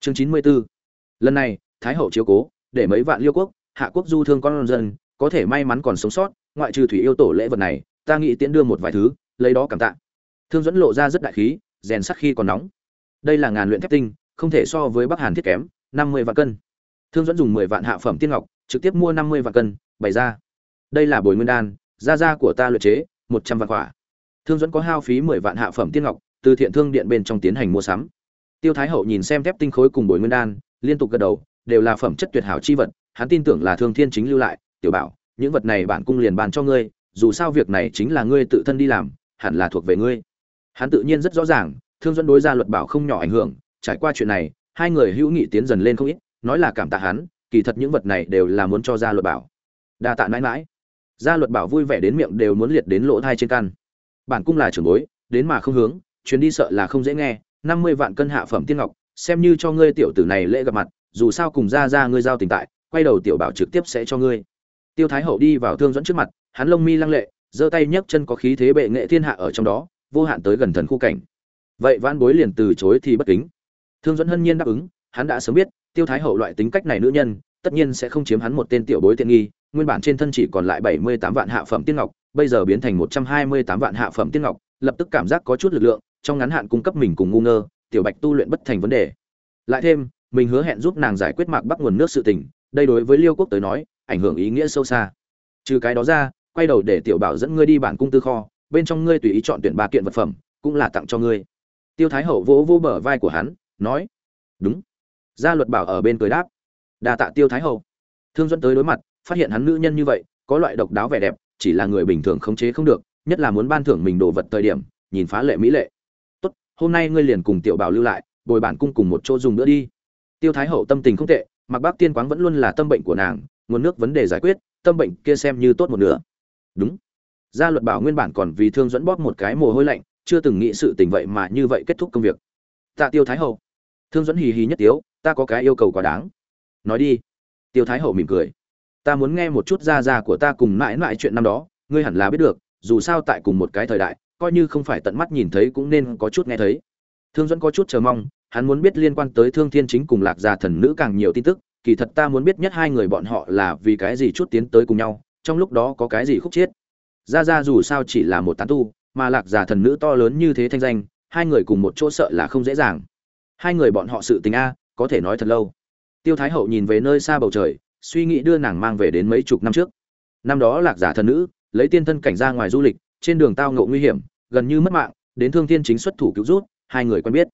chương chín mươi 94 lần này, thái hậu chiếu cố, để mấy vạn liêu quốc, hạ quốc du thương con dân, có thể may mắn còn sống sót, ngoại trừ thủy yêu tổ lễ vật này, ta nghĩ tiễn đưa một vài thứ, lấy đó cảm tạ. Thương dẫn lộ ra rất đại khí, rèn sắt khi còn nóng. Đây là ngàn luyện thép tinh, không thể so với bắc hàn thiết kém, năm mươi vạn cân. Thương dẫn dùng mười vạn hạ phẩm tiên ngọc, trực tiếp mua năm mươi vạn cân, bày ra. Đây là bồi nguyên đan, gia gia của ta luyện chế, một trăm vạn quả. Thương dẫn có hao phí mười vạn hạ phẩm tiên ngọc, từ thiện thương điện bên trong tiến hành mua sắm tiêu thái hậu nhìn xem thép tinh khối cùng bồi nguyên đan, liên tục gật đầu, đều là phẩm chất tuyệt hảo chi vật, hắn tin tưởng là thương thiên chính lưu lại. Tiểu bảo, những vật này bản cung liền bàn cho ngươi, dù sao việc này chính là ngươi tự thân đi làm, hẳn là thuộc về ngươi. Hắn tự nhiên rất rõ ràng, thương dẫn đối ra luật bảo không nhỏ ảnh hưởng, trải qua chuyện này, hai người hữu nghị tiến dần lên không ít, nói là cảm tạ hắn, kỳ thật những vật này đều là muốn cho ra luật bảo. Đa tạ mãi mãi. Gia luật bảo vui vẻ đến miệng đều muốn liệt đến lỗ thai trên căn. Bản cung là trưởng bối, đến mà không hướng, chuyến đi sợ là không dễ nghe năm mươi vạn cân hạ phẩm tiên ngọc, xem như cho ngươi tiểu tử này lễ gặp mặt, dù sao cùng ra ra ngươi giao tình tại, quay đầu tiểu bảo trực tiếp sẽ cho ngươi. Tiêu thái hậu đi vào thương dẫn trước mặt, hắn lông mi lăng lệ, giơ tay nhấc chân có khí thế bệ nghệ thiên hạ ở trong đó, vô hạn tới gần thần khu cảnh. Vậy vãn bối liền từ chối thì bất kính. Thương dẫn hân nhiên đáp ứng, hắn đã sớm biết, tiêu thái hậu loại tính cách này nữ nhân, tất nhiên sẽ không chiếm hắn một tên tiểu bối tiện nghi, nguyên bản trên thân chỉ còn lại bảy mươi tám vạn hạ phẩm tiên ngọc, bây giờ biến thành một trăm hai mươi tám vạn hạ phẩm tiên ngọc, lập tức cảm giác có chút lực lượng trong ngắn hạn cung cấp mình cùng ngu ngơ, tiểu bạch tu luyện bất thành vấn đề. Lại thêm, mình hứa hẹn giúp nàng giải quyết mạc bắc nguồn nước sự tình, đây đối với liêu quốc tới nói, ảnh hưởng ý nghĩa sâu xa. Trừ cái đó ra, quay đầu để tiểu bảo dẫn ngươi đi bản cung tư kho, bên trong ngươi tùy ý chọn tuyển ba kiện vật phẩm, cũng là tặng cho ngươi. Tiêu thái hậu vỗ vỗ bờ vai của hắn, nói, đúng. Gia luật bảo ở bên cười đáp, đa tạ tiêu thái hậu. Thương dẫn tới đối mặt, phát hiện hắn nữ nhân như vậy, có loại độc đáo vẻ đẹp, chỉ là người bình thường khống chế không được, nhất là muốn ban thưởng mình đồ vật thời điểm, nhìn phá lệ mỹ lệ hôm nay ngươi liền cùng tiểu bảo lưu lại, bồi bản cung cùng một chỗ dùng nữa đi. Tiêu thái hậu tâm tình không tệ, mặc bác tiên quáng vẫn luôn là tâm bệnh của nàng, nguồn nước vấn đề giải quyết, tâm bệnh kia xem như tốt một nửa. Đúng. Gia luật bảo nguyên bản còn vì thương dẫn bóp một cái mồ hôi lạnh, chưa từng nghĩ sự tình vậy mà như vậy kết thúc công việc. Tạ tiêu thái hậu. Thương dẫn hì hì nhất tiếu, ta có cái yêu cầu quá đáng. Nói đi. Tiêu thái hậu mỉm cười. Ta muốn nghe một chút ra ra của ta cùng mãi mãi chuyện năm đó, ngươi hẳn là biết được, dù sao tại cùng một cái thời đại coi như không phải tận mắt nhìn thấy cũng nên có chút nghe thấy. Thương dẫn có chút chờ mong, hắn muốn biết liên quan tới thương thiên chính cùng lạc gia thần nữ càng nhiều tin tức, kỳ thật ta muốn biết nhất hai người bọn họ là vì cái gì chút tiến tới cùng nhau, trong lúc đó có cái gì khúc chiết ra ra dù sao chỉ là một tán tu, mà lạc giả thần nữ to lớn như thế thanh danh, hai người cùng một chỗ sợ là không dễ dàng. Hai người bọn họ sự tình a, có thể nói thật lâu. Tiêu thái hậu nhìn về nơi xa bầu trời, suy nghĩ đưa nàng mang về đến mấy chục năm trước. Năm đó lạc giả thần nữ, lấy tiên thân cảnh ra ngoài du lịch trên đường tao ngộ nguy hiểm, gần như mất mạng, đến thương thiên chính xuất thủ cứu rút, hai người quen biết.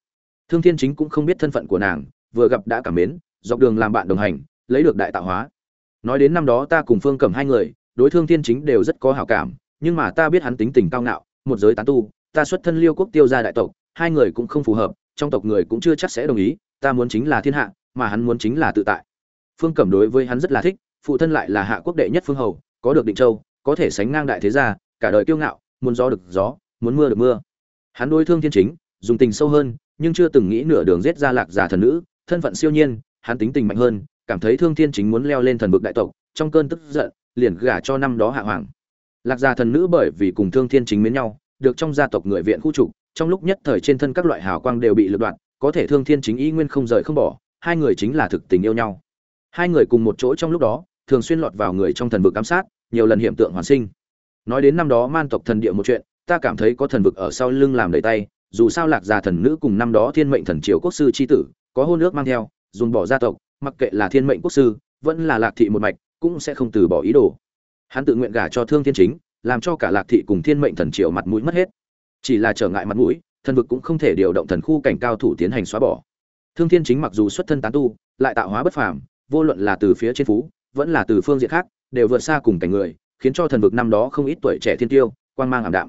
Thương thiên chính cũng không biết thân phận của nàng, vừa gặp đã cảm mến, dọc đường làm bạn đồng hành, lấy được đại tạo hóa. Nói đến năm đó ta cùng phương cầm hai người, đối thương thiên chính đều rất có hảo cảm, nhưng mà ta biết hắn tính tình cao ngạo, một giới tán tu, ta xuất thân liêu quốc tiêu gia đại tộc, hai người cũng không phù hợp, trong tộc người cũng chưa chắc sẽ đồng ý, ta muốn chính là thiên hạ, mà hắn muốn chính là tự tại. Phương cẩm đối với hắn rất là thích, phụ thân lại là hạ quốc đệ nhất phương hầu, có được định châu, có thể sánh ngang đại thế gia cả đời kiêu ngạo, muốn gió được gió, muốn mưa được mưa. Hắn đối thương thiên chính, dùng tình sâu hơn, nhưng chưa từng nghĩ nửa đường giết ra lạc giả thần nữ, thân phận siêu nhiên, hắn tính tình mạnh hơn, cảm thấy thương thiên chính muốn leo lên thần vực đại tộc, trong cơn tức giận, liền gả cho năm đó hạ hoàng. Lạc gia thần nữ bởi vì cùng thương thiên chính mến nhau, được trong gia tộc người viện khu trục, trong lúc nhất thời trên thân các loại hào quang đều bị lật đoạn, có thể thương thiên chính y nguyên không rời không bỏ, hai người chính là thực tình yêu nhau. Hai người cùng một chỗ trong lúc đó, thường xuyên lọt vào người trong thần vực ám sát, nhiều lần hiện tượng hoàn sinh nói đến năm đó man tộc thần địa một chuyện, ta cảm thấy có thần vực ở sau lưng làm đầy tay, dù sao lạc gia thần nữ cùng năm đó thiên mệnh thần triều quốc sư c h i tử, có hôn ước mang theo, dùng bỏ gia tộc, mặc kệ là thiên mệnh quốc sư, vẫn là lạc thị một mạch, cũng sẽ không từ bỏ ý đồ. Hắn tự nguyện gả cho thương thiên chính, làm cho cả lạc thị cùng thiên mệnh thần triều mặt mũi mất hết. Chỉ là trở ngại mặt mũi, thần vực cũng không thể điều động thần khu cảnh cao thủ tiến hành xóa bỏ. Thương thiên chính mặc dù xuất thân tán tu, lại tạo hóa bất phàm, vô luận là từ phía trên phú, vẫn là từ phương diện khác, đều vượt xa cùng cảnh người khiến cho thần vực năm đó không ít tuổi trẻ thiên tiêu, quang mang ảm đạm.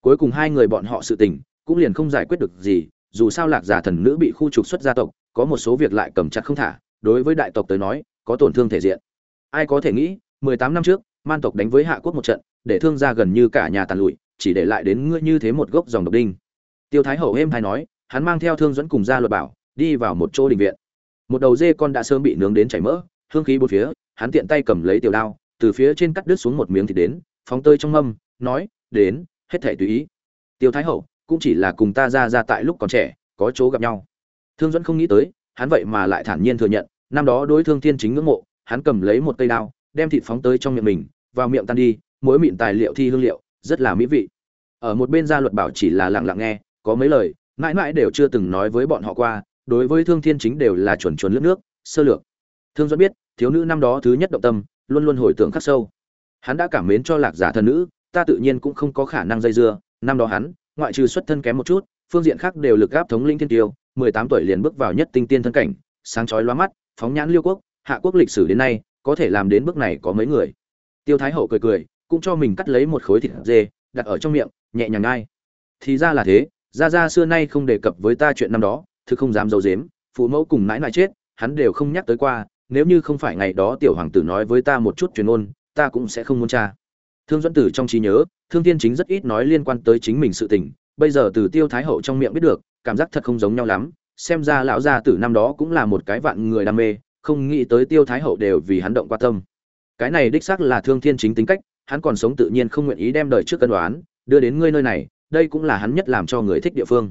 Cuối cùng hai người bọn họ sự tình, cũng liền không giải quyết được gì, dù sao lạc giả thần nữ bị khu trục xuất gia tộc, có một số việc lại cầm chặt không thả, đối với đại tộc tới nói, có tổn thương thể diện. Ai có thể nghĩ, mười tám năm trước, man tộc đánh với hạ quốc một trận, để thương gia gần như cả nhà tàn lụi, chỉ để lại đến ngươi như thế một gốc dòng độc đinh. Tiêu thái hậu êm hay nói, hắn mang theo thương dẫn cùng gia luật bảo, đi vào một chỗ đình viện. Một đầu dê con đã sớm bị nướng đến chảy mỡ, hương khí bốn phía, hắn tiện tay cầm lấy tiểu đao từ phía trên cắt đứt xuống một miếng thịt đến, phóng tơi trong mâm, nói, đến, hết thể tùy ý. Tiêu thái hậu, cũng chỉ là cùng ta ra ra tại lúc còn trẻ, có chỗ gặp nhau. Thương dẫn không nghĩ tới, hắn vậy mà lại thản nhiên thừa nhận, năm đó đối thương thiên chính ngưỡng mộ, hắn cầm lấy một cây đao, đem thịt phóng tới trong miệng mình, vào miệng tan đi muối mịn tài liệu thi hương liệu, rất là mỹ vị. Ở một bên gia luật bảo chỉ là lặng lặng nghe, có mấy lời, mãi mãi đều chưa từng nói với bọn họ qua, đối với thương thiên chính đều là chuẩn chuẩn lướt nước, sơ lược. Thương dẫn biết, thiếu nữ năm đó thứ nhất động tâm luôn luôn hồi tưởng khắc sâu. Hắn đã cảm mến cho lạc giả thần nữ, ta tự nhiên cũng không có khả năng dây dưa. Năm đó hắn, ngoại trừ xuất thân kém một chút, phương diện khác đều lực gáp thống linh thiên tiêu, mười tám tuổi liền bước vào nhất tinh tiên thân cảnh, sáng chói lóa mắt, phóng nhãn liêu quốc, hạ quốc lịch sử đến nay, có thể làm đến bước này có mấy người. Tiêu thái hậu cười cười, cũng cho mình cắt lấy một khối thịt dê, đặt ở trong miệng, nhẹ nhàng ngai thì ra là thế, gia gia xưa nay không đề cập với ta chuyện năm đó thứ không dám giấu giếm, phụ mẫu cùng mãi mãi chết, hắn đều không nhắc tới qua nếu như không phải ngày đó tiểu hoàng tử nói với ta một chút truyền ngôn ta cũng sẽ không muốn cha thương dẫn tử trong trí nhớ, thương tiên chính rất ít nói liên quan tới chính mình sự tình, bây giờ từ tiêu thái hậu trong miệng biết được, cảm giác thật không giống nhau lắm, xem ra lão gia tử năm đó cũng là một cái vạn người đam mê, không nghĩ tới tiêu thái hậu đều vì hắn động qua tâm. Cái này đích xác là thương thiên chính tính cách, hắn còn sống tự nhiên không nguyện ý đem đời trước cân đoán, đưa đến ngươi nơi này, đây cũng là hắn nhất làm cho người thích địa phương.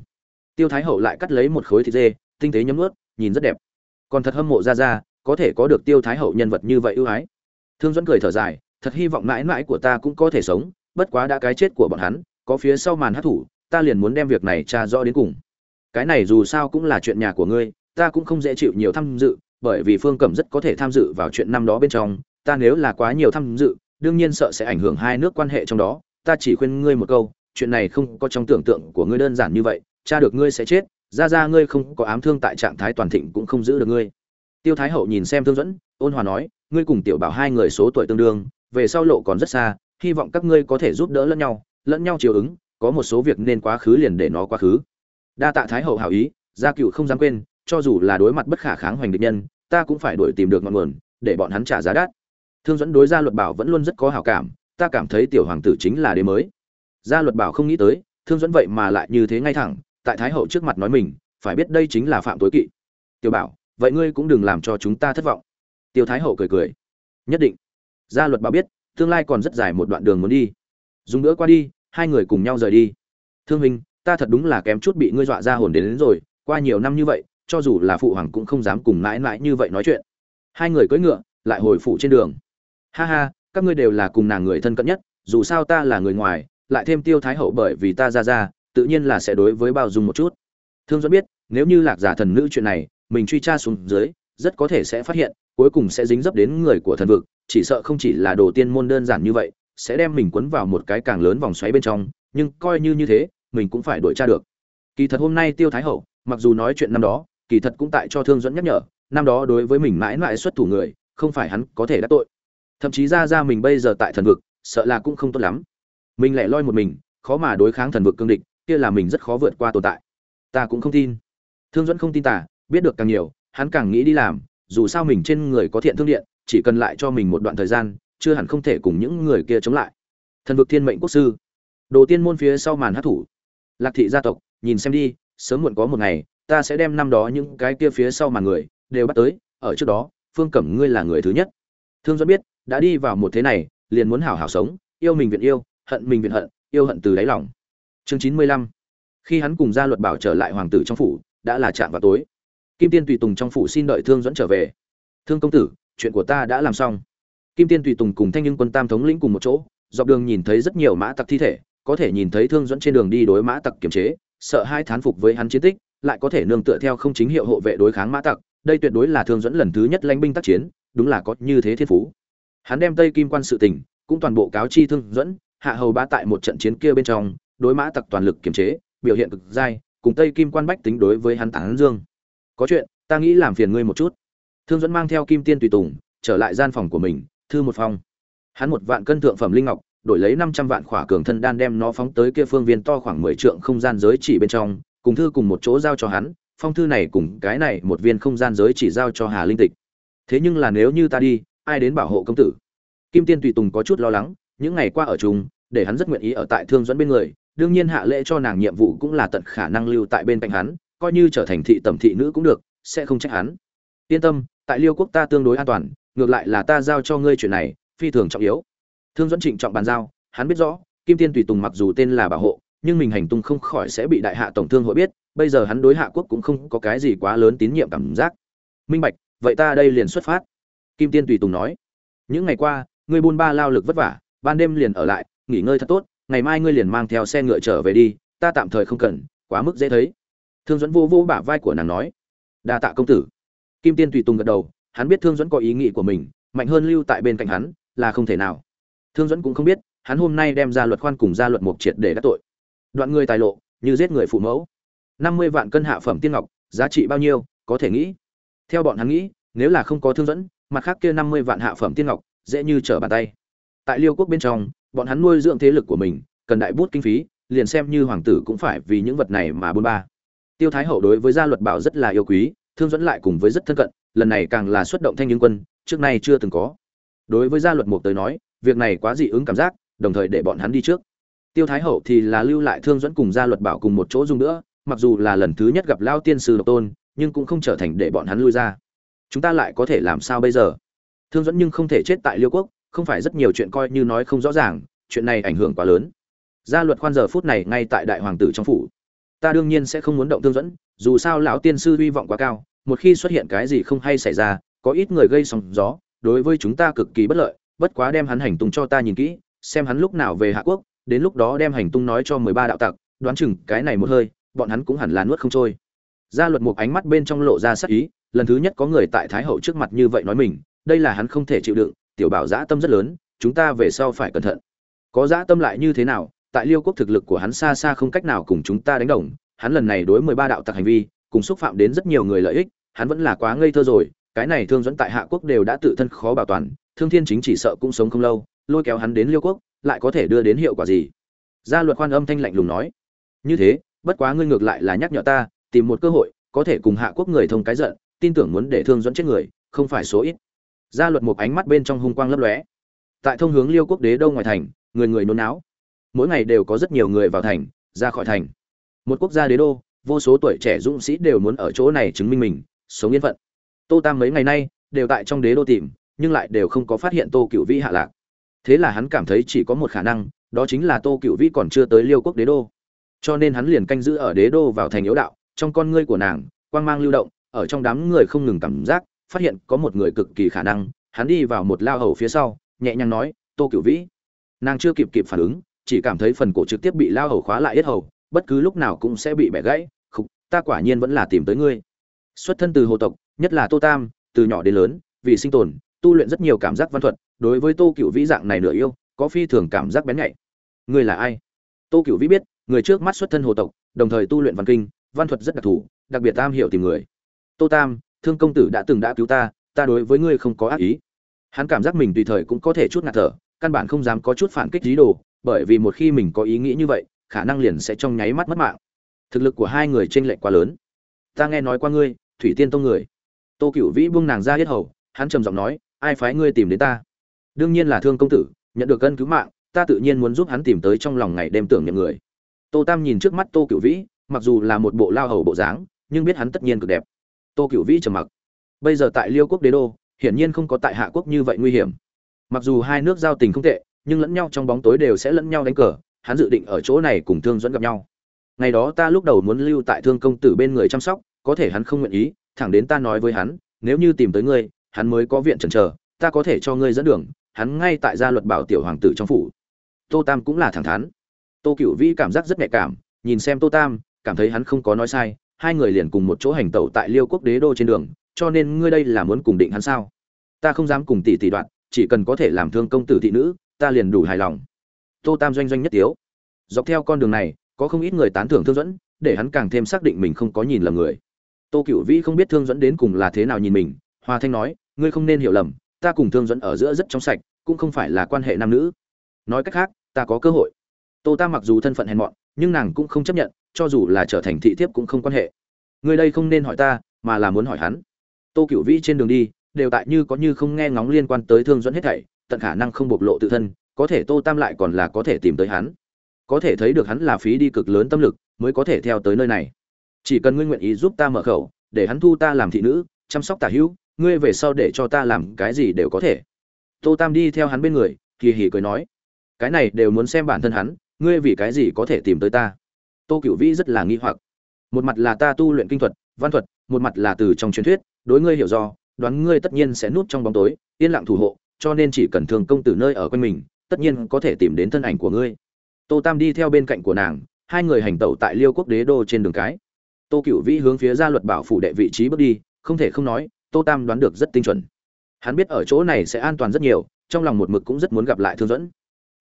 Tiêu thái hậu lại cắt lấy một khối thịt dê, tinh tế nhấm ướt, nhìn rất đẹp. Còn thật hâm mộ ra ra có thể có được tiêu thái hậu nhân vật như vậy ưu ái. Thương dẫn cười thở dài, thật hy vọng mãi mãi của ta cũng có thể sống, bất quá đã cái chết của bọn hắn, có phía sau màn hát thủ, ta liền muốn đem việc này tra rõ đến cùng. Cái này dù sao cũng là chuyện nhà của ngươi, ta cũng không dễ chịu nhiều tham dự, bởi vì phương cẩm rất có thể tham dự vào chuyện năm đó bên trong, ta nếu là quá nhiều tham dự, đương nhiên sợ sẽ ảnh hưởng hai nước quan hệ trong đó, ta chỉ khuyên ngươi một câu, chuyện này không có trong tưởng tượng của ngươi đơn giản như vậy, cha được ngươi sẽ chết, ra ra ngươi không có ám thương tại trạng thái toàn thịnh cũng không giữ được ngươi tiêu thái hậu nhìn xem thương dẫn ôn hòa nói, ngươi cùng tiểu bảo hai người số tuổi tương đương, về sau lộ còn rất xa, hy vọng các ngươi có thể giúp đỡ lẫn nhau lẫn nhau chiều ứng, có một số việc nên quá khứ liền để nó quá khứ. Đa tạ thái hậu hảo ý, gia cựu không dám quên, cho dù là đối mặt bất khả kháng hoành địch nhân, ta cũng phải đuổi tìm được ngọn nguồn, để bọn hắn trả giá đắt. Thương dẫn đối gia luật bảo vẫn luôn rất có hảo cảm, ta cảm thấy tiểu hoàng tử chính là đế mới. Gia luật bảo không nghĩ tới, thương dẫn vậy mà lại như thế ngay thẳng, tại thái hậu trước mặt nói mình, phải biết đây chính là phạm tối kỵ. Tiểu bảo vậy ngươi cũng đừng làm cho chúng ta thất vọng. Tiêu thái hậu cười cười. Nhất định. Gia luật bảo biết tương lai còn rất dài một đoạn đường muốn đi. Dùng nữa qua đi hai người cùng nhau rời đi. Thương huynh ta thật đúng là kém chút bị ngươi dọa ra hồn đến, đến rồi qua nhiều năm như vậy cho dù là phụ hoàng cũng không dám cùng mãi mãi như vậy nói chuyện. Hai người cưỡi ngựa lại hồi phụ trên đường. Ha ha các ngươi đều là cùng nàng người thân cận nhất dù sao ta là người ngoài lại thêm tiêu thái hậu bởi vì ta ra ra tự nhiên là sẽ đối với bao dung một chút. Thương dẫn biết nếu như lạc giả thần nữ chuyện này mình truy tra xuống dưới, rất có thể sẽ phát hiện, cuối cùng sẽ dính dấp đến người của thần vực, chỉ sợ không chỉ là đồ tiên môn đơn giản như vậy, sẽ đem mình quấn vào một cái càng lớn vòng xoáy bên trong, nhưng coi như như thế, mình cũng phải đuổi tra được. Kỳ thật hôm nay tiêu thái hậu, mặc dù nói chuyện năm đó, kỳ thật cũng tại cho thương dẫn nhắc nhở, năm đó đối với mình mãi mãi xuất thủ người, không phải hắn có thể đã tội. Thậm chí ra ra mình bây giờ tại thần vực, sợ là cũng không tốt lắm. Mình lẻ loi một mình, khó mà đối kháng thần vực cương địch, kia là mình rất khó vượt qua tồn tại. Ta cũng không tin. Thương dẫn không tin tả biết được càng nhiều, hắn càng nghĩ đi làm, dù sao mình trên người có thiện thương điện, chỉ cần lại cho mình một đoạn thời gian, chưa hẳn không thể cùng những người kia chống lại. Thần vực thiên mệnh quốc sư. Đồ tiên môn phía sau màn hát thủ. Lạc thị gia tộc, nhìn xem đi, sớm muộn có một ngày, ta sẽ đem năm đó những cái kia phía sau màn người, đều bắt tới, ở trước đó, phương cẩm ngươi là người thứ nhất. Thương dẫn biết, đã đi vào một thế này, liền muốn hảo hảo sống, yêu mình viện yêu, hận mình viện hận, yêu hận từ đáy lòng. Chương chín mươi lăm. Khi hắn cùng gia luật bảo trở lại hoàng tử trong phủ, đã là chạm vào tối kim tiên tùy tùng trong phủ xin đợi thương dẫn trở về. Thương công tử, chuyện của ta đã làm xong. Kim tiên tùy tùng cùng thanh nhưng quân tam thống lĩnh cùng một chỗ, dọc đường nhìn thấy rất nhiều mã tặc thi thể, có thể nhìn thấy thương dẫn trên đường đi đối mã tặc kiềm chế, sợ hai thán phục với hắn chiến tích, lại có thể nương tựa theo không chính hiệu hộ vệ đối kháng mã tặc, đây tuyệt đối là thương dẫn lần thứ nhất lãnh binh tác chiến, đúng là có như thế thiên phú. Hắn đem tây kim quan sự tình cũng toàn bộ cáo chi thương dẫn hạ hầu bá tại một trận chiến kia bên trong, đối mã tặc toàn lực kiềm chế, biểu hiện cực dai, cùng tây kim quan bách tính đối với hắn tán dương có chuyện, ta nghĩ làm phiền ngươi một chút. Thương dẫn mang theo kim tiên tùy tùng, trở lại gian phòng của mình, thư một phòng. Hắn một vạn cân thượng phẩm linh ngọc, đổi lấy năm trăm vạn khỏa cường thân đan đem nó phóng tới kia phương viên to khoảng mười trượng không gian giới chỉ bên trong, cùng thư cùng một chỗ giao cho hắn, phong thư này cùng cái này một viên không gian giới chỉ giao cho hà linh tịch. Thế nhưng là nếu như ta đi, ai đến bảo hộ công tử? Kim tiên tùy tùng có chút lo lắng, những ngày qua ở chung, để hắn rất nguyện ý ở tại thương dẫn bên người, đương nhiên hạ lễ cho nàng nhiệm vụ cũng là tận khả năng lưu tại bên cạnh hắn coi như trở thành thị tẩm thị nữ cũng được, sẽ không trách hắn. Yên tâm, tại liêu quốc ta tương đối an toàn, ngược lại là ta giao cho ngươi chuyện này, phi thường trọng yếu. Thương dẫn trịnh trọng bàn giao, hắn biết rõ, kim tiên tùy tùng mặc dù tên là bảo hộ, nhưng mình hành tung không khỏi sẽ bị đại hạ tổng thương hội biết, bây giờ hắn đối hạ quốc cũng không có cái gì quá lớn tín nhiệm cảm giác. Minh bạch, vậy ta đây liền xuất phát. Kim tiên tùy tùng nói, những ngày qua, ngươi buôn ba lao lực vất vả, ban đêm liền ở lại, nghỉ ngơi thật tốt, ngày mai ngươi liền mang theo xe ngựa trở về đi, ta tạm thời không cần, quá mức dễ thấy thương dẫn vô vô bả vai của nàng nói, đa tạ công tử. Kim tiên tùy tùng gật đầu, hắn biết thương dẫn có ý nghĩ của mình, mạnh hơn lưu tại bên cạnh hắn là không thể nào. Thương dẫn cũng không biết, hắn hôm nay đem ra luật khoan cùng ra luật mục triệt để các tội. Đoạn người tài lộ, như giết người phụ mẫu. Năm mươi vạn cân hạ phẩm tiên ngọc, giá trị bao nhiêu, có thể nghĩ. Theo bọn hắn nghĩ, nếu là không có thương dẫn mặt khác kia năm mươi vạn hạ phẩm tiên ngọc, dễ như trở bàn tay. Tại liêu quốc bên trong, bọn hắn nuôi dưỡng thế lực của mình, cần đại bút kinh phí, liền xem như hoàng tử cũng phải vì những vật này mà buôn ba tiêu thái hậu đối với gia luật bảo rất là yêu quý, thương dẫn lại cùng với rất thân cận, lần này càng là xuất động thanh niên quân, trước nay chưa từng có. Đối với gia luật mục tới nói, việc này quá dị ứng cảm giác, đồng thời để bọn hắn đi trước. Tiêu thái hậu thì là lưu lại thương dẫn cùng gia luật bảo cùng một chỗ dùng nữa, mặc dù là lần thứ nhất gặp lao tiên sư độc tôn, nhưng cũng không trở thành để bọn hắn lui ra. Chúng ta lại có thể làm sao bây giờ? Thương dẫn nhưng không thể chết tại liêu quốc, không phải rất nhiều chuyện coi như nói không rõ ràng, chuyện này ảnh hưởng quá lớn. Gia luật khoan giờ phút này ngay tại đại hoàng tử trong phủ ta đương nhiên sẽ không muốn động thương dẫn, dù sao lão tiên sư hy vọng quá cao, một khi xuất hiện cái gì không hay xảy ra, có ít người gây sóng gió, đối với chúng ta cực kỳ bất lợi, bất quá đem hắn hành tung cho ta nhìn kỹ, xem hắn lúc nào về hạ quốc, đến lúc đó đem hành tung nói cho mười ba đạo tặc, đoán chừng cái này một hơi, bọn hắn cũng hẳn là nuốt không trôi. Gia luật một ánh mắt bên trong lộ ra sắc ý, lần thứ nhất có người tại thái hậu trước mặt như vậy nói mình, đây là hắn không thể chịu đựng, tiểu bảo dã tâm rất lớn, chúng ta về sau phải cẩn thận. Có dã tâm lại như thế nào tại liêu quốc thực lực của hắn xa xa không cách nào cùng chúng ta đánh đồng, hắn lần này đối mười ba đạo tặc hành vi, cùng xúc phạm đến rất nhiều người lợi ích, hắn vẫn là quá ngây thơ rồi, cái này thương dẫn tại hạ quốc đều đã tự thân khó bảo toàn, thương thiên chính chỉ sợ cũng sống không lâu, lôi kéo hắn đến liêu quốc, lại có thể đưa đến hiệu quả gì? Gia luật khoan âm thanh lạnh lùng nói. Như thế, bất quá ngươi ngược lại là nhắc nhở ta, tìm một cơ hội, có thể cùng hạ quốc người thông cái giận, tin tưởng muốn để thương dẫn chết người, không phải số ít. Gia luật một ánh mắt bên trong hung quang lấp lóe. Tại thông hướng liêu quốc đế đâu ngoài thành, người người nôn náo mỗi ngày đều có rất nhiều người vào thành, ra khỏi thành. Một quốc gia đế đô, vô số tuổi trẻ dũng sĩ đều muốn ở chỗ này chứng minh mình, sống yên phận. Tô tam mấy ngày nay đều tại trong đế đô tìm, nhưng lại đều không có phát hiện tô cựu vĩ hạ lạc. Thế là hắn cảm thấy chỉ có một khả năng, đó chính là tô cựu vĩ còn chưa tới liêu quốc đế đô. Cho nên hắn liền canh giữ ở đế đô vào thành yếu đạo, trong con ngươi của nàng, quang mang lưu động, ở trong đám người không ngừng cảm giác, phát hiện có một người cực kỳ khả năng, hắn đi vào một lao hầu phía sau, nhẹ nhàng nói, tô cựu vĩ. Nàng chưa kịp kịp phản ứng chỉ cảm thấy phần cổ trực tiếp bị lao hầu khóa lại yết hầu, bất cứ lúc nào cũng sẽ bị bẻ gãy, khục, ta quả nhiên vẫn là tìm tới ngươi. Xuất thân từ hồ tộc, nhất là tô tam, từ nhỏ đến lớn, vì sinh tồn, tu luyện rất nhiều cảm giác văn thuật, đối với tô cựu vĩ dạng này nửa yêu, có phi thường cảm giác bén nhạy. Ngươi là ai? Tô cựu vĩ biết, người trước mắt xuất thân hồ tộc, đồng thời tu luyện văn kinh, văn thuật rất đặc thù, đặc biệt tam hiểu tìm người. Tô tam, thương công tử đã từng đã cứu ta ta đối với ngươi không có ác ý. Hắn cảm giác mình tùy thời cũng có thể chút ngạt thở, căn bản không dám có chút phản kích dí đồ bởi vì một khi mình có ý nghĩ như vậy, khả năng liền sẽ trong nháy mắt mất mạng. Thực lực của hai người chênh lệch quá lớn. Ta nghe nói qua ngươi, thủy tiên tông người. Tô cựu vĩ buông nàng ra hết hầu, hắn trầm giọng nói, ai phái ngươi tìm đến ta? Đương nhiên là thương công tử, nhận được cân cứu mạng, ta tự nhiên muốn giúp hắn tìm tới trong lòng ngày đêm tưởng niệm người. Tô tam nhìn trước mắt tô cựu vĩ, mặc dù là một bộ lao hầu bộ dáng, nhưng biết hắn tất nhiên cực đẹp. Tô cựu vĩ trầm mặc. Bây giờ tại liêu quốc đế đô, hiển nhiên không có tại hạ quốc như vậy nguy hiểm. Mặc dù hai nước giao tình không tệ nhưng lẫn nhau trong bóng tối đều sẽ lẫn nhau đánh cờ, hắn dự định ở chỗ này cùng thương dẫn gặp nhau. Ngày đó ta lúc đầu muốn lưu tại thương công tử bên người chăm sóc, có thể hắn không nguyện ý, thẳng đến ta nói với hắn, nếu như tìm tới ngươi, hắn mới có viện chần chờ, ta có thể cho ngươi dẫn đường, hắn ngay tại gia luật bảo tiểu hoàng tử trong phủ. Tô tam cũng là thẳng thắn. Tô cựu vĩ cảm giác rất nhạy cảm, nhìn xem tô tam, cảm thấy hắn không có nói sai, hai người liền cùng một chỗ hành tẩu tại liêu quốc đế đô trên đường, cho nên ngươi đây là muốn cùng định hắn sao? Ta không dám cùng tỷ tỷ đoạn, chỉ cần có thể làm thương công tử thị nữ ta liền đủ hài lòng. Tô tam doanh doanh nhất tiếu. Dọc theo con đường này, có không ít người tán thưởng thương dẫn, để hắn càng thêm xác định mình không có nhìn lầm người. Tô cựu vĩ không biết thương dẫn đến cùng là thế nào nhìn mình, hoa thanh nói, ngươi không nên hiểu lầm, ta cùng thương dẫn ở giữa rất trong sạch, cũng không phải là quan hệ nam nữ. Nói cách khác, ta có cơ hội. Tô tam mặc dù thân phận hèn mọn, nhưng nàng cũng không chấp nhận, cho dù là trở thành thị thiếp cũng không quan hệ. Người đây không nên hỏi ta, mà là muốn hỏi hắn. Tô cựu vĩ trên đường đi, đều tại như có như không nghe ngóng liên quan tới thương dẫn hết thảy tận khả năng không bộc lộ tự thân, có thể tô tam lại còn là có thể tìm tới hắn. Có thể thấy được hắn là phí đi cực lớn tâm lực, mới có thể theo tới nơi này. Chỉ cần ngươi nguyện ý giúp ta mở khẩu, để hắn thu ta làm thị nữ, chăm sóc tả hữu, ngươi về sau để cho ta làm cái gì đều có thể. Tô tam đi theo hắn bên người, kỳ hỉ cười nói, cái này đều muốn xem bản thân hắn, ngươi vì cái gì có thể tìm tới ta? Tô cựu vĩ rất là nghi hoặc. Một mặt là ta tu luyện kinh thuật, văn thuật, một mặt là từ trong truyền thuyết, đối ngươi hiểu do, đoán ngươi tất nhiên sẽ núp trong bóng tối, yên lặng thủ hộ cho nên chỉ cần thường công tử nơi ở quanh mình, tất nhiên có thể tìm đến thân ảnh của ngươi. Tô tam đi theo bên cạnh của nàng, hai người hành tẩu tại liêu quốc đế đô trên đường cái. Tô cựu vĩ hướng phía ra luật bảo phủ đệ vị trí bước đi, không thể không nói, tô tam đoán được rất tinh chuẩn. Hắn biết ở chỗ này sẽ an toàn rất nhiều, trong lòng một mực cũng rất muốn gặp lại thương dẫn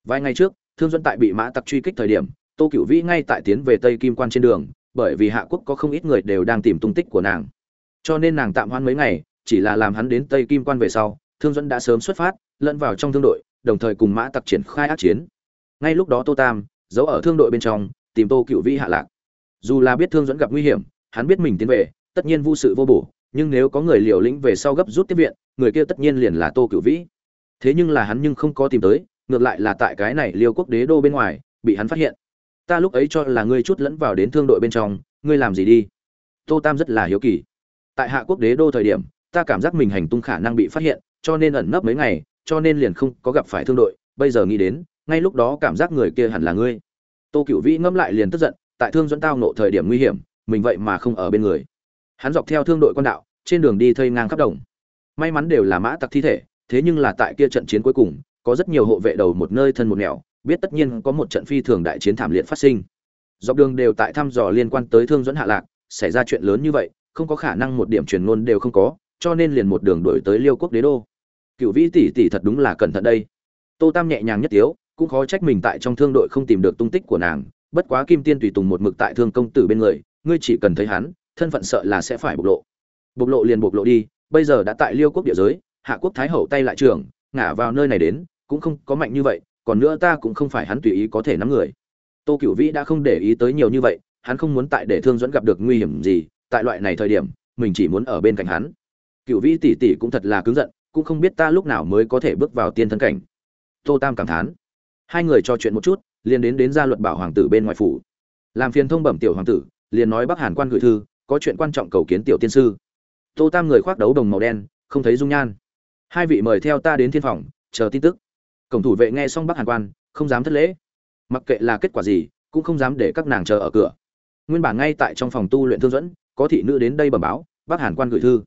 vài ngày trước, thương dẫn tại bị mã tặc truy kích thời điểm, tô cựu vĩ ngay tại tiến về tây kim quan trên đường, bởi vì hạ quốc có không ít người đều đang tìm tung tích của nàng. Cho nên nàng tạm hoãn mấy ngày, chỉ là làm hắn đến tây kim quan về sau thương dẫn đã sớm xuất phát, lẫn vào trong thương đội, đồng thời cùng mã tặc triển khai ác chiến. Ngay lúc đó tô tam, giấu ở thương đội bên trong, tìm tô cựu vĩ hạ lạc. Dù là biết thương dẫn gặp nguy hiểm, hắn biết mình tiến về, tất nhiên vô sự vô bổ, nhưng nếu có người liều lĩnh về sau gấp rút tiếp viện, người kia tất nhiên liền là tô cựu vĩ. Thế nhưng là hắn nhưng không có tìm tới, ngược lại là tại cái này liêu quốc đế đô bên ngoài, bị hắn phát hiện. Ta lúc ấy cho là ngươi chút lẫn vào đến thương đội bên trong, ngươi làm gì đi? Tô tam rất là hiếu kỳ. Tại hạ quốc đế đô thời điểm, ta cảm giác mình hành tung khả năng bị phát hiện cho nên ẩn nấp mấy ngày, cho nên liền không có gặp phải thương đội. Bây giờ nghĩ đến, ngay lúc đó cảm giác người kia hẳn là ngươi. Tô cựu vĩ ngẫm lại liền tức giận, tại thương dẫn tao nộ thời điểm nguy hiểm, mình vậy mà không ở bên người. Hắn dọc theo thương đội quan đạo, trên đường đi thây ngang khắp đồng. May mắn đều là mã tặc thi thể, thế nhưng là tại kia trận chiến cuối cùng, có rất nhiều hộ vệ đầu một nơi thân một nẻo, biết tất nhiên có một trận phi thường đại chiến thảm liệt phát sinh. Dọc đường đều tại thăm dò liên quan tới thương dẫn hạ lạc, xảy ra chuyện lớn như vậy, không có khả năng một điểm truyền ngôn đều không có, cho nên liền một đường đổi tới liêu quốc đế đô cựu vĩ tỷ tỷ thật đúng là cẩn thận đây. Tô tam nhẹ nhàng nhất tiếu, cũng khó trách mình tại trong thương đội không tìm được tung tích của nàng, bất quá kim tiên tùy tùng một mực tại thương công tử bên người, ngươi chỉ cần thấy hắn, thân phận sợ là sẽ phải bộc lộ. Bộc lộ liền bộc lộ đi, bây giờ đã tại liêu quốc địa giới, hạ quốc thái hậu tay lại trường ngả vào nơi này đến, cũng không có mạnh như vậy, còn nữa ta cũng không phải hắn tùy ý có thể nắm người. Tô cựu vĩ đã không để ý tới nhiều như vậy, hắn không muốn tại để thương dẫn gặp được nguy hiểm gì, tại loại này thời điểm, mình chỉ muốn ở bên cạnh hắn. Cựu vĩ tỷ tỷ cũng thật là cứng giận cũng không biết ta lúc nào mới có thể bước vào tiên thân cảnh. Tô tam cảm thán. Hai người trò chuyện một chút, liền đến đến gia luật bảo hoàng tử bên ngoài phủ. Làm phiền thông bẩm tiểu hoàng tử, liền nói bắc hàn quan gửi thư, có chuyện quan trọng cầu kiến tiểu tiên sư. Tô tam người khoác đấu đồng màu đen, không thấy dung nhan. Hai vị mời theo ta đến thiên phòng, chờ tin tức. Cổng thủ vệ nghe xong bắc hàn quan, không dám thất lễ. Mặc kệ là kết quả gì, cũng không dám để các nàng chờ ở cửa. Nguyên bản ngay tại trong phòng tu luyện thương dẫn có thị nữ đến đây bẩm báo bắc hàn quan gửi thư.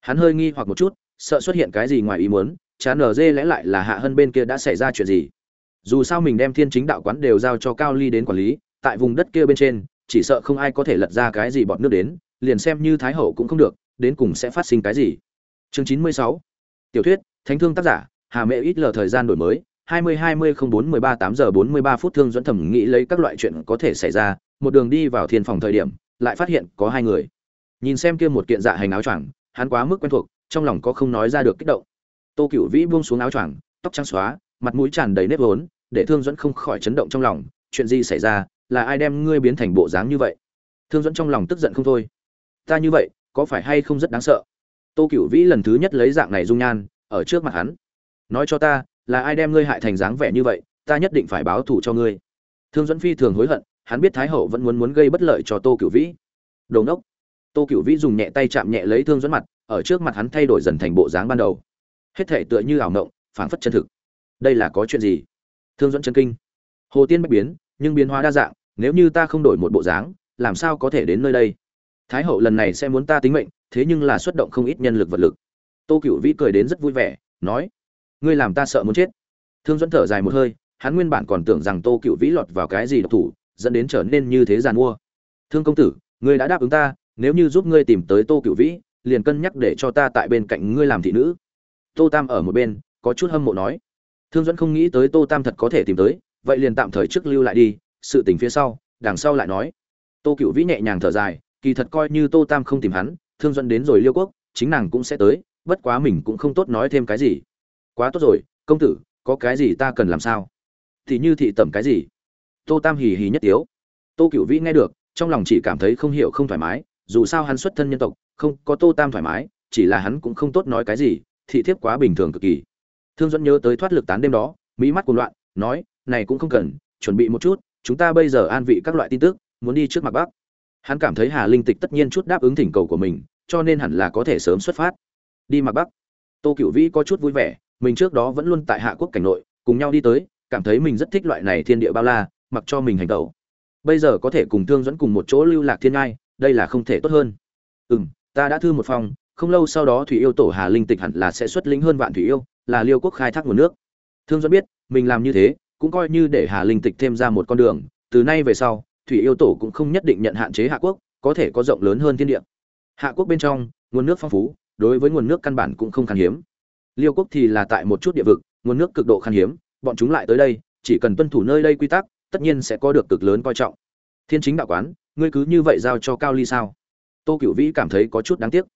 Hắn hơi nghi hoặc một chút sợ xuất hiện cái gì ngoài ý muốn, chán nở dê lẽ lại là hạ hơn bên kia đã xảy ra chuyện gì. Dù sao mình đem thiên chính đạo quán đều giao cho cao ly đến quản lý, tại vùng đất kia bên trên, chỉ sợ không ai có thể lật ra cái gì bọn nước đến, liền xem như thái hậu cũng không được, đến cùng sẽ phát sinh cái gì. Chương chín mươi sáu. Tiểu thuyết, thánh thương tác giả, hà mẹ ít lờ thời gian đổi mới, hai mươi hai mươi không bốn mười ba tám giờ bốn mươi ba phút thương dẫn thẩm nghĩ lấy các loại chuyện có thể xảy ra, một đường đi vào thiên phòng thời điểm, lại phát hiện có hai người. Nhìn xem kia một kiện dạ hành áo choàng, hắn quá mức quen thuộc trong lòng có không nói ra được kích động. Tô cựu vĩ buông xuống áo choàng, tóc trắng xóa, mặt mũi tràn đầy nếp vốn, để thương dẫn không khỏi chấn động trong lòng, chuyện gì xảy ra, là ai đem ngươi biến thành bộ dáng như vậy? Thương dẫn trong lòng tức giận không thôi. Ta như vậy, có phải hay không rất đáng sợ? Tô cựu vĩ lần thứ nhất lấy dạng này dung nhan, ở trước mặt hắn. Nói cho ta, là ai đem ngươi hại thành dáng vẻ như vậy, ta nhất định phải báo thù cho ngươi. Thương dẫn phi thường hối hận, hắn biết thái hậu vẫn muốn muốn gây bất lợi cho tô cựu vĩ. Đồ ngốc! Tô cựu vĩ dùng nhẹ tay chạm nhẹ lấy thương dẫn mặt, ở trước mặt hắn thay đổi dần thành bộ dáng ban đầu. Hết thể tựa như ảo mộng, phảng phất chân thực. Đây là có chuyện gì? Thương dẫn chân kinh. Hồ tiên bách biến, nhưng biến hóa đa dạng, nếu như ta không đổi một bộ dáng, làm sao có thể đến nơi đây? Thái hậu lần này sẽ muốn ta tính mệnh, thế nhưng là xuất động không ít nhân lực vật lực. Tô cựu vĩ cười đến rất vui vẻ, nói, ngươi làm ta sợ muốn chết. Thương dẫn thở dài một hơi, hắn nguyên bản còn tưởng rằng tô cựu vĩ lọt vào cái gì độc thủ, dẫn đến trở nên như thế giàn mua. Thương công tử, ngươi đã đáp ứng ta nếu như giúp ngươi tìm tới tô cựu vĩ, liền cân nhắc để cho ta tại bên cạnh ngươi làm thị nữ. Tô tam ở một bên, có chút hâm mộ nói. Thương dẫn không nghĩ tới tô tam thật có thể tìm tới, vậy liền tạm thời trước lưu lại đi, sự tình phía sau, đằng sau lại nói. Tô cựu vĩ nhẹ nhàng thở dài, kỳ thật coi như tô tam không tìm hắn, thương dẫn đến rồi liêu quốc, chính nàng cũng sẽ tới, bất quá mình cũng không tốt nói thêm cái gì. Quá tốt rồi, công tử, có cái gì ta cần làm sao? Thì như thị tẩm cái gì? Tô tam hì hì nhất tiếu. Tô cựu vĩ nghe được, trong lòng chỉ cảm thấy không hiểu không thoải mái dù sao hắn xuất thân nhân tộc, không có tô tam thoải mái, chỉ là hắn cũng không tốt nói cái gì, thị thiếp quá bình thường cực kỳ. Thương dẫn nhớ tới thoát lực tán đêm đó, mỹ mắt cuồng loạn, nói, này cũng không cần, chuẩn bị một chút, chúng ta bây giờ an vị các loại tin tức, muốn đi trước mặt bắc. Hắn cảm thấy hà linh tịch tất nhiên chút đáp ứng thỉnh cầu của mình, cho nên hẳn là có thể sớm xuất phát. Đi mặt bắc. Tô cựu vĩ có chút vui vẻ, mình trước đó vẫn luôn tại hạ quốc cảnh nội, cùng nhau đi tới, cảm thấy mình rất thích loại này thiên địa bao la, mặc cho mình hành tẩu. Bây giờ có thể cùng thương dẫn cùng một chỗ lưu lạc thiên ngai đây là không thể tốt hơn. Ừ m ta đã thư một phong không lâu sau đó thủy yêu tổ hà linh tịch hẳn là sẽ xuất lĩnh hơn vạn thủy yêu, là liêu quốc khai thác nguồn nước. Thương dẫn biết, mình làm như thế, cũng coi như để hà linh tịch thêm ra một con đường, từ nay về sau, thủy yêu tổ cũng không nhất định nhận hạn chế hạ quốc, có thể có rộng lớn hơn thiên địa. Hạ quốc bên trong, nguồn nước phong phú, đối với nguồn nước căn bản cũng không khan hiếm. Liêu quốc thì là tại một chút địa vực, nguồn nước cực độ khan hiếm, bọn chúng lại tới đây, chỉ cần tuân thủ nơi đây quy tắc, tất nhiên sẽ có được cực lớn coi trọng. Thiên chính đạo quán ngươi cứ như vậy giao cho cao ly sao? Tô Cựu vĩ cảm thấy có chút đáng tiếc.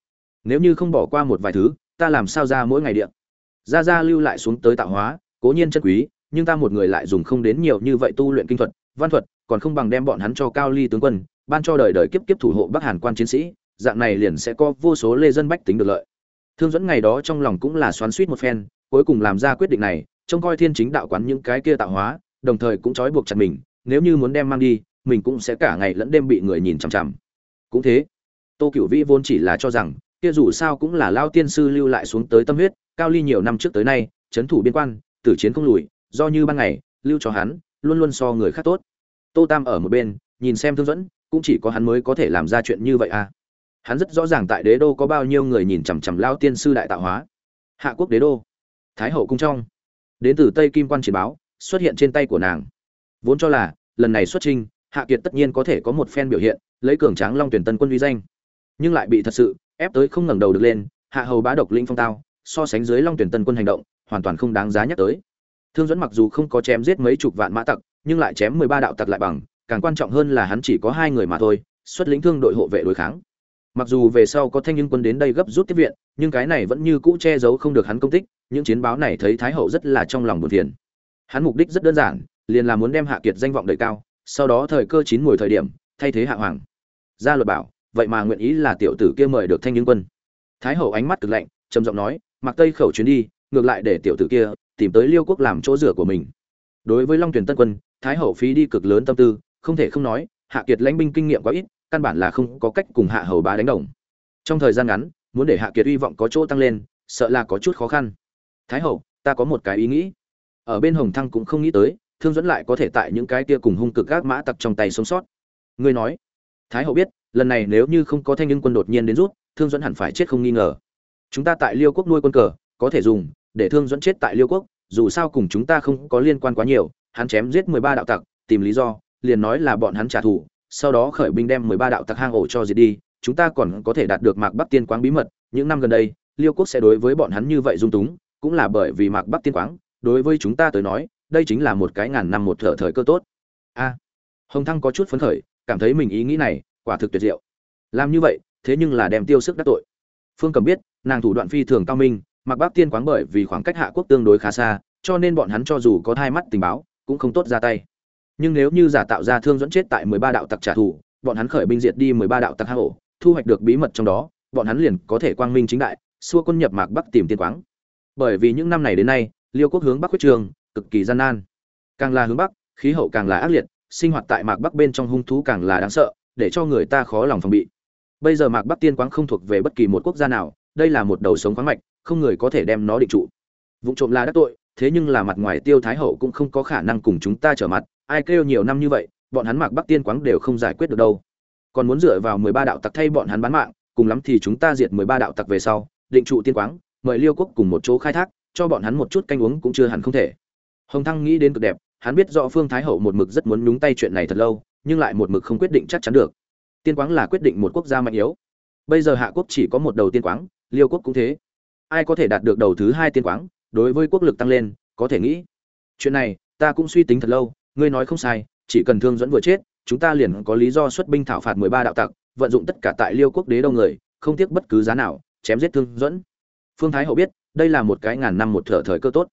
Nếu như không bỏ qua một vài thứ, ta làm sao ra mỗi ngày điện? Ra ra lưu lại xuống tới tạo hóa, cố nhiên chân quý, nhưng ta một người lại dùng không đến nhiều như vậy tu luyện kinh thuật, văn thuật, còn không bằng đem bọn hắn cho cao ly tướng quân, ban cho đời đời kiếp kiếp thủ hộ bắc hàn quan chiến sĩ, dạng này liền sẽ có vô số lê dân bách tính được lợi. Thương dẫn ngày đó trong lòng cũng là xoắn suýt một phen, cuối cùng làm ra quyết định này, trông coi thiên chính đạo quán những cái kia tạo hóa, đồng thời cũng trói buộc chặt mình, nếu như muốn đem mang đi mình cũng sẽ cả ngày lẫn đêm bị người nhìn chằm chằm. Cũng thế, tô cửu vĩ vốn chỉ là cho rằng, kia dù sao cũng là lao tiên sư lưu lại xuống tới tâm huyết, cao ly nhiều năm trước tới nay chấn thủ biên quan, tử chiến không lùi, do như ban ngày, lưu cho hắn, luôn luôn so người khác tốt. Tô tam ở một bên, nhìn xem thương dẫn, cũng chỉ có hắn mới có thể làm ra chuyện như vậy à. Hắn rất rõ ràng tại đế đô có bao nhiêu người nhìn chằm chằm lao tiên sư đại tạo hóa. Hạ quốc đế đô, thái hậu cung trong. Đến từ tây kim quan chiến báo, xuất hiện trên tay của nàng. Vốn cho là, lần này xuất trinh hạ kiệt tất nhiên có thể có một phen biểu hiện, lấy cường tráng long tuyển tân quân uy danh. Nhưng lại bị thật sự ép tới không ngẩng đầu được lên, hạ hầu bá độc linh phong tao, so sánh dưới long tuyển tân quân hành động, hoàn toàn không đáng giá nhắc tới. Thương dẫn mặc dù không có chém giết mấy chục vạn mã tặc, nhưng lại chém mười ba đạo tặc lại bằng, càng quan trọng hơn là hắn chỉ có hai người mà thôi, xuất lĩnh thương đội hộ vệ đối kháng. Mặc dù về sau có thanh nhưng quân đến đây gấp rút tiếp viện, nhưng cái này vẫn như cũ che giấu không được hắn công tích, những chiến báo này thấy thái hậu rất là trong lòng buồn phiền. Hắn mục đích rất đơn giản, liền là muốn đem hạ kiệt danh vọng đẩy cao sau đó thời cơ chín mùi thời điểm, thay thế hạ hoàng. Gia luật bảo, vậy mà nguyện ý là tiểu tử kia mời được thanh nhưng quân. Thái hậu ánh mắt cực lạnh, trầm giọng nói, mặc tây khẩu chuyến đi, ngược lại để tiểu tử kia tìm tới liêu quốc làm chỗ rửa của mình. Đối với long tuyển tân quân, thái hậu phí đi cực lớn tâm tư, không thể không nói, hạ kiệt lãnh binh kinh nghiệm quá ít, căn bản là không có cách cùng hạ hầu bá đánh đồng. Trong thời gian ngắn, muốn để hạ kiệt hy vọng có chỗ tăng lên, sợ là có chút khó khăn. Thái hậu, ta có một cái ý nghĩ. Ở bên hồng thăng cũng không nghĩ tới thương dẫn lại có thể tại những cái kia cùng hung cực các mã tặc trong tay sống sót. Ngươi nói, thái hậu biết, lần này nếu như không có thanh nhưng quân đột nhiên đến rút, thương dẫn hẳn phải chết không nghi ngờ. Chúng ta tại liêu quốc nuôi quân cờ, có thể dùng, để thương dẫn chết tại liêu quốc, dù sao cùng chúng ta không có liên quan quá nhiều, hắn chém giết mười ba đạo tặc, tìm lý do, liền nói là bọn hắn trả thù, sau đó khởi binh đem mười ba đạo tặc hang ổ cho diệt đi, chúng ta còn có thể đạt được mạc bắc tiên quáng bí mật, những năm gần đây, liêu quốc sẽ đối với bọn hắn như vậy dung túng, cũng là bởi vì mạc bắc tiên quáng, đối với chúng ta tới nói đây chính là một cái ngàn năm một thở thời cơ tốt. A, hồng thăng có chút phấn khởi, cảm thấy mình ý nghĩ này quả thực tuyệt diệu. Làm như vậy, thế nhưng là đem tiêu sức đắc tội. Phương cầm biết, nàng thủ đoạn phi thường cao minh, mặc bác tiên quáng bởi vì khoảng cách hạ quốc tương đối khá xa, cho nên bọn hắn cho dù có hai mắt tình báo, cũng không tốt ra tay. Nhưng nếu như giả tạo ra thương dẫn chết tại mười ba đạo tặc trả thù, bọn hắn khởi binh diệt đi mười ba đạo tặc hạ hổ thu hoạch được bí mật trong đó, bọn hắn liền có thể quang minh chính đại, xua quân nhập mạc bắc tìm tiên quáng. Bởi vì những năm này đến nay, liêu quốc hướng bắc quyết trường cực kỳ gian nan. Càng là hướng bắc, khí hậu càng là ác liệt, sinh hoạt tại mạc bắc bên trong hung thú càng là đáng sợ, để cho người ta khó lòng phòng bị. Bây giờ mạc bắc tiên quáng không thuộc về bất kỳ một quốc gia nào, đây là một đầu sống khoáng mạch, không người có thể đem nó định trụ. Vụng trộm là đắc tội, thế nhưng là mặt ngoài tiêu thái hậu cũng không có khả năng cùng chúng ta trở mặt, ai kêu nhiều năm như vậy, bọn hắn mạc bắc tiên quáng đều không giải quyết được đâu. Còn muốn dựa vào mười ba đạo tặc thay bọn hắn bán mạng, cùng lắm thì chúng ta diệt mười ba đạo tặc về sau, định trụ tiên quáng mời liêu quốc cùng một chỗ khai thác, cho bọn hắn một chút canh uống cũng chưa hẳn không thể hồng thăng nghĩ đến cực đẹp, hắn biết rõ phương thái hậu một mực rất muốn nhúng tay chuyện này thật lâu, nhưng lại một mực không quyết định chắc chắn được. Tiên quáng là quyết định một quốc gia mạnh yếu. Bây giờ hạ quốc chỉ có một đầu tiên quáng, liêu quốc cũng thế. Ai có thể đạt được đầu thứ hai tiên quáng, đối với quốc lực tăng lên, có thể nghĩ. Chuyện này, ta cũng suy tính thật lâu, ngươi nói không sai, chỉ cần thương dẫn vừa chết, chúng ta liền có lý do xuất binh thảo phạt mười ba đạo tặc, vận dụng tất cả tại liêu quốc đế đông người, không tiếc bất cứ giá nào, chém giết thương dẫn phương thái hậu biết, đây là một cái ngàn năm một thở thời cơ tốt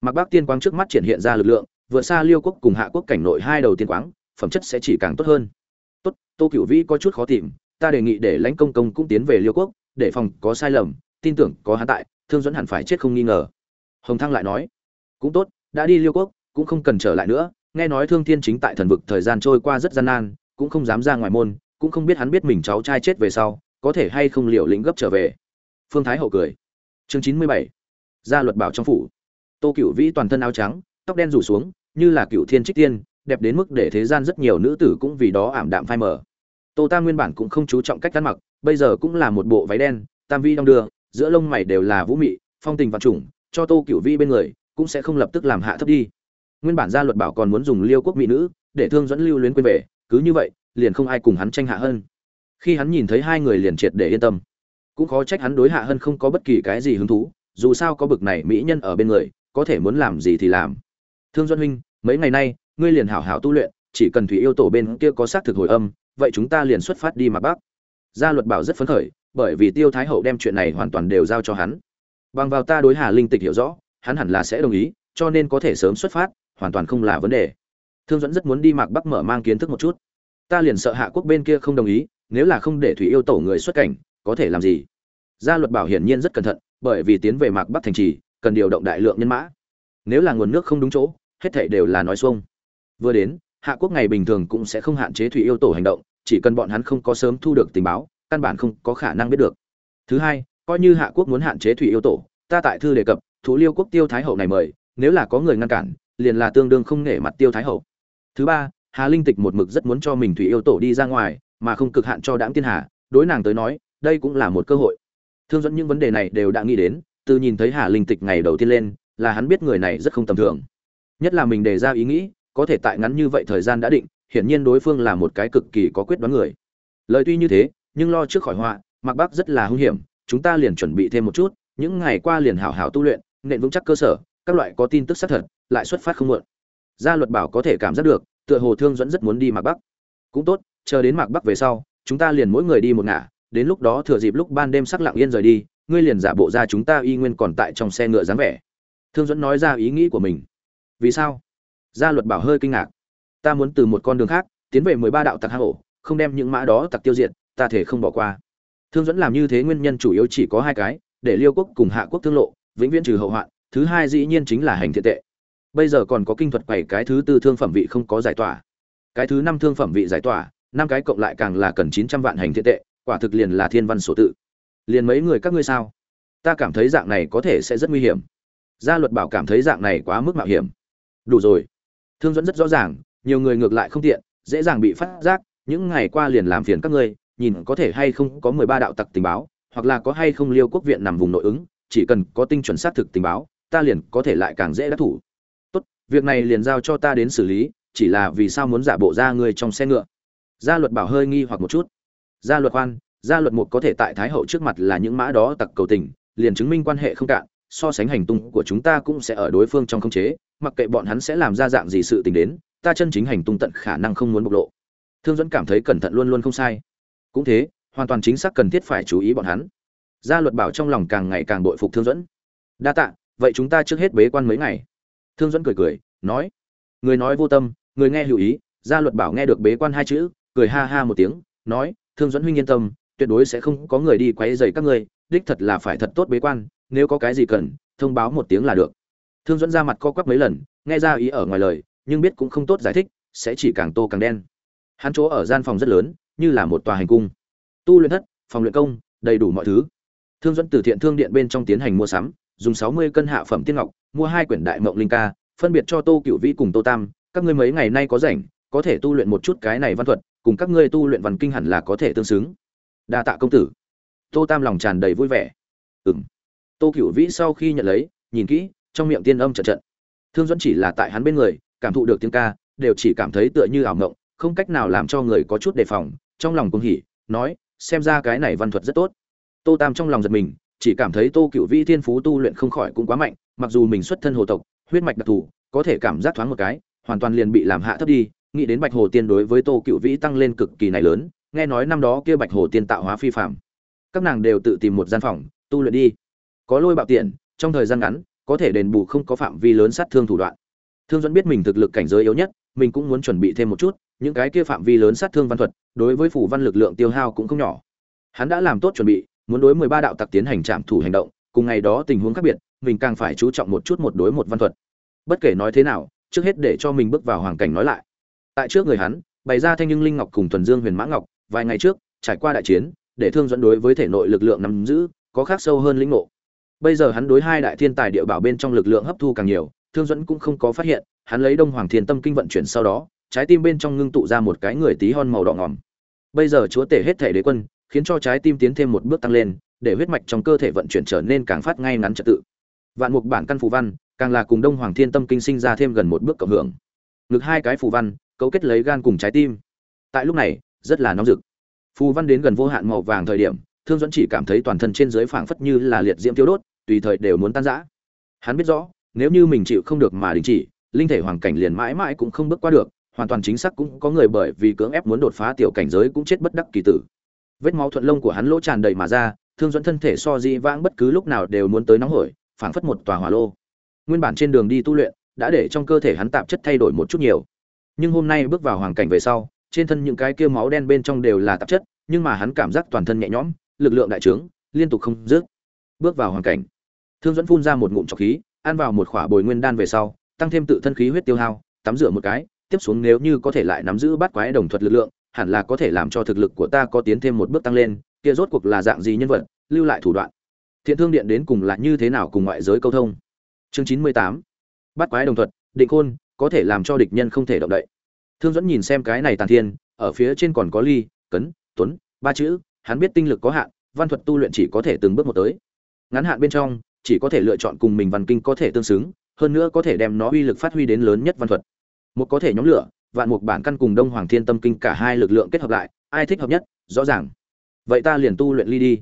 mặc bác tiên quang trước mắt triển hiện ra lực lượng, vượt xa liêu quốc cùng hạ quốc cảnh nội hai đầu tiên quáng, phẩm chất sẽ chỉ càng tốt hơn. Tốt, tô cửu vĩ có chút khó tìm, ta đề nghị để lãnh công công cũng tiến về liêu quốc, để phòng có sai lầm, tin tưởng có hắn tại, thương dẫn hẳn phải chết không nghi ngờ. Hồng thăng lại nói, cũng tốt, đã đi liêu quốc, cũng không cần trở lại nữa, nghe nói thương thiên chính tại thần vực thời gian trôi qua rất gian nan, cũng không dám ra ngoài môn, cũng không biết hắn biết mình cháu trai chết về sau, có thể hay không liệu lĩnh gấp trở về. Phương thái hậu cười. Chương chín mươi bảy, gia luật bảo trong phủ tô cựu vĩ toàn thân áo trắng, tóc đen rủ xuống, như là cựu thiên trích tiên, đẹp đến mức để thế gian rất nhiều nữ tử cũng vì đó ảm đạm phai mờ. Tô ta nguyên bản cũng không chú trọng cách ăn mặc, bây giờ cũng là một bộ váy đen, tam vi đong đưa, giữa lông mày đều là vũ mị, phong tình và trùng, cho tô cửu vi bên người, cũng sẽ không lập tức làm hạ thấp đi. Nguyên bản gia luật bảo còn muốn dùng liêu quốc mỹ nữ, để thương dẫn lưu luyến quên về, cứ như vậy, liền không ai cùng hắn tranh hạ hơn. Khi hắn nhìn thấy hai người liền triệt để yên tâm. Cũng khó trách hắn đối hạ hơn không có bất kỳ cái gì hứng thú, dù sao có bực này mỹ nhân ở bên người có thể muốn làm gì thì làm. Thương duân huynh, mấy ngày nay, ngươi liền hảo hảo tu luyện, chỉ cần thủy yêu tổ bên kia có xác thực hồi âm, vậy chúng ta liền xuất phát đi mà bắc gia luật bảo rất phấn khởi, bởi vì tiêu thái hậu đem chuyện này hoàn toàn đều giao cho hắn. Bằng vào ta đối hà linh tịch hiểu rõ, hắn hẳn là sẽ đồng ý, cho nên có thể sớm xuất phát, hoàn toàn không là vấn đề. Thương dẫn rất muốn đi mạc bắc mở mang kiến thức một chút. Ta liền sợ hạ quốc bên kia không đồng ý, nếu là không để thủy yêu tổ người xuất cảnh, có thể làm gì? Gia luật bảo hiển nhiên rất cẩn thận, bởi vì tiến về mạc bắc thành trì cần điều động đại lượng nhân mã. Nếu là nguồn nước không đúng chỗ, hết thảy đều là nói xuông. Vừa đến, hạ quốc ngày bình thường cũng sẽ không hạn chế thủy yêu tổ hành động, chỉ cần bọn hắn không có sớm thu được tình báo, căn bản không có khả năng biết được. Thứ hai, coi như hạ quốc muốn hạn chế thủy yêu tổ, ta tại thư đề cập, thủ liêu quốc tiêu thái hậu này mời, nếu là có người ngăn cản, liền là tương đương không nể mặt tiêu thái hậu. Thứ ba, hà linh tịch một mực rất muốn cho mình thủy yêu tổ đi ra ngoài, mà không cực hạn cho đãng tiên hà, đối nàng tới nói, đây cũng là một cơ hội. Thương dẫn những vấn đề này đều đã nghĩ đến từ nhìn thấy hà linh tịch ngày đầu tiên lên, là hắn biết người này rất không tầm thường. Nhất là mình đề ra ý nghĩ, có thể tại ngắn như vậy thời gian đã định, hiển nhiên đối phương là một cái cực kỳ có quyết đoán người. Lời tuy như thế, nhưng lo trước khỏi họa mặc bắc rất là hung hiểm, chúng ta liền chuẩn bị thêm một chút, những ngày qua liền hảo hảo tu luyện nền vững chắc cơ sở, các loại có tin tức xác thật, lại xuất phát không muộn. Gia luật bảo có thể cảm giác được, tựa hồ thương dẫn rất muốn đi mạc bắc. Cũng tốt, chờ đến mạc bắc về sau, chúng ta liền mỗi người đi một ngả, đến lúc đó thừa dịp lúc ban đêm sắc lặng yên rời đi ngươi liền giả bộ ra chúng ta y nguyên còn tại trong xe ngựa dáng vẻ. Thương dẫn nói ra ý nghĩ của mình. Vì sao? Gia luật bảo hơi kinh ngạc. Ta muốn từ một con đường khác, tiến về mười ba đạo tặc hạ hổ không đem những mã đó tặc tiêu diệt, ta thể không bỏ qua. Thương dẫn làm như thế nguyên nhân chủ yếu chỉ có hai cái, để liêu quốc cùng hạ quốc thương lộ, vĩnh viễn trừ hậu hoạn, thứ hai dĩ nhiên chính là hành thiện tệ. Bây giờ còn có kinh thuật quầy cái thứ tư thương phẩm vị không có giải tỏa. Cái thứ năm thương phẩm vị giải tỏa, năm cái cộng lại càng là cần chín trăm vạn hành thiện tệ, quả thực liền là thiên văn sổ tự liền mấy người các ngươi sao? Ta cảm thấy dạng này có thể sẽ rất nguy hiểm. Gia luật bảo cảm thấy dạng này quá mức mạo hiểm. Đủ rồi. Thương dẫn rất rõ ràng, nhiều người ngược lại không tiện, dễ dàng bị phát giác, những ngày qua liền làm phiền các ngươi, nhìn có thể hay không có mười ba đạo tặc tình báo, hoặc là có hay không liêu quốc viện nằm vùng nội ứng, chỉ cần có tinh chuẩn xác thực tình báo, ta liền có thể lại càng dễ đắc thủ. Tốt, việc này liền giao cho ta đến xử lý, chỉ là vì sao muốn giả bộ ra người trong xe ngựa? Gia luật bảo hơi nghi hoặc một chút. Gia luật khoan gia luật một có thể tại thái hậu trước mặt là những mã đó tặc cầu tình, liền chứng minh quan hệ không cạn, so sánh hành tung của chúng ta cũng sẽ ở đối phương trong không chế, mặc kệ bọn hắn sẽ làm ra dạng gì sự tình đến, ta chân chính hành tung tận khả năng không muốn bộc lộ. Thương dẫn cảm thấy cẩn thận luôn luôn không sai. Cũng thế, hoàn toàn chính xác cần thiết phải chú ý bọn hắn. Gia luật bảo trong lòng càng ngày càng bội phục thương dẫn đa tạ, vậy chúng ta trước hết bế quan mấy ngày. Thương dẫn cười cười, nói, người nói vô tâm, người nghe hữu ý. Gia luật bảo nghe được bế quan hai chữ, cười ha ha một tiếng, nói, thương dẫn huynh yên tâm tuyệt đối sẽ không có người đi quấy rầy các ngươi, đích thật là phải thật tốt bế quan, nếu có cái gì cần, thông báo một tiếng là được. Thương dẫn ra mặt co quắp mấy lần, nghe ra ý ở ngoài lời, nhưng biết cũng không tốt giải thích, sẽ chỉ càng tô càng đen. Hắn chỗ ở gian phòng rất lớn, như là một tòa hành cung. Tu luyện thất, phòng luyện công, đầy đủ mọi thứ. Thương dẫn từ thiện thương điện bên trong tiến hành mua sắm, dùng sáu mươi cân hạ phẩm tiên ngọc, mua hai quyển đại mộng linh ca, phân biệt cho tô cửu vĩ cùng tô tam, các ngươi mấy ngày nay có rảnh, có thể tu luyện một chút cái này văn thuật, cùng các ngươi tu luyện văn kinh hẳn là có thể tương xứng đa tạ công tử. Tô tam lòng tràn đầy vui vẻ. Ừng tô cựu vĩ sau khi nhận lấy, nhìn kỹ, trong miệng tiên âm trận trận. Thương dẫn chỉ là tại hắn bên người, cảm thụ được tiếng ca, đều chỉ cảm thấy tựa như ảo ngộng không cách nào làm cho người có chút đề phòng, trong lòng cũng hỉ, nói, xem ra cái này văn thuật rất tốt. Tô tam trong lòng giật mình, chỉ cảm thấy tô cựu vĩ thiên phú tu luyện không khỏi cũng quá mạnh, mặc dù mình xuất thân hồ tộc, huyết mạch đặc thù, có thể cảm giác thoáng một cái, hoàn toàn liền bị làm hạ thấp đi, nghĩ đến bạch hồ tiên đối với tô cựu vĩ tăng lên cực kỳ này lớn nghe nói năm đó kia bạch hồ tiên tạo hóa phi phạm các nàng đều tự tìm một gian phòng, tu luyện đi. Có lôi bạo tiện, trong thời gian ngắn, có thể đền bù không có phạm vi lớn sát thương thủ đoạn. Thương dẫn biết mình thực lực cảnh giới yếu nhất, mình cũng muốn chuẩn bị thêm một chút, những cái kia phạm vi lớn sát thương văn thuật, đối với phủ văn lực lượng tiêu hao cũng không nhỏ. Hắn đã làm tốt chuẩn bị, muốn đối mười ba đạo tặc tiến hành trạm thủ hành động, cùng ngày đó tình huống khác biệt, mình càng phải chú trọng một chút một đối một văn thuật. Bất kể nói thế nào, trước hết để cho mình bước vào hoàn cảnh nói lại. Tại trước người hắn, bày ra thanh nhưng linh ngọc cùng thuần dương huyền mã ngọc vài ngày trước, trải qua đại chiến, để thương dẫn đối với thể nội lực lượng nắm giữ, có khác sâu hơn lĩnh ngộ. Bây giờ hắn đối hai đại thiên tài địa bảo bên trong lực lượng hấp thu càng nhiều, thương dẫn cũng không có phát hiện, hắn lấy đông hoàng thiên tâm kinh vận chuyển sau đó, trái tim bên trong ngưng tụ ra một cái người tí hon màu đỏ ngòm bây giờ chúa tể hết thể đế quân, khiến cho trái tim tiến thêm một bước tăng lên, để huyết mạch trong cơ thể vận chuyển trở nên càng phát ngay ngắn trật tự. Vạn mục bản căn phù văn, càng là cùng đông hoàng thiên tâm kinh sinh ra thêm gần một bước cộng hưởng. Ngực hai cái phù văn, cấu kết lấy gan cùng trái tim. Tại lúc này rất là nóng rực. Phù văn đến gần vô hạn màu vàng thời điểm, thương dẫn chỉ cảm thấy toàn thân trên dưới phảng phất như là liệt diễm tiêu đốt, tùy thời đều muốn tan rã. Hắn biết rõ, nếu như mình chịu không được mà đình chỉ, linh thể hoàng cảnh liền mãi mãi cũng không bước qua được, hoàn toàn chính xác cũng có người bởi vì cưỡng ép muốn đột phá tiểu cảnh giới cũng chết bất đắc kỳ tử. Vết máu thuận lông của hắn lỗ tràn đầy mà ra, thương dẫn thân thể so di vãng bất cứ lúc nào đều muốn tới nóng hổi, phảng phất một tòa hỏa lô. Nguyên bản trên đường đi tu luyện, đã để trong cơ thể hắn tạp chất thay đổi một chút nhiều. Nhưng hôm nay bước vào hoàng cảnh về sau trên thân những cái kia máu đen bên trong đều là tạp chất, nhưng mà hắn cảm giác toàn thân nhẹ nhõm, lực lượng đại trướng, liên tục không dứt. Bước vào hoàn cảnh, thương dẫn phun ra một ngụm trọc khí, ăn vào một khỏa bồi nguyên đan về sau, tăng thêm tự thân khí huyết tiêu hao, tắm rửa một cái, tiếp xuống nếu như có thể lại nắm giữ bát quái đồng thuật lực lượng, hẳn là có thể làm cho thực lực của ta có tiến thêm một bước tăng lên, kia rốt cuộc là dạng gì nhân vật, lưu lại thủ đoạn. Thiện thương điện đến cùng là như thế nào cùng ngoại giới câu thông? Chương chín mươi tám, bát quái đồng thuật, định khôn, có thể làm cho địch nhân không thể động đậy thương dẫn nhìn xem cái này tàn thiên, ở phía trên còn có ly, cấn, tuấn, ba chữ, hắn biết tinh lực có hạn, văn thuật tu luyện chỉ có thể từng bước một tới. Ngắn hạn bên trong, chỉ có thể lựa chọn cùng mình văn kinh có thể tương xứng, hơn nữa có thể đem nó uy lực phát huy đến lớn nhất văn thuật. Một có thể nhóm lửa, vạn mục bản căn cùng đông hoàng thiên tâm kinh cả hai lực lượng kết hợp lại, ai thích hợp nhất, rõ ràng. Vậy ta liền tu luyện ly đi.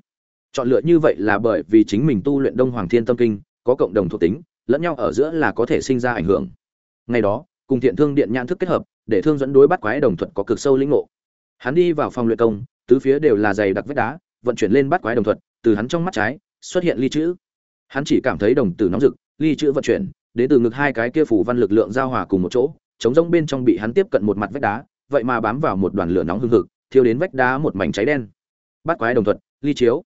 Chọn lựa như vậy là bởi vì chính mình tu luyện đông hoàng thiên tâm kinh, có cộng đồng thuộc tính, lẫn nhau ở giữa là có thể sinh ra ảnh hưởng. Ngày đó cùng thiện thương điện nhãn thức kết hợp, để thương dẫn đối bắt quái đồng thuật có cực sâu lĩnh ngộ. Hắn đi vào phòng luyện công, tứ phía đều là dày đặc vách đá, vận chuyển lên bắt quái đồng thuật, từ hắn trong mắt trái, xuất hiện ly chữ. Hắn chỉ cảm thấy đồng tử nóng rực, ly chữ vận chuyển, đến từ ngực hai cái kia phủ văn lực lượng giao hòa cùng một chỗ, chống rông bên trong bị hắn tiếp cận một mặt vách đá, vậy mà bám vào một đoàn lửa nóng hưng hực, thiêu đến vách đá một mảnh cháy đen. Bắt quái đồng thuật, ly chiếu.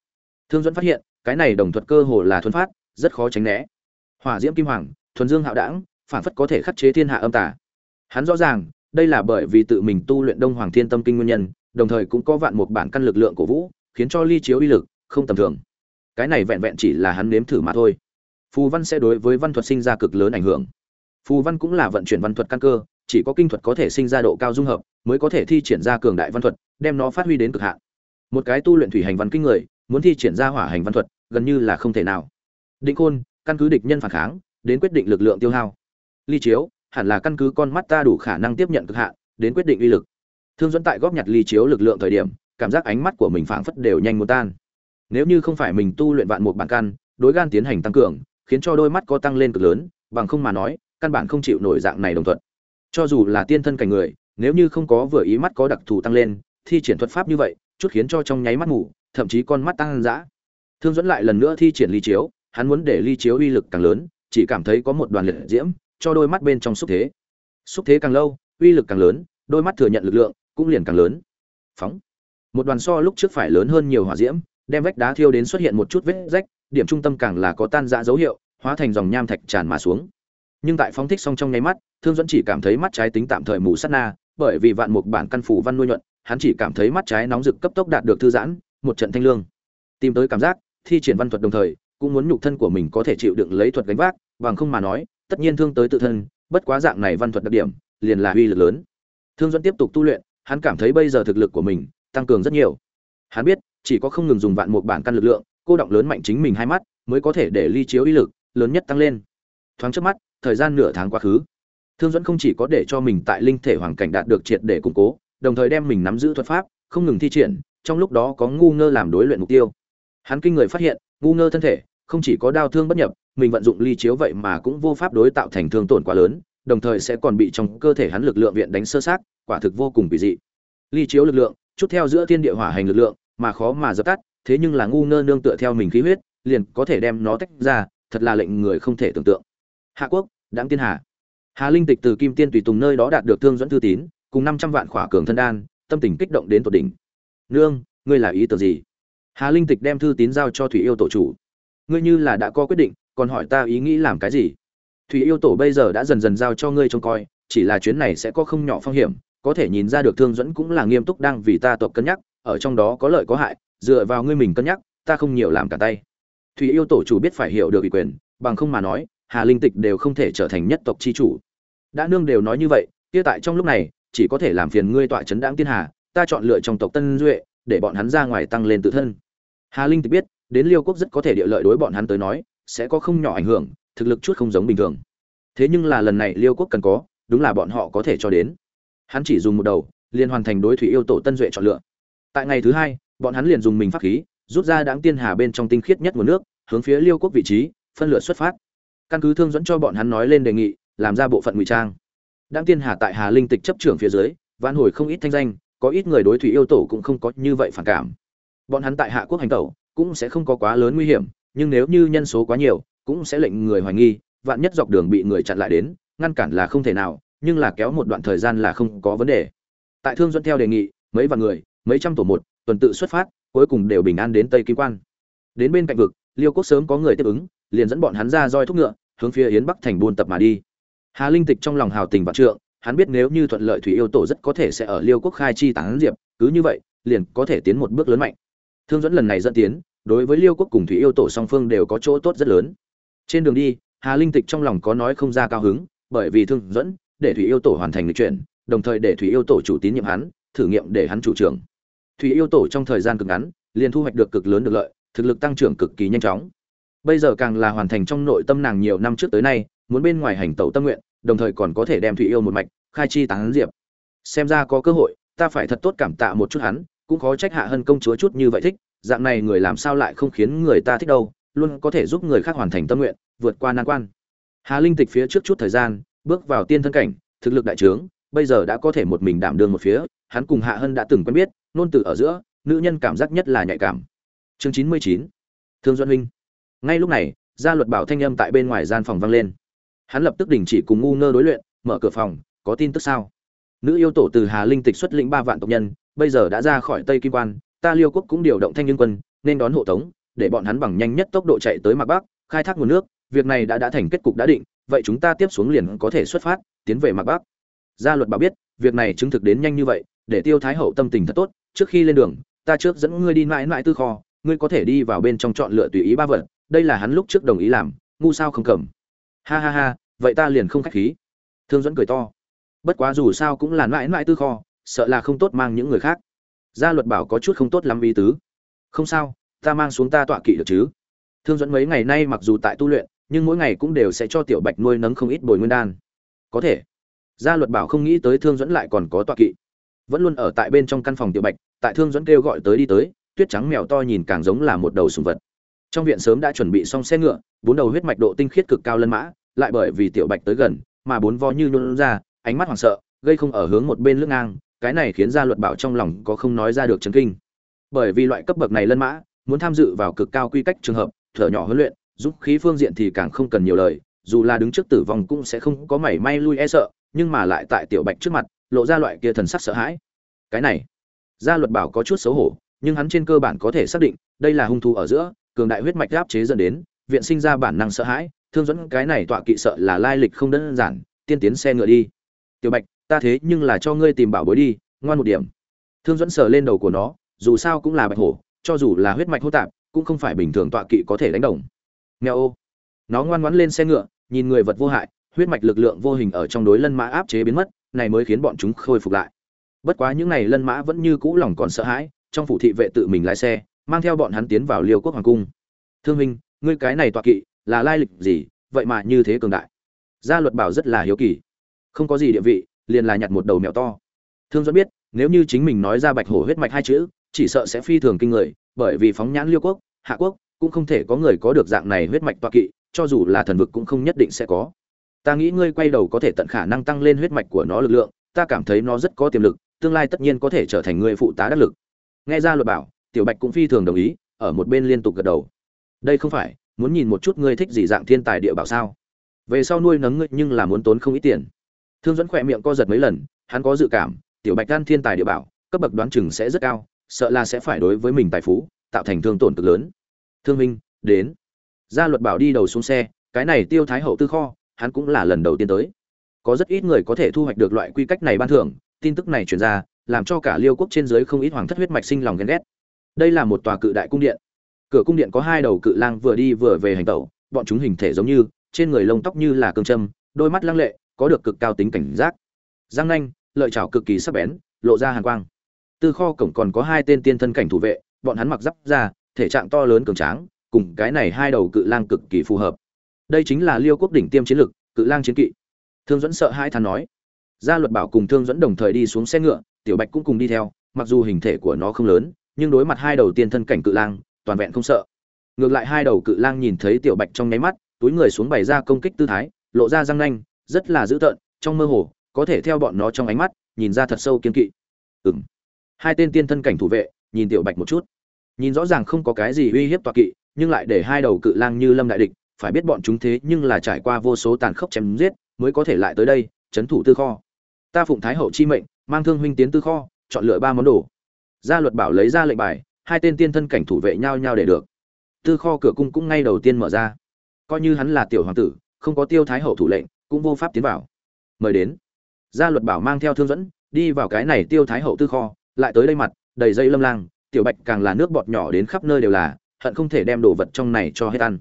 Thương dẫn phát hiện, cái này đồng thuật cơ hồ là thuần phát, rất khó tránh né. Hỏa diễm kim hoàng, thuần dương hạo đảng phản phất có thể khắc chế thiên hạ âm tà, hắn rõ ràng đây là bởi vì tự mình tu luyện đông hoàng thiên tâm kinh nguyên nhân đồng thời cũng có vạn một bản căn lực lượng của vũ khiến cho ly chiếu uy lực không tầm thường. Cái này vẹn vẹn chỉ là hắn nếm thử mà thôi. Phù văn sẽ đối với văn thuật sinh ra cực lớn ảnh hưởng. Phù văn cũng là vận chuyển văn thuật căn cơ chỉ có kinh thuật có thể sinh ra độ cao dung hợp mới có thể thi triển ra cường đại văn thuật đem nó phát huy đến cực hạn. Một cái tu luyện thủy hành văn kinh người muốn thi triển ra hỏa hành văn thuật gần như là không thể nào. Định khôn căn cứ địch nhân phản kháng đến quyết định lực lượng tiêu hao ly chiếu, hẳn là căn cứ con mắt ta đủ khả năng tiếp nhận cực hạn, đến quyết định uy lực. Thương dẫn tại góp nhặt ly chiếu lực lượng thời điểm, cảm giác ánh mắt của mình phảng phất đều nhanh muốn tan. Nếu như không phải mình tu luyện vạn một bản căn, đối gan tiến hành tăng cường, khiến cho đôi mắt có tăng lên cực lớn, bằng không mà nói, căn bản không chịu nổi dạng này đồng thuận. Cho dù là tiên thân cảnh người, nếu như không có vừa ý mắt có đặc thù tăng lên, thi triển thuật pháp như vậy, chút khiến cho trong nháy mắt ngủ, thậm chí con mắt tăng dã. Thương dẫn lại lần nữa thi triển ly chiếu, hắn muốn để ly chiếu uy lực càng lớn, chỉ cảm thấy có một đoàn liệt diễm cho đôi mắt bên trong xúc thế. Xúc thế càng lâu, uy lực càng lớn, đôi mắt thừa nhận lực lượng, cũng liền càng lớn. Phóng. Một đoàn so lúc trước phải lớn hơn nhiều hỏa diễm, đem vách đá thiêu đến xuất hiện một chút vết rách, điểm trung tâm càng là có tan rã dấu hiệu, hóa thành dòng nham thạch tràn mà xuống. Nhưng tại phóng thích xong trong nháy mắt, thương dẫn chỉ cảm thấy mắt trái tính tạm thời mù sát na, bởi vì vạn mục bản căn phủ văn nuôi nhuận, hắn chỉ cảm thấy mắt trái nóng rực cấp tốc đạt được thư giãn, một trận thanh lương. Tìm tới cảm giác, thi triển văn thuật đồng thời, cũng muốn nhục thân của mình có thể chịu đựng lấy thuật gánh vác, bằng không mà nói tất nhiên thương tới tự thân, bất quá dạng này văn thuật đặc điểm, liền là uy lực lớn. Thương dẫn tiếp tục tu luyện, hắn cảm thấy bây giờ thực lực của mình tăng cường rất nhiều. Hắn biết, chỉ có không ngừng dùng vạn mục bản căn lực lượng, cô động lớn mạnh chính mình hai mắt, mới có thể để ly chiếu uy lực lớn nhất tăng lên. Thoáng trước mắt, thời gian nửa tháng quá khứ. Thương dẫn không chỉ có để cho mình tại linh thể hoàn cảnh đạt được triệt để củng cố, đồng thời đem mình nắm giữ thuật pháp, không ngừng thi triển, trong lúc đó có ngu ngơ làm đối luyện mục tiêu. Hắn kinh người phát hiện, ngu ngơ thân thể không chỉ có đau thương bất nhập mình vận dụng ly chiếu vậy mà cũng vô pháp đối tạo thành thương tổn quá lớn, đồng thời sẽ còn bị trong cơ thể hắn lực lượng viện đánh sơ sát quả thực vô cùng kỳ dị. Ly chiếu lực lượng, chút theo giữa thiên địa hỏa hành lực lượng, mà khó mà dập tắt, thế nhưng là ngu ngơ nương tựa theo mình khí huyết, liền có thể đem nó tách ra, thật là lệnh người không thể tưởng tượng. Hạ quốc đáng tiên hà. Hà linh tịch từ kim tiên tùy tùng nơi đó đạt được thương dẫn thư tín, cùng năm trăm vạn khỏa cường thân đan, tâm tình kích động đến tột đỉnh. Nương, ngươi là ý tưởng gì? Hà linh tịch đem thư tín giao cho thủy yêu tổ chủ. Ngươi như là đã có quyết định còn hỏi ta ý nghĩ làm cái gì? Thủy yêu tổ bây giờ đã dần dần giao cho ngươi trông coi, chỉ là chuyến này sẽ có không nhỏ phong hiểm, có thể nhìn ra được thương dẫn cũng là nghiêm túc đang vì ta tộc cân nhắc, ở trong đó có lợi có hại, dựa vào ngươi mình cân nhắc, ta không nhiều làm cả tay. Thủy yêu tổ chủ biết phải hiểu được ủy quyền, bằng không mà nói, hà linh tịch đều không thể trở thành nhất tộc chi chủ. Đã nương đều nói như vậy, kia tại trong lúc này, chỉ có thể làm phiền ngươi tọa chấn đáng tiên hà, ta chọn lựa trong tộc tân duệ, để bọn hắn ra ngoài tăng lên tự thân. Hà linh tịch biết, đến liêu quốc rất có thể địa lợi đối bọn hắn tới nói sẽ có không nhỏ ảnh hưởng, thực lực chút không giống bình thường. Thế nhưng là lần này liêu quốc cần có, đúng là bọn họ có thể cho đến. Hắn chỉ dùng một đầu, liền hoàn thành đối thủy yêu tổ tân duệ chọn lựa. Tại ngày thứ hai, bọn hắn liền dùng mình pháp khí, rút ra đáng tiên hà bên trong tinh khiết nhất nguồn nước, hướng phía liêu quốc vị trí, phân lựa xuất phát. Căn cứ thương dẫn cho bọn hắn nói lên đề nghị, làm ra bộ phận ngụy trang. Đáng tiên hà tại hà linh tịch chấp trưởng phía dưới, vãn hồi không ít thanh danh, có ít người đối thủy yêu tổ cũng không có như vậy phản cảm. Bọn hắn tại hạ quốc hành tẩu, cũng sẽ không có quá lớn nguy hiểm nhưng nếu như nhân số quá nhiều, cũng sẽ lệnh người hoài nghi, vạn nhất dọc đường bị người chặn lại đến, ngăn cản là không thể nào, nhưng là kéo một đoạn thời gian là không có vấn đề. Tại thương dẫn theo đề nghị, mấy vạn người, mấy trăm tổ một, tuần tự xuất phát, cuối cùng đều bình an đến tây kim quan. Đến bên cạnh vực, liêu quốc sớm có người tiếp ứng, liền dẫn bọn hắn ra roi thúc ngựa, hướng phía yến bắc thành buôn tập mà đi. Hà linh tịch trong lòng hào tình vạn trượng, hắn biết nếu như thuận lợi thủy yêu tổ rất có thể sẽ ở liêu quốc khai chi tán diệp, cứ như vậy, liền có thể tiến một bước lớn mạnh. Thương dẫn lần này dẫn tiến đối với liêu quốc cùng thủy yêu tổ song phương đều có chỗ tốt rất lớn. Trên đường đi, hà linh tịch trong lòng có nói không ra cao hứng, bởi vì thương dẫn, để thủy yêu tổ hoàn thành lịch chuyển, đồng thời để thủy yêu tổ chủ tín nhiệm hắn, thử nghiệm để hắn chủ trưởng. Thủy yêu tổ trong thời gian cực ngắn, liền thu hoạch được cực lớn được lợi, thực lực tăng trưởng cực kỳ nhanh chóng. Bây giờ càng là hoàn thành trong nội tâm nàng nhiều năm trước tới nay, muốn bên ngoài hành tẩu tâm nguyện, đồng thời còn có thể đem thủy yêu một mạch, khai chi tán diệp. Xem ra có cơ hội, ta phải thật tốt cảm tạ một chút hắn, cũng khó trách hạ hân công chúa chút như vậy thích dạng này người làm sao lại không khiến người ta thích đâu, luôn có thể giúp người khác hoàn thành tâm nguyện, vượt qua nan quan. Hà linh tịch phía trước chút thời gian, bước vào tiên thân cảnh, thực lực đại trướng, bây giờ đã có thể một mình đảm đương một phía, hắn cùng hạ hân đã từng quen biết, nôn từ ở giữa, nữ nhân cảm giác nhất là nhạy cảm. Chương chín mươi chín, thương duân huynh. Ngay lúc này, gia luật bảo thanh âm tại bên ngoài gian phòng vang lên. Hắn lập tức đình chỉ cùng ngu ngơ đối luyện, mở cửa phòng, có tin tức sao? Nữ yêu tổ từ hà linh tịch xuất lĩnh ba vạn tộc nhân, bây giờ đã ra khỏi tây kim quan ta liêu quốc cũng điều động thanh niên quân, nên đón hộ tống, để bọn hắn bằng nhanh nhất tốc độ chạy tới Mạc bắc, khai thác nguồn nước, việc này đã đã thành kết cục đã định, vậy chúng ta tiếp xuống liền có thể xuất phát, tiến về Mạc bắc. Gia luật bảo biết, việc này chứng thực đến nhanh như vậy, để tiêu thái hậu tâm tình thật tốt, trước khi lên đường, ta trước dẫn ngươi đi mãi mãi tư kho, ngươi có thể đi vào bên trong chọn lựa tùy ý ba vật, đây là hắn lúc trước đồng ý làm, ngu sao không cầm. Ha ha ha, vậy ta liền không khách khí. Thương dẫn cười to. Bất quá dù sao cũng là mãi mãi tư kho, sợ là không tốt mang những người khác gia luật bảo có chút không tốt lắm ý tứ. Không sao, ta mang xuống ta tọa kỵ được chứ. Thương dẫn mấy ngày nay mặc dù tại tu luyện, nhưng mỗi ngày cũng đều sẽ cho tiểu bạch nuôi nấng không ít bồi nguyên đan. Có thể, gia luật bảo không nghĩ tới thương dẫn lại còn có tọa kỵ. Vẫn luôn ở tại bên trong căn phòng tiểu bạch, tại thương dẫn kêu gọi tới đi tới, tuyết trắng mèo to nhìn càng giống là một đầu sùng vật. Trong viện sớm đã chuẩn bị xong xe ngựa, bốn đầu huyết mạch độ tinh khiết cực cao lân mã, lại bởi vì tiểu bạch tới gần, mà bốn vo như nhuôn ra, ánh mắt hoảng sợ, gây không ở hướng một bên lưng ngang cái này khiến gia luật bảo trong lòng có không nói ra được chấn kinh. Bởi vì loại cấp bậc này lân mã, muốn tham dự vào cực cao quy cách trường hợp, thở nhỏ huấn luyện, giúp khí phương diện thì càng không cần nhiều lời, dù là đứng trước tử vong cũng sẽ không có mảy may lui e sợ, nhưng mà lại tại tiểu bạch trước mặt, lộ ra loại kia thần sắc sợ hãi. Cái này, gia luật bảo có chút xấu hổ, nhưng hắn trên cơ bản có thể xác định, đây là hung thú ở giữa, cường đại huyết mạch áp chế dẫn đến, viện sinh ra bản năng sợ hãi, thương dẫn cái này tọa kỵ sợ là lai lịch không đơn giản, tiên tiến xe ngựa đi. Tiểu bạch ta thế nhưng là cho ngươi tìm bảo bối đi, ngoan một điểm. Thương dẫn sờ lên đầu của nó, dù sao cũng là bạch hổ, cho dù là huyết mạch hô tạp, cũng không phải bình thường tọa kỵ có thể đánh đồng. Nghe ô. Nó ngoan ngoãn lên xe ngựa, nhìn người vật vô hại, huyết mạch lực lượng vô hình ở trong đối lân mã áp chế biến mất, này mới khiến bọn chúng khôi phục lại. Bất quá những này lân mã vẫn như cũ lòng còn sợ hãi, trong phủ thị vệ tự mình lái xe, mang theo bọn hắn tiến vào liêu quốc hoàng cung. Thương minh, ngươi cái này tọa kỵ, là lai lịch gì? Vậy mà như thế cường đại. Gia luật bảo rất là hiếu kỳ. Không có gì địa vị liền là nhặt một đầu mèo to. Thương dẫn biết, nếu như chính mình nói ra bạch hổ huyết mạch hai chữ, chỉ sợ sẽ phi thường kinh người, bởi vì phóng nhãn liêu quốc, hạ quốc, cũng không thể có người có được dạng này huyết mạch toa kỵ, cho dù là thần vực cũng không nhất định sẽ có. Ta nghĩ ngươi quay đầu có thể tận khả năng tăng lên huyết mạch của nó lực lượng, ta cảm thấy nó rất có tiềm lực, tương lai tất nhiên có thể trở thành người phụ tá đắc lực. Nghe ra luật bảo, tiểu bạch cũng phi thường đồng ý, ở một bên liên tục gật đầu. Đây không phải, muốn nhìn một chút ngươi thích gì dạng thiên tài địa bảo sao? Về sau nuôi nấng ngươi nhưng là muốn tốn không ít tiền thương dẫn khỏe miệng co giật mấy lần, hắn có dự cảm, tiểu bạch đan thiên tài địa bảo, cấp bậc đoán chừng sẽ rất cao, sợ là sẽ phải đối với mình tài phú, tạo thành thương tổn cực lớn. Thương minh, đến. Gia luật bảo đi đầu xuống xe, cái này tiêu thái hậu tư kho, hắn cũng là lần đầu tiên tới. Có rất ít người có thể thu hoạch được loại quy cách này ban thưởng, tin tức này truyền ra, làm cho cả liêu quốc trên dưới không ít hoàng thất huyết mạch sinh lòng ghen ghét. Đây là một tòa cự đại cung điện. Cửa cung điện có hai đầu cự lang vừa đi vừa về hành tẩu, bọn chúng hình thể giống như, trên người lông tóc như là cương châm, đôi mắt lăng lệ có được cực cao tính cảnh giác. Giang nanh, lợi chảo cực kỳ sắc bén, lộ ra hàn quang. Từ kho cổng còn có hai tên tiên thân cảnh thủ vệ, bọn hắn mặc giáp ra thể trạng to lớn cường tráng, cùng cái này hai đầu cự lang cực kỳ phù hợp. Đây chính là liêu quốc đỉnh tiêm chiến lực, cự lang chiến kỵ. Thương dẫn sợ hai thán nói. Gia luật bảo cùng thương dẫn đồng thời đi xuống xe ngựa, tiểu bạch cũng cùng đi theo, mặc dù hình thể của nó không lớn, nhưng đối mặt hai đầu tiên thân cảnh cự lang, toàn vẹn không sợ. Ngược lại hai đầu cự lang nhìn thấy tiểu bạch trong nháy mắt, túi người xuống bày ra công kích tư thái, lộ ra răng nanh rất là dữ tợn, trong mơ hồ, có thể theo bọn nó trong ánh mắt, nhìn ra thật sâu kiên kỵ. Ừng hai tên tiên thân cảnh thủ vệ, nhìn tiểu bạch một chút. Nhìn rõ ràng không có cái gì uy hiếp tọa kỵ, nhưng lại để hai đầu cự lang như lâm đại địch, phải biết bọn chúng thế nhưng là trải qua vô số tàn khốc chém giết, mới có thể lại tới đây, chấn thủ tư kho. Ta phụng thái hậu chi mệnh, mang thương huynh tiến tư kho, chọn lựa ba món đồ. Gia luật bảo lấy ra lệnh bài, hai tên tiên thân cảnh thủ vệ nhau nhau để được. Tư kho cửa cung cũng ngay đầu tiên mở ra. Coi như hắn là tiểu hoàng tử, không có tiêu thái hậu thủ lệnh cũng vô pháp tiến vào. Mời đến. Gia luật bảo mang theo thương dẫn, đi vào cái này tiêu thái hậu tư kho, lại tới đây mặt, đầy dây lâm lang, tiểu bạch càng là nước bọt nhỏ đến khắp nơi đều là, hận không thể đem đồ vật trong này cho hết ăn.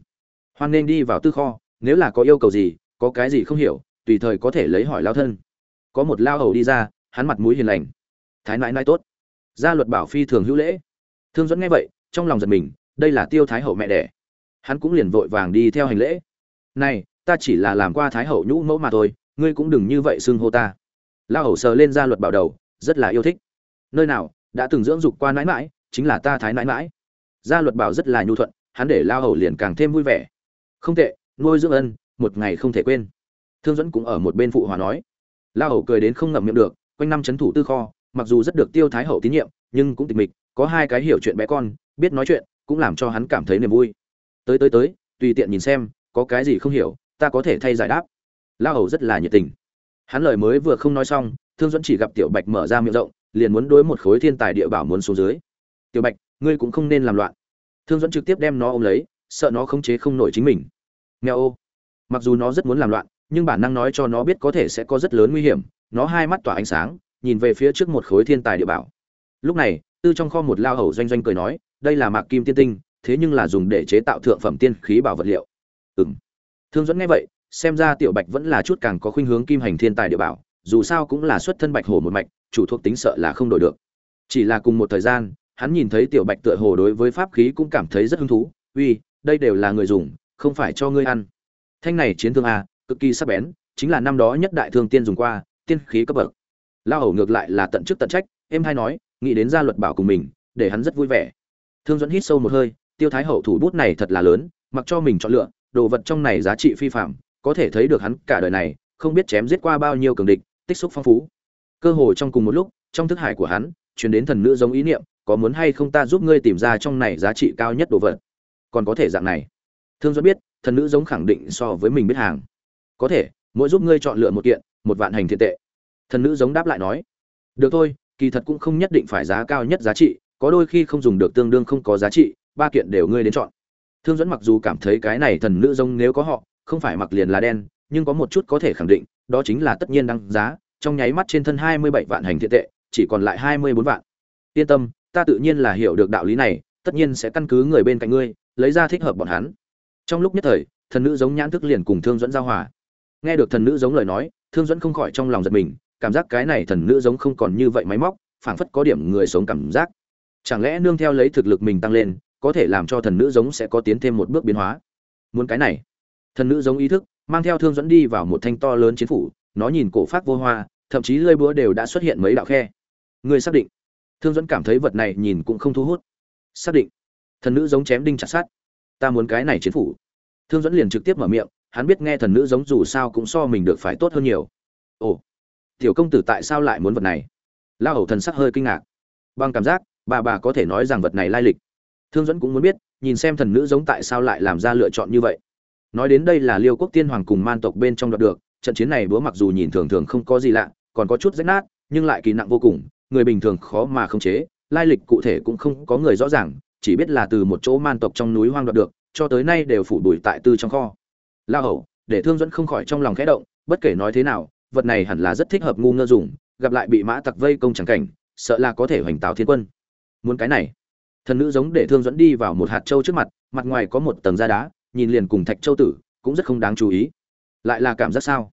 Hoan nên đi vào tư kho, nếu là có yêu cầu gì, có cái gì không hiểu, tùy thời có thể lấy hỏi lao thân. Có một lao hầu đi ra, hắn mặt mũi hiền lành. Thái nãi nãi tốt. Gia luật bảo phi thường hữu lễ. Thương dẫn nghe vậy, trong lòng giật mình, đây là tiêu thái hậu mẹ đẻ. Hắn cũng liền vội vàng đi theo hành lễ. Này ta chỉ là làm qua thái hậu nhũ mẫu mà thôi, ngươi cũng đừng như vậy xưng hô ta. La hầu sờ lên ra luật bảo đầu, rất là yêu thích. Nơi nào, đã từng dưỡng dục qua nãi mãi, chính là ta thái nãi mãi. Gia luật bảo rất là nhu thuận, hắn để la hầu liền càng thêm vui vẻ. Không tệ, nuôi dưỡng ân, một ngày không thể quên. Thương dẫn cũng ở một bên phụ hòa nói. La hầu cười đến không ngậm miệng được, quanh năm chấn thủ tư kho, mặc dù rất được tiêu thái hậu tín nhiệm, nhưng cũng tịch mịch, có hai cái hiểu chuyện bé con, biết nói chuyện, cũng làm cho hắn cảm thấy niềm vui. Tới tới tới, tùy tiện nhìn xem, có cái gì không hiểu ta có thể thay giải đáp. Lao hầu rất là nhiệt tình. Hắn lời mới vừa không nói xong, thương dẫn chỉ gặp tiểu bạch mở ra miệng rộng, liền muốn đối một khối thiên tài địa bảo muốn xuống dưới. Tiểu bạch, ngươi cũng không nên làm loạn. Thương dẫn trực tiếp đem nó ôm lấy, sợ nó khống chế không nổi chính mình. Nghèo ô. Mặc dù nó rất muốn làm loạn, nhưng bản năng nói cho nó biết có thể sẽ có rất lớn nguy hiểm, nó hai mắt tỏa ánh sáng, nhìn về phía trước một khối thiên tài địa bảo. Lúc này tư trong kho một lao hầu doanh doanh cười nói, đây là mạc kim tiên tinh, thế nhưng là dùng để chế tạo thượng phẩm tiên khí bảo vật liệu. Ừng thương dẫn nghe vậy, xem ra tiểu bạch vẫn là chút càng có khuynh hướng kim hành thiên tài địa bảo, dù sao cũng là xuất thân bạch hổ một mạch, chủ thuộc tính sợ là không đổi được. Chỉ là cùng một thời gian, hắn nhìn thấy tiểu bạch tựa hồ đối với pháp khí cũng cảm thấy rất hứng thú, uy, đây đều là người dùng, không phải cho ngươi ăn. Thanh này chiến thương a, cực kỳ sắc bén, chính là năm đó nhất đại thương tiên dùng qua, tiên khí cấp bậc. Lao hầu ngược lại là tận chức tận trách, em hay nói, nghĩ đến gia luật bảo cùng mình, để hắn rất vui vẻ. Thương dẫn hít sâu một hơi, tiêu thái hậu thủ bút này thật là lớn, mặc cho mình chọn lựa đồ vật trong này giá trị phi phạm, có thể thấy được hắn cả đời này không biết chém giết qua bao nhiêu cường địch, tích xúc phong phú. Cơ hồ trong cùng một lúc, trong thức hải của hắn chuyển đến thần nữ giống ý niệm, có muốn hay không ta giúp ngươi tìm ra trong này giá trị cao nhất đồ vật? Còn có thể dạng này. Thương do biết, thần nữ giống khẳng định so với mình biết hàng. Có thể, mỗi giúp ngươi chọn lựa một kiện, một vạn hành thiện tệ. Thần nữ giống đáp lại nói, được thôi, kỳ thật cũng không nhất định phải giá cao nhất giá trị, có đôi khi không dùng được tương đương không có giá trị, ba kiện đều ngươi đến chọn thương dẫn mặc dù cảm thấy cái này thần nữ giống nếu có họ, không phải mặc liền là đen, nhưng có một chút có thể khẳng định, đó chính là tất nhiên đăng giá, trong nháy mắt trên thân hai mươi bảy vạn hành thiện tệ, chỉ còn lại hai mươi bốn vạn. Yên tâm, ta tự nhiên là hiểu được đạo lý này, tất nhiên sẽ căn cứ người bên cạnh ngươi, lấy ra thích hợp bọn hắn. Trong lúc nhất thời, thần nữ giống nhãn thức liền cùng thương dẫn giao hòa. Nghe được thần nữ giống lời nói, thương dẫn không khỏi trong lòng giật mình, cảm giác cái này thần nữ giống không còn như vậy máy móc, phảng phất có điểm người sống cảm giác. Chẳng lẽ nương theo lấy thực lực mình tăng lên có thể làm cho thần nữ giống sẽ có tiến thêm một bước biến hóa. Muốn cái này, thần nữ giống ý thức, mang theo thương dẫn đi vào một thanh to lớn chiến phủ, nó nhìn cổ phát vô hoa, thậm chí lơi búa đều đã xuất hiện mấy đạo khe. Người xác định? Thương dẫn cảm thấy vật này nhìn cũng không thu hút. Xác định. Thần nữ giống chém đinh chặt sát ta muốn cái này chiến phủ. Thương dẫn liền trực tiếp mở miệng, hắn biết nghe thần nữ giống dù sao cũng so mình được phải tốt hơn nhiều. Ồ, tiểu công tử tại sao lại muốn vật này? La hầu thần sắc hơi kinh ngạc. Bằng cảm giác, bà bà có thể nói rằng vật này lai lịch thương dẫn cũng muốn biết, nhìn xem thần nữ giống tại sao lại làm ra lựa chọn như vậy. Nói đến đây là liêu quốc tiên hoàng cùng man tộc bên trong đoạt được, trận chiến này búa mặc dù nhìn thường thường không có gì lạ, còn có chút rách nát, nhưng lại kỳ nặng vô cùng, người bình thường khó mà khống chế, lai lịch cụ thể cũng không có người rõ ràng, chỉ biết là từ một chỗ man tộc trong núi hoang đoạt được, cho tới nay đều phủ đuổi tại tư trong kho. La hầu, để thương dẫn không khỏi trong lòng khẽ động, bất kể nói thế nào, vật này hẳn là rất thích hợp ngu ngơ dùng, gặp lại bị mã tặc vây công chẳng cảnh, sợ là có thể hoành tạo thiên quân. Muốn cái này thần nữ giống để thương dẫn đi vào một hạt châu trước mặt mặt ngoài có một tầng da đá, nhìn liền cùng thạch châu tử, cũng rất không đáng chú ý. Lại là cảm giác sao?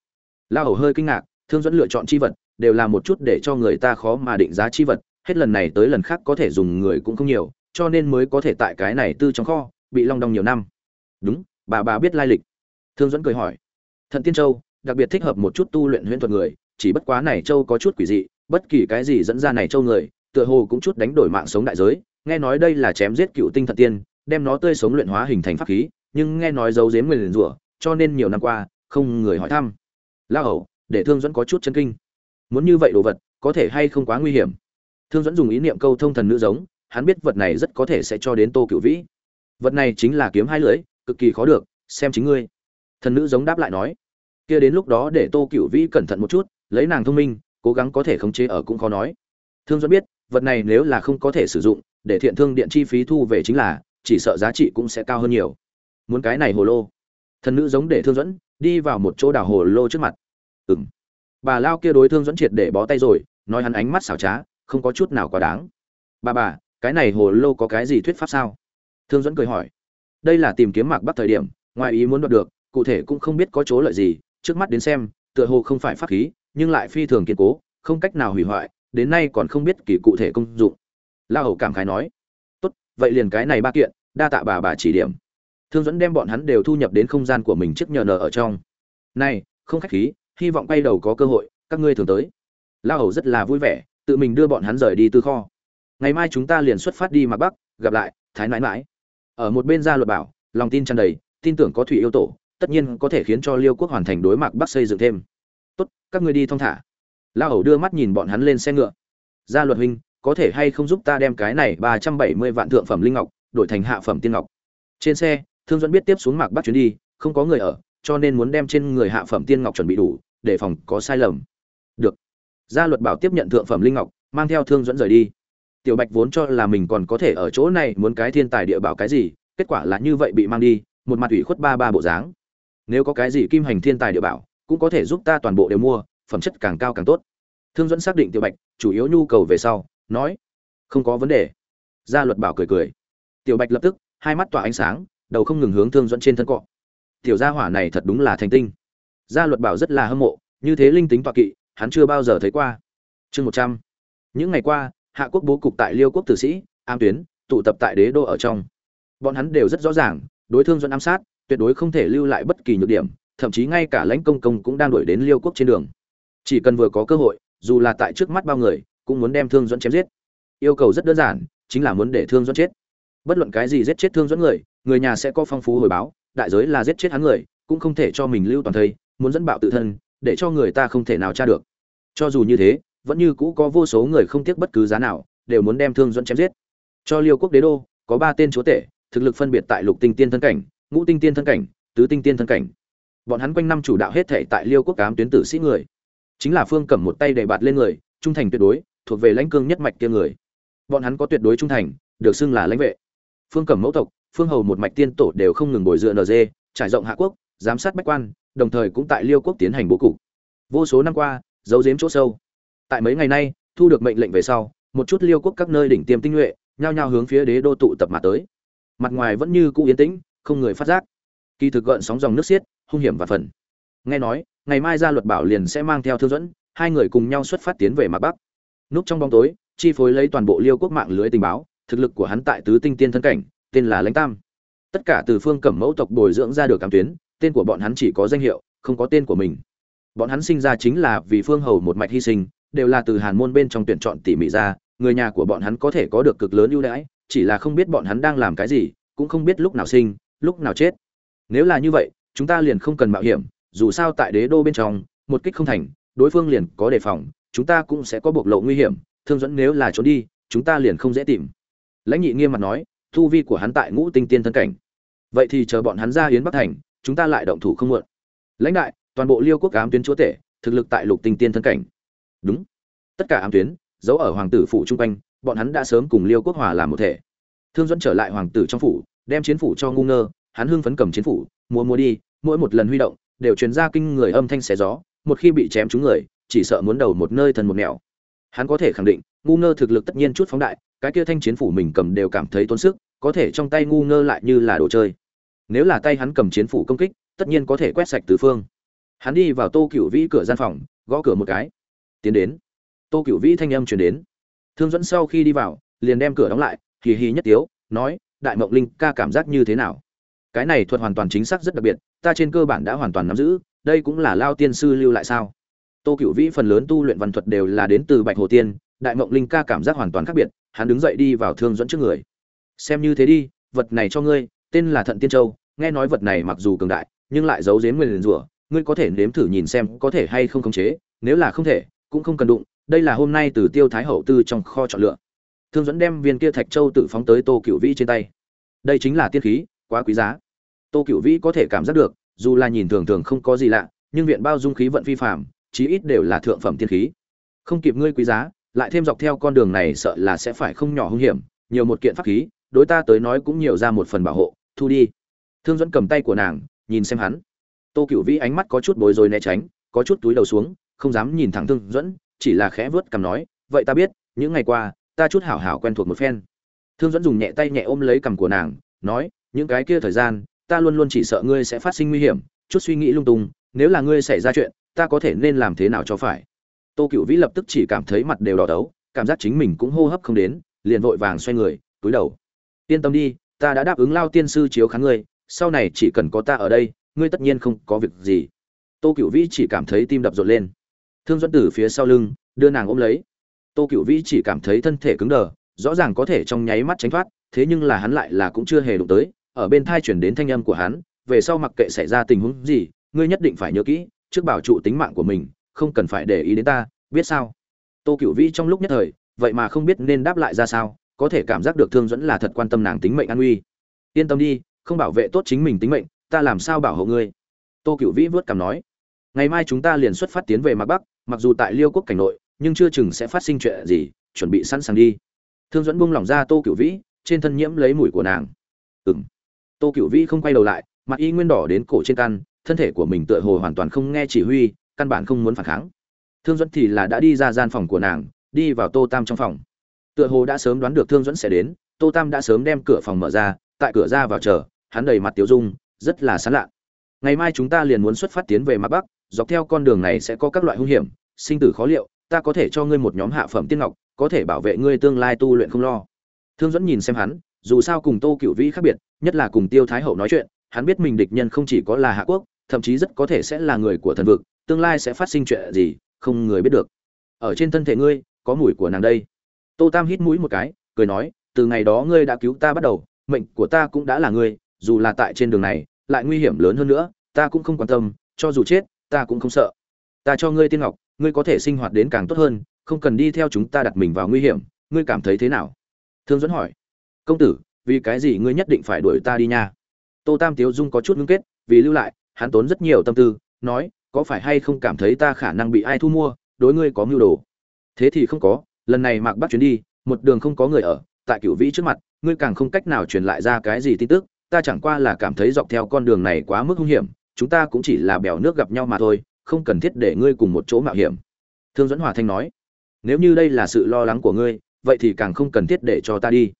La hầu hơi kinh ngạc, thương dẫn lựa chọn chi vật, đều là một chút để cho người ta khó mà định giá chi vật, hết lần này tới lần khác có thể dùng người cũng không nhiều, cho nên mới có thể tại cái này tư trong kho, bị long đong nhiều năm. Đúng, bà bà biết lai lịch. Thương dẫn cười hỏi. Thận tiên châu, đặc biệt thích hợp một chút tu luyện huyễn thuật người, chỉ bất quá này châu có chút quỷ dị, bất kỳ cái gì dẫn ra này châu người, tựa hồ cũng chút đánh đổi mạng sống đại giới nghe nói đây là chém giết cựu tinh thần tiên, đem nó tươi sống luyện hóa hình thành pháp khí, nhưng nghe nói giấu giếm người liền rủa, cho nên nhiều năm qua, không người hỏi thăm. La hầu, để thương dẫn có chút chân kinh. Muốn như vậy đồ vật, có thể hay không quá nguy hiểm? Thương dẫn dùng ý niệm câu thông thần nữ giống, hắn biết vật này rất có thể sẽ cho đến tô cựu vĩ. Vật này chính là kiếm hai lưỡi, cực kỳ khó được, xem chính ngươi. Thần nữ giống đáp lại nói. Kia đến lúc đó để tô cựu vĩ cẩn thận một chút, lấy nàng thông minh, cố gắng có thể khống chế ở cũng khó nói. Thương dẫn biết, vật này nếu là không có thể sử dụng để thiện thương điện chi phí thu về chính là, chỉ sợ giá trị cũng sẽ cao hơn nhiều. Muốn cái này hồ lô. Thần nữ giống để thương dẫn, đi vào một chỗ đảo hồ lô trước mặt. Ừ m bà lao kia đối thương dẫn triệt để bó tay rồi, nói hắn ánh mắt xảo trá, không có chút nào quá đáng. Bà bà, cái này hồ lô có cái gì thuyết pháp sao? Thương dẫn cười hỏi. Đây là tìm kiếm mạc bắc thời điểm, ngoài ý muốn đoạt được, cụ thể cũng không biết có chỗ lợi gì, trước mắt đến xem, tựa hồ không phải pháp khí, nhưng lại phi thường kiên cố, không cách nào hủy hoại, đến nay còn không biết kỳ cụ thể công dụng la hầu cảm khái nói, tốt, vậy liền cái này ba kiện, đa tạ bà bà chỉ điểm. Thương dẫn đem bọn hắn đều thu nhập đến không gian của mình trước nhờ nờ ở trong. Này, không khách khí, hy vọng quay đầu có cơ hội, các ngươi thường tới. La hầu rất là vui vẻ, tự mình đưa bọn hắn rời đi từ kho. Ngày mai chúng ta liền xuất phát đi mặc bắc, gặp lại, thái nãi mãi ở một bên gia luật bảo, lòng tin tràn đầy, tin tưởng có thủy yêu tổ, tất nhiên có thể khiến cho liêu quốc hoàn thành đối mặt bắc xây dựng thêm. Tốt, các ngươi đi thong thả. La hầu đưa mắt nhìn bọn hắn lên xe ngựa. Gia luật huynh có thể hay không giúp ta đem cái này ba trăm bảy mươi vạn thượng phẩm linh ngọc đổi thành hạ phẩm tiên ngọc. Trên xe, thương dẫn biết tiếp xuống mạc bắc chuyến đi, không có người ở, cho nên muốn đem trên người hạ phẩm tiên ngọc chuẩn bị đủ, để phòng có sai lầm. Được. Gia luật bảo tiếp nhận thượng phẩm linh ngọc, mang theo thương dẫn rời đi. Tiểu bạch vốn cho là mình còn có thể ở chỗ này muốn cái thiên tài địa bảo cái gì, kết quả là như vậy bị mang đi, một mặt ủy khuất ba ba bộ dáng. Nếu có cái gì kim hành thiên tài địa bảo, cũng có thể giúp ta toàn bộ đều mua, phẩm chất càng cao càng tốt. Thương dẫn xác định tiểu bạch, chủ yếu nhu cầu về sau nói, không có vấn đề. Gia luật bảo cười cười. Tiểu bạch lập tức, hai mắt tỏa ánh sáng, đầu không ngừng hướng thương dẫn trên thân cọ. Tiểu gia hỏa này thật đúng là thành tinh. Gia luật bảo rất là hâm mộ, như thế linh tính tọa kỵ, hắn chưa bao giờ thấy qua. Chương một trăm. Những ngày qua, hạ quốc bố cục tại liêu quốc tử sĩ, am tuyến, tụ tập tại đế đô ở trong. Bọn hắn đều rất rõ ràng, đối thương dẫn ám sát, tuyệt đối không thể lưu lại bất kỳ nhược điểm, thậm chí ngay cả lãnh công công cũng đang đuổi đến liêu quốc trên đường. Chỉ cần vừa có cơ hội, dù là tại trước mắt bao người cũng muốn đem thương dẫn chém giết. Yêu cầu rất đơn giản, chính là muốn để thương dẫn chết. Bất luận cái gì giết chết thương dẫn người người nhà sẽ có phong phú hồi báo, đại giới là giết chết hắn người, cũng không thể cho mình lưu toàn thây, muốn dẫn bạo tự thân, để cho người ta không thể nào tra được. Cho dù như thế, vẫn như cũ có vô số người không tiếc bất cứ giá nào, đều muốn đem thương dẫn chém giết. Cho liêu quốc đế đô, có ba tên chúa tể, thực lực phân biệt tại lục tinh tiên thân cảnh, ngũ tinh tiên thân cảnh, tứ tinh tiên thân cảnh. Bọn hắn quanh năm chủ đạo hết thể tại liêu quốc cám tuyến tử sĩ người. Chính là phương cầm một tay đầy bạt lên người, trung thành tuyệt đối thuộc về lãnh cương nhất mạch kia người. Bọn hắn có tuyệt đối trung thành, được xưng là lãnh vệ. Phương cẩm mẫu tộc, phương hầu một mạch tiên tổ đều không ngừng bồi dựa nd trải rộng hạ quốc, giám sát bách quan, đồng thời cũng tại liêu quốc tiến hành bố cục. Vô số năm qua, giấu giếm chỗ sâu. Tại mấy ngày nay, thu được mệnh lệnh về sau, một chút liêu quốc các nơi đỉnh tiêm tinh nhuệ, nhao nhao hướng phía đế đô tụ tập mà tới. Mặt ngoài vẫn như cũ yên tĩnh, không người phát giác. Kỳ thực gợn sóng dòng nước xiết, hung hiểm và phần. Nghe nói, ngày mai ra luật bảo liền sẽ mang theo thương dẫn, hai người cùng nhau xuất phát tiến về mặt bắc núp trong bóng tối, chi phối lấy toàn bộ liêu quốc mạng lưới tình báo, thực lực của hắn tại tứ tinh tiên thân cảnh, tên là lãnh tam. Tất cả từ phương cẩm mẫu tộc bồi dưỡng ra được cảm tuyến, tên của bọn hắn chỉ có danh hiệu, không có tên của mình. Bọn hắn sinh ra chính là vì phương hầu một mạch hy sinh, đều là từ hàn môn bên trong tuyển chọn tỉ mỉ ra, người nhà của bọn hắn có thể có được cực lớn ưu đãi, chỉ là không biết bọn hắn đang làm cái gì, cũng không biết lúc nào sinh, lúc nào chết. Nếu là như vậy, chúng ta liền không cần mạo hiểm, dù sao tại đế đô bên trong, một kích không thành, đối phương liền có đề phòng chúng ta cũng sẽ có bộc lộ nguy hiểm, thương dẫn nếu là trốn đi, chúng ta liền không dễ tìm. Lãnh nhị nghiêm mặt nói thu vi của hắn tại ngũ tinh tiên thân cảnh. Vậy thì chờ bọn hắn ra yến bắc thành, chúng ta lại động thủ không muộn. Lãnh đại, toàn bộ liêu quốc ám tuyến chúa tể, thực lực tại lục tinh tiên thân cảnh. Đúng. Tất cả ám tuyến, giấu ở hoàng tử phủ chung quanh, bọn hắn đã sớm cùng liêu quốc hòa làm một thể. Thương dẫn trở lại hoàng tử trong phủ, đem chiến phủ cho ngu ngơ, hắn hưng phấn cầm chiến phủ, múa múa đi, mỗi một lần huy động, đều truyền ra kinh người âm thanh xé gió, một khi bị chém trúng người chỉ sợ muốn đầu một nơi thần một nẻo. Hắn có thể khẳng định, ngu ngơ thực lực tất nhiên chút phóng đại, cái kia thanh chiến phủ mình cầm đều cảm thấy tốn sức, có thể trong tay ngu ngơ lại như là đồ chơi. Nếu là tay hắn cầm chiến phủ công kích, tất nhiên có thể quét sạch tứ phương. Hắn đi vào tô cựu vĩ cửa gian phòng, gõ cửa một cái. Tiến đến. Tô cựu vĩ thanh âm chuyển đến. Thương dẫn sau khi đi vào, liền đem cửa đóng lại, hì hì nhất tiếu, nói, đại mộng linh, ca cảm giác như thế nào? Cái này thuật hoàn toàn chính xác rất đặc biệt, ta trên cơ bản đã hoàn toàn nắm giữ, đây cũng là lao tiên sư lưu lại sao? Tô cựu vĩ phần lớn tu luyện văn thuật đều là đến từ bạch hồ tiên, đại mộng linh ca cảm giác hoàn toàn khác biệt, hắn đứng dậy đi vào thương dẫn trước người. Xem như thế đi, vật này cho ngươi, tên là thận tiên châu, nghe nói vật này mặc dù cường đại, nhưng lại giấu giếm nguyền rủa, ngươi có thể nếm thử nhìn xem có thể hay không khống chế, nếu là không thể, cũng không cần đụng, đây là hôm nay từ tiêu thái hậu tư trong kho chọn lựa. Thương dẫn đem viên kia thạch châu tự phóng tới tô cựu vĩ trên tay. Đây chính là tiên khí, quá quý giá. Tô cựu vĩ có thể cảm giác được, dù là nhìn thường thường không có gì lạ, nhưng viện bao dung khí vận phi phạm chí ít đều là thượng phẩm tiên khí. Không kịp ngươi quý giá, lại thêm dọc theo con đường này sợ là sẽ phải không nhỏ hung hiểm, nhiều một kiện pháp khí, đối ta tới nói cũng nhiều ra một phần bảo hộ, thu đi. Thương dẫn cầm tay của nàng, nhìn xem hắn. Tô Cửu vĩ ánh mắt có chút bối rối né tránh, có chút túi đầu xuống, không dám nhìn thẳng thương dẫn chỉ là khẽ vớt cằm nói, vậy ta biết, những ngày qua, ta chút hảo hảo quen thuộc một phen. Thương dẫn dùng nhẹ tay nhẹ ôm lấy cằm của nàng, nói, những cái kia thời gian, ta luôn luôn chỉ sợ ngươi sẽ phát sinh nguy hiểm, chút suy nghĩ lung tung, nếu là ngươi xảy ra chuyện ta có thể nên làm thế nào cho phải? Tô cựu vĩ lập tức chỉ cảm thấy mặt đều đỏ đấu, cảm giác chính mình cũng hô hấp không đến, liền vội vàng xoay người, túi đầu. Yên tâm đi, ta đã đáp ứng lao tiên sư chiếu kháng ngươi, sau này chỉ cần có ta ở đây, ngươi tất nhiên không có việc gì. Tô cựu vĩ chỉ cảm thấy tim đập rộn lên. Thương dẫn từ phía sau lưng, đưa nàng ôm lấy. Tô cựu vĩ chỉ cảm thấy thân thể cứng đờ, rõ ràng có thể trong nháy mắt tránh thoát, thế nhưng là hắn lại là cũng chưa hề đụng tới, ở bên thai chuyển đến thanh âm của hắn, về sau mặc kệ xảy ra tình huống gì, ngươi nhất định phải nhớ kỹ trước bảo trụ tính mạng của mình, không cần phải để ý đến ta, biết sao? Tô cựu vĩ trong lúc nhất thời, vậy mà không biết nên đáp lại ra sao, có thể cảm giác được thương dẫn là thật quan tâm nàng tính mệnh an nguy yên tâm đi, không bảo vệ tốt chính mình tính mệnh, ta làm sao bảo hộ ngươi? Tô cựu vĩ vớt cảm nói. Ngày mai chúng ta liền xuất phát tiến về mặt bắc, mặc dù tại liêu quốc cảnh nội, nhưng chưa chừng sẽ phát sinh chuyện gì, chuẩn bị sẵn sàng đi. Thương dẫn buông lỏng ra tô cựu vĩ, trên thân nhiễm lấy mùi của nàng. Ừ m tô cựu vĩ không quay đầu lại, mặt y nguyên đỏ đến cổ trên căn thân thể của mình tựa hồ hoàn toàn không nghe chỉ huy, căn bản không muốn phản kháng. Thương dẫn thì là đã đi ra gian phòng của nàng, đi vào tô tam trong phòng. Tựa hồ đã sớm đoán được thương dẫn sẽ đến, tô tam đã sớm đem cửa phòng mở ra, tại cửa ra vào chờ, hắn đầy mặt tiêu dung, rất là sán lạ ngày mai chúng ta liền muốn xuất phát tiến về mặt bắc, dọc theo con đường này sẽ có các loại hung hiểm, sinh tử khó liệu, ta có thể cho ngươi một nhóm hạ phẩm tiên ngọc, có thể bảo vệ ngươi tương lai tu luyện không lo. Thương dẫn nhìn xem hắn, dù sao cùng tô cựu vĩ khác biệt, nhất là cùng tiêu thái hậu nói chuyện, hắn biết mình địch nhân không chỉ có là hạ quốc thậm chí rất có thể sẽ là người của thần vực, tương lai sẽ phát sinh chuyện gì, không người biết được. Ở trên thân thể ngươi, có mùi của nàng đây. Tô tam hít mũi một cái, cười nói, từ ngày đó ngươi đã cứu ta bắt đầu, mệnh của ta cũng đã là ngươi, dù là tại trên đường này, lại nguy hiểm lớn hơn nữa, ta cũng không quan tâm, cho dù chết, ta cũng không sợ. Ta cho ngươi tiên ngọc, ngươi có thể sinh hoạt đến càng tốt hơn, không cần đi theo chúng ta đặt mình vào nguy hiểm, ngươi cảm thấy thế nào? Thương dẫn hỏi. Công tử, vì cái gì ngươi nhất định phải đuổi ta đi nha? Tô tam tiếu dung có chút ngưng kết, vì lưu lại hắn tốn rất nhiều tâm tư, nói, có phải hay không cảm thấy ta khả năng bị ai thu mua, đối ngươi có mưu đồ? Thế thì không có, lần này mạc bắt chuyến đi, một đường không có người ở, tại cửu vĩ trước mặt, ngươi càng không cách nào truyền lại ra cái gì tin tức, ta chẳng qua là cảm thấy dọc theo con đường này quá mức hung hiểm, chúng ta cũng chỉ là bèo nước gặp nhau mà thôi, không cần thiết để ngươi cùng một chỗ mạo hiểm. Thương dẫn hòa thanh nói, nếu như đây là sự lo lắng của ngươi, vậy thì càng không cần thiết để cho ta đi.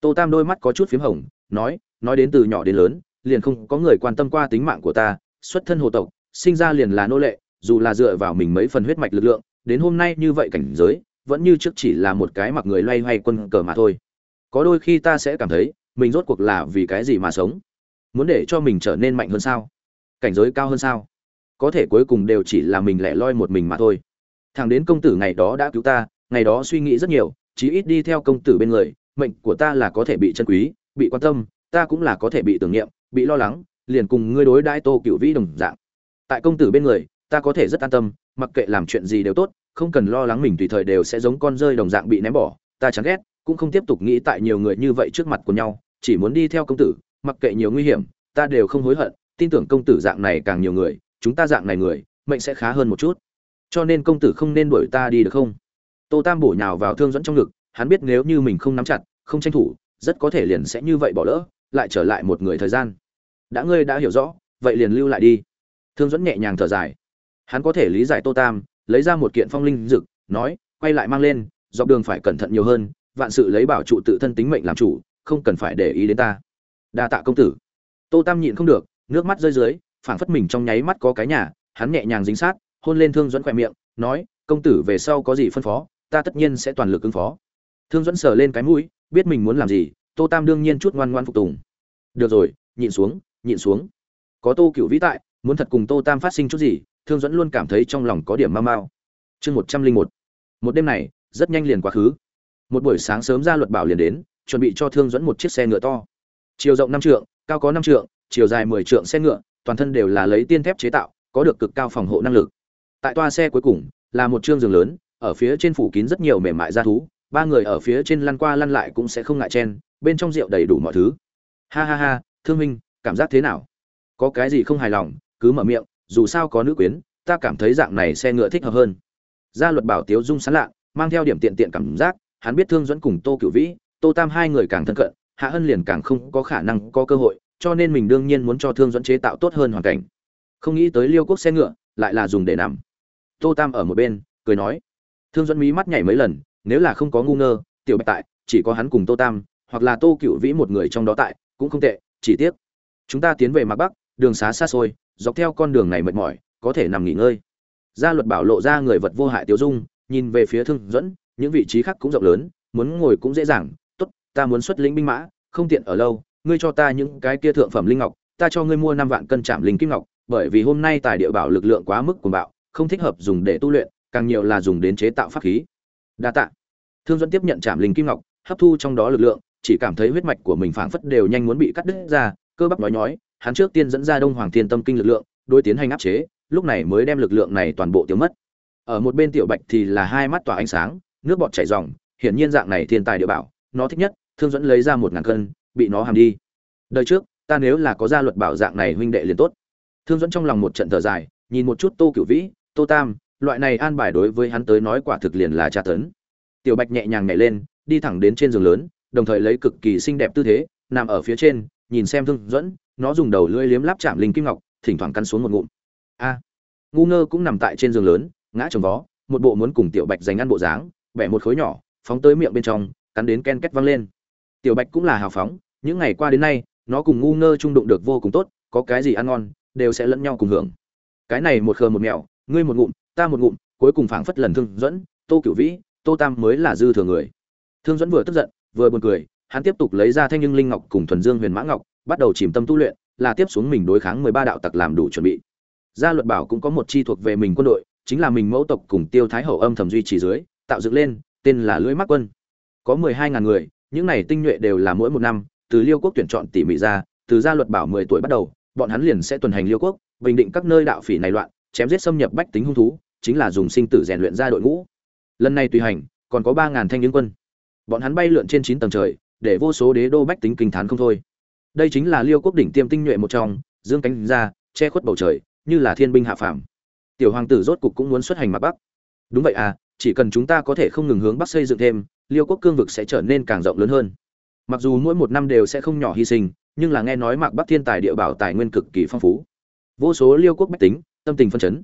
Tô tam đôi mắt có chút phím hồng, nói nói đến từ nhỏ đến lớn, liền không có người quan tâm qua tính mạng của ta xuất thân hồ tộc, sinh ra liền là nô lệ, dù là dựa vào mình mấy phần huyết mạch lực lượng, đến hôm nay như vậy cảnh giới, vẫn như trước chỉ là một cái mặc người loay hoay quân cờ mà thôi. Có đôi khi ta sẽ cảm thấy, mình rốt cuộc là vì cái gì mà sống? Muốn để cho mình trở nên mạnh hơn sao? Cảnh giới cao hơn sao? Có thể cuối cùng đều chỉ là mình lẻ loi một mình mà thôi. Thằng đến công tử ngày đó đã cứu ta, ngày đó suy nghĩ rất nhiều, chí ít đi theo công tử bên người, mệnh của ta là có thể bị chân quý, bị quan tâm, ta cũng là có thể bị tưởng niệm, bị lo lắng liền cùng ngươi đối đãi tô cựu vĩ đồng dạng. Tại công tử bên người, ta có thể rất an tâm, mặc kệ làm chuyện gì đều tốt, không cần lo lắng mình tùy thời đều sẽ giống con rơi đồng dạng bị ném bỏ, ta chán ghét, cũng không tiếp tục nghĩ tại nhiều người như vậy trước mặt của nhau, chỉ muốn đi theo công tử, mặc kệ nhiều nguy hiểm, ta đều không hối hận, tin tưởng công tử dạng này càng nhiều người, chúng ta dạng này người, mệnh sẽ khá hơn một chút. Cho nên công tử không nên đuổi ta đi được không? Tô tam bổ nhào vào thương dẫn trong ngực, hắn biết nếu như mình không nắm chặt, không tranh thủ, rất có thể liền sẽ như vậy bỏ lỡ, lại trở lại một người thời gian đã ngươi đã hiểu rõ, vậy liền lưu lại đi. Thương dẫn nhẹ nhàng thở dài. Hắn có thể lý giải tô tam, lấy ra một kiện phong linh dực nói, quay lại mang lên, dọc đường phải cẩn thận nhiều hơn, vạn sự lấy bảo trụ tự thân tính mệnh làm chủ, không cần phải để ý đến ta. Đa tạ công tử. Tô tam nhịn không được, nước mắt rơi dưới, phảng phất mình trong nháy mắt có cái nhà, hắn nhẹ nhàng dính sát, hôn lên thương dẫn khỏe miệng, nói, công tử về sau có gì phân phó, ta tất nhiên sẽ toàn lực ứng phó. Thương dẫn sờ lên cái mũi, biết mình muốn làm gì, tô tam đương nhiên chút ngoan ngoan phục tùng. Được rồi, nhịn xuống nhịn xuống. Có tô cựu vĩ tại, muốn thật cùng tô tam phát sinh chút gì, thương dẫn luôn cảm thấy trong lòng có điểm mau mau. Chương một trăm linh một. Một đêm này, rất nhanh liền quá khứ. Một buổi sáng sớm ra luật bảo liền đến, chuẩn bị cho thương dẫn một chiếc xe ngựa to. Chiều rộng năm trượng, cao có năm trượng, chiều dài mười trượng xe ngựa, toàn thân đều là lấy tiên thép chế tạo, có được cực cao phòng hộ năng lực. Tại toa xe cuối cùng, là một trương giường lớn, ở phía trên phủ kín rất nhiều mềm mại ra thú, ba người ở phía trên lăn qua lăn lại cũng sẽ không ngại chen, bên trong rượu đầy đủ mọi thứ. Ha ha ha, thương minh cảm giác thế nào? Có cái gì không hài lòng, cứ mở miệng, dù sao có nữ quyến, ta cảm thấy dạng này xe ngựa thích hợp hơn. Gia luật bảo tiếu dung sán lạ mang theo điểm tiện tiện cảm giác, hắn biết thương dẫn cùng tô cửu vĩ, tô tam hai người càng thân cận, hạ hân liền càng không có khả năng có cơ hội, cho nên mình đương nhiên muốn cho thương dẫn chế tạo tốt hơn hoàn cảnh. Không nghĩ tới liêu quốc xe ngựa lại là dùng để nằm. Tô tam ở một bên, cười nói. Thương dẫn mí mắt nhảy mấy lần, nếu là không có ngu ngơ, tiểu bạch tại, chỉ có hắn cùng tô tam, hoặc là tô cựu vĩ một người trong đó tại, cũng không tệ, chỉ tiếc chúng ta tiến về mặt bắc, đường xá xa xôi, dọc theo con đường này mệt mỏi, có thể nằm nghỉ ngơi. Gia luật bảo lộ ra người vật vô hại tiêu dung, nhìn về phía thương dẫn những vị trí khác cũng rộng lớn, muốn ngồi cũng dễ dàng. Tốt, ta muốn xuất lĩnh binh mã, không tiện ở lâu, ngươi cho ta những cái kia thượng phẩm linh ngọc, ta cho ngươi mua năm vạn cân trạm linh kim ngọc, bởi vì hôm nay tài địa bảo lực lượng quá mức của bạo, không thích hợp dùng để tu luyện, càng nhiều là dùng đến chế tạo pháp khí. Đa tạ. Thương dẫn tiếp nhận trạm linh kim ngọc, hấp thu trong đó lực lượng, chỉ cảm thấy huyết mạch của mình phảng phất đều nhanh muốn bị cắt đứt ra cơ bắp nói nhói, hắn trước tiên dẫn ra đông hoàng thiên tâm kinh lực lượng, đối tiến hành áp chế, lúc này mới đem lực lượng này toàn bộ tiêu mất. Ở một bên tiểu bạch thì là hai mắt tỏa ánh sáng, nước bọt chảy ròng, hiển nhiên dạng này thiên tài địa bảo, nó thích nhất, thương dẫn lấy ra một ngàn cân, bị nó hàm đi. Đời trước, ta nếu là có gia luật bảo dạng này huynh đệ liền tốt. Thương dẫn trong lòng một trận thở dài, nhìn một chút tô cửu vĩ, tô tam, loại này an bài đối với hắn tới nói quả thực liền là tra tấn. Tiểu bạch nhẹ nhàng nhảy lên, đi thẳng đến trên giường lớn, đồng thời lấy cực kỳ xinh đẹp tư thế, nằm ở phía trên nhìn xem thương dẫn nó dùng đầu lưỡi liếm láp chạm linh kim ngọc thỉnh thoảng cắn xuống một ngụm. A. Ngu ngơ cũng nằm tại trên giường lớn ngã trồng vó một bộ muốn cùng tiểu bạch giành ăn bộ dáng bẻ một khối nhỏ phóng tới miệng bên trong cắn đến ken két văng lên. Tiểu bạch cũng là hào phóng những ngày qua đến nay nó cùng ngu ngơ trung đụng được vô cùng tốt có cái gì ăn ngon đều sẽ lẫn nhau cùng hưởng. Cái này một khờ một mèo, ngươi một ngụm ta một ngụm cuối cùng phảng phất lần thương dẫn tô cửu vĩ tô tam mới là dư thừa người. Thương dẫn vừa tức giận vừa buồn cười hắn tiếp tục lấy ra thanh nhưng linh ngọc cùng thuần dương huyền mã ngọc, bắt đầu chìm tâm tu luyện, là tiếp xuống mình đối kháng mười ba đạo tặc làm đủ chuẩn bị. Gia luật bảo cũng có một chi thuộc về mình quân đội, chính là mình mẫu tộc cùng tiêu thái hậu âm thầm duy trì dưới, tạo dựng lên, tên là lưỡi mắc quân. Có mười hai ngàn người, những này tinh nhuệ đều là mỗi một năm, từ liêu quốc tuyển chọn tỉ mỉ ra, từ gia luật bảo mười tuổi bắt đầu, bọn hắn liền sẽ tuần hành liêu quốc, bình định các nơi đạo phỉ này loạn, chém giết xâm nhập bách tính hung thú, chính là dùng sinh tử rèn luyện ra đội ngũ. Lần này tùy hành, còn có ba ngàn thanh niên quân. Bọn hắn bay lượn trên chín tầng trời để vô số đế đô bách tính kinh thán không thôi. Đây chính là liêu quốc đỉnh tiêm tinh nhuệ một trong, dương cánh ra, che khuất bầu trời, như là thiên binh hạ phàm. Tiểu hoàng tử rốt cục cũng muốn xuất hành mặt bắc. Đúng vậy à chỉ cần chúng ta có thể không ngừng hướng bắc xây dựng thêm, liêu quốc cương vực sẽ trở nên càng rộng lớn hơn. Mặc dù mỗi một năm đều sẽ không nhỏ hy sinh, nhưng là nghe nói mạc bắc thiên tài địa bảo tài nguyên cực kỳ phong phú. Vô số liêu quốc bách tính, tâm tình phân chấn.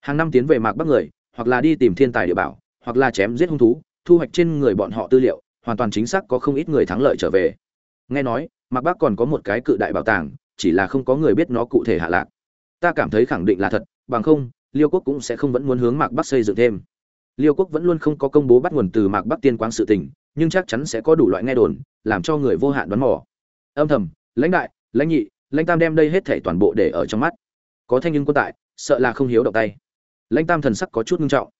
Hàng năm tiến về mạc bắc người, hoặc là đi tìm thiên tài địa bảo, hoặc là chém giết hung thú, thu hoạch trên người bọn họ tư liệu hoàn toàn chính xác có không ít người thắng lợi trở về. Nghe nói, mạc bắc còn có một cái cự đại bảo tàng, chỉ là không có người biết nó cụ thể hạ lạc. Ta cảm thấy khẳng định là thật, bằng không, liêu quốc cũng sẽ không vẫn muốn hướng mạc bắc xây dựng thêm. Liêu quốc vẫn luôn không có công bố bắt nguồn từ mạc bắc tiên quang sự tình, nhưng chắc chắn sẽ có đủ loại nghe đồn, làm cho người vô hạn đoán mò. Âm thầm, lãnh đại, lãnh nhị, lãnh tam đem đây hết thể toàn bộ để ở trong mắt. Có thanh nhưng quân tại, sợ là không hiếu động tay. Lãnh tam thần sắc có chút nghiêm trọng.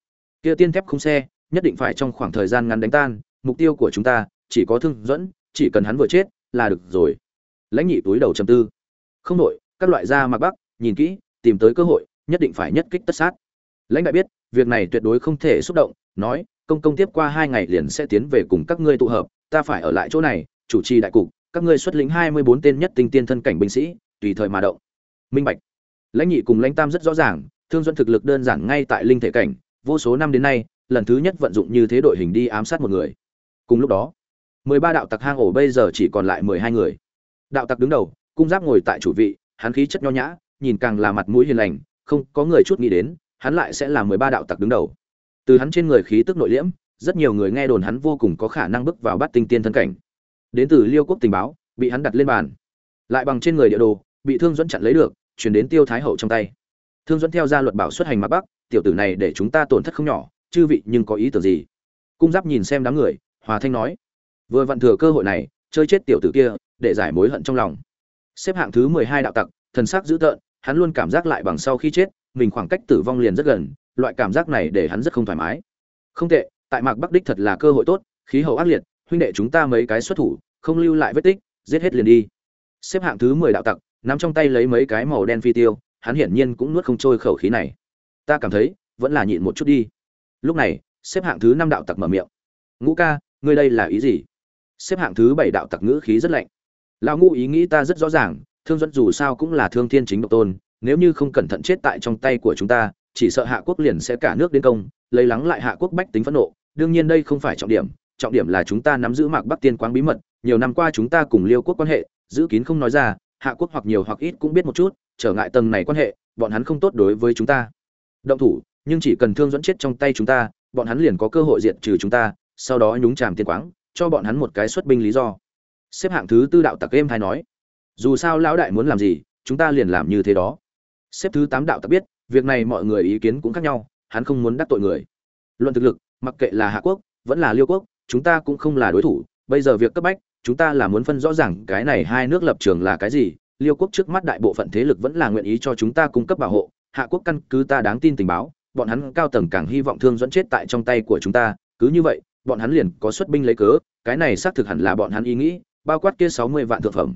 Kia tiên thép không xe, nhất định phải trong khoảng thời gian ngắn đánh tan mục tiêu của chúng ta, chỉ có thương dẫn, chỉ cần hắn vừa chết là được rồi. Lãnh nhị túi đầu trầm tư. Không đội các loại da mặc bắc, nhìn kỹ, tìm tới cơ hội, nhất định phải nhất kích tất sát. Lãnh đại biết, việc này tuyệt đối không thể xúc động, nói, công công tiếp qua hai ngày liền sẽ tiến về cùng các ngươi tụ hợp, ta phải ở lại chỗ này, chủ trì đại cục, các ngươi xuất lĩnh hai mươi bốn tên nhất tinh tiên thân cảnh binh sĩ, tùy thời mà động. Minh bạch. Lãnh nhị cùng lãnh tam rất rõ ràng, thương dẫn thực lực đơn giản ngay tại linh thể cảnh, vô số năm đến nay, lần thứ nhất vận dụng như thế đội hình đi ám sát một người cùng lúc đó, mười ba đạo tặc hang ổ bây giờ chỉ còn lại mười hai người. Đạo tặc đứng đầu, cung giáp ngồi tại chủ vị, hắn khí chất nho nhã, nhìn càng là mặt mũi hiền lành, không có người chút nghĩ đến, hắn lại sẽ là mười ba đạo tặc đứng đầu. Từ hắn trên người khí tức nội liễm, rất nhiều người nghe đồn hắn vô cùng có khả năng bước vào bắt tinh tiên thân cảnh. Đến từ liêu quốc tình báo, bị hắn đặt lên bàn. Lại bằng trên người địa đồ, bị thương dẫn chặn lấy được, chuyển đến tiêu thái hậu trong tay. Thương dẫn theo ra luật bảo xuất hành mặt bắc, tiểu tử này để chúng ta tổn thất không nhỏ, chư vị nhưng có ý tưởng gì? Cung giáp nhìn xem đám người hòa thanh nói, vừa vặn thừa cơ hội này, chơi chết tiểu tử kia, để giải mối hận trong lòng. Xếp hạng thứ mười hai đạo tặc, thần sắc dữ tợn, hắn luôn cảm giác lại bằng sau khi chết, mình khoảng cách tử vong liền rất gần, loại cảm giác này để hắn rất không thoải mái. Không tệ, tại mạc bắc đích thật là cơ hội tốt, khí hậu ác liệt, huynh đệ chúng ta mấy cái xuất thủ, không lưu lại vết tích, giết hết liền đi. Xếp hạng thứ mười đạo tặc, nắm trong tay lấy mấy cái màu đen phi tiêu, hắn hiển nhiên cũng nuốt không trôi khẩu khí này. Ta cảm thấy, vẫn là nhịn một chút đi. Lúc này, xếp hạng thứ năm đạo tặc mở miệng, ngũ ca ngươi đây là ý gì? Xếp hạng thứ bảy đạo tặc ngữ khí rất lạnh. Lão ngũ ý nghĩ ta rất rõ ràng, thương dẫn dù sao cũng là thương thiên chính độc tôn, nếu như không cẩn thận chết tại trong tay của chúng ta, chỉ sợ hạ quốc liền sẽ cả nước đến công, lấy lắng lại hạ quốc bách tính phẫn nộ. Đương nhiên đây không phải trọng điểm trọng điểm là chúng ta nắm giữ mạc bắc tiên quang bí mật, nhiều năm qua chúng ta cùng liêu quốc quan hệ, giữ kín không nói ra, hạ quốc hoặc nhiều hoặc ít cũng biết một chút, trở ngại tầng này quan hệ, bọn hắn không tốt đối với chúng ta. Động thủ, nhưng chỉ cần thương dẫn chết trong tay chúng ta, bọn hắn liền có cơ hội diệt trừ chúng ta sau đó nhúng chàm tiên quáng, cho bọn hắn một cái xuất binh lý do. Xếp hạng thứ tư đạo tặc êm hay nói, dù sao lão đại muốn làm gì, chúng ta liền làm như thế đó. Xếp thứ tám đạo tặc biết, việc này mọi người ý kiến cũng khác nhau, hắn không muốn đắc tội người. Luận thực lực, mặc kệ là hạ quốc, vẫn là liêu quốc, chúng ta cũng không là đối thủ, bây giờ việc cấp bách, chúng ta là muốn phân rõ ràng cái này hai nước lập trường là cái gì, liêu quốc trước mắt đại bộ phận thế lực vẫn là nguyện ý cho chúng ta cung cấp bảo hộ, hạ quốc căn cứ ta đáng tin tình báo, bọn hắn cao tầng càng hy vọng thương dẫn chết tại trong tay của chúng ta cứ như vậy, bọn hắn liền có xuất binh lấy cớ, cái này xác thực hẳn là bọn hắn ý nghĩ, bao quát kia sáu mươi vạn thượng phẩm.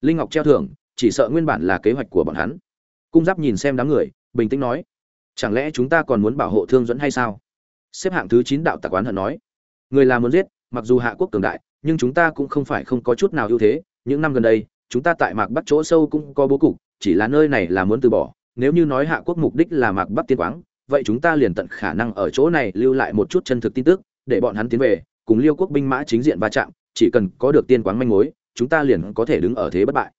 Linh ngọc treo thưởng, chỉ sợ nguyên bản là kế hoạch của bọn hắn. Cung giáp nhìn xem đám người, bình tĩnh nói, chẳng lẽ chúng ta còn muốn bảo hộ thương dẫn hay sao? Xếp hạng thứ chín đạo tặc quán hận nói, người là muốn giết, mặc dù hạ quốc cường đại, nhưng chúng ta cũng không phải không có chút nào ưu thế. Những năm gần đây, chúng ta tại mạc bắc chỗ sâu cũng có bố cục, chỉ là nơi này là muốn từ bỏ. Nếu như nói hạ quốc mục đích là mạc bắc tiên quáng vậy chúng ta liền tận khả năng ở chỗ này lưu lại một chút chân thực tin tức, để bọn hắn tiến về, cùng liêu quốc binh mã chính diện va chạm, chỉ cần có được tiên quáng manh mối, chúng ta liền có thể đứng ở thế bất bại.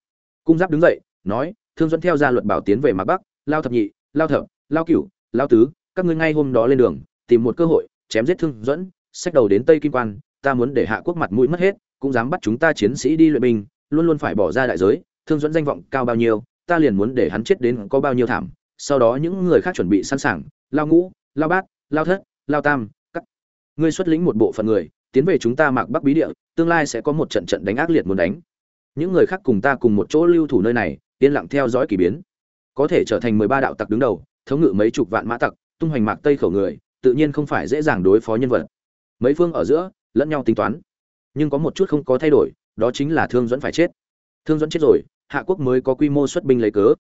Cung giáp đứng dậy, nói, thương dẫn theo ra luật bảo tiến về mạc bắc, lao thập nhị, lao thập, lao cửu, lao tứ, các ngươi ngay hôm đó lên đường, tìm một cơ hội, chém giết thương dẫn xách đầu đến tây kim quan, ta muốn để hạ quốc mặt mũi mất hết, cũng dám bắt chúng ta chiến sĩ đi luyện binh, luôn luôn phải bỏ ra đại giới, thương dẫn danh vọng cao bao nhiêu, ta liền muốn để hắn chết đến có bao nhiêu thảm sau đó những người khác chuẩn bị sẵn sàng, lao ngũ, lao bát, lao thất, lao tam cắt ngươi xuất lĩnh một bộ phận người, tiến về chúng ta mạc bắc bí địa, tương lai sẽ có một trận trận đánh ác liệt muốn đánh. Những người khác cùng ta cùng một chỗ lưu thủ nơi này, yên lặng theo dõi kỳ biến. Có thể trở thành mười ba đạo tặc đứng đầu, thống ngự mấy chục vạn mã tặc, tung hoành mạc tây khẩu người, tự nhiên không phải dễ dàng đối phó nhân vật. Mấy phương ở giữa, lẫn nhau tính toán. Nhưng có một chút không có thay đổi, đó chính là thương dẫn phải chết. Thương dẫn chết rồi, hạ quốc mới có quy mô xuất binh lấy cớ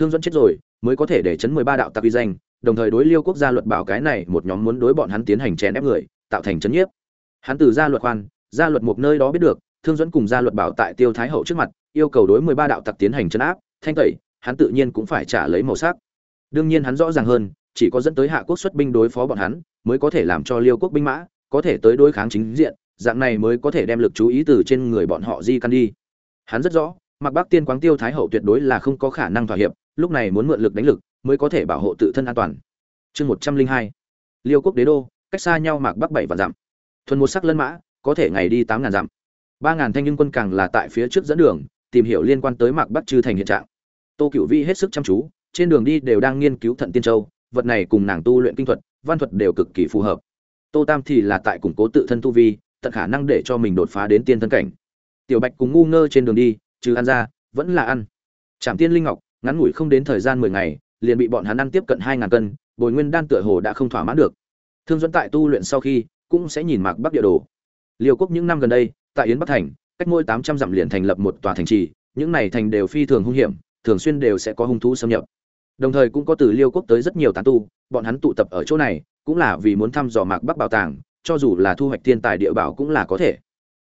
thương dẫn chết rồi, mới có thể để chấn mười ba đạo tặc uy danh, đồng thời đối liêu quốc gia luật bảo cái này một nhóm muốn đối bọn hắn tiến hành chèn ép người, tạo thành chấn nhiếp. Hắn từ gia luật khoan, gia luật một nơi đó biết được, thương dẫn cùng gia luật bảo tại tiêu thái hậu trước mặt, yêu cầu đối mười ba đạo tặc tiến hành chấn áp, thanh tẩy, hắn tự nhiên cũng phải trả lấy màu sắc. Đương nhiên hắn rõ ràng hơn, chỉ có dẫn tới hạ quốc xuất binh đối phó bọn hắn, mới có thể làm cho liêu quốc binh mã, có thể tới đối kháng chính diện, dạng này mới có thể đem lực chú ý từ trên người bọn họ di căn đi. Hắn rất rõ mặc bắc tiên quáng tiêu thái hậu tuyệt đối là không có khả năng thỏa hiệp lúc này muốn mượn lực đánh lực, mới có thể bảo hộ tự thân an toàn. Chương một trăm linh hai, liêu quốc đế đô, cách xa nhau mạc bắc bảy và dặm. Thuần một sắc lân mã, có thể ngày đi tám ngàn dặm. Ba ngàn thanh nhưng quân càng là tại phía trước dẫn đường, tìm hiểu liên quan tới mạc bắc chư thành hiện trạng. Tô cựu vi hết sức chăm chú, trên đường đi đều đang nghiên cứu thận tiên châu, vật này cùng nàng tu luyện kinh thuật, văn thuật đều cực kỳ phù hợp. Tô tam thì là tại củng cố tự thân tu vi, tận khả năng để cho mình đột phá đến tiên thân cảnh. Tiểu bạch cùng ngu ngơ trên đường đi, trừ ăn ra, vẫn là ăn. Trạm tiên linh ngọc ngắn ngủi không đến thời gian mười ngày, liền bị bọn hắn ăn tiếp cận hai ngàn cân, bồi nguyên đan tựa hồ đã không thỏa mãn được. Thương dẫn tại tu luyện sau khi, cũng sẽ nhìn mạc bắc địa đồ. Liều quốc những năm gần đây, tại yến bắc thành, cách ngôi tám trăm dặm liền thành lập một tòa thành trì, những này thành đều phi thường hung hiểm, thường xuyên đều sẽ có hung thú xâm nhập. Đồng thời cũng có từ liêu quốc tới rất nhiều tán tu, bọn hắn tụ tập ở chỗ này, cũng là vì muốn thăm dò mạc bắc bảo tàng, cho dù là thu hoạch thiên tài địa bảo cũng là có thể.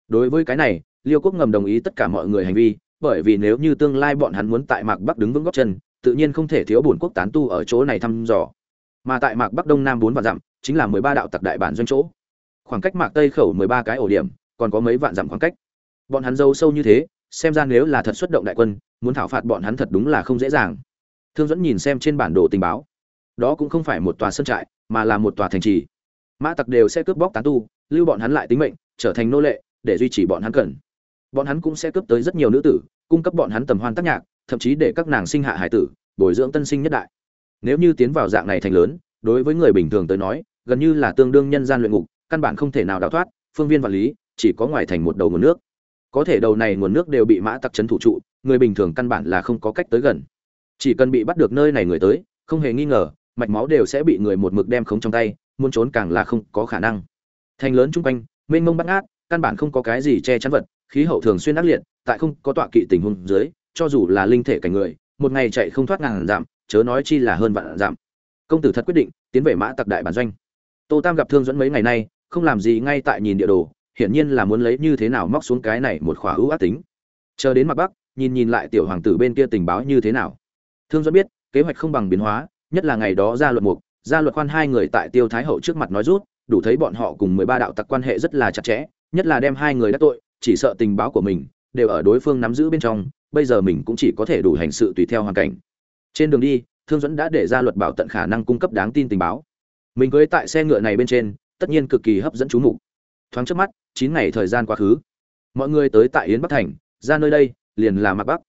Đối với cái này, liêu quốc ngầm đồng ý tất cả mọi người hành vi bởi vì nếu như tương lai bọn hắn muốn tại mạc bắc đứng vững gót chân, tự nhiên không thể thiếu bổn quốc tán tu ở chỗ này thăm dò. Mà tại mạc bắc đông nam bốn vạn dặm, chính là mười ba đạo tặc đại bản doanh chỗ. Khoảng cách mạc tây khẩu mười ba cái ổ điểm, còn có mấy vạn dặm khoảng cách. Bọn hắn dâu sâu như thế, xem ra nếu là thật xuất động đại quân, muốn thảo phạt bọn hắn thật đúng là không dễ dàng. Thương dẫn nhìn xem trên bản đồ tình báo. Đó cũng không phải một tòa sân trại, mà là một tòa thành trì. Mã tặc đều sẽ cướp bóc tán tu, lưu bọn hắn lại tính mệnh, trở thành nô lệ, để duy trì bọn hắn cần bọn hắn cũng sẽ cướp tới rất nhiều nữ tử, cung cấp bọn hắn tầm hoan tác nhạc, thậm chí để các nàng sinh hạ hải tử, bồi dưỡng tân sinh nhất đại. Nếu như tiến vào dạng này thành lớn, đối với người bình thường tới nói, gần như là tương đương nhân gian luyện ngục, căn bản không thể nào đào thoát, phương viên vật lý, chỉ có ngoài thành một đầu nguồn nước. Có thể đầu này nguồn nước đều bị mã tặc trấn thủ trụ, người bình thường căn bản là không có cách tới gần. Chỉ cần bị bắt được nơi này người tới, không hề nghi ngờ, mạch máu đều sẽ bị người một mực đem khống trong tay, muốn trốn càng là không có khả năng. Thành lớn chung quanh, mênh mông bắt ngát, căn bản không có cái gì che chắn vật khí hậu thường xuyên ác liệt tại không có tọa kỵ tình huống dưới cho dù là linh thể cảnh người một ngày chạy không thoát ngàn giảm, chớ nói chi là hơn vạn giảm. công tử thật quyết định tiến về mã tặc đại bản doanh. Tô tam gặp thương dẫn mấy ngày nay không làm gì ngay tại nhìn địa đồ hiển nhiên là muốn lấy như thế nào móc xuống cái này một khỏa ưu ác tính. Chờ đến mặt bắc nhìn nhìn lại tiểu hoàng tử bên kia tình báo như thế nào. Thương dẫn biết kế hoạch không bằng biến hóa nhất là ngày đó ra luật mục ra luật khoan hai người tại tiêu thái hậu trước mặt nói rút đủ thấy bọn họ cùng mười ba đạo tặc quan hệ rất là chặt chẽ nhất là đem hai người đã tội chỉ sợ tình báo của mình đều ở đối phương nắm giữ bên trong, bây giờ mình cũng chỉ có thể đủ hành sự tùy theo hoàn cảnh. Trên đường đi, thương dẫn đã để ra luật bảo tận khả năng cung cấp đáng tin tình báo. Mình cưới tại xe ngựa này bên trên, tất nhiên cực kỳ hấp dẫn chú mục. Thoáng trước mắt, chín ngày thời gian quá khứ. Mọi người tới tại yến bắc thành, ra nơi đây, liền là mạc bắc.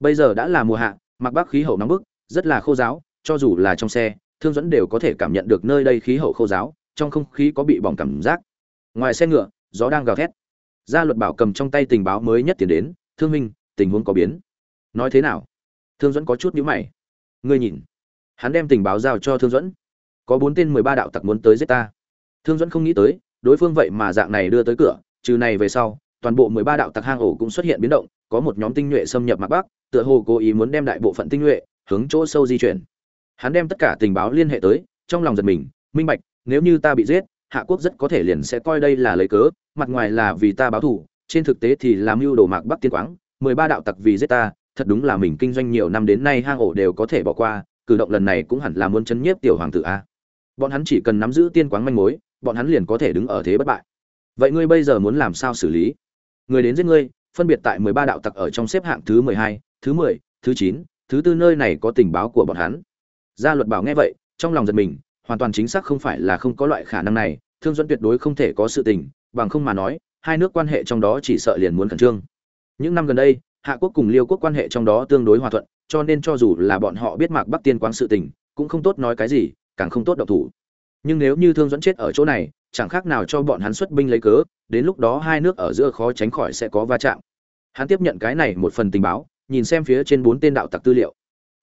Bây giờ đã là mùa hạ, mạc bắc khí hậu nóng bức, rất là khô giáo, cho dù là trong xe, thương dẫn đều có thể cảm nhận được nơi đây khí hậu khô giáo, trong không khí có bị bỏng cảm giác. Ngoài xe ngựa, gió đang gào thét gia luật bảo cầm trong tay tình báo mới nhất tiến đến, thương minh tình huống có biến. Nói thế nào? Thương dẫn có chút nhữ mày. Ngươi nhìn, hắn đem tình báo giao cho thương dẫn có bốn tên mười ba đạo tặc muốn tới giết ta. Thương dẫn không nghĩ tới, đối phương vậy mà dạng này đưa tới cửa, trừ này về sau, toàn bộ mười ba đạo tặc hang ổ cũng xuất hiện biến động, có một nhóm tinh nhuệ xâm nhập mạc bắc, tựa hồ cố ý muốn đem đại bộ phận tinh nhuệ hướng chỗ sâu di chuyển. Hắn đem tất cả tình báo liên hệ tới, trong lòng giật mình, minh bạch, nếu như ta bị giết hạ quốc rất có thể liền sẽ coi đây là lấy cớ, mặt ngoài là vì ta báo thù, trên thực tế thì làm mưu đồ mạc bắc tiên quáng, mười ba đạo tặc vì giết ta, thật đúng là mình kinh doanh nhiều năm đến nay hang ổ đều có thể bỏ qua, cử động lần này cũng hẳn là muốn chấn nhiếp tiểu hoàng tử a. Bọn hắn chỉ cần nắm giữ tiên quáng manh mối, bọn hắn liền có thể đứng ở thế bất bại. Vậy ngươi bây giờ muốn làm sao xử lý? Người đến giết ngươi, phân biệt tại mười ba đạo tặc ở trong xếp hạng thứ mười hai, thứ mười, thứ chín, thứ tư nơi này có tình báo của bọn hắn. Gia luật bảo nghe vậy, trong lòng giật mình hoàn toàn chính xác không phải là không có loại khả năng này, thương dẫn tuyệt đối không thể có sự tình, bằng không mà nói, hai nước quan hệ trong đó chỉ sợ liền muốn khẩn trương. Những năm gần đây, hạ quốc cùng liêu quốc quan hệ trong đó tương đối hòa thuận, cho nên cho dù là bọn họ biết mạc bắc tiên quang sự tình, cũng không tốt nói cái gì, càng không tốt độc thủ. Nhưng nếu như thương dẫn chết ở chỗ này, chẳng khác nào cho bọn hắn xuất binh lấy cớ, đến lúc đó hai nước ở giữa khó tránh khỏi sẽ có va chạm. Hắn tiếp nhận cái này một phần tình báo, nhìn xem phía trên bốn tên đạo tặc tư liệu.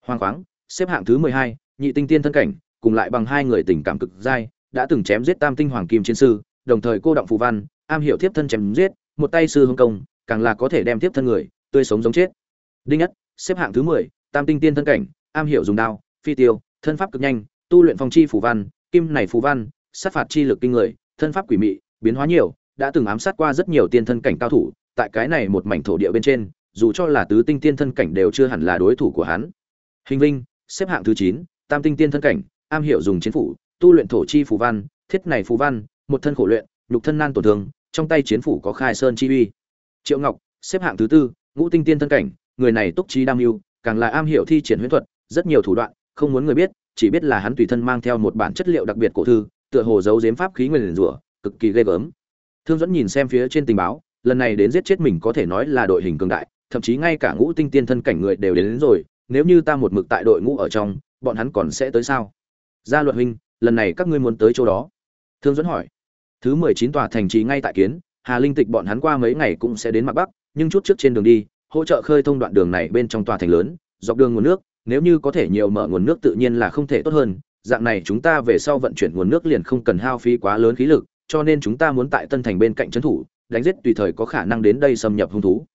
Hoàng khoáng, xếp hạng thứ mười hai, nhị tinh tiên thân cảnh cùng lại bằng hai người tình cảm cực dai, đã từng chém giết tam tinh hoàng kim chiến sư, đồng thời cô động phù văn, am hiểu tiếp thân chém giết, một tay sư hương công, càng là có thể đem tiếp thân người, tươi sống giống chết. Đinh nhất, xếp hạng thứ mười, tam tinh tiên thân cảnh, am hiểu dùng đao, phi tiêu, thân pháp cực nhanh, tu luyện phong chi phù văn, kim này phù văn, sát phạt chi lực kinh người, thân pháp quỷ mị, biến hóa nhiều, đã từng ám sát qua rất nhiều tiên thân cảnh cao thủ, tại cái này một mảnh thổ địa bên trên, dù cho là tứ tinh tiên thân cảnh đều chưa hẳn là đối thủ của hắn. Hình vinh, xếp hạng thứ chín, tam tinh tiên thân cảnh am hiểu dùng chiến phủ tu luyện thổ chi phù văn thiết này phù văn một thân khổ luyện nhục thân nan tổn thương trong tay chiến phủ có khai sơn chi uy. Triệu ngọc xếp hạng thứ tư ngũ tinh tiên thân cảnh người này túc trí đam mưu càng là am hiểu thi triển huyễn thuật rất nhiều thủ đoạn không muốn người biết chỉ biết là hắn tùy thân mang theo một bản chất liệu đặc biệt cổ thư tựa hồ giấu giếm pháp khí nguyên rủa cực kỳ ghê gớm. Thương dẫn nhìn xem phía trên tình báo lần này đến giết chết mình có thể nói là đội hình cường đại thậm chí ngay cả ngũ tinh tiên thân cảnh người đều đến, đến rồi nếu như ta một mực tại đội ngũ ở trong bọn hắn còn sẽ tới sao? Gia luật huynh, lần này các ngươi muốn tới chỗ đó. Thương dẫn hỏi. Thứ mười chín tòa thành trì ngay tại kiến, hà linh tịch bọn hắn qua mấy ngày cũng sẽ đến mặt bắc, nhưng chút trước trên đường đi, hỗ trợ khơi thông đoạn đường này bên trong tòa thành lớn, dọc đường nguồn nước, nếu như có thể nhiều mở nguồn nước tự nhiên là không thể tốt hơn. Dạng này chúng ta về sau vận chuyển nguồn nước liền không cần hao phí quá lớn khí lực, cho nên chúng ta muốn tại tân thành bên cạnh trấn thủ, đánh giết tùy thời có khả năng đến đây xâm nhập hung thú.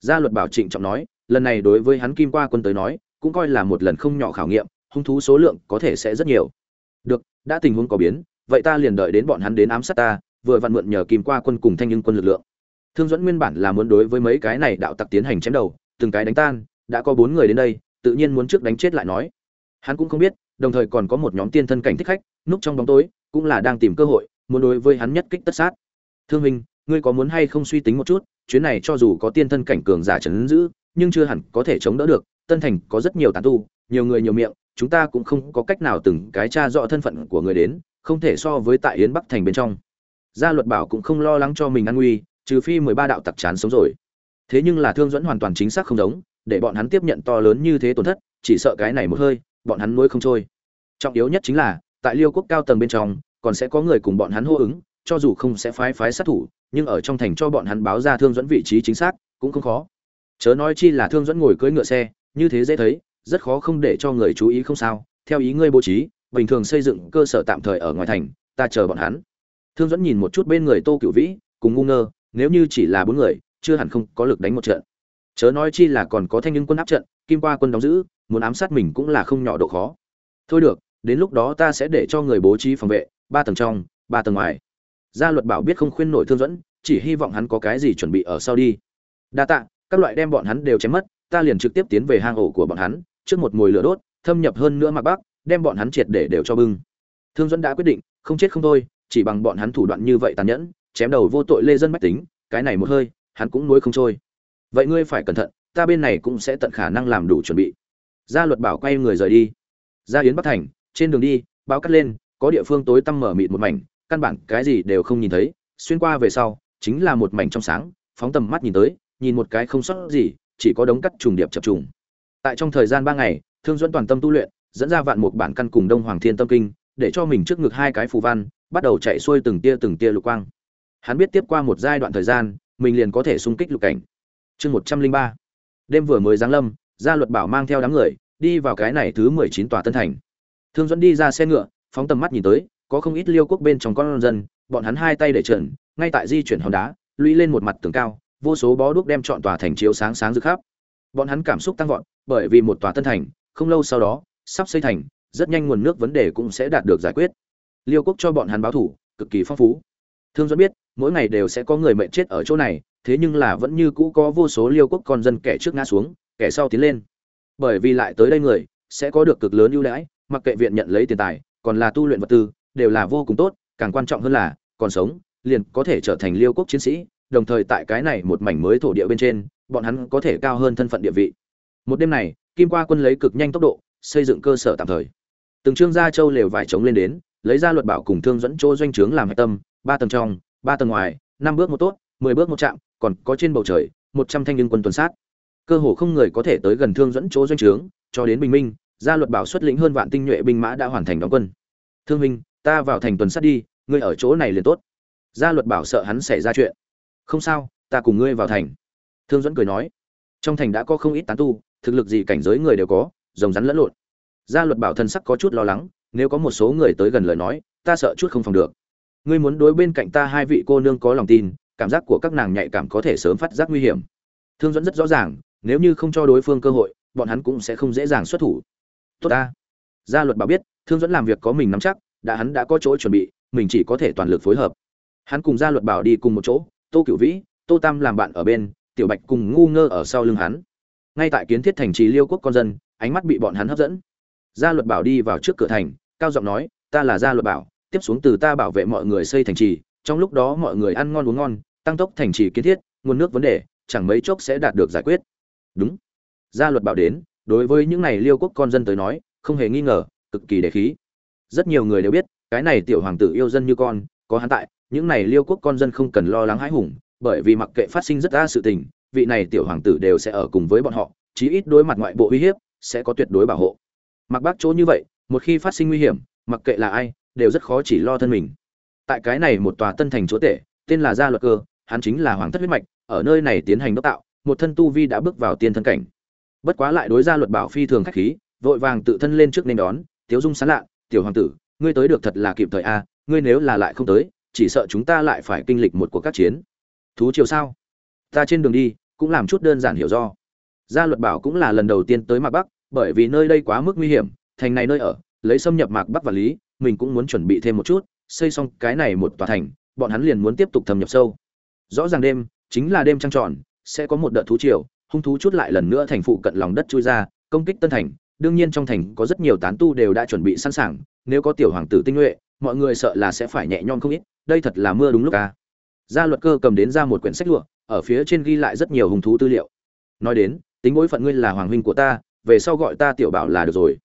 Gia luật bảo trịnh trọng nói, lần này đối với hắn kim qua quân tới nói, cũng coi là một lần không nhỏ khảo nghiệm hung thú số lượng có thể sẽ rất nhiều. Được, đã tình huống có biến, vậy ta liền đợi đến bọn hắn đến ám sát ta, vừa vặn mượn nhờ kim qua quân cùng thanh nhưng quân lực lượng. Thương dẫn nguyên bản là muốn đối với mấy cái này đạo tặc tiến hành chém đầu, từng cái đánh tan, đã có bốn người đến đây, tự nhiên muốn trước đánh chết lại nói. Hắn cũng không biết, đồng thời còn có một nhóm tiên thân cảnh thích khách, núp trong bóng tối, cũng là đang tìm cơ hội, muốn đối với hắn nhất kích tất sát. Thương minh, ngươi có muốn hay không suy tính một chút, chuyến này cho dù có tiên thân cảnh cường giả chấn giữ, nhưng chưa hẳn có thể chống đỡ được, tân thành có rất nhiều tán tu, nhiều người nhiều miệng chúng ta cũng không có cách nào từng cái tra rõ thân phận của người đến, không thể so với tại yến bắc thành bên trong. Gia luật bảo cũng không lo lắng cho mình an nguy, trừ phi mười ba đạo tặc chán sống rồi. Thế nhưng là thương dẫn hoàn toàn chính xác không giống, để bọn hắn tiếp nhận to lớn như thế tổn thất, chỉ sợ cái này một hơi, bọn hắn nuôi không trôi. Trọng yếu nhất chính là, tại liêu quốc cao tầng bên trong, còn sẽ có người cùng bọn hắn hô ứng, cho dù không sẽ phái phái sát thủ, nhưng ở trong thành cho bọn hắn báo ra thương dẫn vị trí chính xác, cũng không khó. Chớ nói chi là thương dẫn ngồi cưỡi ngựa xe, như thế dễ thấy rất khó không để cho người chú ý không sao, theo ý ngươi bố trí, bình thường xây dựng cơ sở tạm thời ở ngoài thành, ta chờ bọn hắn. Thương dẫn nhìn một chút bên người tô cựu vĩ, cùng ngu ngơ, nếu như chỉ là bốn người, chưa hẳn không có lực đánh một trận. Chớ nói chi là còn có thanh những quân áp trận, kim qua quân đóng giữ, muốn ám sát mình cũng là không nhỏ độ khó. Thôi được, đến lúc đó ta sẽ để cho người bố trí phòng vệ, ba tầng trong, ba tầng ngoài. Gia luật bảo biết không khuyên nổi thương dẫn chỉ hy vọng hắn có cái gì chuẩn bị ở sau đi. Đa tạ, các loại đem bọn hắn đều chém mất, ta liền trực tiếp tiến về hang ổ của bọn hắn trước một mồi lửa đốt, thâm nhập hơn nữa mặc bắc, đem bọn hắn triệt để đều cho bưng. Thương dẫn đã quyết định, không chết không thôi, chỉ bằng bọn hắn thủ đoạn như vậy tàn nhẫn, chém đầu vô tội lê dân bách tính, cái này một hơi, hắn cũng nuối không trôi. Vậy ngươi phải cẩn thận, ta bên này cũng sẽ tận khả năng làm đủ chuẩn bị. Gia luật bảo quay người rời đi. Ra yến bắc thành, trên đường đi, báo cắt lên, có địa phương tối tăm mở mịt một mảnh, căn bản cái gì đều không nhìn thấy, xuyên qua về sau, chính là một mảnh trong sáng, phóng tầm mắt nhìn tới, nhìn một cái không sót gì, chỉ có đống cắt trùng điệp chập trùng tại trong thời gian ba ngày, thương dẫn toàn tâm tu luyện, dẫn ra vạn một bản căn cùng đông hoàng thiên tâm kinh, để cho mình trước ngực hai cái phù văn, bắt đầu chạy xuôi từng tia từng tia lục quang. Hắn biết tiếp qua một giai đoạn thời gian, mình liền có thể xung kích lục cảnh. Chương một trăm linh ba. Đêm vừa mới giáng lâm, gia luật bảo mang theo đám người, đi vào cái này thứ mười chín tòa tân thành. Thương dẫn đi ra xe ngựa, phóng tầm mắt nhìn tới, có không ít liêu quốc bên trong con dân, bọn hắn hai tay để trần, ngay tại di chuyển hòn đá, lũy lên một mặt tường cao, vô số bó đuốc đem chọn tòa thành chiếu sáng sáng rực khắp bọn hắn cảm xúc tăng vọt, bởi vì một tòa tân thành, không lâu sau đó, sắp xây thành, rất nhanh nguồn nước vấn đề cũng sẽ đạt được giải quyết. Liêu quốc cho bọn hắn báo thủ, cực kỳ phong phú. Thương dẫn biết, mỗi ngày đều sẽ có người mệnh chết ở chỗ này, thế nhưng là vẫn như cũ có vô số liêu quốc con dân kẻ trước ngã xuống, kẻ sau tiến lên. Bởi vì lại tới đây người, sẽ có được cực lớn ưu đãi, mặc kệ viện nhận lấy tiền tài, còn là tu luyện vật tư, đều là vô cùng tốt, càng quan trọng hơn là, còn sống, liền có thể trở thành liêu quốc chiến sĩ, đồng thời tại cái này một mảnh mới thổ địa bên trên bọn hắn có thể cao hơn thân phận địa vị. Một đêm này, kim qua quân lấy cực nhanh tốc độ, xây dựng cơ sở tạm thời. Từng trương gia châu lều vải chống lên đến, lấy ra luật bảo cùng thương dẫn chỗ doanh trướng làm hạch tâm, ba tầng trong, ba tầng ngoài, năm bước một tốt, mười bước một chạm, còn có trên bầu trời, một trăm thanh niên quân tuần sát. Cơ hồ không người có thể tới gần thương dẫn chỗ doanh trướng, cho đến bình minh, gia luật bảo xuất lĩnh hơn vạn tinh nhuệ binh mã đã hoàn thành đóng quân. Thương minh ta vào thành tuần sát đi, ngươi ở chỗ này liền tốt. Gia luật bảo sợ hắn xảy ra chuyện. Không sao, ta cùng ngươi vào thành thương dẫn cười nói, trong thành đã có không ít tán tu, thực lực gì cảnh giới người đều có, rồng rắn lẫn lộn. Gia luật bảo thân sắc có chút lo lắng, nếu có một số người tới gần lời nói, ta sợ chút không phòng được. Ngươi muốn đối bên cạnh ta hai vị cô nương có lòng tin, cảm giác của các nàng nhạy cảm có thể sớm phát giác nguy hiểm. Thương dẫn rất rõ ràng, nếu như không cho đối phương cơ hội, bọn hắn cũng sẽ không dễ dàng xuất thủ. Tốt ta. Gia luật bảo biết, thương dẫn làm việc có mình nắm chắc, đã hắn đã có chỗ chuẩn bị, mình chỉ có thể toàn lực phối hợp. Hắn cùng gia luật bảo đi cùng một chỗ, tô cửu vĩ, tô tam làm bạn ở bên tiểu bạch cùng ngu ngơ ở sau lưng hắn. Ngay tại kiến thiết thành trì liêu quốc con dân, ánh mắt bị bọn hắn hấp dẫn. Gia luật bảo đi vào trước cửa thành, cao giọng nói, ta là gia luật bảo, tiếp xuống từ ta bảo vệ mọi người xây thành trì, trong lúc đó mọi người ăn ngon uống ngon, tăng tốc thành trì kiến thiết, nguồn nước vấn đề, chẳng mấy chốc sẽ đạt được giải quyết. Đúng. Gia luật bảo đến, đối với những này liêu quốc con dân tới nói, không hề nghi ngờ, cực kỳ đề khí. Rất nhiều người đều biết, cái này tiểu hoàng tử yêu dân như con, có hắn tại, những này liêu quốc con dân không cần lo lắng hãi hùng bởi vì mặc kệ phát sinh rất đa sự tình, vị này tiểu hoàng tử đều sẽ ở cùng với bọn họ, chí ít đối mặt ngoại bộ uy hiếp, sẽ có tuyệt đối bảo hộ. Mặc bác chỗ như vậy, một khi phát sinh nguy hiểm, mặc kệ là ai, đều rất khó chỉ lo thân mình. Tại cái này một tòa tân thành chúa tể, tên là gia luật cơ, hắn chính là hoàng thất huyết mạch, ở nơi này tiến hành đốc tạo, một thân tu vi đã bước vào tiên thân cảnh. Bất quá lại đối gia luật bảo phi thường khách khí, vội vàng tự thân lên trước nên đón, tiếu dung sán lạ, tiểu hoàng tử, ngươi tới được thật là kịp thời a, ngươi nếu là lại không tới, chỉ sợ chúng ta lại phải kinh lịch một cuộc các chiến thú chiều sao? Ta trên đường đi, cũng làm chút đơn giản hiểu do. Gia luật bảo cũng là lần đầu tiên tới mạc bắc, bởi vì nơi đây quá mức nguy hiểm, thành này nơi ở, lấy xâm nhập mạc bắc và lý, mình cũng muốn chuẩn bị thêm một chút, xây xong cái này một tòa thành, bọn hắn liền muốn tiếp tục thâm nhập sâu. Rõ ràng đêm, chính là đêm trăng tròn, sẽ có một đợt thú triều, hung thú chút lại lần nữa thành phụ cận lòng đất chui ra, công kích tân thành. Đương nhiên trong thành có rất nhiều tán tu đều đã chuẩn bị sẵn sàng, nếu có tiểu hoàng tử tinh nhuệ, mọi người sợ là sẽ phải nhẹ nhõm không ít, đây thật là mưa đúng lúc à gia luật cơ cầm đến ra một quyển sách lụa, ở phía trên ghi lại rất nhiều hung thú tư liệu. Nói đến, tính bối phận ngươi là hoàng huynh của ta, về sau gọi ta tiểu bảo là được rồi.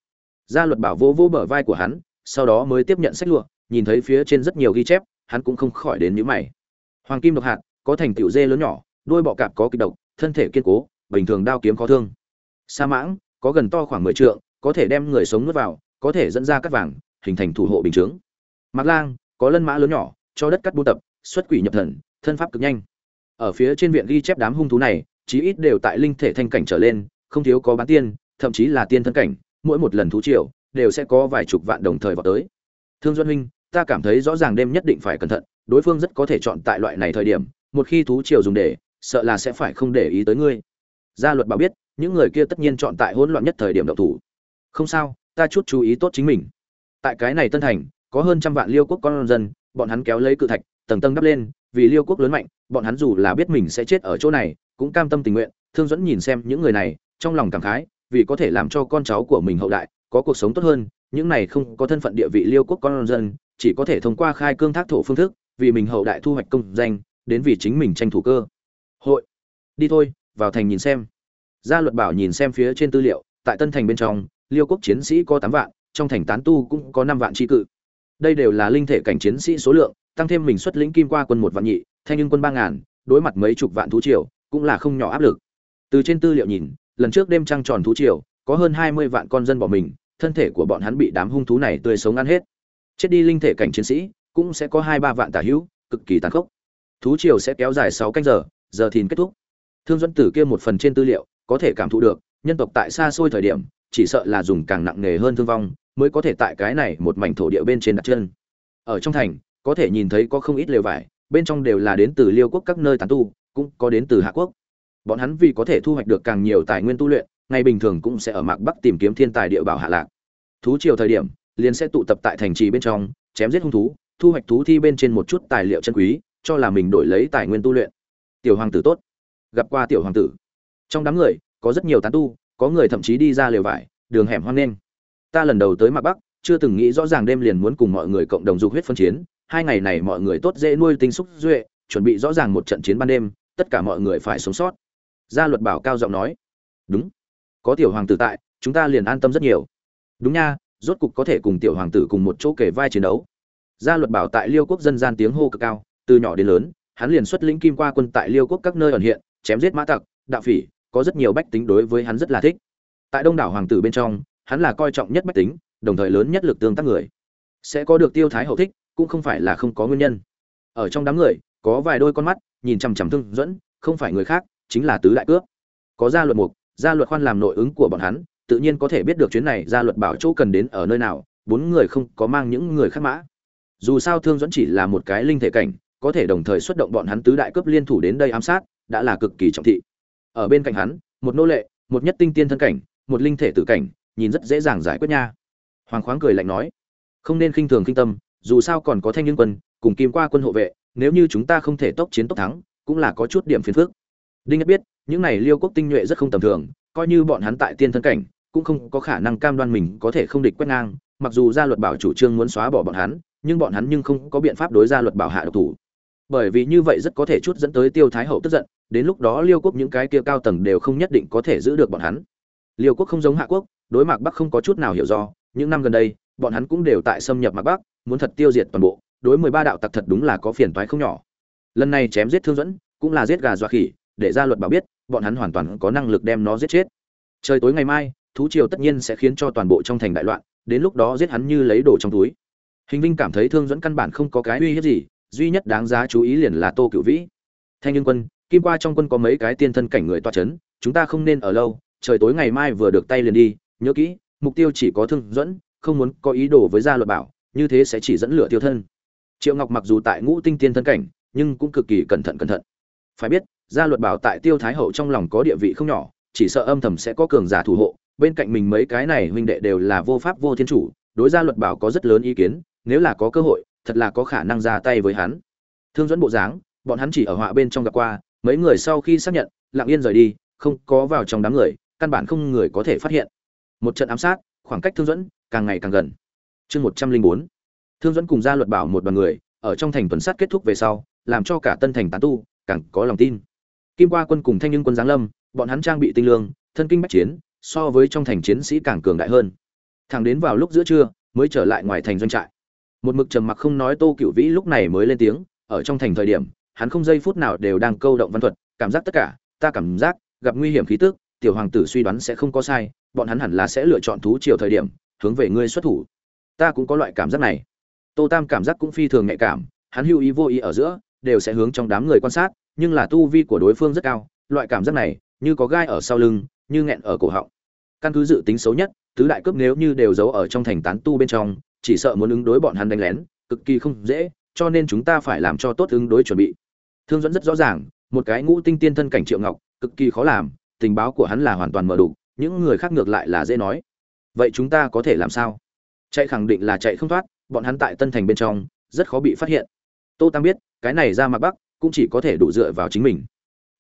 Gia luật bảo vô vô bờ vai của hắn, sau đó mới tiếp nhận sách lụa, nhìn thấy phía trên rất nhiều ghi chép, hắn cũng không khỏi đến nhíu mày. Hoàng kim độc hạt, có thành tiểu dê lớn nhỏ, đuôi bọ cạp có kịch độc, thân thể kiên cố, bình thường đao kiếm khó thương. Sa mãng, có gần to khoảng mười trượng, có thể đem người sống nuốt vào, có thể dẫn ra cắt vàng, hình thành thủ hộ bình chướng. Mạc lang, có lân mã lớn nhỏ, cho đất cắt buôn tập xuất quỷ nhập thần, thân pháp cực nhanh. Ở phía trên viện ghi chép đám hung thú này, chí ít đều tại linh thể thanh cảnh trở lên, không thiếu có bán tiên, thậm chí là tiên thân cảnh, mỗi một lần thú triều, đều sẽ có vài chục vạn đồng thời vào tới. Thương duân huynh, ta cảm thấy rõ ràng đêm nhất định phải cẩn thận, đối phương rất có thể chọn tại loại này thời điểm, một khi thú triều dùng để, sợ là sẽ phải không để ý tới ngươi. Gia luật bảo biết, những người kia tất nhiên chọn tại hỗn loạn nhất thời điểm độc thủ. Không sao, ta chút chú ý tốt chính mình. Tại cái này tân thành, có hơn trăm vạn liêu quốc con dân, bọn hắn kéo lấy cự thạch tầng tầng đắp lên, vì liêu quốc lớn mạnh, bọn hắn dù là biết mình sẽ chết ở chỗ này, cũng cam tâm tình nguyện, thương dẫn nhìn xem những người này, trong lòng cảm khái, vì có thể làm cho con cháu của mình hậu đại, có cuộc sống tốt hơn, những này không có thân phận địa vị liêu quốc con dân, chỉ có thể thông qua khai cương thác thổ phương thức, vì mình hậu đại thu hoạch công danh, đến vì chính mình tranh thủ cơ. Hội. Đi thôi, vào thành nhìn xem. Gia luật bảo nhìn xem phía trên tư liệu, tại tân thành bên trong, liêu quốc chiến sĩ có tám vạn, trong thành tán tu cũng có năm vạn tri cự. Đây đều là linh thể cảnh chiến sĩ số lượng tăng thêm mình xuất lĩnh kim qua quân một vạn nhị, thanh nhưng quân ba ngàn, đối mặt mấy chục vạn thú triều, cũng là không nhỏ áp lực. Từ trên tư liệu nhìn, lần trước đêm trăng tròn thú triều, có hơn hai mươi vạn con dân bỏ mình, thân thể của bọn hắn bị đám hung thú này tươi sống ăn hết. Chết đi linh thể cảnh chiến sĩ, cũng sẽ có hai ba vạn tả hữu, cực kỳ tàn khốc. Thú triều sẽ kéo dài sáu canh giờ giờ thìn kết thúc. Thương dẫn tử kia một phần trên tư liệu, có thể cảm thụ được, nhân tộc tại xa xôi thời điểm, chỉ sợ là dùng càng nặng nề hơn thương vong, mới có thể tại cái này một mảnh thổ địa bên trên đặt chân. Ở trong thành có thể nhìn thấy có không ít lều vải, bên trong đều là đến từ liêu quốc các nơi tán tu, cũng có đến từ hạ quốc. Bọn hắn vì có thể thu hoạch được càng nhiều tài nguyên tu luyện, ngày bình thường cũng sẽ ở mạc bắc tìm kiếm thiên tài địa bảo hạ lạc. Thú triều thời điểm, liền sẽ tụ tập tại thành trì bên trong, chém giết hung thú, thu hoạch thú thi bên trên một chút tài liệu chân quý, cho là mình đổi lấy tài nguyên tu luyện. Tiểu hoàng tử tốt. Gặp qua tiểu hoàng tử. Trong đám người, có rất nhiều tán tu, có người thậm chí đi ra lều vải, đường hẻm hoang nên. Ta lần đầu tới mạc bắc, chưa từng nghĩ rõ ràng đêm liền muốn cùng mọi người cộng đồng dục huyết phân chiến hai ngày này mọi người tốt dễ nuôi tinh xúc duệ, chuẩn bị rõ ràng một trận chiến ban đêm, tất cả mọi người phải sống sót. Gia luật bảo cao giọng nói. Đúng. Có tiểu hoàng tử tại, chúng ta liền an tâm rất nhiều. Đúng nha, rốt cục có thể cùng tiểu hoàng tử cùng một chỗ kể vai chiến đấu. Gia luật bảo tại liêu quốc dân gian tiếng hô cực cao, từ nhỏ đến lớn, hắn liền xuất lĩnh kim qua quân tại liêu quốc các nơi ẩn hiện, chém giết mã tặc, đạo phỉ, có rất nhiều bách tính đối với hắn rất là thích. Tại đông đảo hoàng tử bên trong, hắn là coi trọng nhất bách tính, đồng thời lớn nhất lực tương tác người. Sẽ có được tiêu thái hậu thích cũng không phải là không có nguyên nhân. Ở trong đám người, có vài đôi con mắt, nhìn chằm chằm thương dẫn, không phải người khác, chính là tứ đại cướp. Có gia luật mục, gia luật khoan làm nội ứng của bọn hắn, tự nhiên có thể biết được chuyến này gia luật bảo chỗ cần đến ở nơi nào, bốn người không có mang những người khác mã. Dù sao thương dẫn chỉ là một cái linh thể cảnh, có thể đồng thời xuất động bọn hắn tứ đại cướp liên thủ đến đây ám sát, đã là cực kỳ trọng thị. Ở bên cạnh hắn, một nô lệ, một nhất tinh tiên thân cảnh, một linh thể tử cảnh, nhìn rất dễ dàng giải quyết nha. Hoàng khoáng cười lạnh nói, không nên khinh thường kinh tâm dù sao còn có thanh niên quân, cùng kim qua quân hộ vệ, nếu như chúng ta không thể tốc chiến tốc thắng, cũng là có chút điểm phiền phức. Đinh nhất biết, những này liêu quốc tinh nhuệ rất không tầm thường, coi như bọn hắn tại tiên thân cảnh, cũng không có khả năng cam đoan mình có thể không địch quét ngang, mặc dù gia luật bảo chủ trương muốn xóa bỏ bọn hắn, nhưng bọn hắn nhưng không có biện pháp đối gia luật bảo hạ độc thủ. Bởi vì như vậy rất có thể chút dẫn tới tiêu thái hậu tức giận, đến lúc đó liêu quốc những cái kia cao tầng đều không nhất định có thể giữ được bọn hắn. Liêu quốc không giống hạ quốc, đối mạc bắc không có chút nào hiểu do, những năm gần đây, bọn hắn cũng đều tại xâm nhập mạc bắc muốn thật tiêu diệt toàn bộ, đối mười ba đạo tặc thật đúng là có phiền toái không nhỏ. Lần này chém giết thương dẫn cũng là giết gà dọa khỉ, để ra luật bảo biết, bọn hắn hoàn toàn có năng lực đem nó giết chết. Trời tối ngày mai, thú triều tất nhiên sẽ khiến cho toàn bộ trong thành đại loạn, đến lúc đó giết hắn như lấy đồ trong túi. Hình vinh cảm thấy thương dẫn căn bản không có cái uy hiếp gì, duy nhất đáng giá chú ý liền là tô cựu vĩ. Thanh niên quân, kim qua trong quân có mấy cái tiên thân cảnh người toa c h ấ n chúng ta không nên ở lâu, trời tối ngày mai vừa được tay liền đi, nhớ kỹ, mục tiêu chỉ có thương dẫn không muốn có ý đồ với gia luật bảo như thế sẽ chỉ dẫn lửa tiêu thân. Triệu ngọc mặc dù tại ngũ tinh tiên thân cảnh, nhưng cũng cực kỳ cẩn thận cẩn thận. Phải biết, gia luật bảo tại tiêu thái hậu trong lòng có địa vị không nhỏ, chỉ sợ âm thầm sẽ có cường giả thủ hộ, bên cạnh mình mấy cái này huynh đệ đều là vô pháp vô thiên chủ, đối gia luật bảo có rất lớn ý kiến, nếu là có cơ hội, thật là có khả năng ra tay với hắn. Thương dẫn bộ dáng, bọn hắn chỉ ở họa bên trong gặp qua, mấy người sau khi xác nhận, lặng yên rời đi, không có vào trong đám người, căn bản không người có thể phát hiện. Một trận ám sát, khoảng cách thương dẫn càng ngày càng gần chương một trăm linh bốn. Thương dẫn cùng gia luật bảo một đoàn người, ở trong thành tuần sát kết thúc về sau, làm cho cả tân thành tán tu, càng có lòng tin. Kim qua quân cùng thanh nhưng quân giáng lâm, bọn hắn trang bị tinh lương, thân kinh bách chiến, so với trong thành chiến sĩ càng cường đại hơn. Thẳng đến vào lúc giữa trưa, mới trở lại ngoài thành doanh trại. Một mực trầm mặc không nói tô cựu vĩ lúc này mới lên tiếng, ở trong thành thời điểm, hắn không giây phút nào đều đang câu động văn thuật, cảm giác tất cả, ta cảm giác, gặp nguy hiểm khí tức, tiểu hoàng tử suy đoán sẽ không có sai, bọn hắn hẳn là sẽ lựa chọn thú chiều thời điểm, hướng về ngươi xuất thủ ta cũng có loại cảm giác này. Tô tam cảm giác cũng phi thường nhạy cảm, hắn hưu ý vô ý ở giữa, đều sẽ hướng trong đám người quan sát, nhưng là tu vi của đối phương rất cao, loại cảm giác này, như có gai ở sau lưng, như nghẹn ở cổ họng. Căn cứ dự tính xấu nhất, tứ đại cướp nếu như đều giấu ở trong thành tán tu bên trong, chỉ sợ muốn ứng đối bọn hắn đánh lén, cực kỳ không dễ, cho nên chúng ta phải làm cho tốt ứng đối chuẩn bị. Thương dẫn rất rõ ràng, một cái ngũ tinh tiên thân cảnh triệu ngọc, cực kỳ khó làm, tình báo của hắn là hoàn toàn mở đủ, những người khác ngược lại là dễ nói. Vậy chúng ta có thể làm sao? Chạy khẳng định là chạy không thoát, bọn hắn tại tân thành bên trong, rất khó bị phát hiện. Tô tam biết, cái này ra mặt bắc, cũng chỉ có thể đủ dựa vào chính mình.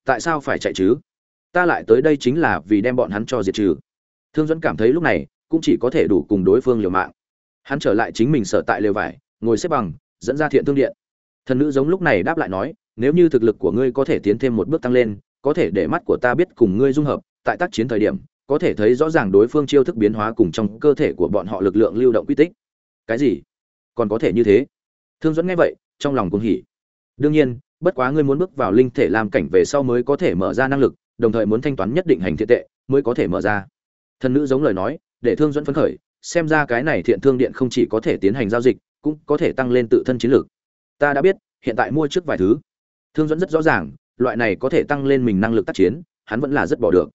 Tại sao phải chạy chứ? Ta lại tới đây chính là vì đem bọn hắn cho diệt trừ. Thương dẫn cảm thấy lúc này, cũng chỉ có thể đủ cùng đối phương liều mạng. Hắn trở lại chính mình sở tại lều vải, ngồi xếp bằng, dẫn ra thiện thương điện. Thần nữ giống lúc này đáp lại nói, nếu như thực lực của ngươi có thể tiến thêm một bước tăng lên, có thể để mắt của ta biết cùng ngươi dung hợp, tại tác chiến thời điểm có thể thấy rõ ràng đối phương chiêu thức biến hóa cùng trong cơ thể của bọn họ lực lượng lưu động quy tích. Cái gì? Còn có thể như thế? Thương dẫn nghe vậy, trong lòng cũng hỉ. Đương nhiên, bất quá ngươi muốn bước vào linh thể làm cảnh về sau mới có thể mở ra năng lực, đồng thời muốn thanh toán nhất định hành thiện tệ, mới có thể mở ra. Thần nữ giống lời nói, để thương dẫn phấn khởi, xem ra cái này thiện thương điện không chỉ có thể tiến hành giao dịch, cũng có thể tăng lên tự thân chiến lược. Ta đã biết, hiện tại mua trước vài thứ. Thương dẫn rất rõ ràng, loại này có thể tăng lên mình năng lực tác chiến, hắn vẫn là rất bỏ được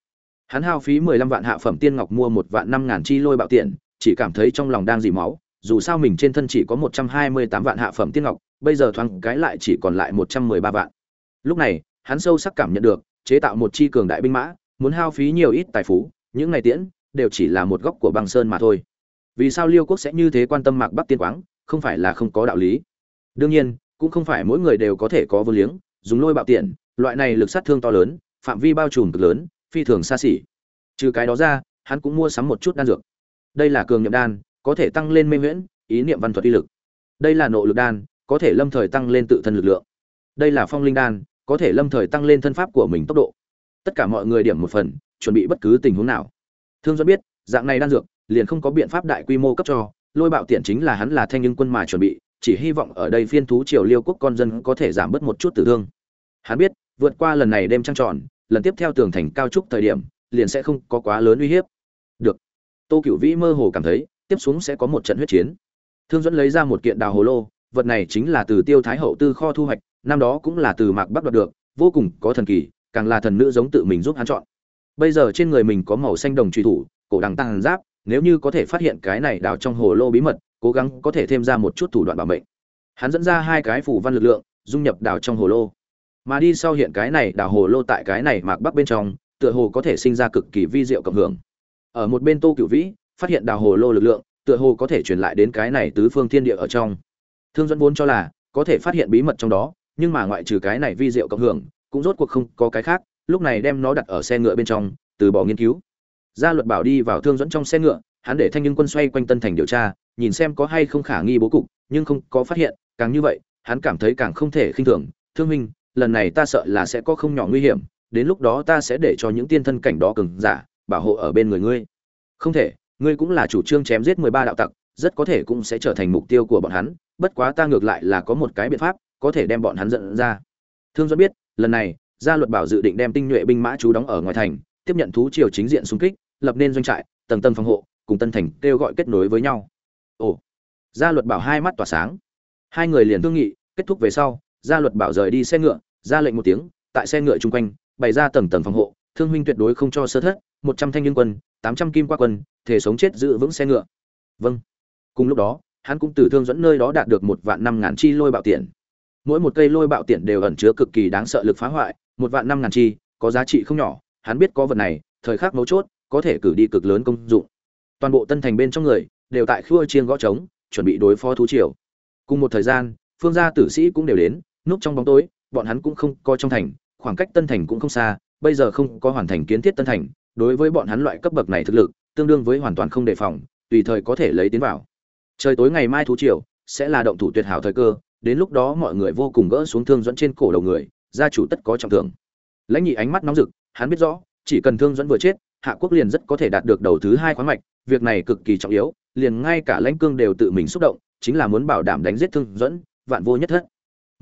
hắn hao phí mười lăm vạn hạ phẩm tiên ngọc mua một vạn năm ngàn chi lôi bạo tiện, chỉ cảm thấy trong lòng đang dì máu dù sao mình trên thân chỉ có một trăm hai mươi tám vạn hạ phẩm tiên ngọc bây giờ thoáng cái lại chỉ còn lại một trăm mười ba vạn. Lúc này hắn sâu sắc cảm nhận được chế tạo một chi cường đại binh mã muốn hao phí nhiều ít tài phú những ngày tiễn đều chỉ là một góc của băng sơn mà thôi. Vì sao liêu quốc sẽ như thế quan tâm mạc bắc tiên quáng không phải là không có đạo lý. Đương nhiên cũng không phải mỗi người đều có thể có vô liếng dùng lôi bạo tiện loại này lực sát thương to lớn phạm vi bao trùm cực lớn phi thường xa xỉ. Trừ cái đó ra, hắn cũng mua sắm một chút đan dược. Đây là cường nhậm đan, có thể tăng lên mê nguyễn ý niệm văn thuật uy lực. Đây là nộ lực đan, có thể lâm thời tăng lên tự thân lực lượng. Đây là phong linh đan, có thể lâm thời tăng lên thân pháp của mình tốc độ. Tất cả mọi người điểm một phần, chuẩn bị bất cứ tình huống nào. Thương do biết, dạng này đan dược, liền không có biện pháp đại quy mô cấp cho. Lôi bạo tiện chính là hắn là thanh nhưng quân mà chuẩn bị, chỉ hy vọng ở đây phiên thú triều liêu quốc con dân có thể giảm bớt một chút tử thương. Hắn biết, vượt qua lần này đêm trăng tròn lần tiếp theo tường thành cao trúc thời điểm, liền sẽ không có quá lớn uy hiếp. Được. Tô cựu vĩ mơ hồ cảm thấy, tiếp xuống sẽ có một trận huyết chiến. Thương dẫn lấy ra một kiện đào hồ lô, vật này chính là từ tiêu thái hậu tư kho thu hoạch, năm đó cũng là từ mạc bắc đoạt được, vô cùng có thần kỳ, càng là thần nữ giống tự mình giúp hắn chọn. Bây giờ trên người mình có màu xanh đồng truy thủ, cổ đằng tăng giáp, nếu như có thể phát hiện cái này đào trong hồ lô bí mật, cố gắng có thể thêm ra một chút thủ đoạn bảo mệnh. Hắn dẫn ra hai cái phủ văn lực lượng, dung nhập đào trong hồ lô mà đi sau hiện cái này đào hồ lô tại cái này mạc bắc bên trong, tựa hồ có thể sinh ra cực kỳ vi diệu cộng hưởng. Ở một bên tô cựu vĩ, phát hiện đào hồ lô lực lượng, tựa hồ có thể truyền lại đến cái này tứ phương thiên địa ở trong. Thương dẫn vốn cho là, có thể phát hiện bí mật trong đó, nhưng mà ngoại trừ cái này vi diệu cộng hưởng, cũng rốt cuộc không có cái khác, lúc này đem nó đặt ở xe ngựa bên trong, từ bỏ nghiên cứu. Gia luật bảo đi vào thương dẫn trong xe ngựa, hắn để thanh nhưng quân xoay quanh tân thành điều tra, nhìn xem có hay không khả nghi bố cục, nhưng không có phát hiện, càng như vậy, hắn cảm thấy càng không thể khinh thường. Thương minh lần này ta sợ là sẽ có không nhỏ nguy hiểm, đến lúc đó ta sẽ để cho những tiên thân cảnh đó cường giả bảo hộ ở bên người ngươi. Không thể, ngươi cũng là chủ trương chém giết mười ba đạo tặc, rất có thể cũng sẽ trở thành mục tiêu của bọn hắn, bất quá ta ngược lại là có một cái biện pháp, có thể đem bọn hắn dẫn ra. Thương duẫn biết, lần này, gia luật bảo dự định đem tinh nhuệ binh mã trú đóng ở ngoài thành, tiếp nhận thú triều chính diện xung kích, lập nên doanh trại, tầng tầng phòng hộ, cùng tân thành kêu gọi kết nối với nhau. Ồ, gia luật bảo hai mắt tỏa sáng. Hai người liền thương nghị, kết thúc về sau gia luật bảo rời đi xe ngựa, ra lệnh một tiếng, tại xe ngựa chung quanh, bày ra tầng tầng phòng hộ, thương huynh tuyệt đối không cho sơ thất, một trăm thanh niên quân, tám trăm kim qua quân, thể sống chết giữ vững xe ngựa. Vâng. Cùng lúc đó, hắn cũng từ thương dẫn nơi đó đạt được một vạn năm ngàn chi lôi bạo tiền mỗi một cây lôi bạo tiền đều ẩn chứa cực kỳ đáng sợ lực phá hoại, một vạn năm ngàn chi, có giá trị không nhỏ, hắn biết có vật này, thời khắc mấu chốt, có thể cử đi cực lớn công dụng. Toàn bộ tân thành bên trong người, đều tại khua chiên gõ trống, chuẩn bị đối phó thú triều. Cùng một thời gian, phương gia tử sĩ cũng đều đến núp trong bóng tối, bọn hắn cũng không coi trong thành, khoảng cách tân thành cũng không xa, bây giờ không có hoàn thành kiến thiết tân thành, đối với bọn hắn loại cấp bậc này thực lực, tương đương với hoàn toàn không đề phòng, tùy thời có thể lấy tiến vào. Trời tối ngày mai thú triều, sẽ là động thủ tuyệt hảo thời cơ, đến lúc đó mọi người vô cùng gỡ xuống thương dẫn trên cổ đầu người, gia chủ tất có trọng thưởng. Lãnh nhị ánh mắt nóng rực, hắn biết rõ, chỉ cần thương dẫn vừa chết, hạ quốc liền rất có thể đạt được đầu thứ hai khoáng mạch, việc này cực kỳ trọng yếu, liền ngay cả lãnh cương đều tự mình xúc động, chính là muốn bảo đảm đánh giết thương dẫn, vạn vô nhất thất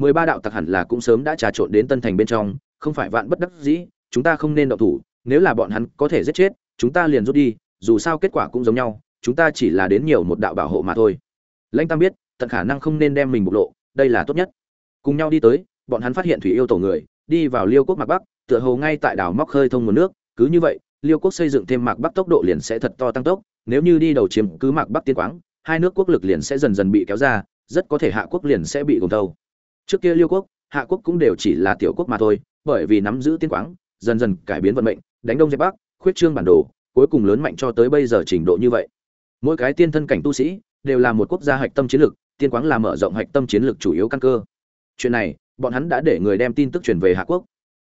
mười ba đạo tặc hẳn là cũng sớm đã trà trộn đến tân thành bên trong, không phải vạn bất đắc dĩ, chúng ta không nên động thủ, nếu là bọn hắn có thể giết chết, chúng ta liền rút đi, dù sao kết quả cũng giống nhau, chúng ta chỉ là đến nhiều một đạo bảo hộ mà thôi. Lãnh tam biết, tận khả năng không nên đem mình bộc lộ, đây là tốt nhất. Cùng nhau đi tới, bọn hắn phát hiện thủy yêu tổ người, đi vào liêu quốc mạc bắc, tựa hồ ngay tại đảo móc khơi thông nguồn nước, cứ như vậy, liêu quốc xây dựng thêm mạc bắc tốc độ liền sẽ thật to tăng tốc, nếu như đi đầu chiếm cứ mạc bắc tiên quáng, hai nước quốc lực liền sẽ dần dần bị kéo ra, rất có thể hạ quốc liền sẽ bị gồm thâu trước kia liêu quốc, hạ quốc cũng đều chỉ là tiểu quốc mà thôi, bởi vì nắm giữ tiên quáng, dần dần cải biến vận mệnh, đánh đông dẹp bắc, khuyết trương bản đồ, cuối cùng lớn mạnh cho tới bây giờ trình độ như vậy. Mỗi cái tiên thân cảnh tu sĩ, đều là một quốc gia hạch tâm chiến lược, tiên quáng là mở rộng hạch tâm chiến lược chủ yếu căn cơ. Chuyện này, bọn hắn đã để người đem tin tức truyền về hạ quốc.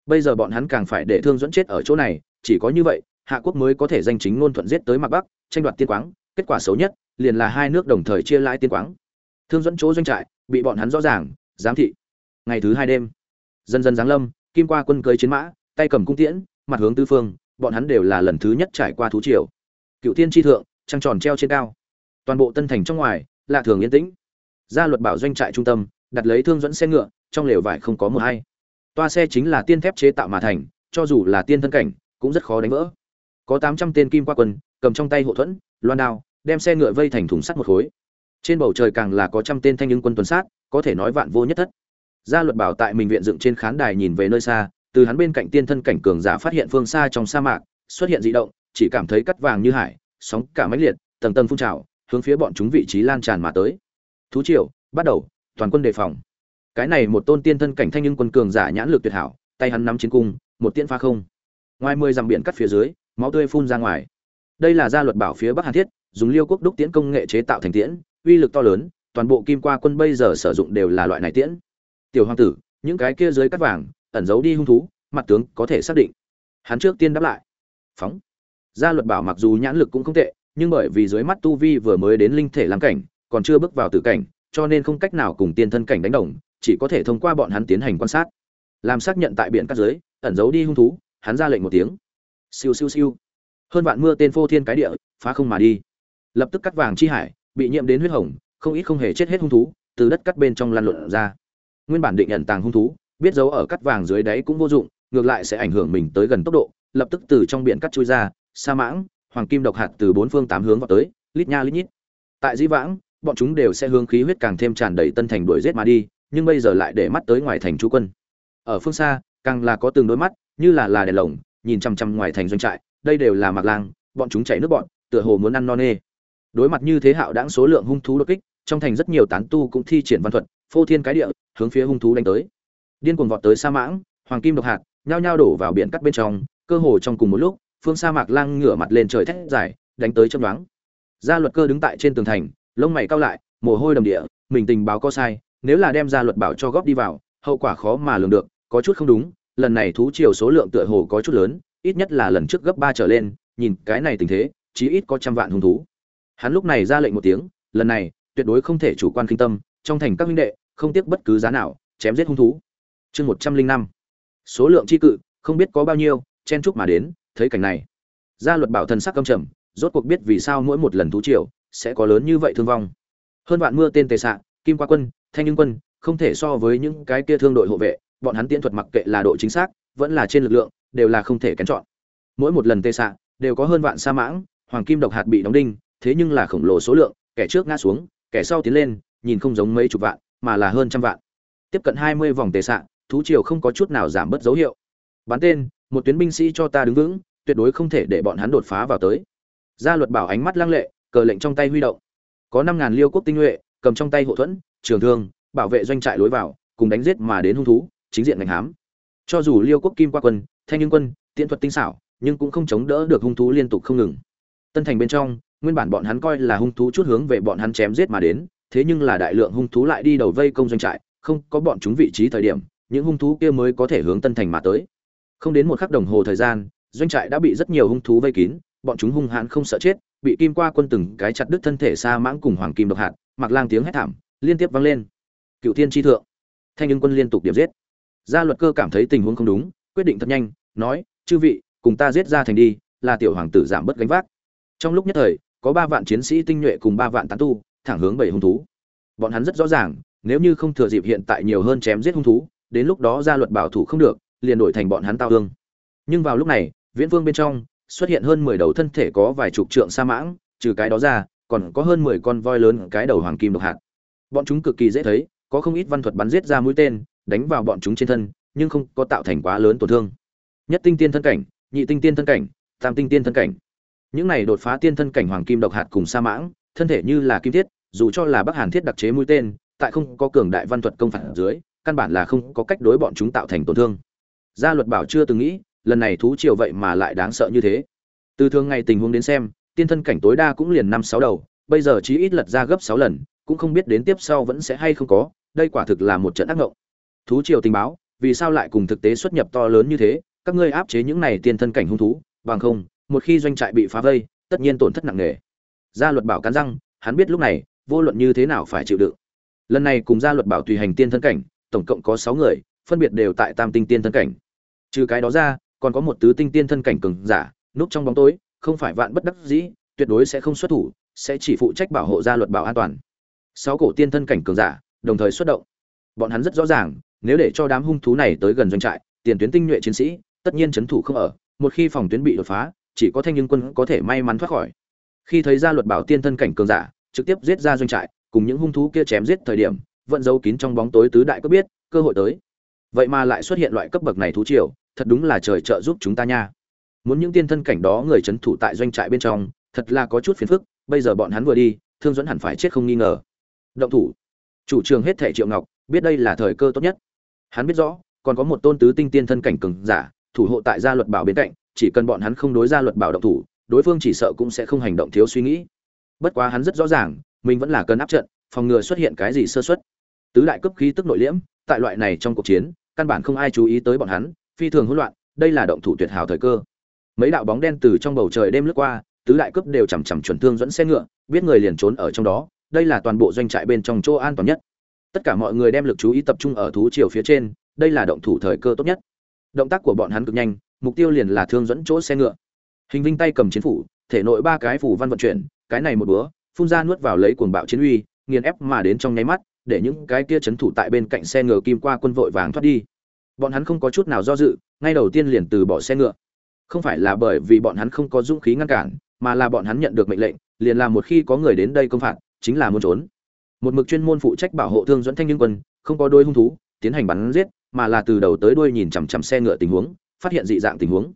Bây giờ bọn hắn càng phải để thương dẫn chết ở chỗ này, chỉ có như vậy, hạ quốc mới có thể danh chính ngôn thuận giết tới mặt bắc, tranh đoạt tiên quáng, kết quả xấu nhất, liền là hai nước đồng thời chia lãi tiên quáng. Thương dẫn chỗ doanh trại, bị bọn hắn rõ ràng giám thị. Ngày thứ hai đêm, dần dần giáng lâm, kim qua quân cưới chiến mã, tay cầm cung tiễn, mặt hướng tư phương, bọn hắn đều là lần thứ nhất trải qua thú triều. Cựu tiên tri thượng, trăng tròn treo trên cao. Toàn bộ tân thành trong ngoài, lạ thường yên tĩnh. Gia luật bảo doanh trại trung tâm, đặt lấy thương dẫn xe ngựa, trong lều vải không có mùa hay toa xe chính là tiên thép chế tạo mà thành, cho dù là tiên thân cảnh, cũng rất khó đánh vỡ. Có tám trăm tên kim qua quân, cầm trong tay hộ thuẫn, loan đao, đem xe ngựa vây thành thùng sắt một khối trên bầu trời càng là có trăm tên thanh những quân tuần sát, có thể nói vạn vô nhất thất. Gia luật bảo tại mình viện dựng trên khán đài nhìn về nơi xa, từ hắn bên cạnh tiên thân cảnh cường giả phát hiện phương xa trong sa mạc, xuất hiện dị động, chỉ cảm thấy cắt vàng như hải, sóng cả mãnh liệt, tầng tầng phun trào, hướng phía bọn chúng vị trí lan tràn mà tới. Thú triều, bắt đầu, toàn quân đề phòng. Cái này một tôn tiên thân cảnh thanh nhưng quân cường giả nhãn lực tuyệt hảo, tay hắn nắm chiến cung, một tiễn pha không. Ngoài mười dặm biển cắt phía dưới, máu tươi phun ra ngoài. Đây là gia luật bảo phía bắc hàn thiết, dùng liêu quốc đúc tiễn công nghệ chế tạo thành tiễn uy lực to lớn, toàn bộ kim qua quân bây giờ sử dụng đều là loại này tiễn. Tiểu hoàng tử, những cái kia dưới cắt vàng, ẩn giấu đi hung thú, mặt tướng có thể xác định. Hắn trước tiên đáp lại. Phóng. Gia luật bảo mặc dù nhãn lực cũng không tệ, nhưng bởi vì dưới mắt tu vi vừa mới đến linh thể làm cảnh, còn chưa bước vào tử cảnh, cho nên không cách nào cùng tiên thân cảnh đánh đồng, chỉ có thể thông qua bọn hắn tiến hành quan sát. Làm xác nhận tại biển cắt dưới, ẩn giấu đi hung thú, hắn ra lệnh một tiếng. Siêu siêu siêu. Hơn vạn mưa tên phô thiên cái địa, phá không mà đi. Lập tức cắt vàng chi hải bị nhiễm đến huyết hồng, không ít không hề chết hết hung thú, từ đất cắt bên trong lăn lộn ra. Nguyên bản định ẩn tàng hung thú, biết giấu ở cắt vàng dưới đáy cũng vô dụng, ngược lại sẽ ảnh hưởng mình tới gần tốc độ, lập tức từ trong biển cắt chui ra, sa mãng, hoàng kim độc hạt từ bốn phương tám hướng vào tới, lít nha lít nhít. Tại dĩ vãng, bọn chúng đều sẽ hướng khí huyết càng thêm tràn đầy tân thành đuổi giết mà đi, nhưng bây giờ lại để mắt tới ngoài thành chú quân. Ở phương xa, càng là có từng đôi mắt, như là là đèn lồng, nhìn chằm chằm ngoài thành doanh trại, đây đều là mạc lang, bọn chúng chảy nước bọn tựa hồ muốn ăn no nê đối mặt như thế hạo đãng số lượng hung thú đột kích, trong thành rất nhiều tán tu cũng thi triển văn thuật, phô thiên cái địa, hướng phía hung thú đánh tới. Điên cuồng vọt tới sa mãng, hoàng kim độc hạt, nhao nhao đổ vào biển cắt bên trong, cơ hồ trong cùng một lúc, phương sa mạc lang ngửa mặt lên trời thét dài, đánh tới chấm đoán gia luật cơ đứng tại trên tường thành, lông mày cao lại, mồ hôi đầm địa, mình tình báo có sai, nếu là đem gia luật bảo cho góp đi vào, hậu quả khó mà lường được, có chút không đúng, lần này thú triều số lượng tựa hồ có chút lớn, ít nhất là lần trước gấp ba trở lên, nhìn cái này tình thế, chí ít có trăm vạn hung thú hắn lúc này ra lệnh một tiếng lần này tuyệt đối không thể chủ quan kinh tâm trong thành các huynh đệ không tiếc bất cứ giá nào chém giết hung thú. Chương một trăm linh năm. Số lượng chi cự không biết có bao nhiêu chen chúc mà đến thấy cảnh này. Gia luật bảo thần sắc căm trầm rốt cuộc biết vì sao mỗi một lần thú triều sẽ có lớn như vậy thương vong. Hơn vạn mưa tên tề sạ, kim qua quân thanh nhưng quân không thể so với những cái kia thương đội hộ vệ bọn hắn tiến thuật mặc kệ là độ chính xác vẫn là trên lực lượng đều là không thể kén chọn. Mỗi một lần tê xạ đều có hơn vạn sa mãng hoàng kim độc hạt bị đóng đinh thế nhưng là khổng lồ số lượng, kẻ trước ngã xuống, kẻ sau tiến lên, nhìn không giống mấy chục vạn, mà là hơn trăm vạn. Tiếp cận hai mươi vòng tề sạ thú triều không có chút nào giảm bớt dấu hiệu. Bắn tên, một tuyến binh sĩ cho ta đứng vững, tuyệt đối không thể để bọn hắn đột phá vào tới. Gia luật bảo ánh mắt lăng lệ, cờ lệnh trong tay huy động. Có năm ngàn liêu quốc tinh nhuệ, cầm trong tay hộ thuẫn, trường thương, bảo vệ doanh trại lối vào, cùng đánh giết mà đến hung thú, chính diện ngành hám. Cho dù liêu quốc kim qua quân, thanh nhưng quân tiện thuật tinh xảo, nhưng cũng không chống đỡ được hung thú liên tục không ngừng. Tân thành bên trong nguyên bản bọn hắn coi là hung thú chút hướng về bọn hắn chém giết mà đến, thế nhưng là đại lượng hung thú lại đi đầu vây công doanh trại, không có bọn chúng vị trí thời điểm, những hung thú kia mới có thể hướng tân thành mà tới. Không đến một khắc đồng hồ thời gian, doanh trại đã bị rất nhiều hung thú vây kín, bọn chúng hung hãn không sợ chết, bị kim qua quân từng cái chặt đứt thân thể xa mãng cùng hoàng kim độc hạt, mặc lang tiếng hét thảm, liên tiếp vang lên. Cựu tiên tri thượng, thanh nhưng quân liên tục điểm giết. Gia luật cơ cảm thấy tình huống không đúng, quyết định thật nhanh, nói, chư vị, cùng ta giết ra thành đi, là tiểu hoàng tử giảm bớt gánh vác. Trong lúc nhất thời có ba vạn chiến sĩ tinh nhuệ cùng ba vạn tán tu, thẳng hướng bảy hung thú. Bọn hắn rất rõ ràng, nếu như không thừa dịp hiện tại nhiều hơn chém giết hung thú, đến lúc đó gia luật bảo thủ không được, liền đổi thành bọn hắn tao hương. Nhưng vào lúc này, viễn vương bên trong xuất hiện hơn mười đầu thân thể có vài chục trượng sa mãng, trừ cái đó ra, còn có hơn mười con voi lớn, cái đầu hoàng kim độc hạt. Bọn chúng cực kỳ dễ thấy, có không ít văn thuật bắn giết ra mũi tên, đánh vào bọn chúng trên thân, nhưng không có tạo thành quá lớn tổn thương. Nhất tinh tiên thân cảnh, nhị tinh tiên thân cảnh, tam tinh tiên thân cảnh những này đột phá tiên thân cảnh hoàng kim độc hạt cùng sa mãng, thân thể như là kim thiết, dù cho là bắc hàn thiết đặc chế mũi tên, tại không có cường đại văn thuật công phản dưới, căn bản là không có cách đối bọn chúng tạo thành tổn thương. Gia luật bảo chưa từng nghĩ, lần này thú triều vậy mà lại đáng sợ như thế. Từ thường ngày tình huống đến xem, tiên thân cảnh tối đa cũng liền năm sáu đầu, bây giờ chí ít lật ra gấp sáu lần, cũng không biết đến tiếp sau vẫn sẽ hay không có, đây quả thực là một trận ác ngộng. Thú triều tình báo, vì sao lại cùng thực tế xuất nhập to lớn như thế, các ngươi áp chế những này tiên thân cảnh hung thú, bằng không một khi doanh trại bị phá vây, tất nhiên tổn thất nặng nề. Gia luật bảo cắn răng, hắn biết lúc này, vô luận như thế nào phải chịu đựng. Lần này cùng gia luật bảo tùy hành tiên thân cảnh, tổng cộng có sáu người, phân biệt đều tại tam tinh tiên thân cảnh. Trừ cái đó ra, còn có một tứ tinh tiên thân cảnh cường giả, núp trong bóng tối, không phải vạn bất đắc dĩ, tuyệt đối sẽ không xuất thủ, sẽ chỉ phụ trách bảo hộ gia luật bảo an toàn. Sáu cổ tiên thân cảnh cường giả, đồng thời xuất động. Bọn hắn rất rõ ràng, nếu để cho đám hung thú này tới gần doanh trại, tiền tuyến tinh nhuệ chiến sĩ, tất nhiên chấn thủ không ở, một khi phòng tuyến bị đột phá chỉ có thanh nhưng quân có thể may mắn thoát khỏi. Khi thấy ra luật bảo tiên thân cảnh cường giả, trực tiếp giết ra doanh trại, cùng những hung thú kia chém giết thời điểm, vẫn giấu kín trong bóng tối tứ đại cấp biết, cơ hội tới. Vậy mà lại xuất hiện loại cấp bậc này thú triều, thật đúng là trời trợ giúp chúng ta nha. Muốn những tiên thân cảnh đó người chấn thủ tại doanh trại bên trong, thật là có chút phiền phức, bây giờ bọn hắn vừa đi, thương dẫn hẳn phải chết không nghi ngờ. Động thủ. Chủ trường hết thẻ triệu ngọc, biết đây là thời cơ tốt nhất. Hắn biết rõ, còn có một tôn tứ tinh tiên thân cảnh cường giả, thủ hộ tại gia luật bảo bên cạnh chỉ cần bọn hắn không đối ra luật bảo động thủ, đối phương chỉ sợ cũng sẽ không hành động thiếu suy nghĩ. Bất quá hắn rất rõ ràng, mình vẫn là cần áp trận, phòng ngừa xuất hiện cái gì sơ suất. tứ đại cấp khí tức nội liễm, tại loại này trong cuộc chiến, căn bản không ai chú ý tới bọn hắn, phi thường hỗn loạn, đây là động thủ tuyệt hảo thời cơ. Mấy đạo bóng đen từ trong bầu trời đêm lướt qua, tứ đại cấp đều chằm chằm chuẩn thương dẫn xe ngựa, biết người liền trốn ở trong đó, đây là toàn bộ doanh trại bên trong chỗ an toàn nhất. Tất cả mọi người đem lực chú ý tập trung ở thú triều phía trên, đây là động thủ thời cơ tốt nhất. Động tác của bọn hắn cực nhanh mục tiêu liền là thương dẫn chỗ xe ngựa. Hình vinh tay cầm chiến phủ, thể nội ba cái phủ văn vận chuyển, cái này một búa phun ra nuốt vào lấy cuồng bạo chiến uy, nghiền ép mà đến trong nháy mắt, để những cái kia chấn thủ tại bên cạnh xe ngựa kim qua quân vội vàng thoát đi. Bọn hắn không có chút nào do dự, ngay đầu tiên liền từ bỏ xe ngựa. Không phải là bởi vì bọn hắn không có dũng khí ngăn cản, mà là bọn hắn nhận được mệnh lệnh, liền làm một khi có người đến đây công phạt, chính là muốn trốn. Một mực chuyên môn phụ trách bảo hộ thương dẫn thanh niên quân, không có đôi hung thú, tiến hành bắn giết, mà là từ đầu tới đuôi nhìn chằm chằm xe ngựa tình huống phát hiện dị dạng tình huống.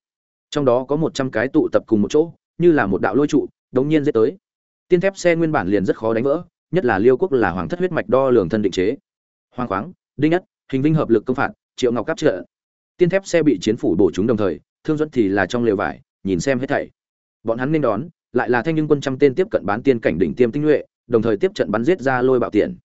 Trong đó có một trăm cái tụ tập cùng một chỗ, như là một đạo lôi trụ, đống nhiên dễ tới. Tiên thép xe nguyên bản liền rất khó đánh vỡ, nhất là liêu quốc là hoàng thất huyết mạch đo lường thân định chế. Hoàng khoáng, đinh nhất hình vinh hợp lực công phạt, triệu ngọc cáp trợ. Tiên thép xe bị chiến phủ bổ chúng đồng thời, thương dẫn thì là trong lều vải, nhìn xem hết thảy. Bọn hắn nên đón, lại là thanh niên quân trăm tên tiếp cận bán tiên cảnh đỉnh tiêm tinh nhuệ, đồng thời tiếp trận bắn giết ra lôi bạo tiền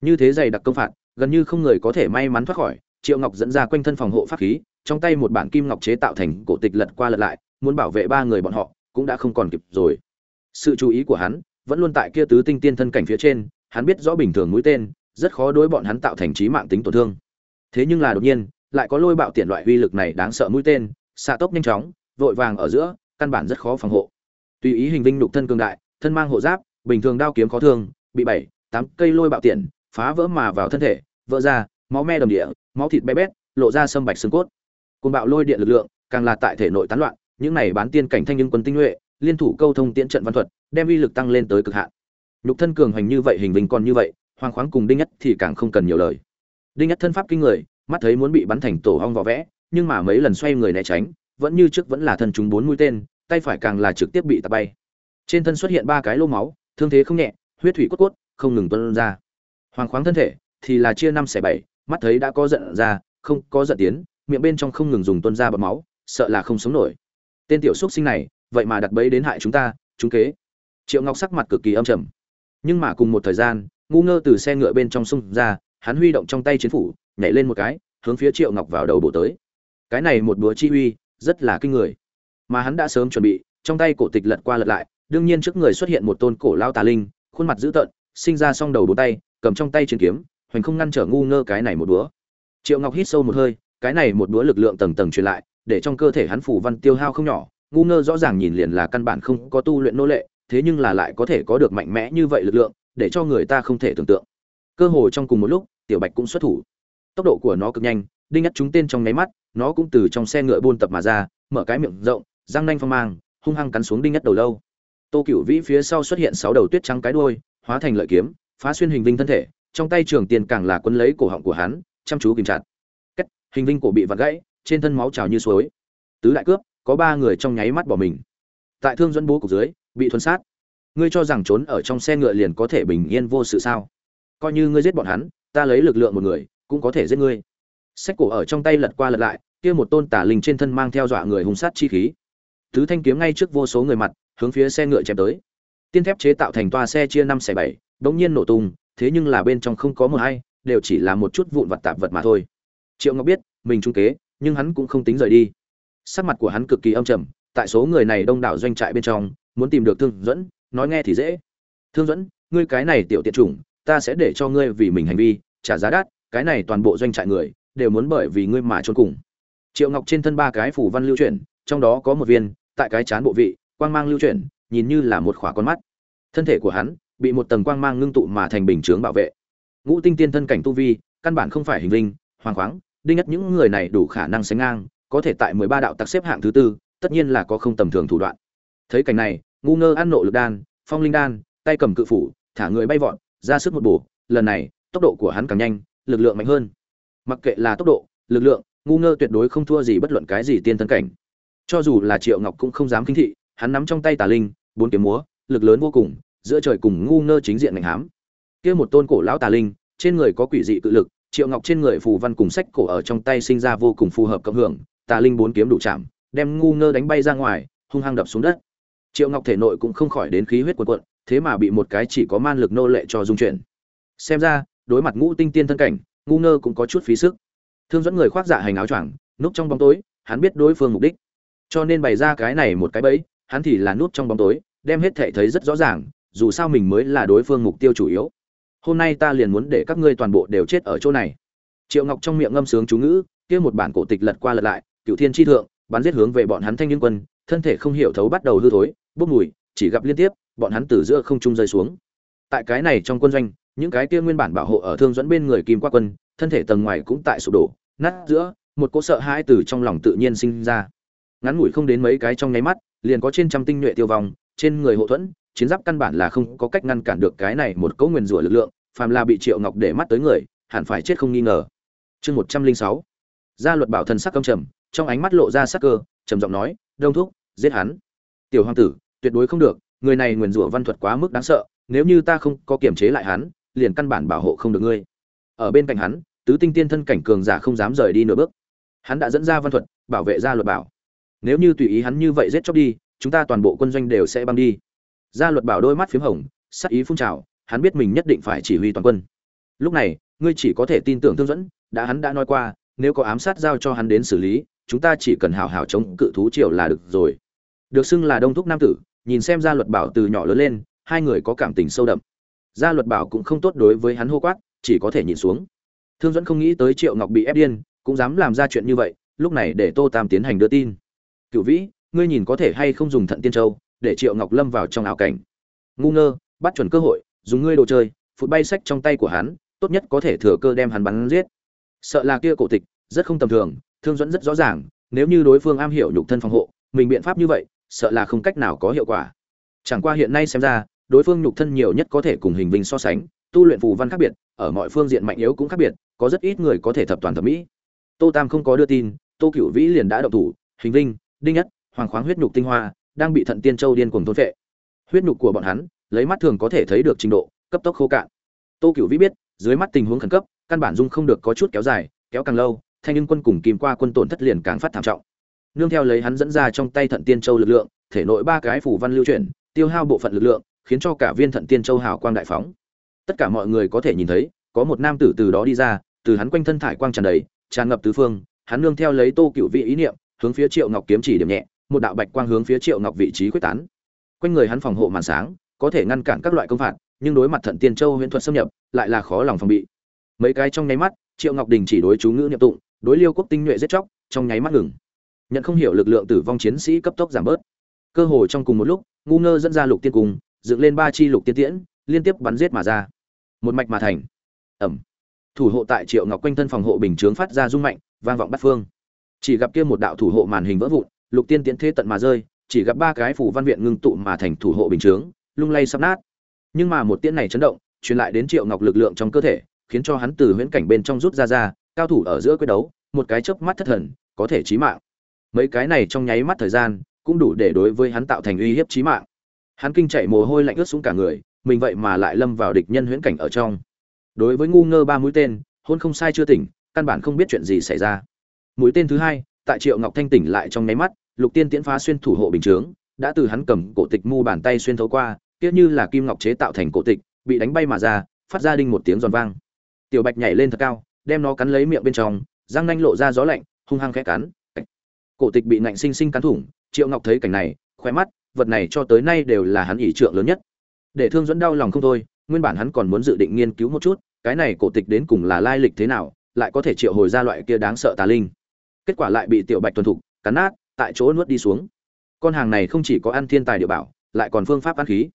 như thế dày đặc công phạt, gần như không người có thể may mắn thoát khỏi, triệu ngọc dẫn ra quanh thân phòng hộ pháp khí trong tay một bản kim ngọc chế tạo thành cổ tịch lật qua lật lại, muốn bảo vệ ba người bọn họ, cũng đã không còn kịp rồi. Sự chú ý của hắn vẫn luôn tại kia tứ tinh tiên thân cảnh phía trên, hắn biết rõ bình thường mũi tên rất khó đối bọn hắn tạo thành trí mạng tính tổn thương. Thế nhưng là đột nhiên, lại có lôi bạo tiện loại uy lực này đáng sợ mũi tên, xạ tốc nhanh chóng, vội vàng ở giữa, căn bản rất khó phòng hộ. Tùy ý hình vinh nhục thân cường đại, thân mang hộ giáp, bình thường đao kiếm khó thương, bị bảy, tám cây lôi bạo tiện phá vỡ mà vào thân thể, vỡ ra, máu me đầm địa, máu thịt bé bét, lộ ra sâm bạch xương cốt côn bạo lôi điện lực lượng, càng là tại thể nội tán loạn, những này bán tiên cảnh thanh nhưng quân tinh nhuệ, liên thủ câu thông tiễn trận văn thuật, đem uy lực tăng lên tới cực hạn. Nhục thân cường hành như vậy, hình vinh còn như vậy hoàng khoáng cùng đinh nhất thì càng không cần nhiều lời. Đinh nhất thân pháp kinh người, mắt thấy muốn bị bắn thành tổ hong vỏ vẽ, nhưng mà mấy lần xoay người né tránh, vẫn như trước vẫn là thân chúng bốn mũi tên, tay phải càng là trực tiếp bị tạt bay. Trên thân xuất hiện ba cái lô máu, thương thế không nhẹ, huyết thủy cốt cốt, không ngừng tuân ra. Hoàng khoáng thân thể thì là chia năm xẻ bảy, mắt thấy đã có giận ra, không có giận tiến miệng bên trong không ngừng dùng tuôn ra bọt máu, sợ là không sống nổi. Tên tiểu xúc sinh này, vậy mà đặt bẫy đến hại chúng ta, chúng kế. Triệu ngọc sắc mặt cực kỳ âm trầm. Nhưng mà cùng một thời gian, ngu ngơ từ xe ngựa bên trong sông ra, hắn huy động trong tay chiến phủ, nhảy lên một cái, hướng phía triệu ngọc vào đầu bổ tới. Cái này một búa chi uy, rất là kinh người. Mà hắn đã sớm chuẩn bị, trong tay cổ tịch lật qua lật lại, đương nhiên trước người xuất hiện một tôn cổ lao tà linh, khuôn mặt dữ tợn, sinh ra song đầu bốn tay, cầm trong tay chiến kiếm, hoành không ngăn trở ngu ngơ cái này một búa triệu ngọc hít sâu một hơi cái này một đũa lực lượng tầng tầng truyền lại, để trong cơ thể hắn phủ văn tiêu hao không nhỏ, ngu ngơ rõ ràng nhìn liền là căn bản không có tu luyện nô lệ, thế nhưng là lại có thể có được mạnh mẽ như vậy lực lượng, để cho người ta không thể tưởng tượng. Cơ hồ trong cùng một lúc, tiểu bạch cũng xuất thủ. Tốc độ của nó cực nhanh, đinh nhất chúng tên trong nháy mắt, nó cũng từ trong xe ngựa buôn tập mà ra, mở cái miệng rộng, răng nanh phong mang, hung hăng cắn xuống đinh nhất đầu lâu. Tô cửu vĩ phía sau xuất hiện sáu đầu tuyết trắng cái đuôi, hóa thành lợi kiếm, phá xuyên hình vinh thân thể, trong tay trường tiền càng là quấn lấy cổ họng của hắn, chăm chú kìm chặt hình vinh cổ bị vặn gãy, trên thân máu trào như suối. Tứ đại cướp, có ba người trong nháy mắt bỏ mình. Tại thương dẫn bố cục dưới, bị thuần sát. Ngươi cho rằng trốn ở trong xe ngựa liền có thể bình yên vô sự sao? Coi như ngươi giết bọn hắn, ta lấy lực lượng một người, cũng có thể giết ngươi. Sách cổ ở trong tay lật qua lật lại, kia một tôn tả linh trên thân mang theo dọa người hung sát chi khí. Tứ thanh kiếm ngay trước vô số người mặt, hướng phía xe ngựa chém tới. Tiên thép chế tạo thành toa xe chia năm xẻ bảy bỗng nhiên nổ tung, thế nhưng là bên trong không có một ai đều chỉ là một chút vụn vặt tạp vật mà thôi triệu ngọc biết, mình trung kế, nhưng hắn cũng không tính rời đi. Sắc mặt của hắn cực kỳ âm trầm, tại số người này đông đảo doanh trại bên trong, muốn tìm được thương dẫn nói nghe thì dễ. Thương dẫn ngươi cái này tiểu tiện chủng, ta sẽ để cho ngươi vì mình hành vi, trả giá đắt, cái này toàn bộ doanh trại người, đều muốn bởi vì ngươi mà trốn cùng. Triệu ngọc trên thân ba cái phủ văn lưu chuyển, trong đó có một viên, tại cái chán bộ vị, quang mang lưu chuyển, nhìn như là một khỏa con mắt. Thân thể của hắn, bị một tầng quang mang ngưng tụ mà thành bình chướng bảo vệ. Ngũ tinh tiên thân cảnh tu vi, căn bản không phải hình linh hoàng khoáng đinh nhất những người này đủ khả năng sánh ngang, có thể tại mười ba đạo tặc xếp hạng thứ tư, tất nhiên là có không tầm thường thủ đoạn. Thấy cảnh này, ngu ngơ ăn nộ lực đan, phong linh đan, tay cầm cự phủ, thả người bay vọt, ra sức một bổ, lần này, tốc độ của hắn càng nhanh, lực lượng mạnh hơn. Mặc kệ là tốc độ, lực lượng, ngu ngơ tuyệt đối không thua gì bất luận cái gì tiên thân cảnh. Cho dù là triệu ngọc cũng không dám kính thị, hắn nắm trong tay tà linh, bốn kiếm múa, lực lớn vô cùng, giữa trời cùng ngu ngơ chính diện ngành hám. Kia một tôn cổ lão tà linh, trên người có quỷ dị cự lực triệu ngọc trên người phù văn cùng sách cổ ở trong tay sinh ra vô cùng phù hợp cộng hưởng, tà linh bốn kiếm đủ chạm, đem ngu ngơ đánh bay ra ngoài, hung hăng đập xuống đất. Triệu ngọc thể nội cũng không khỏi đến khí huyết cuộn quận thế mà bị một cái chỉ có man lực nô lệ cho dung chuyển. Xem ra, đối mặt ngũ tinh tiên thân cảnh, ngu ngơ cũng có chút phí sức. Thương dẫn người khoác dạ hành áo choàng, núp trong bóng tối, hắn biết đối phương mục đích. Cho nên bày ra cái này một cái bẫy, hắn thì là núp trong bóng tối, đem hết thể thấy rất rõ ràng, dù sao mình mới là đối phương mục tiêu chủ yếu hôm nay ta liền muốn để các ngươi toàn bộ đều chết ở chỗ này. Triệu ngọc trong miệng ngâm sướng chú ngữ, kia một bản cổ tịch lật qua lật lại cựu thiên tri thượng, bắn giết hướng về bọn hắn thanh niên quân, thân thể không hiểu thấu bắt đầu hư thối, bốc mùi, chỉ gặp liên tiếp, bọn hắn từ giữa không trung rơi xuống. Tại cái này trong quân doanh, những cái kia nguyên bản bảo hộ ở thương dẫn bên người kim qua quân, thân thể tầng ngoài cũng tại sụp đổ, nát giữa, một cỗ sợ hãi từ trong lòng tự nhiên sinh ra. Ngắn ngủi không đến mấy cái trong nháy mắt, liền có trên trăm tinh nhuệ tiêu vong, trên người hộ thuẫn chiến giáp căn bản là không có cách ngăn cản được cái này một cỗ nguyền rủa lực lượng, phàm là bị triệu ngọc để mắt tới người, hẳn phải chết không nghi ngờ. Chương một trăm linh sáu. Gia luật bảo thần sắc căm trầm, trong ánh mắt lộ ra sắc cơ, trầm giọng nói, đông thúc, giết hắn. Tiểu hoàng tử, tuyệt đối không được, người này nguyền rủa văn thuật quá mức đáng sợ, nếu như ta không có kiểm chế lại hắn, liền căn bản bảo hộ không được ngươi. Ở bên cạnh hắn, tứ tinh tiên thân cảnh cường giả không dám rời đi nửa bước. Hắn đã dẫn ra văn thuật, bảo vệ gia luật bảo. Nếu như tùy ý hắn như vậy giết chóc đi, chúng ta toàn bộ quân doanh đều sẽ băng đi gia luật bảo đôi mắt p hồng, sắc ý phun trào, hắn biết mình nhất định phải chỉ huy toàn quân. Lúc này, ngươi chỉ có thể tin tưởng thương dẫn đã hắn đã nói qua, nếu có ám sát giao cho hắn đến xử lý, chúng ta chỉ cần hào hào chống cự thú triều là được rồi. Được xưng là đông thúc nam tử, nhìn xem gia luật bảo từ nhỏ lớn lên, hai người có cảm tình sâu đậm. Gia luật bảo cũng không tốt đối với hắn hô quát, chỉ có thể nhìn xuống. Thương dẫn không nghĩ tới triệu ngọc bị ép điên, cũng dám làm ra chuyện như vậy, lúc này để tô tam tiến hành đưa tin. Cựu vĩ, ngươi nhìn có thể hay không dùng thận tiên châu để triệu ngọc lâm vào trong ảo cảnh. Ngu ngơ, bắt chuẩn cơ hội, dùng ngươi đồ chơi, phụt bay sách trong tay của hắn, tốt nhất có thể thừa cơ đem hắn bắn giết. Sợ là kia cổ tịch, rất không tầm thường, thương dẫn rất rõ ràng, nếu như đối phương am hiểu nhục thân phòng hộ, mình biện pháp như vậy, sợ là không cách nào có hiệu quả. Chẳng qua hiện nay xem ra, đối phương nhục thân nhiều nhất có thể cùng hình vinh so sánh, tu luyện phù văn khác biệt, ở mọi phương diện mạnh yếu cũng khác biệt, có rất ít người có thể thập toàn thẩm mỹ. Tô tam không có đưa tin, tô cửu vĩ liền đã động thủ, hình vinh, đinh nhất, hoàng khoáng huyết nhục tinh hoa đang bị thận tiên châu điên cuồng thôn phệ. Huyết nhục của bọn hắn, lấy mắt thường có thể thấy được trình độ, cấp tốc khô cạn. Tô cửu vĩ biết, dưới mắt tình huống khẩn cấp, căn bản dung không được có chút kéo dài, kéo càng lâu, thanh nhưng quân cùng kìm qua quân tổn thất liền càng phát thảm trọng. Nương theo lấy hắn dẫn ra trong tay thận tiên châu lực lượng, thể nội ba cái phủ văn lưu chuyển, tiêu hao bộ phận lực lượng, khiến cho cả viên thận tiên châu hào quang đại phóng. Tất cả mọi người có thể nhìn thấy, có một nam tử từ đó đi ra, từ hắn quanh thân thải quang tràn đầy, tràn ngập tứ phương, hắn nương theo lấy tô Cửu Vĩ ý niệm, hướng phía triệu ngọc kiếm chỉ điểm nhẹ một đạo bạch quang hướng phía triệu ngọc vị trí quyết tán. Quanh người hắn phòng hộ màn sáng, có thể ngăn cản các loại công phạt, nhưng đối mặt thận tiên châu huyễn thuật xâm nhập, lại là khó lòng phòng bị. Mấy cái trong nháy mắt, triệu ngọc đình chỉ đối chú ngữ niệm tụng, đối liêu quốc tinh nhuệ giết chóc, trong nháy mắt ngừng. Nhận không hiểu lực lượng tử vong chiến sĩ cấp tốc giảm bớt. Cơ hồ trong cùng một lúc, ngu ngơ dẫn ra lục tiên cung, dựng lên ba chi lục tiên tiễn, liên tiếp bắn giết mà ra. Một mạch mà thành. Ẩm. Thủ hộ tại triệu ngọc quanh thân phòng hộ bình chướng phát ra rung mạnh, vang vọng bắt phương. Chỉ gặp kia một đạo thủ hộ màn hình vỡ vụn lục tiên tiễn thế tận mà rơi, chỉ gặp ba cái phủ văn viện ngưng tụ mà thành thủ hộ bình chướng, lung lay sắp nát. Nhưng mà một tiễn này chấn động, truyền lại đến triệu ngọc lực lượng trong cơ thể, khiến cho hắn từ huyễn cảnh bên trong rút ra ra, cao thủ ở giữa quyết đấu, một cái chớp mắt thất thần, có thể chí mạng. Mấy cái này trong nháy mắt thời gian, cũng đủ để đối với hắn tạo thành uy hiếp chí mạng. Hắn kinh chạy mồ hôi lạnh ướt xuống cả người, mình vậy mà lại lâm vào địch nhân huyễn cảnh ở trong. Đối với ngu ngơ ba mũi tên, hôn không sai chưa tỉnh, căn bản không biết chuyện gì xảy ra. Mũi tên thứ hai tại triệu ngọc thanh tỉnh lại trong nháy mắt, lục tiên tiễn phá xuyên thủ hộ bình chướng, đã từ hắn cầm cổ tịch mu bàn tay xuyên thấu qua tiếc như là kim ngọc chế tạo thành cổ tịch, bị đánh bay mà ra, phát ra đinh một tiếng giòn vang. Tiểu bạch nhảy lên thật cao, đem nó cắn lấy miệng bên trong, răng nanh lộ ra gió lạnh, hung hăng khẽ cắn. Cổ tịch bị nạnh sinh sinh cắn thủng, triệu ngọc thấy cảnh này khoe mắt, vật này cho tới nay đều là hắn ỷ trượng lớn nhất. Để thương dẫn đau lòng không thôi, nguyên bản hắn còn muốn dự định nghiên cứu một chút, cái này cổ tịch đến cùng là lai lịch thế nào, lại có thể triệu hồi ra loại kia đáng sợ tà linh kết quả lại bị tiểu bạch tuần thục, cắn nát, tại chỗ nuốt đi xuống. Con hàng này không chỉ có ăn thiên tài địa bảo, lại còn phương pháp ăn khí.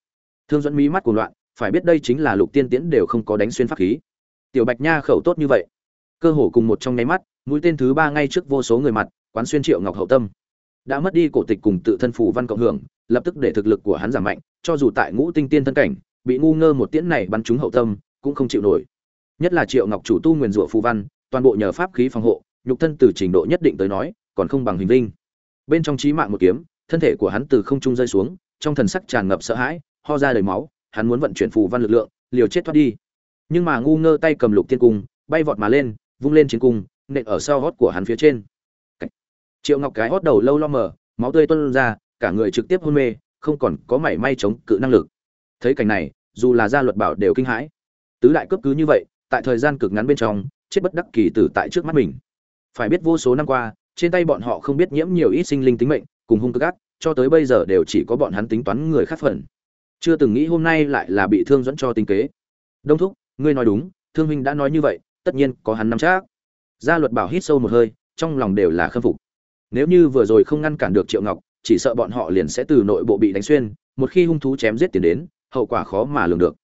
Thương dẫn mí mắt cuồng loạn, phải biết đây chính là lục tiên tiễn đều không có đánh xuyên pháp khí. Tiểu bạch nha khẩu tốt như vậy. Cơ hồ cùng một trong nháy mắt, mũi tên thứ ba ngay trước vô số người mặt, quán xuyên triệu ngọc hậu tâm. Đã mất đi cổ tịch cùng tự thân phủ văn cộng hưởng, lập tức để thực lực của hắn giảm mạnh, cho dù tại ngũ tinh tiên thân cảnh, bị ngu ngơ một tiễn này bắn trúng hậu tâm, cũng không chịu nổi. Nhất là triệu ngọc chủ tu nguyền rủa phù văn, toàn bộ nhờ pháp khí phòng hộ nhục thân từ trình độ nhất định tới nói, còn không bằng hình linh bên trong trí mạng một kiếm, thân thể của hắn từ không trung rơi xuống, trong thần sắc tràn ngập sợ hãi, ho ra đầy máu, hắn muốn vận chuyển phù văn lực lượng, liều chết thoát đi. Nhưng mà ngu ngơ tay cầm lục tiên cung, bay vọt mà lên, vung lên chiến cung, nện ở sau hót của hắn phía trên. Triệu ngọc cái hót đầu lâu lo mờ, máu tươi tuôn ra, cả người trực tiếp hôn mê, không còn có mảy may chống cự năng lực. Thấy cảnh này, dù là gia luật bảo đều kinh hãi. Tứ đại cấp cứ như vậy, tại thời gian cực ngắn bên trong, chết bất đắc kỳ tử tại trước mắt mình phải biết vô số năm qua, trên tay bọn họ không biết nhiễm nhiều ít sinh linh tính mệnh, cùng hung cực ác, cho tới bây giờ đều chỉ có bọn hắn tính toán người khác phần. Chưa từng nghĩ hôm nay lại là bị thương dẫn cho tính kế. Đông thúc, ngươi nói đúng, thương huynh đã nói như vậy, tất nhiên có hắn nắm chắc. Gia luật bảo hít sâu một hơi, trong lòng đều là khâm phục. Nếu như vừa rồi không ngăn cản được triệu ngọc, chỉ sợ bọn họ liền sẽ từ nội bộ bị đánh xuyên, một khi hung thú chém giết tiền đến, hậu quả khó mà lường được.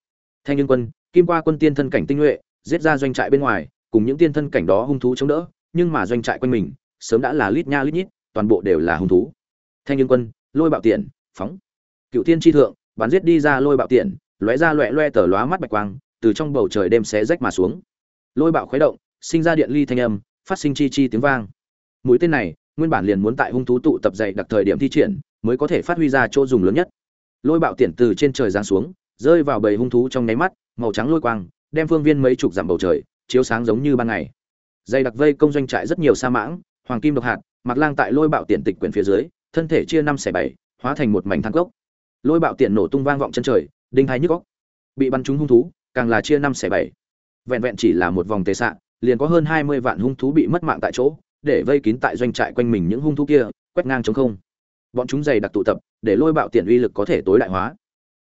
Thanh nhân quân, kim qua quân tiên thân cảnh tinh nhuệ, giết ra doanh trại bên ngoài, cùng những tiên thân cảnh đó hung thú chống đỡ nhưng mà doanh trại quanh mình, sớm đã là lít nha lít nhít, toàn bộ đều là hung thú. Thanh niên quân, lôi bạo tiện, phóng. Cựu tiên tri thượng, bắn giết đi ra lôi bạo tiện, lóe ra loẹ loe tờ lóa mắt bạch quang, từ trong bầu trời đêm xé rách mà xuống. Lôi bạo khuấy động, sinh ra điện ly thanh âm, phát sinh chi chi tiếng vang. Mũi tên này, nguyên bản liền muốn tại hung thú tụ tập dậy đặc thời điểm thi triển, mới có thể phát huy ra chỗ dùng lớn nhất. Lôi bạo tiện từ trên trời giáng xuống, rơi vào bầy hung thú trong nháy mắt, màu trắng lôi quang, đem phương viên mấy chục dặm bầu trời, chiếu sáng giống như ban ngày dày đặc vây công doanh trại rất nhiều sa mãng, hoàng kim độc hạt, mặc lang tại lôi bạo tiện tịch quyển phía dưới, thân thể chia năm xẻ bảy, hóa thành một mảnh thang cốc. Lôi bạo tiện nổ tung vang vọng chân trời, đinh hai nhức góc bị bắn trúng hung thú, càng là chia năm xẻ bảy. Vẹn vẹn chỉ là một vòng tề xạ liền có hơn hai mươi vạn hung thú bị mất mạng tại chỗ, để vây kín tại doanh trại quanh mình những hung thú kia, quét ngang chống không. Bọn chúng dày đặc tụ tập, để lôi bạo tiện uy lực có thể tối đại hóa.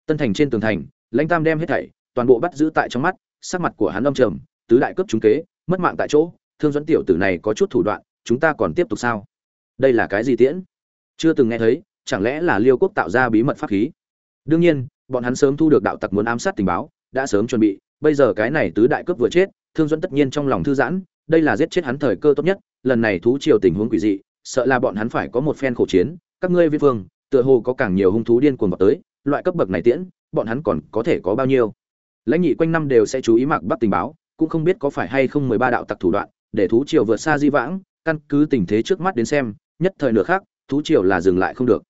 Tân thành trên tường thành, lãnh tam đem hết thảy, toàn bộ bắt giữ tại trong mắt, sắc mặt của hắn âm trầm, tứ đại cấp trúng kế, mất mạng tại chỗ thương dẫn tiểu tử này có chút thủ đoạn, chúng ta còn tiếp tục sao? Đây là cái gì tiễn? Chưa từng nghe thấy, chẳng lẽ là liêu quốc tạo ra bí mật pháp khí? Đương nhiên, bọn hắn sớm thu được đạo tặc muốn ám sát tình báo, đã sớm chuẩn bị, bây giờ cái này tứ đại cướp vừa chết, thương dẫn tất nhiên trong lòng thư giãn, đây là giết chết hắn thời cơ tốt nhất, lần này thú triều tình huống quỷ dị, sợ là bọn hắn phải có một phen khổ chiến, các ngươi viên phương, tựa hồ có càng nhiều hung thú điên cuồng vào tới, loại cấp bậc này tiễn, bọn hắn còn có thể có bao nhiêu? Lãnh nhị quanh năm đều sẽ chú ý mặc bắt tình báo, cũng không biết có phải hay không mười ba đạo tặc thủ đoạn để thú triều vượt xa di vãng, căn cứ tình thế trước mắt đến xem, nhất thời nửa khác thú triều là dừng lại không được.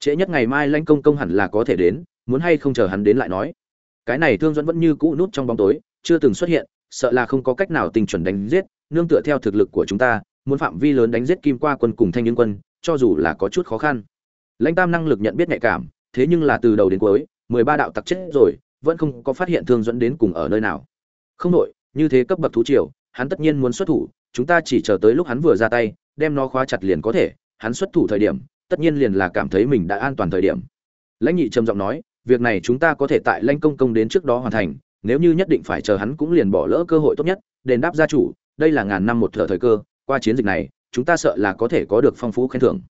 Trễ nhất ngày mai lãnh công công hẳn là có thể đến, muốn hay không chờ hắn đến lại nói. Cái này thương dẫn vẫn như cũ nút trong bóng tối, chưa từng xuất hiện, sợ là không có cách nào tình chuẩn đánh giết, nương tựa theo thực lực của chúng ta, muốn phạm vi lớn đánh giết kim qua quân cùng thanh niên quân, cho dù là có chút khó khăn. Lãnh tam năng lực nhận biết nhạy cảm, thế nhưng là từ đầu đến cuối, mười ba đạo tặc chết rồi, vẫn không có phát hiện thương dẫn đến cùng ở nơi nào. Không nội như thế cấp bậc thú triều hắn tất nhiên muốn xuất thủ, chúng ta chỉ chờ tới lúc hắn vừa ra tay, đem nó khóa chặt liền có thể, hắn xuất thủ thời điểm, tất nhiên liền là cảm thấy mình đã an toàn thời điểm. Lãnh nhị trầm giọng nói, việc này chúng ta có thể tại lãnh công công đến trước đó hoàn thành, nếu như nhất định phải chờ hắn cũng liền bỏ lỡ cơ hội tốt nhất, đền đáp gia chủ, đây là ngàn năm một thở thời cơ, qua chiến dịch này, chúng ta sợ là có thể có được phong phú khen thưởng.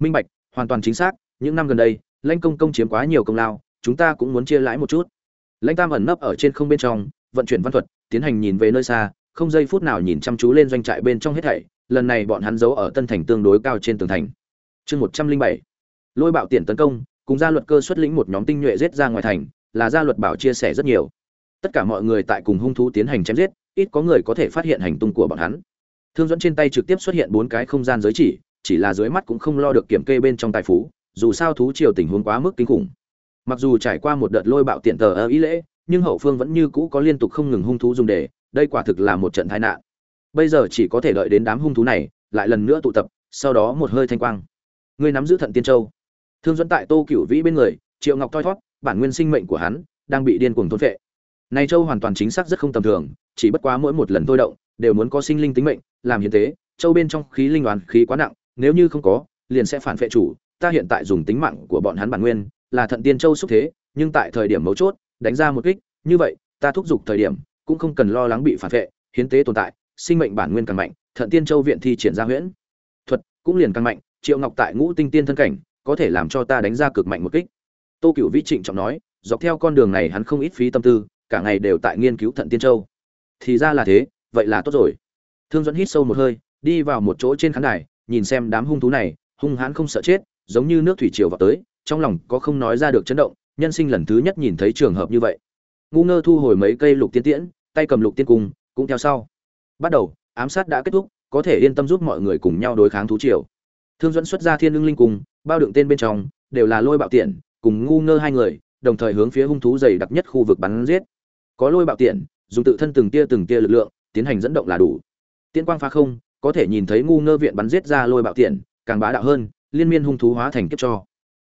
Minh bạch, hoàn toàn chính xác, những năm gần đây, lãnh công công chiếm quá nhiều công lao, chúng ta cũng muốn chia lãi một chút. Lãnh tam ẩn nấp ở trên không bên trong, vận chuyển văn thuật, tiến hành nhìn về nơi xa không giây phút nào nhìn chăm chú lên doanh trại bên trong hết thảy, lần này bọn hắn giấu ở tân thành tương đối cao trên tường thành. Chương một trăm linh bảy, lôi bạo tiền tấn công, cùng gia luật cơ xuất lĩnh một nhóm tinh nhuệ giết ra ngoài thành, là gia luật bảo chia sẻ rất nhiều. Tất cả mọi người tại cùng hung thú tiến hành chém giết, ít có người có thể phát hiện hành tung của bọn hắn. Thương dẫn trên tay trực tiếp xuất hiện bốn cái không gian giới chỉ chỉ là dưới mắt cũng không lo được kiểm kê bên trong tài phú, dù sao thú triều tình huống quá mức kinh khủng. Mặc dù trải qua một đợt lôi bạo tiện tờ ở ý lễ, nhưng hậu phương vẫn như cũ có liên tục không ngừng hung thú dùng để đây quả thực là một trận tai nạn. Bây giờ chỉ có thể đợi đến đám hung thú này, lại lần nữa tụ tập, sau đó một hơi thanh quang. Ngươi nắm giữ thận tiên châu. Thương dẫn tại tô cửu vĩ bên người, triệu ngọc thoi thót bản nguyên sinh mệnh của hắn đang bị điên cuồng thôn phệ. Này châu hoàn toàn chính xác rất không tầm thường, chỉ bất quá mỗi một lần thôi động, đều muốn có sinh linh tính mệnh, làm hiến tế, châu bên trong khí linh hoàn khí quá nặng, nếu như không có, liền sẽ phản phệ chủ, ta hiện tại dùng tính mạng của bọn hắn bản nguyên, là thận tiên châu xúc thế, nhưng tại thời điểm mấu chốt, đánh ra một kích, như vậy, ta thúc giục thời điểm cũng không cần lo lắng bị phản vệ, hiến tế tồn tại sinh mệnh bản nguyên càng mạnh thận tiên châu viện thi triển ra huyễn. Thuật cũng liền càng mạnh triệu ngọc tại ngũ tinh tiên thân cảnh có thể làm cho ta đánh ra cực mạnh một kích. Tô cựu vĩ trịnh trọng nói dọc theo con đường này hắn không ít phí tâm tư cả ngày đều tại nghiên cứu thận tiên châu. Thì ra là thế vậy là tốt rồi. Thương dẫn hít sâu một hơi đi vào một chỗ trên khán đài nhìn xem đám hung thú này hung hãn không sợ chết giống như nước thủy triều vào tới trong lòng có không nói ra được chấn động nhân sinh lần thứ nhất nhìn thấy trường hợp như vậy ngu ngơ thu hồi mấy cây lục tiên tiễn, tay cầm lục tiên cung, cũng theo sau. Bắt đầu, ám sát đã kết thúc, có thể yên tâm giúp mọi người cùng nhau đối kháng thú triều. Thương dẫn xuất ra thiên lương linh cung, bao đựng tên bên trong, đều là lôi bạo tiện cùng ngu ngơ hai người, đồng thời hướng phía hung thú dày đặc nhất khu vực bắn giết. Có lôi bạo tiện dùng tự thân từng tia từng tia lực lượng, tiến hành dẫn động là đủ. Tiên quang phá không, có thể nhìn thấy ngu ngơ viện bắn giết ra lôi bạo tiện càng bá đạo hơn, liên miên hung thú hóa thành kiếp cho.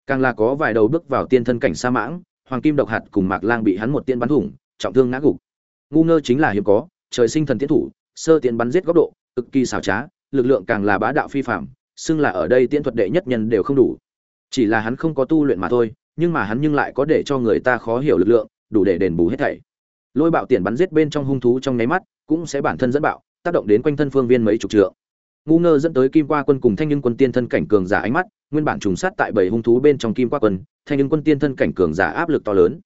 Càng là có vài đầu bước vào tiên thân cảnh sa mãng hoàng kim độc hạt cùng mạc lang bị hắn một tiên bắn thủng, trọng thương ngã gục. Ngu ngơ chính là hiếm có, trời sinh thần tiến thủ, sơ tiên bắn giết góc độ, cực kỳ xảo trá, lực lượng càng là bá đạo phi phạm xưng là ở đây tiên thuật đệ nhất nhân đều không đủ. Chỉ là hắn không có tu luyện mà thôi, nhưng mà hắn nhưng lại có để cho người ta khó hiểu lực lượng, đủ để đền bù hết thảy. Lôi bạo tiền bắn giết bên trong hung thú trong nháy mắt, cũng sẽ bản thân dẫn bạo, tác động đến quanh thân phương viên mấy chục trượng ngu ngơ dẫn tới kim qua quân cùng thanh nhưng quân tiên thân cảnh cường giả ánh mắt, nguyên bản trùng sát tại bảy hung thú bên trong kim qua quân, thanh nhưng quân tiên thân cảnh cường giả áp lực to lớn.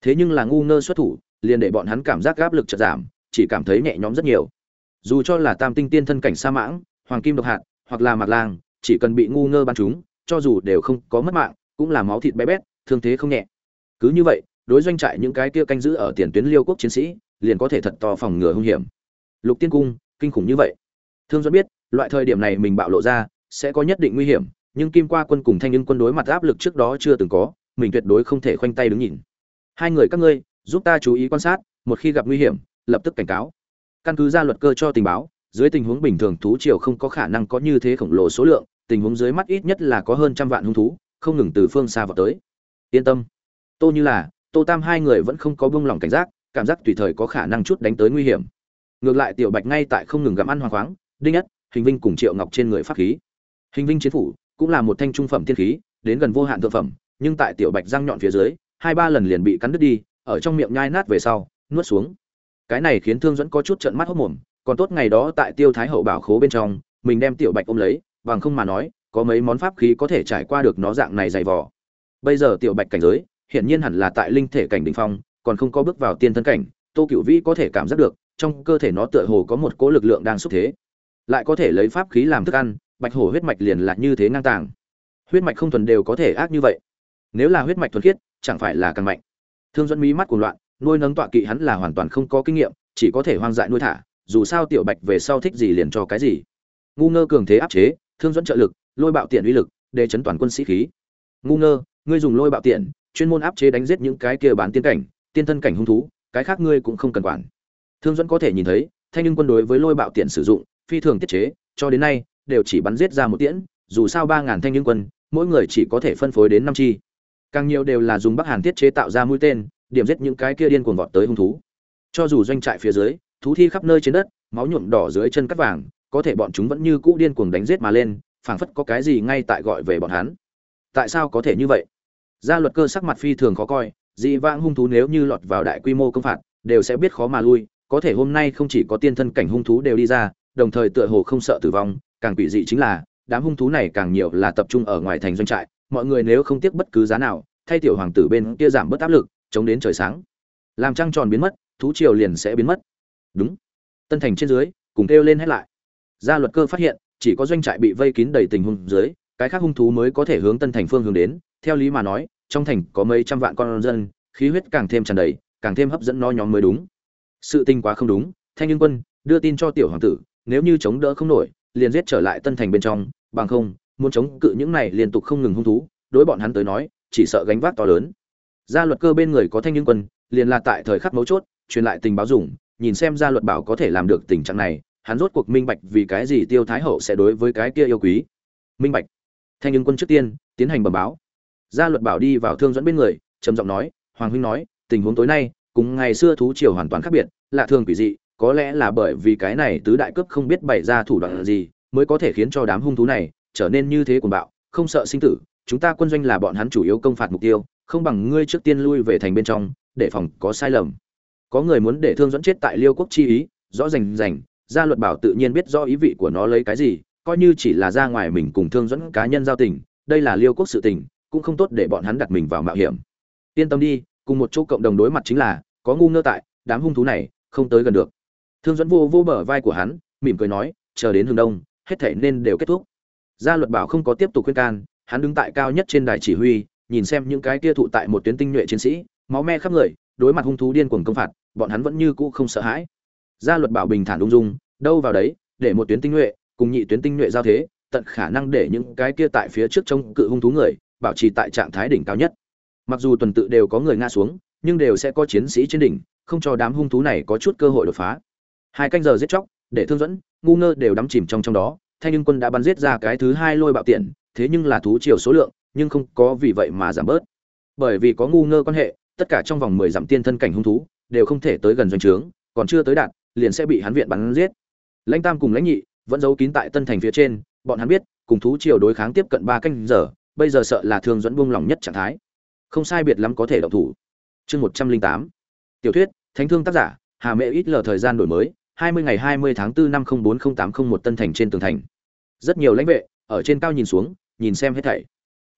Thế nhưng là ngu ngơ xuất thủ, liền để bọn hắn cảm giác áp lực chợt giảm, chỉ cảm thấy nhẹ nhõm rất nhiều. Dù cho là tam tinh tiên thân cảnh sa mãng, hoàng kim độc hạt, hoặc là mạc lang, chỉ cần bị ngu ngơ bắn chúng cho dù đều không có mất mạng, cũng là máu thịt bé bét, thương thế không nhẹ. Cứ như vậy, đối doanh trại những cái kia canh giữ ở tiền tuyến liêu quốc chiến sĩ, liền có thể thật to phòng ngừa hung hiểm. Lục tiên cung, kinh khủng như vậy. Thương dẫn biết loại thời điểm này mình bạo lộ ra, sẽ có nhất định nguy hiểm, nhưng kim qua quân cùng thanh nhưng quân đối mặt áp lực trước đó chưa từng có, mình tuyệt đối không thể khoanh tay đứng nhìn. Hai người các ngươi, giúp ta chú ý quan sát, một khi gặp nguy hiểm, lập tức cảnh cáo. Căn cứ ra luật cơ cho tình báo, dưới tình huống bình thường thú triều không có khả năng có như thế khổng lồ số lượng, tình huống dưới mắt ít nhất là có hơn trăm vạn hung thú, không ngừng từ phương xa vào tới. Yên tâm. Tô như là, tô tam hai người vẫn không có buông lỏng cảnh giác, cảm giác tùy thời có khả năng chút đánh tới nguy hiểm. Ngược lại tiểu bạch ngay tại không ngừng gặm ăn hoàng khoáng, đinh nhất hình vinh cùng triệu ngọc trên người pháp khí. Hình vinh chiến phủ cũng là một thanh trung phẩm thiên khí, đến gần vô hạn thượng phẩm, nhưng tại tiểu bạch răng nhọn phía dưới, hai ba lần liền bị cắn đứt đi, ở trong miệng nhai nát về sau, nuốt xuống. Cái này khiến thương dẫn có chút trận mắt hốc mồm, còn tốt ngày đó tại tiêu thái hậu bảo khố bên trong, mình đem tiểu bạch ôm lấy, bằng không mà nói, có mấy món pháp khí có thể trải qua được nó dạng này dày vò. Bây giờ tiểu bạch cảnh giới, hiển nhiên hẳn là tại linh thể cảnh đỉnh phong, còn không có bước vào tiên thân cảnh, tô cựu vĩ có thể cảm giác được, trong cơ thể nó tựa hồ có một cỗ lực lượng đang xúc thế lại có thể lấy pháp khí làm thức ăn, bạch hổ huyết mạch liền là như thế ngang tàng. Huyết mạch không thuần đều có thể ác như vậy. Nếu là huyết mạch thuần khiết, chẳng phải là càng mạnh. Thương dẫn mí mắt của loạn, nuôi nấng tọa kỵ hắn là hoàn toàn không có kinh nghiệm, chỉ có thể hoang dại nuôi thả, dù sao tiểu bạch về sau thích gì liền cho cái gì. Ngu ngơ cường thế áp chế, thương dẫn trợ lực, lôi bạo tiện uy lực, để chấn toàn quân sĩ khí. Ngu ngơ, ngươi dùng lôi bạo tiện, chuyên môn áp chế đánh giết những cái kia bán tiên cảnh, tiên thân cảnh hung thú, cái khác ngươi cũng không cần quản. Thương dẫn có thể nhìn thấy, thanh nhưng quân đối với lôi bạo tiện sử dụng phi thường tiết chế, cho đến nay, đều chỉ bắn giết ra một tiễn, dù sao ba ngàn thanh niên quân, mỗi người chỉ có thể phân phối đến năm chi. Càng nhiều đều là dùng bắc hàn tiết chế tạo ra mũi tên, điểm giết những cái kia điên cuồng vọt tới hung thú. Cho dù doanh trại phía dưới, thú thi khắp nơi trên đất, máu nhuộm đỏ dưới chân cắt vàng, có thể bọn chúng vẫn như cũ điên cuồng đánh giết mà lên, phảng phất có cái gì ngay tại gọi về bọn hắn. Tại sao có thể như vậy? Gia luật cơ sắc mặt phi thường khó coi, dị vãng hung thú nếu như lọt vào đại quy mô công phạt, đều sẽ biết khó mà lui, có thể hôm nay không chỉ có tiên thân cảnh hung thú đều đi ra đồng thời tựa hồ không sợ tử vong, càng quỷ dị chính là, đám hung thú này càng nhiều là tập trung ở ngoài thành doanh trại, mọi người nếu không tiếc bất cứ giá nào, thay tiểu hoàng tử bên kia giảm bớt áp lực, chống đến trời sáng. Làm trăng tròn biến mất, thú triều liền sẽ biến mất. Đúng. Tân thành trên dưới, cùng kêu lên hết lại. Gia luật cơ phát hiện, chỉ có doanh trại bị vây kín đầy tình huống dưới, cái khác hung thú mới có thể hướng tân thành phương hướng đến. Theo lý mà nói, trong thành có mấy trăm vạn con dân, khí huyết càng thêm tràn đầy, càng thêm hấp dẫn nó nhóm mới đúng. Sự tình quá không đúng, thanh niên quân đưa tin cho tiểu hoàng tử nếu như chống đỡ không nổi, liền giết trở lại tân thành bên trong, bằng không, muốn chống cự những này liên tục không ngừng hung thú, đối bọn hắn tới nói, chỉ sợ gánh vác to lớn. Gia luật cơ bên người có thanh niên quân, liền là tại thời khắc mấu chốt, truyền lại tình báo dùng, nhìn xem gia luật bảo có thể làm được tình trạng này, hắn rốt cuộc minh bạch vì cái gì tiêu thái hậu sẽ đối với cái kia yêu quý. Minh bạch. Thanh niên quân trước tiên, tiến hành bẩm báo. Gia luật bảo đi vào thương dẫn bên người, trầm giọng nói, hoàng huynh nói, tình huống tối nay, cùng ngày xưa thú triều hoàn toàn khác biệt, lạ thường quỷ dị có lẽ là bởi vì cái này tứ đại cướp không biết bày ra thủ đoạn gì mới có thể khiến cho đám hung thú này trở nên như thế cuồng bạo. Không sợ sinh tử, chúng ta quân doanh là bọn hắn chủ yếu công phạt mục tiêu, không bằng ngươi trước tiên lui về thành bên trong, để phòng có sai lầm. Có người muốn để thương dẫn chết tại liêu quốc chi ý, rõ rành rành, gia luật bảo tự nhiên biết rõ ý vị của nó lấy cái gì, coi như chỉ là ra ngoài mình cùng thương dẫn cá nhân giao tình, đây là liêu quốc sự tình, cũng không tốt để bọn hắn đặt mình vào mạo hiểm. Yên tâm đi, cùng một chỗ cộng đồng đối mặt chính là, có ngu ngơ tại, đám hung thú này không tới gần được thương dẫn vô vô bờ vai của hắn, mỉm cười nói, chờ đến hướng đông, hết thể nên đều kết thúc. Gia luật bảo không có tiếp tục khuyên can, hắn đứng tại cao nhất trên đài chỉ huy, nhìn xem những cái kia thụ tại một tuyến tinh nhuệ chiến sĩ, máu me khắp người, đối mặt hung thú điên cuồng công phạt, bọn hắn vẫn như cũ không sợ hãi. Gia luật bảo bình thản ung dung, đâu vào đấy, để một tuyến tinh nhuệ, cùng nhị tuyến tinh nhuệ giao thế, tận khả năng để những cái kia tại phía trước trông cự hung thú người, bảo trì tại trạng thái đỉnh cao nhất. Mặc dù tuần tự đều có người ngã xuống, nhưng đều sẽ có chiến sĩ trên đỉnh, không cho đám hung thú này có chút cơ hội đột phá hai canh giờ giết chóc, để thương dẫn ngu ngơ đều đắm chìm trong trong đó. Thanh nhưng quân đã bắn giết ra cái thứ hai lôi bạo tiện, thế nhưng là thú chiều số lượng, nhưng không có vì vậy mà giảm bớt. Bởi vì có ngu ngơ quan hệ, tất cả trong vòng mười dặm tiên thân cảnh hung thú, đều không thể tới gần doanh trướng, còn chưa tới đạt liền sẽ bị hắn viện bắn giết. Lãnh tam cùng lãnh nhị vẫn giấu kín tại tân thành phía trên, bọn hắn biết, cùng thú triều đối kháng tiếp cận ba canh giờ, bây giờ sợ là thương dẫn buông lỏng nhất trạng thái. Không sai biệt lắm có thể động thủ. Chương một trăm linh tám. Tiểu thuyết, thánh thương tác giả, hà mẹ ít lờ thời gian đổi mới hai mươi ngày hai mươi tháng 4 năm không bốn không tám không một tân thành trên tường thành. Rất nhiều lãnh vệ ở trên cao nhìn xuống, nhìn xem hết thảy.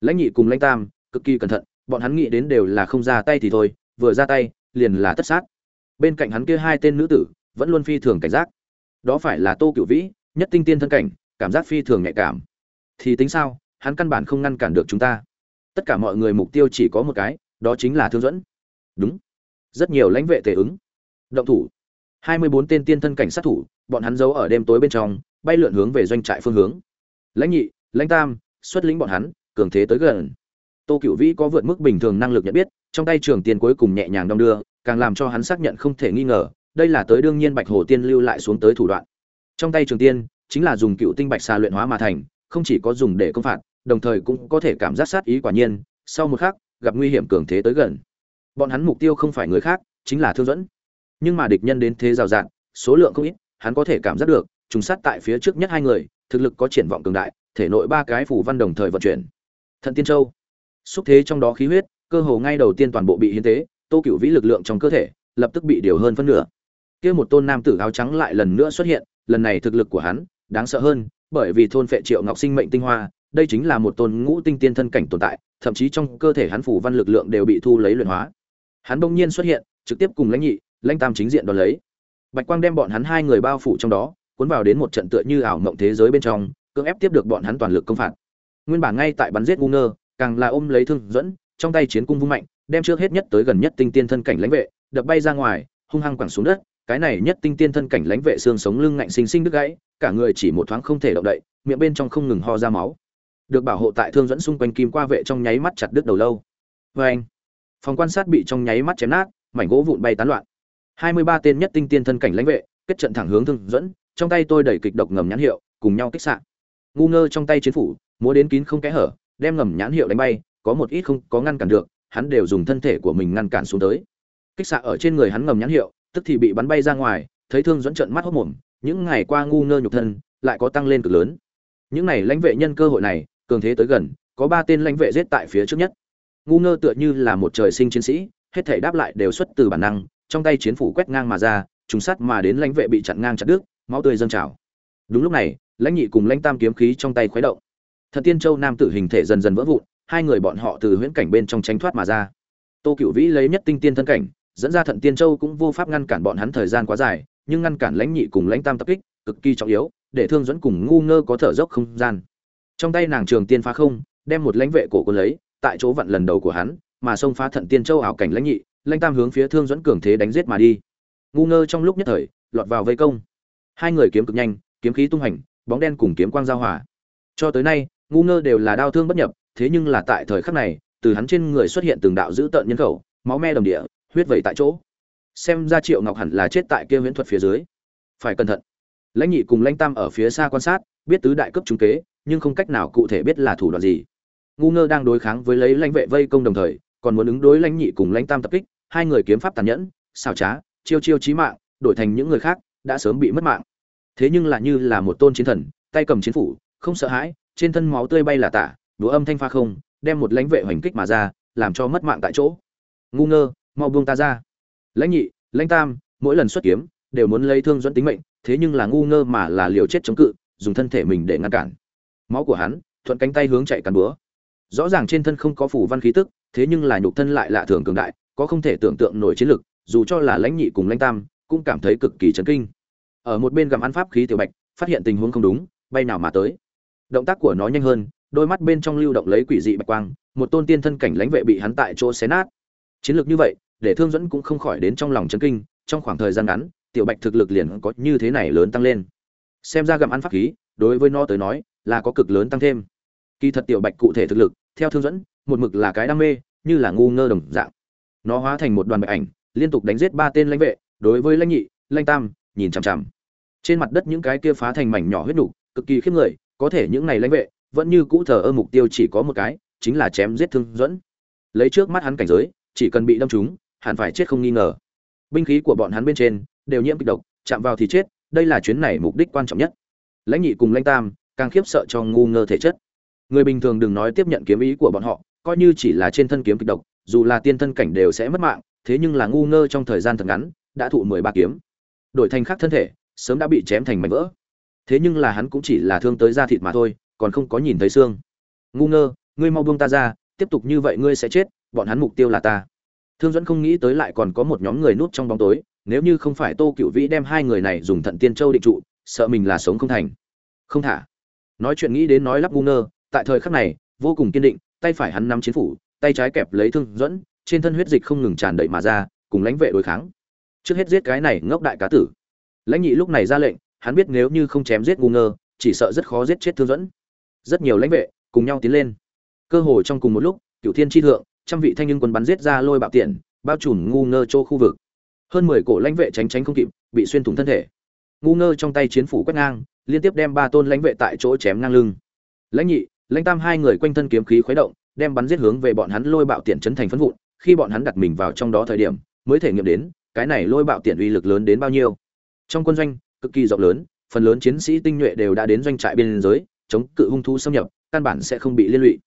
Lãnh nhị cùng lãnh tam, cực kỳ cẩn thận, bọn hắn nghĩ đến đều là không ra tay thì thôi, vừa ra tay, liền là tất sát. Bên cạnh hắn kia hai tên nữ tử, vẫn luôn phi thường cảnh giác. Đó phải là tô cửu vĩ, nhất tinh tiên thân cảnh, cảm giác phi thường nhạy cảm. Thì tính sao, hắn căn bản không ngăn cản được chúng ta. Tất cả mọi người mục tiêu chỉ có một cái, đó chính là thương dẫn đúng. Rất nhiều lãnh vệ tề ứng. Động thủ hai mươi bốn tên tiên thân cảnh sát thủ, bọn hắn giấu ở đêm tối bên trong, bay lượn hướng về doanh trại phương hướng. Lãnh nhị, lãnh tam, xuất lĩnh bọn hắn, cường thế tới gần. Tô cựu vĩ có vượt mức bình thường năng lực nhận biết, trong tay trường tiên cuối cùng nhẹ nhàng đong đưa, càng làm cho hắn xác nhận không thể nghi ngờ, đây là tới đương nhiên bạch hồ tiên lưu lại xuống tới thủ đoạn. Trong tay trường tiên chính là dùng cựu tinh bạch xà luyện hóa mà thành, không chỉ có dùng để công phạt, đồng thời cũng có thể cảm giác sát ý quả nhiên, sau một khắc, gặp nguy hiểm cường thế tới gần. Bọn hắn mục tiêu không phải người khác, chính là thương dẫn nhưng mà địch nhân đến thế rào rạt, số lượng không ít, hắn có thể cảm giác được, trùng sát tại phía trước nhất hai người, thực lực có triển vọng cường đại, thể nội ba cái phủ văn đồng thời vận chuyển. Thận tiên châu. Xúc thế trong đó khí huyết, cơ hồ ngay đầu tiên toàn bộ bị hiến tế, tô cựu vĩ lực lượng trong cơ thể, lập tức bị điều hơn phân nửa. Kia một tôn nam tử áo trắng lại lần nữa xuất hiện, lần này thực lực của hắn, đáng sợ hơn, bởi vì thôn phệ triệu ngọc sinh mệnh tinh hoa, đây chính là một tôn ngũ tinh tiên thân cảnh tồn tại, thậm chí trong cơ thể hắn phủ văn lực lượng đều bị thu lấy luyện hóa. Hắn bỗng nhiên xuất hiện, trực tiếp cùng lãnh nhị lãnh tam chính diện đón lấy. Bạch quang đem bọn hắn hai người bao phủ trong đó, cuốn vào đến một trận tựa như ảo mộng thế giới bên trong, cưỡng ép tiếp được bọn hắn toàn lực công phạt. Nguyên bản ngay tại bắn giết ngu ngơ, càng là ôm lấy thương dẫn, trong tay chiến cung vung mạnh, đem trước hết nhất tới gần nhất tinh tiên thân cảnh lãnh vệ, đập bay ra ngoài, hung hăng quẳng xuống đất, cái này nhất tinh tiên thân cảnh lãnh vệ xương sống lưng ngạnh sinh sinh đứt gãy, cả người chỉ một thoáng không thể động đậy, miệng bên trong không ngừng ho ra máu. Được bảo hộ tại thương dẫn xung quanh kim qua vệ trong nháy mắt chặt đứt đầu lâu. Vê anh phòng quan sát bị trong nháy mắt chém nát, mảnh gỗ vụn bay tán loạn hai mươi ba tên nhất tinh tiên thân cảnh lãnh vệ, kết trận thẳng hướng thương dẫn, trong tay tôi đẩy kịch độc ngầm nhãn hiệu, cùng nhau kích sạn ngu ngơ trong tay chiến phủ, múa đến kín không kẽ hở, đem ngầm nhãn hiệu đánh bay, có một ít không có ngăn cản được, hắn đều dùng thân thể của mình ngăn cản xuống tới. Kích xạ ở trên người hắn ngầm nhãn hiệu, tức thì bị bắn bay ra ngoài, thấy thương dẫn trận mắt hốc mồm, những ngày qua ngu ngơ nhục thân lại có tăng lên cực lớn. Những này lãnh vệ nhân cơ hội này, cường thế tới gần, có ba tên lãnh vệ giết tại phía trước nhất. Ngu ngơ tựa như là một trời sinh chiến sĩ, hết thể đáp lại đều xuất từ bản năng trong tay chiến phủ quét ngang mà ra, trùng sắt mà đến lãnh vệ bị chặn ngang chặt đứt, máu tươi dâng trào. Đúng lúc này, lãnh nhị cùng lãnh tam kiếm khí trong tay khuấy động. Thần tiên châu nam tử hình thể dần dần vỡ vụn, hai người bọn họ từ huyễn cảnh bên trong tránh thoát mà ra. Tô cựu vĩ lấy nhất tinh tiên thân cảnh, dẫn ra thận tiên châu cũng vô pháp ngăn cản bọn hắn thời gian quá dài, nhưng ngăn cản lãnh nhị cùng lãnh tam tập kích, cực kỳ trọng yếu, để thương dẫn cùng ngu ngơ có thở dốc không gian. Trong tay nàng trường tiên phá không, đem một lãnh vệ cổ quân lấy, tại chỗ vặn lần đầu của hắn, mà xông phá thận tiên châu ảo cảnh lãnh nhị lanh tam hướng phía thương dẫn cường thế đánh giết mà đi. Ngu ngơ trong lúc nhất thời, lọt vào vây công. Hai người kiếm cực nhanh, kiếm khí tung hành bóng đen cùng kiếm quang giao hòa. Cho tới nay, ngu ngơ đều là đau thương bất nhập, thế nhưng là tại thời khắc này, từ hắn trên người xuất hiện từng đạo dữ tợn nhân khẩu, máu me đồng địa, huyết vẩy tại chỗ. Xem ra triệu ngọc hẳn là chết tại kia huyễn thuật phía dưới. Phải cẩn thận. Lãnh nhị cùng lãnh tam ở phía xa quan sát, biết tứ đại cấp trung kế, nhưng không cách nào cụ thể biết là thủ đoạn gì. Ngu ngơ đang đối kháng với lấy lãnh vệ vây công đồng thời, còn muốn ứng đối lãnh nhị cùng lãnh tam tập kích hai người kiếm pháp tàn nhẫn, xảo trá, chiêu chiêu chí mạng, đổi thành những người khác, đã sớm bị mất mạng. Thế nhưng là như là một tôn chiến thần, tay cầm chiến phủ, không sợ hãi, trên thân máu tươi bay là tả đũa âm thanh pha không, đem một lãnh vệ hoành kích mà ra, làm cho mất mạng tại chỗ. Ngu ngơ, mau buông ta ra. Lãnh nhị, lãnh tam, mỗi lần xuất kiếm, đều muốn lấy thương dẫn tính mệnh, thế nhưng là ngu ngơ mà là liều chết chống cự, dùng thân thể mình để ngăn cản. Máu của hắn, thuận cánh tay hướng chạy cắn búa. Rõ ràng trên thân không có phủ văn khí tức, thế nhưng là nhục thân lại lạ thường cường đại có không thể tưởng tượng nổi chiến lực, dù cho là lãnh nhị cùng lãnh tam, cũng cảm thấy cực kỳ chấn kinh. Ở một bên gầm ăn pháp khí tiểu bạch, phát hiện tình huống không đúng, bay nào mà tới. Động tác của nó nhanh hơn, đôi mắt bên trong lưu động lấy quỷ dị bạch quang, một tôn tiên thân cảnh lãnh vệ bị hắn tại chỗ xé nát. Chiến lược như vậy, để thương dẫn cũng không khỏi đến trong lòng chấn kinh, trong khoảng thời gian ngắn, tiểu bạch thực lực liền có như thế này lớn tăng lên. Xem ra gầm ăn pháp khí, đối với nó tới nói, là có cực lớn tăng thêm. Kỳ thật tiểu bạch cụ thể thực lực, theo thương dẫn, một mực là cái đam mê, như là ngu ngơ đồng dạng nó hóa thành một đoàn bạch ảnh liên tục đánh giết ba tên lãnh vệ đối với lãnh nhị lãnh tam nhìn chằm chằm. Trên mặt đất những cái kia phá thành mảnh nhỏ huyết đủ, cực kỳ khiếp người có thể những này lãnh vệ vẫn như cũ thờ ơ mục tiêu chỉ có một cái chính là chém giết thương dẫn. Lấy trước mắt hắn cảnh giới chỉ cần bị đâm trúng hẳn phải chết không nghi ngờ. Binh khí của bọn hắn bên trên đều nhiễm kịch độc chạm vào thì chết đây là chuyến này mục đích quan trọng nhất. Lãnh nhị cùng lãnh tam càng khiếp sợ cho ngu ngơ thể chất. Người bình thường đừng nói tiếp nhận kiếm ý của bọn họ coi như chỉ là trên thân kiếm kịch độc dù là tiên thân cảnh đều sẽ mất mạng, thế nhưng là ngu ngơ trong thời gian thật ngắn, đã thụ mười ba kiếm. Đổi thành khác thân thể, sớm đã bị chém thành mảnh vỡ. Thế nhưng là hắn cũng chỉ là thương tới da thịt mà thôi, còn không có nhìn thấy xương. Ngu ngơ, ngươi mau buông ta ra, tiếp tục như vậy ngươi sẽ chết, bọn hắn mục tiêu là ta. Thương dẫn không nghĩ tới lại còn có một nhóm người núp trong bóng tối, nếu như không phải tô cửu vĩ đem hai người này dùng thận tiên châu định trụ, sợ mình là sống không thành. Không thả. Nói chuyện nghĩ đến nói lắp ngu ngơ, tại thời khắc này, vô cùng kiên định, tay phải hắn nắm chiến phủ tay trái kẹp lấy thương dẫn, trên thân huyết dịch không ngừng tràn đầy mà ra, cùng lãnh vệ đối kháng. Trước hết giết cái này ngốc đại cá tử. Lãnh nhị lúc này ra lệnh, hắn biết nếu như không chém giết ngu ngơ, chỉ sợ rất khó giết chết thương dẫn. Rất nhiều lãnh vệ cùng nhau tiến lên. Cơ hội trong cùng một lúc cựu thiên tri thượng, trăm vị thanh niên quân bắn giết ra lôi bạo tiện, bao trùm ngu ngơ chỗ khu vực. Hơn mười cổ lãnh vệ tránh tránh không kịp, bị xuyên thủng thân thể. Ngu ngơ trong tay chiến phủ quét ngang, liên tiếp đem ba tôn lãnh vệ tại chỗ chém ngang lưng. Lãnh nhị, lãnh tam hai người quanh thân kiếm khí khuấy động đem bắn giết hướng về bọn hắn lôi bạo tiện chấn thành phấn vụn, khi bọn hắn đặt mình vào trong đó thời điểm, mới thể nghiệm đến, cái này lôi bạo tiện uy lực lớn đến bao nhiêu. Trong quân doanh, cực kỳ rộng lớn, phần lớn chiến sĩ tinh nhuệ đều đã đến doanh trại biên giới, chống cự hung thú xâm nhập, căn bản sẽ không bị liên lụy.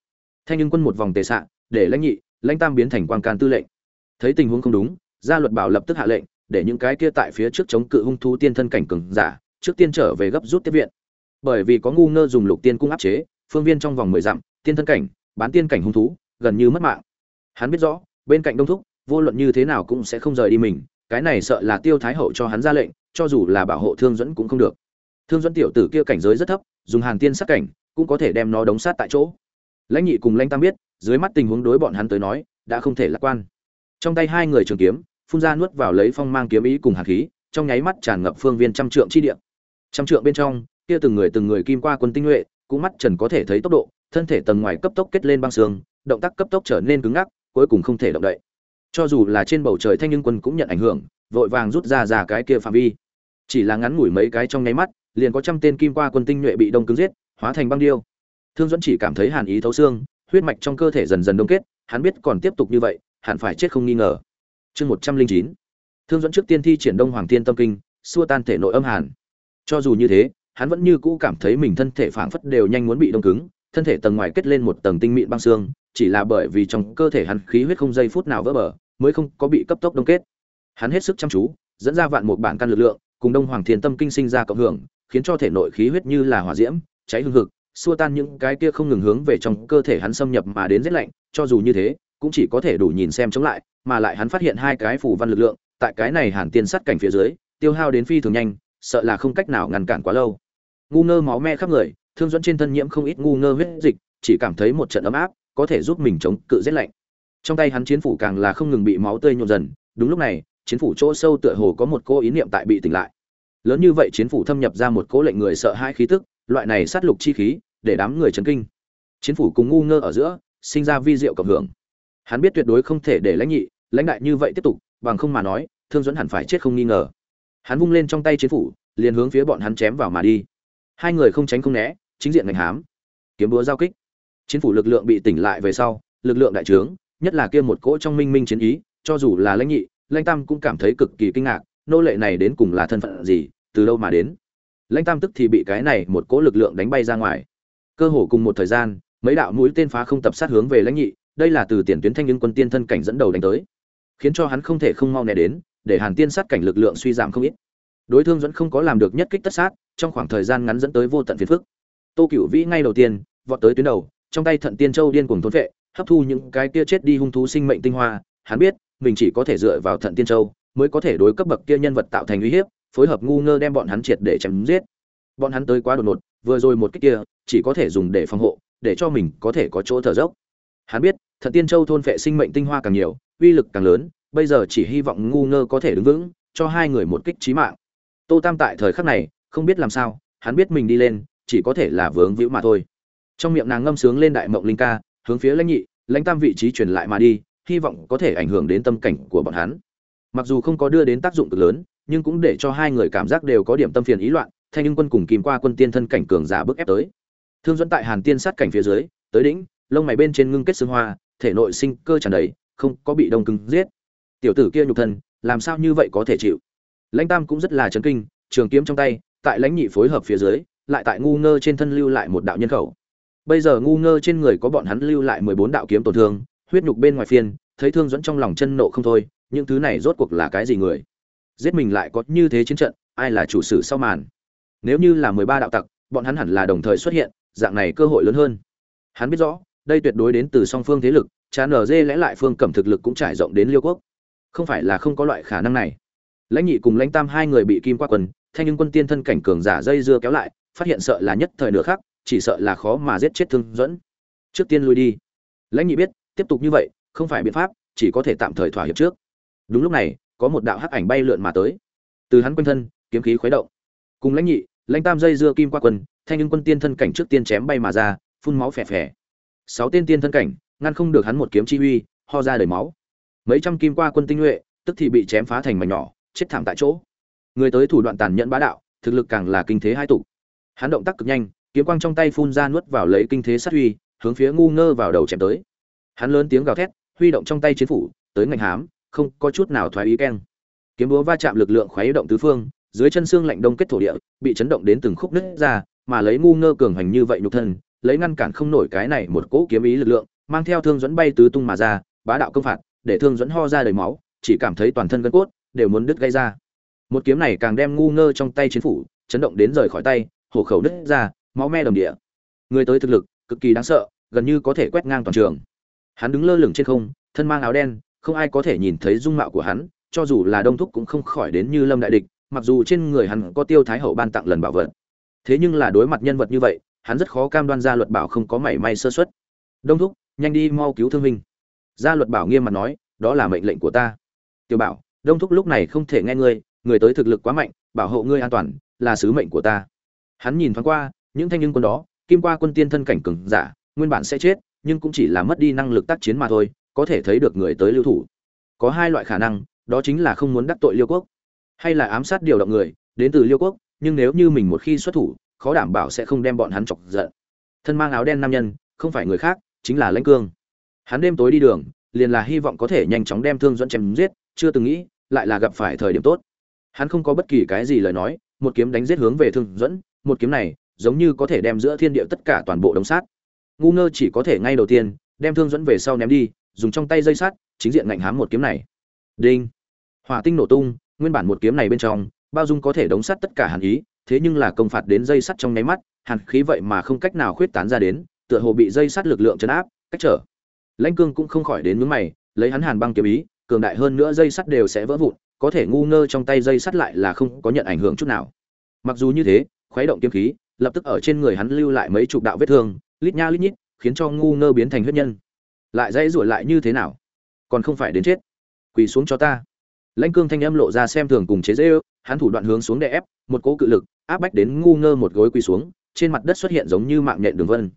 Thanh nhưng quân một vòng tề xạ, để lãnh nhị, lãnh tam biến thành quan can tư lệnh. Thấy tình huống không đúng, gia luật bảo lập tức hạ lệnh, để những cái kia tại phía trước chống cự hung thú tiên thân cảnh cường giả, trước tiên trở về gấp rút tiếp viện. Bởi vì có ngu ngơ dùng lục tiên cung áp chế, phương viên trong vòng mười dặm, tiên thân cảnh bán tiên cảnh hung thú, gần như mất mạng. Hắn biết rõ, bên cạnh đông thúc, vô luận như thế nào cũng sẽ không rời đi mình, cái này sợ là tiêu thái hậu cho hắn ra lệnh, cho dù là bảo hộ thương dẫn cũng không được. Thương dẫn tiểu tử kia cảnh giới rất thấp, dùng hàng tiên sát cảnh, cũng có thể đem nó đóng sát tại chỗ. Lãnh nhị cùng lãnh tam biết, dưới mắt tình huống đối bọn hắn tới nói, đã không thể lạc quan. Trong tay hai người trường kiếm, phun ra nuốt vào lấy phong mang kiếm ý cùng hàn khí, trong nháy mắt tràn ngập phương viên trăm trượng chi địa. Trăm trượng bên trong, kia từng người từng người kim qua quân tinh nhuệ, cũng mắt trần có thể thấy tốc độ thân thể tầng ngoài cấp tốc kết lên băng xương, động tác cấp tốc trở nên cứng ngắc, cuối cùng không thể động đậy. Cho dù là trên bầu trời thanh nhưng quân cũng nhận ảnh hưởng, vội vàng rút ra ra cái kia phạm vi. Chỉ là ngắn ngủi mấy cái trong nháy mắt, liền có trăm tên kim qua quân tinh nhuệ bị đông cứng giết, hóa thành băng điêu. Thương dẫn chỉ cảm thấy hàn ý thấu xương, huyết mạch trong cơ thể dần dần đông kết, hắn biết còn tiếp tục như vậy, hẳn phải chết không nghi ngờ. Chương một trăm linh chín. Thương dẫn trước tiên thi triển đông hoàng tiên tâm kinh, xua tan thể nội âm hàn. Cho dù như thế, hắn vẫn như cũ cảm thấy mình thân thể phảng phất đều nhanh muốn bị đông cứng thân thể tầng ngoài kết lên một tầng tinh mịn băng xương, chỉ là bởi vì trong cơ thể hắn khí huyết không giây phút nào vỡ bờ, mới không có bị cấp tốc đông kết. Hắn hết sức chăm chú, dẫn ra vạn một bản căn lực lượng, cùng đông hoàng thiên tâm kinh sinh ra cộng hưởng, khiến cho thể nội khí huyết như là hỏa diễm, cháy hương hực, xua tan những cái kia không ngừng hướng về trong cơ thể hắn xâm nhập mà đến rét lạnh, cho dù như thế, cũng chỉ có thể đủ nhìn xem chống lại, mà lại hắn phát hiện hai cái phủ văn lực lượng, tại cái này hàn tiên sắt cảnh phía dưới, tiêu hao đến phi thường nhanh, sợ là không cách nào ngăn cản quá lâu. Ngu ngơ máu me khắp người thương dẫn trên thân nhiễm không ít ngu ngơ huyết dịch, chỉ cảm thấy một trận ấm áp, có thể giúp mình chống cự rét lạnh. Trong tay hắn chiến phủ càng là không ngừng bị máu tươi nhộn dần, đúng lúc này, chiến phủ chỗ sâu tựa hồ có một cô ý niệm tại bị tỉnh lại. Lớn như vậy chiến phủ thâm nhập ra một cố lệnh người sợ hãi khí tức, loại này sát lục chi khí, để đám người chấn kinh. Chiến phủ cùng ngu ngơ ở giữa, sinh ra vi diệu cộng hưởng. Hắn biết tuyệt đối không thể để lãnh nhị, lãnh đại như vậy tiếp tục, bằng không mà nói, thương dẫn hẳn phải chết không nghi ngờ. Hắn vung lên trong tay chiến phủ, liền hướng phía bọn hắn chém vào mà đi. Hai người không tránh không né chính diện ngành hám. Kiếm búa giao kích. Chiến phủ lực lượng bị tỉnh lại về sau, lực lượng đại trướng, nhất là kia một cỗ trong minh minh chiến ý, cho dù là lãnh nhị, lãnh tam cũng cảm thấy cực kỳ kinh ngạc, nô lệ này đến cùng là thân phận gì, từ đâu mà đến? Lãnh tam tức thì bị cái này một cỗ lực lượng đánh bay ra ngoài. Cơ hồ cùng một thời gian, mấy đạo mũi tên phá không tập sát hướng về lãnh nhị, đây là từ tiền tuyến thanh nhưng quân tiên thân cảnh dẫn đầu đánh tới. Khiến cho hắn không thể không mau né đến, để hàn tiên sát cảnh lực lượng suy giảm không ít. Đối thương dẫn không có làm được nhất kích tất sát, trong khoảng thời gian ngắn dẫn tới vô tận phiền phức tô cựu vĩ ngay đầu tiên, vọt tới tuyến đầu, trong tay thận tiên châu điên cuồng thốn vệ, hấp thu những cái kia chết đi hung thú sinh mệnh tinh hoa. Hắn biết, mình chỉ có thể dựa vào thận tiên châu mới có thể đối cấp bậc kia nhân vật tạo thành uy hiếp, phối hợp ngu ngơ đem bọn hắn triệt để chém giết. Bọn hắn tới quá đột ngột, vừa rồi một cách kia, chỉ có thể dùng để phòng hộ, để cho mình có thể có chỗ thở dốc. Hắn biết, thận tiên châu thôn phệ sinh mệnh tinh hoa càng nhiều, uy lực càng lớn, bây giờ chỉ hy vọng ngu ngơ có thể đứng vững, cho hai người một kích trí mạng. Tô tam tại thời khắc này, không biết làm sao, hắn biết mình đi lên chỉ có thể là vướng víu mà thôi. Trong miệng nàng ngâm sướng lên đại mộng linh ca, hướng phía lãnh nhị, lãnh tam vị trí truyền lại mà đi, hy vọng có thể ảnh hưởng đến tâm cảnh của bọn hắn. Mặc dù không có đưa đến tác dụng cực lớn, nhưng cũng để cho hai người cảm giác đều có điểm tâm phiền ý loạn, thanh nhưng quân cùng kìm qua quân tiên thân cảnh cường giả bức ép tới. Thương dẫn tại hàn tiên sát cảnh phía dưới, tới đỉnh, lông mày bên trên ngưng kết xương hoa, thể nội sinh cơ tràn đầy, không có bị đông cứng giết. Tiểu tử kia nhục thân, làm sao như vậy có thể chịu? Lãnh tam cũng rất là chấn kinh, trường kiếm trong tay, tại lãnh nhị phối hợp phía dưới lại tại ngu ngơ trên thân lưu lại một đạo nhân khẩu. Bây giờ ngu ngơ trên người có bọn hắn lưu lại mười bốn đạo kiếm tổn thương, huyết nhục bên ngoài phiên, thấy thương dẫn trong lòng chân nộ không thôi, những thứ này rốt cuộc là cái gì người? Giết mình lại có như thế chiến trận, ai là chủ sử sau màn? Nếu như là mười ba đạo tặc, bọn hắn hẳn là đồng thời xuất hiện, dạng này cơ hội lớn hơn. Hắn biết rõ, đây tuyệt đối đến từ song phương thế lực cha nở dê lẽ lại phương cẩm thực lực cũng trải rộng đến liêu quốc. Không phải là không có loại khả năng này. Lãnh nhị cùng lãnh tam hai người bị kim qua quần, thanh nhưng quân tiên thân cảnh cường giả dây dưa kéo lại phát hiện sợ là nhất thời nửa khác chỉ sợ là khó mà giết chết thương dẫn. Trước tiên lui đi. Lãnh nhị biết, tiếp tục như vậy, không phải biện pháp, chỉ có thể tạm thời thỏa hiệp trước. Đúng lúc này, có một đạo hắc ảnh bay lượn mà tới. Từ hắn quanh thân, kiếm khí khuấy động. Cùng lãnh nhị, lãnh tam dây dưa kim qua quân thanh nhưng quân tiên thân cảnh trước tiên chém bay mà ra, phun máu phè phè. Sáu tên tiên thân cảnh, ngăn không được hắn một kiếm chi uy, ho ra đầy máu. Mấy trăm kim qua quân tinh nhuệ, tức thì bị chém phá thành mảnh nhỏ, chết thảm tại chỗ. Người tới thủ đoạn tàn nhẫn bá đạo, thực lực càng là kinh thế hai tục hắn động tác cực nhanh kiếm quang trong tay phun ra nuốt vào lấy kinh thế sát huy, hướng phía ngu ngơ vào đầu chém tới. Hắn lớn tiếng gào thét huy động trong tay chiến phủ tới ngành hám không có chút nào thoái ý keng. Kiếm búa va chạm lực lượng khoái động tứ phương dưới chân xương lạnh đông kết thổ địa bị chấn động đến từng khúc nứt ra mà lấy ngu ngơ cường hành như vậy nhục thân lấy ngăn cản không nổi cái này một cỗ kiếm ý lực lượng mang theo thương dẫn bay tứ tung mà ra bá đạo công phạt để thương dẫn ho ra đầy máu chỉ cảm thấy toàn thân gân cốt đều muốn đứt gây ra. Một kiếm này càng đem ngu ngơ trong tay chiến phủ chấn động đến rời khỏi tay hổ khẩu đứt ra, máu me đồng địa. Người tới thực lực, cực kỳ đáng sợ, gần như có thể quét ngang toàn trường. Hắn đứng lơ lửng trên không, thân mang áo đen, không ai có thể nhìn thấy dung mạo của hắn, cho dù là đông thúc cũng không khỏi đến như lâm đại địch, mặc dù trên người hắn có tiêu thái hậu ban tặng lần bảo vật. Thế nhưng là đối mặt nhân vật như vậy, hắn rất khó cam đoan ra luật bảo không có mảy may sơ xuất đông thúc, nhanh đi mau cứu thương minh gia luật bảo nghiêm mặt nói, đó là mệnh lệnh của ta. Tiểu bảo, đông thúc lúc này không thể nghe ngươi, người tới thực lực quá mạnh, bảo hộ ngươi an toàn, là sứ mệnh của ta hắn nhìn thoáng qua, những thanh niên quân đó, kim qua quân tiên thân cảnh cường giả, nguyên bản sẽ chết, nhưng cũng chỉ là mất đi năng lực tác chiến mà thôi, có thể thấy được người tới lưu thủ. Có hai loại khả năng, đó chính là không muốn đắc tội liêu quốc, hay là ám sát điều động người, đến từ liêu quốc, nhưng nếu như mình một khi xuất thủ, khó đảm bảo sẽ không đem bọn hắn chọc giận. Thân mang áo đen nam nhân, không phải người khác, chính là lãnh cương. Hắn đêm tối đi đường, liền là hy vọng có thể nhanh chóng đem thương dẫn chém giết, chưa từng nghĩ, lại là gặp phải thời điểm tốt. Hắn không có bất kỳ cái gì lời nói, một kiếm đánh giết hướng về thương dẫn một kiếm này, giống như có thể đem giữa thiên địa tất cả toàn bộ đống sát. Ngu ngơ chỉ có thể ngay đầu tiên, đem thương dẫn về sau ném đi, dùng trong tay dây sắt, chính diện ngạnh hám một kiếm này. Đinh! Hỏa tinh nổ tung, nguyên bản một kiếm này bên trong, bao dung có thể đống sắt tất cả hàn ý, thế nhưng là công phạt đến dây sắt trong nháy mắt, hàn khí vậy mà không cách nào khuyết tán ra đến, tựa hồ bị dây sắt lực lượng chấn áp, cách trở. Lãnh cương cũng không khỏi đến mướn mày, lấy hắn hàn băng kiếm ý, cường đại hơn nữa dây sắt đều sẽ vỡ vụn, có thể ngu ngơ trong tay dây sắt lại là không có nhận ảnh hưởng chút nào. Mặc dù như thế khuấy động kiếm khí, lập tức ở trên người hắn lưu lại mấy chục đạo vết thương, lít nha lít nhít, khiến cho ngu ngơ biến thành huyết nhân. Lại dãy rủa lại như thế nào? Còn không phải đến chết. Quỳ xuống cho ta. Lãnh cương thanh âm lộ ra xem thường cùng chế dễ hắn thủ đoạn hướng xuống đè ép, một cỗ cự lực, áp bách đến ngu ngơ một gối quỳ xuống, trên mặt đất xuất hiện giống như mạng nhện đường vân.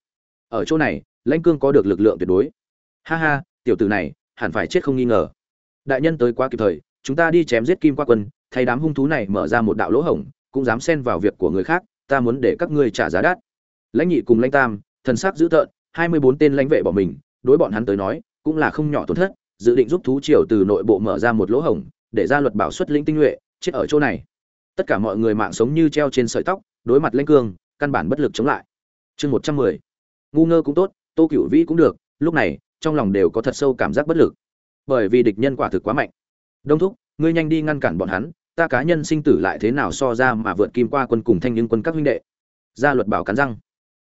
Ở chỗ này, lãnh cương có được lực lượng tuyệt đối. Ha ha, tiểu tử này, hẳn phải chết không nghi ngờ. Đại nhân tới quá kịp thời, chúng ta đi chém giết kim qua quân, thay đám hung thú này mở ra một đạo lỗ hổng cũng dám xen vào việc của người khác, ta muốn để các ngươi trả giá đắt. Lãnh nhị cùng lãnh tam, thần sắc dữ tợn, hai mươi bốn tên lãnh vệ bỏ mình, đối bọn hắn tới nói, cũng là không nhỏ tổn thất, dự định giúp thú triều từ nội bộ mở ra một lỗ hổng, để ra luật bảo xuất lĩnh tinh nhuệ, chết ở chỗ này. Tất cả mọi người mạng sống như treo trên sợi tóc, đối mặt lãnh cương, căn bản bất lực chống lại. Chương một trăm mười, ngu ngơ cũng tốt, tô cửu vĩ cũng được, lúc này, trong lòng đều có thật sâu cảm giác bất lực. Bởi vì địch nhân quả thực quá mạnh. Đông thúc, ngươi nhanh đi ngăn cản bọn hắn ta cá nhân sinh tử lại thế nào so ra mà vượt kim qua quân cùng thanh nhưng quân các huynh đệ? Gia luật bảo cắn răng.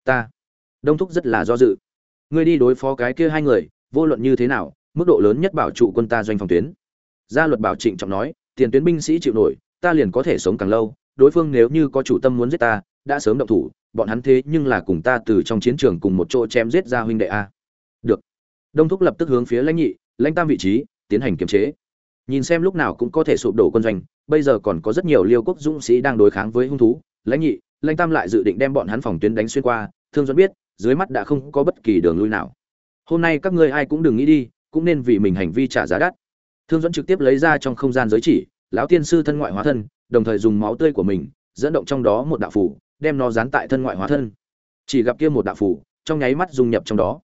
Ta. Đông thúc rất là do dự. Ngươi đi đối phó cái kia hai người, vô luận như thế nào, mức độ lớn nhất bảo trụ quân ta doanh phòng tuyến. Gia luật bảo trịnh trọng nói, tiền tuyến binh sĩ chịu nổi, ta liền có thể sống càng lâu, đối phương nếu như có chủ tâm muốn giết ta, đã sớm động thủ, bọn hắn thế nhưng là cùng ta từ trong chiến trường cùng một chỗ chém giết ra huynh đệ a. Được. Đông thúc lập tức hướng phía lãnh nhị, lãnh tam vị trí, tiến hành kiềm chế nhìn xem lúc nào cũng có thể sụp đổ quân doanh, bây giờ còn có rất nhiều liêu quốc dũng sĩ đang đối kháng với hung thú. Lãnh nhị, lãnh tam lại dự định đem bọn hắn phòng tuyến đánh xuyên qua. Thương dẫn biết, dưới mắt đã không có bất kỳ đường lui nào. Hôm nay các ngươi ai cũng đừng nghĩ đi, cũng nên vì mình hành vi trả giá đắt. Thương dẫn trực tiếp lấy ra trong không gian giới chỉ, lão tiên sư thân ngoại hóa thân, đồng thời dùng máu tươi của mình, dẫn động trong đó một đạo phủ, đem nó dán tại thân ngoại hóa thân. Chỉ gặp kia một đạo phủ, trong nháy mắt dung nhập trong đó.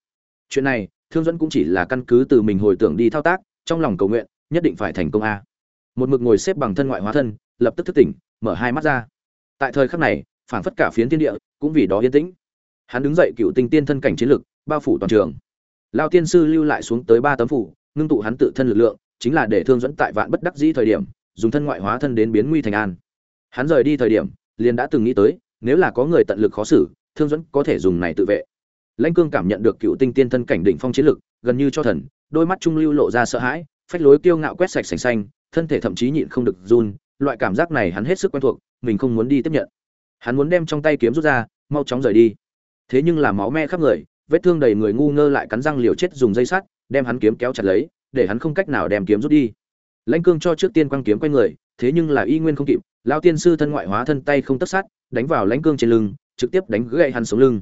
Chuyện này, thương dẫn cũng chỉ là căn cứ từ mình hồi tưởng đi thao tác, trong lòng cầu nguyện nhất định phải thành công a. Một mực ngồi xếp bằng thân ngoại hóa thân, lập tức thức tỉnh, mở hai mắt ra. Tại thời khắc này, phảng phất cả phiến thiên địa cũng vì đó yên tĩnh. Hắn đứng dậy cựu tinh tiên thân cảnh chiến lực, bao phủ toàn trường. Lao tiên sư lưu lại xuống tới ba tấm phủ, ngưng tụ hắn tự thân lực lượng, chính là để thương dẫn tại vạn bất đắc dĩ thời điểm, dùng thân ngoại hóa thân đến biến nguy thành an. Hắn rời đi thời điểm, liền đã từng nghĩ tới, nếu là có người tận lực khó xử, thương dẫn có thể dùng này tự vệ. Lãnh cương cảm nhận được cựu tinh tiên thân cảnh đỉnh phong chiến lực, gần như cho thần, đôi mắt trung lưu lộ ra sợ hãi phách lối kiêu ngạo quét sạch sành xanh, thân thể thậm chí nhịn không được run, loại cảm giác này hắn hết sức quen thuộc, mình không muốn đi tiếp nhận. Hắn muốn đem trong tay kiếm rút ra, mau chóng rời đi. Thế nhưng là máu me khắp người, vết thương đầy người ngu ngơ lại cắn răng liều chết dùng dây sắt, đem hắn kiếm kéo chặt lấy, để hắn không cách nào đem kiếm rút đi. Lãnh cương cho trước tiên quăng kiếm quay người, thế nhưng là y nguyên không kịp lao tiên sư thân ngoại hóa thân tay không tất sát, đánh vào lãnh cương trên lưng, trực tiếp đánh gãy hắn xuống lưng.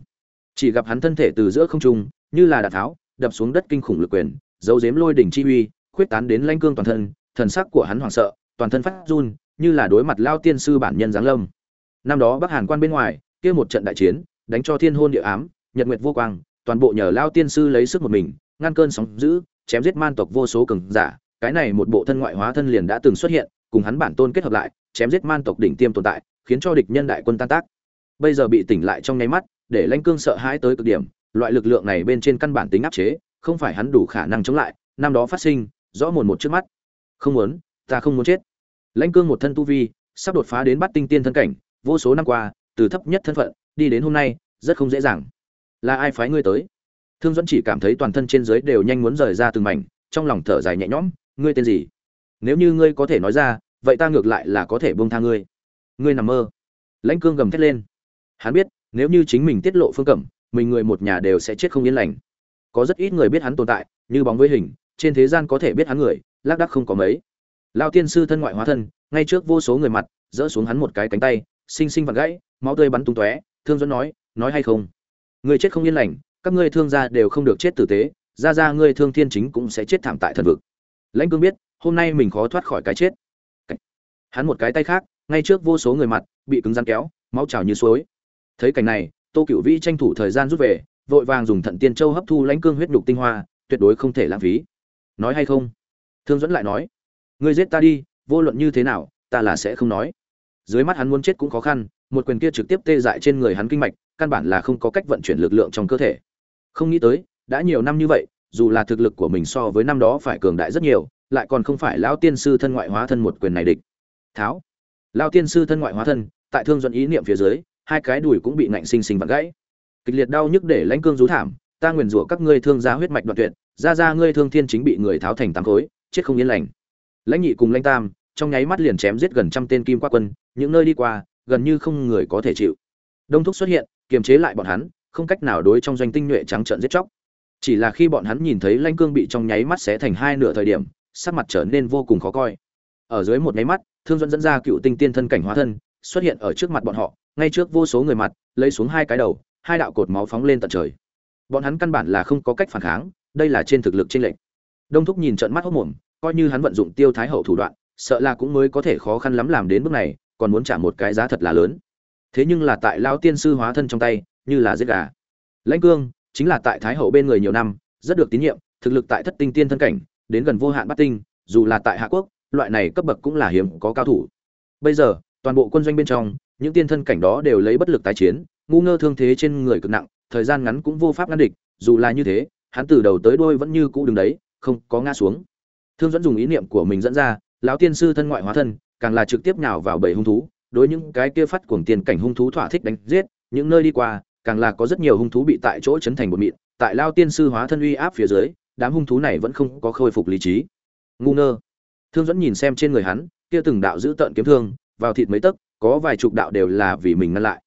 Chỉ gặp hắn thân thể từ giữa không trung, như là đạn tháo, đập xuống đất kinh khủng lực quyền, dấu dếm lôi đỉnh chi uy khuyết tán đến lãnh cương toàn thân, thần sắc của hắn hoảng sợ, toàn thân phát run, như là đối mặt lao tiên sư bản nhân giáng lâm. Năm đó bắc hàn quan bên ngoài, kia một trận đại chiến, đánh cho thiên hôn địa ám, nhật nguyệt vô quang, toàn bộ nhờ lao tiên sư lấy sức một mình, ngăn cơn sóng dữ, chém giết man tộc vô số cường giả, cái này một bộ thân ngoại hóa thân liền đã từng xuất hiện, cùng hắn bản tôn kết hợp lại, chém giết man tộc đỉnh tiêm tồn tại, khiến cho địch nhân đại quân tan tác. Bây giờ bị tỉnh lại trong nháy mắt, để lãnh cương sợ hãi tới cực điểm, loại lực lượng này bên trên căn bản tính áp chế, không phải hắn đủ khả năng chống lại, năm đó phát sinh rõ mồn một trước mắt. Không muốn, ta không muốn chết. Lãnh cương một thân tu vi, sắp đột phá đến bắt tinh tiên thân cảnh, vô số năm qua, từ thấp nhất thân phận, đi đến hôm nay, rất không dễ dàng. Là ai phái ngươi tới? Thương dẫn chỉ cảm thấy toàn thân trên dưới đều nhanh muốn rời ra từng mảnh, trong lòng thở dài nhẹ nhõm, ngươi tên gì? Nếu như ngươi có thể nói ra, vậy ta ngược lại là có thể buông tha ngươi. Ngươi nằm mơ. Lãnh cương gầm thét lên. Hắn biết, nếu như chính mình tiết lộ phương cẩm, mình người một nhà đều sẽ chết không yên lành. Có rất ít người biết hắn tồn tại, như bóng với hình trên thế gian có thể biết hắn người, lác đắc không có mấy. Lao tiên sư thân ngoại hóa thân, ngay trước vô số người mặt, dỡ xuống hắn một cái cánh tay, xinh xinh vặn gãy, máu tươi bắn tung tóe, thương dẫn nói nói hay không? Người chết không yên lành, các ngươi thương gia đều không được chết tử tế ra ra ngươi thương thiên chính cũng sẽ chết thảm tại thần vực. Lãnh cương biết, hôm nay mình khó thoát khỏi cái chết. Hắn một cái tay khác, ngay trước vô số người mặt, bị cứng rắn kéo, máu trào như suối. Thấy cảnh này, tô cựu vĩ tranh thủ thời gian rút về, vội vàng dùng thận tiên châu hấp thu lãnh cương huyết nhục tinh hoa, tuyệt đối không thể lãng phí nói hay không? Thương dẫn lại nói, ngươi giết ta đi, vô luận như thế nào, ta là sẽ không nói. Dưới mắt hắn muốn chết cũng khó khăn, một quyền kia trực tiếp tê dại trên người hắn kinh mạch, căn bản là không có cách vận chuyển lực lượng trong cơ thể. Không nghĩ tới, đã nhiều năm như vậy, dù là thực lực của mình so với năm đó phải cường đại rất nhiều, lại còn không phải lão tiên sư thân ngoại hóa thân một quyền này địch. Tháo. Lão tiên sư thân ngoại hóa thân, tại thương dẫn ý niệm phía dưới, hai cái đùi cũng bị nạnh sinh sinh vặn gãy. Kịch liệt đau nhức để lãnh cương rú thảm, ta nguyền rủa các ngươi thương gia huyết mạch đoạn tuyệt ra ra ngươi thương thiên chính bị người tháo thành tám khối, chết không yên lành. Lãnh nhị cùng lãnh tam, trong nháy mắt liền chém giết gần trăm tên kim qua quân, những nơi đi qua, gần như không người có thể chịu. Đông thúc xuất hiện, kiềm chế lại bọn hắn, không cách nào đối trong doanh tinh nhuệ trắng trợn giết chóc. Chỉ là khi bọn hắn nhìn thấy lãnh cương bị trong nháy mắt xé thành hai nửa thời điểm, sắc mặt trở nên vô cùng khó coi. Ở dưới một nháy mắt, thương dẫn dẫn ra cựu tinh tiên thân cảnh hóa thân, xuất hiện ở trước mặt bọn họ, ngay trước vô số người mặt, lấy xuống hai cái đầu, hai đạo cột máu phóng lên tận trời. Bọn hắn căn bản là không có cách phản kháng đây là trên thực lực trên lệnh đông thúc nhìn trận mắt hốc mồm, coi như hắn vận dụng tiêu thái hậu thủ đoạn, sợ là cũng mới có thể khó khăn lắm làm đến bước này, còn muốn trả một cái giá thật là lớn. Thế nhưng là tại lao tiên sư hóa thân trong tay, như là giết gà. Lãnh cương, chính là tại thái hậu bên người nhiều năm, rất được tín nhiệm, thực lực tại thất tinh tiên thân cảnh, đến gần vô hạn bắt tinh, dù là tại hạ quốc, loại này cấp bậc cũng là hiếm có cao thủ. Bây giờ, toàn bộ quân doanh bên trong, những tiên thân cảnh đó đều lấy bất lực tái chiến, ngu ngơ thương thế trên người cực nặng, thời gian ngắn cũng vô pháp ngăn địch, dù là như thế hắn từ đầu tới đuôi vẫn như cũ đứng đấy, không có ngã xuống. Thương dẫn dùng ý niệm của mình dẫn ra, lão tiên sư thân ngoại hóa thân, càng là trực tiếp nhào vào bầy hung thú, đối những cái kia phát cuồng tiền cảnh hung thú thỏa thích đánh giết, những nơi đi qua, càng là có rất nhiều hung thú bị tại chỗ chấn thành bột mịn, tại lao tiên sư hóa thân uy áp phía dưới, đám hung thú này vẫn không có khôi phục lý trí. Ngu ngơ. Thương dẫn nhìn xem trên người hắn, kia từng đạo giữ tợn kiếm thương, vào thịt mấy tấc, có vài chục đạo đều là vì mình ngăn lại.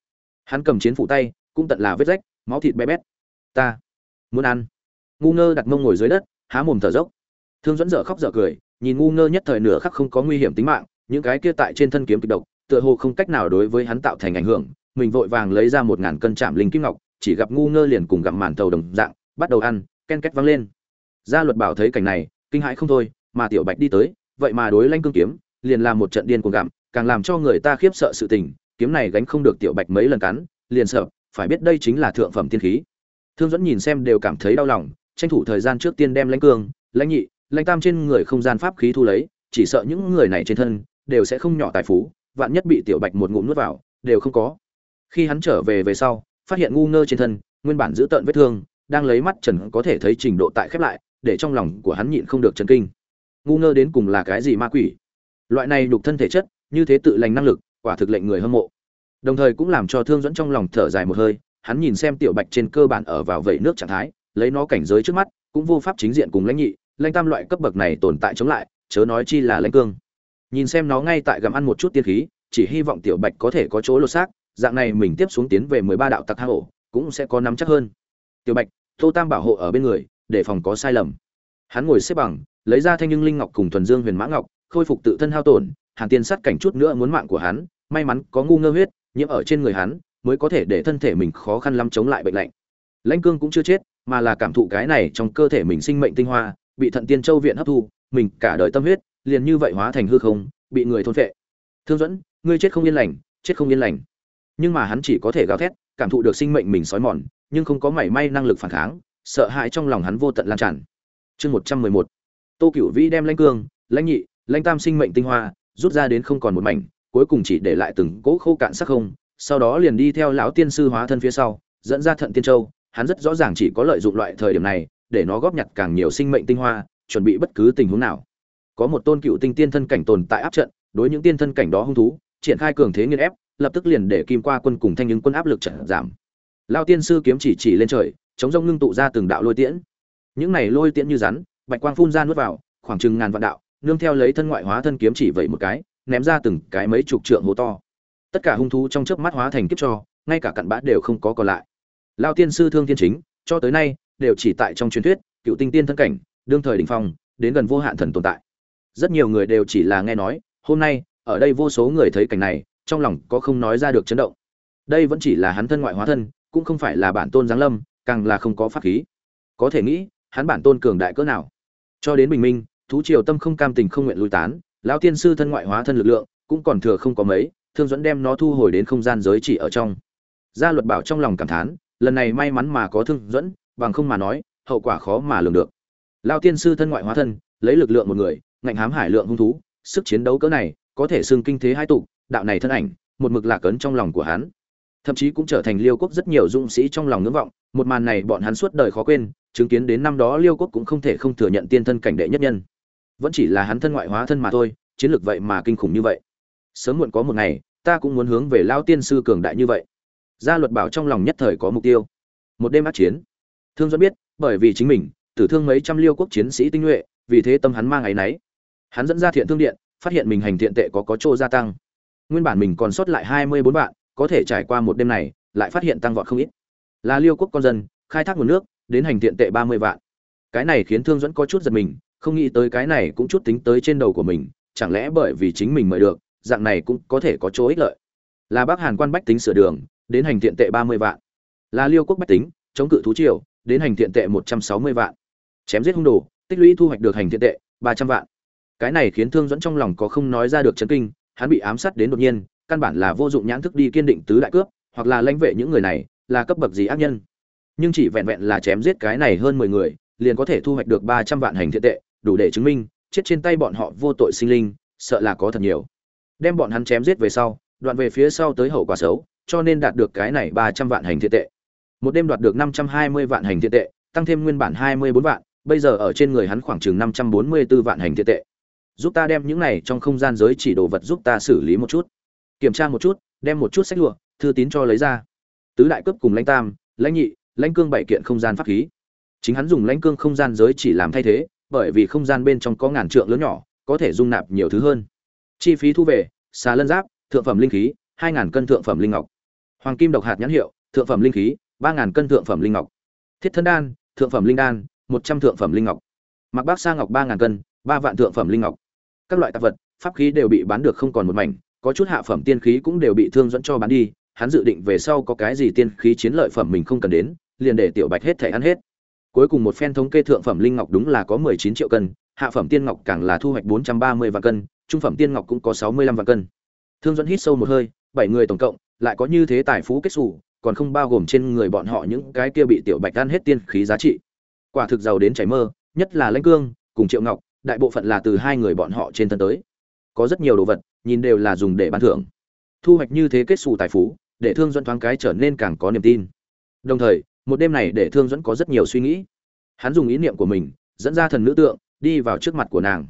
Hắn cầm chiến phủ tay, cũng tận là vết rách, máu thịt bé bét. Ta muốn ăn ngu ngơ đặt mông ngồi dưới đất, há mồm thở dốc. Thương dẫn dở khóc dở cười, nhìn ngu ngơ nhất thời nửa khắc không có nguy hiểm tính mạng, những cái kia tại trên thân kiếm kịch độc, tựa hồ không cách nào đối với hắn tạo thành ảnh hưởng, mình vội vàng lấy ra một ngàn cân chạm linh kim ngọc, chỉ gặp ngu ngơ liền cùng gặm màn tàu đồng dạng, bắt đầu ăn, ken két văng lên. Gia luật bảo thấy cảnh này, kinh hãi không thôi, mà tiểu bạch đi tới, vậy mà đối lanh cương kiếm, liền làm một trận điên cuồng gặm, càng làm cho người ta khiếp sợ sự tình, kiếm này gánh không được tiểu bạch mấy lần cắn, liền sợ, phải biết đây chính là thượng phẩm tiên khí. Thương dẫn nhìn xem đều cảm thấy đau lòng tranh thủ thời gian trước tiên đem lãnh cương, lãnh nhị, lãnh tam trên người không gian pháp khí thu lấy, chỉ sợ những người này trên thân đều sẽ không nhỏ tài phú, vạn nhất bị tiểu bạch một ngụm nuốt vào, đều không có. Khi hắn trở về về sau, phát hiện ngu ngơ trên thân, nguyên bản giữ tợn vết thương, đang lấy mắt trần có thể thấy trình độ tại khép lại, để trong lòng của hắn nhịn không được chấn kinh. Ngu ngơ đến cùng là cái gì ma quỷ? Loại này đục thân thể chất, như thế tự lành năng lực, quả thực lệnh người hâm mộ. Đồng thời cũng làm cho thương dẫn trong lòng thở dài một hơi, hắn nhìn xem tiểu bạch trên cơ bản ở vào vẩy nước trạng thái lấy nó cảnh giới trước mắt, cũng vô pháp chính diện cùng lãnh nhị, lãnh tam loại cấp bậc này tồn tại chống lại, chớ nói chi là lãnh cương. Nhìn xem nó ngay tại gặm ăn một chút tiên khí, chỉ hy vọng tiểu bạch có thể có chỗ lột xác, dạng này mình tiếp xuống tiến về mười ba đạo tặc hang ổ, cũng sẽ có nắm chắc hơn. Tiểu bạch, tô tam bảo hộ ở bên người, để phòng có sai lầm. Hắn ngồi xếp bằng, lấy ra thanh nhưng linh ngọc cùng thuần dương huyền mã ngọc, khôi phục tự thân hao tổn, hàn tiên sát cảnh chút nữa muốn mạng của hắn, may mắn có ngu ngơ huyết, nhiễm ở trên người hắn, mới có thể để thân thể mình khó khăn lắm chống lại bệnh lạnh. Lãnh cương cũng chưa chết mà là cảm thụ cái này trong cơ thể mình sinh mệnh tinh hoa, bị thận tiên châu viện hấp thu, mình cả đời tâm huyết liền như vậy hóa thành hư không, bị người thôn phệ. Thương dẫn ngươi chết không yên lành, chết không yên lành. Nhưng mà hắn chỉ có thể gào thét, cảm thụ được sinh mệnh mình sói mòn, nhưng không có mảy may năng lực phản kháng, sợ hãi trong lòng hắn vô tận lan tràn. Chương một trăm mười một. Tô cửu vĩ đem lãnh cương, lãnh nhị, lãnh tam sinh mệnh tinh hoa rút ra đến không còn một mảnh, cuối cùng chỉ để lại từng cỗ khô cạn sắc không, sau đó liền đi theo lão tiên sư hóa thân phía sau, dẫn ra thận tiên châu hắn rất rõ ràng chỉ có lợi dụng loại thời điểm này để nó góp nhặt càng nhiều sinh mệnh tinh hoa, chuẩn bị bất cứ tình huống nào. Có một tôn cựu tinh tiên thân cảnh tồn tại áp trận, đối những tiên thân cảnh đó hung thú, triển khai cường thế nghiên ép, lập tức liền để kim qua quân cùng thanh những quân áp lực trận giảm. Lao tiên sư kiếm chỉ chỉ lên trời, chống rông ngưng tụ ra từng đạo lôi tiễn. Những này lôi tiễn như rắn, bạch quang phun ra nuốt vào, khoảng chừng ngàn vạn đạo, nương theo lấy thân ngoại hóa thân kiếm chỉ vậy một cái, ném ra từng cái mấy chục trượng hố to. Tất cả hung thú trong chớp mắt hóa thành kiếp cho, ngay cả cặn bã đều không có còn lại lao tiên sư thương tiên chính, cho tới nay, đều chỉ tại trong truyền thuyết, cựu tinh tiên thân cảnh, đương thời đỉnh phong, đến gần vô hạn thần tồn tại. Rất nhiều người đều chỉ là nghe nói, hôm nay, ở đây vô số người thấy cảnh này, trong lòng có không nói ra được chấn động. Đây vẫn chỉ là hắn thân ngoại hóa thân, cũng không phải là bản tôn giáng lâm, càng là không có pháp khí. Có thể nghĩ, hắn bản tôn cường đại cỡ nào. Cho đến bình minh, thú triều tâm không cam tình không nguyện lui tán lão tiên sư thân ngoại hóa thân lực lượng, cũng còn thừa không có mấy, thương dẫn đem nó thu hồi đến không gian giới chỉ ở trong. Gia luật bảo trong lòng cảm thán lần này may mắn mà có thương dẫn, bằng không mà nói, hậu quả khó mà lường được. Lão tiên sư thân ngoại hóa thân, lấy lực lượng một người, ngạnh hám hải lượng hung thú, sức chiến đấu cỡ này, có thể xưng kinh thế hai tụ, đạo này thân ảnh, một mực lạc ấn trong lòng của hắn. Thậm chí cũng trở thành liêu quốc rất nhiều dũng sĩ trong lòng ngưỡng vọng, một màn này bọn hắn suốt đời khó quên, chứng kiến đến năm đó liêu quốc cũng không thể không thừa nhận tiên thân cảnh đệ nhất nhân. Vẫn chỉ là hắn thân ngoại hóa thân mà thôi, chiến lược vậy mà kinh khủng như vậy. Sớm muộn có một ngày, ta cũng muốn hướng về lao tiên sư cường đại như vậy gia luật bảo trong lòng nhất thời có mục tiêu. Một đêm ác chiến. Thương dẫn biết, bởi vì chính mình, tử thương mấy trăm liêu quốc chiến sĩ tinh nhuệ, vì thế tâm hắn mang áy náy. Hắn dẫn ra thiện thương điện, phát hiện mình hành thiện tệ có có chỗ gia tăng. Nguyên bản mình còn sót lại hai mươi bốn vạn, có thể trải qua một đêm này, lại phát hiện tăng vọt không ít. Là liêu quốc con dân, khai thác nguồn nước, đến hành thiện tệ ba mươi vạn. Cái này khiến thương dẫn có chút giật mình, không nghĩ tới cái này cũng chút tính tới trên đầu của mình, chẳng lẽ bởi vì chính mình mời được, dạng này cũng có thể có chỗ ích lợi. Là bác hàn quan bách tính sửa đường đến hành thiện tệ ba mươi vạn. Là liêu quốc bách tính, chống cự thú triều, đến hành thiện tệ một trăm sáu mươi vạn. Chém giết hung đồ, tích lũy thu hoạch được hành thiện tệ ba trăm vạn. Cái này khiến thương dẫn trong lòng có không nói ra được chấn kinh, hắn bị ám sát đến đột nhiên, căn bản là vô dụng nhãn thức đi kiên định tứ đại cướp, hoặc là lãnh vệ những người này, là cấp bậc gì ác nhân. Nhưng chỉ vẹn vẹn là chém giết cái này hơn mười người, liền có thể thu hoạch được ba trăm vạn hành thiện tệ, đủ để chứng minh, chết trên tay bọn họ vô tội sinh linh, sợ là có thật nhiều. Đem bọn hắn chém giết về sau, đoạn về phía sau tới hậu quả xấu cho nên đạt được cái này ba trăm vạn hành thiện tệ. Một đêm đoạt được năm trăm hai mươi vạn hành thiện tệ, tăng thêm nguyên bản hai mươi bốn vạn, bây giờ ở trên người hắn khoảng chừng năm trăm bốn mươi 544 vạn hành thiện tệ. Giúp ta đem những này trong không gian giới chỉ đồ vật giúp ta xử lý một chút. Kiểm tra một chút, đem một chút sách lụa, thư tín cho lấy ra. Tứ đại cấp cùng lãnh tam, lãnh nhị, lãnh cương bảy kiện không gian pháp khí. Chính hắn dùng lãnh cương không gian giới chỉ làm thay thế, bởi vì không gian bên trong có ngàn trượng lớn nhỏ, có thể dung nạp nhiều thứ hơn. Chi phí thu về, xà lân giáp, thượng phẩm linh khí, hai ngàn cân thượng phẩm linh ngọc hoàng kim độc hạt nhãn hiệu, thượng phẩm linh khí, ba ngàn cân thượng phẩm linh ngọc. Thiết thân đan, thượng phẩm linh đan, một trăm thượng phẩm linh ngọc. Mặc bác sa ngọc ba ngàn cân, ba vạn thượng phẩm linh ngọc. Các loại tạp vật, pháp khí đều bị bán được không còn một mảnh, có chút hạ phẩm tiên khí cũng đều bị thương dẫn cho bán đi. Hắn dự định về sau có cái gì tiên khí chiến lợi phẩm mình không cần đến, liền để tiểu bạch hết thẻ ăn hết. Cuối cùng một phen thống kê thượng phẩm linh ngọc đúng là có mười chín triệu cân, hạ phẩm tiên ngọc càng là thu hoạch bốn trăm ba mươi vạn cân, trung phẩm tiên ngọc cũng có sáu mươi lăm vạn cân. Thương dẫn hít sâu một hơi, bảy người tổng cộng lại có như thế tài phú kết xù, còn không bao gồm trên người bọn họ những cái kia bị tiểu bạch ăn hết tiên khí giá trị. Quả thực giàu đến chảy mơ, nhất là lãnh cương, cùng triệu ngọc, đại bộ phận là từ hai người bọn họ trên thân tới. Có rất nhiều đồ vật, nhìn đều là dùng để ban thưởng. Thu hoạch như thế kết xù tài phú, để thương dẫn thoáng cái trở nên càng có niềm tin. Đồng thời, một đêm này để thương dẫn có rất nhiều suy nghĩ. Hắn dùng ý niệm của mình, dẫn ra thần nữ tượng, đi vào trước mặt của nàng.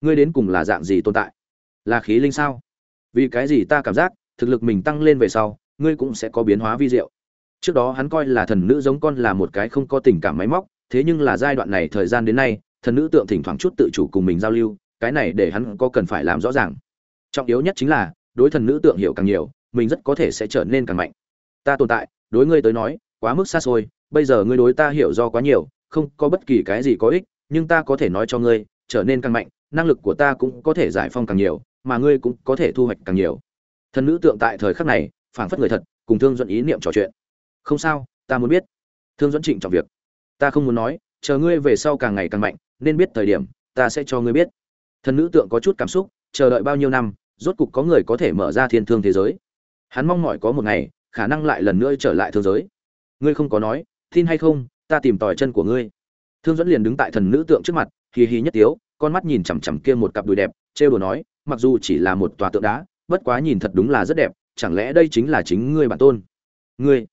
Ngươi đến cùng là dạng gì tồn tại? Là khí linh sao? Vì cái gì ta cảm giác thực lực mình tăng lên về sau, ngươi cũng sẽ có biến hóa vi diệu. Trước đó hắn coi là thần nữ giống con là một cái không có tình cảm máy móc, thế nhưng là giai đoạn này thời gian đến nay, thần nữ tượng thỉnh thoảng chút tự chủ cùng mình giao lưu, cái này để hắn có cần phải làm rõ ràng. Trọng yếu nhất chính là, đối thần nữ tượng hiểu càng nhiều, mình rất có thể sẽ trở nên càng mạnh. Ta tồn tại, đối ngươi tới nói, quá mức xa xôi, bây giờ ngươi đối ta hiểu do quá nhiều, không có bất kỳ cái gì có ích, nhưng ta có thể nói cho ngươi, trở nên càng mạnh, năng lực của ta cũng có thể giải phong càng nhiều, mà ngươi cũng có thể thu hoạch càng nhiều thần nữ tượng tại thời khắc này, phảng phất người thật, cùng thương dẫn ý niệm trò chuyện. Không sao, ta muốn biết. Thương dẫn trịnh trọng việc. Ta không muốn nói, chờ ngươi về sau càng ngày càng mạnh, nên biết thời điểm, ta sẽ cho ngươi biết. Thần nữ tượng có chút cảm xúc, chờ đợi bao nhiêu năm, rốt cục có người có thể mở ra thiên thương thế giới. Hắn mong mỏi có một ngày, khả năng lại lần nữa trở lại thương giới. Ngươi không có nói, tin hay không, ta tìm tòi chân của ngươi. Thương dẫn liền đứng tại thần nữ tượng trước mặt, hì hì nhất tiếu, con mắt nhìn chằm chằm kia một cặp đùi đẹp, trêu đồ nói, mặc dù chỉ là một tòa tượng đá bất quá nhìn thật đúng là rất đẹp, chẳng lẽ đây chính là chính ngươi bản tôn? Ngươi,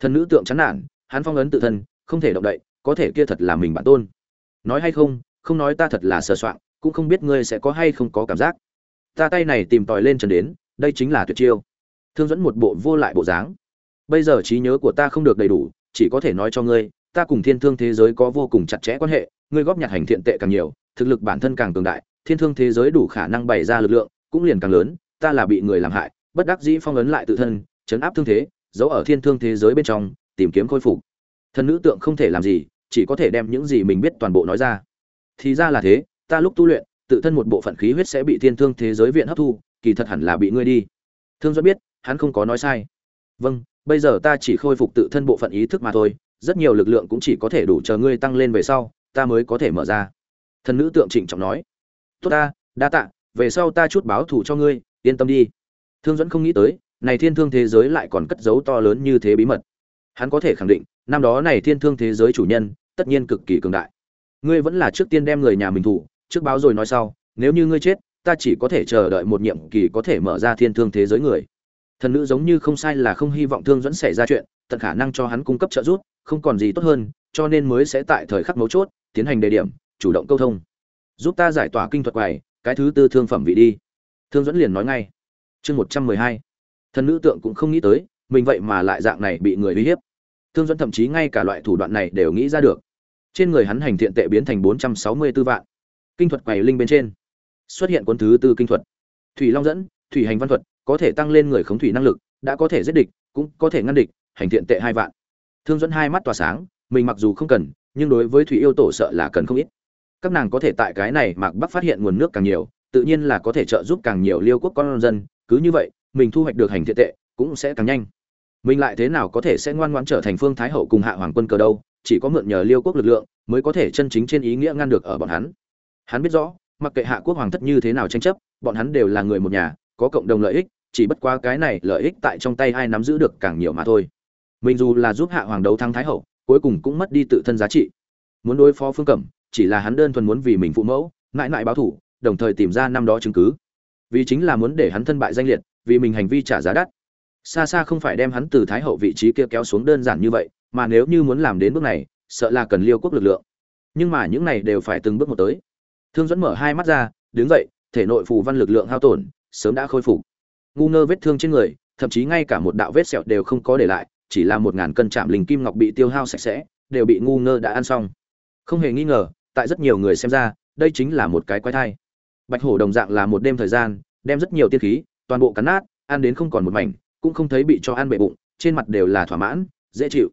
thần nữ tượng chán nản, hắn phong ấn tự thân, không thể động đậy, có thể kia thật là mình bản tôn. Nói hay không không nói ta thật là sờ soạng, cũng không biết ngươi sẽ có hay không có cảm giác. Ta tay này tìm tòi lên trần đến, đây chính là tuyệt chiêu. Thương dẫn một bộ vô lại bộ dáng. Bây giờ trí nhớ của ta không được đầy đủ, chỉ có thể nói cho ngươi, ta cùng thiên thương thế giới có vô cùng chặt chẽ quan hệ, ngươi góp nhặt hành thiện tệ càng nhiều, thực lực bản thân càng cường đại, thiên thương thế giới đủ khả năng bày ra lực lượng, cũng liền càng lớn ta là bị người làm hại, bất đắc dĩ phong ấn lại tự thân, chấn áp thương thế, giấu ở thiên thương thế giới bên trong, tìm kiếm khôi phục. Thân nữ tượng không thể làm gì, chỉ có thể đem những gì mình biết toàn bộ nói ra. Thì ra là thế, ta lúc tu luyện, tự thân một bộ phận khí huyết sẽ bị thiên thương thế giới viện hấp thu, kỳ thật hẳn là bị ngươi đi. Thương do biết, hắn không có nói sai. Vâng bây giờ ta chỉ khôi phục tự thân bộ phận ý thức mà thôi, rất nhiều lực lượng cũng chỉ có thể đủ chờ ngươi tăng lên về sau, ta mới có thể mở ra. Thần nữ tượng trịnh trọng nói. Tốt ta, đa tạ, về sau ta chút báo thù cho ngươi yên tâm đi. Thương dẫn không nghĩ tới, này thiên thương thế giới lại còn cất giấu to lớn như thế bí mật. Hắn có thể khẳng định, năm đó này thiên thương thế giới chủ nhân, tất nhiên cực kỳ cường đại. Ngươi vẫn là trước tiên đem người nhà mình thủ, trước báo rồi nói sau, nếu như ngươi chết, ta chỉ có thể chờ đợi một nhiệm kỳ có thể mở ra thiên thương thế giới người. Thần nữ giống như không sai là không hy vọng thương dẫn xảy ra chuyện, tận khả năng cho hắn cung cấp trợ giúp, không còn gì tốt hơn, cho nên mới sẽ tại thời khắc mấu chốt, tiến hành đề điểm, chủ động câu thông. Giúp ta giải tỏa kinh thuật quầy, cái thứ tư thương phẩm vị đi thương dẫn liền nói ngay. Chương một trăm mười hai. Thần nữ tượng cũng không nghĩ tới, mình vậy mà lại dạng này bị người uy hiếp. Thương dẫn thậm chí ngay cả loại thủ đoạn này đều nghĩ ra được. Trên người hắn hành thiện tệ biến thành bốn trăm sáu mươi 464 vạn. Kinh thuật quầy linh bên trên xuất hiện quân thứ tư kinh thuật. Thủy long dẫn, thủy hành văn thuật, có thể tăng lên người khống thủy năng lực, đã có thể giết địch, cũng có thể ngăn địch, hành thiện tệ hai vạn. Thương dẫn hai mắt tỏa sáng, mình mặc dù không cần, nhưng đối với thủy yêu tổ sợ là cần không ít. Các nàng có thể tại cái này mạc bắc phát hiện nguồn nước càng nhiều tự nhiên là có thể trợ giúp càng nhiều liêu quốc con dân, cứ như vậy, mình thu hoạch được hành thiện tệ, cũng sẽ càng nhanh. Mình lại thế nào có thể sẽ ngoan ngoãn trở thành phương thái hậu cùng hạ hoàng quân cờ đâu, chỉ có mượn nhờ liêu quốc lực lượng, mới có thể chân chính trên ý nghĩa ngăn được ở bọn hắn. Hắn biết rõ, mặc kệ hạ quốc hoàng thất như thế nào tranh chấp, bọn hắn đều là người một nhà, có cộng đồng lợi ích, chỉ bất quá cái này lợi ích tại trong tay ai nắm giữ được càng nhiều mà thôi. Mình dù là giúp hạ hoàng đấu thắng thái hậu, cuối cùng cũng mất đi tự thân giá trị. Muốn đối phó phương cẩm, chỉ là hắn đơn thuần muốn vì mình phụ mẫu, mãi mãi báo thủ đồng thời tìm ra năm đó chứng cứ. Vì chính là muốn để hắn thân bại danh liệt, vì mình hành vi trả giá đắt. Xa xa không phải đem hắn từ thái hậu vị trí kia kéo xuống đơn giản như vậy, mà nếu như muốn làm đến bước này, sợ là cần liêu quốc lực lượng. Nhưng mà những này đều phải từng bước một tới. Thương dẫn mở hai mắt ra, đứng dậy, thể nội phù văn lực lượng hao tổn, sớm đã khôi phục. Ngu ngơ vết thương trên người, thậm chí ngay cả một đạo vết sẹo đều không có để lại, chỉ là một ngàn cân chạm linh kim ngọc bị tiêu hao sạch sẽ, đều bị ngu ngơ đã ăn xong. Không hề nghi ngờ, tại rất nhiều người xem ra, đây chính là một cái quái thai bạch hổ đồng dạng là một đêm thời gian, đem rất nhiều tiên khí, toàn bộ cắn nát, ăn đến không còn một mảnh, cũng không thấy bị cho ăn bệ bụng, trên mặt đều là thỏa mãn, dễ chịu.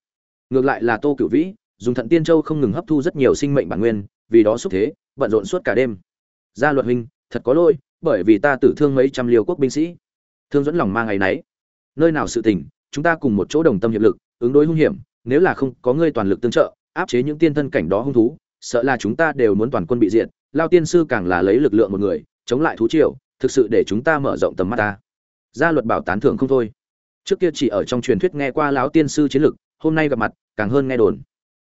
Ngược lại là tô cửu vĩ, dùng thận tiên châu không ngừng hấp thu rất nhiều sinh mệnh bản nguyên, vì đó xúc thế, bận rộn suốt cả đêm. Gia luật huynh, thật có lỗi, bởi vì ta tử thương mấy trăm liều quốc binh sĩ. Thương dẫn lòng mang ngày nấy. Nơi nào sự tình, chúng ta cùng một chỗ đồng tâm hiệp lực, ứng đối hung hiểm, nếu là không có ngươi toàn lực tương trợ, áp chế những tiên thân cảnh đó hung thú, sợ là chúng ta đều muốn toàn quân bị diệt lao tiên sư càng là lấy lực lượng một người, chống lại thú triều, thực sự để chúng ta mở rộng tầm mắt ta. Gia luật bảo tán thưởng không thôi. Trước kia chỉ ở trong truyền thuyết nghe qua lão tiên sư chiến lực, hôm nay gặp mặt, càng hơn nghe đồn.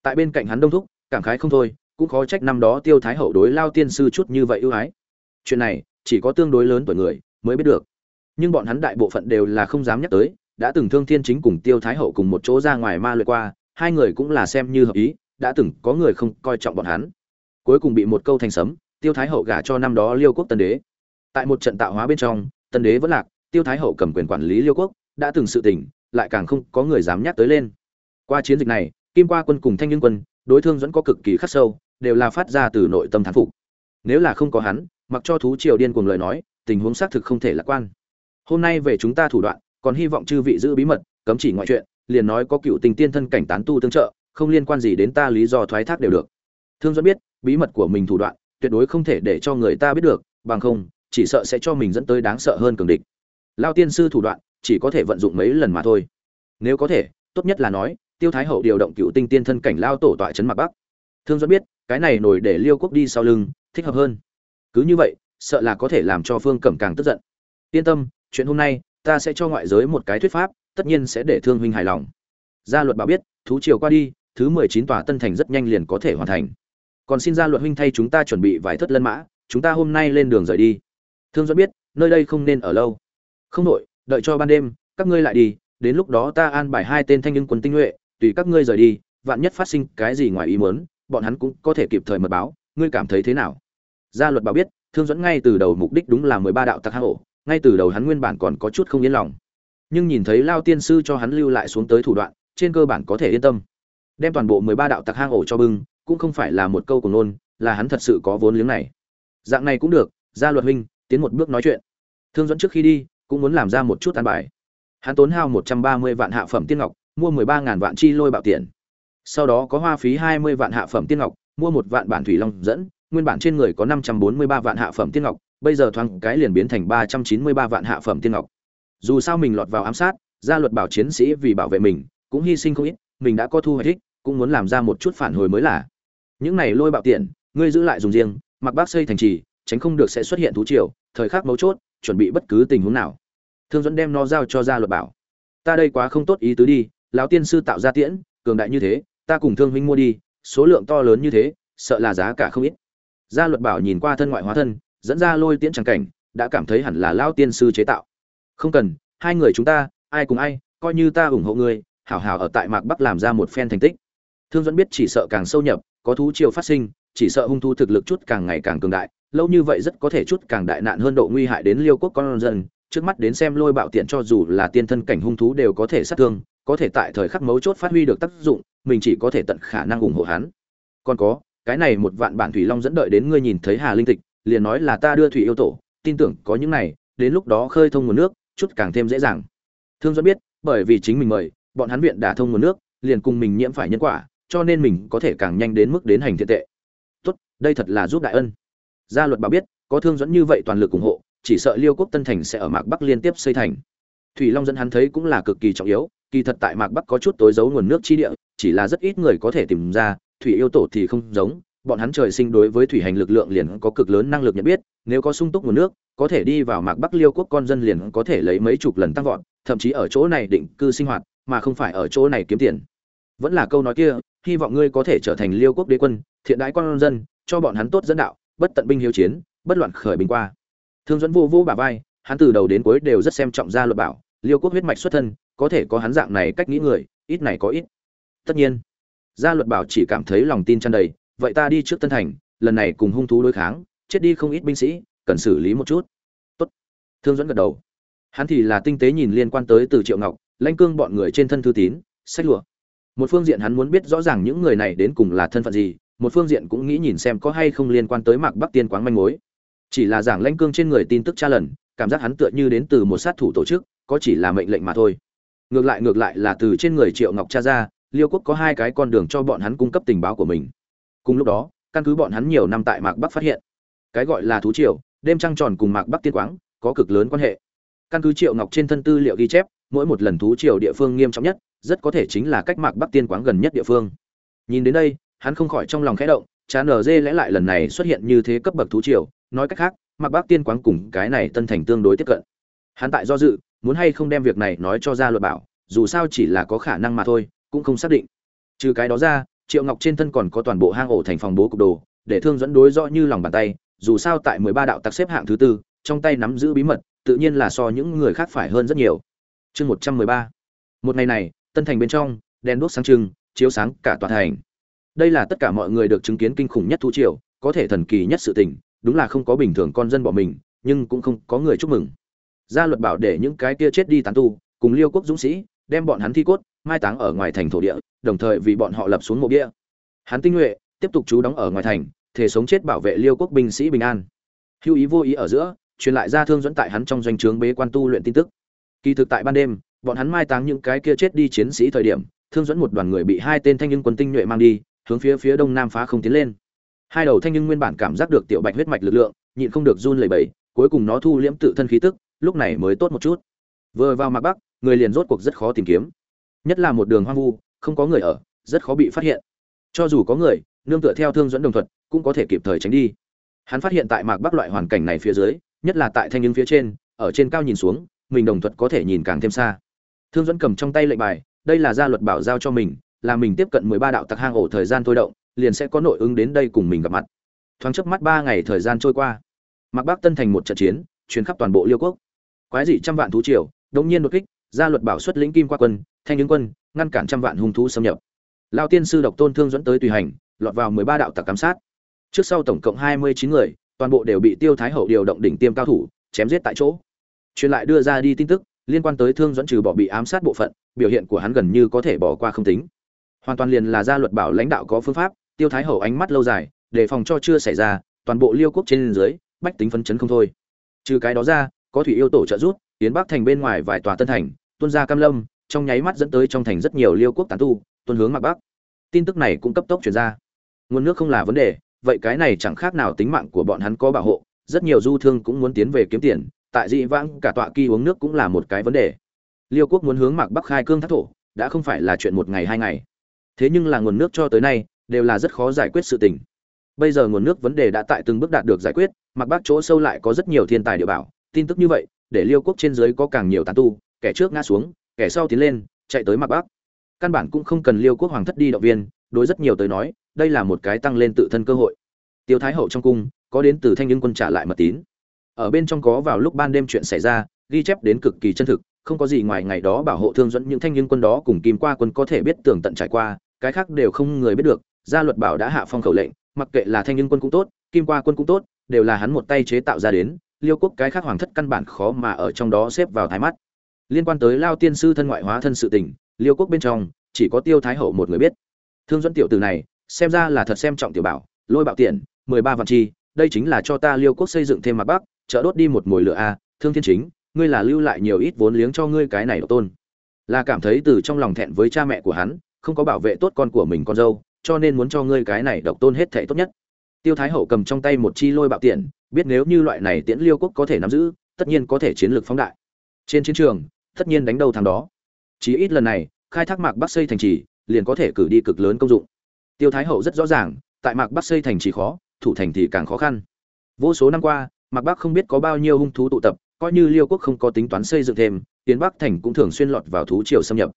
Tại bên cạnh hắn đông thúc, cảm khái không thôi, cũng khó trách năm đó tiêu thái hậu đối lao tiên sư chút như vậy ưu ái. Chuyện này, chỉ có tương đối lớn tuổi người mới biết được. Nhưng bọn hắn đại bộ phận đều là không dám nhắc tới, đã từng thương thiên chính cùng tiêu thái hậu cùng một chỗ ra ngoài ma luyện qua, hai người cũng là xem như hợp ý, đã từng có người không coi trọng bọn hắn cuối cùng bị một câu thành sấm, tiêu thái hậu gả cho năm đó liêu quốc tân đế. Tại một trận tạo hóa bên trong, tân đế vẫn lạc, tiêu thái hậu cầm quyền quản lý liêu quốc, đã từng sự tình, lại càng không có người dám nhắc tới lên. Qua chiến dịch này, kim qua quân cùng thanh niên quân, đối thương dẫn có cực kỳ khắc sâu, đều là phát ra từ nội tâm thán phục. Nếu là không có hắn, mặc cho thú triều điên cuồng lời nói, tình huống xác thực không thể lạc quan. Hôm nay về chúng ta thủ đoạn, còn hy vọng chư vị giữ bí mật, cấm chỉ ngoại chuyện, liền nói có cựu tình tiên thân cảnh tán tu tương trợ, không liên quan gì đến ta lý do thoái thác đều được. Thương dẫn biết bí mật của mình thủ đoạn, tuyệt đối không thể để cho người ta biết được, bằng không, chỉ sợ sẽ cho mình dẫn tới đáng sợ hơn cường địch. Lao tiên sư thủ đoạn, chỉ có thể vận dụng mấy lần mà thôi. Nếu có thể, tốt nhất là nói, tiêu thái hậu điều động cựu tinh tiên thân cảnh lao tổ tọa trấn mặt bắc. Thương dẫn biết, cái này nổi để liêu quốc đi sau lưng, thích hợp hơn. Cứ như vậy, sợ là có thể làm cho phương cẩm càng tức giận. Yên tâm, chuyện hôm nay, ta sẽ cho ngoại giới một cái thuyết pháp, tất nhiên sẽ để thương huynh hài lòng. Gia luật bảo biết, thú triều qua đi, thứ mười chín tòa tân thành rất nhanh liền có thể hoàn thành còn xin gia luật huynh thay chúng ta chuẩn bị vài thất lân mã, chúng ta hôm nay lên đường rời đi. Thương dẫn biết, nơi đây không nên ở lâu. Không đội đợi cho ban đêm, các ngươi lại đi, đến lúc đó ta an bài hai tên thanh niên quân tinh nhuệ, tùy các ngươi rời đi, vạn nhất phát sinh cái gì ngoài ý muốn, bọn hắn cũng có thể kịp thời mật báo, ngươi cảm thấy thế nào? Gia luật bảo biết, thương dẫn ngay từ đầu mục đích đúng là mười ba đạo tặc hang ổ, ngay từ đầu hắn nguyên bản còn có chút không yên lòng. Nhưng nhìn thấy lao tiên sư cho hắn lưu lại xuống tới thủ đoạn, trên cơ bản có thể yên tâm. Đem toàn bộ mười ba đạo tặc hang ổ cho bưng cũng không phải là một câu của nôn, là hắn thật sự có vốn liếng này. Dạng này cũng được gia luật huynh, tiến một bước nói chuyện. Thương dẫn trước khi đi, cũng muốn làm ra một chút an bài. Hắn tốn hao một trăm ba mươi vạn hạ phẩm tiên ngọc, mua mười ba ngàn vạn chi lôi bạo tiền sau đó có hoa phí hai mươi vạn hạ phẩm tiên ngọc, mua một vạn bản thủy long dẫn, nguyên bản trên người có năm trăm bốn mươi ba vạn hạ phẩm tiên ngọc, bây giờ thoáng cái liền biến thành ba trăm chín mươi ba vạn hạ phẩm tiên ngọc. Dù sao mình lọt vào ám sát gia luật bảo chiến sĩ vì bảo vệ mình, cũng hy sinh không ít, mình đã có thu hoạch thích cũng muốn làm ra một chút phản hồi mới là. Những này lôi bạo tiện, ngươi giữ lại dùng riêng, mặc bác xây thành trì, tránh không được sẽ xuất hiện thú triều, thời khắc mấu chốt, chuẩn bị bất cứ tình huống nào. Thương dẫn đem nó giao cho gia luật bảo. Ta đây quá không tốt ý tứ đi, lão tiên sư tạo ra tiễn, cường đại như thế, ta cùng thương huynh mua đi, số lượng to lớn như thế, sợ là giá cả không ít. Gia luật bảo nhìn qua thân ngoại hóa thân, dẫn ra lôi tiễn tràng cảnh, đã cảm thấy hẳn là lao tiên sư chế tạo. Không cần, hai người chúng ta, ai cùng ai, coi như ta ủng hộ ngươi, hảo hảo ở tại mạc bắc làm ra một phen thành tích thương dẫn biết chỉ sợ càng sâu nhập, có thú chiều phát sinh, chỉ sợ hung thu thực lực chút càng ngày càng cường đại, lâu như vậy rất có thể chút càng đại nạn hơn độ nguy hại đến liêu quốc con dân. Trước mắt đến xem lôi bạo tiện cho dù là tiên thân cảnh hung thú đều có thể sát thương, có thể tại thời khắc mấu chốt phát huy được tác dụng, mình chỉ có thể tận khả năng ủng hộ hắn. Còn có, cái này một vạn bản thủy long dẫn đợi đến ngươi nhìn thấy hà linh tịch, liền nói là ta đưa thủy yêu tổ, tin tưởng có những này, đến lúc đó khơi thông nguồn nước, chút càng thêm dễ dàng. Thương dẫn biết, bởi vì chính mình mời, bọn hắn viện đả thông nguồn nước, liền cùng mình nhiễm phải nhân quả cho nên mình có thể càng nhanh đến mức đến hành thiện tệ. Tốt, đây thật là giúp đại ân. Gia luật bảo biết, có thương dẫn như vậy toàn lực ủng hộ, chỉ sợ liêu quốc tân thành sẽ ở mạc bắc liên tiếp xây thành. Thủy long dẫn hắn thấy cũng là cực kỳ trọng yếu, kỳ thật tại mạc bắc có chút tối giấu nguồn nước chi địa, chỉ là rất ít người có thể tìm ra, thủy yêu tổ thì không giống, bọn hắn trời sinh đối với thủy hành lực lượng liền có cực lớn năng lực nhận biết, nếu có sung túc nguồn nước, có thể đi vào mạc bắc liêu quốc con dân liền có thể lấy mấy chục lần tăng vọt, thậm chí ở chỗ này định cư sinh hoạt, mà không phải ở chỗ này kiếm tiền. Vẫn là câu nói kia hy vọng ngươi có thể trở thành liêu quốc đế quân, thiện đãi con dân, cho bọn hắn tốt dẫn đạo, bất tận binh hiếu chiến, bất loạn khởi bình qua. Thương dẫn vô vô bà vai, hắn từ đầu đến cuối đều rất xem trọng gia luật bảo, liêu quốc huyết mạch xuất thân, có thể có hắn dạng này cách nghĩ người, ít này có ít. Tất nhiên, gia luật bảo chỉ cảm thấy lòng tin tràn đầy, vậy ta đi trước tân thành, lần này cùng hung thú đối kháng, chết đi không ít binh sĩ, cần xử lý một chút. Tốt. Thương dẫn gật đầu. Hắn thì là tinh tế nhìn liên quan tới từ triệu ngọc lanh cương bọn người trên thân thư tín, sách lụa một phương diện hắn muốn biết rõ ràng những người này đến cùng là thân phận gì, một phương diện cũng nghĩ nhìn xem có hay không liên quan tới mạc bắc tiên quán manh mối. Chỉ là giảng lanh cương trên người tin tức tra lần, cảm giác hắn tựa như đến từ một sát thủ tổ chức, có chỉ là mệnh lệnh mà thôi. Ngược lại ngược lại là từ trên người triệu ngọc cha ra, liêu quốc có hai cái con đường cho bọn hắn cung cấp tình báo của mình. Cùng lúc đó, căn cứ bọn hắn nhiều năm tại mạc bắc phát hiện, cái gọi là thú triều, đêm trăng tròn cùng mạc bắc tiên quáng có cực lớn quan hệ. Căn cứ triệu ngọc trên thân tư liệu ghi chép mỗi một lần thú triều địa phương nghiêm trọng nhất, rất có thể chính là cách mạc bắc tiên quán gần nhất địa phương. Nhìn đến đây, hắn không khỏi trong lòng khẽ động chán ở dê lẽ lại lần này xuất hiện như thế cấp bậc thú triều, nói cách khác, mạc bắc tiên quán cùng cái này tân thành tương đối tiếp cận. Hắn tại do dự, muốn hay không đem việc này nói cho ra luật bảo, dù sao chỉ là có khả năng mà thôi, cũng không xác định. Trừ cái đó ra, triệu ngọc trên thân còn có toàn bộ hang ổ thành phòng bố cục đồ, để thương dẫn đối rõ như lòng bàn tay, dù sao tại mười ba đạo tặc xếp hạng thứ tư, trong tay nắm giữ bí mật, tự nhiên là so những người khác phải hơn rất nhiều chương một trăm mười ba. Một ngày này, tân thành bên trong, đèn đuốc sáng trưng, chiếu sáng cả tòa thành. Đây là tất cả mọi người được chứng kiến kinh khủng nhất thu triều, có thể thần kỳ nhất sự tình, đúng là không có bình thường con dân bỏ mình, nhưng cũng không có người chúc mừng. Gia luật bảo để những cái kia chết đi tán tu, cùng liêu quốc dũng sĩ, đem bọn hắn thi cốt, mai táng ở ngoài thành thổ địa, đồng thời vì bọn họ lập xuống mộ bia. Hắn tinh nhuệ, tiếp tục trú đóng ở ngoài thành thể sống chết bảo vệ liêu quốc binh sĩ bình an. Hưu ý vô ý ở giữa, truyền lại ra thương dẫn tại hắn trong doanh trướng bế quan tu luyện tin tức kỳ thực tại ban đêm, bọn hắn mai táng những cái kia chết đi chiến sĩ thời điểm, thương dẫn một đoàn người bị hai tên thanh niên quân tinh nhuệ mang đi, hướng phía phía đông nam phá không tiến lên. Hai đầu thanh niên nguyên bản cảm giác được tiểu bạch huyết mạch lực lượng, nhịn không được run lẩy bẩy, cuối cùng nó thu liễm tự thân khí tức, lúc này mới tốt một chút. Vừa vào mặt bắc, người liền rốt cuộc rất khó tìm kiếm. Nhất là một đường hoang vu, không có người ở, rất khó bị phát hiện. Cho dù có người, nương tựa theo thương dẫn đồng thuật cũng có thể kịp thời tránh đi. Hắn phát hiện tại mạc bắc loại hoàn cảnh này phía dưới, nhất là tại thanh niên phía trên, ở trên cao nhìn xuống mình đồng thuật có thể nhìn càng thêm xa. Thương dẫn cầm trong tay lệnh bài, đây là gia luật bảo giao cho mình, là mình tiếp cận mười ba đạo tặc hang ổ thời gian thôi động, liền sẽ có nội ứng đến đây cùng mình gặp mặt. Thoáng chớp mắt ba ngày thời gian trôi qua. Mạc bắc tân thành một trận chiến chuyến khắp toàn bộ liêu quốc. Quái dị trăm vạn thú triều, đột nhiên đột kích, gia luật bảo xuất lĩnh kim qua quân, thanh những quân, ngăn cản trăm vạn hung thú xâm nhập. Lao tiên sư độc tôn thương dẫn tới tùy hành, lọt vào mười ba đạo tặc giám sát. Trước sau tổng cộng hai mươi chín người, toàn bộ đều bị tiêu thái hậu điều động đỉnh tiêm cao thủ, chém giết tại chỗ truyền lại đưa ra đi tin tức, liên quan tới thương dẫn trừ bỏ bị ám sát bộ phận, biểu hiện của hắn gần như có thể bỏ qua không tính. Hoàn toàn liền là gia luật bảo lãnh đạo có phương pháp, tiêu thái hậu ánh mắt lâu dài đề phòng cho chưa xảy ra, toàn bộ liêu quốc trên dưới, bách tính phấn chấn không thôi. Trừ cái đó ra, có thủy yêu tổ trợ giúp tiến bắc thành bên ngoài vài tòa tân thành tuân ra cam lâm, trong nháy mắt dẫn tới trong thành rất nhiều liêu quốc tán tu tuân hướng mặt bắc. Tin tức này cũng cấp tốc chuyển ra. Nguồn nước không là vấn đề, vậy cái này chẳng khác nào tính mạng của bọn hắn có bảo hộ, rất nhiều du thương cũng muốn tiến về kiếm tiền tại dị vãng cả tọa kỳ uống nước cũng là một cái vấn đề. Liêu quốc muốn hướng mạc bắc khai cương thác thổ, đã không phải là chuyện một ngày hai ngày. Thế nhưng là nguồn nước cho tới nay, đều là rất khó giải quyết sự tình. Bây giờ nguồn nước vấn đề đã tại từng bước đạt được giải quyết, mạc bắc chỗ sâu lại có rất nhiều thiên tài địa bảo. Tin tức như vậy, để liêu quốc trên dưới có càng nhiều tán tu, kẻ trước ngã xuống, kẻ sau tiến lên, chạy tới mạc bắc. Căn bản cũng không cần liêu quốc hoàng thất đi động viên, đối rất nhiều tới nói, đây là một cái tăng lên tự thân cơ hội. Tiêu thái hậu trong cung, có đến từ thanh niên quân trả lại mật tín ở bên trong có vào lúc ban đêm chuyện xảy ra, ghi chép đến cực kỳ chân thực, không có gì ngoài ngày đó bảo hộ thương dẫn những thanh niên quân đó cùng kim qua quân có thể biết tường tận trải qua, cái khác đều không người biết được, gia luật bảo đã hạ phong khẩu lệnh, mặc kệ là thanh niên quân cũng tốt, kim qua quân cũng tốt, đều là hắn một tay chế tạo ra đến, liêu quốc cái khác hoàng thất căn bản khó mà ở trong đó xếp vào thái mắt. Liên quan tới lao tiên sư thân ngoại hóa thân sự tình, liêu quốc bên trong, chỉ có tiêu thái hậu một người biết. Thương dẫn tiểu từ này, xem ra là thật xem trọng tiểu bảo, lôi bạo tiền mười ba vạn chi, đây chính là cho ta liêu quốc xây dựng thêm mặt bắc chợ đốt đi một mồi lửa a, thương thiên chính, ngươi là lưu lại nhiều ít vốn liếng cho ngươi cái này độc tôn. Là cảm thấy từ trong lòng thẹn với cha mẹ của hắn, không có bảo vệ tốt con của mình con dâu, cho nên muốn cho ngươi cái này độc tôn hết thể tốt nhất. Tiêu thái hậu cầm trong tay một chi lôi bạo tiện biết nếu như loại này tiễn liêu quốc có thể nắm giữ, tất nhiên có thể chiến lược phóng đại. Trên chiến trường, tất nhiên đánh đầu thằng đó. Chí ít lần này, khai thác mạc bắc xây thành trì, liền có thể cử đi cực lớn công dụng. Tiêu thái hậu rất rõ ràng, tại mạc bắc xây thành trì khó, thủ thành thì càng khó khăn. Vô số năm qua mạc bắc không biết có bao nhiêu hung thú tụ tập, coi như liêu quốc không có tính toán xây dựng thêm, tiến bắc thành cũng thường xuyên lọt vào thú triều xâm nhập.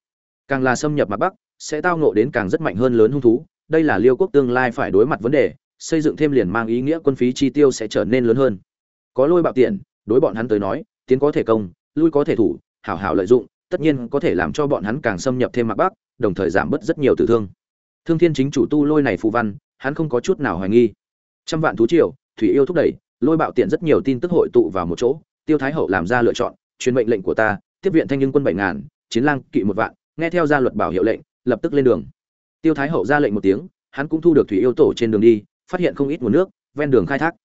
Càng là xâm nhập mạc bắc, sẽ tao ngộ đến càng rất mạnh hơn lớn hung thú, đây là liêu quốc tương lai phải đối mặt vấn đề, xây dựng thêm liền mang ý nghĩa quân phí chi tiêu sẽ trở nên lớn hơn. Có lôi bạo tiện, đối bọn hắn tới nói, tiến có thể công, lui có thể thủ, hảo hảo lợi dụng, tất nhiên có thể làm cho bọn hắn càng xâm nhập thêm mạc bắc, đồng thời giảm bớt rất nhiều tử thương. Thương thiên chính chủ tu lôi này phù văn, hắn không có chút nào hoài nghi. Trăm vạn thú triều, thủy yêu thúc đẩy lôi bạo tiện rất nhiều tin tức hội tụ vào một chỗ, tiêu thái hậu làm ra lựa chọn, truyền mệnh lệnh của ta, tiếp viện thanh nhưng quân bảy ngàn, chiến lang kỵ một vạn, nghe theo gia luật bảo hiệu lệnh, lập tức lên đường. Tiêu thái hậu ra lệnh một tiếng, hắn cũng thu được thủy yêu tổ trên đường đi, phát hiện không ít nguồn nước, ven đường khai thác.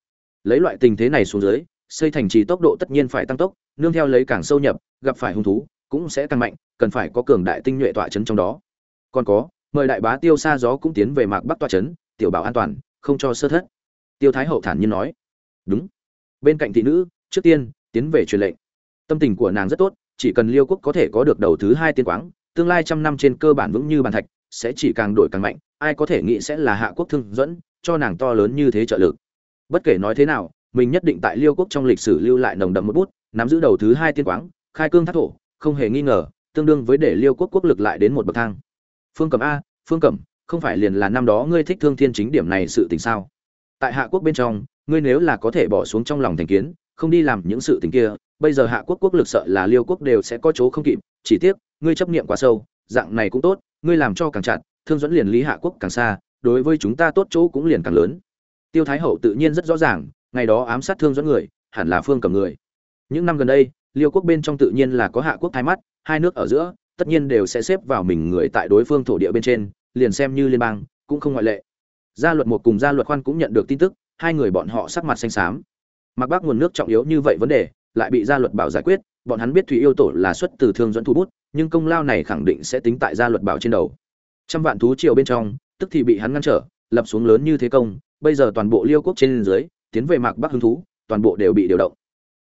Lấy loại tình thế này xuống dưới, xây thành trì tốc độ tất nhiên phải tăng tốc, nương theo lấy càng sâu nhập, gặp phải hung thú, cũng sẽ tăng mạnh, cần phải có cường đại tinh nhuệ tọa chấn trong đó. Còn có, mời đại bá tiêu xa gió cũng tiến về mạc bắc tọa chấn, tiểu bảo an toàn, không cho sơ thất. Tiêu thái hậu thản nhiên nói đúng. Bên cạnh thị nữ, trước tiên, tiến về truyền lệnh. Tâm tình của nàng rất tốt, chỉ cần liêu quốc có thể có được đầu thứ hai tiên quáng, tương lai trăm năm trên cơ bản vững như bàn thạch, sẽ chỉ càng đổi càng mạnh, ai có thể nghĩ sẽ là hạ quốc thương dẫn, cho nàng to lớn như thế trợ lực. Bất kể nói thế nào, mình nhất định tại liêu quốc trong lịch sử lưu lại nồng đậm một bút, nắm giữ đầu thứ hai tiên quáng, khai cương thác thổ, không hề nghi ngờ, tương đương với để liêu quốc quốc lực lại đến một bậc thang. Phương cẩm a, phương cẩm, không phải liền là năm đó ngươi thích thương thiên chính điểm này sự tình sao? Tại hạ quốc bên trong ngươi nếu là có thể bỏ xuống trong lòng thành kiến, không đi làm những sự tình kia, bây giờ hạ quốc quốc lực sợ là liêu quốc đều sẽ có chỗ không kịp, chỉ tiếc, ngươi chấp niệm quá sâu, dạng này cũng tốt, ngươi làm cho càng chặt, thương dẫn liền lý hạ quốc càng xa, đối với chúng ta tốt chỗ cũng liền càng lớn. Tiêu thái hậu tự nhiên rất rõ ràng, ngày đó ám sát thương dẫn người, hẳn là phương cầm người. Những năm gần đây, liêu quốc bên trong tự nhiên là có hạ quốc thái mắt, hai nước ở giữa, tất nhiên đều sẽ xếp vào mình người tại đối phương thổ địa bên trên, liền xem như liên bang, cũng không ngoại lệ. Gia luật một cùng gia luật khoan cũng nhận được tin tức hai người bọn họ sắc mặt xanh xám. Mặc bác nguồn nước trọng yếu như vậy vấn đề, lại bị gia luật bảo giải quyết, bọn hắn biết thủy yêu tổ là xuất từ thương dẫn thu bút, nhưng công lao này khẳng định sẽ tính tại gia luật bảo trên đầu. Trăm vạn thú triều bên trong, tức thì bị hắn ngăn trở, lập xuống lớn như thế công, bây giờ toàn bộ liêu quốc trên dưới, tiến về mạc bắc hứng thú, toàn bộ đều bị điều động.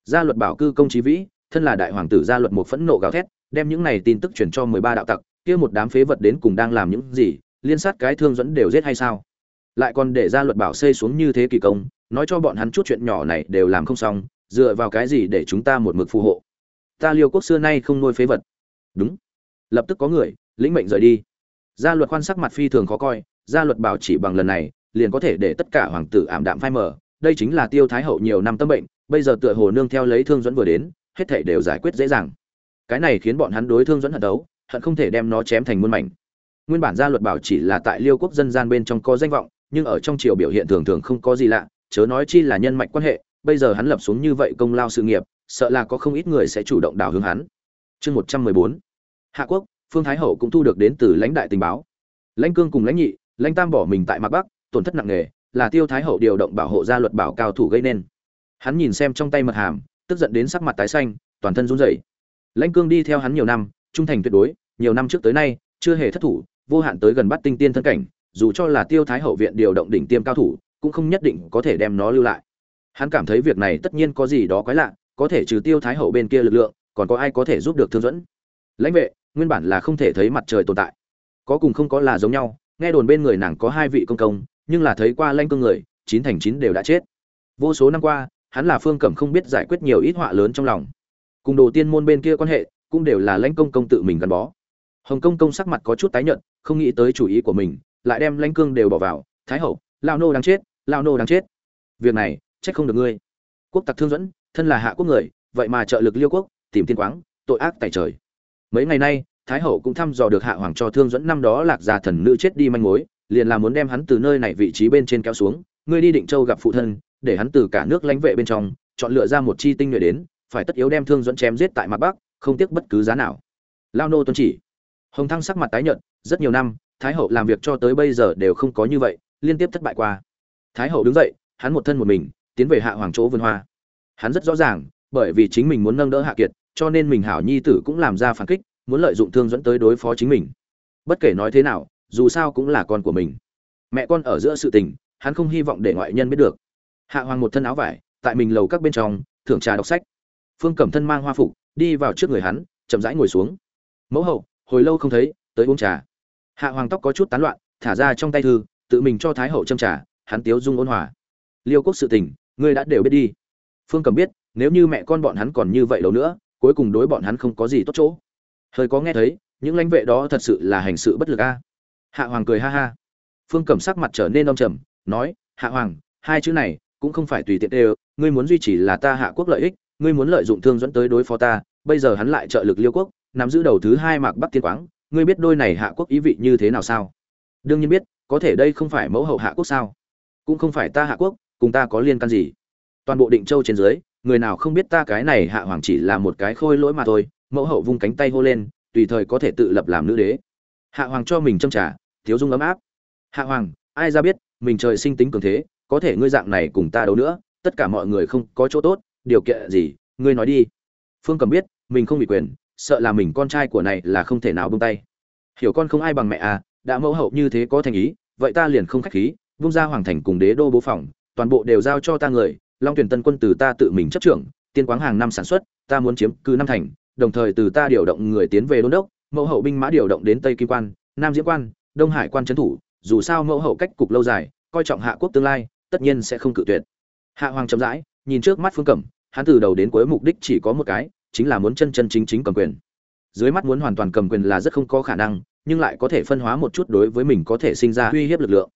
Gia luật bảo cư công trí vĩ, thân là đại hoàng tử gia luật một phẫn nộ gào thét, đem những này tin tức truyền cho mười ba đạo tặc, kia một đám phế vật đến cùng đang làm những gì, liên sát cái thương dẫn đều giết hay sao? Lại còn để gia luật bảo xây xuống như thế kỳ công, nói cho bọn hắn chút chuyện nhỏ này đều làm không xong, dựa vào cái gì để chúng ta một mực phù hộ? Ta liêu quốc xưa nay không nuôi phế vật. Đúng. Lập tức có người, lĩnh mệnh rời đi. Gia luật khoan sắc mặt phi thường khó coi, gia luật bảo chỉ bằng lần này, liền có thể để tất cả hoàng tử ảm đạm phai mờ. Đây chính là tiêu thái hậu nhiều năm tâm bệnh, bây giờ tựa hồ nương theo lấy thương dẫn vừa đến, hết thảy đều giải quyết dễ dàng. Cái này khiến bọn hắn đối thương dẫn hận đấu, hận không thể đem nó chém thành muôn mảnh. Nguyên bản gia luật bảo chỉ là tại liêu quốc dân gian bên trong có danh vọng nhưng ở trong triều biểu hiện thường thường không có gì lạ, chớ nói chi là nhân mạch quan hệ, bây giờ hắn lập xuống như vậy công lao sự nghiệp, sợ là có không ít người sẽ chủ động đảo hướng hắn. Chương một trăm mười bốn. Hạ quốc, phương thái hậu cũng thu được đến từ lãnh đại tình báo. Lãnh cương cùng lãnh nhị, lãnh tam bỏ mình tại mạc bắc, tổn thất nặng nề, là tiêu thái hậu điều động bảo hộ gia luật bảo cao thủ gây nên. Hắn nhìn xem trong tay mật hàm, tức giận đến sắc mặt tái xanh, toàn thân run rẩy. Lãnh cương đi theo hắn nhiều năm, trung thành tuyệt đối, nhiều năm trước tới nay, chưa hề thất thủ, vô hạn tới gần bắt tinh tiên thân cảnh dù cho là tiêu thái hậu viện điều động đỉnh tiêm cao thủ, cũng không nhất định có thể đem nó lưu lại. Hắn cảm thấy việc này tất nhiên có gì đó quái lạ, có thể trừ tiêu thái hậu bên kia lực lượng, còn có ai có thể giúp được thương dẫn lãnh vệ, nguyên bản là không thể thấy mặt trời tồn tại. Có cùng không có là giống nhau, nghe đồn bên người nàng có hai vị công công, nhưng là thấy qua lanh cương người, chín thành chín đều đã chết. Vô số năm qua, hắn là phương cẩm không biết giải quyết nhiều ít họa lớn trong lòng. Cùng đồ tiên môn bên kia quan hệ, cũng đều là lãnh công công tự mình gắn bó. Hồng công công sắc mặt có chút tái nhợt, không nghĩ tới chủ ý của mình lại đem lãnh cương đều bỏ vào, thái hậu lao nô đáng chết lao nô đáng chết. Việc này, trách không được ngươi. Quốc tặc thương dẫn, thân là hạ quốc người, vậy mà trợ lực liêu quốc, tìm tiên quáng, tội ác tại trời. Mấy ngày nay, thái hậu cũng thăm dò được hạ hoàng cho thương dẫn năm đó lạc già thần nữ chết đi manh mối, liền là muốn đem hắn từ nơi này vị trí bên trên kéo xuống. Ngươi đi định châu gặp phụ thân, để hắn từ cả nước lãnh vệ bên trong, chọn lựa ra một chi tinh nhuệ đến, phải tất yếu đem thương dẫn chém giết tại mặt bắc, không tiếc bất cứ giá nào. Lao nô tuân chỉ. Hồng thăng sắc mặt tái nhợt, rất nhiều năm thái hậu làm việc cho tới bây giờ đều không có như vậy, liên tiếp thất bại qua. Thái hậu đứng dậy, hắn một thân một mình, tiến về hạ hoàng chỗ vườn hoa. Hắn rất rõ ràng, bởi vì chính mình muốn nâng đỡ hạ kiệt, cho nên mình hảo nhi tử cũng làm ra phản kích, muốn lợi dụng thương dẫn tới đối phó chính mình. Bất kể nói thế nào, dù sao cũng là con của mình. Mẹ con ở giữa sự tình, hắn không hy vọng để ngoại nhân biết được. Hạ hoàng một thân áo vải, tại mình lầu các bên trong, thưởng trà đọc sách. Phương cẩm thân mang hoa phục, đi vào trước người hắn, chậm rãi ngồi xuống. Mẫu hậu, hồi lâu không thấy, tới uống trà hạ hoàng tóc có chút tán loạn, thả ra trong tay thư, tự mình cho thái hậu châm trà, hắn tiếu dung ôn hòa. Liêu quốc sự tình, ngươi đã đều biết đi. Phương cầm biết, nếu như mẹ con bọn hắn còn như vậy đâu nữa, cuối cùng đối bọn hắn không có gì tốt chỗ. Hơi có nghe thấy, những lãnh vệ đó thật sự là hành sự bất lực a. Hạ hoàng cười ha ha. Phương cầm sắc mặt trở nên đông trầm, nói, hạ hoàng, hai chữ này cũng không phải tùy tiện đều, ngươi muốn duy trì là ta hạ quốc lợi ích, ngươi muốn lợi dụng thương dẫn tới đối phó ta, bây giờ hắn lại trợ lực liêu quốc, nắm giữ đầu thứ hai mạc bắc tiên quáng ngươi biết đôi này hạ quốc ý vị như thế nào sao? Đương nhiên biết, có thể đây không phải mẫu hậu hạ quốc sao? Cũng không phải ta hạ quốc, cùng ta có liên can gì? Toàn bộ định châu trên dưới, người nào không biết ta cái này hạ hoàng chỉ là một cái khôi lỗi mà thôi, mẫu hậu vung cánh tay hô lên, tùy thời có thể tự lập làm nữ đế. Hạ hoàng cho mình châm trả thiếu dung ấm áp. Hạ hoàng, ai ra biết, mình trời sinh tính cường thế, có thể ngươi dạng này cùng ta đấu nữa, tất cả mọi người không có chỗ tốt, điều kiện gì, ngươi nói đi. Phương cầm biết, mình không bị quyền sợ là mình con trai của này là không thể nào buông tay. Hiểu con không ai bằng mẹ à đã mẫu hậu như thế có thành ý, vậy ta liền không khách khí, vung ra hoàng thành cùng đế đô bố phòng, toàn bộ đều giao cho ta người, long tuyển tân quân từ ta tự mình chấp trưởng, tiên quáng hàng năm sản xuất, ta muốn chiếm cứ năm thành, đồng thời từ ta điều động người tiến về đôn đốc, mẫu hậu binh mã điều động đến tây kim quan, nam diễm quan, đông hải quan trấn thủ, dù sao mẫu hậu cách cục lâu dài, coi trọng hạ quốc tương lai, tất nhiên sẽ không cự tuyệt. Hạ hoàng chậm rãi, nhìn trước mắt phương cẩm, hắn từ đầu đến cuối mục đích chỉ có một cái chính là muốn chân chân chính chính cầm quyền. Dưới mắt muốn hoàn toàn cầm quyền là rất không có khả năng, nhưng lại có thể phân hóa một chút đối với mình có thể sinh ra uy hiếp lực lượng.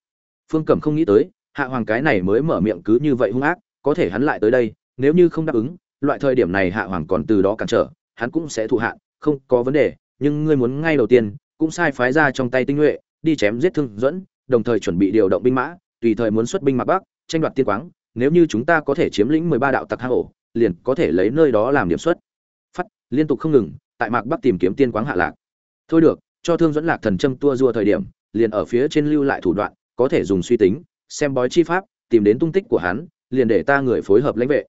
Phương cẩm không nghĩ tới, hạ hoàng cái này mới mở miệng cứ như vậy hung ác, có thể hắn lại tới đây, nếu như không đáp ứng, loại thời điểm này hạ hoàng còn từ đó cản trở, hắn cũng sẽ thụ hạ, không có vấn đề, nhưng ngươi muốn ngay đầu tiên, cũng sai phái ra trong tay tinh nhuệ, đi chém giết thương dẫn, đồng thời chuẩn bị điều động binh mã, tùy thời muốn xuất binh mặc bắc, tranh đoạt tiên quáng, nếu như chúng ta có thể chiếm lĩnh mười ba đạo tặc hang ổ, liền có thể lấy nơi đó làm điểm xuất liên tục không ngừng, tại mạc bắc tìm kiếm tiên quáng hạ lạc. Thôi được, cho thương dẫn lạc thần châm tua dua thời điểm, liền ở phía trên lưu lại thủ đoạn, có thể dùng suy tính, xem bói chi pháp, tìm đến tung tích của hắn, liền để ta người phối hợp lãnh vệ.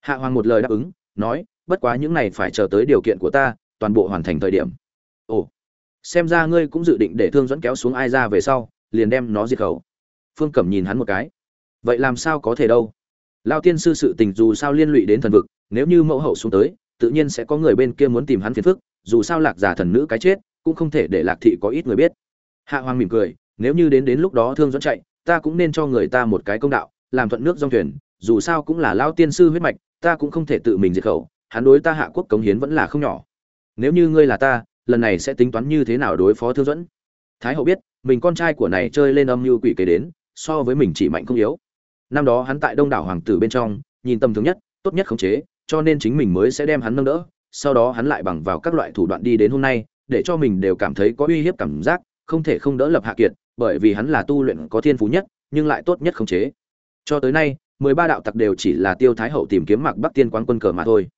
Hạ hoàng một lời đáp ứng, nói, bất quá những này phải chờ tới điều kiện của ta, toàn bộ hoàn thành thời điểm. Ồ, xem ra ngươi cũng dự định để thương dẫn kéo xuống ai ra về sau, liền đem nó diệt khẩu. Phương cẩm nhìn hắn một cái. Vậy làm sao có thể đâu? Lao tiên sư sự tình dù sao liên lụy đến thần vực, nếu như mẫu hậu xuống tới tự nhiên sẽ có người bên kia muốn tìm hắn phiền phức, dù sao lạc giả thần nữ cái chết, cũng không thể để lạc thị có ít người biết. Hạ hoàng mỉm cười, nếu như đến đến lúc đó thương dẫn chạy, ta cũng nên cho người ta một cái công đạo, làm thuận nước dòng thuyền, dù sao cũng là lao tiên sư huyết mạch, ta cũng không thể tự mình diệt khẩu, hắn đối ta hạ quốc cống hiến vẫn là không nhỏ. Nếu như ngươi là ta, lần này sẽ tính toán như thế nào đối phó thương dẫn? Thái hậu biết, mình con trai của này chơi lên âm mưu quỷ kế đến, so với mình chỉ mạnh không yếu. Năm đó hắn tại đông đảo hoàng tử bên trong, nhìn tầm thường nhất, tốt nhất khống chế cho nên chính mình mới sẽ đem hắn nâng đỡ, sau đó hắn lại bằng vào các loại thủ đoạn đi đến hôm nay, để cho mình đều cảm thấy có uy hiếp cảm giác, không thể không đỡ lập hạ kiệt, bởi vì hắn là tu luyện có thiên phú nhất, nhưng lại tốt nhất khống chế. Cho tới nay, mười ba đạo tặc đều chỉ là tiêu thái hậu tìm kiếm mạc bắc tiên quán quân cờ mà thôi.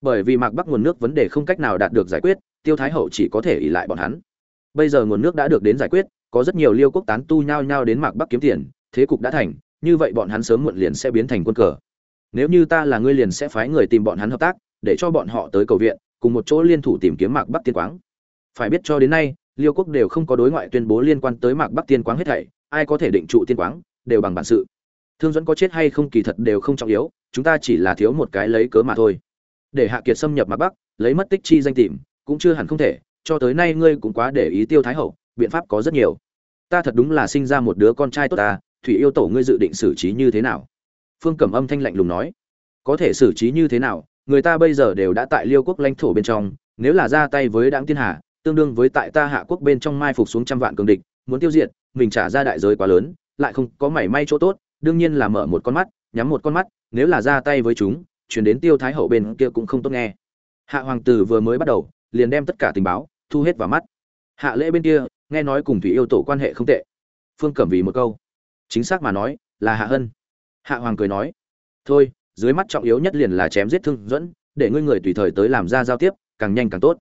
Bởi vì mạc bắc nguồn nước vấn đề không cách nào đạt được giải quyết, tiêu thái hậu chỉ có thể ỉ lại bọn hắn. Bây giờ nguồn nước đã được đến giải quyết, có rất nhiều liêu quốc tán tu nhao nhao đến mạc bắc kiếm tiền, thế cục đã thành, như vậy bọn hắn sớm muộn liền sẽ biến thành quân cờ nếu như ta là ngươi liền sẽ phái người tìm bọn hắn hợp tác, để cho bọn họ tới cầu viện, cùng một chỗ liên thủ tìm kiếm mạc bắc tiên quáng. Phải biết cho đến nay, liêu quốc đều không có đối ngoại tuyên bố liên quan tới mạc bắc tiên quáng hết thảy, ai có thể định trụ tiên quáng, đều bằng bản sự. Thương dẫn có chết hay không kỳ thật đều không trọng yếu, chúng ta chỉ là thiếu một cái lấy cớ mà thôi. Để hạ kiệt xâm nhập mạc bắc, lấy mất tích chi danh tìm, cũng chưa hẳn không thể, cho tới nay ngươi cũng quá để ý tiêu thái hậu, biện pháp có rất nhiều. Ta thật đúng là sinh ra một đứa con trai tốt ta, thủy yêu tổ ngươi dự định xử trí như thế nào? Phương cẩm âm thanh lạnh lùng nói, có thể xử trí như thế nào? Người ta bây giờ đều đã tại liêu quốc lãnh thổ bên trong, nếu là ra tay với đáng tiên hà, tương đương với tại ta hạ quốc bên trong mai phục xuống trăm vạn cường địch, muốn tiêu diệt, mình trả ra đại giới quá lớn, lại không có mảy may chỗ tốt, đương nhiên là mở một con mắt, nhắm một con mắt, nếu là ra tay với chúng, chuyển đến tiêu thái hậu bên kia cũng không tốt nghe. Hạ hoàng tử vừa mới bắt đầu, liền đem tất cả tình báo thu hết vào mắt. Hạ lễ bên kia, nghe nói cùng thủy yêu tổ quan hệ không tệ. Phương cẩm vì một câu, chính xác mà nói, là hạ hân hạ hoàng cười nói, thôi, dưới mắt trọng yếu nhất liền là chém giết thương dẫn để ngươi người tùy thời tới làm ra giao tiếp, càng nhanh càng tốt.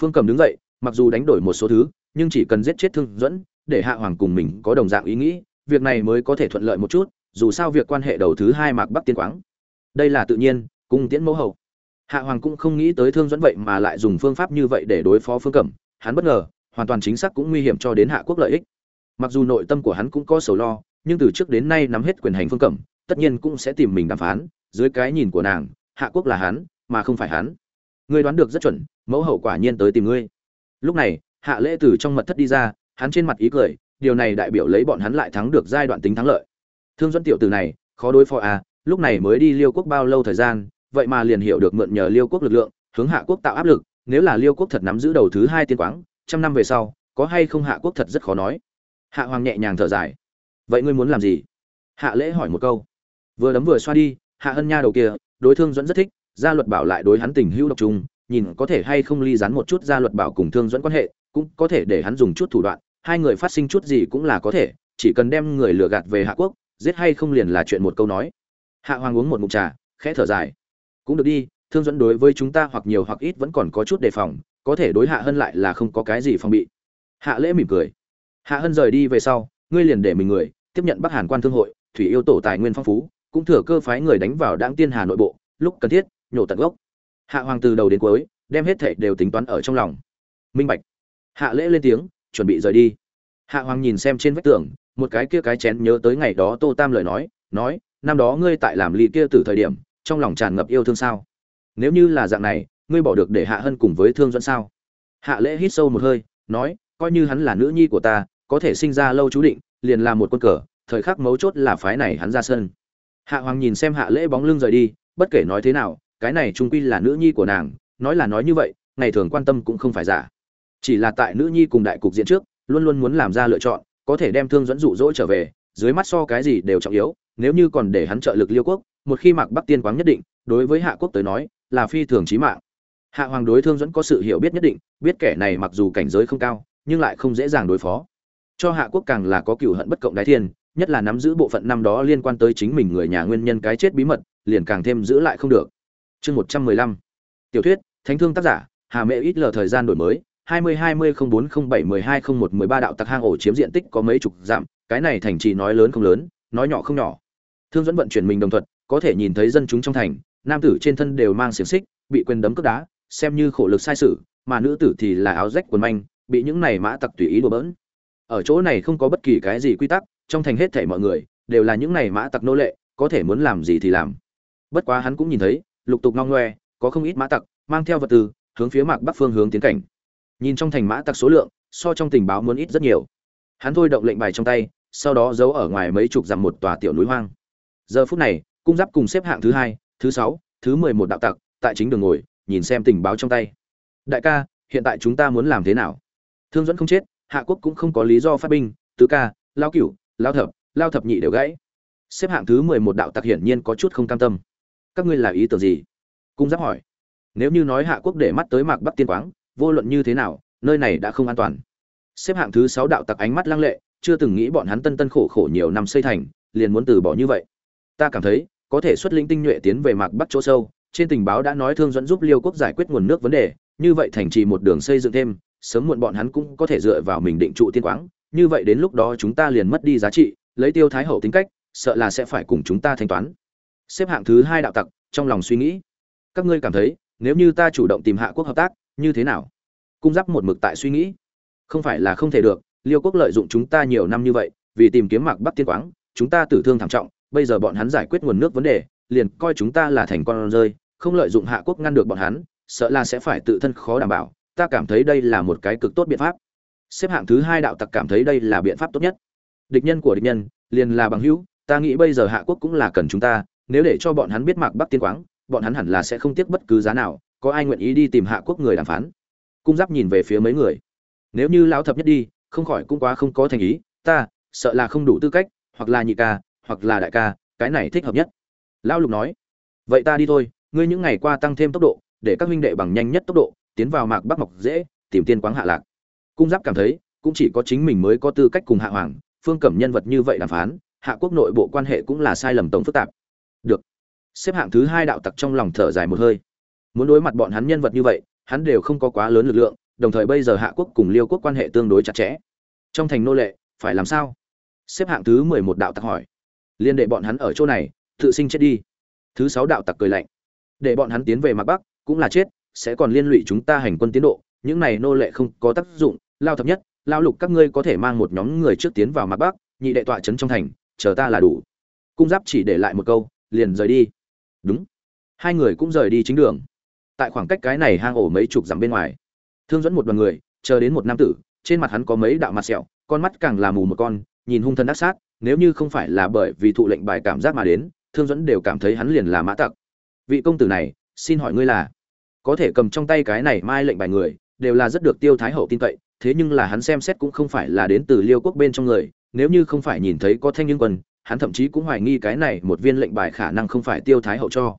Phương cầm đứng dậy, mặc dù đánh đổi một số thứ, nhưng chỉ cần giết chết thương dẫn để hạ hoàng cùng mình có đồng dạng ý nghĩ, việc này mới có thể thuận lợi một chút, dù sao việc quan hệ đầu thứ hai mạc bắc tiên quáng. Đây là tự nhiên, cung tiễn mẫu hậu. Hạ hoàng cũng không nghĩ tới thương dẫn vậy mà lại dùng phương pháp như vậy để đối phó phương cẩm hắn bất ngờ, hoàn toàn chính xác cũng nguy hiểm cho đến hạ quốc lợi ích. Mặc dù nội tâm của hắn cũng có sầu lo, nhưng từ trước đến nay nắm hết quyền hành phương cẩm tất nhiên cũng sẽ tìm mình đàm phán, dưới cái nhìn của nàng, hạ quốc là hắn, mà không phải hắn. Ngươi đoán được rất chuẩn, mẫu hậu quả nhiên tới tìm ngươi. Lúc này, hạ lễ từ trong mật thất đi ra, hắn trên mặt ý cười, điều này đại biểu lấy bọn hắn lại thắng được giai đoạn tính thắng lợi. Thương dẫn tiểu từ này, khó đối phó à lúc này mới đi liêu quốc bao lâu thời gian, vậy mà liền hiểu được mượn nhờ liêu quốc lực lượng, hướng hạ quốc tạo áp lực, nếu là liêu quốc thật nắm giữ đầu thứ hai tiên quáng, trăm năm về sau, có hay không hạ quốc thật rất khó nói. Hạ hoàng nhẹ nhàng thở dài. Vậy ngươi muốn làm gì? Hạ lễ hỏi một câu vừa đấm vừa xoa đi, hạ hân nha đầu kia, đối thương dẫn rất thích, gia luật bảo lại đối hắn tình hữu độc trùng, nhìn có thể hay không ly dán một chút gia luật bảo cùng thương dẫn quan hệ, cũng có thể để hắn dùng chút thủ đoạn, hai người phát sinh chút gì cũng là có thể, chỉ cần đem người lừa gạt về hạ quốc, giết hay không liền là chuyện một câu nói. Hạ hoàng uống một ngụm trà, khẽ thở dài. Cũng được đi, thương dẫn đối với chúng ta hoặc nhiều hoặc ít vẫn còn có chút đề phòng, có thể đối hạ hân lại là không có cái gì phòng bị. Hạ lễ mỉm cười. Hạ hân rời đi về sau, ngươi liền để mình người, tiếp nhận bắc hàn quan thương hội, thủy yêu tổ tài nguyên phong phú cũng thừa cơ phái người đánh vào đáng tiên hà nội bộ, lúc cần thiết, nhổ tận gốc. Hạ hoàng từ đầu đến cuối, đem hết thệ đều tính toán ở trong lòng. Minh bạch. Hạ lễ lên tiếng, chuẩn bị rời đi. Hạ hoàng nhìn xem trên vách tường, một cái kia cái chén nhớ tới ngày đó tô tam lời nói nói, năm đó ngươi tại làm ly kia từ thời điểm, trong lòng tràn ngập yêu thương sao? Nếu như là dạng này, ngươi bỏ được để hạ hân cùng với thương dẫn sao? Hạ lễ hít sâu một hơi, nói, coi như hắn là nữ nhi của ta, có thể sinh ra lâu chú định, liền là một quân cờ, thời khắc mấu chốt là phái này hắn ra sân hạ hoàng nhìn xem hạ lễ bóng lưng rời đi, bất kể nói thế nào, cái này trung quy là nữ nhi của nàng, nói là nói như vậy, ngày thường quan tâm cũng không phải giả. Chỉ là tại nữ nhi cùng đại cục diện trước, luôn luôn muốn làm ra lựa chọn, có thể đem thương dẫn dụ dỗ trở về, dưới mắt so cái gì đều trọng yếu, nếu như còn để hắn trợ lực liêu quốc, một khi mặc bắc tiên quáng nhất định, đối với hạ quốc tới nói, là phi thường chí mạng. Hạ hoàng đối thương dẫn có sự hiểu biết nhất định, biết kẻ này mặc dù cảnh giới không cao, nhưng lại không dễ dàng đối phó. Cho hạ quốc càng là có cựu hận bất cộng đái thiên nhất là nắm giữ bộ phận năm đó liên quan tới chính mình người nhà nguyên nhân cái chết bí mật, liền càng thêm giữ lại không được. Chương một trăm mười lăm. Tiểu thuyết, thánh thương tác giả, hà mẹ ít lờ thời gian đổi mới, hai mươi hai mươi không bốn không bảy mười hai không một mười ba đạo tặc hang ổ chiếm diện tích có mấy chục dặm, cái này thành trì nói lớn không lớn, nói nhỏ không nhỏ. Thương dẫn vận chuyển mình đồng thuận có thể nhìn thấy dân chúng trong thành, nam tử trên thân đều mang xiềng xích, bị quyền đấm cướp đá, xem như khổ lực sai sự, mà nữ tử thì là áo rách quần manh, bị những này mã tặc tùy ý đùa bỡn. Ở chỗ này không có bất kỳ cái gì quy tắc trong thành hết thảy mọi người, đều là những này mã tặc nô lệ, có thể muốn làm gì thì làm. Bất quá hắn cũng nhìn thấy, lục tục ngong ngoe, có không ít mã tặc, mang theo vật tư, hướng phía mạc bắc phương hướng tiến cảnh. Nhìn trong thành mã tặc số lượng, so trong tình báo muốn ít rất nhiều. Hắn thôi động lệnh bài trong tay, sau đó giấu ở ngoài mấy chục dặm một tòa tiểu núi hoang. Giờ phút này, cung giáp cùng xếp hạng thứ hai, thứ sáu, thứ mười một đạo tặc, tại chính đường ngồi, nhìn xem tình báo trong tay. Đại ca, hiện tại chúng ta muốn làm thế nào? Thương dẫn không chết, hạ quốc cũng không có lý do phát binh, tứ ca lão cửu lao thập lao thập nhị đều gãy. Xếp hạng thứ mười một đạo tặc hiển nhiên có chút không cam tâm. Các ngươi là ý tưởng gì? Cung giáp hỏi. Nếu như nói hạ quốc để mắt tới mạc bắc tiên quáng, vô luận như thế nào, nơi này đã không an toàn. Xếp hạng thứ sáu đạo tặc ánh mắt lăng lệ, chưa từng nghĩ bọn hắn tân tân khổ khổ nhiều năm xây thành, liền muốn từ bỏ như vậy. Ta cảm thấy, có thể xuất linh tinh nhuệ tiến về mạc bắc chỗ sâu, trên tình báo đã nói thương dẫn giúp liêu quốc giải quyết nguồn nước vấn đề, như vậy thành trì một đường xây dựng thêm, sớm muộn bọn hắn cũng có thể dựa vào mình định trụ tiên quáng như vậy đến lúc đó chúng ta liền mất đi giá trị, lấy tiêu thái hậu tính cách, sợ là sẽ phải cùng chúng ta thanh toán. Xếp hạng thứ hai đạo tặc, trong lòng suy nghĩ. Các ngươi cảm thấy, nếu như ta chủ động tìm hạ quốc hợp tác, như thế nào? Cung giáp một mực tại suy nghĩ. Không phải là không thể được, liêu quốc lợi dụng chúng ta nhiều năm như vậy, vì tìm kiếm mạc bắc tiên quáng, chúng ta tử thương thảm trọng, bây giờ bọn hắn giải quyết nguồn nước vấn đề, liền coi chúng ta là thành con rơi, không lợi dụng hạ quốc ngăn được bọn hắn, sợ là sẽ phải tự thân khó đảm bảo, ta cảm thấy đây là một cái cực tốt biện pháp xếp hạng thứ hai đạo tặc cảm thấy đây là biện pháp tốt nhất. Địch nhân của địch nhân, liền là bằng hữu, ta nghĩ bây giờ hạ quốc cũng là cần chúng ta, nếu để cho bọn hắn biết mạc bắc tiên quáng, bọn hắn hẳn là sẽ không tiếc bất cứ giá nào, có ai nguyện ý đi tìm hạ quốc người đàm phán? Cung giáp nhìn về phía mấy người. Nếu như lão thập nhất đi, không khỏi cũng quá không có thành ý, ta, sợ là không đủ tư cách, hoặc là nhị ca, hoặc là đại ca, cái này thích hợp nhất. Lão lục nói, vậy ta đi thôi, ngươi những ngày qua tăng thêm tốc độ, để các huynh đệ bằng nhanh nhất tốc độ, tiến vào mạc bắc mọc dễ, tìm tiên quáng hạ lạc cung giáp cảm thấy, cũng chỉ có chính mình mới có tư cách cùng hạ hoàng, phương cẩm nhân vật như vậy đàm phán, hạ quốc nội bộ quan hệ cũng là sai lầm tổng phức tạp. Được. Xếp hạng thứ hai đạo tặc trong lòng thở dài một hơi. Muốn đối mặt bọn hắn nhân vật như vậy, hắn đều không có quá lớn lực lượng, đồng thời bây giờ hạ quốc cùng liêu quốc quan hệ tương đối chặt chẽ. Trong thành nô lệ, phải làm sao? Xếp hạng thứ mười một đạo tặc hỏi. Liên đệ bọn hắn ở chỗ này, tự sinh chết đi. Thứ sáu đạo tặc cười lạnh. Để bọn hắn tiến về mặt bắc, cũng là chết, sẽ còn liên lụy chúng ta hành quân tiến độ, những này nô lệ không có tác dụng lao thập nhất, lao lục các ngươi có thể mang một nhóm người trước tiến vào mặt bắc, nhị đệ tọa trấn trong thành, chờ ta là đủ. Cung giáp chỉ để lại một câu, liền rời đi. Đúng. Hai người cũng rời đi chính đường. Tại khoảng cách cái này hang ổ mấy chục dặm bên ngoài, thương dẫn một đoàn người, chờ đến một nam tử, trên mặt hắn có mấy đạo mặt sẹo, con mắt càng là mù một con, nhìn hung thân ác sát, nếu như không phải là bởi vì thụ lệnh bài cảm giác mà đến, thương dẫn đều cảm thấy hắn liền là mã tặc. Vị công tử này, xin hỏi ngươi là? Có thể cầm trong tay cái này mai lệnh bài người, đều là rất được tiêu thái hậu tin cậy thế nhưng là hắn xem xét cũng không phải là đến từ liêu quốc bên trong người, nếu như không phải nhìn thấy có thanh niên quân, hắn thậm chí cũng hoài nghi cái này một viên lệnh bài khả năng không phải tiêu thái hậu cho.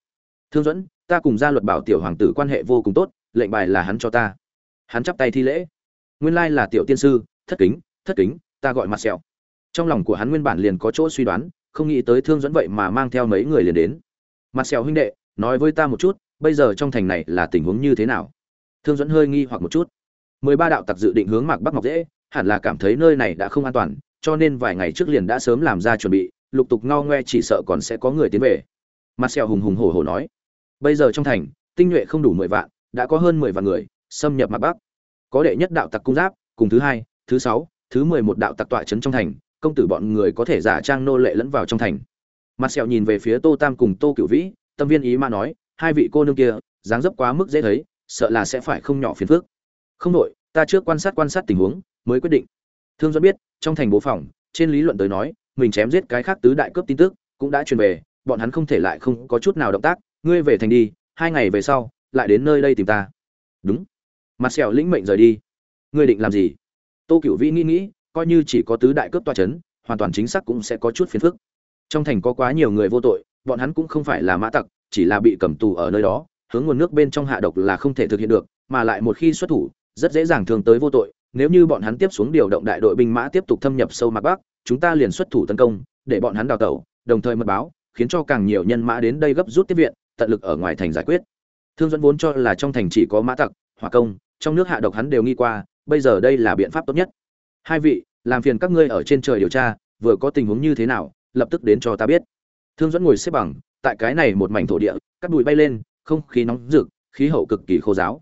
Thương dẫn ta cùng gia luật bảo tiểu hoàng tử quan hệ vô cùng tốt, lệnh bài là hắn cho ta. Hắn chắp tay thi lễ. Nguyên lai là tiểu tiên sư, thất kính thất kính, ta gọi mặt sẹo. Trong lòng của hắn nguyên bản liền có chỗ suy đoán, không nghĩ tới thương dẫn vậy mà mang theo mấy người liền đến. Mặt sẹo huynh đệ, nói với ta một chút, bây giờ trong thành này là tình huống như thế nào? Thương dẫn hơi nghi hoặc một chút mười ba đạo tặc dự định hướng mạc bắc ngọc dễ, hẳn là cảm thấy nơi này đã không an toàn, cho nên vài ngày trước liền đã sớm làm ra chuẩn bị, lục tục ngao ngoe chỉ sợ còn sẽ có người tiến về. Mặt sẹo hùng hùng hổ hổ nói, bây giờ trong thành, tinh nhuệ không đủ mười vạn, đã có hơn mười vạn người, xâm nhập mạc bắc. Có đệ nhất đạo tặc cung giáp, cùng thứ hai, thứ sáu, thứ mười một đạo tặc tọa trấn trong thành, công tử bọn người có thể giả trang nô lệ lẫn vào trong thành. Mặt sẹo nhìn về phía tô tam cùng tô cửu vĩ, tâm viên ý mà nói, hai vị cô nương kia, dáng dấp quá mức dễ thấy, sợ là sẽ phải không nhỏ phiền phức không đội ta trước quan sát quan sát tình huống, mới quyết định. Thương duẫn biết, trong thành bố phòng, trên lý luận tới nói, mình chém giết cái khác tứ đại cướp tin tức cũng đã truyền về, bọn hắn không thể lại không có chút nào động tác, ngươi về thành đi, hai ngày về sau, lại đến nơi đây tìm ta. Đúng. Mặt sẹo lĩnh mệnh rời đi. Ngươi định làm gì? Tô cửu vĩ nghĩ nghĩ, coi như chỉ có tứ đại cướp toa chấn, hoàn toàn chính xác cũng sẽ có chút phiền phức. Trong thành có quá nhiều người vô tội, bọn hắn cũng không phải là mã tặc, chỉ là bị cầm tù ở nơi đó, hướng nguồn nước bên trong hạ độc là không thể thực hiện được, mà lại một khi xuất thủ rất dễ dàng thường tới vô tội, nếu như bọn hắn tiếp xuống điều động đại đội binh mã tiếp tục thâm nhập sâu mặt bắc, chúng ta liền xuất thủ tấn công, để bọn hắn đào tẩu, đồng thời mật báo, khiến cho càng nhiều nhân mã đến đây gấp rút tiếp viện, tận lực ở ngoài thành giải quyết. Thương dẫn vốn cho là trong thành chỉ có mã tặc, hỏa công, trong nước hạ độc hắn đều nghi qua, bây giờ đây là biện pháp tốt nhất. Hai vị, làm phiền các ngươi ở trên trời điều tra, vừa có tình huống như thế nào, lập tức đến cho ta biết. Thương dẫn ngồi xếp bằng, tại cái này một mảnh thổ địa, cắt bụi bay lên, không khí nóng rực, khí hậu cực kỳ khô giáo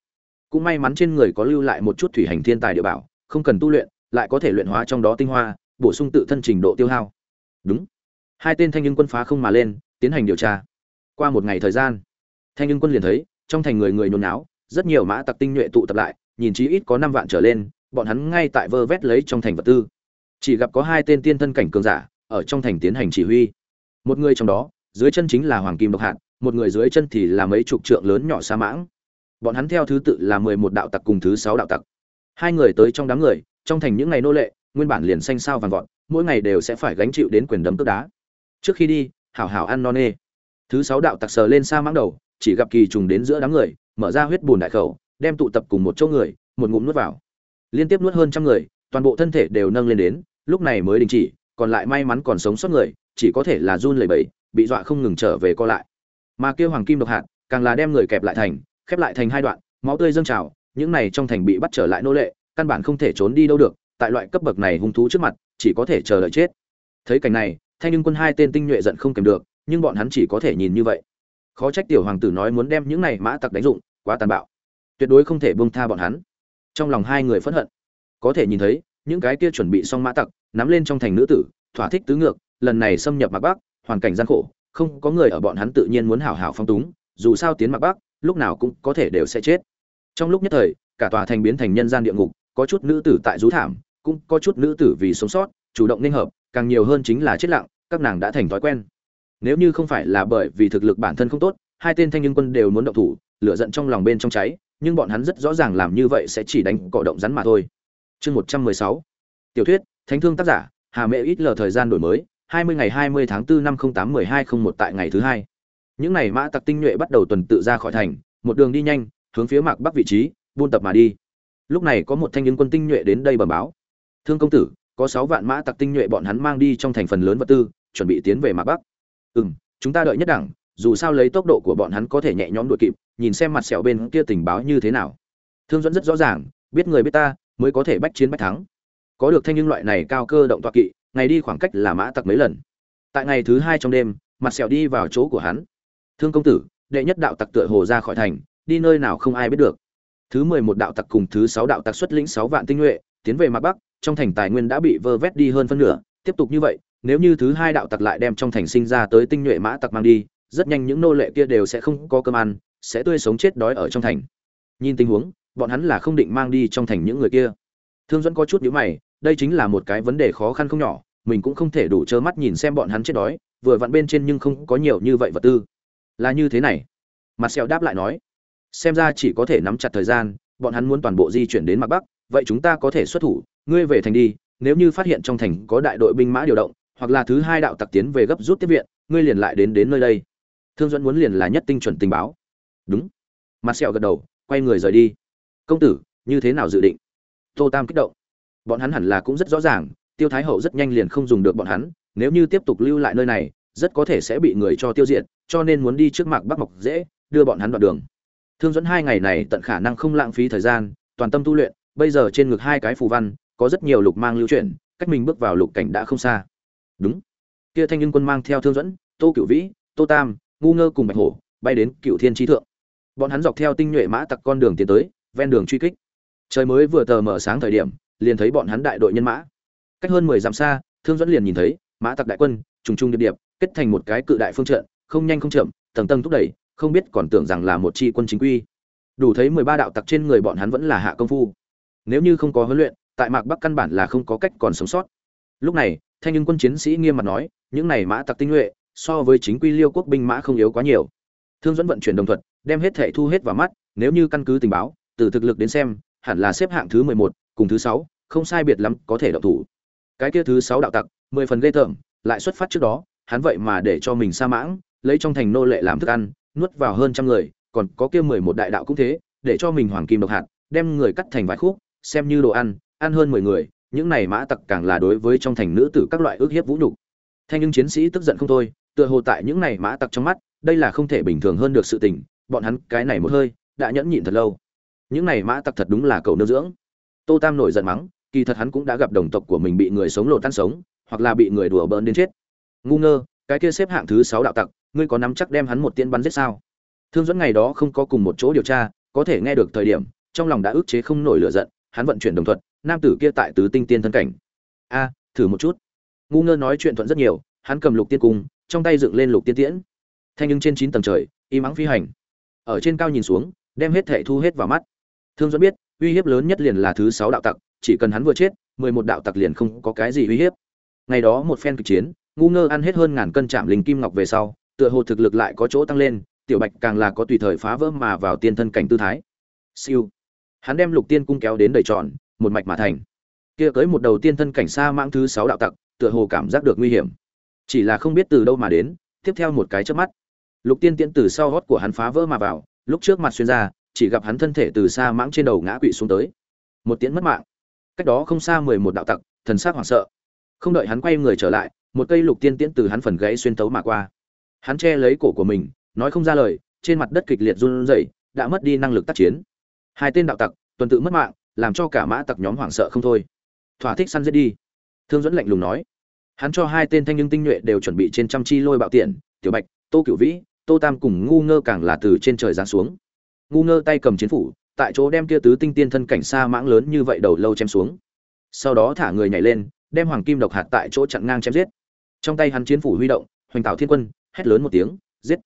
cũng may mắn trên người có lưu lại một chút thủy hành thiên tài địa bảo, không cần tu luyện, lại có thể luyện hóa trong đó tinh hoa, bổ sung tự thân trình độ tiêu hao. Đúng. Hai tên thanh niên quân phá không mà lên, tiến hành điều tra. Qua một ngày thời gian, thanh niên quân liền thấy, trong thành người người nhốn náo, rất nhiều mã tặc tinh nhuệ tụ tập lại, nhìn chí ít có năm vạn trở lên, bọn hắn ngay tại vơ vét lấy trong thành vật tư. Chỉ gặp có hai tên tiên thân cảnh cường giả, ở trong thành tiến hành chỉ huy. Một người trong đó, dưới chân chính là hoàng kim độc hạt, một người dưới chân thì là mấy chục trượng lớn nhỏ sa mãng bọn hắn theo thứ tự là mười một đạo tặc cùng thứ sáu đạo tặc. Hai người tới trong đám người, trong thành những ngày nô lệ, nguyên bản liền xanh sao vàng vọt, mỗi ngày đều sẽ phải gánh chịu đến quyền đấm tức đá. Trước khi đi, hảo hảo ăn no nê. Thứ sáu đạo tặc sờ lên sa mãng đầu, chỉ gặp kỳ trùng đến giữa đám người, mở ra huyết bùn đại khẩu, đem tụ tập cùng một chỗ người, một ngụm nuốt vào. Liên tiếp nuốt hơn trăm người, toàn bộ thân thể đều nâng lên đến, lúc này mới đình chỉ, còn lại may mắn còn sống sót người, chỉ có thể là run lẩy bẩy, bị dọa không ngừng trở về co lại. Mà kêu hoàng kim độc hạt, càng là đem người kẹp lại thành khép lại thành hai đoạn, máu tươi dâng trào, những này trong thành bị bắt trở lại nô lệ, căn bản không thể trốn đi đâu được, tại loại cấp bậc này hung thú trước mặt, chỉ có thể chờ đợi chết. Thấy cảnh này, thanh nhưng quân hai tên tinh nhuệ giận không kèm được, nhưng bọn hắn chỉ có thể nhìn như vậy. Khó trách tiểu hoàng tử nói muốn đem những này mã tặc đánh dụng, quá tàn bạo. Tuyệt đối không thể buông tha bọn hắn. Trong lòng hai người phẫn hận. Có thể nhìn thấy, những cái kia chuẩn bị xong mã tặc, nắm lên trong thành nữ tử, thỏa thích tứ ngược, lần này xâm nhập mặc bắc, hoàn cảnh gian khổ, không có người ở bọn hắn tự nhiên muốn hảo hảo phong túng, dù sao tiến mặc bắc lúc nào cũng có thể đều sẽ chết. Trong lúc nhất thời, cả tòa thành biến thành nhân gian địa ngục, có chút nữ tử tại rú thảm, cũng có chút nữ tử vì sống sót, chủ động nên hợp, càng nhiều hơn chính là chết lặng, các nàng đã thành thói quen. Nếu như không phải là bởi vì thực lực bản thân không tốt, hai tên thanh niên quân đều muốn động thủ, lửa giận trong lòng bên trong cháy, nhưng bọn hắn rất rõ ràng làm như vậy sẽ chỉ đánh cọ động rắn mà thôi. Chương một trăm mười sáu. Tiểu thuyết, thánh thương tác giả, hà mẹ ít lờ thời gian đổi mới, hai mươi ngày hai mươi tháng 4 năm tám mười hai không một tại ngày thứ hai những ngày mã tặc tinh nhuệ bắt đầu tuần tự ra khỏi thành, một đường đi nhanh, hướng phía mạc bắc vị trí, buôn tập mà đi. Lúc này có một thanh niên quân tinh nhuệ đến đây bẩm báo. Thương công tử, có sáu vạn mã tặc tinh nhuệ bọn hắn mang đi trong thành phần lớn vật tư, chuẩn bị tiến về mạc bắc. Ừ m chúng ta đợi nhất đẳng, dù sao lấy tốc độ của bọn hắn có thể nhẹ nhõm đội kịp, nhìn xem mặt sẹo bên kia tình báo như thế nào. Thương dẫn rất rõ ràng, biết người biết ta, mới có thể bách chiến bách thắng. Có được thanh niên loại này cao cơ động toa kỵ, ngày đi khoảng cách là mã tặc mấy lần. Tại ngày thứ hai trong đêm, mặt sẹo đi vào chỗ của hắn thương công tử, đệ nhất đạo tặc tựa hồ ra khỏi thành, đi nơi nào không ai biết được. Thứ mười một đạo tặc cùng thứ sáu đạo tặc xuất lĩnh sáu vạn tinh nhuệ, tiến về mặt bắc, trong thành tài nguyên đã bị vơ vét đi hơn phân nửa. Tiếp tục như vậy, nếu như thứ hai đạo tặc lại đem trong thành sinh ra tới tinh nhuệ mã tặc mang đi, rất nhanh những nô lệ kia đều sẽ không có cơm ăn, sẽ tươi sống chết đói ở trong thành. Nhìn tình huống, bọn hắn là không định mang đi trong thành những người kia. Thương dẫn có chút nhíu mày, đây chính là một cái vấn đề khó khăn không nhỏ, mình cũng không thể đủ trơ mắt nhìn xem bọn hắn chết đói, vừa vặn bên trên nhưng không có nhiều như vậy vật tư là như thế này. Mặt sẹo đáp lại nói, xem ra chỉ có thể nắm chặt thời gian, bọn hắn muốn toàn bộ di chuyển đến mặt bắc, vậy chúng ta có thể xuất thủ, ngươi về thành đi, nếu như phát hiện trong thành có đại đội binh mã điều động, hoặc là thứ hai đạo tặc tiến về gấp rút tiếp viện, ngươi liền lại đến đến nơi đây. Thương dẫn muốn liền là nhất tinh chuẩn tình báo. Đúng. Mặt sẹo gật đầu, quay người rời đi. Công tử, như thế nào dự định? Tô tam kích động. Bọn hắn hẳn là cũng rất rõ ràng, tiêu thái hậu rất nhanh liền không dùng được bọn hắn, nếu như tiếp tục lưu lại nơi này, rất có thể sẽ bị người cho tiêu diệt cho nên muốn đi trước mạc bắc mộc dễ, đưa bọn hắn đoạn đường. Thương dẫn hai ngày này tận khả năng không lãng phí thời gian, toàn tâm tu luyện, bây giờ trên ngực hai cái phù văn, có rất nhiều lục mang lưu chuyển, cách mình bước vào lục cảnh đã không xa. Đúng. Kia thanh nhưng quân mang theo thương dẫn tô cựu vĩ, tô tam, ngu ngơ cùng bạch hổ, bay đến cựu thiên trí thượng. Bọn hắn dọc theo tinh nhuệ mã tặc con đường tiến tới, ven đường truy kích. Trời mới vừa tờ mở sáng thời điểm, liền thấy bọn hắn đại đội nhân mã. Cách hơn mười dặm xa, thương dẫn liền nhìn thấy, mã tặc đại quân, trùng trùng điệp điệp, kết thành một cái cự đại phương trận không nhanh không chậm, tầng tầng thúc đẩy, không biết còn tưởng rằng là một chi quân chính quy. Đủ thấy mười ba đạo tặc trên người bọn hắn vẫn là hạ công phu. Nếu như không có huấn luyện, tại mạc bắc căn bản là không có cách còn sống sót. Lúc này, thanh nhưng quân chiến sĩ nghiêm mặt nói, những này mã tặc tinh nhuệ, so với chính quy liêu quốc binh mã không yếu quá nhiều. Thương dẫn vận chuyển đồng thuận, đem hết thể thu hết vào mắt, nếu như căn cứ tình báo, từ thực lực đến xem, hẳn là xếp hạng thứ mười một, cùng thứ sáu, không sai biệt lắm có thể động thủ. Cái kia thứ sáu đạo tặc, mười phần ghê tởm, lại xuất phát trước đó, hắn vậy mà để cho mình sa mãng lấy trong thành nô lệ làm thức ăn, nuốt vào hơn trăm người, còn có kia mười một đại đạo cũng thế, để cho mình hoàng kim độc hạt, đem người cắt thành vài khúc, xem như đồ ăn ăn hơn mười người, những này mã tặc càng là đối với trong thành nữ tử các loại ước hiếp vũ nhục. Thanh những chiến sĩ tức giận không thôi, tựa hồ tại những này mã tặc trong mắt, đây là không thể bình thường hơn được sự tình, bọn hắn cái này một hơi, đã nhẫn nhịn thật lâu. Những này mã tặc thật đúng là cầu nương dưỡng. Tô tam nổi giận mắng, kỳ thật hắn cũng đã gặp đồng tộc của mình bị người sống lột tan sống, hoặc là bị người đùa bỡn đến chết. Ngu ngơ, cái kia xếp hạng thứ sáu đạo tặc ngươi có nắm chắc đem hắn một tiên bắn giết sao? Thương dẫn ngày đó không có cùng một chỗ điều tra, có thể nghe được thời điểm, trong lòng đã ức chế không nổi lửa giận, hắn vận chuyển đồng thuận nam tử kia tại tứ tinh tiên thân cảnh. A, thử một chút. Ngu ngơ nói chuyện thuận rất nhiều, hắn cầm lục tiên cung, trong tay dựng lên lục tiên tiễn. Thanh nhưng trên chín tầng trời im ắng phi hành. Ở trên cao nhìn xuống, đem hết thệ thu hết vào mắt. Thương dẫn biết, uy hiếp lớn nhất liền là thứ sáu đạo tặc, chỉ cần hắn vừa chết, mười một đạo tặc liền không có cái gì uy hiếp. Ngày đó một phen kịch chiến, ngu ngơ ăn hết hơn ngàn cân chạm linh kim ngọc về sau tựa hồ thực lực lại có chỗ tăng lên, tiểu bạch càng là có tùy thời phá vỡ mà vào tiên thân cảnh tư thái. Siêu. Hắn đem lục tiên cung kéo đến đầy tròn, một mạch mà thành. Kia tới một đầu tiên thân cảnh xa mãng thứ sáu đạo tặc, tựa hồ cảm giác được nguy hiểm. Chỉ là không biết từ đâu mà đến, tiếp theo một cái chớp mắt, lục tiên tiễn từ sau hót của hắn phá vỡ mà vào, lúc trước mặt xuyên ra, chỉ gặp hắn thân thể từ xa mãng trên đầu ngã quỵ xuống tới. Một tiễn mất mạng. Cách đó không xa mười một đạo tặc, thần sắc hoảng sợ. Không đợi hắn quay người trở lại, một cây lục tiên tiễn từ hắn phần gãy xuyên tấu mà qua hắn che lấy cổ của mình, nói không ra lời, trên mặt đất kịch liệt run rẩy, đã mất đi năng lực tác chiến. Hai tên đạo tặc, tuần tự mất mạng, làm cho cả mã tặc nhóm hoảng sợ không thôi. Thỏa thích săn giết đi. Thương dẫn lạnh lùng nói. Hắn cho hai tên thanh niên tinh nhuệ đều chuẩn bị trên trăm chi lôi bạo tiện, tiểu bạch, tô cửu vĩ, tô tam cùng ngu ngơ càng là từ trên trời giáng xuống. Ngu ngơ tay cầm chiến phủ, tại chỗ đem kia tứ tinh tiên thân cảnh xa mãng lớn như vậy đầu lâu chém xuống. Sau đó thả người nhảy lên, đem hoàng kim độc hạt tại chỗ chặn ngang chém giết. Trong tay hắn chiến phủ huy động, hoành tạo thiên quân hét lớn một tiếng, giết.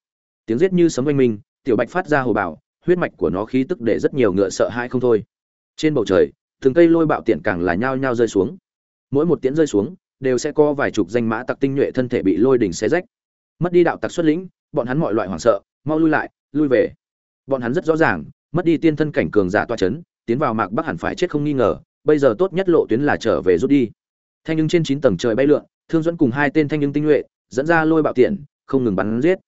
Tiếng giết như sấm oanh minh, tiểu bạch phát ra hồ bảo huyết mạch của nó khí tức để rất nhiều ngựa sợ hãi không thôi. Trên bầu trời, từng cây lôi bạo tiện càng là nhao nhao rơi xuống. Mỗi một tiễn rơi xuống, đều sẽ có vài chục danh mã tặc tinh nhuệ thân thể bị lôi đỉnh xé rách. Mất đi đạo tặc xuất lĩnh, bọn hắn mọi loại hoảng sợ, mau lui lại, lui về. Bọn hắn rất rõ ràng, mất đi tiên thân cảnh cường giả toa chấn, tiến vào mạc bắc hẳn phải chết không nghi ngờ, bây giờ tốt nhất lộ tuyến là trở về rút đi. Thanh nhưng trên chín tầng trời bay lượn, thương dẫn cùng hai tên thanh nhưng tinh nhuệ, dẫn ra lôi bạo tiện không ngừng bắn giết.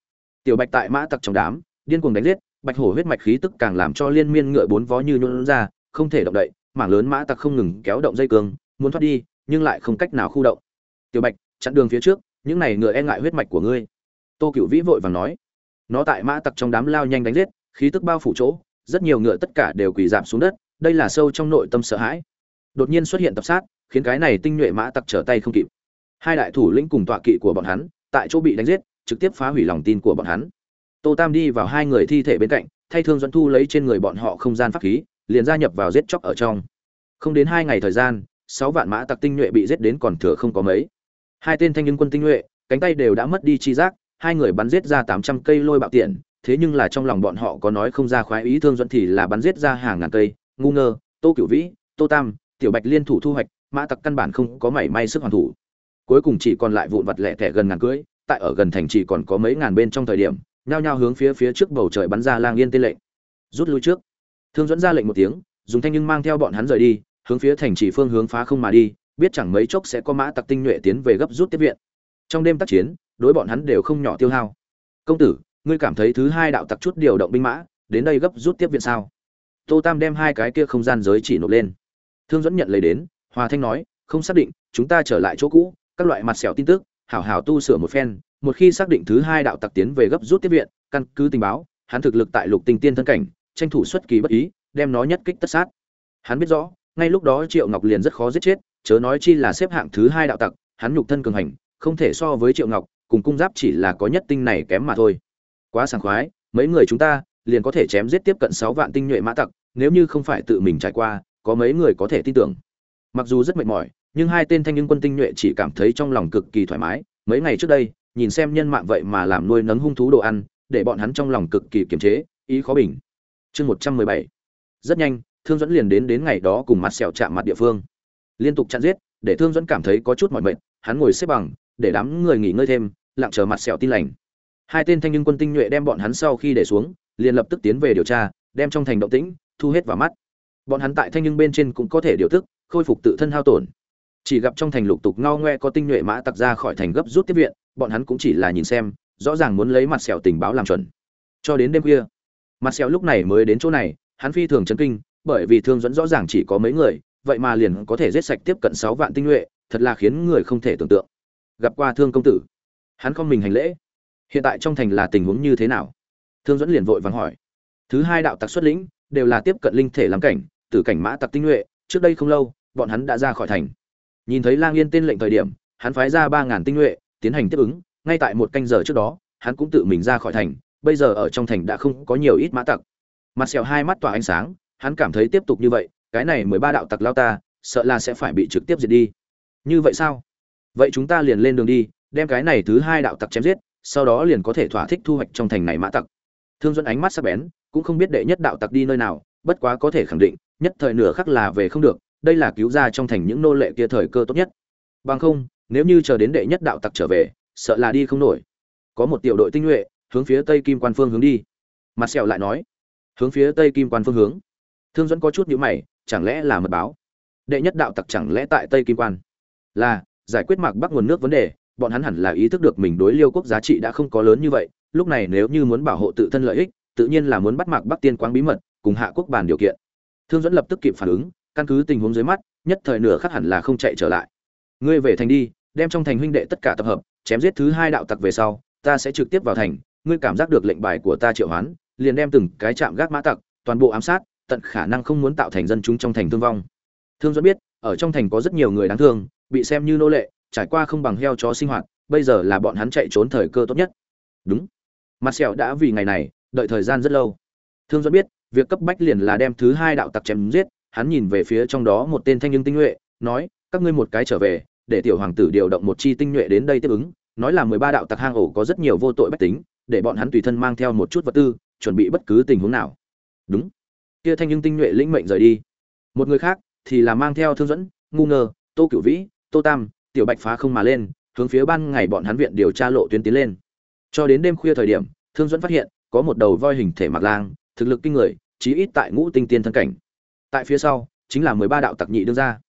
Tiểu bạch tại mã tặc trong đám, điên cuồng đánh giết, bạch hổ huyết mạch khí tức càng làm cho liên miên ngựa bốn vó như nhũn ra, không thể động đậy, mảng lớn mã tặc không ngừng kéo động dây cương, muốn thoát đi, nhưng lại không cách nào khu động. Tiểu bạch, chặn đường phía trước, những này ngựa e ngại huyết mạch của ngươi. Tô cựu vĩ vội vàng nói. Nó tại mã tặc trong đám lao nhanh đánh giết, khí tức bao phủ chỗ, rất nhiều ngựa tất cả đều quỳ giảm xuống đất, đây là sâu trong nội tâm sợ hãi. Đột nhiên xuất hiện tập sát, khiến cái này tinh nhuệ mã tặc trở tay không kịp. Hai đại thủ lĩnh cùng tọa kỵ của bọn hắn, tại chỗ bị đánh giết trực tiếp phá hủy lòng tin của bọn hắn. Tô tam đi vào hai người thi thể bên cạnh, thay thương dẫn thu lấy trên người bọn họ không gian pháp khí, liền gia nhập vào giết chóc ở trong. Không đến hai ngày thời gian, sáu vạn mã tặc tinh nhuệ bị giết đến còn thừa không có mấy. Hai tên thanh niên quân tinh nhuệ, cánh tay đều đã mất đi chi giác, hai người bắn giết ra tám trăm cây lôi bạo tiện, thế nhưng là trong lòng bọn họ có nói không ra khoái ý thương dẫn thì là bắn giết ra hàng ngàn cây, ngu ngơ, tô cửu vĩ, tô tam, tiểu bạch liên thủ thu hoạch, mã tặc căn bản không có mảy may sức hoàn thủ. Cuối cùng chỉ còn lại vụn vặt lẻ thẻ gần ngàn cưỡi tại ở gần thành trì còn có mấy ngàn bên trong thời điểm, nhao nhao hướng phía phía trước bầu trời bắn ra lang yên tên lệnh. Rút lui trước. Thương dẫn ra lệnh một tiếng, dùng thanh nhưng mang theo bọn hắn rời đi, hướng phía thành trì phương hướng phá không mà đi, biết chẳng mấy chốc sẽ có mã tặc tinh nhuệ tiến về gấp rút tiếp viện. Trong đêm tác chiến, đối bọn hắn đều không nhỏ tiêu hao. Công tử, ngươi cảm thấy thứ hai đạo tặc chút điều động binh mã, đến đây gấp rút tiếp viện sao? Tô tam đem hai cái kia không gian giới chỉ nộp lên. Thương dẫn nhận lấy đến, hòa thanh nói, không xác định, chúng ta trở lại chỗ cũ, các loại mặt sẹo tin tức hảo hảo tu sửa một phen, một khi xác định thứ hai đạo tặc tiến về gấp rút tiếp viện, căn cứ tình báo, hắn thực lực tại lục tinh tiên thân cảnh, tranh thủ xuất kỳ bất ý, đem nó nhất kích tất sát. Hắn biết rõ, ngay lúc đó triệu ngọc liền rất khó giết chết, chớ nói chi là xếp hạng thứ hai đạo tặc, hắn nhục thân cường hành, không thể so với triệu ngọc, cùng cung giáp chỉ là có nhất tinh này kém mà thôi. Quá sảng khoái, mấy người chúng ta liền có thể chém giết tiếp cận sáu vạn tinh nhuệ mã tặc, nếu như không phải tự mình trải qua, có mấy người có thể tin tưởng. Mặc dù rất mệt mỏi nhưng hai tên thanh niên quân tinh nhuệ chỉ cảm thấy trong lòng cực kỳ thoải mái. Mấy ngày trước đây, nhìn xem nhân mạng vậy mà làm nuôi nấng hung thú đồ ăn, để bọn hắn trong lòng cực kỳ kiềm chế, ý khó bình. Chương một trăm mười bảy. Rất nhanh, thương dẫn liền đến đến ngày đó cùng mặt sẹo chạm mặt địa phương. Liên tục chặn giết, để thương dẫn cảm thấy có chút mỏi mệt, hắn ngồi xếp bằng, để đám người nghỉ ngơi thêm, lặng chờ mặt sẹo tin lành. Hai tên thanh niên quân tinh nhuệ đem bọn hắn sau khi để xuống, liền lập tức tiến về điều tra, đem trong thành động tĩnh, thu hết vào mắt. Bọn hắn tại thanh niên bên trên cũng có thể điều tức, khôi phục tự thân hao tổn chỉ gặp trong thành lục tục ngao ngoe có tinh nhuệ mã tặc ra khỏi thành gấp rút tiếp viện, bọn hắn cũng chỉ là nhìn xem, rõ ràng muốn lấy mặt sẹo tình báo làm chuẩn. Cho đến đêm khuya, mặt sẹo lúc này mới đến chỗ này, hắn phi thường chấn kinh, bởi vì thương dẫn rõ ràng chỉ có mấy người, vậy mà liền có thể giết sạch tiếp cận sáu vạn tinh nhuệ, thật là khiến người không thể tưởng tượng. Gặp qua thương công tử, hắn không mình hành lễ. Hiện tại trong thành là tình huống như thế nào? Thương dẫn liền vội vàng hỏi. Thứ hai đạo tặc xuất lĩnh, đều là tiếp cận linh thể làm cảnh từ cảnh mã tặc tinh nhuệ, trước đây không lâu, bọn hắn đã ra khỏi thành nhìn thấy lang yên tên lệnh thời điểm, hắn phái ra ba ngàn tinh nhuệ, tiến hành tiếp ứng, ngay tại một canh giờ trước đó, hắn cũng tự mình ra khỏi thành, bây giờ ở trong thành đã không có nhiều ít mã tặc. Mặt sẹo hai mắt tỏa ánh sáng, hắn cảm thấy tiếp tục như vậy, cái này mười ba đạo tặc lao ta, sợ là sẽ phải bị trực tiếp diệt đi. Như vậy sao? Vậy chúng ta liền lên đường đi, đem cái này thứ hai đạo tặc chém giết, sau đó liền có thể thỏa thích thu hoạch trong thành này mã tặc. Thương dẫn ánh mắt sắc bén, cũng không biết đệ nhất đạo tặc đi nơi nào, bất quá có thể khẳng định, nhất thời nửa khắc là về không được đây là cứu ra trong thành những nô lệ kia thời cơ tốt nhất. Bằng không, nếu như chờ đến đệ nhất đạo tặc trở về, sợ là đi không nổi. Có một tiểu đội tinh nhuệ, hướng phía tây kim quan phương hướng đi. Mặt sẹo lại nói, hướng phía tây kim quan phương hướng. Thương dẫn có chút nhữ mày, chẳng lẽ là mật báo? Đệ nhất đạo tặc chẳng lẽ tại tây kim quan? Là, giải quyết mạc bắc nguồn nước vấn đề, bọn hắn hẳn là ý thức được mình đối liêu quốc giá trị đã không có lớn như vậy, lúc này nếu như muốn bảo hộ tự thân lợi ích, tự nhiên là muốn bắt mạc bắc tiên quang bí mật, cùng hạ quốc bàn điều kiện. Thương dẫn lập tức kịp phản ứng căn cứ tình huống dưới mắt, nhất thời nửa khắc hẳn là không chạy trở lại. Ngươi về thành đi, đem trong thành huynh đệ tất cả tập hợp, chém giết thứ hai đạo tặc về sau, ta sẽ trực tiếp vào thành, ngươi cảm giác được lệnh bài của ta triệu hoán, liền đem từng cái chạm gác mã tặc, toàn bộ ám sát, tận khả năng không muốn tạo thành dân chúng trong thành thương vong. Thương dẫn biết, ở trong thành có rất nhiều người đáng thương, bị xem như nô lệ, trải qua không bằng heo chó sinh hoạt, bây giờ là bọn hắn chạy trốn thời cơ tốt nhất. Đúng. Mặt sẹo đã vì ngày này, đợi thời gian rất lâu. Thương dẫn biết, việc cấp bách liền là đem thứ hai đạo tặc chém giết hắn nhìn về phía trong đó một tên thanh niên tinh nhuệ, nói, các ngươi một cái trở về, để tiểu hoàng tử điều động một chi tinh nhuệ đến đây tiếp ứng, nói là mười ba đạo tặc hang ổ có rất nhiều vô tội bách tính, để bọn hắn tùy thân mang theo một chút vật tư, chuẩn bị bất cứ tình huống nào. Đúng. Kia thanh niên tinh nhuệ lĩnh mệnh rời đi. Một người khác thì là mang theo thương dẫn ngu ngơ, tô cửu vĩ, tô tam, tiểu bạch phá không mà lên, hướng phía ban ngày bọn hắn viện điều tra lộ tuyến tiến lên. Cho đến đêm khuya thời điểm, thương dẫn phát hiện có một đầu voi hình thể mặc lang, thực lực kinh người, chí ít tại ngũ tinh tiên thân cảnh tại phía sau, chính là mười ba đạo tặc nhị đương ra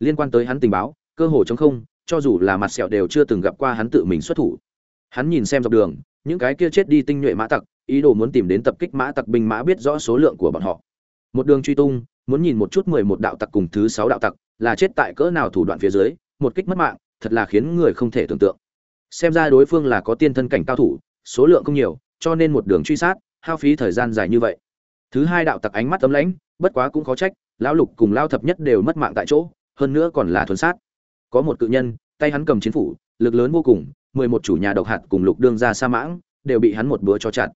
liên quan tới hắn tình báo, cơ hồ chống không, cho dù là mặt sẹo đều chưa từng gặp qua hắn tự mình xuất thủ. Hắn nhìn xem dọc đường, những cái kia chết đi tinh nhuệ mã tặc, ý đồ muốn tìm đến tập kích mã tặc binh mã biết rõ số lượng của bọn họ. Một đường truy tung, muốn nhìn một chút mười một đạo tặc cùng thứ sáu đạo tặc, là chết tại cỡ nào thủ đoạn phía dưới, một kích mất mạng, thật là khiến người không thể tưởng tượng. Xem ra đối phương là có tiên thân cảnh cao thủ, số lượng không nhiều, cho nên một đường truy sát, hao phí thời gian dài như vậy. Thứ hai đạo tặc ánh mắt tấm lãnh bất quá cũng khó trách, lão lục cùng lao thập nhất đều mất mạng tại chỗ, hơn nữa còn là thuần sát. Có một cự nhân, tay hắn cầm chiến phủ, lực lớn vô cùng, mười một chủ nhà độc hạt cùng lục đương ra sa mãng, đều bị hắn một bữa cho chặt.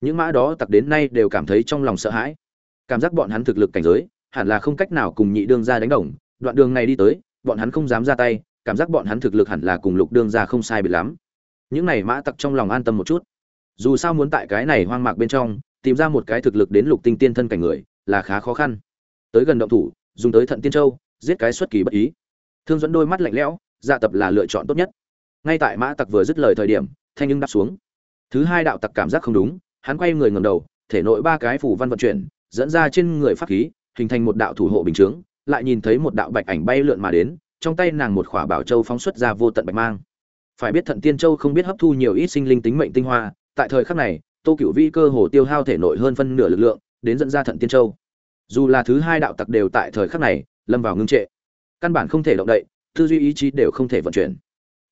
Những mã đó tặc đến nay đều cảm thấy trong lòng sợ hãi. Cảm giác bọn hắn thực lực cảnh giới, hẳn là không cách nào cùng nhị đương gia đánh đồng. Đoạn đường này đi tới, bọn hắn không dám ra tay, cảm giác bọn hắn thực lực hẳn là cùng lục đương gia không sai biệt lắm. Những này mã tặc trong lòng an tâm một chút. Dù sao muốn tại cái này hoang mạc bên trong, tìm ra một cái thực lực đến lục tinh tiên thân cảnh người là khá khó khăn. Tới gần động thủ, dùng tới thận tiên châu, giết cái xuất kỳ bất ý. Thương dẫn đôi mắt lạnh lẽo dạ tập là lựa chọn tốt nhất. Ngay tại mã tặc vừa dứt lời thời điểm, thanh nhưng đáp xuống. Thứ hai đạo tặc cảm giác không đúng, hắn quay người ngầm đầu, thể nội ba cái phủ văn vận chuyển, dẫn ra trên người pháp khí, hình thành một đạo thủ hộ bình chướng, lại nhìn thấy một đạo bạch ảnh bay lượn mà đến, trong tay nàng một khỏa bảo châu phóng xuất ra vô tận bạch mang. Phải biết thận tiên châu không biết hấp thu nhiều ít sinh linh tính mệnh tinh hoa, tại thời khắc này, tô cựu vi cơ hồ tiêu hao thể nội hơn phân nửa lực lượng đến dẫn ra thận tiên châu. Dù là thứ hai đạo tặc đều tại thời khắc này lâm vào ngưng trệ, căn bản không thể động đậy, tư duy ý chí đều không thể vận chuyển.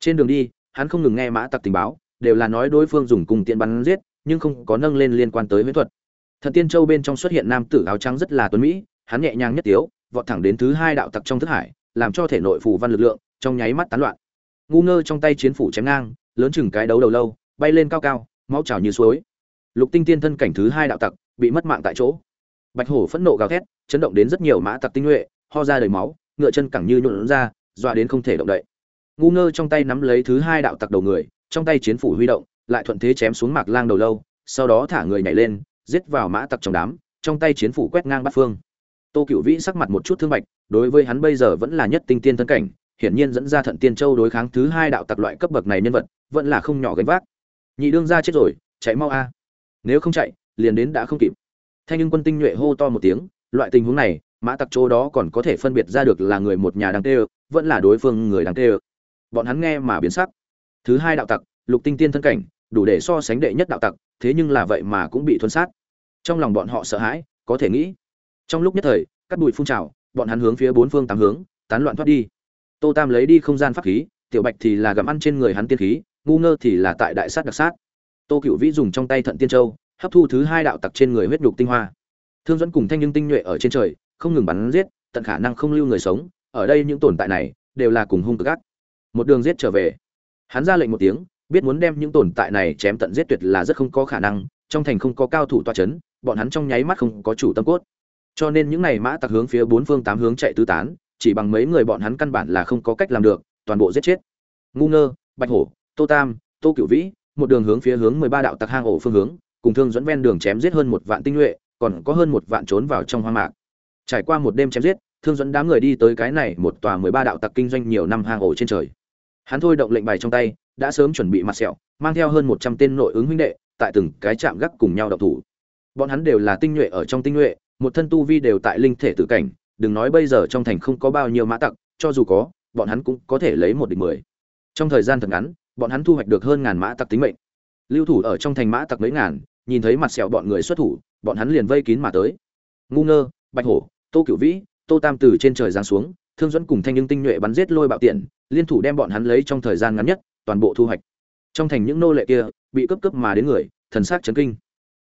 Trên đường đi, hắn không ngừng nghe mã tặc tình báo, đều là nói đối phương dùng cùng tiện bắn giết, nhưng không có nâng lên liên quan tới huyễn thuật. Thần tiên châu bên trong xuất hiện nam tử áo trắng rất là tuấn mỹ, hắn nhẹ nhàng nhất tiếu, vọt thẳng đến thứ hai đạo tặc trong thức hải, làm cho thể nội phù văn lực lượng trong nháy mắt tán loạn. Ngu ngơ trong tay chiến phủ chém ngang, lớn chừng cái đấu đầu lâu, bay lên cao cao, máu trào như suối. Lục tinh tiên thân cảnh thứ hai đạo tặc bị mất mạng tại chỗ. Bạch hổ phẫn nộ gào thét, chấn động đến rất nhiều mã tặc tinh nhuệ, ho ra đầy máu, ngựa chân cẳng như nhuộn ra, dọa đến không thể động đậy. Ngu ngơ trong tay nắm lấy thứ hai đạo tặc đầu người, trong tay chiến phủ huy động, lại thuận thế chém xuống mạc lang đầu lâu, sau đó thả người nhảy lên, giết vào mã tặc trong đám, trong tay chiến phủ quét ngang bát phương. Tô cựu vĩ sắc mặt một chút thương bạch, đối với hắn bây giờ vẫn là nhất tinh tiên thân cảnh, hiển nhiên dẫn ra thận tiên châu đối kháng thứ hai đạo tặc loại cấp bậc này nhân vật, vẫn là không nhỏ gánh vác. Nhị đương ra chết rồi, chạy mau a. Nếu không chạy liền đến đã không kịp. Thanh nhưng quân tinh nhuệ hô to một tiếng, loại tình huống này, mã tặc chỗ đó còn có thể phân biệt ra được là người một nhà đang tê vẫn là đối phương người đang tê bọn hắn nghe mà biến sắc. Thứ hai đạo tặc, lục tinh tiên thân cảnh, đủ để so sánh đệ nhất đạo tặc, thế nhưng là vậy mà cũng bị thuần sát. Trong lòng bọn họ sợ hãi, có thể nghĩ. Trong lúc nhất thời, cắt bụi phun trào, bọn hắn hướng phía bốn phương tám hướng, tán loạn thoát đi. Tô tam lấy đi không gian pháp khí, tiểu bạch thì là gặm ăn trên người hắn tiên khí, ngu ngơ thì là tại đại sát đặc sát. Tô cựu vĩ dùng trong tay thận tiên châu hấp thu thứ hai đạo tặc trên người huyết nhục tinh hoa. Thương dẫn cùng thanh nhưng tinh nhuệ ở trên trời, không ngừng bắn giết, tận khả năng không lưu người sống, ở đây những tồn tại này đều là cùng hung cực ác. Một đường giết trở về. Hắn ra lệnh một tiếng, biết muốn đem những tồn tại này chém tận giết tuyệt là rất không có khả năng, trong thành không có cao thủ toa chấn, bọn hắn trong nháy mắt không có chủ tâm cốt. Cho nên những này mã tặc hướng phía bốn phương tám hướng chạy tứ tán, chỉ bằng mấy người bọn hắn căn bản là không có cách làm được, toàn bộ giết chết. Ngu ngơ, bạch hổ, tô tam, tô cửu vĩ, một đường hướng phía hướng mười ba đạo tặc hang ổ phương hướng cùng thương dẫn ven đường chém giết hơn một vạn tinh nhuệ, còn có hơn một vạn trốn vào trong hoang mạc. Trải qua một đêm chém giết, thương dẫn đám người đi tới cái này một tòa mười ba đạo tặc kinh doanh nhiều năm hang ổ trên trời. Hắn thôi động lệnh bài trong tay, đã sớm chuẩn bị mặt sẹo, mang theo hơn một trăm tên nội ứng huynh đệ, tại từng cái chạm gác cùng nhau động thủ. Bọn hắn đều là tinh nhuệ ở trong tinh nhuệ, một thân tu vi đều tại linh thể tự cảnh, đừng nói bây giờ trong thành không có bao nhiêu mã tặc, cho dù có, bọn hắn cũng có thể lấy một địch mười. Trong thời gian thật ngắn, bọn hắn thu hoạch được hơn ngàn mã tặc tính mệnh. Lưu thủ ở trong thành mã tặc mấy ngàn nhìn thấy mặt sẹo bọn người xuất thủ, bọn hắn liền vây kín mà tới. Ngu ngơ, bạch hổ, tô cửu vĩ, tô tam từ trên trời giáng xuống, thương dẫn cùng thanh nhưng tinh nhuệ bắn giết lôi bạo tiện, liên thủ đem bọn hắn lấy trong thời gian ngắn nhất, toàn bộ thu hoạch. Trong thành những nô lệ kia, bị cướp cướp mà đến người, thần sắc chấn kinh.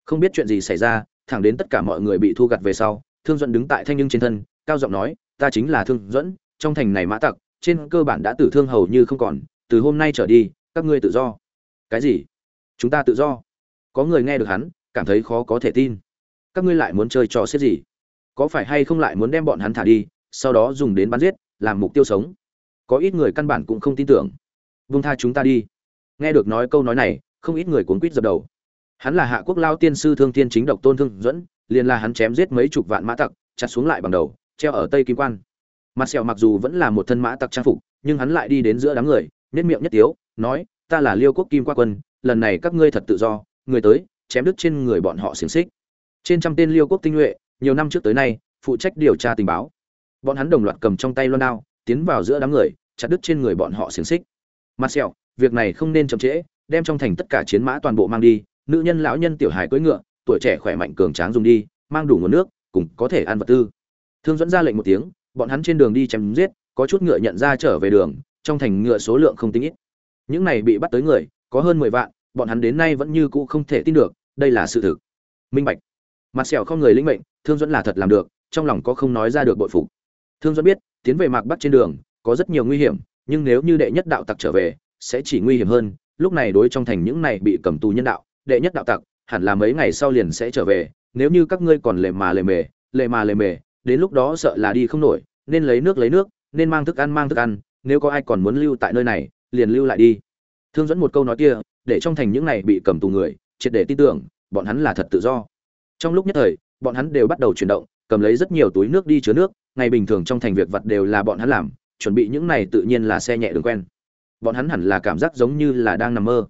Không biết chuyện gì xảy ra, thẳng đến tất cả mọi người bị thu gặt về sau, thương dẫn đứng tại thanh nhưng trên thân, cao giọng nói, ta chính là thương dẫn trong thành này mã tặc, trên cơ bản đã tử thương hầu như không còn, từ hôm nay trở đi, các ngươi tự do. Cái gì? Chúng ta tự do có người nghe được hắn, cảm thấy khó có thể tin. Các ngươi lại muốn chơi trò xếp gì? Có phải hay không lại muốn đem bọn hắn thả đi, sau đó dùng đến bắn giết, làm mục tiêu sống? Có ít người căn bản cũng không tin tưởng. Vung tha chúng ta đi. Nghe được nói câu nói này, không ít người cuốn quýt dập đầu. Hắn là hạ quốc lao tiên sư thương tiên chính độc tôn thương dẫn liền là hắn chém giết mấy chục vạn mã tặc, chặt xuống lại bằng đầu, treo ở tây kim quan. Mặt sẹo mặc dù vẫn là một thân mã tặc trang phục, nhưng hắn lại đi đến giữa đám người nhất miệng nhất tiếu, nói, ta là liêu quốc kim qua quân, lần này các ngươi thật tự do người tới, chém đứt trên người bọn họ xiềng xích. Trên trăm tên liêu quốc tinh nhuệ, nhiều năm trước tới nay, phụ trách điều tra tình báo. Bọn hắn đồng loạt cầm trong tay loan đao, tiến vào giữa đám người, chặt đứt trên người bọn họ xiềng xích. Mặt sẹo, việc này không nên chậm trễ, đem trong thành tất cả chiến mã toàn bộ mang đi, nữ nhân lão nhân tiểu hài cưỡi ngựa, tuổi trẻ khỏe mạnh cường tráng dùng đi, mang đủ nguồn nước, cùng có thể ăn vật tư. Thương dẫn ra lệnh một tiếng, bọn hắn trên đường đi chém giết, có chút ngựa nhận ra trở về đường, trong thành ngựa số lượng không tính ít. Những này bị bắt tới người, có hơn mười vạn bọn hắn đến nay vẫn như cũ không thể tin được, đây là sự thực. Minh bạch. Mặt sẹo không người lĩnh mệnh, thương dẫn là thật làm được, trong lòng có không nói ra được bội phục. Thương dẫn biết, tiến về mạc bắc trên đường, có rất nhiều nguy hiểm, nhưng nếu như đệ nhất đạo tặc trở về, sẽ chỉ nguy hiểm hơn, lúc này đối trong thành những này bị cầm tù nhân đạo, đệ nhất đạo tặc, hẳn là mấy ngày sau liền sẽ trở về, nếu như các ngươi còn lề mà lề mề, lề mà lề mề, đến lúc đó sợ là đi không nổi, nên lấy nước lấy nước, nên mang thức ăn mang thức ăn, nếu có ai còn muốn lưu tại nơi này, liền lưu lại đi. Thương dẫn một câu nói kia để trong thành những này bị cầm tù người, triệt để tin tưởng, bọn hắn là thật tự do. Trong lúc nhất thời, bọn hắn đều bắt đầu chuyển động, cầm lấy rất nhiều túi nước đi chứa nước, ngày bình thường trong thành việc vật đều là bọn hắn làm, chuẩn bị những này tự nhiên là xe nhẹ đường quen. Bọn hắn hẳn là cảm giác giống như là đang nằm mơ.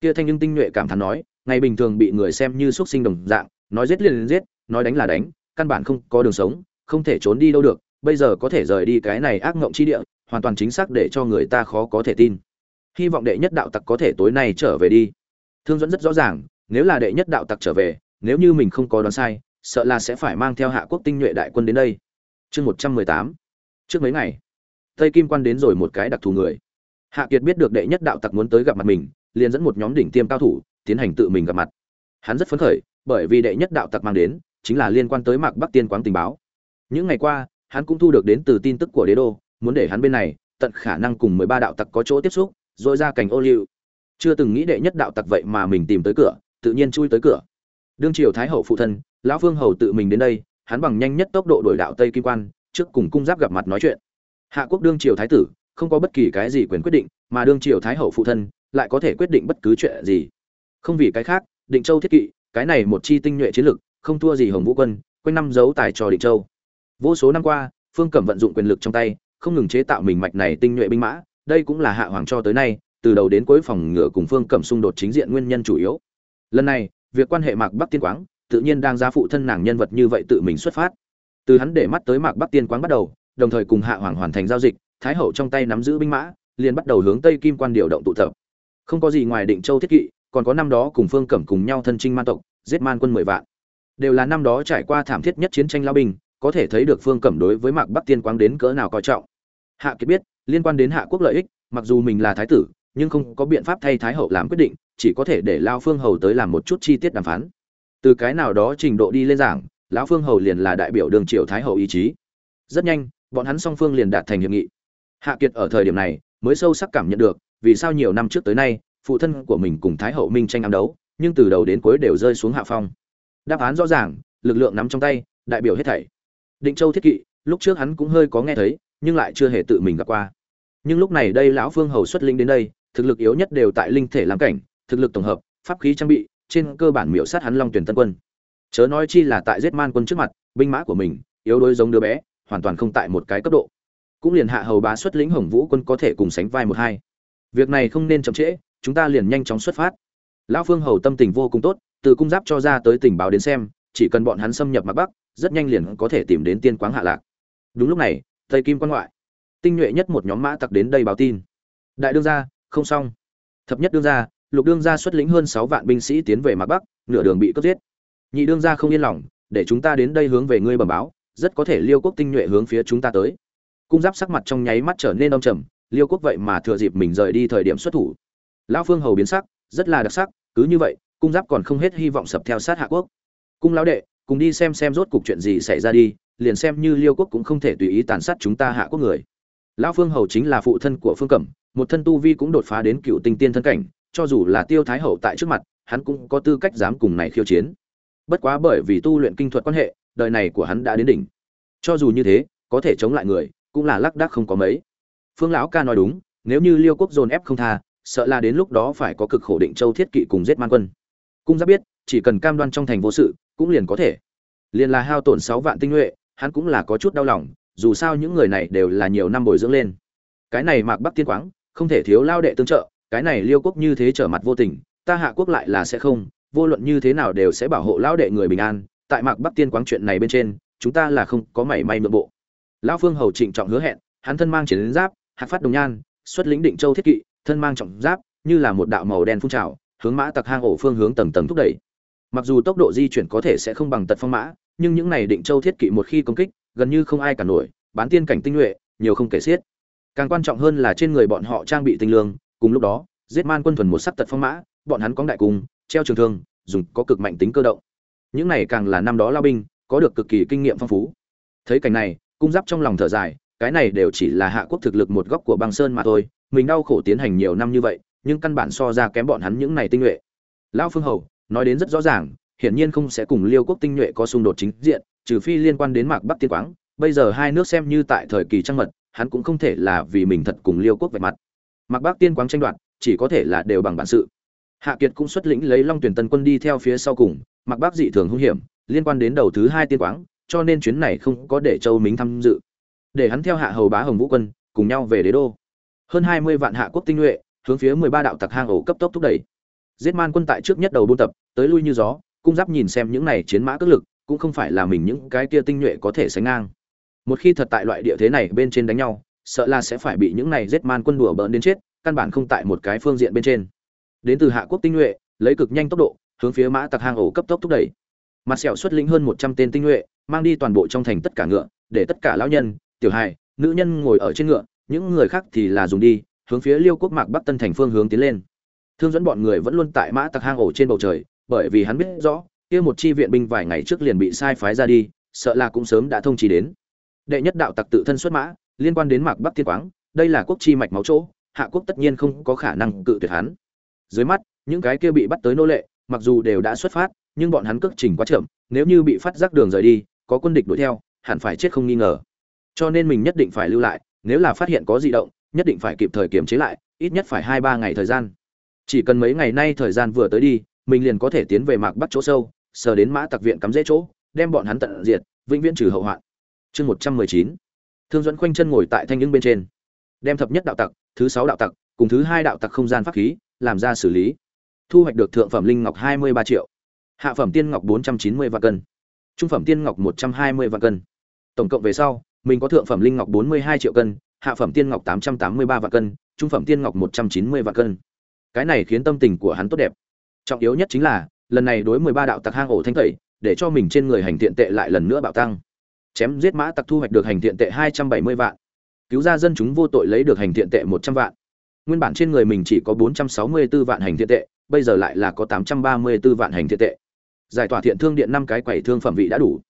Kia thanh nhưng tinh nhuệ cảm thán nói, ngày bình thường bị người xem như xuất sinh đồng dạng, nói giết liền giết, nói đánh là đánh, căn bản không có đường sống, không thể trốn đi đâu được, bây giờ có thể rời đi cái này ác ngộng chi địa, hoàn toàn chính xác để cho người ta khó có thể tin hy vọng đệ nhất đạo tặc có thể tối nay trở về đi. Thương dẫn rất rõ ràng, nếu là đệ nhất đạo tặc trở về, nếu như mình không có đoán sai, sợ là sẽ phải mang theo hạ quốc tinh nhuệ đại quân đến đây. Chương một trăm mười tám. Trước mấy ngày, tây kim quan đến rồi một cái đặc thù người. Hạ kiệt biết được đệ nhất đạo tặc muốn tới gặp mặt mình, liền dẫn một nhóm đỉnh tiêm cao thủ, tiến hành tự mình gặp mặt. Hắn rất phấn khởi, bởi vì đệ nhất đạo tặc mang đến, chính là liên quan tới mạc bắc tiên quán tình báo. Những ngày qua, hắn cũng thu được đến từ tin tức của đế đô, muốn để hắn bên này, tận khả năng cùng mười ba đạo tặc có chỗ tiếp xúc rồi ra cảnh ô liu. Chưa từng nghĩ đệ nhất đạo tặc vậy mà mình tìm tới cửa, tự nhiên chui tới cửa. Đương triều thái hậu phụ thân, lão phương hầu tự mình đến đây, hắn bằng nhanh nhất tốc độ đổi đạo tây kim quan, trước cùng cung giáp gặp mặt nói chuyện. Hạ quốc đương triều thái tử, không có bất kỳ cái gì quyền quyết định, mà đương triều thái hậu phụ thân lại có thể quyết định bất cứ chuyện gì. Không vì cái khác, định châu thiết kỵ, cái này một chi tinh nhuệ chiến lực không thua gì hồng vũ quân, quanh năm giấu tài trò định châu. Vô số năm qua, phương cẩm vận dụng quyền lực trong tay, không ngừng chế tạo mình mạch này tinh nhuệ binh mã đây cũng là hạ hoàng cho tới nay, từ đầu đến cuối phòng ngựa cùng phương cẩm xung đột chính diện nguyên nhân chủ yếu. Lần này, việc quan hệ mạc bắc tiên quáng, tự nhiên đang ra phụ thân nàng nhân vật như vậy tự mình xuất phát. Từ hắn để mắt tới mạc bắc tiên quáng bắt đầu, đồng thời cùng hạ hoàng hoàn thành giao dịch, thái hậu trong tay nắm giữ binh mã, liền bắt đầu hướng tây kim quan điều động tụ tập. Không có gì ngoài định châu thiết kỵ, còn có năm đó cùng phương cẩm cùng nhau thân trinh man tộc, giết man quân mười vạn. Đều là năm đó trải qua thảm thiết nhất chiến tranh lao binh, có thể thấy được phương cẩm đối với mạc bắc tiên quáng đến cỡ nào coi trọng. Hạ kiệt biết liên quan đến hạ quốc lợi ích, mặc dù mình là thái tử, nhưng không có biện pháp thay thái hậu làm quyết định, chỉ có thể để lao phương hầu tới làm một chút chi tiết đàm phán. Từ cái nào đó trình độ đi lên giảng, lão phương hầu liền là đại biểu đường triều thái hậu ý chí. Rất nhanh, bọn hắn song phương liền đạt thành hiệp nghị. Hạ kiệt ở thời điểm này, mới sâu sắc cảm nhận được, vì sao nhiều năm trước tới nay, phụ thân của mình cùng thái hậu minh tranh ám đấu, nhưng từ đầu đến cuối đều rơi xuống hạ phong. Đáp án rõ ràng, lực lượng nắm trong tay, đại biểu hết thảy. Định châu thiết kỵ, lúc trước hắn cũng hơi có nghe thấy, nhưng lại chưa hề tự mình gặp qua nhưng lúc này đây lão phương hầu xuất linh đến đây, thực lực yếu nhất đều tại linh thể làm cảnh, thực lực tổng hợp, pháp khí trang bị, trên cơ bản miểu sát hắn long tuyển tân quân. Chớ nói chi là tại giết man quân trước mặt, binh mã của mình, yếu đuối giống đứa bé, hoàn toàn không tại một cái cấp độ. Cũng liền hạ hầu bá xuất lĩnh hồng vũ quân có thể cùng sánh vai một hai. Việc này không nên chậm trễ, chúng ta liền nhanh chóng xuất phát. Lão phương hầu tâm tình vô cùng tốt, từ cung giáp cho ra tới tình báo đến xem, chỉ cần bọn hắn xâm nhập mặt bắc, rất nhanh liền có thể tìm đến tiên quáng hạ lạc. Đúng lúc này, tây kim quan ngoại tinh nhuệ nhất một nhóm mã tặc đến đây báo tin. Đại đương gia, không xong. Thập nhất đương gia, lục đương gia xuất lĩnh hơn sáu vạn binh sĩ tiến về mặt bắc, nửa đường bị cướp giết. Nhị đương gia không yên lòng, để chúng ta đến đây hướng về ngươi bẩm báo, rất có thể liêu quốc tinh nhuệ hướng phía chúng ta tới. Cung giáp sắc mặt trong nháy mắt trở nên âm trầm, liêu quốc vậy mà thừa dịp mình rời đi thời điểm xuất thủ. Lão phương hầu biến sắc, rất là đặc sắc, cứ như vậy, cung giáp còn không hết hy vọng sập theo sát hạ quốc. Cung lão đệ, cùng đi xem xem rốt cục chuyện gì xảy ra đi, liền xem như liêu quốc cũng không thể tùy ý tàn sát chúng ta hạ quốc người lão phương hầu chính là phụ thân của phương cẩm, một thân tu vi cũng đột phá đến cựu tinh tiên thân cảnh, cho dù là tiêu thái hậu tại trước mặt, hắn cũng có tư cách dám cùng này khiêu chiến. Bất quá bởi vì tu luyện kinh thuật quan hệ, đời này của hắn đã đến đỉnh. Cho dù như thế, có thể chống lại người, cũng là lác đác không có mấy. Phương lão ca nói đúng, nếu như liêu quốc dồn ép không tha, sợ là đến lúc đó phải có cực khổ định châu thiết kỵ cùng giết man quân. Cung giáp biết, chỉ cần cam đoan trong thành vô sự, cũng liền có thể. Liền là hao tổn sáu vạn tinh nhuệ, hắn cũng là có chút đau lòng dù sao những người này đều là nhiều năm bồi dưỡng lên. Cái này mạc bắc tiên quáng, không thể thiếu lao đệ tương trợ, cái này liêu quốc như thế trở mặt vô tình, ta hạ quốc lại là sẽ không, vô luận như thế nào đều sẽ bảo hộ lao đệ người bình an. Tại mạc bắc tiên quáng chuyện này bên trên, chúng ta là không có mảy may nội bộ. Lão phương hầu trịnh trọng hứa hẹn, hắn thân mang chiến giáp hạt phát đồng nhan, xuất lĩnh định châu thiết kỵ, thân mang trọng giáp, như là một đạo màu đen phun trào, hướng mã tặc hang ổ phương hướng tầng tầng thúc đẩy. Mặc dù tốc độ di chuyển có thể sẽ không bằng tật phong mã, nhưng những này định châu thiết kỵ một khi công kích gần như không ai cả nổi, bán tiên cảnh tinh nhuệ, nhiều không kể xiết. Càng quan trọng hơn là trên người bọn họ trang bị tinh lương, cùng lúc đó, giết man quân thuần một sắc tật phong mã, bọn hắn có đại cung, treo trường thương, dùng có cực mạnh tính cơ động. Những này càng là năm đó lao binh, có được cực kỳ kinh nghiệm phong phú. Thấy cảnh này, cung giáp trong lòng thở dài, cái này đều chỉ là hạ quốc thực lực một góc của băng sơn mà thôi, mình đau khổ tiến hành nhiều năm như vậy, nhưng căn bản so ra kém bọn hắn những này tinh nhuệ. Lão phương hầu, nói đến rất rõ ràng hiển nhiên không sẽ cùng liêu quốc tinh nhuệ có xung đột chính diện, trừ phi liên quan đến mạc bắc tiên quáng. Bây giờ hai nước xem như tại thời kỳ trăng mật, hắn cũng không thể là vì mình thật cùng liêu quốc vạch mặt. Mạc bắc tiên quáng tranh đoạt, chỉ có thể là đều bằng bản sự. Hạ kiệt cũng xuất lĩnh lấy long tuyển tân quân đi theo phía sau cùng, mạc bắc dị thường hung hiểm, liên quan đến đầu thứ hai tiên quáng, cho nên chuyến này không có để châu mính tham dự. Để hắn theo hạ hầu bá hồng vũ quân, cùng nhau về đế đô. Hơn hai mươi vạn hạ quốc tinh nhuệ, hướng phía mười ba đạo tặc hang ổ cấp tốc thúc đẩy. Giết man quân tại trước nhất đầu buôn tập, tới lui như gió cung giáp nhìn xem những này chiến mã cước lực, cũng không phải là mình những cái kia tinh nhuệ có thể sánh ngang. Một khi thật tại loại địa thế này bên trên đánh nhau, sợ là sẽ phải bị những này giết man quân đùa bỡn đến chết, căn bản không tại một cái phương diện bên trên. Đến từ hạ quốc tinh nhuệ, lấy cực nhanh tốc độ, hướng phía mã tặc hang ổ cấp tốc thúc đẩy. Mặt sẹo xuất lĩnh hơn một trăm tên tinh nhuệ, mang đi toàn bộ trong thành tất cả ngựa, để tất cả lão nhân, tiểu hài, nữ nhân ngồi ở trên ngựa, những người khác thì là dùng đi, hướng phía liêu quốc mạc bắc tân thành phương hướng tiến lên. Thương dẫn bọn người vẫn luôn tại mã tặc hang ổ trên bầu trời bởi vì hắn biết rõ, kia một chi viện binh vài ngày trước liền bị sai phái ra đi, sợ là cũng sớm đã thông chỉ đến. Đệ nhất đạo tặc tự thân xuất mã, liên quan đến mạc bắc thiên quáng, đây là quốc chi mạch máu chỗ, hạ quốc tất nhiên không có khả năng cự tuyệt hắn. Dưới mắt, những cái kia bị bắt tới nô lệ, mặc dù đều đã xuất phát, nhưng bọn hắn cước trình quá chậm, nếu như bị phát giác đường rời đi, có quân địch đuổi theo, hẳn phải chết không nghi ngờ. Cho nên mình nhất định phải lưu lại, nếu là phát hiện có dị động, nhất định phải kịp thời kiểm chế lại, ít nhất phải hai ba ngày thời gian. Chỉ cần mấy ngày nay thời gian vừa tới đi mình liền có thể tiến về mạc bắt chỗ sâu, sờ đến mã tặc viện cắm dễ chỗ, đem bọn hắn tận diệt, vĩnh viễn trừ hậu hoạn. Chương một trăm mười chín. Thương dẫn khoanh chân ngồi tại thanh những bên trên. Đem thập nhất đạo tặc, thứ sáu đạo tặc, cùng thứ hai đạo tặc không gian pháp khí, làm ra xử lý. Thu hoạch được thượng phẩm linh ngọc hai mươi ba triệu. Hạ phẩm tiên ngọc bốn trăm chín mươi vạn cân. Trung phẩm tiên ngọc một trăm hai mươi vạn cân. Tổng cộng về sau, mình có thượng phẩm linh ngọc bốn mươi hai triệu cân, hạ phẩm tiên ngọc tám trăm tám mươi ba vạn cân, trung phẩm tiên ngọc một trăm chín mươi vạn cân. Cái này khiến tâm tình của hắn tốt đẹp trọng yếu nhất chính là, lần này đối mười ba đạo tặc hang ổ thanh tẩy, để cho mình trên người hành tiện tệ lại lần nữa bạo tăng. Chém giết mã tặc thu hoạch được hành tiện tệ hai trăm bảy mươi vạn. Cứu ra dân chúng vô tội lấy được hành tiện tệ một trăm vạn. Nguyên bản trên người mình chỉ có bốn trăm sáu mươi 464 vạn hành thiện tệ, bây giờ lại là có tám trăm ba mươi 834 vạn hành thiện tệ. Giải tỏa thiện thương điện năm cái quầy thương phẩm vị đã đủ.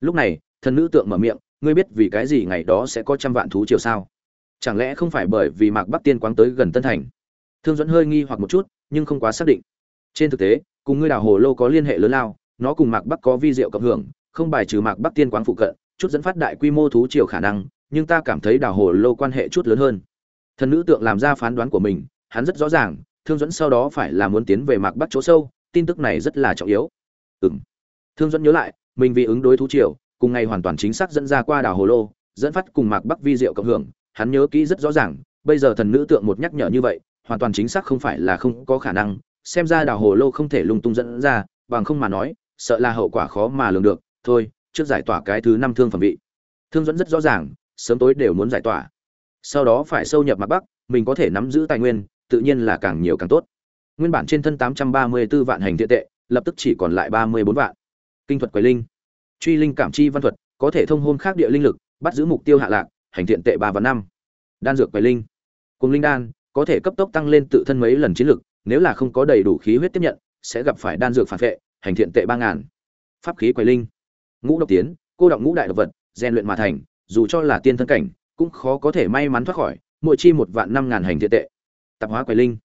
Lúc này, thần nữ tượng mở miệng, ngươi biết vì cái gì ngày đó sẽ có trăm vạn thú triều sao? Chẳng lẽ không phải bởi vì mạc bắc tiên quáng tới gần tân thành? Thương dẫn hơi nghi hoặc một chút, nhưng không quá xác định trên thực tế, cùng ngươi đào hồ lô có liên hệ lớn lao, nó cùng mạc bắc có vi diệu cộng hưởng, không bài trừ mạc bắc tiên quán phụ cận, chút dẫn phát đại quy mô thú triều khả năng, nhưng ta cảm thấy đào hồ lô quan hệ chút lớn hơn. Thần nữ tượng làm ra phán đoán của mình, hắn rất rõ ràng, thương dẫn sau đó phải là muốn tiến về mạc bắc chỗ sâu, tin tức này rất là trọng yếu. Ừng thương dẫn nhớ lại, mình vì ứng đối thú triều, cùng ngày hoàn toàn chính xác dẫn ra qua đảo hồ lô, dẫn phát cùng mạc bắc vi diệu cộng hưởng, hắn nhớ kỹ rất rõ ràng, bây giờ thần nữ tượng một nhắc nhở như vậy, hoàn toàn chính xác không phải là không có khả năng xem ra đào hồ lô không thể lung tung dẫn ra, bằng không mà nói, sợ là hậu quả khó mà lường được. Thôi, trước giải tỏa cái thứ năm thương phẩm vị. Thương dẫn rất rõ ràng, sớm tối đều muốn giải tỏa. Sau đó phải sâu nhập mặt bắc, mình có thể nắm giữ tài nguyên, tự nhiên là càng nhiều càng tốt. Nguyên bản trên thân tám trăm ba mươi 834 vạn hành thiện tệ, lập tức chỉ còn lại ba mươi bốn vạn. Kinh thuật quầy linh. Truy linh cảm chi văn thuật, có thể thông hôn khác địa linh lực, bắt giữ mục tiêu hạ lạc, hành thiện tệ ba và năm. Đan dược quầy linh. Cùng linh đan, có thể cấp tốc tăng lên tự thân mấy lần chiến lực nếu là không có đầy đủ khí huyết tiếp nhận, sẽ gặp phải đan dược phản vệ, hành thiện tệ ba ngàn. Pháp khí quầy linh. Ngũ độc tiến, cô động ngũ đại độc vật, rèn luyện mà thành, dù cho là tiên thân cảnh, cũng khó có thể may mắn thoát khỏi, mỗi chi một vạn năm ngàn hành thiện tệ. Tạp hóa quầy linh.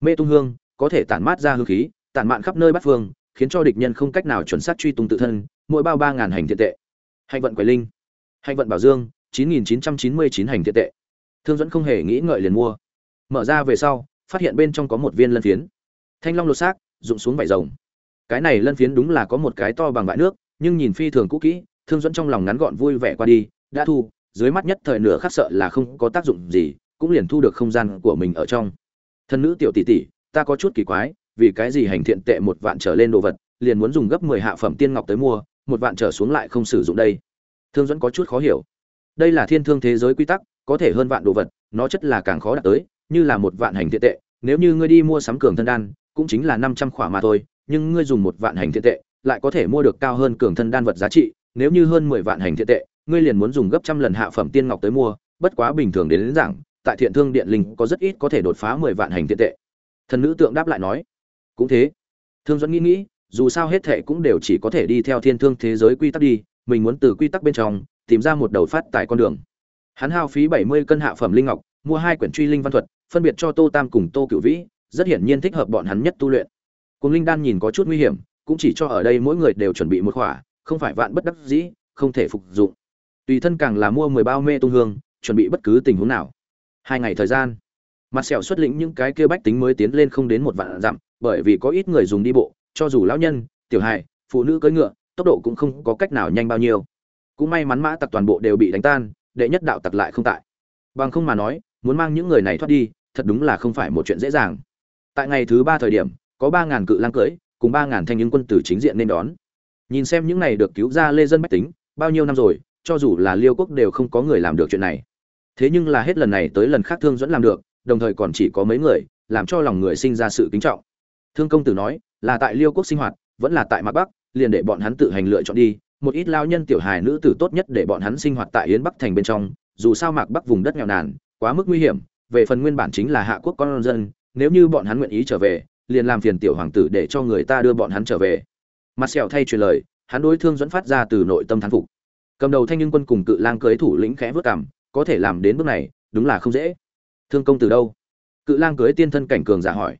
Mê tung hương, có thể tản mát ra hương khí, tản mạn khắp nơi bát phương, khiến cho địch nhân không cách nào chuẩn xác truy tung tự thân, mỗi bao ba ngàn hành thiện tệ. Hành vận quầy linh. Hành vận bảo dương, chín nghìn chín trăm chín mươi chín hành thiện tệ. Thương dẫn không hề nghĩ ngợi liền mua. Mở ra về sau phát hiện bên trong có một viên lân phiến. Thanh long lột xác, rụng xuống vải rồng. Cái này lân phiến đúng là có một cái to bằng vải nước, nhưng nhìn phi thường cũ kỹ, thương dẫn trong lòng ngắn gọn vui vẻ qua đi, đã thu, dưới mắt nhất thời nửa khắc sợ là không có tác dụng gì, cũng liền thu được không gian của mình ở trong. Thân nữ tiểu tỷ tỷ, ta có chút kỳ quái, vì cái gì hành thiện tệ một vạn trở lên đồ vật, liền muốn dùng gấp mười hạ phẩm tiên ngọc tới mua, một vạn trở xuống lại không sử dụng đây. Thương dẫn có chút khó hiểu. Đây là thiên thương thế giới quy tắc, có thể hơn vạn đồ vật, nó chất là càng khó đạt tới như là một vạn hành thiện tệ nếu như ngươi đi mua sắm cường thân đan cũng chính là năm trăm khỏa mà thôi nhưng ngươi dùng một vạn hành thiện tệ lại có thể mua được cao hơn cường thân đan vật giá trị nếu như hơn mười vạn hành thiện tệ ngươi liền muốn dùng gấp trăm lần hạ phẩm tiên ngọc tới mua bất quá bình thường đến, đến giảng tại thiện thương điện linh có rất ít có thể đột phá mười vạn hành thiện tệ. Thần nữ tượng đáp lại nói cũng thế. Thương dẫn nghĩ nghĩ dù sao hết thệ cũng đều chỉ có thể đi theo thiên thương thế giới quy tắc đi mình muốn từ quy tắc bên trong tìm ra một đầu phát tại con đường. Hắn hao phí bảy mươi cân hạ phẩm linh ngọc mua hai quyển truy linh văn thuật, phân biệt cho tô tam cùng tô cửu vĩ, rất hiển nhiên thích hợp bọn hắn nhất tu luyện. Cùng linh đan nhìn có chút nguy hiểm, cũng chỉ cho ở đây mỗi người đều chuẩn bị một khỏa, không phải vạn bất đắc dĩ, không thể phục dụng. Tùy thân càng là mua mười bao mê tung hương, chuẩn bị bất cứ tình huống nào. Hai ngày thời gian, mặt sẹo xuất lĩnh những cái kia bách tính mới tiến lên không đến một vạn dặm, bởi vì có ít người dùng đi bộ, cho dù lão nhân, tiểu hài, phụ nữ cưỡi ngựa, tốc độ cũng không có cách nào nhanh bao nhiêu. Cũng may mắn mã tặc toàn bộ đều bị đánh tan, đệ nhất đạo tặc lại không tại. Bằng không mà nói muốn mang những người này thoát đi, thật đúng là không phải một chuyện dễ dàng. Tại ngày thứ ba thời điểm, có ba ngàn cự lang cưỡi, cùng ba ngàn thanh những quân tử chính diện nên đón. Nhìn xem những này được cứu ra lê dân bách tính, bao nhiêu năm rồi, cho dù là liêu quốc đều không có người làm được chuyện này. Thế nhưng là hết lần này tới lần khác thương dẫn làm được, đồng thời còn chỉ có mấy người, làm cho lòng người sinh ra sự kính trọng. Thương công tử nói, là tại liêu quốc sinh hoạt, vẫn là tại mạc bắc, liền để bọn hắn tự hành lựa chọn đi, một ít lao nhân tiểu hài nữ tử tốt nhất để bọn hắn sinh hoạt tại yến bắc thành bên trong, dù sao mạc bắc vùng đất nghèo nàn quá mức nguy hiểm, về phần nguyên bản chính là hạ quốc con dân, nếu như bọn hắn nguyện ý trở về, liền làm phiền tiểu hoàng tử để cho người ta đưa bọn hắn trở về. Mặt sẹo thay truyền lời, hắn đối thương dẫn phát ra từ nội tâm thán phục. Cầm đầu thanh niên quân cùng cự lang cưới thủ lĩnh khẽ vớt cảm có thể làm đến bước này, đúng là không dễ. Thương công từ đâu? Cự lang cưới tiên thân cảnh cường giả hỏi.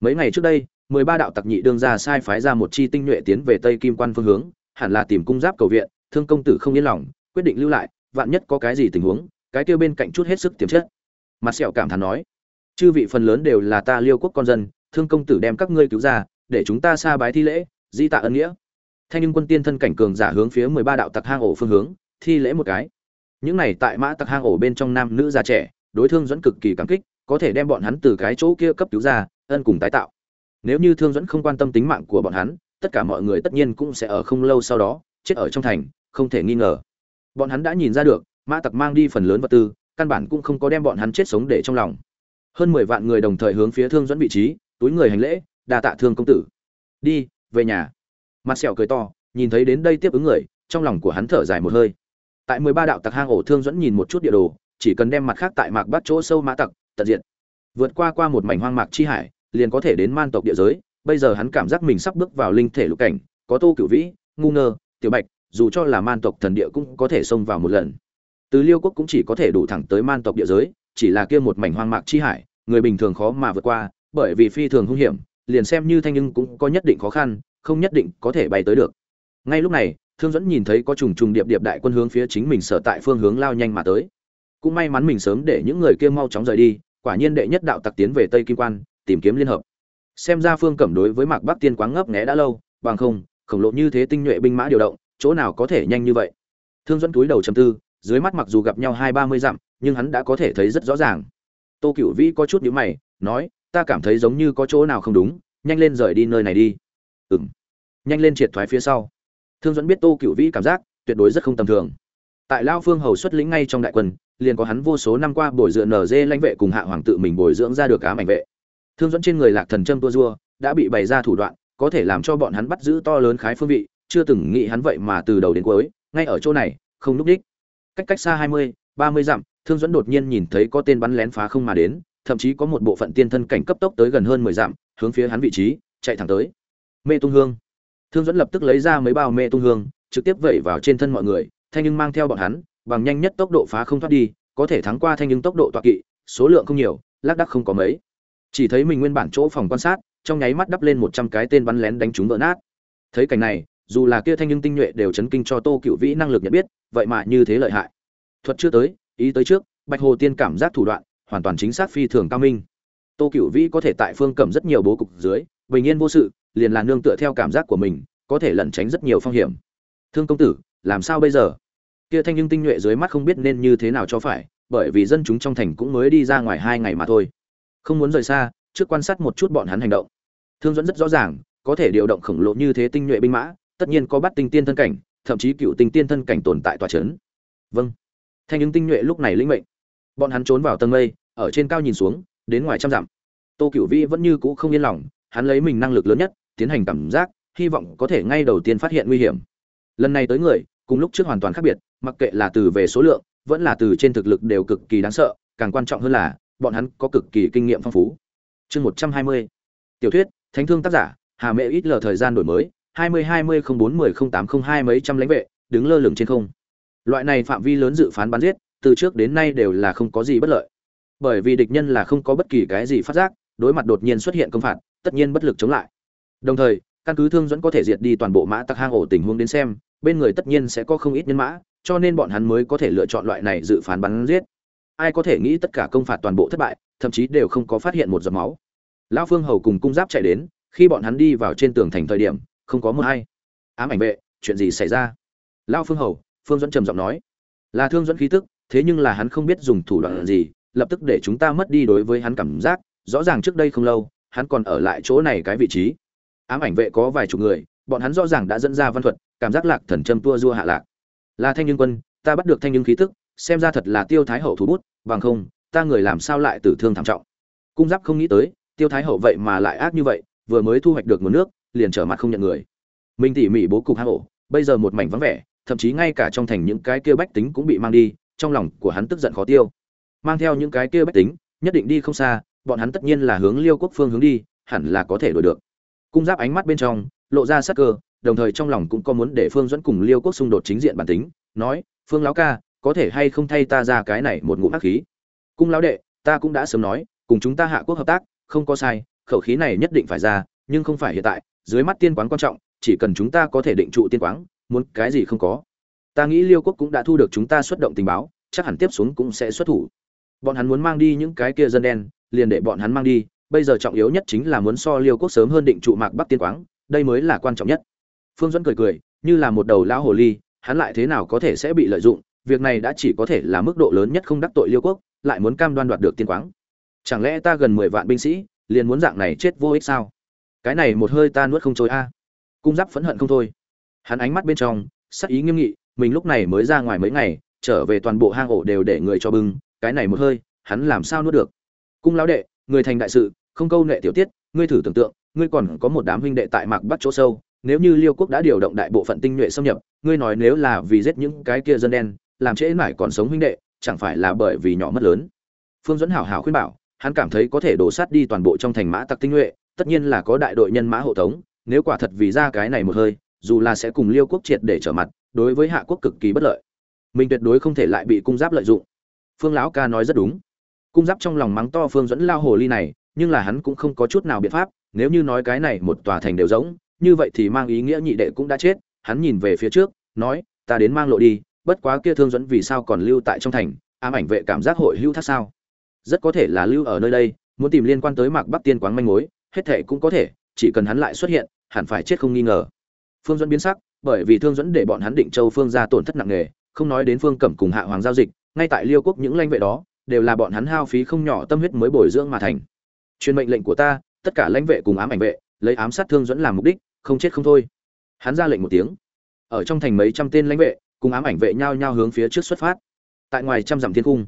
Mấy ngày trước đây, mười ba đạo tặc nhị đương ra sai phái ra một chi tinh nhuệ tiến về tây kim quan phương hướng, hẳn là tìm cung giáp cầu viện, thương công tử không yên lòng, quyết định lưu lại, vạn nhất có cái gì tình huống cái kia bên cạnh chút hết sức tiềm chất. Mặt sẹo cảm thán nói, chư vị phần lớn đều là ta liêu quốc con dân, thương công tử đem các ngươi cứu ra, để chúng ta xa bái thi lễ, di tạ ân nghĩa. Thanh nhưng quân tiên thân cảnh cường giả hướng phía mười ba đạo tặc hang ổ phương hướng, thi lễ một cái. Những này tại mã tặc hang ổ bên trong nam nữ già trẻ, đối thương dẫn cực kỳ cảm kích, có thể đem bọn hắn từ cái chỗ kia cấp cứu ra, ân cùng tái tạo. Nếu như thương dẫn không quan tâm tính mạng của bọn hắn, tất cả mọi người tất nhiên cũng sẽ ở không lâu sau đó, chết ở trong thành, không thể nghi ngờ. Bọn hắn đã nhìn ra được mã tặc mang đi phần lớn vật tư, căn bản cũng không có đem bọn hắn chết sống để trong lòng. Hơn mười vạn người đồng thời hướng phía thương dẫn vị trí, túi người hành lễ, đa tạ thương công tử. Đi, về nhà. Mặt sẹo cười to, nhìn thấy đến đây tiếp ứng người, trong lòng của hắn thở dài một hơi. Tại mười ba đạo tặc hang ổ thương dẫn nhìn một chút địa đồ, chỉ cần đem mặt khác tại mạc bắt chỗ sâu mã tặc, tận diện vượt qua qua một mảnh hoang mạc chi hải, liền có thể đến man tộc địa giới. Bây giờ hắn cảm giác mình sắp bước vào linh thể lục cảnh, có tô cửu vĩ, ngu ngơ, tiểu bạch, dù cho là man tộc thần địa cũng có thể xông vào một lần từ liêu quốc cũng chỉ có thể đủ thẳng tới man tộc địa giới, chỉ là kia một mảnh hoang mạc chi hải, người bình thường khó mà vượt qua, bởi vì phi thường hung hiểm, liền xem như thanh nhưng cũng có nhất định khó khăn, không nhất định có thể bay tới được. Ngay lúc này, thương dẫn nhìn thấy có trùng trùng điệp điệp đại quân hướng phía chính mình sở tại phương hướng lao nhanh mà tới. Cũng may mắn mình sớm để những người kia mau chóng rời đi, quả nhiên đệ nhất đạo tặc tiến về tây kim quan, tìm kiếm liên hợp. Xem ra phương cẩm đối với mạc bắc tiên quáng ngấp nghẽ đã lâu, bằng không, khổng lồ như thế tinh nhuệ binh mã điều động, chỗ nào có thể nhanh như vậy? Thương dẫn túi đầu chầm tư dưới mắt mặc dù gặp nhau hai ba mươi dặm, nhưng hắn đã có thể thấy rất rõ ràng. Tô cựu vĩ có chút nhíu mày, nói, ta cảm thấy giống như có chỗ nào không đúng, nhanh lên rời đi nơi này đi. Ừng nhanh lên triệt thoái phía sau. Thương dẫn biết tô cựu vĩ cảm giác tuyệt đối rất không tầm thường. Tại lao phương hầu xuất lĩnh ngay trong đại quân, liền có hắn vô số năm qua bồi dưỡng nở dê lãnh vệ cùng hạ hoàng tự mình bồi dưỡng ra được ám ảnh vệ. Thương dẫn trên người lạc thần châm tua dua đã bị bày ra thủ đoạn, có thể làm cho bọn hắn bắt giữ to lớn khái phương vị, chưa từng nghĩ hắn vậy mà từ đầu đến cuối, ngay ở chỗ này, không núp đích cách cách xa hai mươi, ba mươi dặm, thương dẫn đột nhiên nhìn thấy có tên bắn lén phá không mà đến, thậm chí có một bộ phận tiên thân cảnh cấp tốc tới gần hơn mười dặm, hướng phía hắn vị trí, chạy thẳng tới. Mê tung hương. Thương dẫn lập tức lấy ra mấy bao mê tung hương, trực tiếp vẩy vào trên thân mọi người, thanh nhưng mang theo bọn hắn, bằng nhanh nhất tốc độ phá không thoát đi, có thể thắng qua thanh nhưng tốc độ tọa kỵ, số lượng không nhiều, lác đắc không có mấy. Chỉ thấy mình nguyên bản chỗ phòng quan sát, trong nháy mắt đắp lên một trăm cái tên bắn lén đánh chúng vỡ nát. Thấy cảnh này, dù là kia thanh nhưng tinh nhuệ đều chấn kinh cho tô cựu vĩ năng lực nhận biết vậy mà như thế lợi hại. Thuật chưa tới, ý tới trước, bạch hồ tiên cảm giác thủ đoạn hoàn toàn chính xác phi thường cao minh. Tô cựu vĩ có thể tại phương cầm rất nhiều bố cục dưới, bình yên vô sự, liền là nương tựa theo cảm giác của mình, có thể lẩn tránh rất nhiều phong hiểm. Thương công tử, làm sao bây giờ? Kia thanh nhưng tinh nhuệ dưới mắt không biết nên như thế nào cho phải, bởi vì dân chúng trong thành cũng mới đi ra ngoài hai ngày mà thôi. Không muốn rời xa, trước quan sát một chút bọn hắn hành động. Thương dẫn rất rõ ràng, có thể điều động khổng lồ như thế tinh nhuệ binh mã, tất nhiên có bắt tinh tiên thân cảnh thậm chí cựu tinh tiên thân cảnh tồn tại tòa trấn vâng. Thanh những tinh nhuệ lúc này lĩnh mệnh. Bọn hắn trốn vào tầng mây, ở trên cao nhìn xuống, đến ngoài trăm dặm. Tô cựu vĩ vẫn như cũ không yên lòng, hắn lấy mình năng lực lớn nhất, tiến hành cảm giác, hy vọng có thể ngay đầu tiên phát hiện nguy hiểm. Lần này tới người, cùng lúc trước hoàn toàn khác biệt, mặc kệ là từ về số lượng, vẫn là từ trên thực lực đều cực kỳ đáng sợ, càng quan trọng hơn là, bọn hắn có cực kỳ kinh nghiệm phong phú. Chương một trăm hai mươi. Tiểu thuyết, thánh thương tác giả, hà mẹ ít lờ thời gian đổi mới hai mươi hai mươi không bốn mười không tám không hai mấy trăm lãnh vệ, đứng lơ lửng trên không. Loại này phạm vi lớn dự phán bắn giết, từ trước đến nay đều là không có gì bất lợi. Bởi vì địch nhân là không có bất kỳ cái gì phát giác, đối mặt đột nhiên xuất hiện công phạt, tất nhiên bất lực chống lại. Đồng thời, căn cứ thương dẫn có thể diệt đi toàn bộ mã tặc hang ổ tình huống đến xem, bên người tất nhiên sẽ có không ít nhân mã, cho nên bọn hắn mới có thể lựa chọn loại này dự phán bắn giết. Ai có thể nghĩ tất cả công phạt toàn bộ thất bại, thậm chí đều không có phát hiện một giọt máu. Lão phương hầu cùng cung giáp chạy đến, khi bọn hắn đi vào trên tường thành thời điểm không có mưa hay ám ảnh vệ, chuyện gì xảy ra? Lão phương hầu, phương dẫn trầm giọng nói. Là thương dẫn khí tức, thế nhưng là hắn không biết dùng thủ đoạn gì, lập tức để chúng ta mất đi đối với hắn cảm giác. Rõ ràng trước đây không lâu, hắn còn ở lại chỗ này cái vị trí. Ám ảnh vệ có vài chục người, bọn hắn rõ ràng đã dẫn ra văn thuật, cảm giác lạc thần châm tua dua hạ lạc. Là thanh niên quân, ta bắt được thanh niên khí tức, xem ra thật là tiêu thái hậu thủ bút, bằng không, ta người làm sao lại tử thương thảm trọng. Cung giáp không nghĩ tới, tiêu thái hậu vậy mà lại ác như vậy, vừa mới thu hoạch được nguồn nước liền trở mặt không nhận người. Minh tỉ mỉ bố cục hang ổ, bây giờ một mảnh vắng vẻ, thậm chí ngay cả trong thành những cái kia bách tính cũng bị mang đi, trong lòng của hắn tức giận khó tiêu. Mang theo những cái kia bách tính, nhất định đi không xa, bọn hắn tất nhiên là hướng liêu quốc phương hướng đi, hẳn là có thể đổi được. Cung giáp ánh mắt bên trong, lộ ra sắc cơ, đồng thời trong lòng cũng có muốn để phương dẫn cùng liêu quốc xung đột chính diện bản tính, nói, phương lão ca, có thể hay không thay ta ra cái này một ngụm ác khí? Cung lão đệ, ta cũng đã sớm nói, cùng chúng ta hạ quốc hợp tác, không có sai, khẩu khí này nhất định phải ra, nhưng không phải hiện tại dưới mắt tiên quán quan trọng, chỉ cần chúng ta có thể định trụ tiên quán muốn cái gì không có. Ta nghĩ liêu quốc cũng đã thu được chúng ta xuất động tình báo, chắc hẳn tiếp xuống cũng sẽ xuất thủ. Bọn hắn muốn mang đi những cái kia dân đen, liền để bọn hắn mang đi, bây giờ trọng yếu nhất chính là muốn so liêu quốc sớm hơn định trụ mạc bắc tiên quáng, đây mới là quan trọng nhất. Phương duẫn cười cười, như là một đầu lão hồ ly, hắn lại thế nào có thể sẽ bị lợi dụng, việc này đã chỉ có thể là mức độ lớn nhất không đắc tội liêu quốc, lại muốn cam đoan đoạt được tiên quáng. Chẳng lẽ ta gần mười vạn binh sĩ, liền muốn dạng này chết vô ích sao? Cái này một hơi ta nuốt không trôi a. Cung giáp phẫn hận không thôi. Hắn ánh mắt bên trong, sắc ý nghiêm nghị, mình lúc này mới ra ngoài mấy ngày, trở về toàn bộ hang ổ đều để người cho bưng, cái này một hơi, hắn làm sao nuốt được? Cung lão đệ, người thành đại sự, không câu nệ tiểu tiết, ngươi thử tưởng tượng, ngươi còn có một đám huynh đệ tại mạc bắc chỗ sâu, nếu như liêu quốc đã điều động đại bộ phận tinh nhuệ xâm nhập, ngươi nói nếu là vì giết những cái kia dân đen, làm trễ mải còn sống huynh đệ, chẳng phải là bởi vì nhỏ mất lớn? Phương dẫn hảo hảo khuyên bảo, hắn cảm thấy có thể đổ sát đi toàn bộ trong thành mã tặc tinh nhuệ tất nhiên là có đại đội nhân mã hộ tống, nếu quả thật vì ra cái này một hơi, dù là sẽ cùng liêu quốc triệt để trở mặt, đối với hạ quốc cực kỳ bất lợi. Mình tuyệt đối không thể lại bị cung giáp lợi dụng. Phương lão ca nói rất đúng. Cung giáp trong lòng mắng to phương dẫn lao hồ ly này, nhưng là hắn cũng không có chút nào biện pháp, nếu như nói cái này một tòa thành đều giống như vậy thì mang ý nghĩa nhị đệ cũng đã chết, hắn nhìn về phía trước, nói, ta đến mang lộ đi, bất quá kia thương dẫn vì sao còn lưu tại trong thành, ám ảnh vệ cảm giác hội hưu thác sao? Rất có thể là lưu ở nơi đây, muốn tìm liên quan tới mạc bắc tiên quán manh mối hết thệ cũng có thể, chỉ cần hắn lại xuất hiện, hẳn phải chết không nghi ngờ. Phương Duẫn biến sắc, bởi vì thương Duẫn để bọn hắn định châu phương gia tổn thất nặng nề, không nói đến phương cẩm cùng hạ hoàng giao dịch, ngay tại liêu quốc những lãnh vệ đó, đều là bọn hắn hao phí không nhỏ tâm huyết mới bồi dưỡng mà thành. Truyền mệnh lệnh của ta, tất cả lãnh vệ cùng ám ảnh vệ, lấy ám sát thương Duẫn làm mục đích, không chết không thôi. Hắn ra lệnh một tiếng. Ở trong thành mấy trăm tên lãnh vệ, cùng ám ảnh vệ nhau nhau hướng phía trước xuất phát. Tại ngoài trăm dặm thiên cung,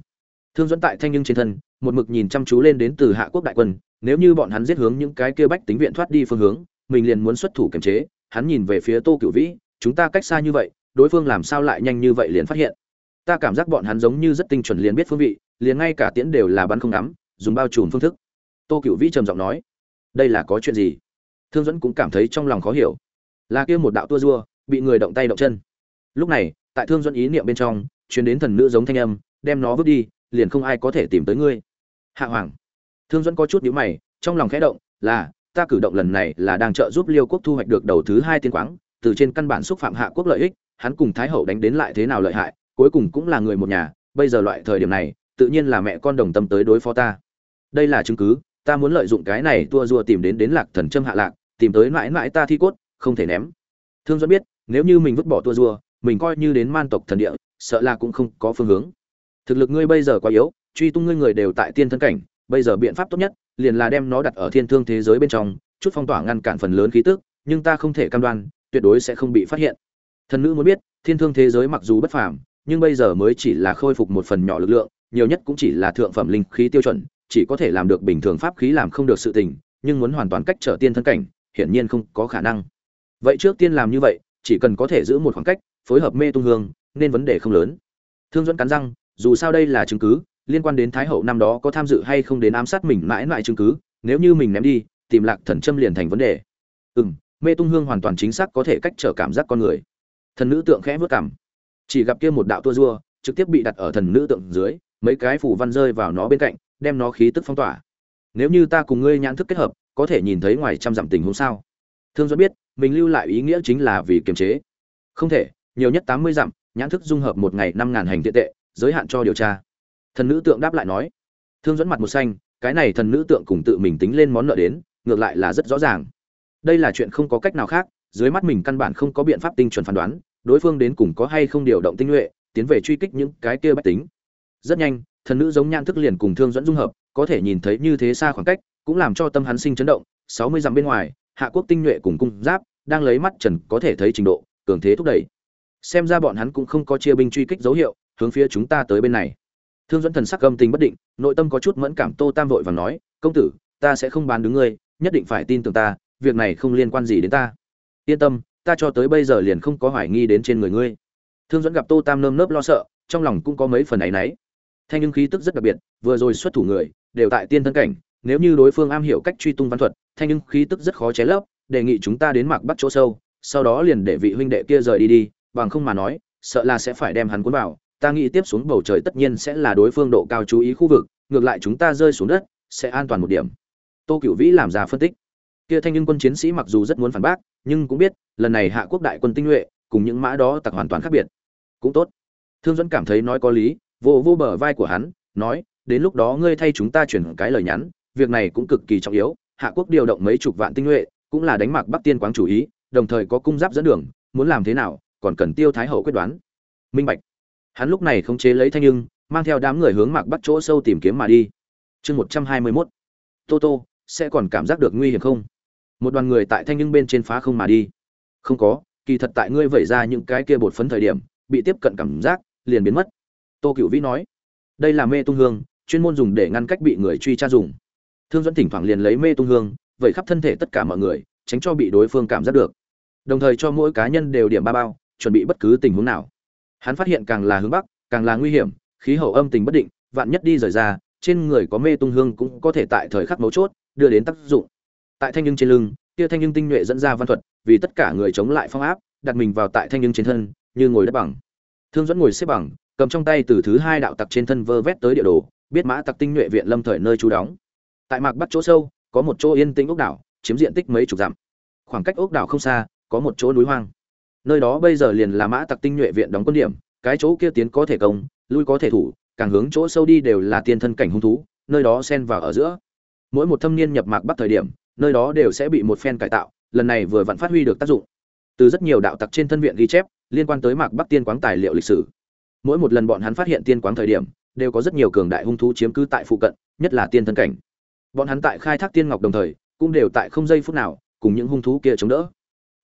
thương Duẫn tại thanh nhưng trên thân một mực nhìn chăm chú lên đến từ hạ quốc đại quân, nếu như bọn hắn giết hướng những cái kia bách tính viện thoát đi phương hướng, mình liền muốn xuất thủ kiềm chế. Hắn nhìn về phía tô cửu vĩ, chúng ta cách xa như vậy, đối phương làm sao lại nhanh như vậy liền phát hiện? Ta cảm giác bọn hắn giống như rất tinh chuẩn liền biết phương vị, liền ngay cả tiễn đều là bắn không ngắm, dùng bao trùm phương thức. Tô Cửu vĩ trầm giọng nói, đây là có chuyện gì? Thương dẫn cũng cảm thấy trong lòng khó hiểu. Là kia một đạo tua dua bị người động tay động chân. Lúc này, tại thương dẫn ý niệm bên trong chuyến đến thần nữ giống thanh âm, đem nó vứt đi, liền không ai có thể tìm tới ngươi hạ hoàng. Thương dẫn có chút nhíu mày, trong lòng khẽ động, là, ta cử động lần này là đang trợ giúp liêu quốc thu hoạch được đầu thứ hai tiên quáng, từ trên căn bản xúc phạm hạ quốc lợi ích, hắn cùng thái hậu đánh đến lại thế nào lợi hại, cuối cùng cũng là người một nhà, bây giờ loại thời điểm này, tự nhiên là mẹ con đồng tâm tới đối phó ta. Đây là chứng cứ, ta muốn lợi dụng cái này tua rua tìm đến đến lạc thần châm hạ lạc, tìm tới mãi mãi ta thi cốt, không thể ném. Thương dẫn biết, nếu như mình vứt bỏ tua rua mình coi như đến man tộc thần địa, sợ là cũng không có phương hướng. Thực lực ngươi bây giờ quá yếu truy tung ngươi người đều tại tiên thân cảnh, bây giờ biện pháp tốt nhất liền là đem nó đặt ở thiên thương thế giới bên trong, chút phong tỏa ngăn cản phần lớn khí tức, nhưng ta không thể cam đoan, tuyệt đối sẽ không bị phát hiện. Thần nữ muốn biết, thiên thương thế giới mặc dù bất phàm, nhưng bây giờ mới chỉ là khôi phục một phần nhỏ lực lượng, nhiều nhất cũng chỉ là thượng phẩm linh khí tiêu chuẩn, chỉ có thể làm được bình thường pháp khí làm không được sự tình, nhưng muốn hoàn toàn cách trở tiên thân cảnh, hiển nhiên không có khả năng. Vậy trước tiên làm như vậy, chỉ cần có thể giữ một khoảng cách, phối hợp mê tung hương, nên vấn đề không lớn. Thương dẫn cắn răng, dù sao đây là chứng cứ liên quan đến thái hậu năm đó có tham dự hay không đến ám sát mình mãi mãi chứng cứ, nếu như mình ném đi, tìm lạc thần châm liền thành vấn đề. Ừ m mê tung hương hoàn toàn chính xác có thể cách trở cảm giác con người. Thần nữ tượng khẽ vớt cảm. Chỉ gặp kia một đạo tua dua trực tiếp bị đặt ở thần nữ tượng dưới, mấy cái phủ văn rơi vào nó bên cạnh, đem nó khí tức phong tỏa. Nếu như ta cùng ngươi nhãn thức kết hợp, có thể nhìn thấy ngoài trăm dặm tình huống sao? Thương do biết, mình lưu lại ý nghĩa chính là vì kiềm chế. Không thể, nhiều nhất tám mươi dặm, nhãn thức dung hợp một ngày năm ngàn hành tiện tệ, giới hạn cho điều tra thần nữ tượng đáp lại nói, thương dẫn mặt một xanh, cái này thần nữ tượng cùng tự mình tính lên món nợ đến, ngược lại là rất rõ ràng. Đây là chuyện không có cách nào khác, dưới mắt mình căn bản không có biện pháp tinh chuẩn phán đoán, đối phương đến cùng có hay không điều động tinh nhuệ, tiến về truy kích những cái kia bách tính. Rất nhanh, thần nữ giống nhan thức liền cùng thương dẫn dung hợp, có thể nhìn thấy như thế xa khoảng cách, cũng làm cho tâm hắn sinh chấn động, sáu mươi dặm bên ngoài, hạ quốc tinh nhuệ cùng cung giáp, đang lấy mắt trần có thể thấy trình độ, cường thế thúc đẩy. Xem ra bọn hắn cũng không có chia binh truy kích dấu hiệu, hướng phía chúng ta tới bên này thương dẫn thần sắc âm tình bất định, nội tâm có chút mẫn cảm tô tam vội và nói, công tử, ta sẽ không bán đứng ngươi, nhất định phải tin tưởng ta, việc này không liên quan gì đến ta. Yên tâm, ta cho tới bây giờ liền không có hoài nghi đến trên người ngươi. Thương dẫn gặp tô tam nơm nớp lo sợ, trong lòng cũng có mấy phần áy náy. Thanh nhưng khí tức rất đặc biệt, vừa rồi xuất thủ người, đều tại tiên thân cảnh, nếu như đối phương am hiểu cách truy tung văn thuật, thanh nhưng khí tức rất khó chế lấp, đề nghị chúng ta đến mạc bắt chỗ sâu, sau đó liền để vị huynh đệ kia rời đi đi, bằng không mà nói, sợ là sẽ phải đem hắn cuốn vào ta nghĩ tiếp xuống bầu trời tất nhiên sẽ là đối phương độ cao chú ý khu vực, ngược lại chúng ta rơi xuống đất, sẽ an toàn một điểm. Tô cựu vĩ làm ra phân tích. Kia thanh nhưng quân chiến sĩ mặc dù rất muốn phản bác, nhưng cũng biết, lần này hạ quốc đại quân tinh nhuệ, cùng những mã đó tặc hoàn toàn khác biệt. Cũng tốt. Thương dẫn cảm thấy nói có lý, vô vô bờ vai của hắn, nói, đến lúc đó ngươi thay chúng ta chuyển cái lời nhắn, việc này cũng cực kỳ trọng yếu, hạ quốc điều động mấy chục vạn tinh nhuệ, cũng là đánh mạc bắc tiên quáng chủ ý, đồng thời có cung giáp dẫn đường, muốn làm thế nào, còn cần tiêu thái hậu quyết đoán. Minh bạch hắn lúc này không chế lấy thanh nhưng mang theo đám người hướng mạc bắt chỗ sâu tìm kiếm mà đi. Chương một trăm hai mươi mốt. Tô tô, sẽ còn cảm giác được nguy hiểm không? Một đoàn người tại thanh nhưng bên trên phá không mà đi. Không có, kỳ thật tại ngươi vẩy ra những cái kia bột phấn thời điểm, bị tiếp cận cảm giác, liền biến mất. Tô cựu vĩ nói, đây là mê tung hương, chuyên môn dùng để ngăn cách bị người truy tra dùng. Thương dẫn thỉnh thoảng liền lấy mê tung hương, vẩy khắp thân thể tất cả mọi người, tránh cho bị đối phương cảm giác được. Đồng thời cho mỗi cá nhân đều điểm ba bao, chuẩn bị bất cứ tình huống nào hắn phát hiện càng là hướng bắc, càng là nguy hiểm, khí hậu âm tình bất định, vạn nhất đi rời ra, trên người có mê tung hương cũng có thể tại thời khắc mấu chốt, đưa đến tác dụng. Tại thanh nhưng trên lưng, kia thanh nhưng tinh nhuệ dẫn ra văn thuật, vì tất cả người chống lại phong áp, đặt mình vào tại thanh nhưng trên thân, như ngồi đất bằng. Thương dẫn ngồi xếp bằng, cầm trong tay từ thứ hai đạo tặc trên thân vơ vét tới địa đồ, biết mã tặc tinh nhuệ viện lâm thời nơi trú đóng. Tại mạc bắc chỗ sâu, có một chỗ yên tĩnh ốc đảo, chiếm diện tích mấy chục dặm. Khoảng cách ốc đảo không xa, có một chỗ núi hoang nơi đó bây giờ liền là mã tặc tinh nhuệ viện đóng quân điểm, cái chỗ kia tiến có thể công, lui có thể thủ, càng hướng chỗ sâu đi đều là tiên thân cảnh hung thú, nơi đó xen vào ở giữa. Mỗi một thâm niên nhập mạc bắc thời điểm, nơi đó đều sẽ bị một phen cải tạo, lần này vừa vặn phát huy được tác dụng. Từ rất nhiều đạo tặc trên thân viện ghi chép, liên quan tới mạc bắc tiên quáng tài liệu lịch sử. Mỗi một lần bọn hắn phát hiện tiên quáng thời điểm, đều có rất nhiều cường đại hung thú chiếm cứ tại phụ cận, nhất là tiên thân cảnh. Bọn hắn tại khai thác tiên ngọc đồng thời, cũng đều tại không giây phút nào, cùng những hung thú kia chống đỡ.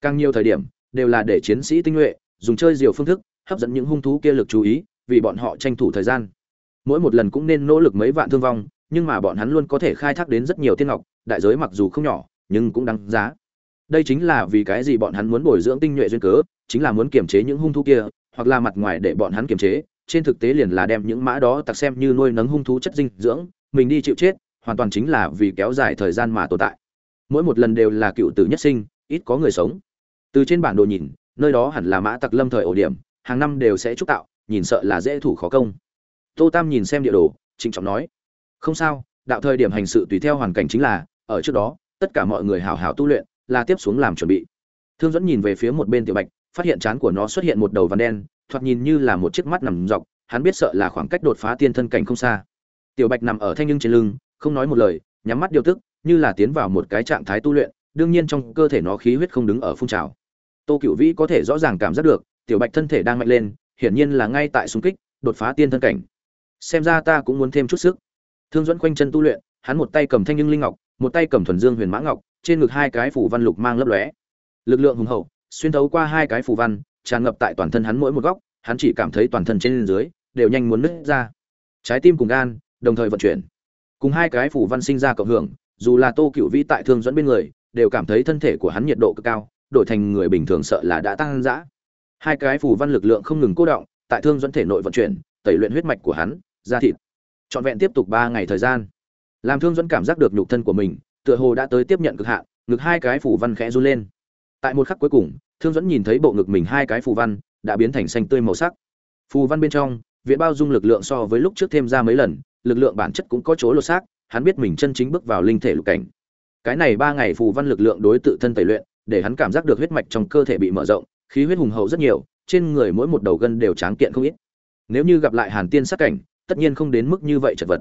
Càng nhiều thời điểm đều là để chiến sĩ tinh nhuệ, dùng chơi diều phương thức, hấp dẫn những hung thú kia lực chú ý, vì bọn họ tranh thủ thời gian. Mỗi một lần cũng nên nỗ lực mấy vạn thương vong, nhưng mà bọn hắn luôn có thể khai thác đến rất nhiều tiên ngọc, đại giới mặc dù không nhỏ, nhưng cũng đáng giá. Đây chính là vì cái gì bọn hắn muốn bồi dưỡng tinh nhuệ duyên cớ, chính là muốn kiềm chế những hung thú kia, hoặc là mặt ngoài để bọn hắn kiềm chế, trên thực tế liền là đem những mã đó tặc xem như nuôi nấng hung thú chất dinh dưỡng, mình đi chịu chết, hoàn toàn chính là vì kéo dài thời gian mà tồn tại. Mỗi một lần đều là cựu tử nhất sinh, ít có người sống từ trên bản đồ nhìn, nơi đó hẳn là mã tặc lâm thời ổ điểm, hàng năm đều sẽ trúc tạo, nhìn sợ là dễ thủ khó công. Tô tam nhìn xem địa đồ, trịnh trọng nói, không sao, đạo thời điểm hành sự tùy theo hoàn cảnh chính là, ở trước đó, tất cả mọi người hào hào tu luyện, là tiếp xuống làm chuẩn bị. Thương dẫn nhìn về phía một bên tiểu bạch, phát hiện chán của nó xuất hiện một đầu vằn đen, thoạt nhìn như là một chiếc mắt nằm dọc, hắn biết sợ là khoảng cách đột phá tiên thân cảnh không xa. Tiểu bạch nằm ở thanh nhưng trên lưng, không nói một lời, nhắm mắt điều tức, như là tiến vào một cái trạng thái tu luyện, đương nhiên trong cơ thể nó khí huyết không đứng ở phun trào tô cựu vĩ có thể rõ ràng cảm giác được, tiểu bạch thân thể đang mạnh lên, hiển nhiên là ngay tại xung kích, đột phá tiên thân cảnh. Xem ra ta cũng muốn thêm chút sức. Thương dẫn quanh chân tu luyện, hắn một tay cầm thanh nhưng linh ngọc, một tay cầm thuần dương huyền mã ngọc, trên ngực hai cái phủ văn lục mang lấp lóe. Lực lượng hùng hậu, xuyên thấu qua hai cái phủ văn, tràn ngập tại toàn thân hắn mỗi một góc, hắn chỉ cảm thấy toàn thân trên dưới, đều nhanh muốn nứt ra. Trái tim cùng gan, đồng thời vận chuyển. Cùng hai cái phủ văn sinh ra cộng hưởng, dù là tô cựu vĩ tại thương dẫn bên người, đều cảm thấy thân thể của hắn nhiệt độ cực cao đổi thành người bình thường sợ là đã tăng dã. Hai cái phù văn lực lượng không ngừng cố động, tại thương dẫn thể nội vận chuyển, tẩy luyện huyết mạch của hắn, da thịt. Trọn vẹn tiếp tục ba ngày thời gian. Làm thương dẫn cảm giác được nhục thân của mình, tựa hồ đã tới tiếp nhận cực hạn, ngực hai cái phù văn khẽ run lên. Tại một khắc cuối cùng, thương dẫn nhìn thấy bộ ngực mình hai cái phù văn đã biến thành xanh tươi màu sắc. Phù văn bên trong, viện bao dung lực lượng so với lúc trước thêm ra mấy lần, lực lượng bản chất cũng có chỗ lột xác, hắn biết mình chân chính bước vào linh thể lục cảnh. Cái này ba ngày phù văn lực lượng đối tự thân tẩy luyện để hắn cảm giác được huyết mạch trong cơ thể bị mở rộng khí huyết hùng hậu rất nhiều trên người mỗi một đầu gân đều tráng kiện không ít. Nếu như gặp lại hàn tiên sát cảnh tất nhiên không đến mức như vậy chật vật.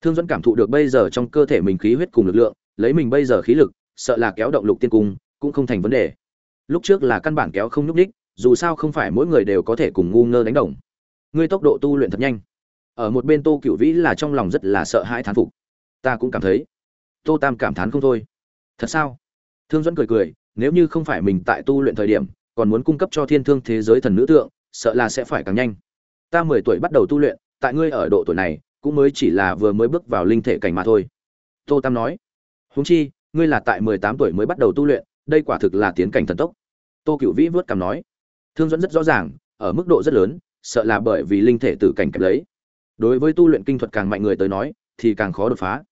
Thương dẫn cảm thụ được bây giờ trong cơ thể mình khí huyết cùng lực lượng lấy mình bây giờ khí lực sợ là kéo động lục tiên cung cũng không thành vấn đề. Lúc trước là căn bản kéo không nhúc đích, dù sao không phải mỗi người đều có thể cùng ngu ngơ đánh đồng. Ngươi tốc độ tu luyện thật nhanh. Ở một bên tô Cửu vĩ là trong lòng rất là sợ hãi thán phục. Ta cũng cảm thấy. Tô tam cảm thán không thôi. Thật sao? Thương dẫn cười cười nếu như không phải mình tại tu luyện thời điểm, còn muốn cung cấp cho thiên thương thế giới thần nữ tượng, sợ là sẽ phải càng nhanh. Ta mười tuổi bắt đầu tu luyện, tại ngươi ở độ tuổi này, cũng mới chỉ là vừa mới bước vào linh thể cảnh mà thôi. Tô tam nói, huống chi, ngươi là tại mười tám tuổi mới bắt đầu tu luyện, đây quả thực là tiến cảnh thần tốc. Tô cựu vĩ vớt cằm nói, thương dẫn rất rõ ràng, ở mức độ rất lớn, sợ là bởi vì linh thể tử cảnh kẹp lấy. Đối với tu luyện kinh thuật càng mạnh người tới nói, thì càng khó đột phá.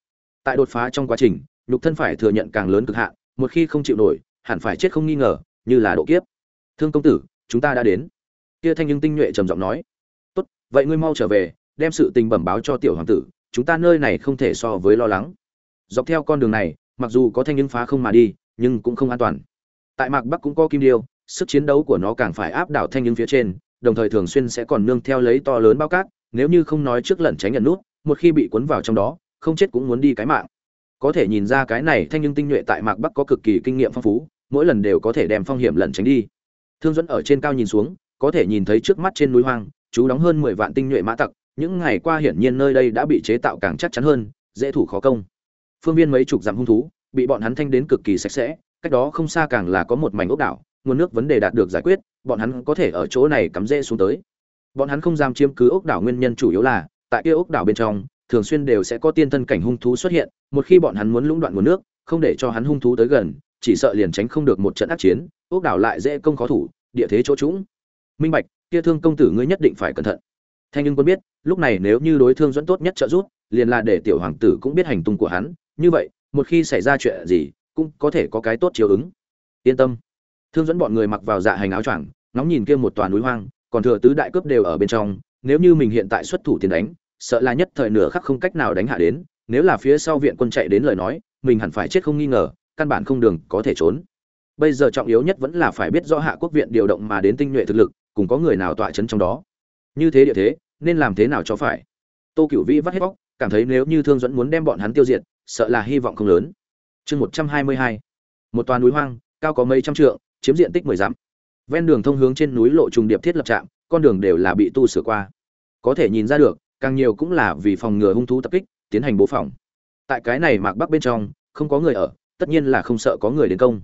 Tại đột phá trong quá trình, nhục thân phải thừa nhận càng lớn cực hạn, một khi không chịu nổi hẳn phải chết không nghi ngờ, như là độ kiếp. Thương công tử, chúng ta đã đến. Kia thanh nhưng tinh nhuệ trầm giọng nói. Tốt, vậy ngươi mau trở về, đem sự tình bẩm báo cho tiểu hoàng tử, chúng ta nơi này không thể so với lo lắng. Dọc theo con đường này, mặc dù có thanh nhưng phá không mà đi, nhưng cũng không an toàn. Tại mạc bắc cũng có kim điêu, sức chiến đấu của nó càng phải áp đảo thanh nhưng phía trên, đồng thời thường xuyên sẽ còn nương theo lấy to lớn bao cát, nếu như không nói trước lẩn tránh nhận nút, một khi bị cuốn vào trong đó, không chết cũng muốn đi cái mạng. Có thể nhìn ra cái này thanh nhưng tinh nhuệ tại mạc bắc có cực kỳ kinh nghiệm phong phú mỗi lần đều có thể đem phong hiểm lẩn tránh đi. Thương dẫn ở trên cao nhìn xuống, có thể nhìn thấy trước mắt trên núi hoang, chú đóng hơn mười vạn tinh nhuệ mã tặc, những ngày qua hiển nhiên nơi đây đã bị chế tạo càng chắc chắn hơn, dễ thủ khó công. Phương viên mấy chục dặm hung thú, bị bọn hắn thanh đến cực kỳ sạch sẽ, cách đó không xa càng là có một mảnh ốc đảo, nguồn nước vấn đề đạt được giải quyết, bọn hắn có thể ở chỗ này cắm rễ xuống tới. Bọn hắn không dám chiếm cứ ốc đảo nguyên nhân chủ yếu là, tại kia ốc đảo bên trong, thường xuyên đều sẽ có tiên thân cảnh hung thú xuất hiện, một khi bọn hắn muốn lũng đoạn nguồn nước, không để cho hắn hung thú tới gần chỉ sợ liền tránh không được một trận ác chiến, ốc đảo lại dễ công khó thủ, địa thế chỗ trũng. Minh bạch, kia thương công tử ngươi nhất định phải cẩn thận. Thanh nhưng quân biết, lúc này nếu như đối thương dẫn tốt nhất trợ giúp, liền là để tiểu hoàng tử cũng biết hành tung của hắn, như vậy, một khi xảy ra chuyện gì, cũng có thể có cái tốt chiếu ứng. Yên tâm. Thương dẫn bọn người mặc vào dạ hành áo choàng, ngóng nhìn kia một toàn núi hoang, còn thừa tứ đại cướp đều ở bên trong, nếu như mình hiện tại xuất thủ tiền đánh, sợ là nhất thời nửa khắc không cách nào đánh hạ đến, nếu là phía sau viện quân chạy đến lời nói, mình hẳn phải chết không nghi ngờ căn bản không đường có thể trốn. Bây giờ trọng yếu nhất vẫn là phải biết rõ hạ quốc viện điều động mà đến tinh nhuệ thực lực, cùng có người nào tọa chấn trong đó. Như thế địa thế, nên làm thế nào cho phải? Tô cửu vĩ vắt hết bóc cảm thấy nếu như thương dẫn muốn đem bọn hắn tiêu diệt, sợ là hy vọng không lớn. Chương một trăm hai mươi hai. Một toàn núi hoang, cao có mấy trăm trượng, chiếm diện tích mười dặm. Ven đường thông hướng trên núi lộ trùng điệp thiết lập trạm, con đường đều là bị tu sửa qua. Có thể nhìn ra được, càng nhiều cũng là vì phòng ngừa hung thú tập kích, tiến hành bố phòng. Tại cái này mạc bắc bên trong, không có người ở tất nhiên là không sợ có người đến công.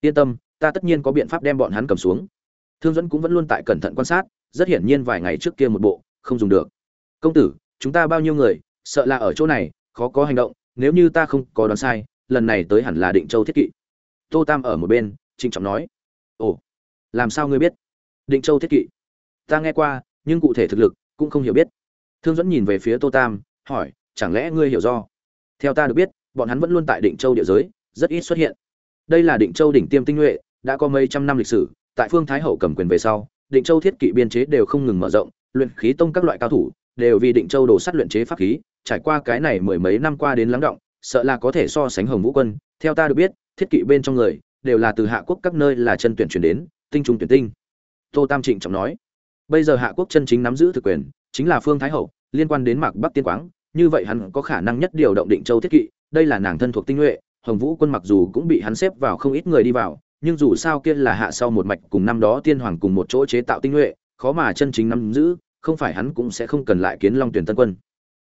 Yên tâm, ta tất nhiên có biện pháp đem bọn hắn cầm xuống. Thương dẫn cũng vẫn luôn tại cẩn thận quan sát, rất hiển nhiên vài ngày trước kia một bộ, không dùng được. Công tử, chúng ta bao nhiêu người, sợ là ở chỗ này, khó có hành động, nếu như ta không có đoán sai, lần này tới hẳn là định châu thiết kỵ. Tô tam ở một bên, trịnh trọng nói. Ồ, làm sao ngươi biết? Định châu thiết kỵ. Ta nghe qua, nhưng cụ thể thực lực cũng không hiểu biết. Thương dẫn nhìn về phía tô tam, hỏi, chẳng lẽ ngươi hiểu do? Theo ta được biết, bọn hắn vẫn luôn tại định châu địa giới rất ít xuất hiện. Đây là định châu đỉnh tiêm tinh nhuệ, đã có mấy trăm năm lịch sử, tại phương thái hậu cầm quyền về sau, định châu thiết kỵ biên chế đều không ngừng mở rộng, luyện khí tông các loại cao thủ, đều vì định châu đồ sắt luyện chế pháp khí, trải qua cái này mười mấy năm qua đến lắng động, sợ là có thể so sánh hồng vũ quân. Theo ta được biết, thiết kỵ bên trong người, đều là từ hạ quốc các nơi là chân tuyển chuyển đến, tinh trùng tuyển tinh. Tô tam trịnh trọng nói, bây giờ hạ quốc chân chính nắm giữ thực quyền, chính là phương thái hậu, liên quan đến mạc bắc tiên quáng, như vậy hắn có khả năng nhất điều động định châu thiết kỵ, đây là nàng thân thuộc tinh nhuệ hồng vũ quân mặc dù cũng bị hắn xếp vào không ít người đi vào nhưng dù sao kia là hạ sau một mạch cùng năm đó tiên hoàng cùng một chỗ chế tạo tinh huệ, khó mà chân chính nắm giữ không phải hắn cũng sẽ không cần lại kiến long tuyển tân quân.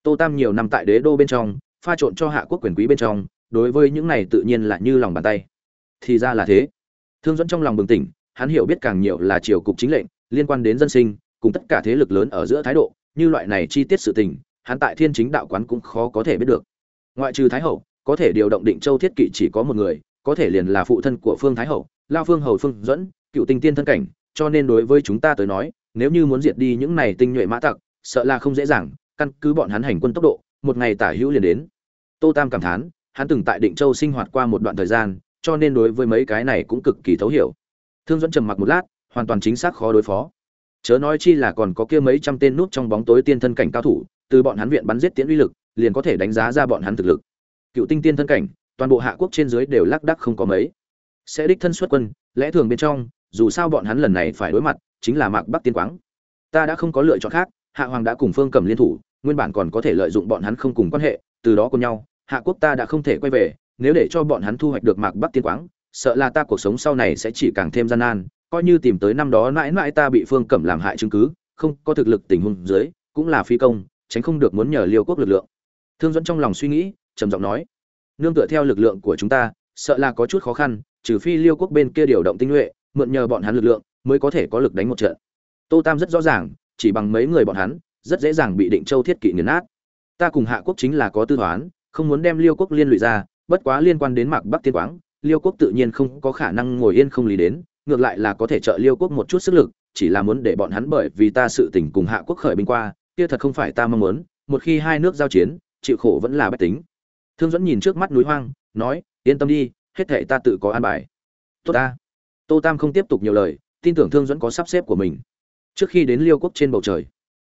Tô tam nhiều năm tại đế đô bên trong pha trộn cho hạ quốc quyền quý bên trong đối với những này tự nhiên là như lòng bàn tay. Thì ra là thế. Thương dẫn trong lòng bừng tỉnh hắn hiểu biết càng nhiều là triều cục chính lệnh liên quan đến dân sinh cùng tất cả thế lực lớn ở giữa thái độ như loại này chi tiết sự tình hắn tại thiên chính đạo quán cũng khó có thể biết được. Ngoại trừ thái hậu có thể điều động định châu thiết kỵ chỉ có một người, có thể liền là phụ thân của phương thái hậu, lao phương hầu phương dẫn cựu tinh tiên thân cảnh, cho nên đối với chúng ta tới nói, nếu như muốn diệt đi những này tinh nhuệ mã tặc, sợ là không dễ dàng, căn cứ bọn hắn hành quân tốc độ, một ngày tả hữu liền đến. Tô tam cảm thán, hắn từng tại định châu sinh hoạt qua một đoạn thời gian, cho nên đối với mấy cái này cũng cực kỳ thấu hiểu. Thương dẫn trầm mặc một lát, hoàn toàn chính xác khó đối phó. Chớ nói chi là còn có kia mấy trăm tên nút trong bóng tối tiên thân cảnh cao thủ, từ bọn hắn viện bắn giết tiễn uy lực, liền có thể đánh giá ra bọn hắn thực lực cựu tinh tiên thân cảnh, toàn bộ hạ quốc trên dưới đều lác đắc không có mấy. Sẽ đích thân xuất quân, lẽ thường bên trong, dù sao bọn hắn lần này phải đối mặt, chính là mạc bắc tiên quáng. Ta đã không có lựa chọn khác, hạ hoàng đã cùng phương cầm liên thủ, nguyên bản còn có thể lợi dụng bọn hắn không cùng quan hệ, từ đó cùng nhau, hạ quốc ta đã không thể quay về, nếu để cho bọn hắn thu hoạch được mạc bắc tiên quáng, sợ là ta cuộc sống sau này sẽ chỉ càng thêm gian nan, coi như tìm tới năm đó mãi mãi ta bị phương cẩm làm hại chứng cứ, không có thực lực tình huống dưới, cũng là phi công, tránh không được muốn nhờ liêu quốc lực lượng. Thương dẫn trong lòng suy nghĩ trầm giọng nói, nương tựa theo lực lượng của chúng ta, sợ là có chút khó khăn, trừ phi liêu quốc bên kia điều động tinh nhuệ, mượn nhờ bọn hắn lực lượng mới có thể có lực đánh một trận. Tô tam rất rõ ràng, chỉ bằng mấy người bọn hắn, rất dễ dàng bị định châu thiết kỵ nghiền nát. Ta cùng hạ quốc chính là có tư toán, không muốn đem liêu quốc liên lụy ra, bất quá liên quan đến mạc bắc tiên quáng, liêu quốc tự nhiên không có khả năng ngồi yên không lý đến, ngược lại là có thể trợ liêu quốc một chút sức lực, chỉ là muốn để bọn hắn bởi vì ta sự tình cùng hạ quốc khởi binh qua, kia thật không phải ta mong muốn, một khi hai nước giao chiến, chịu khổ vẫn là bách tính thương dẫn nhìn trước mắt núi hoang, nói, yên tâm đi, hết thệ ta tự có an bài. Tốt ta. Tô tam không tiếp tục nhiều lời, tin tưởng thương dẫn có sắp xếp của mình. Trước khi đến liêu quốc trên bầu trời,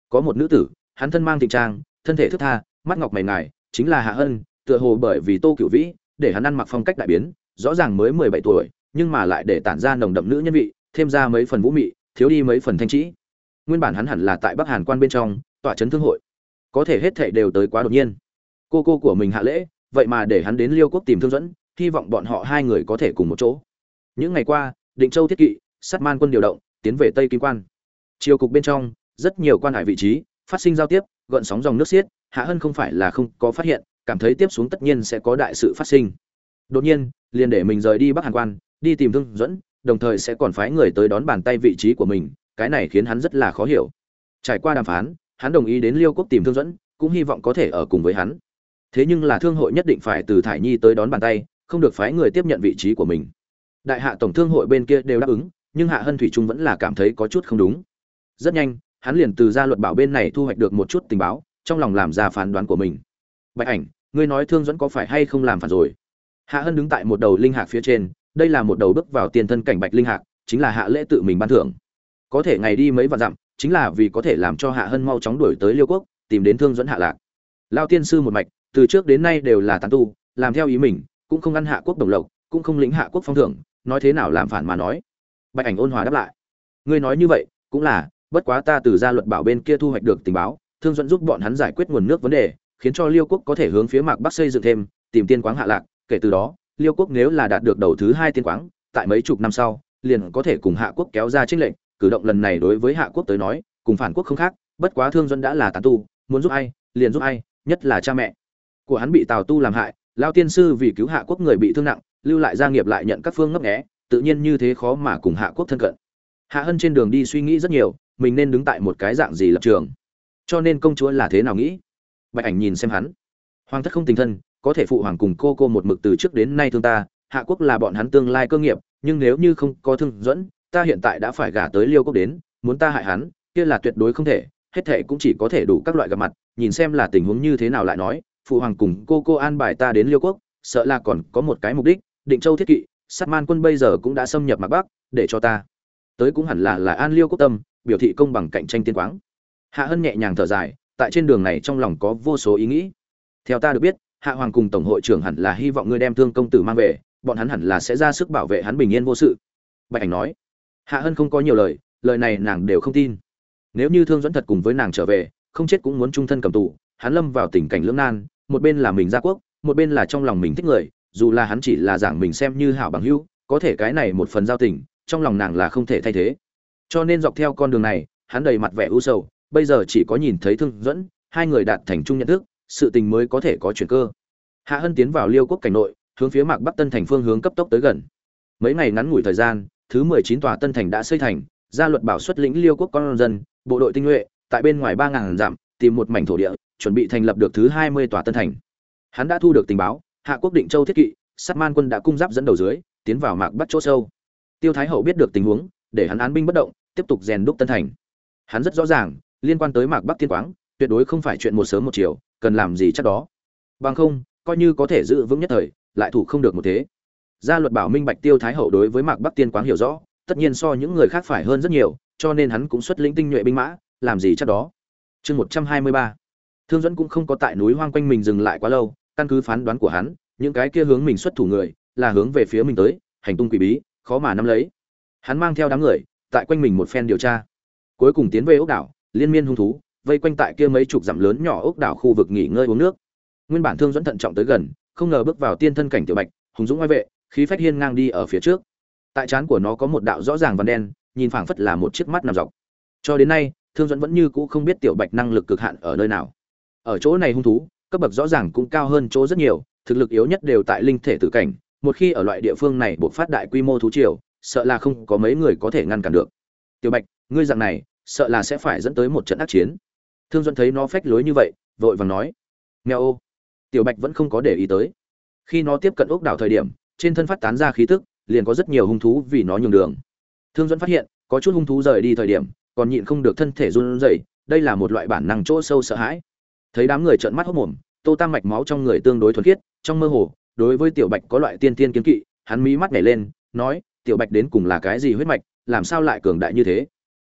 có một nữ tử, hắn thân mang tình trang, thân thể thức tha, mắt ngọc mày ngài, chính là hạ hân tựa hồ bởi vì tô cửu vĩ, để hắn ăn mặc phong cách đại biến, rõ ràng mới mười bảy tuổi, nhưng mà lại để tản ra nồng đậm nữ nhân vị, thêm ra mấy phần vũ mị, thiếu đi mấy phần thanh trĩ nguyên bản hắn hẳn là tại bắc hàn quan bên trong, tọa trấn thương hội. Có thể hết thệ đều tới quá đột nhiên. Cô cô của mình hạ lễ vậy mà để hắn đến liêu quốc tìm thương dẫn, hy vọng bọn họ hai người có thể cùng một chỗ. Những ngày qua, định châu thiết kỵ, sát man quân điều động, tiến về tây kim quan. Chiều cục bên trong, rất nhiều quan hải vị trí, phát sinh giao tiếp, gợn sóng dòng nước xiết, hạ hân không phải là không có phát hiện, cảm thấy tiếp xuống tất nhiên sẽ có đại sự phát sinh. Đột nhiên, liền để mình rời đi bắc hàn quan, đi tìm thương dẫn, đồng thời sẽ còn phái người tới đón bàn tay vị trí của mình, cái này khiến hắn rất là khó hiểu. Trải qua đàm phán, hắn đồng ý đến liêu quốc tìm thương dẫn, cũng hy vọng có thể ở cùng với hắn thế nhưng là thương hội nhất định phải từ thải nhi tới đón bàn tay, không được phái người tiếp nhận vị trí của mình. Đại hạ tổng thương hội bên kia đều đáp ứng, nhưng hạ hân thủy trung vẫn là cảm thấy có chút không đúng. Rất nhanh, hắn liền từ gia luật bảo bên này thu hoạch được một chút tình báo, trong lòng làm ra phán đoán của mình. Bạch ảnh, ngươi nói thương dẫn có phải hay không làm phản rồi? Hạ hân đứng tại một đầu linh hạc phía trên, đây là một đầu bước vào tiền thân cảnh bạch linh hạc, chính là hạ lễ tự mình ban thưởng. Có thể ngày đi mấy vạn dặm, chính là vì có thể làm cho hạ hân mau chóng đuổi tới liêu quốc, tìm đến thương dẫn hạ lạc. Lao tiên sư một mạch từ trước đến nay đều là tán tu, làm theo ý mình, cũng không ăn hạ quốc đồng lộc, cũng không lĩnh hạ quốc phong thưởng, nói thế nào làm phản mà nói. Bạch ảnh ôn hòa đáp lại. Ngươi nói như vậy, cũng là, bất quá ta từ gia luật bảo bên kia thu hoạch được tình báo, thương dẫn giúp bọn hắn giải quyết nguồn nước vấn đề, khiến cho liêu quốc có thể hướng phía mạc bắc xây dựng thêm, tìm tiên quáng hạ lạc, kể từ đó, liêu quốc nếu là đạt được đầu thứ hai tiên quáng, tại mấy chục năm sau, liền có thể cùng hạ quốc kéo ra trích lệnh cử động lần này đối với hạ quốc tới nói, cùng phản quốc không khác, bất quá thương dẫn đã là tàn tu, muốn giúp ai, liền giúp ai, nhất là cha mẹ của hắn bị tào tu làm hại, lao tiên sư vì cứu hạ quốc người bị thương nặng, lưu lại gia nghiệp lại nhận các phương ngấp nghé, tự nhiên như thế khó mà cùng hạ quốc thân cận. Hạ hân trên đường đi suy nghĩ rất nhiều, mình nên đứng tại một cái dạng gì lập trường? Cho nên công chúa là thế nào nghĩ? Bạch ảnh nhìn xem hắn. Hoàng thất không tình thân, có thể phụ hoàng cùng cô cô một mực từ trước đến nay thương ta, hạ quốc là bọn hắn tương lai cơ nghiệp, nhưng nếu như không có thương dẫn, ta hiện tại đã phải gả tới liêu quốc đến, muốn ta hại hắn, kia là tuyệt đối không thể, hết thệ cũng chỉ có thể đủ các loại gặp mặt, nhìn xem là tình huống như thế nào lại nói phụ hoàng cùng cô cô an bài ta đến liêu quốc, sợ là còn có một cái mục đích, định châu thiết kỵ, sát man quân bây giờ cũng đã xâm nhập mặt bắc, để cho ta. Tới cũng hẳn là là an liêu quốc tâm, biểu thị công bằng cạnh tranh tiên quáng. Hạ hân nhẹ nhàng thở dài, tại trên đường này trong lòng có vô số ý nghĩ. Theo ta được biết, hạ hoàng cùng tổng hội trưởng hẳn là hy vọng ngươi đem thương công tử mang về, bọn hắn hẳn là sẽ ra sức bảo vệ hắn bình yên vô sự. Bạch ảnh nói. Hạ hân không có nhiều lời lời này nàng đều không tin. Nếu như thương dẫn thật cùng với nàng trở về, không chết cũng muốn trung thân cầm tù, hắn lâm vào tình cảnh lưỡng nan một bên là mình gia quốc, một bên là trong lòng mình thích người, dù là hắn chỉ là giảng mình xem như hảo bằng hữu, có thể cái này một phần giao tình, trong lòng nàng là không thể thay thế. Cho nên dọc theo con đường này, hắn đầy mặt vẻ u sầu, bây giờ chỉ có nhìn thấy thương dẫn, hai người đạt thành chung nhận thức, sự tình mới có thể có chuyển cơ. Hạ hân tiến vào liêu quốc cảnh nội, hướng phía mạc bắc tân thành phương hướng cấp tốc tới gần. Mấy ngày ngắn ngủi thời gian, thứ mười chín tòa tân thành đã xây thành, gia luật bảo xuất lĩnh liêu quốc con dân, bộ đội tinh nhuệ, tại bên ngoài ba ngàn dặm tìm một mảnh thổ địa, chuẩn bị thành lập được thứ hai mươi tòa tân thành. Hắn đã thu được tình báo, hạ quốc định châu thiết kỵ, sát man quân đã cung giáp dẫn đầu dưới, tiến vào mạc bắc chỗ sâu. Tiêu thái hậu biết được tình huống, để hắn án binh bất động, tiếp tục rèn đúc tân thành. Hắn rất rõ ràng, liên quan tới mạc bắc tiên quáng, tuyệt đối không phải chuyện một sớm một chiều, cần làm gì chắc đó. Bằng không, coi như có thể giữ vững nhất thời, lại thủ không được một thế. Gia luật bảo minh bạch tiêu thái hậu đối với mạc bắc tiên quáng hiểu rõ, tất nhiên so những người khác phải hơn rất nhiều, cho nên hắn cũng xuất lĩnh tinh nhuệ binh mã, làm gì chắc đó chương một trăm hai mươi ba. Thương dẫn cũng không có tại núi hoang quanh mình dừng lại quá lâu, căn cứ phán đoán của hắn, những cái kia hướng mình xuất thủ người, là hướng về phía mình tới, hành tung quỷ bí, khó mà nắm lấy. Hắn mang theo đám người, tại quanh mình một phen điều tra. Cuối cùng tiến về ốc đảo, liên miên hung thú, vây quanh tại kia mấy chục dặm lớn nhỏ ốc đảo khu vực nghỉ ngơi uống nước. Nguyên bản thương dẫn thận trọng tới gần, không ngờ bước vào tiên thân cảnh tiểu bạch, hùng dũng ngoại vệ, khí phách hiên ngang đi ở phía trước. Tại trán của nó có một đạo rõ ràng vằn đen, nhìn phảng phất là một chiếc mắt nằm dọc. Cho đến nay thương dẫn vẫn như cũ không biết tiểu bạch năng lực cực hạn ở nơi nào. Ở chỗ này hung thú, cấp bậc rõ ràng cũng cao hơn chỗ rất nhiều, thực lực yếu nhất đều tại linh thể tử cảnh, một khi ở loại địa phương này buộc phát đại quy mô thú triều, sợ là không có mấy người có thể ngăn cản được. Tiểu bạch, ngươi dạng này, sợ là sẽ phải dẫn tới một trận ác chiến. Thương dẫn thấy nó phách lối như vậy, vội vàng nói. Nghèo ô. Tiểu bạch vẫn không có để ý tới. Khi nó tiếp cận ốc đảo thời điểm, trên thân phát tán ra khí tức, liền có rất nhiều hung thú vì nó nhường đường. Thương dẫn phát hiện, có chút hung thú rời đi thời điểm còn nhịn không được thân thể run rẩy, đây là một loại bản năng chỗ sâu sợ hãi. Thấy đám người trợn mắt hốc mồm, tô tam mạch máu trong người tương đối thuần khiết, trong mơ hồ, đối với tiểu bạch có loại tiên tiên kiến kỵ, hắn mí mắt nhảy lên, nói, tiểu bạch đến cùng là cái gì huyết mạch, làm sao lại cường đại như thế?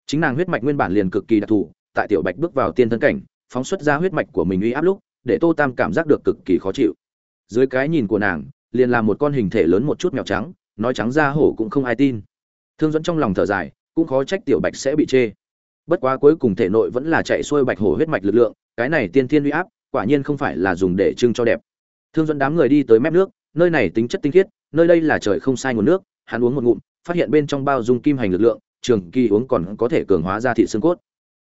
Chính nàng huyết mạch nguyên bản liền cực kỳ đặc thù, tại tiểu bạch bước vào tiên thân cảnh, phóng xuất ra huyết mạch của mình uy áp lúc, để tô tam cảm giác được cực kỳ khó chịu. Dưới cái nhìn của nàng, liền là một con hình thể lớn một chút mèo trắng, nói trắng ra hổ cũng không ai tin. Thương dẫn trong lòng thở dài cũng khó trách tiểu bạch sẽ bị chê. Bất quá cuối cùng thể nội vẫn là chạy xuôi bạch hổ huyết mạch lực lượng, cái này tiên thiên uy áp, quả nhiên không phải là dùng để trưng cho đẹp. Thương dẫn đám người đi tới mép nước, nơi này tính chất tinh khiết, nơi đây là trời không sai nguồn nước, hắn uống một ngụm, phát hiện bên trong bao dung kim hành lực lượng, trường kỳ uống còn có thể cường hóa ra thị xương cốt.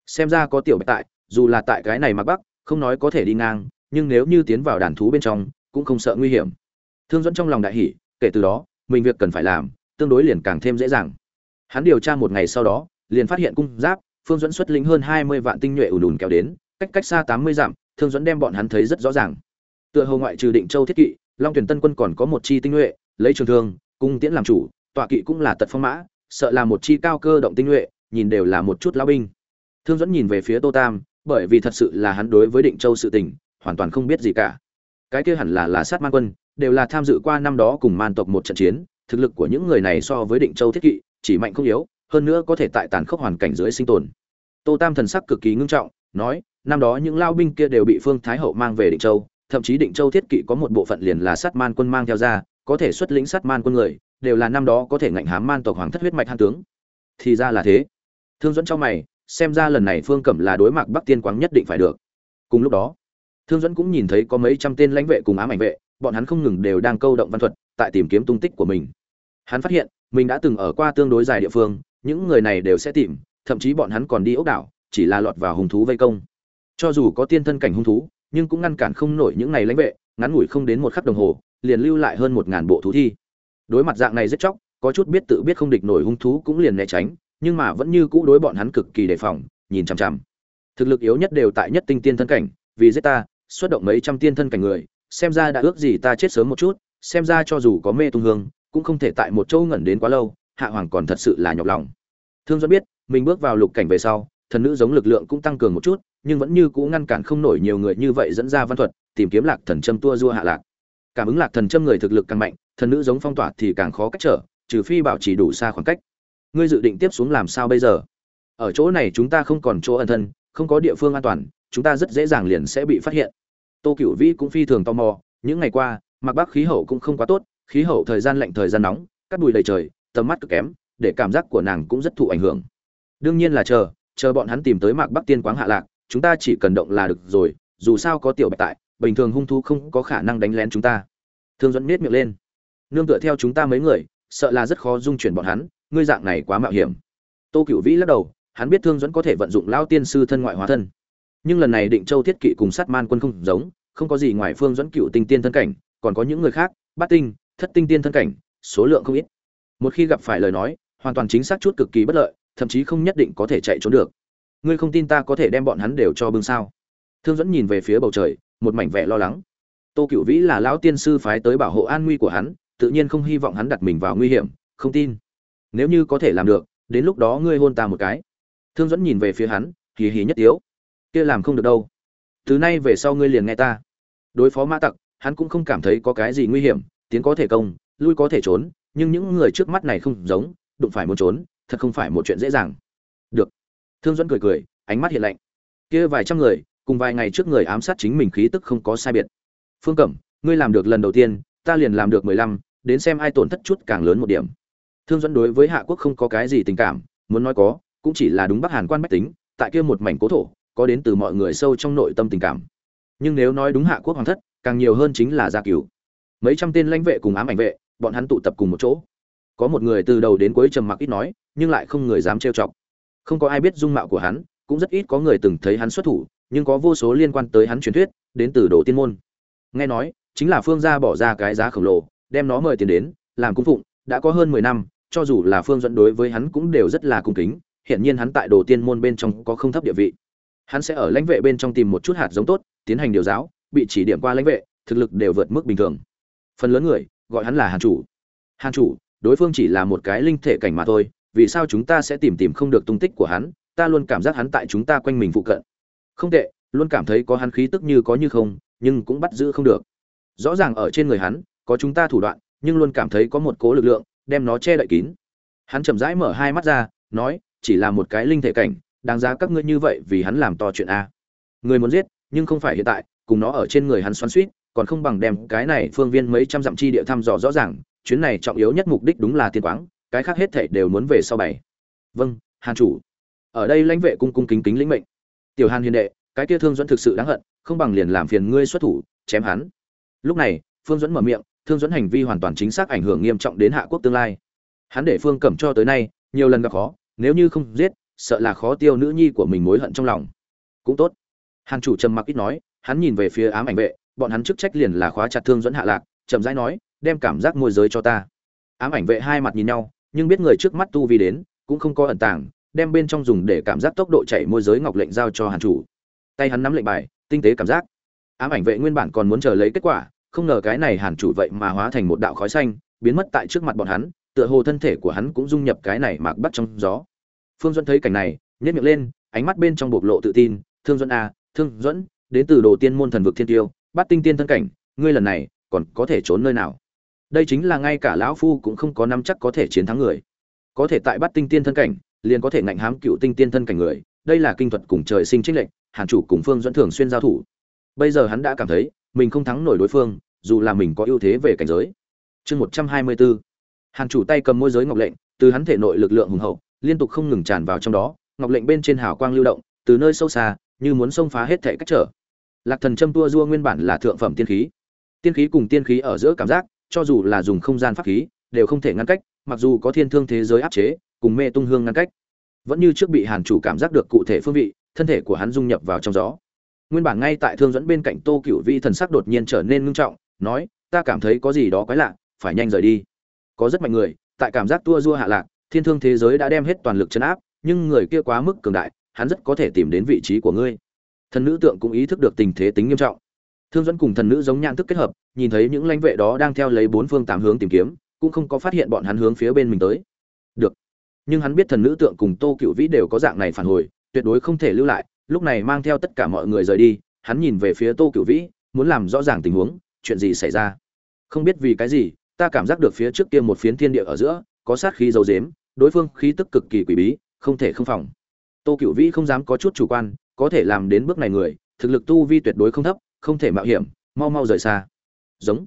Xem ra có tiểu bạch tại, dù là tại cái này mặc bắc, không nói có thể đi ngang, nhưng nếu như tiến vào đàn thú bên trong, cũng không sợ nguy hiểm. Thương dẫn trong lòng đại hỷ kể từ đó, mình việc cần phải làm, tương đối liền càng thêm dễ dàng hắn điều tra một ngày sau đó, liền phát hiện cung giáp, phương dẫn xuất lĩnh hơn hai mươi vạn tinh nhuệ ùn ùn kéo đến, cách cách xa tám mươi dặm, thương dẫn đem bọn hắn thấy rất rõ ràng. Tựa hồ ngoại trừ định châu thiết kỵ, long tuyển tân quân còn có một chi tinh nhuệ, lấy trường thương, cung tiễn làm chủ, tọa kỵ cũng là tật phong mã, sợ là một chi cao cơ động tinh nhuệ, nhìn đều là một chút lao binh. Thương dẫn nhìn về phía tô tam, bởi vì thật sự là hắn đối với định châu sự tình, hoàn toàn không biết gì cả. Cái kia hẳn là là sát man quân, đều là tham dự qua năm đó cùng man tộc một trận chiến, thực lực của những người này so với định châu thiết kỵ chỉ mạnh không yếu, hơn nữa có thể tại tàn khốc hoàn cảnh dưới sinh tồn. Tô tam thần sắc cực kỳ ngưng trọng, nói, năm đó những lao binh kia đều bị phương thái hậu mang về định châu, thậm chí định châu thiết kỵ có một bộ phận liền là sát man quân mang theo ra, có thể xuất lĩnh sát man quân người, đều là năm đó có thể ngạnh hám man tộc hoàng thất huyết mạch han tướng. Thì ra là thế. Thương dẫn cho mày, xem ra lần này phương cẩm là đối mặt bắc tiên quáng nhất định phải được. Cùng lúc đó, thương dẫn cũng nhìn thấy có mấy trăm tên lãnh vệ cùng ám ảnh vệ, bọn hắn không ngừng đều đang câu động văn thuật, tại tìm kiếm tung tích của mình hắn phát hiện, mình đã từng ở qua tương đối dài địa phương, những người này đều sẽ tìm, thậm chí bọn hắn còn đi ốc đảo, chỉ là lọt vào hung thú vây công. Cho dù có tiên thân cảnh hung thú, nhưng cũng ngăn cản không nổi những này lãnh vệ, ngắn ngủi không đến một khắc đồng hồ, liền lưu lại hơn một ngàn bộ thú thi. Đối mặt dạng này rất chóc, có chút biết tự biết không địch nổi hung thú cũng liền né tránh, nhưng mà vẫn như cũ đối bọn hắn cực kỳ đề phòng, nhìn chằm chằm. Thực lực yếu nhất đều tại nhất tinh tiên thân cảnh, vì giết ta, xuất động mấy trăm tiên thân cảnh người, xem ra đã ước gì ta chết sớm một chút, xem ra cho dù có mê tung hương cũng không thể tại một chỗ ngẩn đến quá lâu, hạ hoàng còn thật sự là nhọc lòng. Thương duẫn biết, mình bước vào lục cảnh về sau, thần nữ giống lực lượng cũng tăng cường một chút, nhưng vẫn như cũ ngăn cản không nổi nhiều người như vậy dẫn ra văn thuật, tìm kiếm lạc thần châm tua dua hạ lạc. Cảm ứng lạc thần châm người thực lực càng mạnh, thần nữ giống phong tỏa thì càng khó cách trở, trừ phi bảo trì đủ xa khoảng cách. Ngươi dự định tiếp xuống làm sao bây giờ? Ở chỗ này chúng ta không còn chỗ ẩn thân, không có địa phương an toàn, chúng ta rất dễ dàng liền sẽ bị phát hiện. Tô cửu vĩ cũng phi thường tò mò, những ngày qua, mặc bắc khí hậu cũng không quá tốt khí hậu thời gian lạnh thời gian nóng cắt bụi đầy trời, tầm mắt cực kém, để cảm giác của nàng cũng rất thụ ảnh hưởng. Đương nhiên là chờ chờ bọn hắn tìm tới mạc bắc tiên quáng hạ lạc, chúng ta chỉ cần động là được rồi, dù sao có tiểu bạch tại, bình thường hung thú không có khả năng đánh lén chúng ta. Thương dẫn miết miệng lên. Nương tựa theo chúng ta mấy người, sợ là rất khó dung chuyển bọn hắn, ngươi dạng này quá mạo hiểm. Tô cựu vĩ lắc đầu, hắn biết thương dẫn có thể vận dụng lao tiên sư thân ngoại hóa thân. Nhưng lần này định châu thiết kỵ cùng sát man quân không giống, không có gì ngoài phương dẫn cựu tinh tiên thân cảnh, còn có những người khác, bát tinh thất tinh tiên thân cảnh, số lượng không ít. Một khi gặp phải lời nói, hoàn toàn chính xác chút cực kỳ bất lợi, thậm chí không nhất định có thể chạy trốn được. Ngươi không tin ta có thể đem bọn hắn đều cho bưng sao? Thương dẫn nhìn về phía bầu trời, một mảnh vẻ lo lắng. Tô Cửu vĩ là lão tiên sư phái tới bảo hộ an nguy của hắn, tự nhiên không hy vọng hắn đặt mình vào nguy hiểm, không tin. Nếu như có thể làm được, đến lúc đó ngươi hôn ta một cái. Thương dẫn nhìn về phía hắn, hì hì nhất yếu kia làm không được đâu. Từ nay về sau ngươi liền nghe ta. Đối phó mã tặc, hắn cũng không cảm thấy có cái gì nguy hiểm tiến có thể công, lui có thể trốn, nhưng những người trước mắt này không giống, đụng phải muốn trốn, thật không phải một chuyện dễ dàng. Được. Thương dẫn cười cười, ánh mắt hiện lạnh. Kia vài trăm người, cùng vài ngày trước người ám sát chính mình khí tức không có sai biệt. Phương cẩm, ngươi làm được lần đầu tiên, ta liền làm được mười lăm, đến xem ai tổn thất chút càng lớn một điểm. Thương dẫn đối với hạ quốc không có cái gì tình cảm, muốn nói có, cũng chỉ là đúng bắc hàn quan bách tính, tại kia một mảnh cố thổ, có đến từ mọi người sâu trong nội tâm tình cảm. Nhưng nếu nói đúng hạ quốc hoàng thất, càng nhiều hơn chính là gia cửu mấy trăm tên lãnh vệ cùng ám ảnh vệ, bọn hắn tụ tập cùng một chỗ. Có một người từ đầu đến cuối trầm mặc ít nói, nhưng lại không người dám trêu chọc. Không có ai biết dung mạo của hắn, cũng rất ít có người từng thấy hắn xuất thủ, nhưng có vô số liên quan tới hắn truyền thuyết, đến từ đồ tiên môn. Nghe nói, chính là phương gia bỏ ra cái giá khổng lồ, đem nó mời tiền đến, làm cung phụng, đã có hơn mười năm, cho dù là phương dẫn đối với hắn cũng đều rất là cung kính hiện nhiên hắn tại đồ tiên môn bên trong có không thấp địa vị. Hắn sẽ ở lãnh vệ bên trong tìm một chút hạt giống tốt, tiến hành điều giáo, bị chỉ điểm qua lãnh vệ, thực lực đều vượt mức bình thường phần lớn người gọi hắn là hàn chủ. Hàn chủ, đối phương chỉ là một cái linh thể cảnh mà thôi, vì sao chúng ta sẽ tìm tìm không được tung tích của hắn? Ta luôn cảm giác hắn tại chúng ta quanh mình phụ cận. Không tệ, luôn cảm thấy có hắn khí tức như có như không, nhưng cũng bắt giữ không được. Rõ ràng ở trên người hắn, có chúng ta thủ đoạn, nhưng luôn cảm thấy có một cố lực lượng, đem nó che đậy kín. Hắn chậm rãi mở hai mắt ra, nói, chỉ là một cái linh thể cảnh, đáng giá các ngươi như vậy vì hắn làm to chuyện a. Người muốn giết, nhưng không phải hiện tại, cùng nó ở trên người hắn xoắn suýt còn không bằng đem cái này phương viên mấy trăm dặm chi địa thăm dò rõ ràng, chuyến này trọng yếu nhất mục đích đúng là tiên quáng, cái khác hết thảy đều muốn về sau bảy vâng hàn chủ. Ở đây lãnh vệ cung cung kính kính lĩnh mệnh. Tiểu hàn hiền đệ, cái kia thương dẫn thực sự đáng hận, không bằng liền làm phiền ngươi xuất thủ, chém hắn. Lúc này, phương dẫn mở miệng, thương dẫn hành vi hoàn toàn chính xác ảnh hưởng nghiêm trọng đến hạ quốc tương lai. Hắn để phương cẩm cho tới nay, nhiều lần gặp khó, nếu như không giết, sợ là khó tiêu nữ nhi của mình mối hận trong lòng. Cũng tốt. Hàn chủ trầm mặc ít nói, hắn nhìn về phía ám ảnh vệ bọn hắn chức trách liền là khóa chặt thương dẫn hạ lạc chậm rãi nói đem cảm giác môi giới cho ta. Ám ảnh vệ hai mặt nhìn nhau nhưng biết người trước mắt tu vi đến cũng không có ẩn tàng đem bên trong dùng để cảm giác tốc độ chạy môi giới ngọc lệnh giao cho hàn chủ. Tay hắn nắm lệnh bài tinh tế cảm giác. Ám ảnh vệ nguyên bản còn muốn chờ lấy kết quả không ngờ cái này hàn chủ vậy mà hóa thành một đạo khói xanh biến mất tại trước mặt bọn hắn tựa hồ thân thể của hắn cũng dung nhập cái này mạc bắt trong gió. Phương duẫn thấy cảnh này nhét miệng lên ánh mắt bên trong bộc lộ tự tin thương duẫn a à, thương duẫn đến từ đồ tiên môn thần vực thiên tiêu bắt tinh tiên thân cảnh, ngươi lần này còn có thể trốn nơi nào? Đây chính là ngay cả lão phu cũng không có nắm chắc có thể chiến thắng người. Có thể tại bắt tinh tiên thân cảnh, liền có thể ngạnh hám cựu tinh tiên thân cảnh người, đây là kinh thuật cùng trời sinh trích lệnh hàn chủ cùng phương dẫn thường xuyên giao thủ. Bây giờ hắn đã cảm thấy, mình không thắng nổi đối phương, dù là mình có ưu thế về cảnh giới. Chương một trăm hai mươi bốn. Hàn chủ tay cầm môi giới ngọc lệnh, từ hắn thể nội lực lượng hùng hậu, liên tục không ngừng tràn vào trong đó, ngọc lệnh bên trên hào quang lưu động, từ nơi sâu xa, như muốn xông phá hết thể cách trở lạc thần châm tua dua nguyên bản là thượng phẩm tiên khí. Tiên khí cùng tiên khí ở giữa cảm giác, cho dù là dùng không gian pháp khí, đều không thể ngăn cách, mặc dù có thiên thương thế giới áp chế, cùng mê tung hương ngăn cách. Vẫn như trước bị hàn chủ cảm giác được cụ thể phương vị, thân thể của hắn dung nhập vào trong gió. Nguyên bản ngay tại thương dẫn bên cạnh tô cựu vi thần sắc đột nhiên trở nên ngưng trọng, nói, ta cảm thấy có gì đó quái lạ, phải nhanh rời đi. Có rất mạnh người, tại cảm giác tua dua hạ lạc, thiên thương thế giới đã đem hết toàn lực chấn áp, nhưng người kia quá mức cường đại, hắn rất có thể tìm đến vị trí của ngươi thần nữ tượng cũng ý thức được tình thế tính nghiêm trọng. Thương dẫn cùng thần nữ giống nhãn thức kết hợp, nhìn thấy những lãnh vệ đó đang theo lấy bốn phương tám hướng tìm kiếm, cũng không có phát hiện bọn hắn hướng phía bên mình tới. Được. Nhưng hắn biết thần nữ tượng cùng tô cựu vĩ đều có dạng này phản hồi, tuyệt đối không thể lưu lại, lúc này mang theo tất cả mọi người rời đi, hắn nhìn về phía tô cựu vĩ, muốn làm rõ ràng tình huống, chuyện gì xảy ra. Không biết vì cái gì, ta cảm giác được phía trước kia một phiến thiên địa ở giữa, có sát khí dầu dếm, đối phương khí tức cực kỳ quỷ bí, không thể không phòng. Tô cựu vĩ không dám có chút chủ quan có thể làm đến bước này người, thực lực tu vi tuyệt đối không thấp, không thể mạo hiểm, mau mau rời xa. Giống.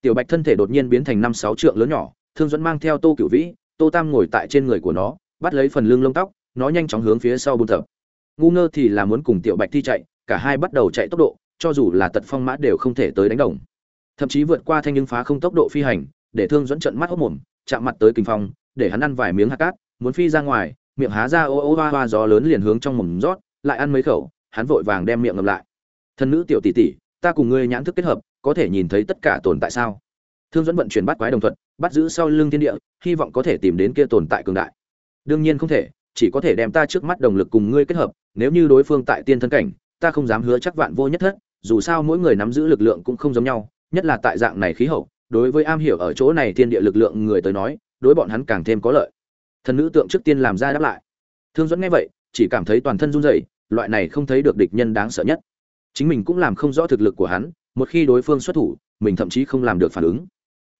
Tiểu bạch thân thể đột nhiên biến thành năm sáu trượng lớn nhỏ, thương dẫn mang theo tô cửu vĩ, tô tam ngồi tại trên người của nó, bắt lấy phần lưng lông tóc, nó nhanh chóng hướng phía sau buôn thập ngu ngơ thì là muốn cùng tiểu bạch thi chạy, cả hai bắt đầu chạy tốc độ, cho dù là tật phong mã đều không thể tới đánh đồng. Thậm chí vượt qua thanh nhưng phá không tốc độ phi hành, để thương dẫn trận mắt hốc mồm, chạm mặt tới kinh phong, để hắn ăn vài miếng hạt cát, muốn phi ra ngoài, miệng há ra ô ô hoa hoa gió lớn liền hướng trong mồm rót lại ăn mấy khẩu, hắn vội vàng đem miệng ngậm lại. Thân nữ tiểu tỷ tỷ, ta cùng ngươi nhãn thức kết hợp, có thể nhìn thấy tất cả tồn tại sao? Thương dẫn vận chuyển bắt quái đồng thuận bắt giữ sau lưng thiên địa, hy vọng có thể tìm đến kia tồn tại cường đại. Đương nhiên không thể, chỉ có thể đem ta trước mắt đồng lực cùng ngươi kết hợp, nếu như đối phương tại tiên thân cảnh, ta không dám hứa chắc vạn vô nhất thất, dù sao mỗi người nắm giữ lực lượng cũng không giống nhau, nhất là tại dạng này khí hậu, đối với am hiểu ở chỗ này thiên địa lực lượng người tới nói, đối bọn hắn càng thêm có lợi. Thần nữ tượng trước tiên làm ra đáp lại. Thương dẫn nghe vậy chỉ cảm thấy toàn thân run rẩy, loại này không thấy được địch nhân đáng sợ nhất. Chính mình cũng làm không rõ thực lực của hắn, một khi đối phương xuất thủ, mình thậm chí không làm được phản ứng.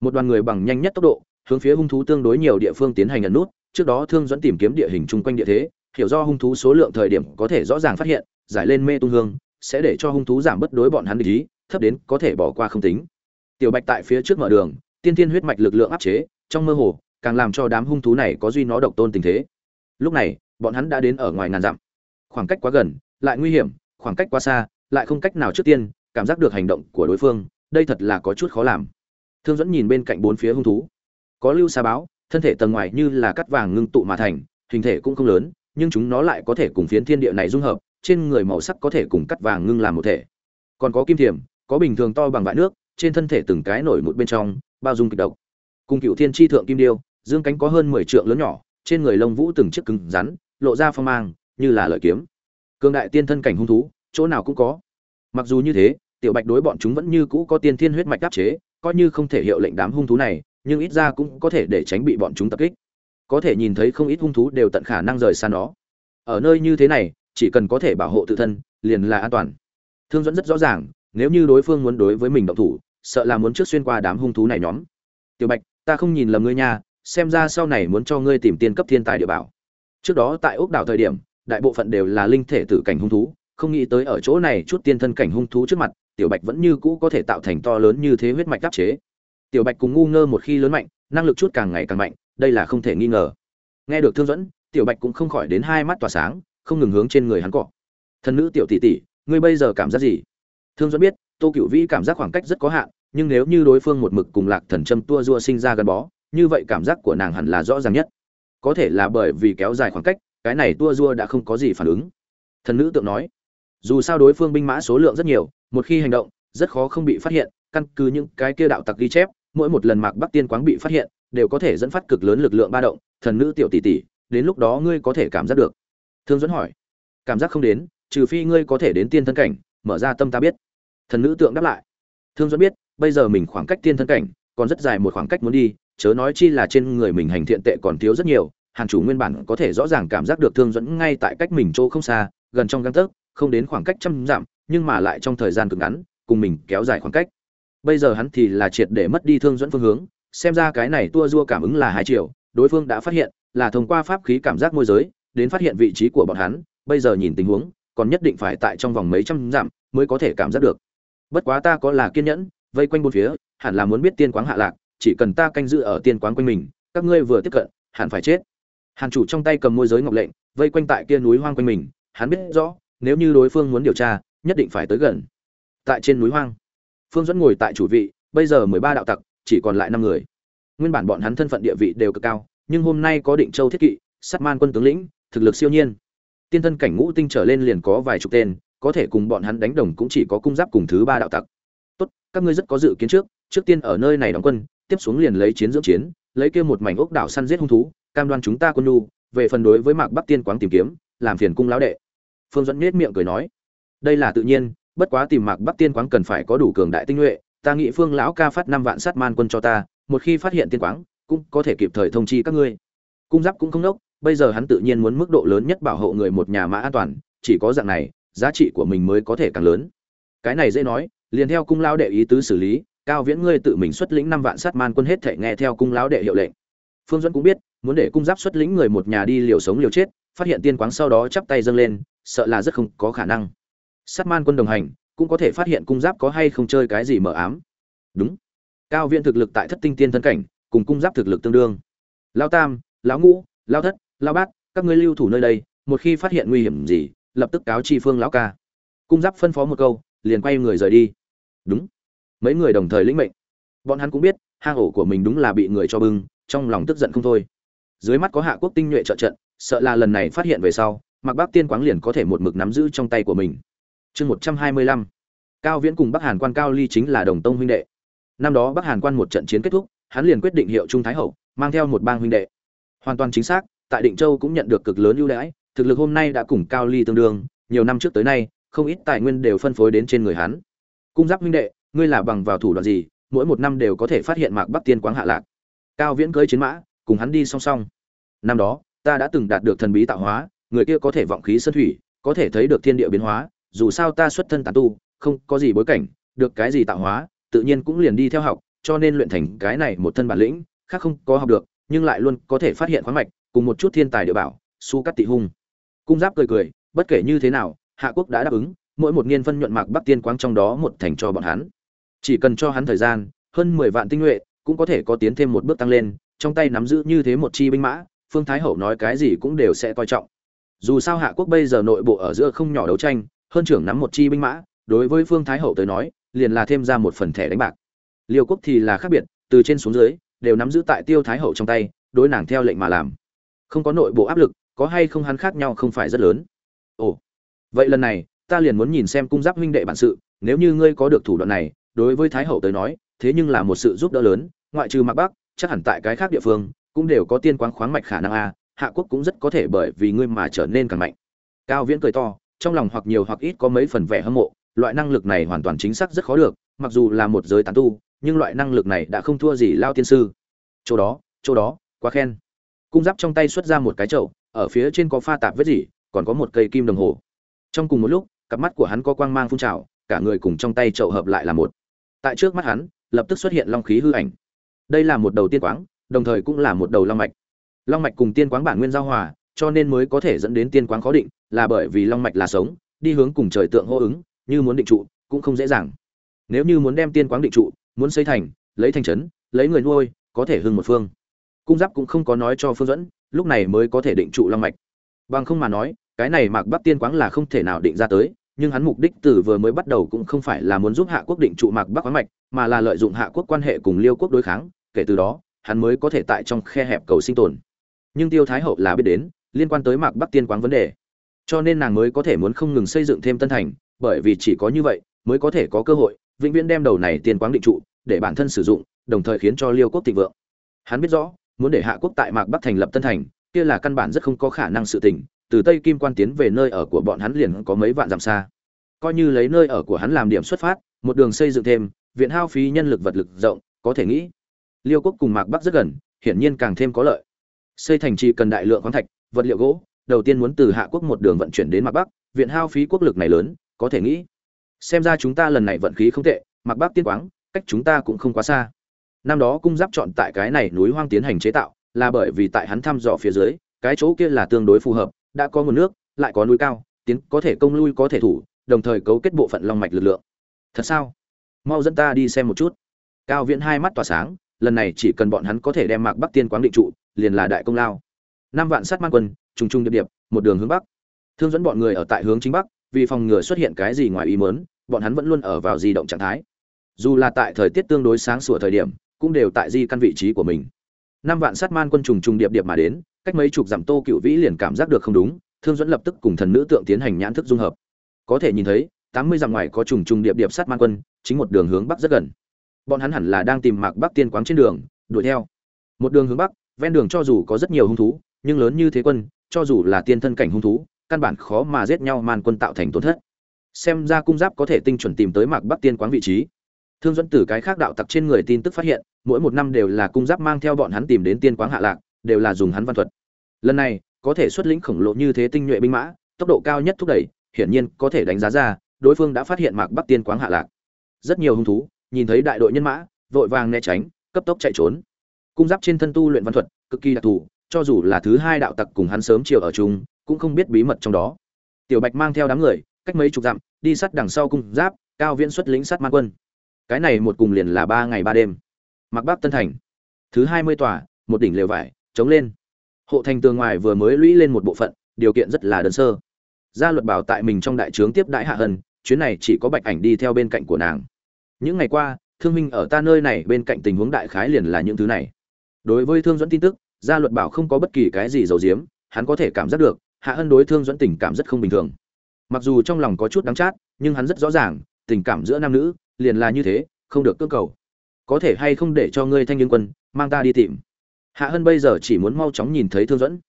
Một đoàn người bằng nhanh nhất tốc độ, hướng phía hung thú tương đối nhiều địa phương tiến hành ẩn nút, trước đó thương dẫn tìm kiếm địa hình chung quanh địa thế, hiểu do hung thú số lượng thời điểm có thể rõ ràng phát hiện, giải lên mê tung hương, sẽ để cho hung thú giảm bất đối bọn hắn ý, thấp đến có thể bỏ qua không tính. Tiểu bạch tại phía trước mở đường, tiên thiên huyết mạch lực lượng áp chế, trong mơ hồ, càng làm cho đám hung thú này có duy nó độc tôn tình thế. Lúc này bọn hắn đã đến ở ngoài ngàn dặm. Khoảng cách quá gần, lại nguy hiểm, khoảng cách quá xa, lại không cách nào trước tiên cảm giác được hành động của đối phương, đây thật là có chút khó làm. Thương dẫn nhìn bên cạnh bốn phía hung thú. Có lưu xa báo, thân thể tầng ngoài như là cắt vàng ngưng tụ mà thành, hình thể cũng không lớn, nhưng chúng nó lại có thể cùng phiến thiên địa này dung hợp, trên người màu sắc có thể cùng cắt vàng ngưng làm một thể. Còn có kim thiềm có bình thường to bằng vại nước, trên thân thể từng cái nổi một bên trong, bao dung kịch độc. Cùng cựu thiên tri thượng kim điêu, dương cánh có hơn mười trượng lớn nhỏ, trên người lông vũ từng chiếc cứng rắn lộ ra phong mang, như là lợi kiếm. Cương đại tiên thân cảnh hung thú, chỗ nào cũng có. Mặc dù như thế, tiểu bạch đối bọn chúng vẫn như cũ có tiên thiên huyết mạch đáp chế, coi như không thể hiệu lệnh đám hung thú này, nhưng ít ra cũng có thể để tránh bị bọn chúng tập kích. Có thể nhìn thấy không ít hung thú đều tận khả năng rời xa nó. Ở nơi như thế này, chỉ cần có thể bảo hộ tự thân, liền là an toàn. Thương dẫn rất rõ ràng, nếu như đối phương muốn đối với mình động thủ, sợ là muốn trước xuyên qua đám hung thú này nhóm. Tiểu bạch, ta không nhìn lầm ngươi nha, xem ra sau này muốn cho ngươi tìm tiên cấp thiên tài địa bảo trước đó tại ốc đảo thời điểm, đại bộ phận đều là linh thể tử cảnh hung thú, không nghĩ tới ở chỗ này chút tiên thân cảnh hung thú trước mặt, tiểu bạch vẫn như cũ có thể tạo thành to lớn như thế huyết mạch đáp chế. Tiểu bạch cùng ngu ngơ một khi lớn mạnh, năng lực chút càng ngày càng mạnh, đây là không thể nghi ngờ. Nghe được thương dẫn, tiểu bạch cũng không khỏi đến hai mắt tỏa sáng, không ngừng hướng trên người hắn cọ. Thân nữ tiểu tỷ tỷ, ngươi bây giờ cảm giác gì? Thương dẫn biết, tô cựu vĩ cảm giác khoảng cách rất có hạn, nhưng nếu như đối phương một mực cùng lạc thần châm tua dua sinh ra gắn bó, như vậy cảm giác của nàng hẳn là rõ ràng nhất có thể là bởi vì kéo dài khoảng cách, cái này tua dua đã không có gì phản ứng. Thần nữ tượng nói, dù sao đối phương binh mã số lượng rất nhiều, một khi hành động, rất khó không bị phát hiện, căn cứ những cái kia đạo tặc ghi chép, mỗi một lần mạc bắc tiên quáng bị phát hiện, đều có thể dẫn phát cực lớn lực lượng ba động, thần nữ tiểu tỷ tỷ, đến lúc đó ngươi có thể cảm giác được. Thương dẫn hỏi, cảm giác không đến, trừ phi ngươi có thể đến tiên thân cảnh, mở ra tâm ta biết. Thần nữ tượng đáp lại, thương dẫn biết, bây giờ mình khoảng cách tiên thân cảnh, còn rất dài một khoảng cách muốn đi chớ nói chi là trên người mình hành thiện tệ còn thiếu rất nhiều, hàn chủ nguyên bản có thể rõ ràng cảm giác được thương dẫn ngay tại cách mình chỗ không xa, gần trong găng tấc, không đến khoảng cách trăm dặm, nhưng mà lại trong thời gian cực ngắn, cùng mình kéo dài khoảng cách. Bây giờ hắn thì là triệt để mất đi thương dẫn phương hướng, xem ra cái này tua dua cảm ứng là hai triệu đối phương đã phát hiện, là thông qua pháp khí cảm giác môi giới, đến phát hiện vị trí của bọn hắn, bây giờ nhìn tình huống, còn nhất định phải tại trong vòng mấy trăm dặm mới có thể cảm giác được. Bất quá ta có là kiên nhẫn, vây quanh bốn phía, hẳn là muốn biết tiên quáng hạ lạc chỉ cần ta canh giữ ở tiên quán quanh mình, các ngươi vừa tiếp cận, hẳn phải chết. Hàn chủ trong tay cầm môi giới ngọc lệnh, vây quanh tại kia núi hoang quanh mình, hắn biết rõ, nếu như đối phương muốn điều tra, nhất định phải tới gần. Tại trên núi hoang, phương dẫn ngồi tại chủ vị, bây giờ mười ba đạo tặc, chỉ còn lại năm người. Nguyên bản bọn hắn thân phận địa vị đều cực cao, nhưng hôm nay có định châu thiết kỵ sắt man quân tướng lĩnh, thực lực siêu nhiên. Tiên thân cảnh ngũ tinh trở lên liền có vài chục tên, có thể cùng bọn hắn đánh đồng cũng chỉ có cung giáp cùng thứ ba đạo tặc. Tốt, các ngươi rất có dự kiến trước trước tiên ở nơi này đóng quân tiếp xuống liền lấy chiến dưỡng chiến, lấy kia một mảnh ốc đảo săn giết hung thú, cam đoan chúng ta quân nhu, về phần đối với mạc bắc tiên quáng tìm kiếm, làm phiền cung lão đệ. Phương dẫn nết miệng cười nói. Đây là tự nhiên, bất quá tìm mạc bắc tiên quáng cần phải có đủ cường đại tinh nhuệ, ta nghĩ phương lão ca phát năm vạn sát man quân cho ta, một khi phát hiện tiên quáng, cũng có thể kịp thời thông chi các ngươi. Cung giáp cũng không nốc, bây giờ hắn tự nhiên muốn mức độ lớn nhất bảo hộ người một nhà mã an toàn, chỉ có dạng này, giá trị của mình mới có thể càng lớn. Cái này dễ nói, liền theo cung lão đệ ý tứ xử lý cao viễn ngươi tự mình xuất lĩnh năm vạn sát man quân hết thể nghe theo cung lão đệ hiệu lệnh. Phương duẫn cũng biết, muốn để cung giáp xuất lĩnh người một nhà đi liều sống liều chết, phát hiện tiên quáng sau đó chắp tay dâng lên, sợ là rất không có khả năng. Sát man quân đồng hành, cũng có thể phát hiện cung giáp có hay không chơi cái gì mờ ám. Đúng. Cao viễn thực lực tại thất tinh tiên thân cảnh, cùng cung giáp thực lực tương đương. Lao tam, lão ngũ lao thất lao bát, các ngươi lưu thủ nơi đây, một khi phát hiện nguy hiểm gì, lập tức cáo chi phương lão ca. Cung giáp phân phó một câu, liền quay người rời đi. Đúng mấy người đồng thời lĩnh mệnh. Bọn hắn cũng biết, hang ổ của mình đúng là bị người cho bưng, trong lòng tức giận không thôi. Dưới mắt có hạ quốc tinh nhuệ trợ trận, sợ là lần này phát hiện về sau mặc bác tiên quáng liền có thể một mực nắm giữ trong tay của mình. Chương một trăm hai mươi lăm. Cao viễn cùng bắc hàn quan cao ly chính là đồng tông huynh đệ. Năm đó bắc hàn quan một trận chiến kết thúc, hắn liền quyết định hiệu trung thái hậu, mang theo một bang huynh đệ. Hoàn toàn chính xác, tại định châu cũng nhận được cực lớn ưu đãi, thực lực hôm nay đã cùng cao ly tương đương, nhiều năm trước tới nay, không ít tài nguyên đều phân phối đến trên người hắn. Cung giáp huynh đệ ngươi là bằng vào thủ đoạn gì, mỗi một năm đều có thể phát hiện mạc bắc tiên quáng hạ lạc. Cao viễn cưỡi chiến mã, cùng hắn đi song song. Năm đó, ta đã từng đạt được thần bí tạo hóa, người kia có thể vọng khí sơn thủy, có thể thấy được thiên địa biến hóa, dù sao ta xuất thân tán tu, không có gì bối cảnh, được cái gì tạo hóa, tự nhiên cũng liền đi theo học, cho nên luyện thành cái này một thân bản lĩnh, khác không có học được, nhưng lại luôn có thể phát hiện khoáng mạch, cùng một chút thiên tài địa bảo, su cắt tị hung. Cung giáp cười cười, bất kể như thế nào, hạ quốc đã đáp ứng, mỗi một niên phân nhuận mạc bắc tiên quang trong đó một thành cho bọn hắn chỉ cần cho hắn thời gian, hơn mười vạn tinh nhuệ, cũng có thể có tiến thêm một bước tăng lên, trong tay nắm giữ như thế một chi binh mã, phương thái hậu nói cái gì cũng đều sẽ coi trọng. Dù sao hạ quốc bây giờ nội bộ ở giữa không nhỏ đấu tranh, hơn trưởng nắm một chi binh mã, đối với phương thái hậu tới nói, liền là thêm ra một phần thẻ đánh bạc. Liêu quốc thì là khác biệt, từ trên xuống dưới, đều nắm giữ tại tiêu thái hậu trong tay, đối nàng theo lệnh mà làm. Không có nội bộ áp lực, có hay không hắn khác nhau không phải rất lớn. Ồ, vậy lần này, ta liền muốn nhìn xem cung giáp huynh đệ bản sự, nếu như ngươi có được thủ đoạn này đối với thái hậu tới nói, thế nhưng là một sự giúp đỡ lớn, ngoại trừ mặc bắc, chắc hẳn tại cái khác địa phương, cũng đều có tiên quang khoáng mạch khả năng a, hạ quốc cũng rất có thể bởi vì ngươi mà trở nên càng mạnh. Cao viễn cười to, trong lòng hoặc nhiều hoặc ít có mấy phần vẻ hâm mộ, loại năng lực này hoàn toàn chính xác rất khó được, mặc dù là một giới tán tu, nhưng loại năng lực này đã không thua gì lao tiên sư. Chỗ đó chỗ đó, quá khen. Cung giáp trong tay xuất ra một cái chậu, ở phía trên có pha tạp vết gì còn có một cây kim đồng hồ. Trong cùng một lúc, cặp mắt của hắn có quang mang phun trào, cả người cùng trong tay chậu hợp lại là một tại trước mắt hắn, lập tức xuất hiện long khí hư ảnh. Đây là một đầu tiên quáng, đồng thời cũng là một đầu long mạch. Long mạch cùng tiên quáng bản nguyên giao hòa, cho nên mới có thể dẫn đến tiên quáng khó định, là bởi vì long mạch là sống, đi hướng cùng trời tượng hô ứng, như muốn định trụ, cũng không dễ dàng. Nếu như muốn đem tiên quáng định trụ, muốn xây thành, lấy thành trấn, lấy người nuôi, có thể hưng một phương. Cung giáp cũng không có nói cho phương dẫn, lúc này mới có thể định trụ long mạch. Bằng không mà nói, cái này mạc bắc tiên quáng là không thể nào định ra tới nhưng hắn mục đích từ vừa mới bắt đầu cũng không phải là muốn giúp hạ quốc định trụ mạc bắc quán mạch, mà là lợi dụng hạ quốc quan hệ cùng liêu quốc đối kháng, kể từ đó, hắn mới có thể tại trong khe hẹp cầu sinh tồn. Nhưng tiêu thái hậu là biết đến, liên quan tới mạc bắc tiên quán vấn đề. Cho nên nàng mới có thể muốn không ngừng xây dựng thêm tân thành, bởi vì chỉ có như vậy, mới có thể có cơ hội, vĩnh viễn đem đầu này tiên quáng định trụ, để bản thân sử dụng, đồng thời khiến cho liêu quốc thịnh vượng. Hắn biết rõ, muốn để hạ quốc tại mạc bắc thành lập tân thành, kia là căn bản rất không có khả năng sự tình từ tây kim quan tiến về nơi ở của bọn hắn liền có mấy vạn dặm xa. Coi như lấy nơi ở của hắn làm điểm xuất phát, một đường xây dựng thêm, viện hao phí nhân lực vật lực rộng, có thể nghĩ, liêu quốc cùng mạc bắc rất gần, hiển nhiên càng thêm có lợi. Xây thành trì cần đại lượng khoáng thạch, vật liệu gỗ, đầu tiên muốn từ hạ quốc một đường vận chuyển đến mạc bắc, viện hao phí quốc lực này lớn, có thể nghĩ. Xem ra chúng ta lần này vận khí không tệ, mạc bắc tiên quáng, cách chúng ta cũng không quá xa. Năm đó cung giáp chọn tại cái này núi hoang tiến hành chế tạo, là bởi vì tại hắn thăm dò phía dưới, cái chỗ kia là tương đối phù hợp đã có nguồn nước lại có núi cao tiến có thể công lui có thể thủ đồng thời cấu kết bộ phận long mạch lực lượng. Thật sao? Mau dẫn ta đi xem một chút. Cao viễn hai mắt tỏa sáng lần này chỉ cần bọn hắn có thể đem mạc bắc tiên quáng định trụ liền là đại công lao. Năm vạn sát man quân trùng trùng điệp điệp một đường hướng bắc. Thương dẫn bọn người ở tại hướng chính bắc vì phòng ngừa xuất hiện cái gì ngoài ý muốn, bọn hắn vẫn luôn ở vào di động trạng thái. Dù là tại thời tiết tương đối sáng sủa thời điểm cũng đều tại di căn vị trí của mình. Năm vạn sát man quân trùng trùng điệp điệp mà đến cách mấy chục dặm tô cựu vĩ liền cảm giác được không đúng, thương dẫn lập tức cùng thần nữ tượng tiến hành nhãn thức dung hợp. Có thể nhìn thấy, tám mươi dặm ngoài có trùng trùng điệp điệp sát man quân, chính một đường hướng bắc rất gần. Bọn hắn hẳn là đang tìm mạc bắc tiên quáng trên đường, đuổi theo. Một đường hướng bắc, ven đường cho dù có rất nhiều hung thú, nhưng lớn như thế quân, cho dù là tiên thân cảnh hung thú, căn bản khó mà giết nhau man quân tạo thành tổn thất. Xem ra cung giáp có thể tinh chuẩn tìm tới mạc bắc tiên quáng vị trí. Thương dẫn từ cái khác đạo tặc trên người tin tức phát hiện, mỗi một năm đều là cung giáp mang theo bọn hắn tìm đến tiên quáng hạ lạc đều là dùng hắn văn thuật. Lần này, có thể xuất lĩnh khổng lồ như thế tinh nhuệ binh mã, tốc độ cao nhất thúc đẩy, hiển nhiên có thể đánh giá ra, đối phương đã phát hiện mạc bắc tiên quáng hạ lạc. Rất nhiều hung thú, nhìn thấy đại đội nhân mã, vội vàng né tránh, cấp tốc chạy trốn. Cung giáp trên thân tu luyện văn thuật, cực kỳ đặc thù, cho dù là thứ hai đạo tặc cùng hắn sớm chiều ở chung, cũng không biết bí mật trong đó. Tiểu bạch mang theo đám người, cách mấy chục dặm, đi sát đằng sau cung giáp, cao viễn xuất lĩnh sát man quân. Cái này một cùng liền là ba ngày ba đêm. Mạc bắc tân thành. Thứ hai mươi tòa, một đỉnh lều vải chống lên. Hộ thành tường ngoài vừa mới lũy lên một bộ phận, điều kiện rất là đơn sơ. Gia luật bảo tại mình trong đại trướng tiếp đãi hạ hân, chuyến này chỉ có bạch ảnh đi theo bên cạnh của nàng. Những ngày qua, thương minh ở ta nơi này bên cạnh tình huống đại khái liền là những thứ này. Đối với thương dẫn tin tức, gia luật bảo không có bất kỳ cái gì giấu giếm, hắn có thể cảm giác được, hạ hân đối thương dẫn tình cảm rất không bình thường. Mặc dù trong lòng có chút đắng chát, nhưng hắn rất rõ ràng, tình cảm giữa nam nữ, liền là như thế, không được cưỡng cầu. Có thể hay không để cho ngươi thanh niên quân, mang ta đi tìm hạ hân bây giờ chỉ muốn mau chóng nhìn thấy thương dẫn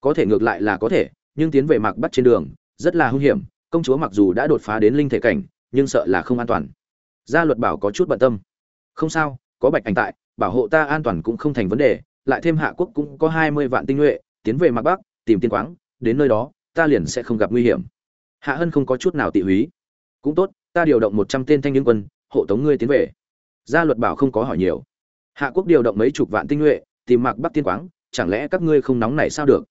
có thể ngược lại là có thể, nhưng tiến về mạc bắt trên đường, rất là hung hiểm, công chúa mặc dù đã đột phá đến linh thể cảnh, nhưng sợ là không an toàn. Gia luật bảo có chút bận tâm. Không sao, có bạch ảnh tại, bảo hộ ta an toàn cũng không thành vấn đề, lại thêm hạ quốc cũng có hai mươi vạn tinh nhuệ, tiến về mạc bắc, tìm tiên quáng, đến nơi đó, ta liền sẽ không gặp nguy hiểm. Hạ hân không có chút nào tị húy. Cũng tốt, ta điều động một trăm tên thanh niên quân, hộ tống ngươi tiến về. Gia luật bảo không có hỏi nhiều. Hạ quốc điều động mấy chục vạn tinh nhuệ tìm mạc bắc tiên quáng, chẳng lẽ các ngươi không nóng này sao được?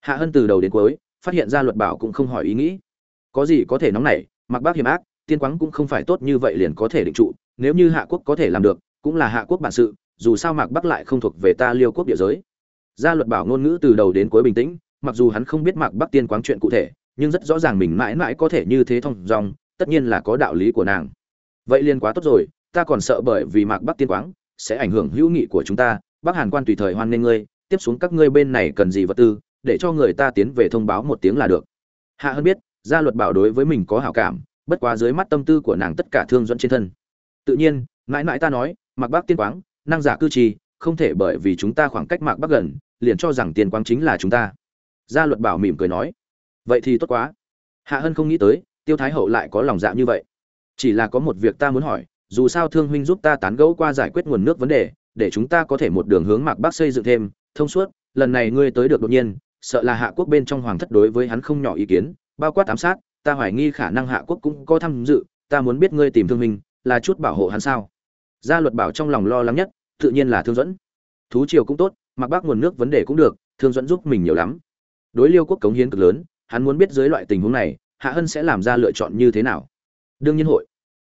Hạ hân từ đầu đến cuối, phát hiện ra luật bảo cũng không hỏi ý nghĩ. Có gì có thể nóng này, mạc bắc hiểm ác, tiên quáng cũng không phải tốt như vậy liền có thể định trụ, nếu như hạ quốc có thể làm được, cũng là hạ quốc bản sự, dù sao mạc bắc lại không thuộc về ta liêu quốc địa giới. Gia luật bảo ngôn ngữ từ đầu đến cuối bình tĩnh, mặc dù hắn không biết mạc bắc tiên quáng chuyện cụ thể, nhưng rất rõ ràng mình mãi mãi có thể như thế thông dong tất nhiên là có đạo lý của nàng. Vậy liên quá tốt rồi, ta còn sợ bởi vì mạc bắc tiên quáng sẽ ảnh hưởng hữu nghị của chúng ta bắc hàn quan tùy thời hoan nghênh ngươi, tiếp xuống các ngươi bên này cần gì vật tư, để cho người ta tiến về thông báo một tiếng là được. Hạ hơn biết, gia luật bảo đối với mình có hảo cảm, bất quá dưới mắt tâm tư của nàng tất cả thương dẫn trên thân. Tự nhiên, mãi mãi ta nói mạc bắc tiên quáng, năng giả cư trì, không thể bởi vì chúng ta khoảng cách mạc bắc gần, liền cho rằng tiên quang chính là chúng ta. Gia luật bảo mỉm cười nói. Vậy thì tốt quá. Hạ hân không nghĩ tới, tiêu thái hậu lại có lòng dạ như vậy. Chỉ là có một việc ta muốn hỏi, dù sao thương huynh giúp ta tán gẫu qua giải quyết nguồn nước vấn đề để chúng ta có thể một đường hướng mạc bắc xây dựng thêm, thông suốt, lần này ngươi tới được đột nhiên, sợ là hạ quốc bên trong hoàng thất đối với hắn không nhỏ ý kiến, bao quát ám sát, ta hoài nghi khả năng hạ quốc cũng có tham dự, ta muốn biết ngươi tìm thương minh, là chút bảo hộ hắn sao? Gia luật bảo trong lòng lo lắng nhất, tự nhiên là thương dẫn thú triều cũng tốt mặc bác nguồn nước vấn đề cũng được, thương dẫn giúp mình nhiều lắm. Đối liêu quốc cống hiến cực lớn, hắn muốn biết dưới loại tình huống này, hạ hân sẽ làm ra lựa chọn như thế nào? Đương nhiên hội.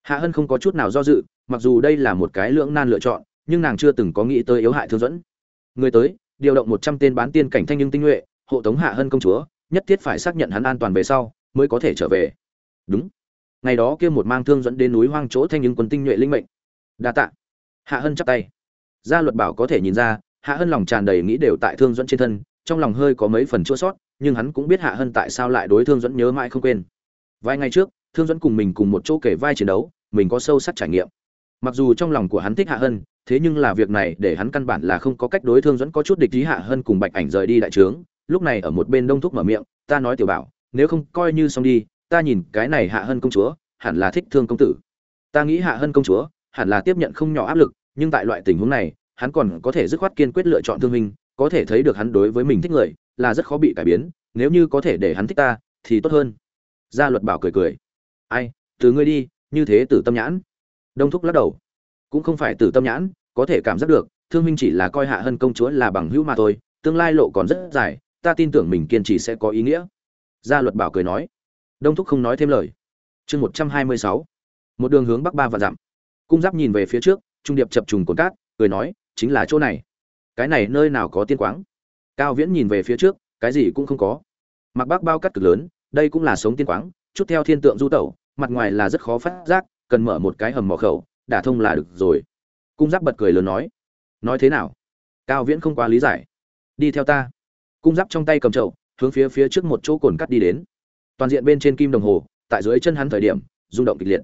Hạ hân không có chút nào do dự, mặc dù đây là một cái lưỡng nan lựa chọn nhưng nàng chưa từng có nghĩ tới yếu hại thương dẫn. Người tới, điều động một trăm tên bán tiên cảnh thanh nhưng tinh nhuệ, hộ tống hạ hân công chúa, nhất thiết phải xác nhận hắn an toàn về sau, mới có thể trở về. Đúng. Ngày đó kia một mang thương dẫn đến núi hoang chỗ thanh nhưng quân tinh nhuệ linh mệnh. Đa tạ. Hạ hân chắp tay. Gia luật bảo có thể nhìn ra, hạ hân lòng tràn đầy nghĩ đều tại thương dẫn trên thân, trong lòng hơi có mấy phần chua sót, nhưng hắn cũng biết hạ hân tại sao lại đối thương dẫn nhớ mãi không quên. Vài ngày trước, thương dẫn cùng mình cùng một chỗ kể vai chiến đấu, mình có sâu sắc trải nghiệm. Mặc dù trong lòng của hắn thích hạ hân thế nhưng là việc này để hắn căn bản là không có cách đối thương dẫn có chút địch ý hạ hơn cùng bạch ảnh rời đi đại trướng. Lúc này ở một bên đông thúc mở miệng, ta nói tiểu bảo, nếu không coi như xong đi, ta nhìn cái này hạ hơn công chúa, hẳn là thích thương công tử. Ta nghĩ hạ hơn công chúa, hẳn là tiếp nhận không nhỏ áp lực, nhưng tại loại tình huống này, hắn còn có thể dứt khoát kiên quyết lựa chọn thương minh có thể thấy được hắn đối với mình thích người, là rất khó bị cải biến, nếu như có thể để hắn thích ta, thì tốt hơn. Gia luật bảo cười cười. Ai, từ ngươi đi, như thế tử tâm nhãn. Đông thúc lắc đầu. Cũng không phải tử tâm nhãn có thể cảm giác được, thương minh chỉ là coi hạ hân công chúa là bằng hữu mà thôi, tương lai lộ còn rất dài, ta tin tưởng mình kiên trì sẽ có ý nghĩa. Gia luật bảo cười nói. Đông thúc không nói thêm lời. Chương một trăm hai mươi sáu. Một đường hướng bắc ba và dặm. Cung giáp nhìn về phía trước, trung điệp chập trùng cồn cát, cười nói, chính là chỗ này. Cái này nơi nào có tiên quáng? Cao viễn nhìn về phía trước, cái gì cũng không có. Mặc bác bao cắt cực lớn, đây cũng là sống tiên quáng, chút theo thiên tượng du tẩu, mặt ngoài là rất khó phát giác, cần mở một cái hầm mỏ khẩu, đả thông là được rồi cung giáp bật cười lớn nói nói thế nào? Cao viễn không quá lý giải. Đi theo ta. Cung giáp trong tay cầm trậu hướng phía phía trước một chỗ cồn cắt đi đến. Toàn diện bên trên kim đồng hồ, tại dưới chân hắn thời điểm, rung động kịch liệt.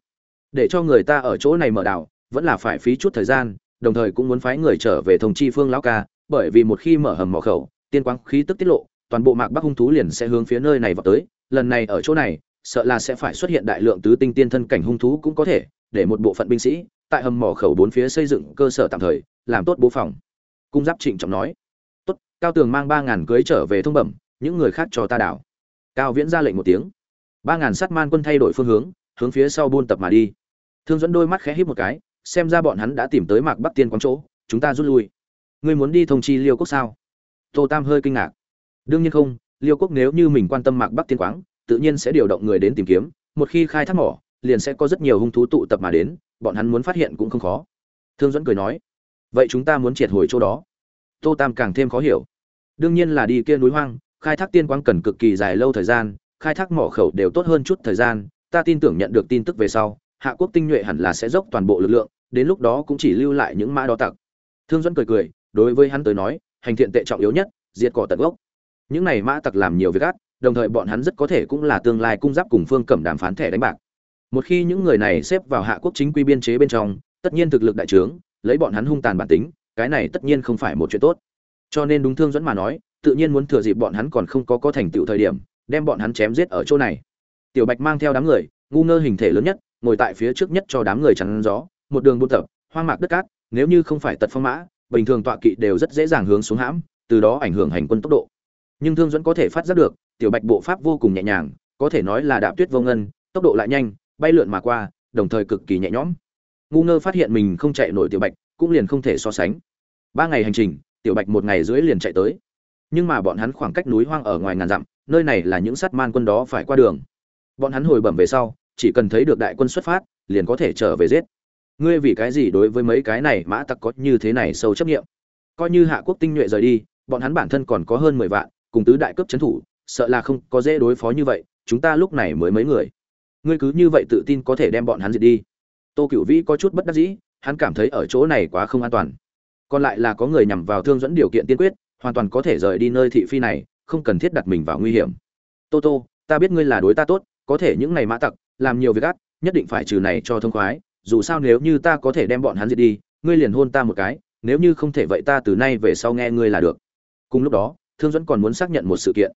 Để cho người ta ở chỗ này mở đảo, vẫn là phải phí chút thời gian, đồng thời cũng muốn phái người trở về thông chi phương lão ca, bởi vì một khi mở hầm mỏ khẩu, tiên quang khí tức tiết lộ, toàn bộ mạc bắc hung thú liền sẽ hướng phía nơi này vào tới. Lần này ở chỗ này, sợ là sẽ phải xuất hiện đại lượng tứ tinh tiên thân cảnh hung thú cũng có thể, để một bộ phận binh sĩ tại hầm mỏ khẩu bốn phía xây dựng cơ sở tạm thời, làm tốt bố phòng. Cung giáp trịnh trọng nói, tốt, cao tường mang ba ngàn cưới trở về thông bẩm, những người khác cho ta đảo. Cao viễn ra lệnh một tiếng. Ba ngàn sát man quân thay đổi phương hướng hướng phía sau buôn tập mà đi. Thương dẫn đôi mắt khẽ híp một cái, xem ra bọn hắn đã tìm tới mạc bắc tiên quán chỗ, chúng ta rút lui. Ngươi muốn đi thông chi liêu quốc sao? Tô tam hơi kinh ngạc. Đương nhiên không, liêu quốc nếu như mình quan tâm mạc bắc tiên quáng tự nhiên sẽ điều động người đến tìm kiếm, một khi khai thác mỏ liền sẽ có rất nhiều hung thú tụ tập mà đến, bọn hắn muốn phát hiện cũng không khó. Thương dẫn cười nói, vậy chúng ta muốn triệt hồi chỗ đó. Tô tam càng thêm khó hiểu. Đương nhiên là đi kia núi hoang, khai thác tiên quang cần cực kỳ dài lâu thời gian, khai thác mỏ khẩu đều tốt hơn chút thời gian, ta tin tưởng nhận được tin tức về sau, hạ quốc tinh nhuệ hẳn là sẽ dốc toàn bộ lực lượng, đến lúc đó cũng chỉ lưu lại những mã đó tặc. Thương dẫn cười cười, đối với hắn tới nói, hành thiện tệ trọng yếu nhất, diệt cỏ tận gốc. Những này mã tặc làm nhiều việc ác, đồng thời bọn hắn rất có thể cũng là tương lai cung giáp cùng phương cẩm đàm phán thẻ đánh bạc một khi những người này xếp vào hạ quốc chính quy biên chế bên trong, tất nhiên thực lực đại trướng, lấy bọn hắn hung tàn bản tính, cái này tất nhiên không phải một chuyện tốt. Cho nên đúng thương dẫn mà nói, tự nhiên muốn thừa dịp bọn hắn còn không có có thành tựu thời điểm, đem bọn hắn chém giết ở chỗ này. Tiểu bạch mang theo đám người, ngu ngơ hình thể lớn nhất, ngồi tại phía trước nhất cho đám người chắn gió, một đường buôn tập, hoang mạc đất cát, nếu như không phải tật phong mã, bình thường tọa kỵ đều rất dễ dàng hướng xuống hãm, từ đó ảnh hưởng hành quân tốc độ. Nhưng thương dẫn có thể phát giác được, tiểu bạch bộ pháp vô cùng nhẹ nhàng, có thể nói là đạp tuyết vô ngân, tốc độ lại nhanh bay lượn mà qua, đồng thời cực kỳ nhẹ nhõm. Ngu ngơ phát hiện mình không chạy nổi tiểu bạch, cũng liền không thể so sánh. Ba ngày hành trình, tiểu bạch một ngày rưỡi liền chạy tới. Nhưng mà bọn hắn khoảng cách núi hoang ở ngoài ngàn dặm, nơi này là những sát man quân đó phải qua đường. Bọn hắn hồi bẩm về sau, chỉ cần thấy được đại quân xuất phát, liền có thể trở về giết. Ngươi vì cái gì đối với mấy cái này mã tặc có như thế này sâu chấp nghiệm coi như hạ quốc tinh nhuệ rời đi, bọn hắn bản thân còn có hơn mười vạn, cùng tứ đại cấp trấn thủ, sợ là không có dễ đối phó như vậy, chúng ta lúc này mới mấy người ngươi cứ như vậy tự tin có thể đem bọn hắn diệt đi. Tô cựu vĩ có chút bất đắc dĩ, hắn cảm thấy ở chỗ này quá không an toàn. Còn lại là có người nhằm vào thương dẫn điều kiện tiên quyết, hoàn toàn có thể rời đi nơi thị phi này, không cần thiết đặt mình vào nguy hiểm. Tô tô, ta biết ngươi là đối ta tốt, có thể những ngày mã tặc, làm nhiều việc ác, nhất định phải trừ này cho thông khoái, dù sao nếu như ta có thể đem bọn hắn diệt đi, ngươi liền hôn ta một cái, nếu như không thể vậy ta từ nay về sau nghe ngươi là được. Cùng lúc đó, thương dẫn còn muốn xác nhận một sự kiện.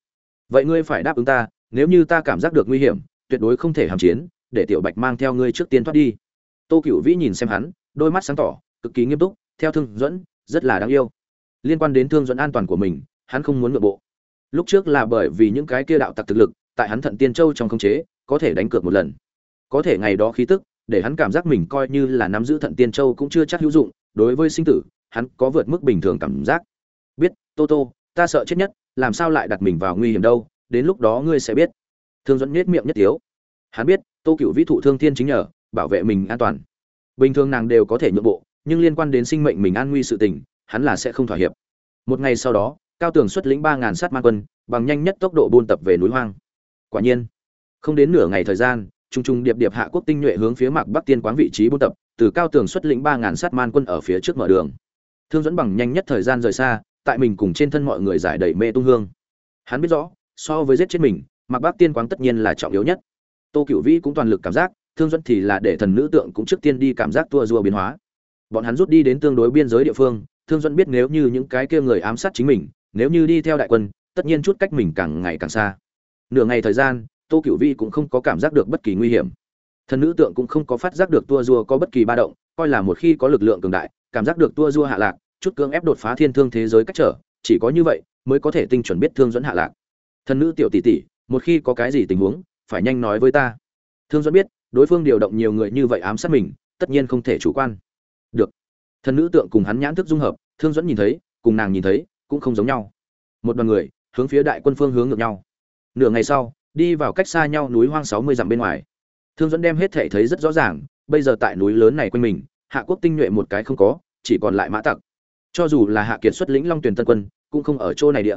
Vậy ngươi phải đáp ứng ta, nếu như ta cảm giác được nguy hiểm tuyệt đối không thể hàm chiến, để tiểu bạch mang theo ngươi trước tiên thoát đi. Tô cựu vĩ nhìn xem hắn, đôi mắt sáng tỏ, cực kỳ nghiêm túc, theo thương dẫn, rất là đáng yêu. Liên quan đến thương dẫn an toàn của mình, hắn không muốn ngượng bộ. Lúc trước là bởi vì những cái kia đạo tặc thực lực, tại hắn thận tiên châu trong khống chế, có thể đánh cược một lần. Có thể ngày đó khí tức, để hắn cảm giác mình coi như là nắm giữ thận tiên châu cũng chưa chắc hữu dụng, đối với sinh tử, hắn có vượt mức bình thường cảm giác. Biết, tô tô, ta sợ chết nhất, làm sao lại đặt mình vào nguy hiểm đâu, đến lúc đó ngươi sẽ biết thương dẫn nết miệng nhất tiếu. Hắn biết, tô cựu vĩ thụ thương thiên chính nhờ, bảo vệ mình an toàn. Bình thường nàng đều có thể nhượng bộ, nhưng liên quan đến sinh mệnh mình an nguy sự tình, hắn là sẽ không thỏa hiệp. Một ngày sau đó, cao tường xuất lĩnh ba ngàn sát man quân, bằng nhanh nhất tốc độ buôn tập về núi hoang. Quả nhiên, không đến nửa ngày thời gian trung trung điệp điệp hạ quốc tinh nhuệ hướng phía mạc bắc tiên quán vị trí buôn tập, từ cao tường xuất lĩnh ba ngàn sát man quân ở phía trước mở đường. Thương dẫn bằng nhanh nhất thời gian rời xa, tại mình cùng trên thân mọi người giải đẩy mê tung hương. Hắn biết rõ, so với giết chết mình mặc bắc tiên quáng tất nhiên là trọng yếu nhất. Tô cựu vĩ cũng toàn lực cảm giác, thương dẫn thì là để thần nữ tượng cũng trước tiên đi cảm giác tua rua biến hóa. Bọn hắn rút đi đến tương đối biên giới địa phương, thương dẫn biết nếu như những cái kia người ám sát chính mình, nếu như đi theo đại quân, tất nhiên chút cách mình càng ngày càng xa. Nửa ngày thời gian, tô cựu vi cũng không có cảm giác được bất kỳ nguy hiểm. Thần nữ tượng cũng không có phát giác được tua rua có bất kỳ ba động, coi là một khi có lực lượng cường đại, cảm giác được tua rua hạ lạc, chút cưỡng ép đột phá thiên thương thế giới cách trở, chỉ có như vậy mới có thể tinh chuẩn biết thương dẫn hạ lạc. Thần nữ tiểu tỷ tỷ một khi có cái gì tình huống, phải nhanh nói với ta. Thương dẫn biết, đối phương điều động nhiều người như vậy ám sát mình, tất nhiên không thể chủ quan. Được. Thần nữ tượng cùng hắn nhãn thức dung hợp, thương dẫn nhìn thấy, cùng nàng nhìn thấy, cũng không giống nhau. Một đoàn người, hướng phía đại quân phương hướng ngược nhau. Nửa ngày sau, đi vào cách xa nhau núi hoang sáu mươi dặm bên ngoài. Thương dẫn đem hết thể thấy rất rõ ràng, bây giờ tại núi lớn này quanh mình, hạ quốc tinh nhuệ một cái không có, chỉ còn lại mã tặc. Cho dù là hạ kiệt xuất lĩnh long tuyển tân quân, cũng không ở chỗ này địa.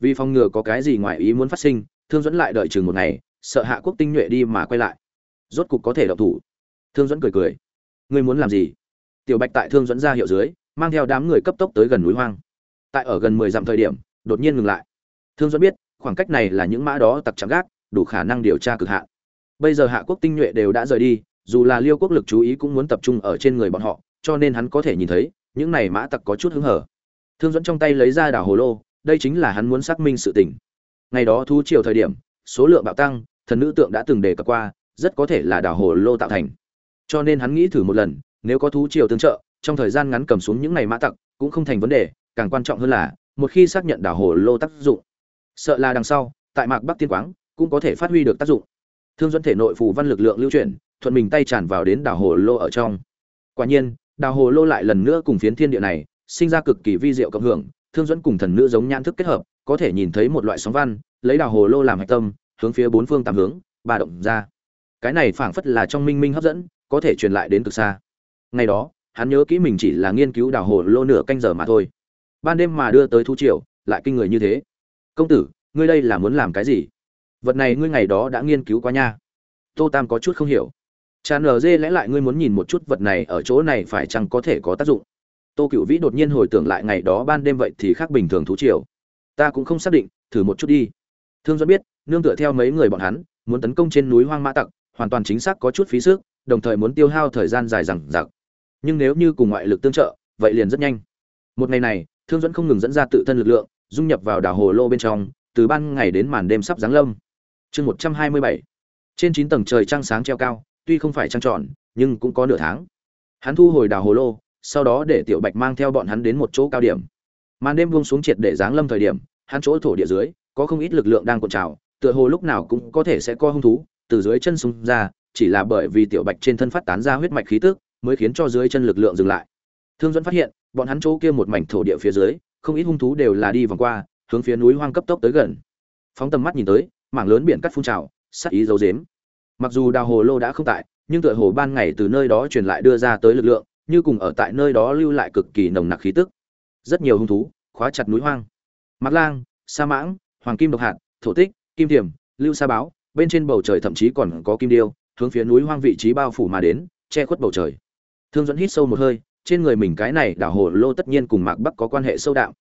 Vì phòng ngừa có cái gì ngoài ý muốn phát sinh thương dẫn lại đợi chừng một ngày, sợ hạ quốc tinh nhuệ đi mà quay lại. Rốt cục có thể đậu thủ. Thương dẫn cười cười. Ngươi muốn làm gì? Tiểu bạch tại thương dẫn ra hiệu dưới, mang theo đám người cấp tốc tới gần núi hoang. Tại ở gần mười dặm thời điểm, đột nhiên ngừng lại. Thương dẫn biết, khoảng cách này là những mã đó tặc chạm gác, đủ khả năng điều tra cực hạn. Bây giờ hạ quốc tinh nhuệ đều đã rời đi, dù là liêu quốc lực chú ý cũng muốn tập trung ở trên người bọn họ, cho nên hắn có thể nhìn thấy, những này mã tặc có chút hứng hở. Thương dẫn trong tay lấy ra đảo hồ lô, đây chính là hắn muốn xác minh sự tình ngày đó thú triều thời điểm, số lượng bạo tăng, thần nữ tượng đã từng đề cập qua, rất có thể là đảo hồ lô tạo thành. Cho nên hắn nghĩ thử một lần, nếu có thú triều tương trợ, trong thời gian ngắn cầm xuống những ngày mã tặc cũng không thành vấn đề, càng quan trọng hơn là, một khi xác nhận đảo hồ lô tác dụng, sợ là đằng sau, tại mạc bắc tiên quáng, cũng có thể phát huy được tác dụng. Thương dẫn thể nội phù văn lực lượng lưu chuyển, thuận mình tay tràn vào đến đảo hồ lô ở trong. Quả nhiên, đảo hồ lô lại lần nữa cùng phiến thiên địa này, sinh ra cực kỳ vi diệu cộng hưởng, thương dẫn cùng thần nữ giống nhan thức kết hợp có thể nhìn thấy một loại sóng văn, lấy đào hồ lô làm hạch tâm, hướng phía bốn phương tám hướng, ba động ra. Cái này phảng phất là trong minh minh hấp dẫn, có thể truyền lại đến cực xa. Ngày đó, hắn nhớ kỹ mình chỉ là nghiên cứu đào hồ lô nửa canh giờ mà thôi. Ban đêm mà đưa tới thu triều, lại kinh người như thế. Công tử, ngươi đây là muốn làm cái gì? Vật này ngươi ngày đó đã nghiên cứu qua nha. Tô tam có chút không hiểu. Tràn lờ dê, lẽ lại ngươi muốn nhìn một chút vật này ở chỗ này phải chăng có thể có tác dụng? Tô cựu vĩ đột nhiên hồi tưởng lại ngày đó ban đêm vậy thì khác bình thường thú triều ta cũng không xác định, thử một chút đi. Thương dẫn biết, nương tựa theo mấy người bọn hắn, muốn tấn công trên núi hoang mã tặc, hoàn toàn chính xác có chút phí sức, đồng thời muốn tiêu hao thời gian dài rằng giặc nhưng nếu như cùng ngoại lực tương trợ, vậy liền rất nhanh. Một ngày này, thương dẫn không ngừng dẫn ra tự thân lực lượng, dung nhập vào đảo hồ lô bên trong, từ ban ngày đến màn đêm sắp giáng lâm. Chương một trăm hai mươi bảy. Trên chín tầng trời trăng sáng treo cao, tuy không phải trăng tròn, nhưng cũng có nửa tháng. Hắn thu hồi đảo hồ lô, sau đó để tiểu bạch mang theo bọn hắn đến một chỗ cao điểm màn đêm buông xuống triệt để giáng lâm thời điểm, hắn chỗ thổ địa dưới, có không ít lực lượng đang cuộn trào, tựa hồ lúc nào cũng có thể sẽ co hung thú, từ dưới chân súng ra, chỉ là bởi vì tiểu bạch trên thân phát tán ra huyết mạch khí tức, mới khiến cho dưới chân lực lượng dừng lại. Thương dẫn phát hiện, bọn hắn chỗ kia một mảnh thổ địa phía dưới, không ít hung thú đều là đi vòng qua, hướng phía núi hoang cấp tốc tới gần. Phóng tầm mắt nhìn tới, mảng lớn biển cắt phun trào sắc ý dấu dếm mặc dù đào hồ lô đã không tại, nhưng tựa hồ ban ngày từ nơi đó truyền lại đưa ra tới lực lượng, như cùng ở tại nơi đó lưu lại cực kỳ nồng nặc khí tức. Rất nhiều hung thú khóa chặt núi hoang. Mặc lang, sa mãng, hoàng kim độc hạt, thổ tích, kim thiểm lưu sa báo, bên trên bầu trời thậm chí còn có kim điêu, hướng phía núi hoang vị trí bao phủ mà đến, che khuất bầu trời. Thương dẫn hít sâu một hơi, trên người mình cái này đảo hồ lô tất nhiên cùng mạc bắc có quan hệ sâu đạo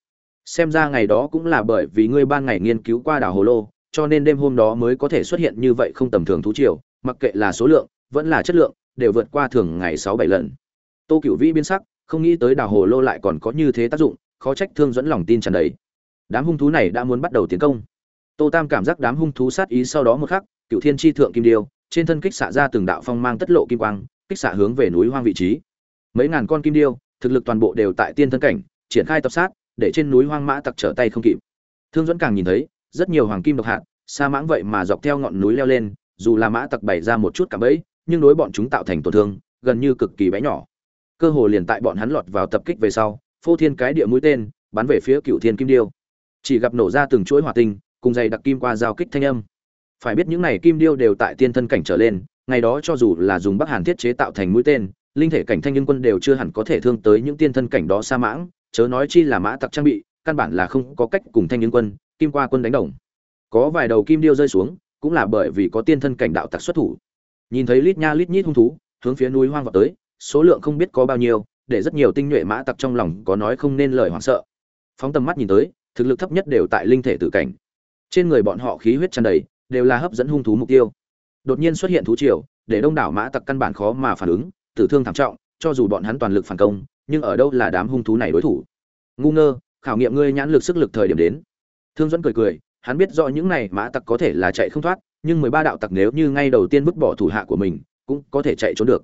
xem ra ngày đó cũng là bởi vì ngươi ban ngày nghiên cứu qua đảo hồ lô, cho nên đêm hôm đó mới có thể xuất hiện như vậy không tầm thường thú triều, mặc kệ là số lượng, vẫn là chất lượng, đều vượt qua thường ngày sáu bảy lần. Tô cựu vĩ biến sắc, không nghĩ tới đảo hồ lô lại còn có như thế tác dụng khó trách thương dẫn lòng tin tràn đầy. Đám hung thú này đã muốn bắt đầu tiến công. Tô tam cảm giác đám hung thú sát ý sau đó một khắc, cựu thiên tri thượng kim điêu, trên thân kích xạ ra từng đạo phong mang tất lộ kim quang, kích xạ hướng về núi hoang vị trí. Mấy ngàn con kim điêu, thực lực toàn bộ đều tại tiên thân cảnh, triển khai tập sát, để trên núi hoang mã tặc trở tay không kịp. Thương dẫn càng nhìn thấy, rất nhiều hoàng kim độc hạt, sa mãng vậy mà dọc theo ngọn núi leo lên, dù là mã tặc bày ra một chút cả bẫy, nhưng đối bọn chúng tạo thành tổn thương, gần như cực kỳ bé nhỏ. Cơ hồ liền tại bọn hắn lọt vào tập kích về sau phô thiên cái địa mũi tên, bắn về phía cựu thiên kim điêu. Chỉ gặp nổ ra từng chuỗi hỏa tinh, cùng dày đặc kim qua giao kích thanh âm. Phải biết những này kim điêu đều tại tiên thân cảnh trở lên, ngày đó cho dù là dùng bắc hàn thiết chế tạo thành mũi tên, linh thể cảnh thanh niên quân đều chưa hẳn có thể thương tới những tiên thân cảnh đó sa mãng, chớ nói chi là mã tặc trang bị, căn bản là không có cách cùng thanh niên quân, kim qua quân đánh đồng. Có vài đầu kim điêu rơi xuống, cũng là bởi vì có tiên thân cảnh đạo tặc xuất thủ. Nhìn thấy lít nha lít nhít hung thú, hướng phía núi hoang vào tới, số lượng không biết có bao nhiêu để rất nhiều tinh nhuệ mã tặc trong lòng có nói không nên lời hoảng sợ. Phóng tầm mắt nhìn tới, thực lực thấp nhất đều tại linh thể tử cảnh. Trên người bọn họ khí huyết tràn đầy, đều là hấp dẫn hung thú mục tiêu. Đột nhiên xuất hiện thú triều, để đông đảo mã tặc căn bản khó mà phản ứng, tử thương thảm trọng, cho dù bọn hắn toàn lực phản công, nhưng ở đâu là đám hung thú này đối thủ? Ngu ngơ, khảo nghiệm ngươi nhãn lực sức lực thời điểm đến. Thương dẫn cười cười, hắn biết rõ những này mã tặc có thể là chạy không thoát, nhưng mười ba đạo tặc nếu như ngay đầu tiên vứt bỏ thủ hạ của mình, cũng có thể chạy trốn được.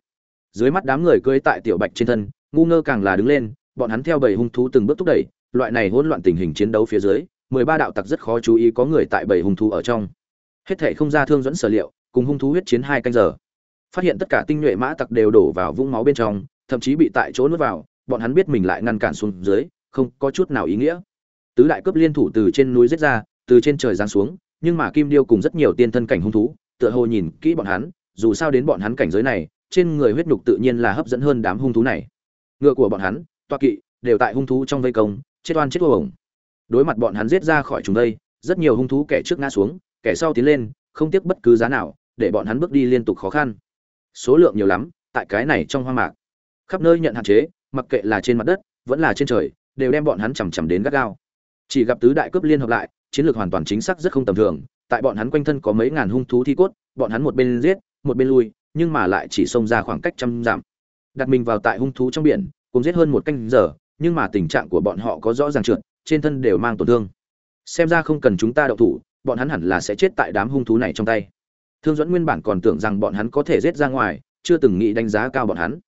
Dưới mắt đám người cưỡi tại tiểu bạch trên thân ngu ngơ càng là đứng lên, bọn hắn theo bầy hung thú từng bước thúc đẩy, loại này hỗn loạn tình hình chiến đấu phía dưới, mười ba đạo tặc rất khó chú ý có người tại bầy hung thú ở trong. Hết thể không ra thương dẫn sở liệu, cùng hung thú huyết chiến hai canh giờ. Phát hiện tất cả tinh nhuệ mã tặc đều đổ vào vũng máu bên trong, thậm chí bị tại chỗ nuốt vào, bọn hắn biết mình lại ngăn cản xuống dưới, không có chút nào ý nghĩa. Tứ đại cướp liên thủ từ trên núi giết ra, từ trên trời giáng xuống, nhưng mà kim điêu cùng rất nhiều tiên thân cảnh hung thú, tựa hồ nhìn kỹ bọn hắn, dù sao đến bọn hắn cảnh giới này, trên người huyết nhục tự nhiên là hấp dẫn hơn đám hung thú này ngựa của bọn hắn, toa kỵ, đều tại hung thú trong vây công, chết oan chết uổng. Đối mặt bọn hắn giết ra khỏi chúng đây, rất nhiều hung thú kẻ trước ngã xuống, kẻ sau tiến lên, không tiếc bất cứ giá nào, để bọn hắn bước đi liên tục khó khăn. Số lượng nhiều lắm, tại cái này trong hoang mạc. Khắp nơi nhận hạn chế, mặc kệ là trên mặt đất, vẫn là trên trời, đều đem bọn hắn chằm chằm đến gắt gao. Chỉ gặp tứ đại cướp liên hợp lại, chiến lược hoàn toàn chính xác rất không tầm thường, tại bọn hắn quanh thân có mấy ngàn hung thú thi cốt, bọn hắn một bên giết, một bên lui, nhưng mà lại chỉ xông ra khoảng cách trăm dặm đặt mình vào tại hung thú trong biển, cùng giết hơn một canh giờ, nhưng mà tình trạng của bọn họ có rõ ràng trượt, trên thân đều mang tổn thương. Xem ra không cần chúng ta đậu thủ, bọn hắn hẳn là sẽ chết tại đám hung thú này trong tay. Thương dẫn nguyên bản còn tưởng rằng bọn hắn có thể giết ra ngoài, chưa từng nghĩ đánh giá cao bọn hắn.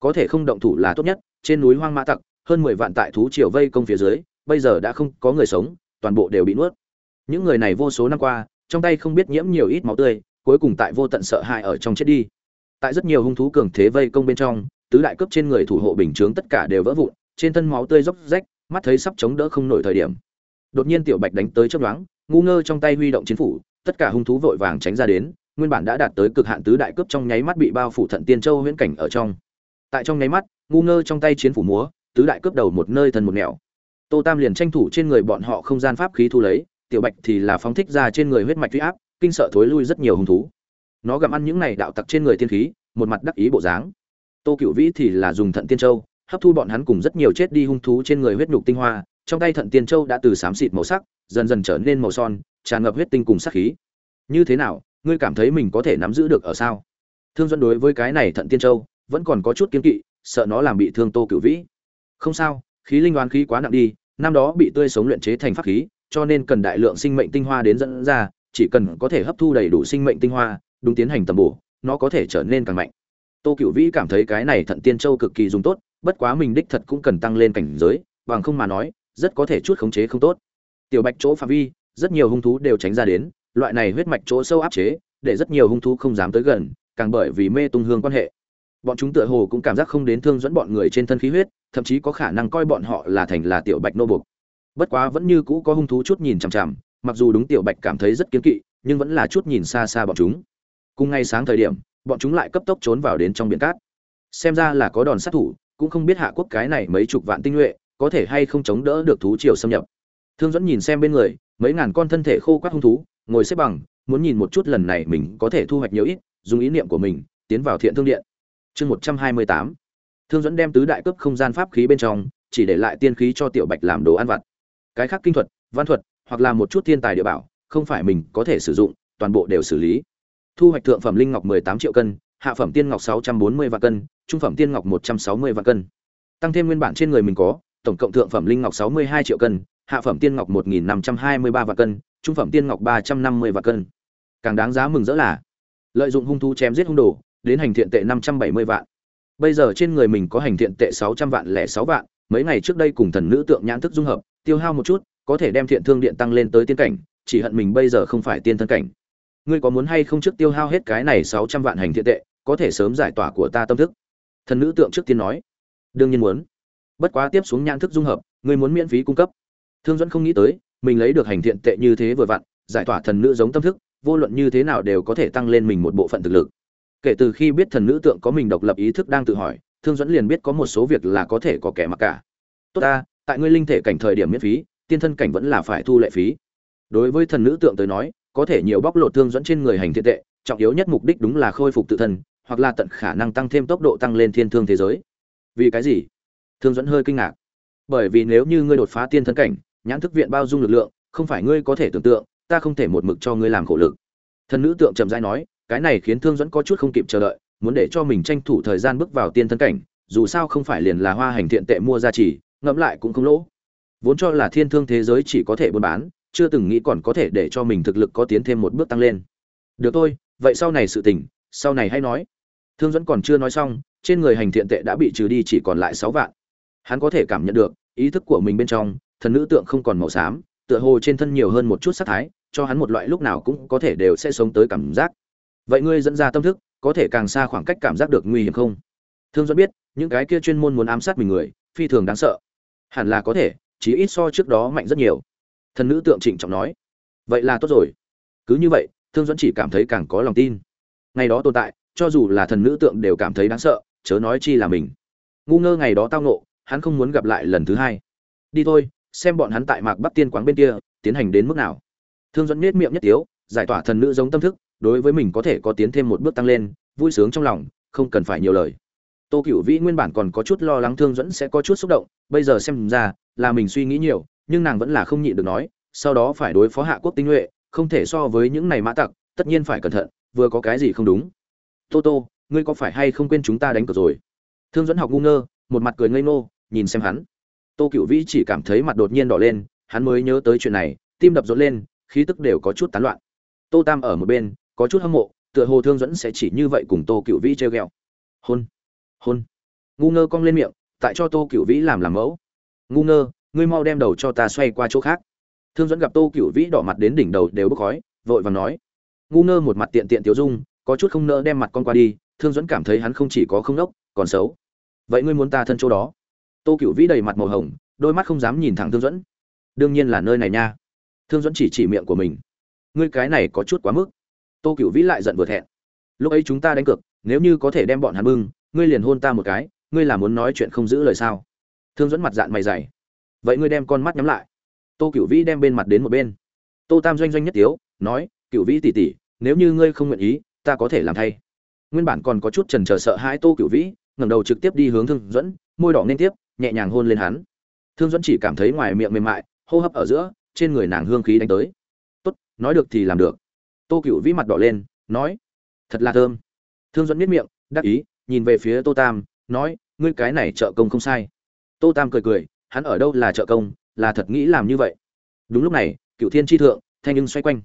Có thể không động thủ là tốt nhất, trên núi hoang mã tặc, hơn mười vạn tại thú triều vây công phía dưới, bây giờ đã không có người sống, toàn bộ đều bị nuốt. Những người này vô số năm qua, trong tay không biết nhiễm nhiều ít máu tươi, cuối cùng tại vô tận sợ hãi ở trong chết đi. Tại rất nhiều hung thú cường thế vây công bên trong tứ đại cấp trên người thủ hộ bình chướng tất cả đều vỡ vụn, trên thân máu tươi róc rách, mắt thấy sắp chống đỡ không nổi thời điểm. Đột nhiên tiểu bạch đánh tới chớp nhoáng, ngu ngơ trong tay huy động chiến phủ, tất cả hung thú vội vàng tránh ra đến, nguyên bản đã đạt tới cực hạn tứ đại cướp trong nháy mắt bị bao phủ thận tiên châu huyễn cảnh ở trong. Tại trong nháy mắt, ngu ngơ trong tay chiến phủ múa, tứ đại cướp đầu một nơi thần một nẻo. Tô tam liền tranh thủ trên người bọn họ không gian pháp khí thu lấy, tiểu bạch thì là phóng thích ra trên người huyết mạch huy áp, kinh sợ thối lui rất nhiều hung thú. Nó gặm ăn những này đạo tặc trên người tiên khí, một mặt đắc ý bộ dáng tô cựu vĩ thì là dùng thận tiên châu, hấp thu bọn hắn cùng rất nhiều chết đi hung thú trên người huyết nhục tinh hoa, trong tay thận tiên châu đã từ xám xịt màu sắc, dần dần trở nên màu son, tràn ngập huyết tinh cùng sắc khí. Như thế nào, ngươi cảm thấy mình có thể nắm giữ được ở sao? Thương dẫn đối với cái này thận tiên châu vẫn còn có chút kiên kỵ, sợ nó làm bị thương tô cửu vĩ. Không sao, khí linh đoán khí quá nặng đi, năm đó bị tươi sống luyện chế thành pháp khí, cho nên cần đại lượng sinh mệnh tinh hoa đến dẫn ra, chỉ cần có thể hấp thu đầy đủ sinh mệnh tinh hoa, đúng tiến hành tầm bổ, nó có thể trở nên càng mạnh tô cửu vĩ cảm thấy cái này thận tiên châu cực kỳ dùng tốt, bất quá mình đích thật cũng cần tăng lên cảnh giới, bằng không mà nói, rất có thể chút khống chế không tốt. Tiểu bạch chỗ phạm vi, rất nhiều hung thú đều tránh ra đến, loại này huyết mạch chỗ sâu áp chế, để rất nhiều hung thú không dám tới gần, càng bởi vì mê tung hương quan hệ. Bọn chúng tựa hồ cũng cảm giác không đến thương dẫn bọn người trên thân khí huyết, thậm chí có khả năng coi bọn họ là thành là tiểu bạch nô buộc. Bất quá vẫn như cũ có hung thú chút nhìn chằm chằm, mặc dù đúng tiểu bạch cảm thấy rất kiến kỵ, nhưng vẫn là chút nhìn xa xa bọn chúng. Cùng ngay sáng thời điểm bọn chúng lại cấp tốc trốn vào đến trong biển cát. Xem ra là có đòn sát thủ, cũng không biết hạ quốc cái này mấy chục vạn tinh nhuệ, có thể hay không chống đỡ được thú triều xâm nhập. Thương dẫn nhìn xem bên người, mấy ngàn con thân thể khô quắt hung thú, ngồi xếp bằng, muốn nhìn một chút lần này mình có thể thu hoạch nhiều ít, dùng ý niệm của mình, tiến vào thiện thương điện. Chương một trăm hai mươi tám. Thương dẫn đem tứ đại cấp không gian pháp khí bên trong, chỉ để lại tiên khí cho tiểu bạch làm đồ ăn vặt. Cái khác kinh thuật, văn thuật, hoặc là một chút thiên tài địa bảo, không phải mình có thể sử dụng, toàn bộ đều xử lý thu hoạch thượng phẩm linh ngọc mười tám triệu cân, hạ phẩm tiên ngọc sáu trăm bốn mươi vạn cân, trung phẩm tiên ngọc một trăm sáu mươi vạn cân. Tăng thêm nguyên bản trên người mình có, tổng cộng thượng phẩm linh ngọc sáu mươi hai triệu cân, hạ phẩm tiên ngọc một nghìn năm trăm hai mươi ba vạn cân, trung phẩm tiên ngọc ba trăm năm mươi vạn cân. Càng đáng giá mừng rỡ là, lợi dụng hung thú chém giết hung đồ, đến hành thiện tệ năm trăm bảy mươi vạn. Bây giờ trên người mình có hành thiện tệ sáu trăm vạn lẻ 6 vạn, mấy ngày trước đây cùng thần nữ tượng nhãn thức dung hợp, tiêu hao một chút, có thể đem thiện thương điện tăng lên tới tiên cảnh, chỉ hận mình bây giờ không phải tiên thân cảnh ngươi có muốn hay không trước tiêu hao hết cái này sáu trăm vạn hành thiện tệ, có thể sớm giải tỏa của ta tâm thức. Thần nữ tượng trước tiên nói. Đương nhiên muốn. Bất quá tiếp xuống nhãn thức dung hợp, ngươi muốn miễn phí cung cấp. Thương dẫn không nghĩ tới, mình lấy được hành thiện tệ như thế vừa vặn, giải tỏa thần nữ giống tâm thức, vô luận như thế nào đều có thể tăng lên mình một bộ phận thực lực. Kể từ khi biết thần nữ tượng có mình độc lập ý thức đang tự hỏi, thương dẫn liền biết có một số việc là có thể có kẻ mặc cả. Tốt ta, tại ngươi linh thể cảnh thời điểm miễn phí, tiên thân cảnh vẫn là phải thu lệ phí. Đối với thần nữ tượng tới nói có thể nhiều bóc lột thương dẫn trên người hành thiện tệ, trọng yếu nhất mục đích đúng là khôi phục tự thân, hoặc là tận khả năng tăng thêm tốc độ tăng lên thiên thương thế giới. Vì cái gì? Thương dẫn hơi kinh ngạc. Bởi vì nếu như ngươi đột phá tiên thân cảnh, nhãn thức viện bao dung lực lượng, không phải ngươi có thể tưởng tượng, ta không thể một mực cho ngươi làm khổ lực. Thần nữ tượng trầm dai nói, cái này khiến thương dẫn có chút không kịp chờ đợi, muốn để cho mình tranh thủ thời gian bước vào tiên thân cảnh, dù sao không phải liền là hoa hành thiện tệ mua ra chỉ, ngẫm lại cũng không lỗ. Vốn cho là thiên thương thế giới chỉ có thể buôn bán chưa từng nghĩ còn có thể để cho mình thực lực có tiến thêm một bước tăng lên. Được thôi, vậy sau này sự tình, sau này hay nói. Thương dẫn còn chưa nói xong, trên người hành thiện tệ đã bị trừ đi chỉ còn lại sáu vạn. Hắn có thể cảm nhận được, ý thức của mình bên trong, thần nữ tượng không còn màu xám, tựa hồ trên thân nhiều hơn một chút sắc thái, cho hắn một loại lúc nào cũng có thể đều sẽ sống tới cảm giác. Vậy ngươi dẫn ra tâm thức, có thể càng xa khoảng cách cảm giác được nguy hiểm không? Thương dẫn biết, những cái kia chuyên môn muốn ám sát mình người, phi thường đáng sợ. Hẳn là có thể chỉ ít so trước đó mạnh rất nhiều thần nữ tượng trịnh trọng nói. Vậy là tốt rồi. Cứ như vậy, thương dẫn chỉ cảm thấy càng có lòng tin. Ngày đó tồn tại, cho dù là thần nữ tượng đều cảm thấy đáng sợ, chớ nói chi là mình. Ngu ngơ ngày đó tao nộ hắn không muốn gặp lại lần thứ hai. Đi thôi, xem bọn hắn tại mạc bắc tiên quán bên kia, tiến hành đến mức nào. Thương dẫn nết miệng nhất tiếu, giải tỏa thần nữ giống tâm thức, đối với mình có thể có tiến thêm một bước tăng lên, vui sướng trong lòng, không cần phải nhiều lời. Tô cựu vĩ nguyên bản còn có chút lo lắng thương dẫn sẽ có chút xúc động, bây giờ xem ra, là mình suy nghĩ nhiều nhưng nàng vẫn là không nhịn được nói, sau đó phải đối phó hạ quốc tinh nhuệ, không thể so với những này mã tặc, tất nhiên phải cẩn thận, vừa có cái gì không đúng. Tô tô, ngươi có phải hay không quên chúng ta đánh cược rồi? Thương dẫn học ngu ngơ, một mặt cười ngây ngô, nhìn xem hắn. Tô cựu vĩ chỉ cảm thấy mặt đột nhiên đỏ lên, hắn mới nhớ tới chuyện này, tim đập rộn lên, khí tức đều có chút tán loạn. Tô tam ở một bên, có chút hâm mộ, tựa hồ thương dẫn sẽ chỉ như vậy cùng tô cựu vĩ chơi ghẹo. Hôn hôn. Ngu ngơ cong lên miệng, tại cho tô cựu vĩ làm làm mẫu. Ngu ngơ ngươi mau đem đầu cho ta xoay qua chỗ khác. Thương dẫn gặp tô cựu vĩ đỏ mặt đến đỉnh đầu đều bốc khói, vội vàng nói. Ngu ngơ một mặt tiện tiện tiểu dung, có chút không nỡ đem mặt con qua đi, thương dẫn cảm thấy hắn không chỉ có không nốc, còn xấu. Vậy ngươi muốn ta thân chỗ đó? Tô cựu vĩ đầy mặt màu hồng, đôi mắt không dám nhìn thẳng thương dẫn đương nhiên là nơi này nha. Thương dẫn chỉ chỉ miệng của mình. Ngươi cái này có chút quá mức. Tô cựu vĩ lại giận vừa thẹn. Lúc ấy chúng ta đánh cược, nếu như có thể đem bọn hắn bưng, ngươi liền hôn ta một cái, ngươi là muốn nói chuyện không giữ lời sao? Thương dẫn mặt dạng mày dày vậy ngươi đem con mắt nhắm lại. Tô cựu vĩ đem bên mặt đến một bên. Tô tam doanh doanh nhất tiếu, nói cựu vĩ tỉ tỉ nếu như ngươi không nguyện ý, ta có thể làm thay. Nguyên bản còn có chút trần trờ sợ hãi tô cựu vĩ, ngẩng đầu trực tiếp đi hướng thương dẫn môi đỏ nên tiếp, nhẹ nhàng hôn lên hắn. Thương dẫn chỉ cảm thấy ngoài miệng mềm mại, hô hấp ở giữa, trên người nàng hương khí đánh tới. Tốt, nói được thì làm được. Tô cựu vĩ mặt đỏ lên, nói, thật là thơm. Thương dẫn biết miệng, đắc ý, nhìn về phía tô tam, nói, ngươi cái này trợ công không sai. Tô tam cười cười hắn ở đâu là trợ công, là thật nghĩ làm như vậy. Đúng lúc này cựu thiên tri thượng, thanh nhưng xoay quanh.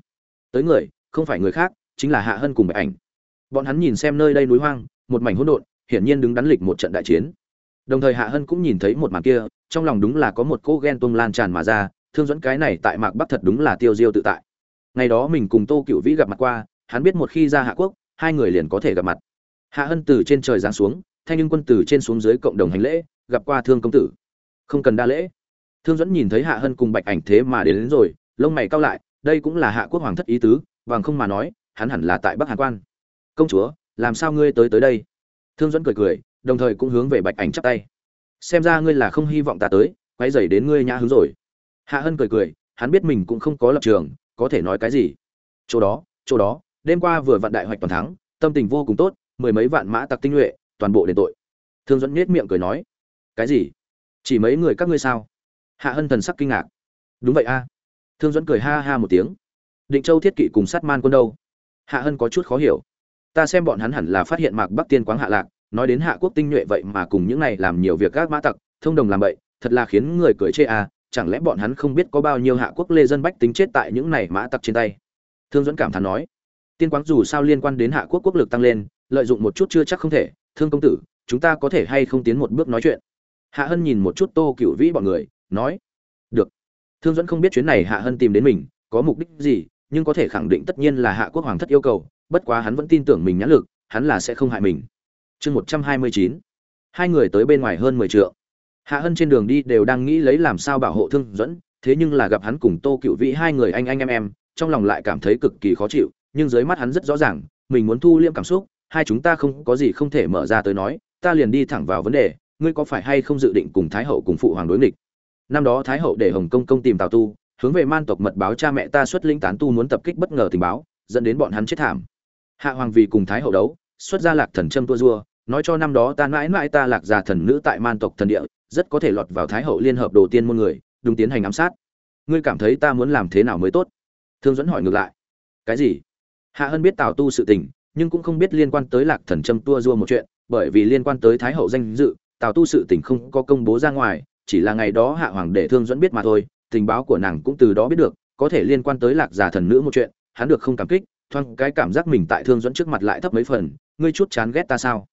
Tới người, không phải người khác, chính là hạ hân cùng bạch ảnh. Bọn hắn nhìn xem nơi đây núi hoang, một mảnh hỗn độn, hiển nhiên đứng đắn lịch một trận đại chiến. Đồng thời hạ hân cũng nhìn thấy một màn kia, trong lòng đúng là có một cô ghen tuông lan tràn mà ra, thương dẫn cái này tại mạc bắc thật đúng là tiêu diêu tự tại. Ngày đó mình cùng tô cựu vĩ gặp mặt qua, hắn biết một khi ra hạ quốc, hai người liền có thể gặp mặt. Hạ hân từ trên trời giáng xuống, thanh nhưng quân tử trên xuống dưới cộng đồng hành lễ, gặp qua thương công tử không cần đa lễ. Thương dẫn nhìn thấy hạ hân cùng bạch ảnh thế mà đến, đến rồi lông mày cao lại đây cũng là hạ quốc hoàng thất ý tứ bằng không mà nói hắn hẳn là tại bắc hàn quan. Công chúa làm sao ngươi tới tới đây? Thương dẫn cười cười đồng thời cũng hướng về bạch ảnh chắp tay. Xem ra ngươi là không hy vọng ta tới quay dày đến ngươi nhã hứng rồi. Hạ hân cười cười hắn biết mình cũng không có lập trường có thể nói cái gì? Chỗ đó chỗ đó đêm qua vừa vạn đại hoạch toàn thắng tâm tình vô cùng tốt mười mấy vạn mã tặc tinh nhuệ toàn bộ đền tội. Thương dẫn nết miệng cười nói cái gì? Chỉ mấy người các ngươi sao? Hạ hân thần sắc kinh ngạc. Đúng vậy a. Thương dẫn cười ha ha một tiếng. Định châu thiết kỵ cùng sát man quân đâu? Hạ hân có chút khó hiểu. Ta xem bọn hắn hẳn là phát hiện mạc bắc tiên quáng hạ lạc, nói đến hạ quốc tinh nhuệ vậy mà cùng những này làm nhiều việc các mã tặc, thông đồng làm vậy thật là khiến người cười chê à chẳng lẽ bọn hắn không biết có bao nhiêu hạ quốc lê dân bách tính chết tại những này mã tặc trên tay? Thương dẫn cảm thán nói. Tiên quáng dù sao liên quan đến hạ quốc quốc lực tăng lên, lợi dụng một chút chưa chắc không thể. Thương công tử, chúng ta có thể hay không tiến một bước nói chuyện? Hạ hân nhìn một chút tô cựu vĩ bọn người, nói, được. Thương dẫn không biết chuyến này hạ hân tìm đến mình có mục đích gì, nhưng có thể khẳng định tất nhiên là hạ quốc hoàng thất yêu cầu, bất quá hắn vẫn tin tưởng mình nhãn lực, hắn là sẽ không hại mình. Chương một trăm hai mươi chín. Hai người tới bên ngoài hơn mười t hạ hân trên đường đi đều đang nghĩ lấy làm sao bảo hộ thương dẫn thế nhưng là gặp hắn cùng tô cựu vĩ hai người anh anh em em, trong lòng lại cảm thấy cực kỳ khó chịu, nhưng dưới mắt hắn rất rõ ràng, mình muốn thu liêm cảm xúc, hai chúng ta không có gì không thể mở ra tới nói, ta liền đi thẳng vào vấn đề ngươi có phải hay không dự định cùng thái hậu cùng phụ hoàng đối nghịch? Năm đó thái hậu để hồng công công tìm tào tu, hướng về man tộc mật báo cha mẹ ta xuất linh tán tu muốn tập kích bất ngờ tình báo, dẫn đến bọn hắn chết thảm. Hạ hoàng vì cùng thái hậu đấu, xuất ra lạc thần châm tua dua nói cho năm đó ta mãi mãi ta lạc già thần nữ tại man tộc thần địa, rất có thể lọt vào thái hậu liên hợp đồ tiên môn người, đúng tiến hành ám sát. Ngươi cảm thấy ta muốn làm thế nào mới tốt? Thương dẫn hỏi ngược lại. Cái gì? Hạ hân biết tào tu sự tình, nhưng cũng không biết liên quan tới lạc thần châm tua dua một chuyện, bởi vì liên quan tới thái hậu danh dự tào tu sự tình không có công bố ra ngoài, chỉ là ngày đó hạ hoàng để thương dẫn biết mà thôi, tình báo của nàng cũng từ đó biết được, có thể liên quan tới lạc già thần nữ một chuyện, hắn được không cảm kích, thoáng cái cảm giác mình tại thương dẫn trước mặt lại thấp mấy phần, ngươi chút chán ghét ta sao?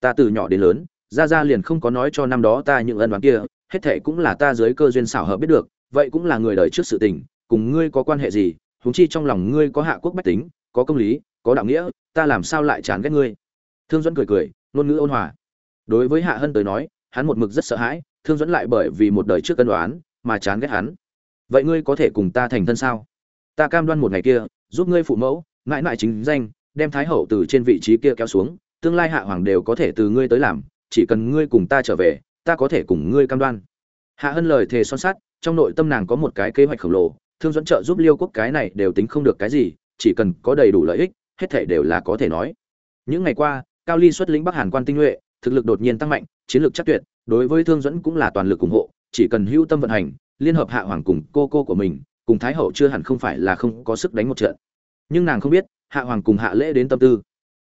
Ta từ nhỏ đến lớn ra ra liền không có nói cho năm đó ta những ân đoán kia, hết thệ cũng là ta dưới cơ duyên xảo hợp biết được, vậy cũng là người đời trước sự tình, cùng ngươi có quan hệ gì, huống chi trong lòng ngươi có hạ quốc bách tính, có công lý, có đạo nghĩa, ta làm sao lại chán ghét ngươi? Thương dẫn cười cười, ngôn ngữ ôn hòa đối với hạ hân tới nói, hắn một mực rất sợ hãi, thương dẫn lại bởi vì một đời trước cân đoán mà chán ghét hắn. Vậy ngươi có thể cùng ta thành thân sao? Ta cam đoan một ngày kia, giúp ngươi phụ mẫu, mãi mãi chính danh, đem thái hậu từ trên vị trí kia kéo xuống, tương lai hạ hoàng đều có thể từ ngươi tới làm, chỉ cần ngươi cùng ta trở về, ta có thể cùng ngươi cam đoan. Hạ hân lời thề son sắt, trong nội tâm nàng có một cái kế hoạch khổng lồ, thương dẫn trợ giúp liêu quốc cái này đều tính không được cái gì, chỉ cần có đầy đủ lợi ích, hết thể đều là có thể nói. Những ngày qua, cao ly xuất lĩnh bắc hàn quan tinh nhuệ thực lực đột nhiên tăng mạnh, chiến lược chắc tuyệt, đối với thương dẫn cũng là toàn lực ủng hộ, chỉ cần hữu tâm vận hành, liên hợp hạ hoàng cùng cô cô của mình, cùng thái hậu chưa hẳn không phải là không có sức đánh một trận. Nhưng nàng không biết, hạ hoàng cùng hạ lễ đến tâm tư.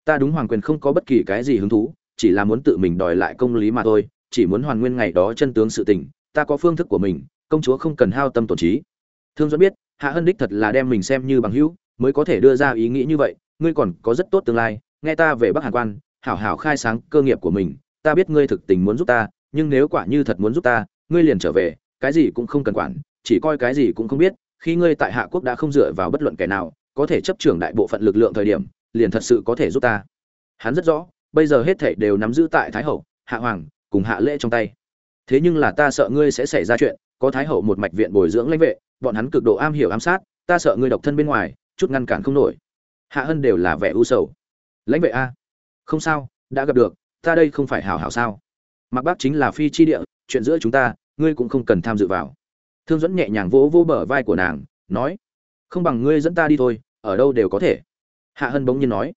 Ta đúng hoàng quyền không có bất kỳ cái gì hứng thú, chỉ là muốn tự mình đòi lại công lý mà thôi, chỉ muốn hoàn nguyên ngày đó chân tướng sự tình, ta có phương thức của mình, công chúa không cần hao tâm tổn trí. Thương dẫn biết, hạ hân đích thật là đem mình xem như bằng hữu, mới có thể đưa ra ý nghĩ như vậy, ngươi còn có rất tốt tương lai, nghe ta về bắc hàn quan hảo hảo khai sáng cơ nghiệp của mình, ta biết ngươi thực tình muốn giúp ta, nhưng nếu quả như thật muốn giúp ta, ngươi liền trở về, cái gì cũng không cần quản, chỉ coi cái gì cũng không biết, khi ngươi tại hạ quốc đã không dựa vào bất luận kẻ nào, có thể chấp trưởng đại bộ phận lực lượng thời điểm, liền thật sự có thể giúp ta. Hắn rất rõ, bây giờ hết thảy đều nắm giữ tại thái hậu, hạ hoàng, cùng hạ lễ trong tay. Thế nhưng là ta sợ ngươi sẽ xảy ra chuyện, có thái hậu một mạch viện bồi dưỡng lãnh vệ, bọn hắn cực độ am hiểu ám sát, ta sợ ngươi độc thân bên ngoài, chút ngăn cản không nổi. Hạ hân đều là vẻ u sầu. Lãnh vệ a không sao, đã gặp được, ta đây không phải hảo hảo sao. Mặc bác chính là phi chi địa, chuyện giữa chúng ta, ngươi cũng không cần tham dự vào. Thương dẫn nhẹ nhàng vỗ vỗ bờ vai của nàng, nói, không bằng ngươi dẫn ta đi thôi, ở đâu đều có thể. Hạ hân bỗng nhiên nói,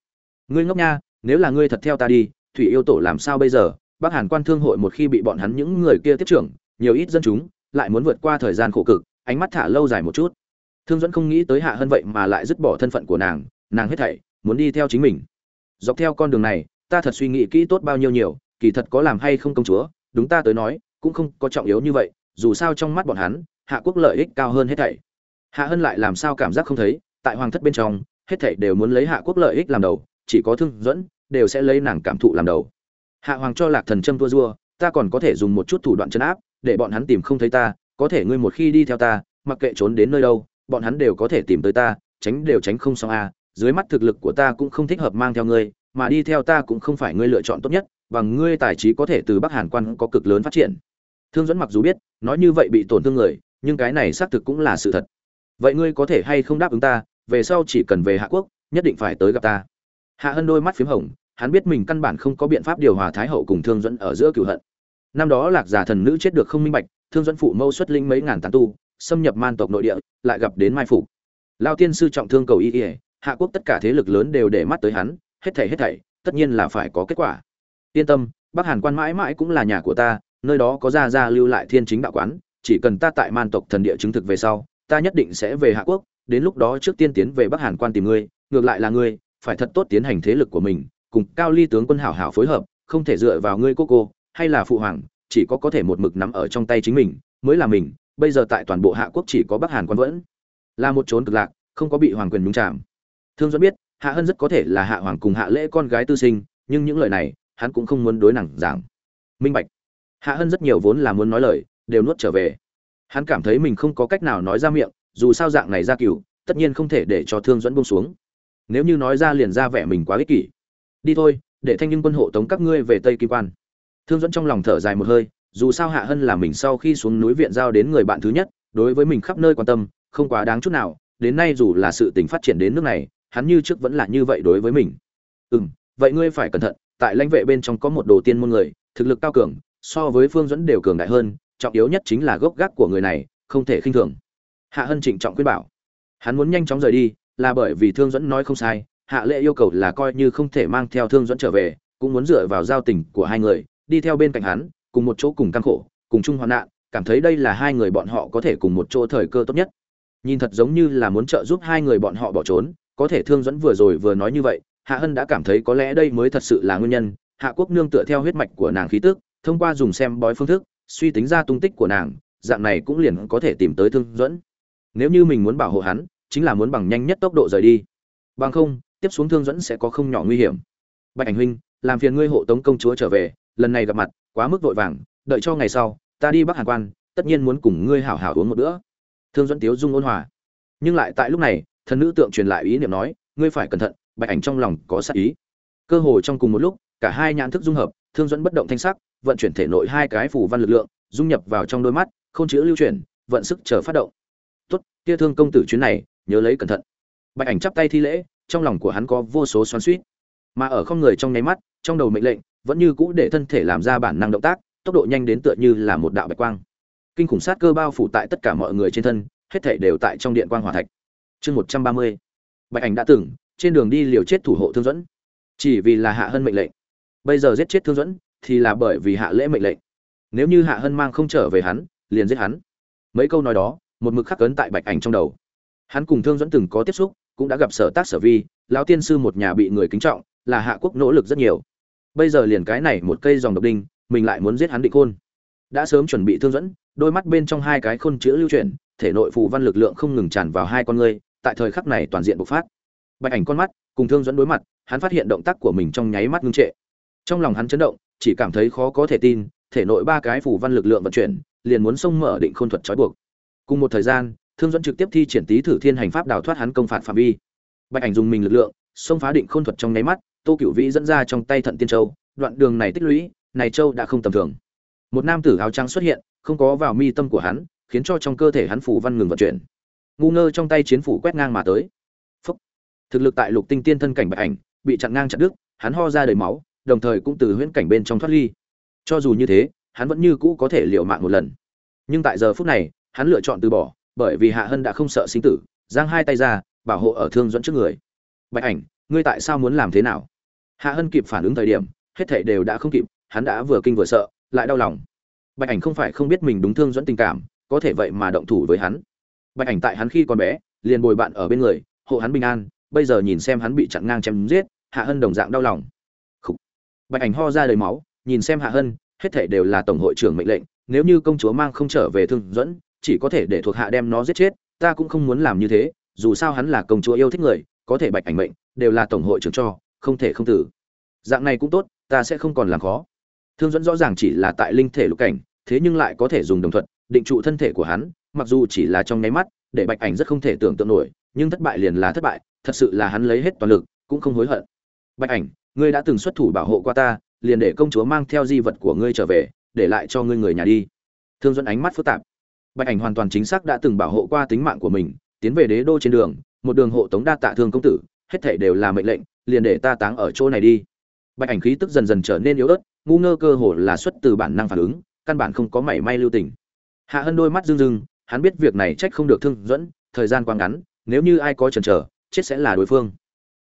ngươi ngốc nha, nếu là ngươi thật theo ta đi, thủy yêu tổ làm sao bây giờ? Bắc hàn quan thương hội một khi bị bọn hắn những người kia tiếp trưởng, nhiều ít dân chúng lại muốn vượt qua thời gian khổ cực, ánh mắt thả lâu dài một chút. Thương dẫn không nghĩ tới hạ hân vậy mà lại dứt bỏ thân phận của nàng nàng hết thảy muốn đi theo chính mình dọc theo con đường này, ta thật suy nghĩ kỹ tốt bao nhiêu nhiều, kỳ thật có làm hay không công chúa, đúng ta tới nói, cũng không có trọng yếu như vậy, dù sao trong mắt bọn hắn, hạ quốc lợi ích cao hơn hết thảy. Hạ hân lại làm sao cảm giác không thấy, tại hoàng thất bên trong, hết thảy đều muốn lấy hạ quốc lợi ích làm đầu, chỉ có thương dẫn, đều sẽ lấy nàng cảm thụ làm đầu. Hạ hoàng cho lạc thần châm tua dua, ta còn có thể dùng một chút thủ đoạn chấn áp, để bọn hắn tìm không thấy ta, có thể ngươi một khi đi theo ta, mặc kệ trốn đến nơi đâu, bọn hắn đều có thể tìm tới ta, tránh đều tránh không xong a dưới mắt thực lực của ta cũng không thích hợp mang theo ngươi, mà đi theo ta cũng không phải ngươi lựa chọn tốt nhất, và ngươi tài trí có thể từ bắc hàn quan có cực lớn phát triển. Thương dẫn mặc dù biết, nói như vậy bị tổn thương người, nhưng cái này xác thực cũng là sự thật. Vậy ngươi có thể hay không đáp ứng ta, về sau chỉ cần về hạ quốc, nhất định phải tới gặp ta. Hạ hân đôi mắt phiếm hồng, hắn biết mình căn bản không có biện pháp điều hòa thái hậu cùng thương dẫn ở giữa cửu hận. Năm đó lạc giả thần nữ chết được không minh bạch, thương dẫn phụ mâu xuất linh mấy ngàn tán tu, xâm nhập man tộc nội địa, lại gặp đến mai phục. Lão tiên sư trọng thương cầu y y hạ quốc tất cả thế lực lớn đều để mắt tới hắn, hết thảy hết thảy, tất nhiên là phải có kết quả. Yên tâm, bắc hàn quan mãi mãi cũng là nhà của ta, nơi đó có gia gia lưu lại thiên chính đạo quán, chỉ cần ta tại man tộc thần địa chứng thực về sau, ta nhất định sẽ về hạ quốc, đến lúc đó trước tiên tiến về bắc hàn quan tìm ngươi, ngược lại là ngươi, phải thật tốt tiến hành thế lực của mình, cùng cao ly tướng quân hảo hảo phối hợp, không thể dựa vào ngươi cô cô, hay là phụ hoàng, chỉ có có thể một mực nắm ở trong tay chính mình, mới là mình, bây giờ tại toàn bộ hạ quốc chỉ có bắc hàn quan vẫn là một trốn cực lạc, không có bị hoàng quyền nhúng chạm thương dẫn biết, hạ hân rất có thể là hạ hoàng cùng hạ lễ con gái tư sinh, nhưng những lời này, hắn cũng không muốn đối nặng giảng. Minh bạch. Hạ hân rất nhiều vốn là muốn nói lời, đều nuốt trở về. Hắn cảm thấy mình không có cách nào nói ra miệng, dù sao dạng này ra cửu tất nhiên không thể để cho thương dẫn buông xuống. Nếu như nói ra liền ra vẻ mình quá ích kỷ. Đi thôi, để thanh niên quân hộ tống các ngươi về tây kim quan. Thương dẫn trong lòng thở dài một hơi, dù sao hạ hân là mình sau khi xuống núi viện giao đến người bạn thứ nhất, đối với mình khắp nơi quan tâm, không quá đáng chút nào, đến nay dù là sự tình phát triển đến nước này hắn như trước vẫn là như vậy đối với mình. Ừ vậy ngươi phải cẩn thận, tại lãnh vệ bên trong có một đồ tiên môn người, thực lực cao cường, so với phương dẫn đều cường đại hơn, trọng yếu nhất chính là gốc gác của người này, không thể khinh thường. Hạ hân trịnh trọng khuyên bảo. Hắn muốn nhanh chóng rời đi, là bởi vì thương dẫn nói không sai, hạ lệ yêu cầu là coi như không thể mang theo thương dẫn trở về, cũng muốn dựa vào giao tình của hai người, đi theo bên cạnh hắn, cùng một chỗ cùng căng khổ, cùng chung hoạn nạn, cảm thấy đây là hai người bọn họ có thể cùng một chỗ thời cơ tốt nhất. Nhìn thật giống như là muốn trợ giúp hai người bọn họ bỏ trốn có thể thương dẫn vừa rồi vừa nói như vậy, hạ hân đã cảm thấy có lẽ đây mới thật sự là nguyên nhân. Hạ quốc nương tựa theo huyết mạch của nàng khí tức, thông qua dùng xem bói phương thức, suy tính ra tung tích của nàng, dạng này cũng liền có thể tìm tới thương dẫn nếu như mình muốn bảo hộ hắn, chính là muốn bằng nhanh nhất tốc độ rời đi. Bằng không, tiếp xuống thương dẫn sẽ có không nhỏ nguy hiểm. Bạch ảnh huynh, làm phiền ngươi hộ tống công chúa trở về, lần này gặp mặt, quá mức vội vàng, đợi cho ngày sau, ta đi bắc hàn quan, tất nhiên muốn cùng ngươi hảo hảo uống một bữa. Thương dẫn tiếu dung ôn hòa. Nhưng lại tại lúc này thần nữ tượng truyền lại ý niệm nói, ngươi phải cẩn thận, bạch ảnh trong lòng có sát ý. Cơ hồ trong cùng một lúc, cả hai nhãn thức dung hợp, thương dẫn bất động thanh sắc, vận chuyển thể nội hai cái phủ văn lực lượng, dung nhập vào trong đôi mắt, không chữ lưu chuyển, vận sức chờ phát động. Tốt, kia thương công tử chuyến này, nhớ lấy cẩn thận. Bạch ảnh chắp tay thi lễ, trong lòng của hắn có vô số xoắn suýt mà ở không người trong nháy mắt, trong đầu mệnh lệnh, vẫn như cũ để thân thể làm ra bản năng động tác, tốc độ nhanh đến tựa như là một đạo bạch quang. Kinh khủng sát cơ bao phủ tại tất cả mọi người trên thân, hết thảy đều tại trong điện quang hỏa thạch chương một trăm ba mươi. Bạch ảnh đã từng, trên đường đi liều chết thủ hộ thương dẫn chỉ vì là hạ hân mệnh lệnh. Bây giờ giết chết thương dẫn thì là bởi vì hạ lễ mệnh lệnh. Nếu như hạ hân mang không trở về hắn, liền giết hắn. Mấy câu nói đó, một mực khắc cấn tại bạch ảnh trong đầu. Hắn cùng thương dẫn từng có tiếp xúc, cũng đã gặp sở tác sở vi, lão tiên sư một nhà bị người kính trọng, là hạ quốc nỗ lực rất nhiều. Bây giờ liền cái này một cây dòng độc đinh, mình lại muốn giết hắn định khôn. Đã sớm chuẩn bị thương dẫn đôi mắt bên trong hai cái khôn chữ lưu chuyển, thể nội phụ văn lực lượng không ngừng tràn vào hai con ngươi tại thời khắc này toàn diện bộc phát. Bạch ảnh con mắt, cùng thương dẫn đối mặt, hắn phát hiện động tác của mình trong nháy mắt ngưng trệ. Trong lòng hắn chấn động, chỉ cảm thấy khó có thể tin, thể nội ba cái phủ văn lực lượng vận chuyển, liền muốn xông mở định khôn thuật trói buộc. Cùng một thời gian, thương dẫn trực tiếp thi triển tý thử thiên hành pháp đào thoát hắn công phạt phạm vi. Bạch ảnh dùng mình lực lượng, xông phá định khôn thuật trong nháy mắt, tô cựu vĩ dẫn ra trong tay thận tiên châu, đoạn đường này tích lũy, này châu đã không tầm thường. Một nam tử áo trắng xuất hiện, không có vào mi tâm của hắn, khiến cho trong cơ thể hắn phủ văn ngừng vận chuyển ngu ngơ trong tay chiến phủ quét ngang mà tới. Phúc. thực lực tại lục tinh tiên thân cảnh bạch ảnh, bị chặn ngang chặn đứt, hắn ho ra đầy máu, đồng thời cũng từ huyễn cảnh bên trong thoát ly. Cho dù như thế, hắn vẫn như cũ có thể liều mạng một lần. Nhưng tại giờ phút này, hắn lựa chọn từ bỏ, bởi vì hạ hân đã không sợ sinh tử, giang hai tay ra, bảo hộ ở thương dẫn trước người. Bạch ảnh, ngươi tại sao muốn làm thế nào? Hạ hân kịp phản ứng thời điểm, hết thảy đều đã không kịp, hắn đã vừa kinh vừa sợ, lại đau lòng. Bạch ảnh không phải không biết mình đúng thương dẫn tình cảm, có thể vậy mà động thủ với hắn bạch ảnh tại hắn khi còn bé, liền bồi bạn ở bên người, hộ hắn bình an, bây giờ nhìn xem hắn bị chặn ngang chém giết, hạ hân đồng dạng đau lòng. Khủ. bạch ảnh ho ra đầy máu, nhìn xem hạ hân, hết thể đều là tổng hội trưởng mệnh lệnh, nếu như công chúa mang không trở về thương dẫn, chỉ có thể để thuộc hạ đem nó giết chết, ta cũng không muốn làm như thế, dù sao hắn là công chúa yêu thích người, có thể bạch ảnh mệnh, đều là tổng hội trưởng cho, không thể không tử. Dạng này cũng tốt, ta sẽ không còn làm khó. Thương dẫn rõ ràng chỉ là tại linh thể lục cảnh, thế nhưng lại có thể dùng đồng thuận định trụ thân thể của hắn mặc dù chỉ là trong nháy mắt, để bạch ảnh rất không thể tưởng tượng nổi, nhưng thất bại liền là thất bại, thật sự là hắn lấy hết toàn lực, cũng không hối hận. Bạch ảnh, ngươi đã từng xuất thủ bảo hộ qua ta, liền để công chúa mang theo di vật của ngươi trở về, để lại cho ngươi người nhà đi. Thương dẫn ánh mắt phức tạp. Bạch ảnh hoàn toàn chính xác đã từng bảo hộ qua tính mạng của mình, tiến về đế đô trên đường, một đường hộ tống đa tạ thương công tử, hết thảy đều là mệnh lệnh, liền để ta táng ở chỗ này đi. Bạch ảnh khí tức dần dần trở nên yếu ớt, ngu ngơ cơ hồ là xuất từ bản năng phản ứng, căn bản không có mảy may lưu tình. Hạ hân đôi mắt rưng rưng hắn biết việc này trách không được thương dẫn, thời gian quá ngắn, nếu như ai có chần chờ, chết sẽ là đối phương.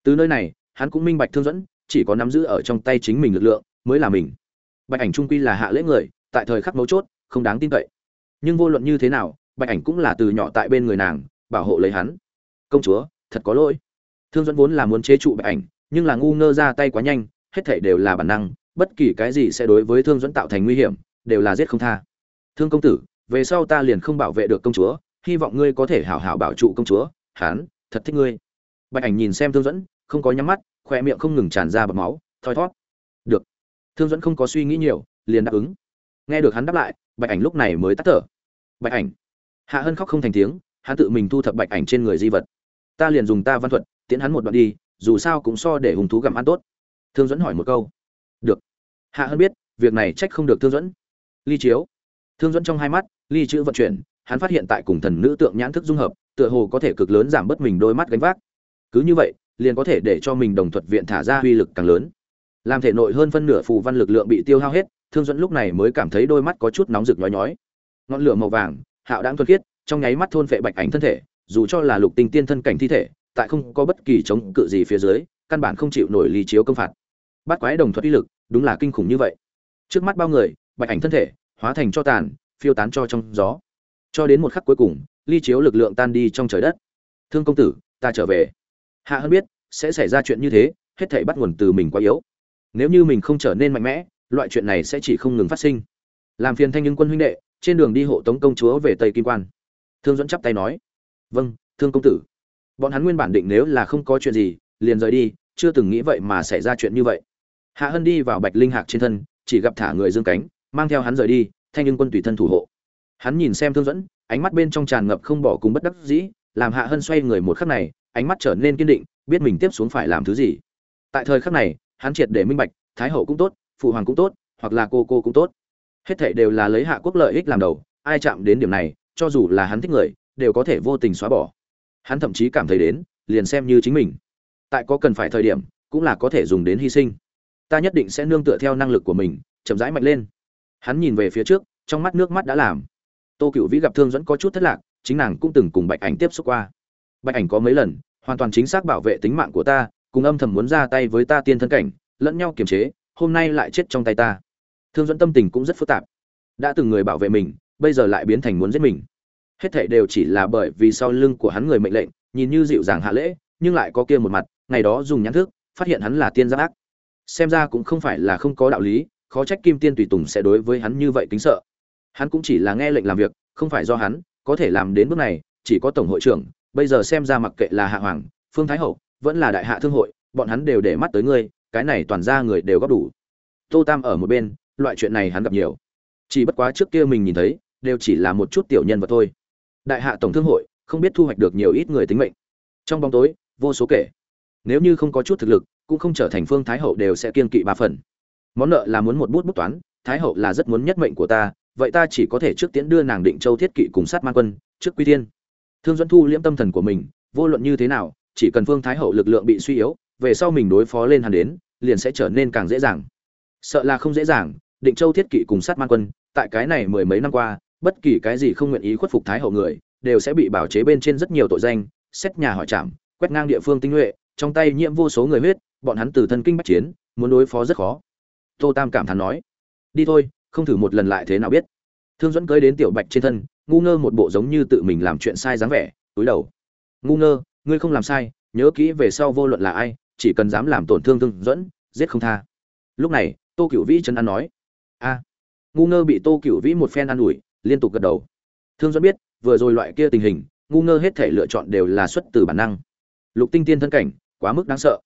Từ nơi này, hắn cũng minh bạch thương dẫn, chỉ có nắm giữ ở trong tay chính mình lực lượng, mới là mình. Bạch ảnh trung quy là hạ lễ người, tại thời khắc mấu chốt, không đáng tin cậy. Nhưng vô luận như thế nào, bạch ảnh cũng là từ nhỏ tại bên người nàng, bảo hộ lấy hắn. Công chúa, thật có lỗi. Thương dẫn vốn là muốn chế trụ bạch ảnh, nhưng là ngu ngơ ra tay quá nhanh, hết thảy đều là bản năng, bất kỳ cái gì sẽ đối với thương dẫn tạo thành nguy hiểm, đều là giết không tha. Thương công tử về sau ta liền không bảo vệ được công chúa, hy vọng ngươi có thể hảo hảo bảo trụ công chúa, hán, thật thích ngươi. Bạch ảnh nhìn xem thương dẫn không có nhắm mắt khoe miệng không ngừng tràn ra bọt máu, thoi thót được. Thương dẫn không có suy nghĩ nhiều, liền đáp ứng. Nghe được hắn đáp lại, bạch ảnh lúc này mới tắt thở. Bạch ảnh. Hạ hân khóc không thành tiếng, hắn tự mình thu thập bạch ảnh trên người di vật. Ta liền dùng ta văn thuật, tiễn hắn một đoạn đi, dù sao cũng so để hùng thú gặm ăn tốt. Thương dẫn hỏi một câu. Được. Hạ hân biết, việc này trách không được thương dẫn ly chiếu thương dẫn trong hai mắt, ly chữ vận chuyển, hắn phát hiện tại cùng thần nữ tượng nhãn thức dung hợp, tựa hồ có thể cực lớn giảm bớt mình đôi mắt gánh vác. Cứ như vậy, liền có thể để cho mình đồng thuật viện thả ra uy lực càng lớn. Làm thể nội hơn phân nửa phù văn lực lượng bị tiêu hao hết, thương dẫn lúc này mới cảm thấy đôi mắt có chút nóng rực nhói nhói. Ngọn lửa màu vàng, hạo đáng thuần khiết, trong nháy mắt thôn phệ bạch ảnh thân thể, dù cho là lục tinh tiên thân cảnh thi thể, tại không có bất kỳ chống cự gì phía dưới, căn bản không chịu nổi ly chiếu công phạt. Bắt quái đồng thuật uy lực, đúng là kinh khủng như vậy. Trước mắt bao người, bạch ảnh thân thể hóa thành cho tàn, phiêu tán cho trong gió. Cho đến một khắc cuối cùng, ly chiếu lực lượng tan đi trong trời đất. Thương công tử, ta trở về. Hạ hơn biết, sẽ xảy ra chuyện như thế, hết thảy bắt nguồn từ mình quá yếu. Nếu như mình không trở nên mạnh mẽ, loại chuyện này sẽ chỉ không ngừng phát sinh. Làm phiền thanh những quân huynh đệ, trên đường đi hộ tống công chúa về tây kim quan. Thương dẫn chắp tay nói vâng thương công tử. Bọn hắn nguyên bản định nếu là không có chuyện gì, liền rời đi, chưa từng nghĩ vậy mà xảy ra chuyện như vậy. Hạ hân đi vào bạch linh hạc trên thân, chỉ gặp thả người dương cánh mang theo hắn rời đi, thanh nhưng quân tùy thân thủ hộ. Hắn nhìn xem thương dẫn, ánh mắt bên trong tràn ngập không bỏ cùng bất đắc dĩ, làm hạ hân xoay người một khắc này, ánh mắt trở nên kiên định, biết mình tiếp xuống phải làm thứ gì. Tại thời khắc này, hắn triệt để minh bạch, thái hậu cũng tốt, phụ hoàng cũng tốt, hoặc là cô cô cũng tốt. Hết thảy đều là lấy hạ quốc lợi ích làm đầu, ai chạm đến điểm này, cho dù là hắn thích người, đều có thể vô tình xóa bỏ. Hắn thậm chí cảm thấy đến, liền xem như chính mình. Tại có cần phải thời điểm, cũng là có thể dùng đến hy sinh. Ta nhất định sẽ nương tựa theo năng lực của mình, chậm rãi mạnh lên hắn nhìn về phía trước, trong mắt nước mắt đã làm. Tô cựu vĩ gặp thương dẫn có chút thất lạc, chính nàng cũng từng cùng bạch ảnh tiếp xúc qua. Bạch ảnh có mấy lần, hoàn toàn chính xác bảo vệ tính mạng của ta, cùng âm thầm muốn ra tay với ta tiên thân cảnh, lẫn nhau kiềm chế, hôm nay lại chết trong tay ta. Thương dẫn tâm tình cũng rất phức tạp. Đã từng người bảo vệ mình, bây giờ lại biến thành muốn giết mình. Hết thảy đều chỉ là bởi vì sau lưng của hắn người mệnh lệnh, nhìn như dịu dàng hạ lễ, nhưng lại có kia một mặt, ngày đó dùng nhãn thức, phát hiện hắn là tiên giáp ác. Xem ra cũng không phải là không có đạo lý khó trách kim tiên tùy tùng sẽ đối với hắn như vậy kính sợ. Hắn cũng chỉ là nghe lệnh làm việc, không phải do hắn, có thể làm đến bước này, chỉ có tổng hội trưởng, bây giờ xem ra mặc kệ là hạ hoàng, phương thái hậu, vẫn là đại hạ thương hội, bọn hắn đều để mắt tới ngươi, cái này toàn ra người đều góp đủ. Tô tam ở một bên, loại chuyện này hắn gặp nhiều. Chỉ bất quá trước kia mình nhìn thấy, đều chỉ là một chút tiểu nhân vật thôi. Đại hạ tổng thương hội, không biết thu hoạch được nhiều ít người tính mệnh. Trong bóng tối, vô số kể. Nếu như không có chút thực lực, cũng không trở thành phương thái hậu đều sẽ kiên kỵ ba phần món nợ là muốn một bút bút toán, thái hậu là rất muốn nhất mệnh của ta, vậy ta chỉ có thể trước tiễn đưa nàng định châu thiết kỵ cùng sát man quân, trước quy tiên thương dẫn thu liễm tâm thần của mình, vô luận như thế nào, chỉ cần phương thái hậu lực lượng bị suy yếu, về sau mình đối phó lên hắn đến, liền sẽ trở nên càng dễ dàng. Sợ là không dễ dàng, định châu thiết kỵ cùng sát man quân, tại cái này mười mấy năm qua, bất kỳ cái gì không nguyện ý khuất phục thái hậu người, đều sẽ bị bảo chế bên trên rất nhiều tội danh, xét nhà hỏi trảm, quét ngang địa phương tinh nhuệ, trong tay nhiễm vô số người huyết, bọn hắn từ thân kinh bách chiến, muốn đối phó rất khó tô tam cảm thán nói, đi thôi, không thử một lần lại thế nào biết. Thương dẫn cưới đến tiểu bạch trên thân, ngu ngơ một bộ giống như tự mình làm chuyện sai dáng vẻ, túi đầu. Ngu ngơ, ngươi không làm sai, nhớ kỹ về sau vô luận là ai, chỉ cần dám làm tổn thương thương dẫn giết không tha. Lúc này, tô cựu vĩ chân ăn nói, a. Ngu ngơ bị tô cựu vĩ một phen ă n ủi, liên tục gật đầu. Thương dẫn biết, vừa rồi loại kia tình hình, ngu ngơ hết thể lựa chọn đều là xuất từ bản năng. Lục tinh tiên thân cảnh, quá mức đáng sợ.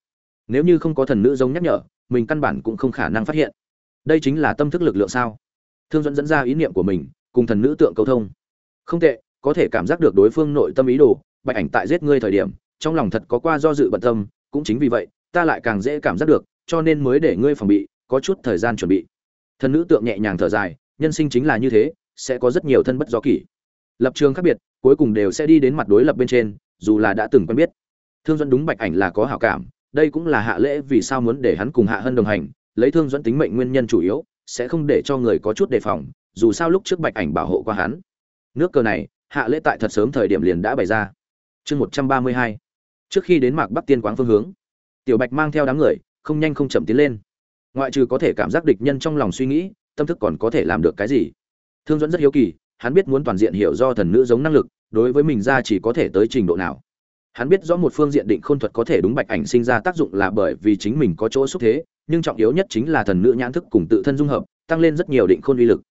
Nếu như không có thần nữ giống nhắc nhở mình căn bản cũng không khả năng phát hiện. Đây chính là tâm thức lực lượng sao? Thương dẫn dẫn ra ý niệm của mình, cùng thần nữ tượng cầu thông. Không tệ, có thể cảm giác được đối phương nội tâm ý đồ, bạch ảnh tại giết ngươi thời điểm, trong lòng thật có qua do dự bận tâm, cũng chính vì vậy, ta lại càng dễ cảm giác được, cho nên mới để ngươi phòng bị, có chút thời gian chuẩn bị. Thần nữ tượng nhẹ nhàng thở dài, nhân sinh chính là như thế, sẽ có rất nhiều thân bất do kỷ. Lập trường khác biệt, cuối cùng đều sẽ đi đến mặt đối lập bên trên, dù là đã từng quen biết. Thương dẫn đúng bạch ảnh là có hảo cảm đây cũng là hạ lễ vì sao muốn để hắn cùng hạ hân đồng hành, lấy thương dẫn tính mệnh nguyên nhân chủ yếu, sẽ không để cho người có chút đề phòng, dù sao lúc trước bạch ảnh bảo hộ qua hắn. Nước cờ này, hạ lễ tại thật sớm thời điểm liền đã bày ra. Chương một trăm ba mươi hai. Trước khi đến mạc bắc tiên quán phương hướng, tiểu bạch mang theo đám người, không nhanh không chậm tiến lên. Ngoại trừ có thể cảm giác địch nhân trong lòng suy nghĩ, tâm thức còn có thể làm được cái gì? Thương dẫn rất hiếu kỳ, hắn biết muốn toàn diện hiểu do thần nữ giống năng lực, đối với mình ra chỉ có thể tới trình độ nào hắn biết rõ một phương diện định khôn thuật có thể đúng bạch ảnh sinh ra tác dụng là bởi vì chính mình có chỗ xúc thế, nhưng trọng yếu nhất chính là thần nữ nhãn thức cùng tự thân dung hợp, tăng lên rất nhiều định khôn uy lực.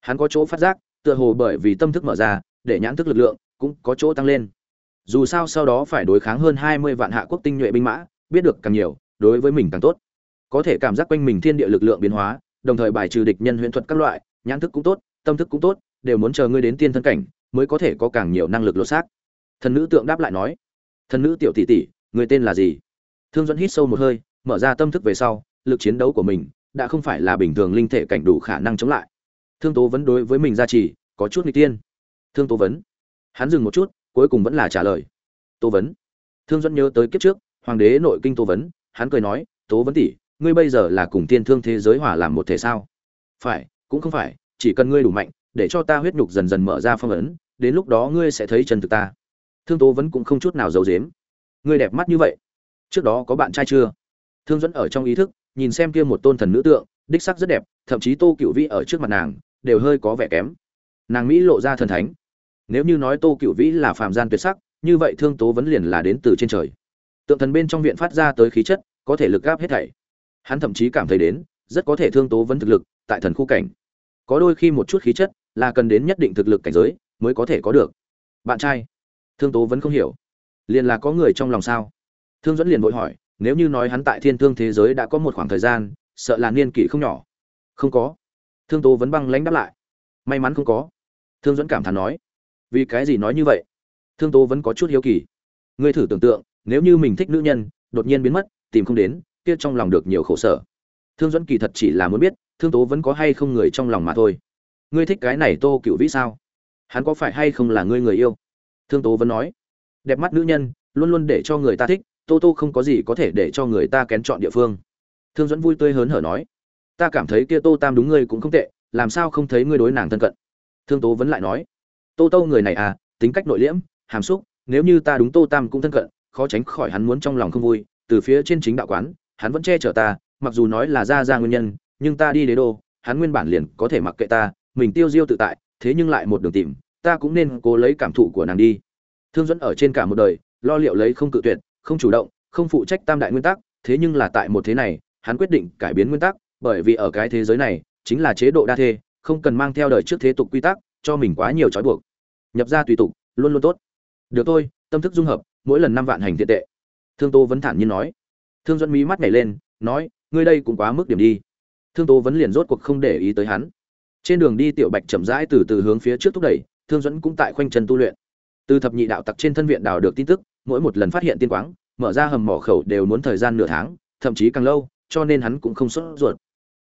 Hắn có chỗ phát giác, tựa hồ bởi vì tâm thức mở ra, để nhãn thức lực lượng cũng có chỗ tăng lên. Dù sao sau đó phải đối kháng hơn hai mươi vạn hạ quốc tinh nhuệ binh mã, biết được càng nhiều, đối với mình càng tốt. Có thể cảm giác quanh mình thiên địa lực lượng biến hóa, đồng thời bài trừ địch nhân huyễn thuật các loại, nhãn thức cũng tốt, tâm thức cũng tốt, đều muốn chờ ngươi đến tiên thân cảnh, mới có thể có càng nhiều năng lực lột xác. Thần nữ tượng đáp lại nói thần nữ tiểu tỷ tỷ, người tên là gì? Thương dẫn hít sâu một hơi, mở ra tâm thức về sau, lực chiến đấu của mình đã không phải là bình thường linh thể cảnh đủ khả năng chống lại. Thương tố vấn đối với mình ra chỉ có chút n tiên. Thương tố vấn, hắn dừng một chút, cuối cùng vẫn là trả lời. Tố vấn, thương dẫn nhớ tới kiếp trước, hoàng đế nội kinh tố vấn, hắn cười nói, tố vấn tỷ, ngươi bây giờ là cùng tiên thương thế giới hòa làm một thể sao? Phải, cũng không phải, chỉ cần ngươi đủ mạnh, để cho ta huyết nhục dần dần mở ra phong ấn, đến lúc đó ngươi sẽ thấy chân thực ta thương tố vẫn cũng không chút nào giấu dếm ngươi đẹp mắt như vậy, trước đó có bạn trai chưa? Thương dẫn ở trong ý thức, nhìn xem kia một tôn thần nữ tượng, đích sắc rất đẹp, thậm chí tô cựu vĩ ở trước mặt nàng, đều hơi có vẻ kém. Nàng mỹ lộ ra thần thánh. Nếu như nói tô cựu vĩ là phàm gian tuyệt sắc, như vậy thương tố vẫn liền là đến từ trên trời. Tượng thần bên trong viện phát ra tới khí chất, có thể lực gáp hết thảy. Hắn thậm chí cảm thấy đến, rất có thể thương tố vẫn thực lực, tại thần khu cảnh. Có đôi khi một chút khí chất, là cần đến nhất định thực lực cảnh giới, mới có thể có được. Bạn trai thương tố vẫn không hiểu. Liền là có người trong lòng sao? Thương dẫn liền vội hỏi, nếu như nói hắn tại thiên thương thế giới đã có một khoảng thời gian, sợ là niên kỷ không nhỏ. Không có. Thương tố vẫn băng lãnh đáp lại. May mắn không có. Thương dẫn cảm thán nói, vì cái gì nói như vậy? Thương tố vẫn có chút hiếu kỳ. Ngươi thử tưởng tượng, nếu như mình thích nữ nhân, đột nhiên biến mất, tìm không đến, kia trong lòng được nhiều khổ sở. Thương dẫn kỳ thật chỉ là muốn biết, thương tố vẫn có hay không người trong lòng mà thôi. Ngươi thích cái này tô cựu vĩ sao? Hắn có phải hay không là ngươi người yêu? Thương tố vẫn nói, đẹp mắt nữ nhân, luôn luôn để cho người ta thích, tô tô không có gì có thể để cho người ta kén chọn địa phương. Thương dẫn vui tươi hớn hở nói, ta cảm thấy kia tô tam đúng ngươi cũng không tệ, làm sao không thấy ngươi đối nàng thân cận? Thương tố vẫn lại nói, tô tô người này à tính cách nội liễm, hàm xúc, nếu như ta đúng tô tam cũng thân cận, khó tránh khỏi hắn muốn trong lòng không vui, từ phía trên chính đạo quán, hắn vẫn che chở ta, mặc dù nói là ra ra nguyên nhân, nhưng ta đi đế đô, hắn nguyên bản liền có thể mặc kệ ta, mình tiêu diêu tự tại, thế nhưng lại một đường tìm ta cũng nên cố lấy cảm thụ của nàng đi. Thương dẫn ở trên cả một đời, lo liệu lấy không cự tuyệt, không chủ động, không phụ trách tam đại nguyên tắc, thế nhưng là tại một thế này, hắn quyết định cải biến nguyên tắc, bởi vì ở cái thế giới này, chính là chế độ đa thê, không cần mang theo đời trước thế tục quy tắc, cho mình quá nhiều trói buộc. Nhập ra tùy tục, luôn luôn tốt. Được thôi, tâm thức dung hợp, mỗi lần năm vạn hành thiện tệ. Thương tô vẫn thản nhiên nói. Thương dẫn mí mắt nhảy lên, nói, ngươi đây cũng quá mức điểm đi. Thương Tô vẫn liền rốt cuộc không để ý tới hắn. Trên đường đi, tiểu bạch chậm rãi từ từ hướng phía trước thúc đẩy thương dẫn cũng tại khoanh chân tu luyện. Từ thập nhị đạo tặc trên thân viện đào được tin tức, mỗi một lần phát hiện tiên quáng, mở ra hầm mỏ khẩu đều muốn thời gian nửa tháng, thậm chí càng lâu, cho nên hắn cũng không sốt ruột.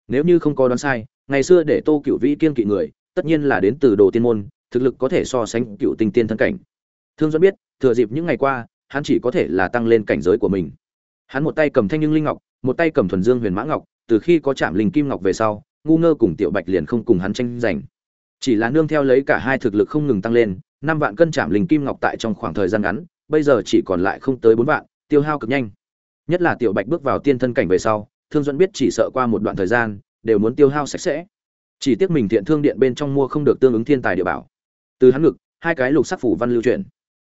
Nếu như không có đoán sai, ngày xưa để tô cựu vĩ kiên kỵ người, tất nhiên là đến từ đồ tiên môn, thực lực có thể so sánh cựu tinh tiên thân cảnh. Thương dẫn biết, thừa dịp những ngày qua, hắn chỉ có thể là tăng lên cảnh giới của mình. Hắn một tay cầm thanh nhưng linh ngọc, một tay cầm thuần dương huyền mã ngọc, từ khi có chạm linh kim ngọc về sau, ngu ngơ cùng tiểu bạch liền không cùng hắn tranh giành chỉ là nương theo lấy cả hai thực lực không ngừng tăng lên, năm vạn cân chạm linh kim ngọc tại trong khoảng thời gian ngắn, bây giờ chỉ còn lại không tới bốn vạn, tiêu hao cực nhanh. Nhất là tiểu bạch bước vào tiên thân cảnh về sau, thương duẫn biết chỉ sợ qua một đoạn thời gian, đều muốn tiêu hao sạch sẽ. Chỉ tiếc mình thiện thương điện bên trong mua không được tương ứng thiên tài địa bảo. Từ hắn ngực, hai cái lục sắc phủ văn lưu truyền.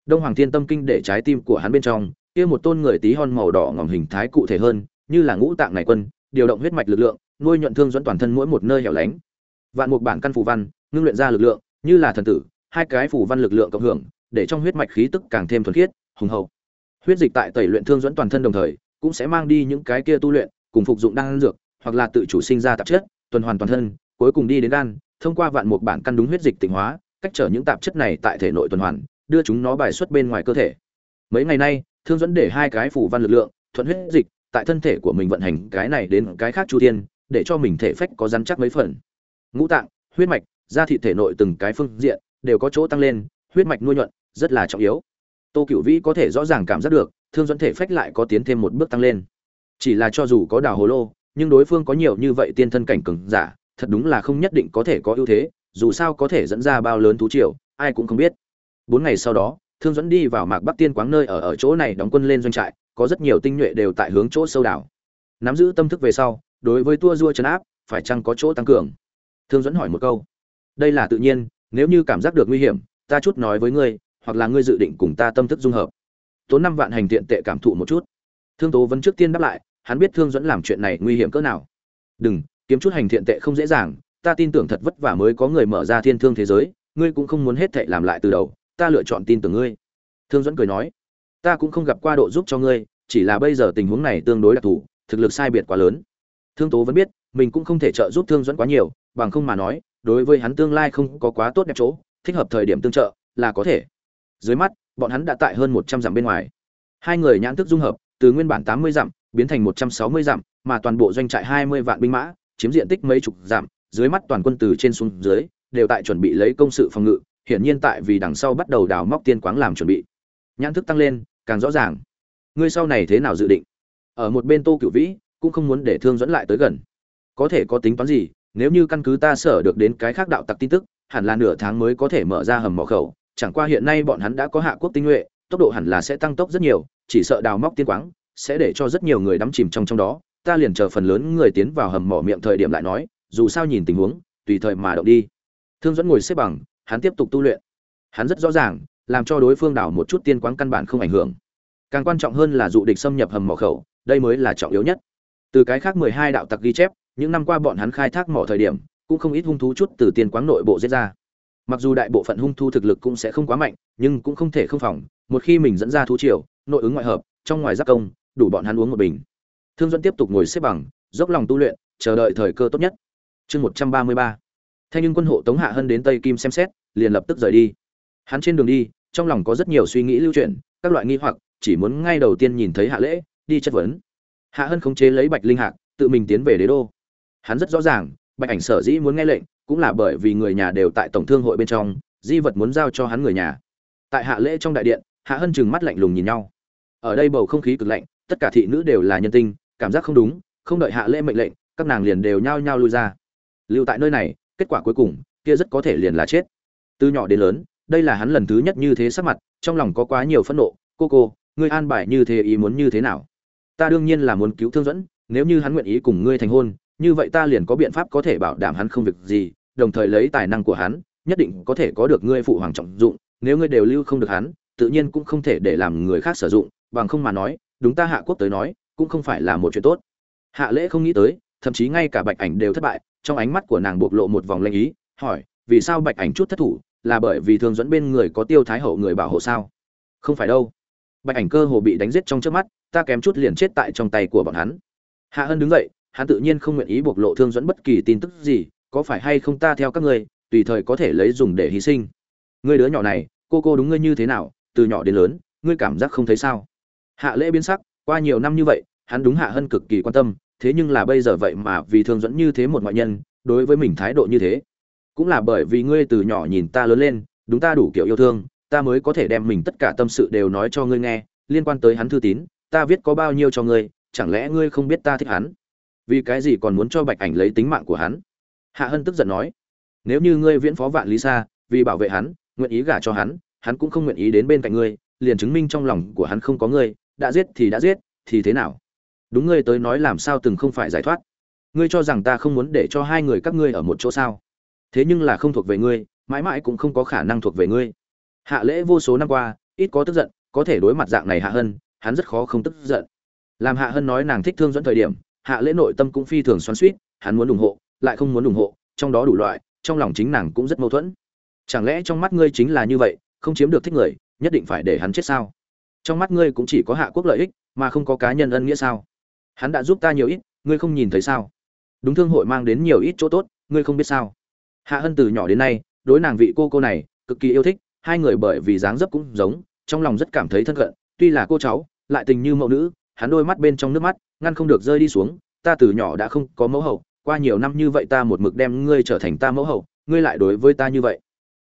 Đông hoàng thiên tâm kinh để trái tim của hắn bên trong, kia một tôn người tí hon màu đỏ ngòm hình thái cụ thể hơn, như là ngũ tạng này quân, điều động huyết mạch lực lượng, nuôi nhuận thương dẫn toàn thân mỗi một nơi hẻo lánh. Vạn mục bản căn phủ văn ngưng luyện ra lực lượng, như là thần tử, hai cái phù văn lực lượng cộng hưởng, để trong huyết mạch khí tức càng thêm thuần khiết, hùng hậu. Huyết dịch tại tẩy luyện thương dẫn toàn thân đồng thời, cũng sẽ mang đi những cái kia tu luyện, cùng phục dụng đan dược, hoặc là tự chủ sinh ra tạp chất, tuần hoàn toàn thân, cuối cùng đi đến gan thông qua vạn mục bản căn đúng huyết dịch tinh hóa, cách trở những tạp chất này tại thể nội tuần hoàn, đưa chúng nó bài xuất bên ngoài cơ thể. Mấy ngày nay, thương dẫn để hai cái phủ văn lực lượng, thuận huyết dịch, tại thân thể của mình vận hành cái này đến cái khác chu thiên, để cho mình thể phách có rắn chắc mấy phần. Ngũ tạng, huyết mạch da thị thể nội từng cái phương diện đều có chỗ tăng lên, huyết mạch nuôi nhuận rất là trọng yếu. Tô cựu vĩ có thể rõ ràng cảm giác được, thương dẫn thể phách lại có tiến thêm một bước tăng lên. Chỉ là cho dù có đào hồ lô, nhưng đối phương có nhiều như vậy tiên thân cảnh cường giả, thật đúng là không nhất định có thể có ưu thế, dù sao có thể dẫn ra bao lớn thú triều, ai cũng không biết. Bốn ngày sau đó, thương dẫn đi vào mạc bắc tiên quáng nơi ở ở chỗ này đóng quân lên doanh trại, có rất nhiều tinh nhuệ đều tại hướng chỗ sâu đảo. Nắm giữ tâm thức về sau, đối với tua dua chấn áp, phải chăng có chỗ tăng cường? Thương dẫn hỏi một câu đây là tự nhiên, nếu như cảm giác được nguy hiểm, ta chút nói với ngươi, hoặc là ngươi dự định cùng ta tâm thức dung hợp. Tốn năm vạn hành tiện tệ cảm thụ một chút. Thương tố vẫn trước tiên đáp lại, hắn biết thương dẫn làm chuyện này nguy hiểm cỡ nào. Đừng, kiếm chút hành thiện tệ không dễ dàng, ta tin tưởng thật vất vả mới có người mở ra thiên thương thế giới, ngươi cũng không muốn hết thệ làm lại từ đầu, ta lựa chọn tin tưởng ngươi. Thương dẫn cười nói, ta cũng không gặp qua độ giúp cho ngươi, chỉ là bây giờ tình huống này tương đối đặc thù, thực lực sai biệt quá lớn. Thương tố vẫn biết, mình cũng không thể trợ giúp thương dẫn quá nhiều, bằng không mà nói đối với hắn tương lai không có quá tốt đẹp chỗ, thích hợp thời điểm tương trợ, là có thể. Dưới mắt, bọn hắn đã tại hơn một trăm dặm bên ngoài. Hai người nhãn thức dung hợp, từ nguyên bản tám mươi dặm, biến thành một trăm sáu mươi dặm, mà toàn bộ doanh trại hai mươi vạn binh mã, chiếm diện tích mấy chục dặm, dưới mắt toàn quân từ trên xuống dưới, đều tại chuẩn bị lấy công sự phòng ngự, hiển nhiên tại vì đằng sau bắt đầu đào móc tiên quáng làm chuẩn bị. Nhãn thức tăng lên, càng rõ ràng. Ngươi sau này thế nào dự định? Ở một bên tô cửu vĩ, cũng không muốn để thương dẫn lại tới gần. Có thể có tính toán gì nếu như căn cứ ta sở được đến cái khác đạo tặc tin tức, hẳn là nửa tháng mới có thể mở ra hầm mỏ khẩu. Chẳng qua hiện nay bọn hắn đã có hạ quốc tinh nhuệ, tốc độ hẳn là sẽ tăng tốc rất nhiều, chỉ sợ đào móc tiên quáng sẽ để cho rất nhiều người đắm chìm trong trong đó. Ta liền chờ phần lớn người tiến vào hầm mỏ miệng thời điểm lại nói, dù sao nhìn tình huống, tùy thời mà động đi. Thương dẫn ngồi xếp bằng, hắn tiếp tục tu luyện. Hắn rất rõ ràng, làm cho đối phương đảo một chút tiên quáng căn bản không ảnh hưởng. Càng quan trọng hơn là dụ địch xâm nhập hầm mỏ khẩu, đây mới là trọng yếu nhất. Từ cái khác mười hai đạo tặc ghi chép những năm qua bọn hắn khai thác mỏ thời điểm, cũng không ít hung thú chút từ tiền quáng nội bộ giết ra. Mặc dù đại bộ phận hung thú thực lực cũng sẽ không quá mạnh, nhưng cũng không thể không phòng, một khi mình dẫn ra thú triều, nội ứng ngoại hợp, trong ngoài giác công, đủ bọn hắn uống một bình. Thương dẫn tiếp tục ngồi xếp bằng, dốc lòng tu luyện, chờ đợi thời cơ tốt nhất. Chương một trăm ba mươi ba. Thanh nhưng quân hộ tống hạ hân đến tây kim xem xét, liền lập tức rời đi. Hắn trên đường đi, trong lòng có rất nhiều suy nghĩ lưu chuyển, các loại nghi hoặc, chỉ muốn ngay đầu tiên nhìn thấy hạ lễ, đi chất vấn. Hạ hân khống chế lấy bạch linh hạc, tự mình tiến về đế đô hắn rất rõ ràng, bạch ảnh sở dĩ muốn nghe lệnh, cũng là bởi vì người nhà đều tại tổng thương hội bên trong, di vật muốn giao cho hắn người nhà. Tại hạ lễ trong đại điện, hạ hân chừng mắt lạnh lùng nhìn nhau. Ở đây bầu không khí cực lạnh, tất cả thị nữ đều là nhân tinh, cảm giác không đúng, không đợi hạ lễ mệnh lệnh, các nàng liền đều nhao nhao lui ra. Lưu tại nơi này, kết quả cuối cùng, kia rất có thể liền là chết. Từ nhỏ đến lớn, đây là hắn lần thứ nhất như thế sắc mặt, trong lòng có quá nhiều phẫn nộ. Cô cô, ngươi an bài như thế ý muốn như thế nào? Ta đương nhiên là muốn cứu thương dẫn nếu như hắn nguyện ý cùng ngươi thành hôn như vậy ta liền có biện pháp có thể bảo đảm hắn không việc gì, đồng thời lấy tài năng của hắn, nhất định có thể có được ngươi phụ hoàng trọng dụng, nếu ngươi đều lưu không được hắn, tự nhiên cũng không thể để làm người khác sử dụng, bằng không mà nói, đúng ta hạ quốc tới nói, cũng không phải là một chuyện tốt. Hạ lễ không nghĩ tới, thậm chí ngay cả bạch ảnh đều thất bại, trong ánh mắt của nàng bộc lộ một vòng lanh ý, hỏi, vì sao bạch ảnh chút thất thủ, là bởi vì thường dẫn bên người có tiêu thái hậu người bảo hộ sao? Không phải đâu. Bạch ảnh cơ hồ bị đánh giết trong trước mắt, ta kém chút liền chết tại trong tay của bọn hắn. Hạ hân đứng dậy hắn tự nhiên không nguyện ý bộc lộ thương dẫn bất kỳ tin tức gì, có phải hay không ta theo các ngươi, tùy thời có thể lấy dùng để hy sinh. Ngươi đứa nhỏ này, cô cô đúng ngươi như thế nào, từ nhỏ đến lớn, ngươi cảm giác không thấy sao? Hạ lễ biến sắc, qua nhiều năm như vậy, hắn đúng hạ hân cực kỳ quan tâm, thế nhưng là bây giờ vậy mà vì thương dẫn như thế một ngoại nhân, đối với mình thái độ như thế. Cũng là bởi vì ngươi từ nhỏ nhìn ta lớn lên, đúng ta đủ kiểu yêu thương, ta mới có thể đem mình tất cả tâm sự đều nói cho ngươi nghe, liên quan tới hắn thư tín, ta viết có bao nhiêu cho ngươi, chẳng lẽ ngươi không biết ta thích hắn? Vì cái gì còn muốn cho bạch ảnh lấy tính mạng của hắn? Hạ hân tức giận nói nếu như ngươi viễn phó vạn lý xa, vì bảo vệ hắn nguyện ý gả cho hắn hắn cũng không nguyện ý đến bên cạnh ngươi liền chứng minh trong lòng của hắn không có ngươi đã giết thì đã giết thì thế nào? Đúng ngươi tới nói làm sao từng không phải giải thoát. Ngươi cho rằng ta không muốn để cho hai người các ngươi ở một chỗ sao? Thế nhưng là không thuộc về ngươi mãi mãi cũng không có khả năng thuộc về ngươi. Hạ lễ vô số năm qua ít có tức giận có thể đối mặt dạng này hạ hân hắn rất khó không tức giận. Làm hạ hân nói nàng thích thương dẫn thời điểm hạ lễ nội tâm cũng phi thường xoắn suýt hắn muốn ủng hộ, lại không muốn ủng hộ, trong đó đủ loại, trong lòng chính nàng cũng rất mâu thuẫn. Chẳng lẽ trong mắt ngươi chính là như vậy, không chiếm được thích người, nhất định phải để hắn chết sao? Trong mắt ngươi cũng chỉ có hạ quốc lợi ích, mà không có cá nhân ân nghĩa sao? Hắn đã giúp ta nhiều ít, ngươi không nhìn thấy sao? Đúng thương hội mang đến nhiều ít chỗ tốt, ngươi không biết sao? Hạ hân từ nhỏ đến nay, đối nàng vị cô cô này, cực kỳ yêu thích, hai người bởi vì dáng dấp cũng giống, trong lòng rất cảm thấy thân cận, tuy là cô cháu, lại tình như mẫu nữ, hắn đôi mắt bên trong nước mắt ngăn không được rơi đi xuống, ta từ nhỏ đã không có mẫu hậu, qua nhiều năm như vậy ta một mực đem ngươi trở thành ta mẫu hậu, ngươi lại đối với ta như vậy.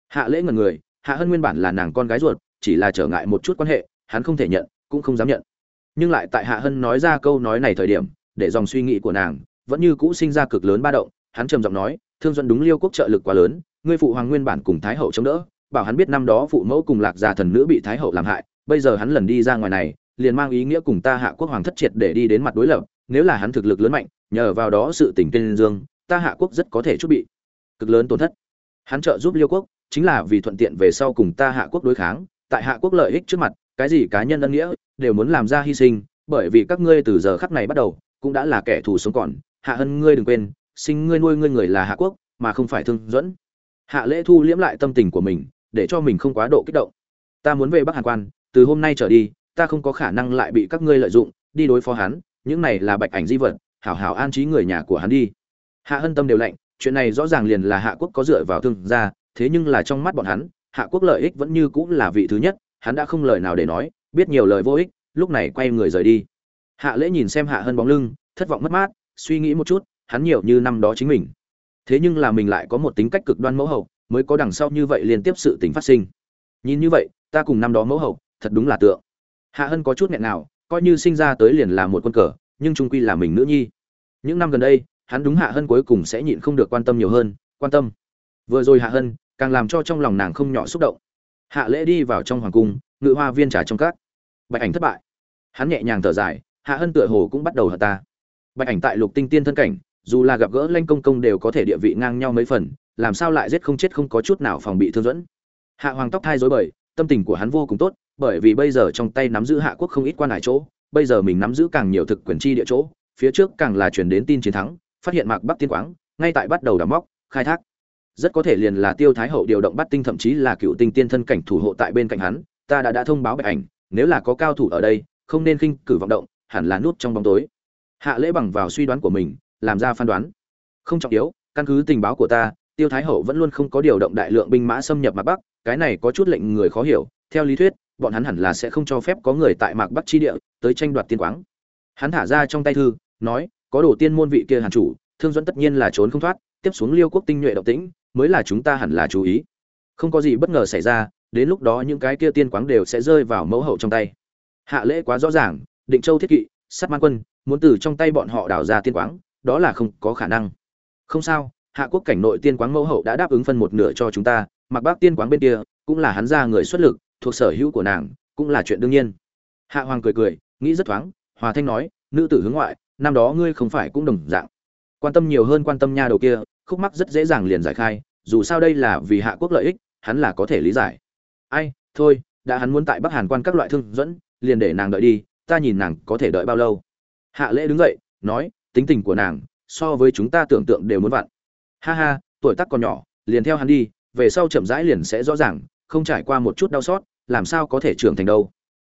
Hạ lễ ngần người, hạ hân nguyên bản là nàng con gái ruột, chỉ là trở ngại một chút quan hệ, hắn không thể nhận, cũng không dám nhận. Nhưng lại tại hạ hân nói ra câu nói này thời điểm, để dòng suy nghĩ của nàng vẫn như cũ sinh ra cực lớn ba động, hắn trầm giọng nói, thương dẫn đúng liêu quốc trợ lực quá lớn, ngươi phụ hoàng nguyên bản cùng thái hậu chống đỡ, bảo hắn biết năm đó phụ mẫu cùng lạc già thần nữ bị thái hậu làm hại, bây giờ hắn lần đi ra ngoài này liền mang ý nghĩa cùng ta hạ quốc hoàng thất triệt để đi đến mặt đối lập, nếu là hắn thực lực lớn mạnh, nhờ vào đó sự tỉnh tên dương, ta hạ quốc rất có thể chút bị cực lớn tổn thất. Hắn trợ giúp liêu quốc, chính là vì thuận tiện về sau cùng ta hạ quốc đối kháng, tại hạ quốc lợi ích trước mặt, cái gì cá nhân ân nghĩa, đều muốn làm ra hy sinh, bởi vì các ngươi từ giờ khắc này bắt đầu, cũng đã là kẻ thù sống còn. Hạ hân, ngươi đừng quên, sinh ngươi nuôi ngươi người là hạ quốc, mà không phải thương dẫn. Hạ lễ thu liễm lại tâm tình của mình, để cho mình không quá độ kích động. Ta muốn về bắc hàn quan, từ hôm nay trở đi ta không có khả năng lại bị các ngươi lợi dụng, đi đối phó hắn, những này là bạch ảnh di vật, hảo hảo an trí người nhà của hắn đi. Hạ hân tâm đều lạnh, chuyện này rõ ràng liền là hạ quốc có dựa vào thương gia, thế nhưng là trong mắt bọn hắn, hạ quốc lợi ích vẫn như cũng là vị thứ nhất, hắn đã không lời nào để nói, biết nhiều lời vô ích, lúc này quay người rời đi. Hạ lễ nhìn xem hạ hân bóng lưng, thất vọng mất mát, suy nghĩ một chút, hắn nhiều như năm đó chính mình. Thế nhưng là mình lại có một tính cách cực đoan mẫu hậu, mới có đằng sau như vậy liên tiếp sự tình phát sinh. Nhìn như vậy, ta cùng năm đó mẫu hậu, thật đúng là tượng hạ hân có chút nghẹn nào, coi như sinh ra tới liền là một quân cờ, nhưng trung quy là mình nữ nhi. Những năm gần đây, hắn đúng hạ hân cuối cùng sẽ nhịn không được quan tâm nhiều hơn, quan tâm. Vừa rồi hạ hân càng làm cho trong lòng nàng không nhỏ xúc động. Hạ lễ đi vào trong hoàng cung, ngự hoa viên trà trong các. Bạch ảnh thất bại. Hắn nhẹ nhàng thở dài, hạ hân tựa hồ cũng bắt đầu hận ta. Bạch ảnh tại lục tinh tiên thân cảnh, dù là gặp gỡ lanh công công đều có thể địa vị ngang nhau mấy phần, làm sao lại giết không chết không có chút nào phòng bị thương dẫn hạ hoàng tóc thai dối bời, tâm tình của hắn vô cùng tốt bởi vì bây giờ trong tay nắm giữ hạ quốc không ít quan hải chỗ, bây giờ mình nắm giữ càng nhiều thực quyền chi địa chỗ, phía trước càng là truyền đến tin chiến thắng, phát hiện mạc bắc tiên quáng, ngay tại bắt đầu đào móc, khai thác. Rất có thể liền là tiêu thái hậu điều động bắt tinh thậm chí là cựu tinh tiên thân cảnh thủ hộ tại bên cạnh hắn, ta đã đã thông báo bạch ảnh, nếu là có cao thủ ở đây, không nên khinh cử vọng động, hẳn là nút trong bóng tối. Hạ lễ bằng vào suy đoán của mình, làm ra phán đoán. Không trọng yếu, căn cứ tình báo của ta, tiêu thái hậu vẫn luôn không có điều động đại lượng binh mã xâm nhập mạc bắc, cái này có chút lệnh người khó hiểu, theo lý thuyết bọn hắn hẳn là sẽ không cho phép có người tại mạc bắc chi địa tới tranh đoạt tiên quáng. Hắn thả ra trong tay thư, nói, có đồ tiên môn vị kia hàn chủ, thương dẫn tất nhiên là trốn không thoát, tiếp xuống liêu quốc tinh nhuệ động tĩnh, mới là chúng ta hẳn là chú ý. Không có gì bất ngờ xảy ra, đến lúc đó những cái kia tiên quáng đều sẽ rơi vào mẫu hậu trong tay. Hạ lễ quá rõ ràng, định châu thiết kỵ sắt man quân, muốn từ trong tay bọn họ đào ra tiên quáng, đó là không có khả năng. Không sao, hạ quốc cảnh nội tiên quáng mẫu hậu đã đáp ứng phân một nửa cho chúng ta mặc bác tiên quáng bên kia cũng là hắn ra người xuất lực thuộc sở hữu của nàng, cũng là chuyện đương nhiên. Hạ hoàng cười cười, nghĩ rất thoáng, hòa thanh nói, nữ tử hướng ngoại, năm đó ngươi không phải cũng đồng dạng. Quan tâm nhiều hơn quan tâm nha đầu kia, khúc mắc rất dễ dàng liền giải khai, dù sao đây là vì hạ quốc lợi ích, hắn là có thể lý giải. Ai, thôi, đã hắn muốn tại bắc hàn quan các loại thương dẫn, liền để nàng đợi đi, ta nhìn nàng có thể đợi bao lâu. Hạ lễ đứng dậy, nói, tính tình của nàng, so với chúng ta tưởng tượng đều muốn vặn. Ha ha, tuổi tác còn nhỏ, liền theo hắn đi, về sau chậm rãi liền sẽ rõ ràng không trải qua một chút đau xót, làm sao có thể trưởng thành đâu.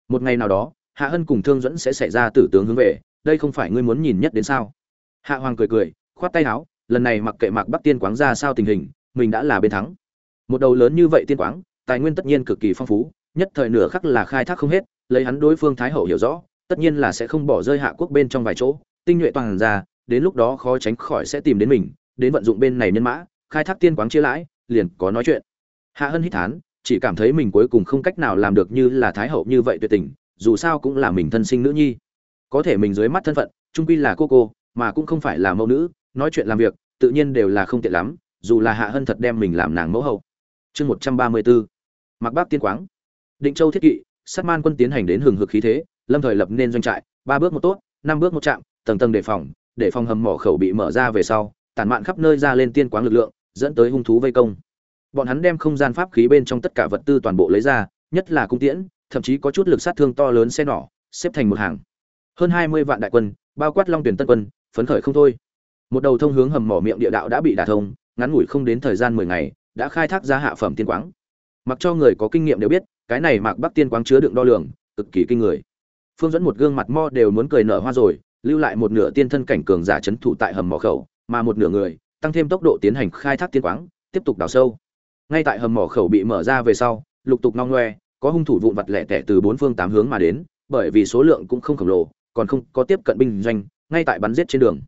Một ngày nào đó, hạ hân cùng thương dẫn sẽ xảy ra tử tướng hướng về, đây không phải ngươi muốn nhìn nhất đến sao? Hạ hoàng cười cười, khoát tay áo, lần này mặc kệ mạc bắc tiên quáng ra sao tình hình, mình đã là bên thắng. Một đầu lớn như vậy tiên quáng, tài nguyên tất nhiên cực kỳ phong phú, nhất thời nửa khắc là khai thác không hết, lấy hắn đối phương thái hậu hiểu rõ, tất nhiên là sẽ không bỏ rơi hạ quốc bên trong vài chỗ, tinh nhuệ toàn ra, đến lúc đó khó tránh khỏi sẽ tìm đến mình, đến vận dụng bên này nhân mã, khai thác tiên quáng chia lãi, liền có nói chuyện. Hạ hân hít thán chỉ cảm thấy mình cuối cùng không cách nào làm được như là thái hậu như vậy tuyệt tình, dù sao cũng là mình thân sinh nữ nhi. Có thể mình dưới mắt thân phận trung quy là cô cô, mà cũng không phải là mẫu nữ, nói chuyện làm việc, tự nhiên đều là không tiện lắm, dù là hạ hân thật đem mình làm nàng mẫu hậu. Chương một trăm ba mươi bốn mặc bác tiên quáng. Định châu thiết kỵ, sát man quân tiến hành đến hừng hực khí thế, lâm thời lập nên doanh trại, ba bước một tốt, năm bước một chạm, tầng tầng đề phòng, để phòng hầm mỏ khẩu bị mở ra về sau tản mạn khắp nơi ra lên tiên quáng lực lượng, dẫn tới hung thú vây công bọn hắn đem không gian pháp khí bên trong tất cả vật tư toàn bộ lấy ra, nhất là cung tiễn, thậm chí có chút lực sát thương to lớn xe nỏ, xếp thành một hàng. Hơn hai mươi vạn đại quân, bao quát long tuyển tân quân, phấn khởi không thôi. Một đầu thông hướng hầm mỏ miệng địa đạo đã bị đả thông, ngắn ngủi không đến thời gian mười ngày, đã khai thác ra hạ phẩm tiên quáng. Mặc cho người có kinh nghiệm đều biết, cái này mạc bắc tiên quáng chứa đựng đo lường, cực kỳ kinh người. Phương dẫn một gương mặt mo đều muốn cười nở hoa rồi, lưu lại một nửa tiên thân cảnh cường giả chấn thủ tại hầm mỏ khẩu, mà một nửa người, tăng thêm tốc độ tiến hành khai thác tiên quáng, tiếp tục đào sâu ngay tại hầm mỏ khẩu bị mở ra về sau, lục tục nong ngoe, có hung thủ vụn vặt lẻ tẻ từ bốn phương tám hướng mà đến, bởi vì số lượng cũng không khổng lồ, còn không có tiếp cận binh doanh, ngay tại bắn giết trên đường.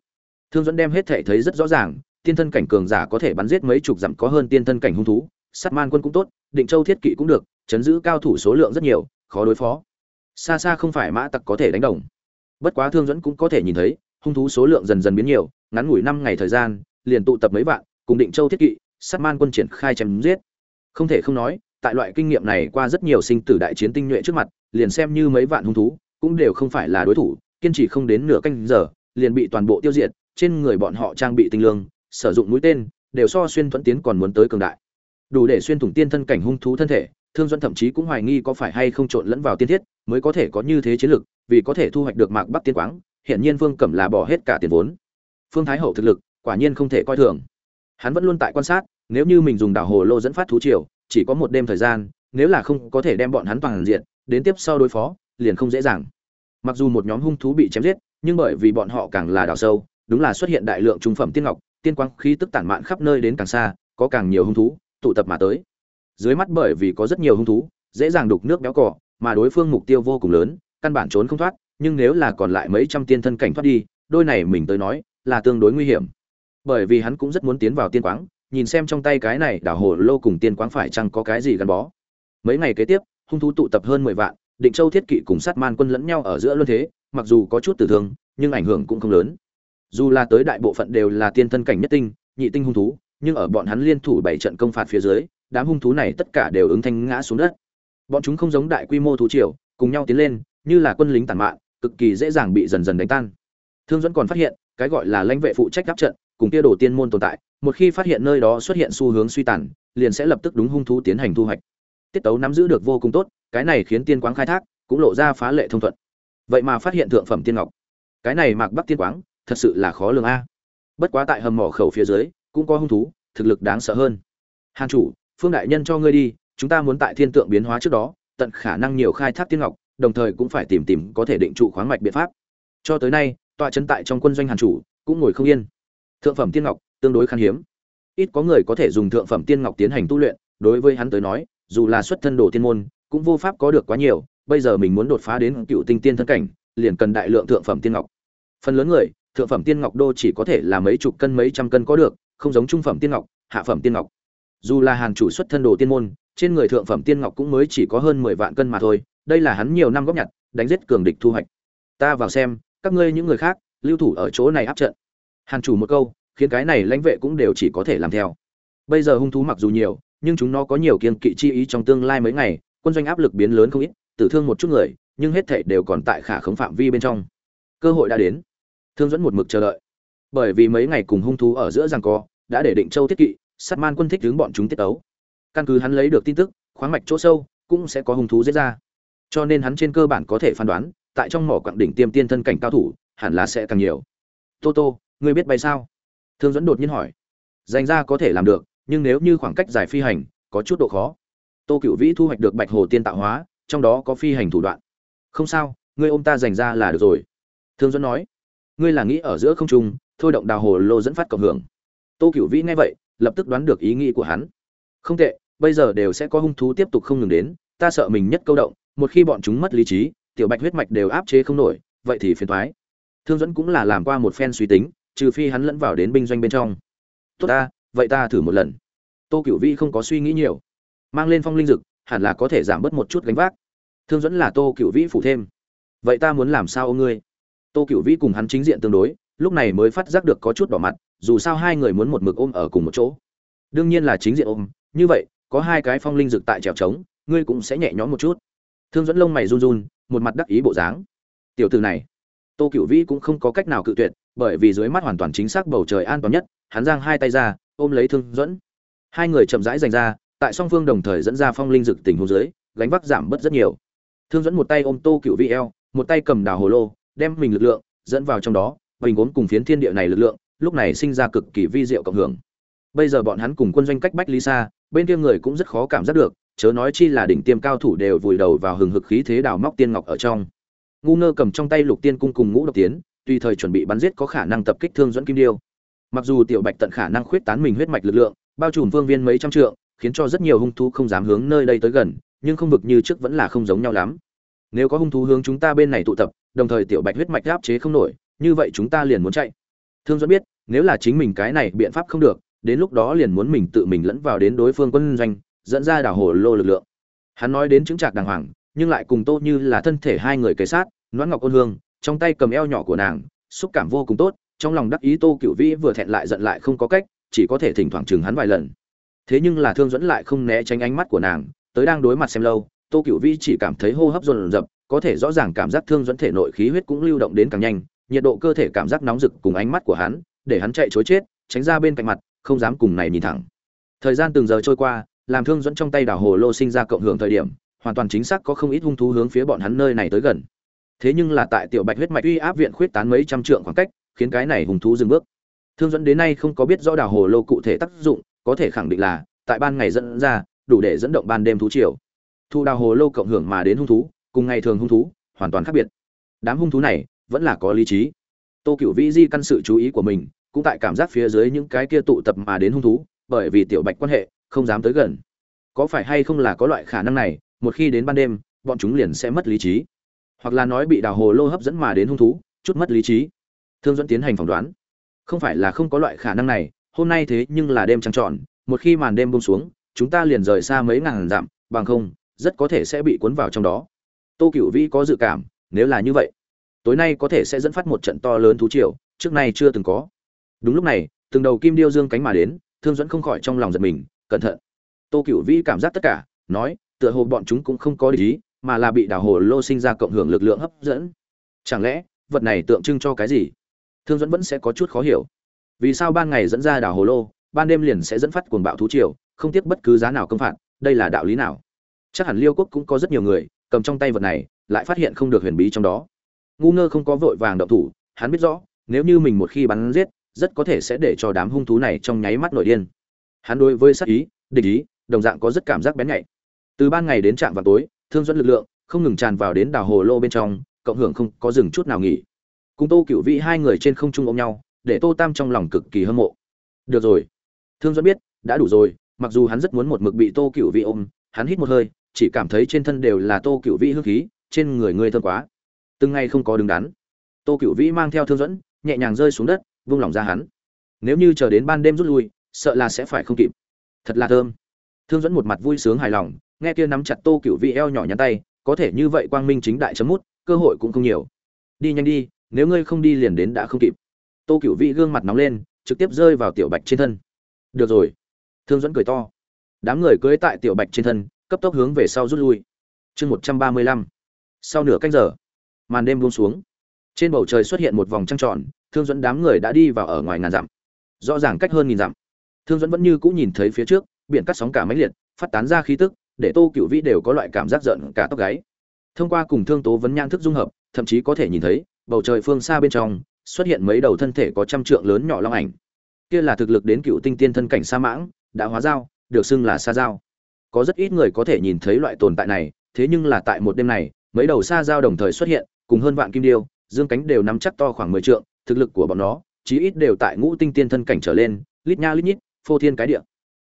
Thương dẫn đem hết thể thấy rất rõ ràng, tiên thân cảnh cường giả có thể bắn giết mấy chục dặm có hơn tiên thân cảnh hung thú, sát man quân cũng tốt, định châu thiết kỵ cũng được, chấn giữ cao thủ số lượng rất nhiều, khó đối phó. Xa xa không phải mã tặc có thể đánh đồng. Bất quá thương dẫn cũng có thể nhìn thấy, hung thú số lượng dần dần biến nhiều, ngắn ngủi năm ngày thời gian, liền tụ tập mấy vạn, cùng định châu thiết kỵ sát man quân triển khai chém giết. Không thể không nói, tại loại kinh nghiệm này qua rất nhiều sinh tử đại chiến tinh nhuệ trước mặt, liền xem như mấy vạn hung thú, cũng đều không phải là đối thủ, kiên trì không đến nửa canh giờ, liền bị toàn bộ tiêu diệt, trên người bọn họ trang bị tinh lương, sử dụng mũi tên, đều so xuyên thuận tiến còn muốn tới cường đại. Đủ để xuyên thủng tiên thân cảnh hung thú thân thể, thương dẫn thậm chí cũng hoài nghi có phải hay không trộn lẫn vào tiên thiết, mới có thể có như thế chiến lực, vì có thể thu hoạch được mạc bắc tiên quáng hiện nhiên vương cẩm là bỏ hết cả tiền vốn. Phương thái hậu thực lực, quả nhiên không thể coi thường. Hắn vẫn luôn tại quan sát nếu như mình dùng đảo hồ lô dẫn phát thú triều, chỉ có một đêm thời gian, nếu là không có thể đem bọn hắn toàn diện, đến tiếp sau đối phó, liền không dễ dàng. Mặc dù một nhóm hung thú bị chém giết, nhưng bởi vì bọn họ càng là đào sâu, đúng là xuất hiện đại lượng trung phẩm tiên ngọc, tiên quang khí tức tản mạn khắp nơi đến càng xa, có càng nhiều hung thú tụ tập mà tới. Dưới mắt bởi vì có rất nhiều hung thú, dễ dàng đục nước béo cỏ mà đối phương mục tiêu vô cùng lớn, căn bản trốn không thoát, nhưng nếu là còn lại mấy trăm tiên thân cảnh thoát đi, đôi này mình tới nói, là tương đối nguy hiểm. Bởi vì hắn cũng rất muốn tiến vào tiên quáng nhìn xem trong tay cái này đảo hồ lô cùng tiên quáng phải chăng có cái gì gắn bó. Mấy ngày kế tiếp, hung thú tụ tập hơn mười vạn, định châu thiết kỵ cùng sát man quân lẫn nhau ở giữa luân thế, mặc dù có chút tử thương, nhưng ảnh hưởng cũng không lớn. Dù là tới đại bộ phận đều là tiên thân cảnh nhất tinh, nhị tinh hung thú, nhưng ở bọn hắn liên thủ bảy trận công phạt phía dưới, đám hung thú này tất cả đều ứng thanh ngã xuống đất. Bọn chúng không giống đại quy mô thú triều, cùng nhau tiến lên, như là quân lính tàn mạn, cực kỳ dễ dàng bị dần dần đánh tan. Thương dẫn còn phát hiện, cái gọi là lãnh vệ phụ trách đáp trận cùng kia đồ tiên môn tồn tại, một khi phát hiện nơi đó xuất hiện xu hướng suy tàn, liền sẽ lập tức đúng hung thú tiến hành thu hoạch. Tiết tấu nắm giữ được vô cùng tốt, cái này khiến tiên quáng khai thác, cũng lộ ra phá lệ thông thuận. Vậy mà phát hiện thượng phẩm tiên ngọc. Cái này mạc bắc tiên quáng, thật sự là khó lường a. Bất quá tại hầm mỏ khẩu phía dưới, cũng có hung thú, thực lực đáng sợ hơn. Hàn chủ, phương đại nhân cho ngươi đi, chúng ta muốn tại thiên tượng biến hóa trước đó, tận khả năng nhiều khai thác tiên ngọc, đồng thời cũng phải tìm tìm có thể định trụ khoáng mạch biện pháp. Cho tới nay, tọa trấn tại trong quân doanh hàn chủ, cũng ngồi không yên thượng phẩm tiên ngọc, tương đối khan hiếm. Ít có người có thể dùng thượng phẩm tiên ngọc tiến hành tu luyện, đối với hắn tới nói, dù là xuất thân đồ tiên môn, cũng vô pháp có được quá nhiều, bây giờ mình muốn đột phá đến cựu tinh tiên thân cảnh, liền cần đại lượng thượng phẩm tiên ngọc. Phần lớn người, thượng phẩm tiên ngọc đô chỉ có thể là mấy chục cân, mấy trăm cân có được, không giống trung phẩm tiên ngọc, hạ phẩm tiên ngọc. Dù là hàn chủ xuất thân đồ tiên môn, trên người thượng phẩm tiên ngọc cũng mới chỉ có hơn mười vạn cân mà thôi, đây là hắn nhiều năm góp nhặt, đánh giết cường địch thu hoạch. Ta vào xem, các ngươi những người khác, lưu thủ ở chỗ này áp trận hàn chủ một câu, khiến cái này lãnh vệ cũng đều chỉ có thể làm theo. Bây giờ hung thú mặc dù nhiều, nhưng chúng nó có nhiều kiên kỵ chi ý trong tương lai mấy ngày, quân doanh áp lực biến lớn không ít, tử thương một chút người, nhưng hết thảy đều còn tại khả khống phạm vi bên trong. Cơ hội đã đến. Thương dẫn một mực chờ đợi. Bởi vì mấy ngày cùng hung thú ở giữa giằng co, đã để định châu thiết kỵ, sát man quân thích hướng bọn chúng tiết ấu căn cứ hắn lấy được tin tức, khoáng mạch chỗ sâu, cũng sẽ có hung thú giết ra. Cho nên hắn trên cơ bản có thể phán đoán, tại trong mỏ quặng đỉnh tiêm tiên thân cảnh cao thủ, hẳn là sẽ càng nhiều. Tô tô ngươi biết bay sao? Thương dẫn đột nhiên hỏi. Dành ra có thể làm được, nhưng nếu như khoảng cách dài phi hành, có chút độ khó. Tô cựu vĩ thu hoạch được bạch hồ tiên tạo hóa, trong đó có phi hành thủ đoạn. Không sao, ngươi ôm ta dành ra là được rồi. Thương dẫn nói. Ngươi là nghĩ ở giữa không trung, thôi động đào hồ lô dẫn phát cộng hưởng. Tô cựu vĩ nghe vậy, lập tức đoán được ý nghĩ của hắn. Không tệ, bây giờ đều sẽ có hung thú tiếp tục không ngừng đến, ta sợ mình nhất câu động, một khi bọn chúng mất lý trí, tiểu bạch huyết mạch đều áp chế không nổi, vậy thì phiền thoái thương dẫn cũng là làm qua một phen suy tính trừ phi hắn lẫn vào đến binh doanh bên trong. Tốt ta, vậy ta thử một lần. Tô cửu vĩ không có suy nghĩ nhiều. Mang lên phong linh dực, hẳn là có thể giảm bớt một chút gánh vác. Thương dẫn là tô cửu vĩ phủ thêm. Vậy ta muốn làm sao ông ngươi? Tô cửu vĩ cùng hắn chính diện tương đối, lúc này mới phát giác được có chút đỏ mặt, dù sao hai người muốn một mực ôm ở cùng một chỗ. Đương nhiên là chính diện ôm, như vậy, có hai cái phong linh dực tại trèo trống, ngươi cũng sẽ nhẹ nhõm một chút. Thương dẫn lông mày run run, một mặt đắc ý bộ dáng. Tiểu từ này, tô cựu vĩ cũng không có cách nào cự tuyệt bởi vì dưới mắt hoàn toàn chính xác bầu trời an toàn nhất, hắn giang hai tay ra, ôm lấy thương dẫn. Hai người chậm rãi dành ra, tại song phương đồng thời dẫn ra phong linh dực tình hồ dưới, gánh vác giảm bớt rất nhiều. Thương dẫn một tay ôm tô cựu vi eo, một tay cầm đào hồ lô, đem mình lực lượng dẫn vào trong đó, bình ốm cùng phiến thiên địa này lực lượng, lúc này sinh ra cực kỳ vi diệu cộng hưởng. Bây giờ bọn hắn cùng quân doanh cách bách lý xa, bên kia người cũng rất khó cảm giác được, chớ nói chi là đỉnh tiêm cao thủ đều vùi đầu vào hừng hực khí thế đào móc tiên ngọc ở trong. Ngu ngơ cầm trong tay lục tiên cung cùng ngũ độc tiến tùy thời chuẩn bị bắn giết có khả năng tập kích thương dẫn kim điêu. Mặc dù tiểu bạch tận khả năng khuyết tán mình huyết mạch lực lượng, bao trùm phương viên mấy trăm trượng, khiến cho rất nhiều hung thú không dám hướng nơi đây tới gần, nhưng không vực như trước vẫn là không giống nhau lắm. Nếu có hung thú hướng chúng ta bên này tụ tập, đồng thời tiểu bạch huyết mạch áp chế không nổi, như vậy chúng ta liền muốn chạy. Thương dẫn biết, nếu là chính mình cái này biện pháp không được, đến lúc đó liền muốn mình tự mình lẫn vào đến đối phương quân doanh, dẫn ra đảo hồ lô lực lượng. Hắn nói đến chứng trạc đàng hoàng, nhưng lại cùng tô như là thân thể hai người kế sát, noãn ngọc ôn hương trong tay cầm eo nhỏ của nàng, xúc cảm vô cùng tốt, trong lòng đắc ý tô cựu vĩ vừa thẹn lại giận lại không có cách, chỉ có thể thỉnh thoảng chừng hắn vài lần. Thế nhưng là thương dẫn lại không né tránh ánh mắt của nàng, tới đang đối mặt xem lâu, tô cựu vĩ chỉ cảm thấy hô hấp dồn dập, có thể rõ ràng cảm giác thương dẫn thể nội khí huyết cũng lưu động đến càng nhanh, nhiệt độ cơ thể cảm giác nóng rực cùng ánh mắt của hắn, để hắn chạy chối chết, tránh ra bên cạnh mặt, không dám cùng này nhìn thẳng. Thời gian từng giờ trôi qua, làm thương dẫn trong tay đảo hồ lô sinh ra cộng hưởng thời điểm, hoàn toàn chính xác có không ít hung thú hướng phía bọn hắn nơi này tới gần thế nhưng là tại tiểu bạch huyết mạch uy áp viện khuyết tán mấy trăm trượng khoảng cách, khiến cái này hung thú dừng bước. Thương dẫn đến nay không có biết rõ đào hồ lô cụ thể tác dụng, có thể khẳng định là, tại ban ngày dẫn ra, đủ để dẫn động ban đêm thú triều. Thu đào hồ lô cộng hưởng mà đến hung thú, cùng ngày thường hung thú, hoàn toàn khác biệt. Đám hung thú này, vẫn là có lý trí. Tô cựu vĩ di căn sự chú ý của mình, cũng tại cảm giác phía dưới những cái kia tụ tập mà đến hung thú, bởi vì tiểu bạch quan hệ, không dám tới gần. Có phải hay không là có loại khả năng này, một khi đến ban đêm, bọn chúng liền sẽ mất lý trí hoặc là nói bị đào hồ lô hấp dẫn mà đến hung thú, chút mất lý trí. Thương dẫn tiến hành phỏng đoán. Không phải là không có loại khả năng này, hôm nay thế nhưng là đêm trăng tròn, một khi màn đêm buông xuống, chúng ta liền rời xa mấy ngàn dặm, bằng không, rất có thể sẽ bị cuốn vào trong đó. Tô cựu vĩ có dự cảm, nếu là như vậy, tối nay có thể sẽ dẫn phát một trận to lớn thú triều, trước nay chưa từng có. Đúng lúc này, từng đầu kim điêu dương cánh mà đến, thương dẫn không khỏi trong lòng giật mình, cẩn thận. Tô cựu vĩ cảm giác tất cả, nói, tựa hồ bọn chúng cũng không có lý mà là bị đảo hồ lô sinh ra cộng hưởng lực lượng hấp dẫn. Chẳng lẽ, vật này tượng trưng cho cái gì? Thương dẫn vẫn sẽ có chút khó hiểu. Vì sao ban ngày dẫn ra đảo hồ lô, ban đêm liền sẽ dẫn phát cuồng bạo thú triều, không tiếc bất cứ giá nào công phạt, đây là đạo lý nào? Chắc hẳn liêu quốc cũng có rất nhiều người, cầm trong tay vật này, lại phát hiện không được huyền bí trong đó. Ngu ngơ không có vội vàng động thủ, hắn biết rõ, nếu như mình một khi bắn giết, rất có thể sẽ để cho đám hung thú này trong nháy mắt nổi điên. Hắn đối với sát ý, địch ý, đồng dạng có rất cảm giác bén nhạy. Từ ban ngày đến trạm vào tối thương dẫn lực lượng, không ngừng tràn vào đến đảo hồ lô bên trong, cộng hưởng không có dừng chút nào nghỉ. Cùng tô cựu vĩ hai người trên không trung ôm nhau, để tô tam trong lòng cực kỳ hâm mộ. Được rồi. Thương dẫn biết, đã đủ rồi, mặc dù hắn rất muốn một mực bị tô cựu vĩ ôm, hắn hít một hơi, chỉ cảm thấy trên thân đều là tô cựu vĩ hương khí, trên người ngươi thơm quá. Từng ngày không có đứng đắn. Tô cựu vĩ mang theo thương dẫn, nhẹ nhàng rơi xuống đất, vung lòng ra hắn. Nếu như chờ đến ban đêm rút lui, sợ là sẽ phải không kịp. Thật là thơm thương dẫn một mặt vui sướng hài lòng, nghe kia nắm chặt tô cựu vị eo nhỏ nhắn tay, có thể như vậy quang minh chính đại chấm mút, cơ hội cũng không nhiều. Đi nhanh đi, nếu ngươi không đi liền đến đã không kịp. Tô cựu vị gương mặt nóng lên, trực tiếp rơi vào tiểu bạch trên thân. Được rồi. Thương dẫn cười to. Đám người cưới tại tiểu bạch trên thân, cấp tốc hướng về sau rút lui. Chương một trăm ba mươi lăm. Sau nửa canh giờ, màn đêm buông xuống. Trên bầu trời xuất hiện một vòng trăng tròn, thương dẫn đám người đã đi vào ở ngoài ngàn dặm. Rõ ràng cách hơn nghìn dặm. Thương dẫn vẫn như cũng nhìn thấy phía trước biển cắt sóng cả máy liệt, phát tán ra khí tức, để tô cựu vĩ đều có loại cảm giác giận cả tóc gáy. Thông qua cùng thương tố vấn nhãn thức dung hợp, thậm chí có thể nhìn thấy, bầu trời phương xa bên trong, xuất hiện mấy đầu thân thể có trăm trượng lớn nhỏ long ảnh. Kia là thực lực đến cựu tinh tiên thân cảnh sa mãng, đã hóa dao, được xưng là sa dao. Có rất ít người có thể nhìn thấy loại tồn tại này, thế nhưng là tại một đêm này, mấy đầu sa dao đồng thời xuất hiện, cùng hơn vạn kim điêu, dương cánh đều nắm chắc to khoảng mười trượng, thực lực của bọn nó, chí ít đều tại ngũ tinh tiên thân cảnh trở lên, lít nha lít nhít, phô thiên cái địa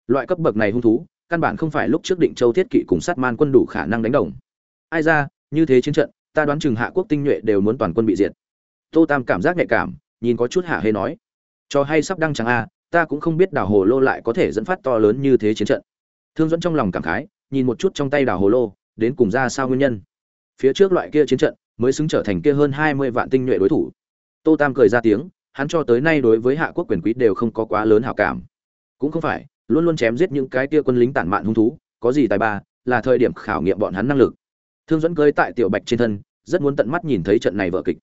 loại cấp bậc này hung thú, căn bản không phải lúc trước định châu thiết kỵ cùng sát man quân đủ khả năng đánh đồng. Ai ra, như thế chiến trận, ta đoán chừng hạ quốc tinh nhuệ đều muốn toàn quân bị diệt. Tô tam cảm giác nhạy cảm, nhìn có chút hạ hê nói. Cho hay sắp đăng chẳng a, ta cũng không biết Đảo hồ lô lại có thể dẫn phát to lớn như thế chiến trận. Thương dẫn trong lòng cảm khái, nhìn một chút trong tay Đảo hồ lô, đến cùng ra sao nguyên nhân. Phía trước loại kia chiến trận, mới xứng trở thành kia hơn hai mươi vạn tinh nhuệ đối thủ. Tô tam cười ra tiếng, hắn cho tới nay đối với hạ quốc quyền quý đều không có quá lớn hảo cảm. Cũng không phải luôn luôn chém giết những cái kia quân lính tản mạn hung thú, có gì tài ba, là thời điểm khảo nghiệm bọn hắn năng lực. Thương dẫn cưới tại tiểu bạch trên thân, rất muốn tận mắt nhìn thấy trận này vở kịch.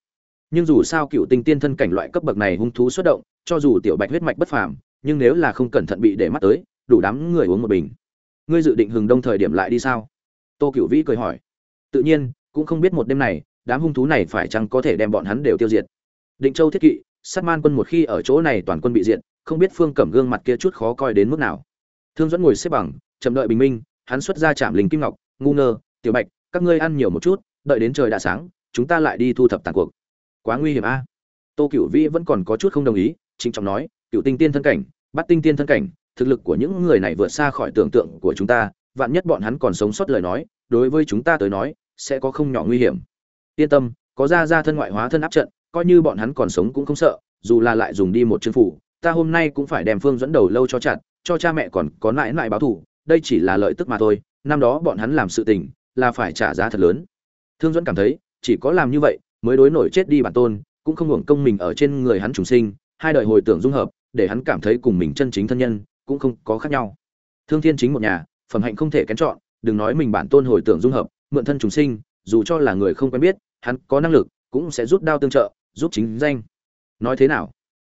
Nhưng dù sao cựu tinh tiên thân cảnh loại cấp bậc này hung thú xuất động, cho dù tiểu bạch huyết mạch bất phàm, nhưng nếu là không cẩn thận bị để mắt tới, đủ đám người uống một bình. Ngươi dự định hừng đông thời điểm lại đi sao? Tô cựu vĩ cười hỏi. Tự nhiên, cũng không biết một đêm này, đám hung thú này phải chăng có thể đem bọn hắn đều tiêu diệt. Định châu thiết kỵ, sát man quân một khi ở chỗ này toàn quân bị diệt không biết phương cẩm gương mặt kia chút khó coi đến mức nào. Thương dẫn ngồi xếp bằng, chậm đợi bình minh, hắn xuất ra chạm linh kim ngọc, ngu ngơ, tiểu bạch, các ngươi ăn nhiều một chút, đợi đến trời đã sáng, chúng ta lại đi thu thập tàn cuộc. Quá nguy hiểm a. Tô cựu vĩ vẫn còn có chút không đồng ý, chính trọng nói, cựu tinh tiên thân cảnh bắt tinh tiên thân cảnh, thực lực của những người này vượt xa khỏi tưởng tượng của chúng ta, vạn nhất bọn hắn còn sống sót lời nói, đối với chúng ta tới nói, sẽ có không nhỏ nguy hiểm. Yên tâm, có ra ra thân ngoại hóa thân áp trận, coi như bọn hắn còn sống cũng không sợ, dù là lại dùng đi một chân phủ ta hôm nay cũng phải đem phương dẫn đầu lâu cho chặt, cho cha mẹ còn có nãi nãi báo thù, đây chỉ là lợi tức mà thôi, năm đó bọn hắn làm sự tình, là phải trả giá thật lớn. Thương dẫn cảm thấy, chỉ có làm như vậy, mới đối nổi chết đi bản tôn, cũng không hưởng công mình ở trên người hắn trùng sinh, hai đời hồi tưởng dung hợp, để hắn cảm thấy cùng mình chân chính thân nhân, cũng không có khác nhau. Thương thiên chính một nhà, phẩm hạnh không thể kén chọn, đừng nói mình bản tôn hồi tưởng dung hợp, mượn thân trùng sinh, dù cho là người không quen biết, hắn có năng lực, cũng sẽ rút đao tương trợ, giúp chính danh. Nói thế nào?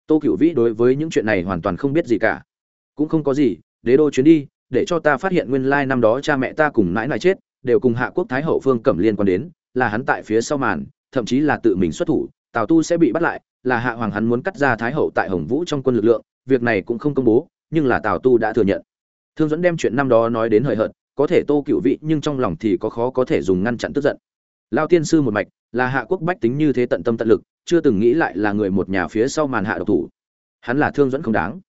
Tô cựu vĩ đối với những chuyện này hoàn toàn không biết gì cả. Cũng không có gì, đế đô chuyến đi, để cho ta phát hiện nguyên lai năm đó cha mẹ ta cùng mãi mãi chết, đều cùng hạ quốc thái hậu phương cẩm liên quan đến, là hắn tại phía sau màn, thậm chí là tự mình xuất thủ, tào tu sẽ bị bắt lại, là hạ hoàng hắn muốn cắt ra thái hậu tại hồng vũ trong quân lực lượng, việc này cũng không công bố, nhưng là tào tu đã thừa nhận. Thương dẫn đem chuyện năm đó nói đến hời hợt, có thể tô cựu vị nhưng trong lòng thì có khó có thể dùng ngăn chặn tức giận. Lao tiên sư một mạch, là hạ quốc bách tính như thế tận tâm tận lực chưa từng nghĩ lại là người một nhà phía sau màn hạ độc thủ. Hắn là thương dẫn không đáng.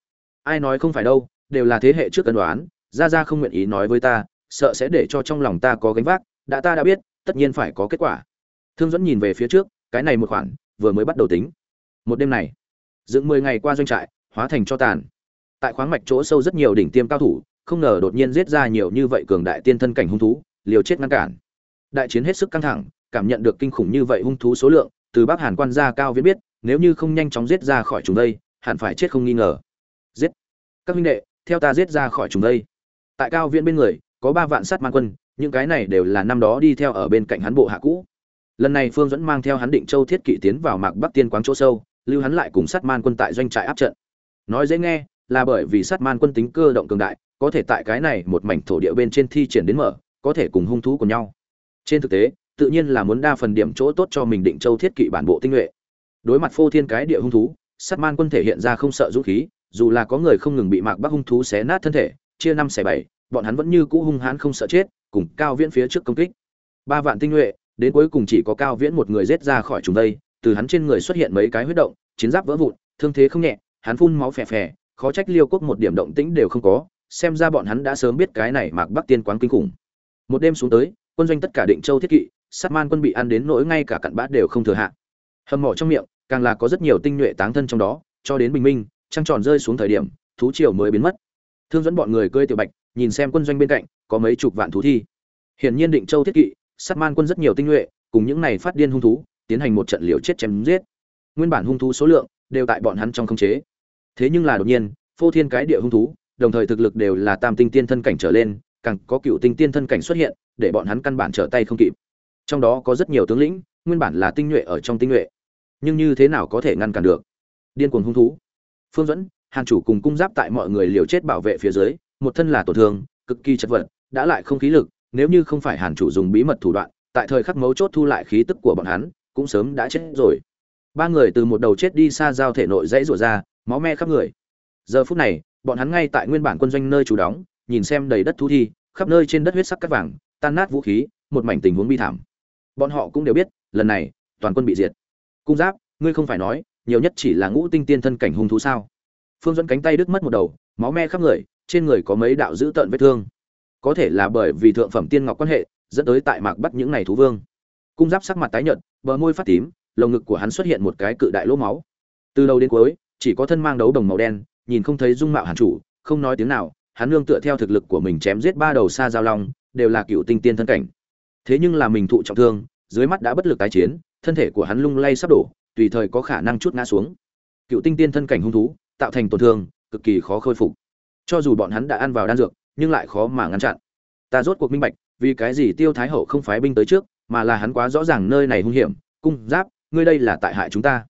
Ai nói không phải đâu, đều là thế hệ trước cân đoán ra ra không nguyện ý nói với ta, sợ sẽ để cho trong lòng ta có gánh vác, đã ta đã biết, tất nhiên phải có kết quả. Thương dẫn nhìn về phía trước, cái này một khoản, vừa mới bắt đầu tính. Một đêm này, dựng mười ngày qua doanh trại, hóa thành cho tàn. Tại khoáng mạch chỗ sâu rất nhiều đỉnh tiêm cao thủ, không ngờ đột nhiên giết ra nhiều như vậy cường đại tiên thân cảnh hung thú, liều chết ngăn cản. Đại chiến hết sức căng thẳng, cảm nhận được kinh khủng như vậy hung thú số lượng từ bắc hàn quan gia cao viễn biết, nếu như không nhanh chóng giết ra khỏi chúng đây, hẳn phải chết không nghi ngờ. Giết. Các huynh đệ, theo ta giết ra khỏi chúng đây. Tại cao viễn bên người, có ba vạn sát man quân, những cái này đều là năm đó đi theo ở bên cạnh hắn bộ hạ cũ. Lần này phương dẫn mang theo hắn định châu thiết kỵ tiến vào mạc bắc tiên quáng chỗ sâu, lưu hắn lại cùng sát man quân tại doanh trại áp trận. Nói dễ nghe, là bởi vì sát man quân tính cơ động cường đại, có thể tại cái này một mảnh thổ địa bên trên thi triển đến mở, có thể cùng hung thú của nhau. Trên thực tế tự nhiên là muốn đa phần điểm chỗ tốt cho mình định châu thiết kỵ bản bộ tinh nhuệ. Đối mặt phô thiên cái địa hung thú, sát man quân thể hiện ra không sợ dũng khí, dù là có người không ngừng bị mạc bắc hung thú xé nát thân thể, chia năm xẻ bảy, bọn hắn vẫn như cũ hung hãn không sợ chết, cùng cao viễn phía trước công kích. Ba vạn tinh nhuệ, đến cuối cùng chỉ có cao viễn một người giết ra khỏi chúng đây, từ hắn trên người xuất hiện mấy cái huyết động, chiến giáp vỡ vụn, thương thế không nhẹ, hắn phun máu phè phè, khó trách liêu quốc một điểm động tĩnh đều không có, xem ra bọn hắn đã sớm biết cái này mạc bắc tiên quán kinh khủng. Một đêm xuống tới, quân doanh tất cả định châu thiết kỵ sát man quân bị ăn đến nỗi ngay cả cặn bã đều không thừa hạ. Hầm mỏ trong miệng, càng là có rất nhiều tinh nhuệ táng thân trong đó, cho đến bình minh, trăng tròn rơi xuống thời điểm, thú triều mới biến mất. Thương dẫn bọn người cơi tiểu bạch, nhìn xem quân doanh bên cạnh, có mấy chục vạn thú thi. Hiển nhiên định châu thiết kỵ, sát man quân rất nhiều tinh nhuệ, cùng những này phát điên hung thú, tiến hành một trận liều chết chém giết. Nguyên bản hung thú số lượng, đều tại bọn hắn trong khống chế. Thế nhưng là đột nhiên, phô thiên cái địa hung thú, đồng thời thực lực đều là tam tinh tiên thân cảnh trở lên, càng có cựu tinh tiên thân cảnh xuất hiện, để bọn hắn căn bản trở tay không kịp trong đó có rất nhiều tướng lĩnh, nguyên bản là tinh nhuệ ở trong tinh nhuệ, nhưng như thế nào có thể ngăn cản được? Điên cuồng hung thú. Phương dẫn hàn chủ cùng cung giáp tại mọi người liều chết bảo vệ phía dưới, một thân là tổn thương, cực kỳ chất vật, đã lại không khí lực, nếu như không phải hàn chủ dùng bí mật thủ đoạn, tại thời khắc mấu chốt thu lại khí tức của bọn hắn, cũng sớm đã chết rồi. Ba người từ một đầu chết đi xa giao thể nội dãy rủa ra, máu me khắp người. Giờ phút này, bọn hắn ngay tại nguyên bản quân doanh nơi chủ đóng, nhìn xem đầy đất thu thi, khắp nơi trên đất huyết sắc cắt vàng, tan nát vũ khí, một mảnh tình huống bi thảm bọn họ cũng đều biết, lần này, toàn quân bị diệt. Cung giáp, ngươi không phải nói, nhiều nhất chỉ là ngũ tinh tiên thân cảnh hung thú sao? Phương dẫn cánh tay đứt mất một đầu, máu me khắp người, trên người có mấy đạo dữ tợn vết thương. Có thể là bởi vì thượng phẩm tiên ngọc quan hệ, dẫn tới tại mạc bắt những này thú vương. Cung giáp sắc mặt tái nhợt, bờ môi phát tím, lồng ngực của hắn xuất hiện một cái cự đại lỗ máu. Từ đầu đến cuối, chỉ có thân mang đấu đồng màu đen, nhìn không thấy dung mạo hàn chủ, không nói tiếng nào, hắn nương tựa theo thực lực của mình chém giết ba đầu xa giao long, đều là cựu tinh tiên thân cảnh thế nhưng là mình thụ trọng thương, dưới mắt đã bất lực tái chiến, thân thể của hắn lung lay sắp đổ, tùy thời có khả năng chút ngã xuống. Cựu tinh tiên thân cảnh hung thú, tạo thành tổn thương, cực kỳ khó khôi phục. Cho dù bọn hắn đã ăn vào đan dược, nhưng lại khó mà ngăn chặn. Ta rốt cuộc minh bạch, vì cái gì tiêu thái hậu không phái binh tới trước, mà là hắn quá rõ ràng nơi này hung hiểm, cung giáp, ngươi đây là tại hại chúng ta.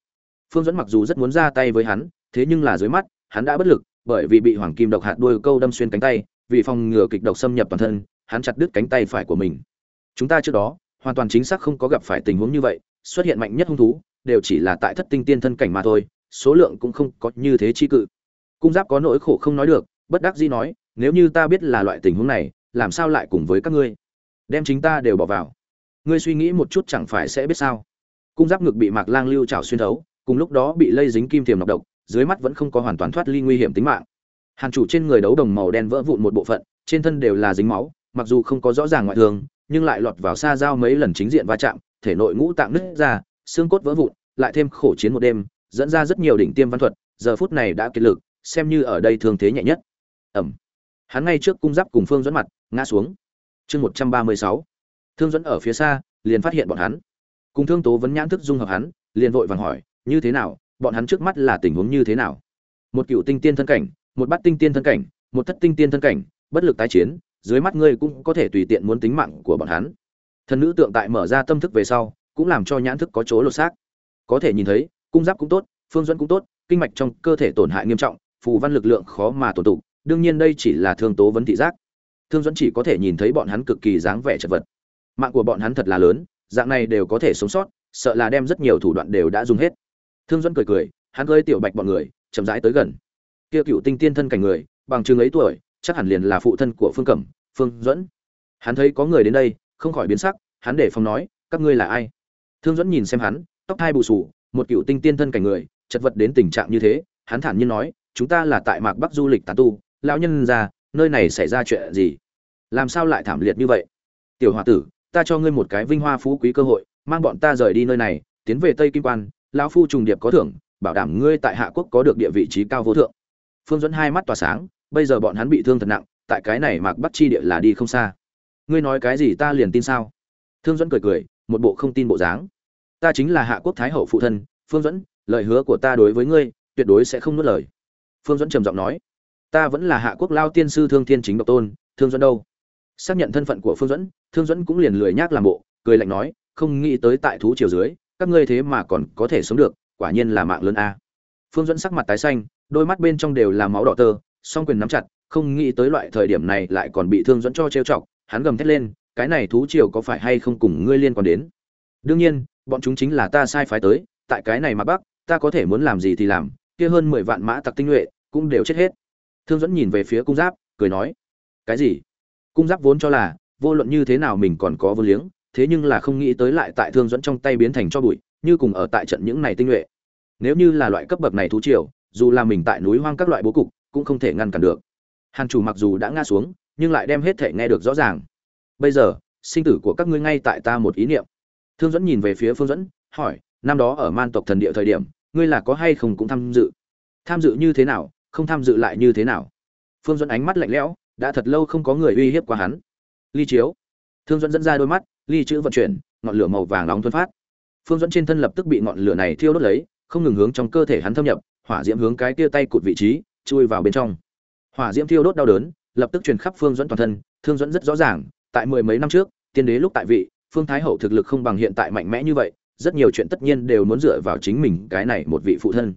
Phương dẫn mặc dù rất muốn ra tay với hắn, thế nhưng là dưới mắt, hắn đã bất lực, bởi vì bị hoàng kim độc hạt đuôi câu đâm xuyên cánh tay, vì phòng ngừa kịch độc xâm nhập toàn thân, hắn chặt đứt cánh tay phải của mình chúng ta trước đó, hoàn toàn chính xác không có gặp phải tình huống như vậy, xuất hiện mạnh nhất hung thú, đều chỉ là tại thất tinh tiên thân cảnh mà thôi, số lượng cũng không có như thế chi cự. Cung giáp có nỗi khổ không nói được, bất đắc dĩ nói, nếu như ta biết là loại tình huống này, làm sao lại cùng với các ngươi? Đem chính ta đều bỏ vào. Ngươi suy nghĩ một chút chẳng phải sẽ biết sao? Cung giáp ngực bị mạc lang lưu trào xuyên thấu, cùng lúc đó bị lây dính kim thiềm nọc độc, dưới mắt vẫn không có hoàn toàn thoát ly nguy hiểm tính mạng. Hàn chủ trên người đấu đồng màu đen vỡ vụn một bộ phận, trên thân đều là dính máu, mặc dù không có rõ ràng ngoại thường nhưng lại lọt vào xa giao mấy lần chính diện va chạm, thể nội ngũ tạng nứt ra, xương cốt vỡ vụn, lại thêm khổ chiến một đêm, dẫn ra rất nhiều đỉnh tiêm văn thuật, giờ phút này đã kiệt lực, xem như ở đây thương thế nhẹ nhất. Ẩm. Hắn ngay trước cung giáp cùng phương dẫn mặt, ngã xuống. Chương một trăm ba mươi sáu. Thương dẫn ở phía xa, liền phát hiện bọn hắn. Cùng thương tố vấn nhãn thức dung hợp hắn, liền vội vàng hỏi, như thế nào? Bọn hắn trước mắt là tình huống như thế nào? Một cựu tinh tiên thân cảnh, một bát tinh tiên thân cảnh, một thất tinh tiên thân cảnh, bất lực tái chiến dưới mắt ngươi cũng có thể tùy tiện muốn tính mạng của bọn hắn. Thần nữ tượng tại mở ra tâm thức về sau, cũng làm cho nhãn thức có chỗ lột xác. Có thể nhìn thấy, cung giáp cũng tốt, phương dẫn cũng tốt, kinh mạch trong cơ thể tổn hại nghiêm trọng, phù văn lực lượng khó mà tổn tụ, đương nhiên đây chỉ là thương tố vấn thị giác. Thương dẫn chỉ có thể nhìn thấy bọn hắn cực kỳ dáng vẻ chật vật. Mạng của bọn hắn thật là lớn, dạng này đều có thể sống sót, sợ là đem rất nhiều thủ đoạn đều đã dùng hết. Thương dẫn cười cười, hắn gơi tiểu bạch bọn người, chậm rãi tới gần. Kia cựu tinh tiên thân cảnh người, bằng chừng ấy tuổi, chắc hẳn liền là phụ thân của phương cẩm phương dẫn hắn thấy có người đến đây, không khỏi biến sắc, hắn để phòng nói, các ngươi là ai? Thương dẫn nhìn xem hắn, tóc hai bù sù một cựu tinh tiên thân cảnh người, chật vật đến tình trạng như thế, hắn thản nhiên nói, chúng ta là tại mạc bắc du lịch tán tu, lão nhân ra, nơi này xảy ra chuyện gì? Làm sao lại thảm liệt như vậy? Tiểu h o a tử, ta cho ngươi một cái vinh hoa phú quý cơ hội, mang bọn ta rời đi nơi này, tiến về tây kim quan, lão phu trùng điệp có thưởng, bảo đảm ngươi tại hạ quốc có được địa vị trí cao vô thượng. Phương dẫn hai mắt tỏa sáng, bây giờ bọn hắn bị thương thật nặng tại cái này mạc bắc chi địa là đi không xa. Ngươi nói cái gì ta liền tin sao? Thương dẫn cười cười, một bộ không tin bộ dáng. Ta chính là hạ quốc thái hậu phụ thân, phương dẫn lời hứa của ta đối với ngươi, tuyệt đối sẽ không nuốt lời. Phương dẫn trầm giọng nói. Ta vẫn là hạ quốc lao tiên sư thương thiên chính độc tôn, thương dẫn đâu? Xác nhận thân phận của phương dẫn thương dẫn cũng liền lười nhác làm bộ, cười lạnh nói, không nghĩ tới tại thú triều dưới, các ngươi thế mà còn có thể sống được, quả nhiên là mạng lớn a. Phương dẫn sắc mặt tái xanh, đôi mắt bên trong đều là máu đỏ tơ, song quyền nắm chặt không nghĩ tới loại thời điểm này lại còn bị thương dẫn cho trêu chọc, hắn gầm thét lên, cái này thú triều có phải hay không cùng ngươi liên quan đến? Đương nhiên, bọn chúng chính là ta sai phái tới, tại cái này mà bắc, ta có thể muốn làm gì thì làm, kia hơn mười vạn mã tặc tinh nhuệ cũng đều chết hết. Thương dẫn nhìn về phía cung giáp, cười nói, cái gì? Cung giáp vốn cho là, vô luận như thế nào mình còn có vô liếng, thế nhưng là không nghĩ tới lại tại thương dẫn trong tay biến thành cho bụi, như cùng ở tại trận những này tinh nhuệ. Nếu như là loại cấp bậc này thú triều, dù là mình tại núi hoang các loại bố cục, cũng không thể ngăn cản được hàn chủ mặc dù đã ngã xuống, nhưng lại đem hết thể nghe được rõ ràng. Bây giờ, sinh tử của các ngươi ngay tại ta một ý niệm. Thương dẫn nhìn về phía phương dẫn hỏi, năm đó ở man tộc thần địa thời điểm, ngươi là có hay không cũng tham dự? Tham dự như thế nào, không tham dự lại như thế nào? Phương dẫn ánh mắt lạnh lẽo, đã thật lâu không có người uy hiếp qua hắn. Ly chiếu. Thương dẫn dẫn ra đôi mắt, ly chữ vận chuyển, ngọn lửa màu vàng nóng thuần phát. Phương dẫn trên thân lập tức bị ngọn lửa này thiêu đốt lấy, không ngừng hướng trong cơ thể hắn thâm nhập, hỏa diễm hướng cái kia tay cụt vị trí, chui vào bên trong hỏa diễm thiêu đốt đau đớn, lập tức truyền khắp phương dẫn toàn thân, thương dẫn rất rõ ràng, tại mười mấy năm trước, tiên đế lúc tại vị, phương thái hậu thực lực không bằng hiện tại mạnh mẽ như vậy, rất nhiều chuyện tất nhiên đều muốn dựa vào chính mình, cái này một vị phụ thân.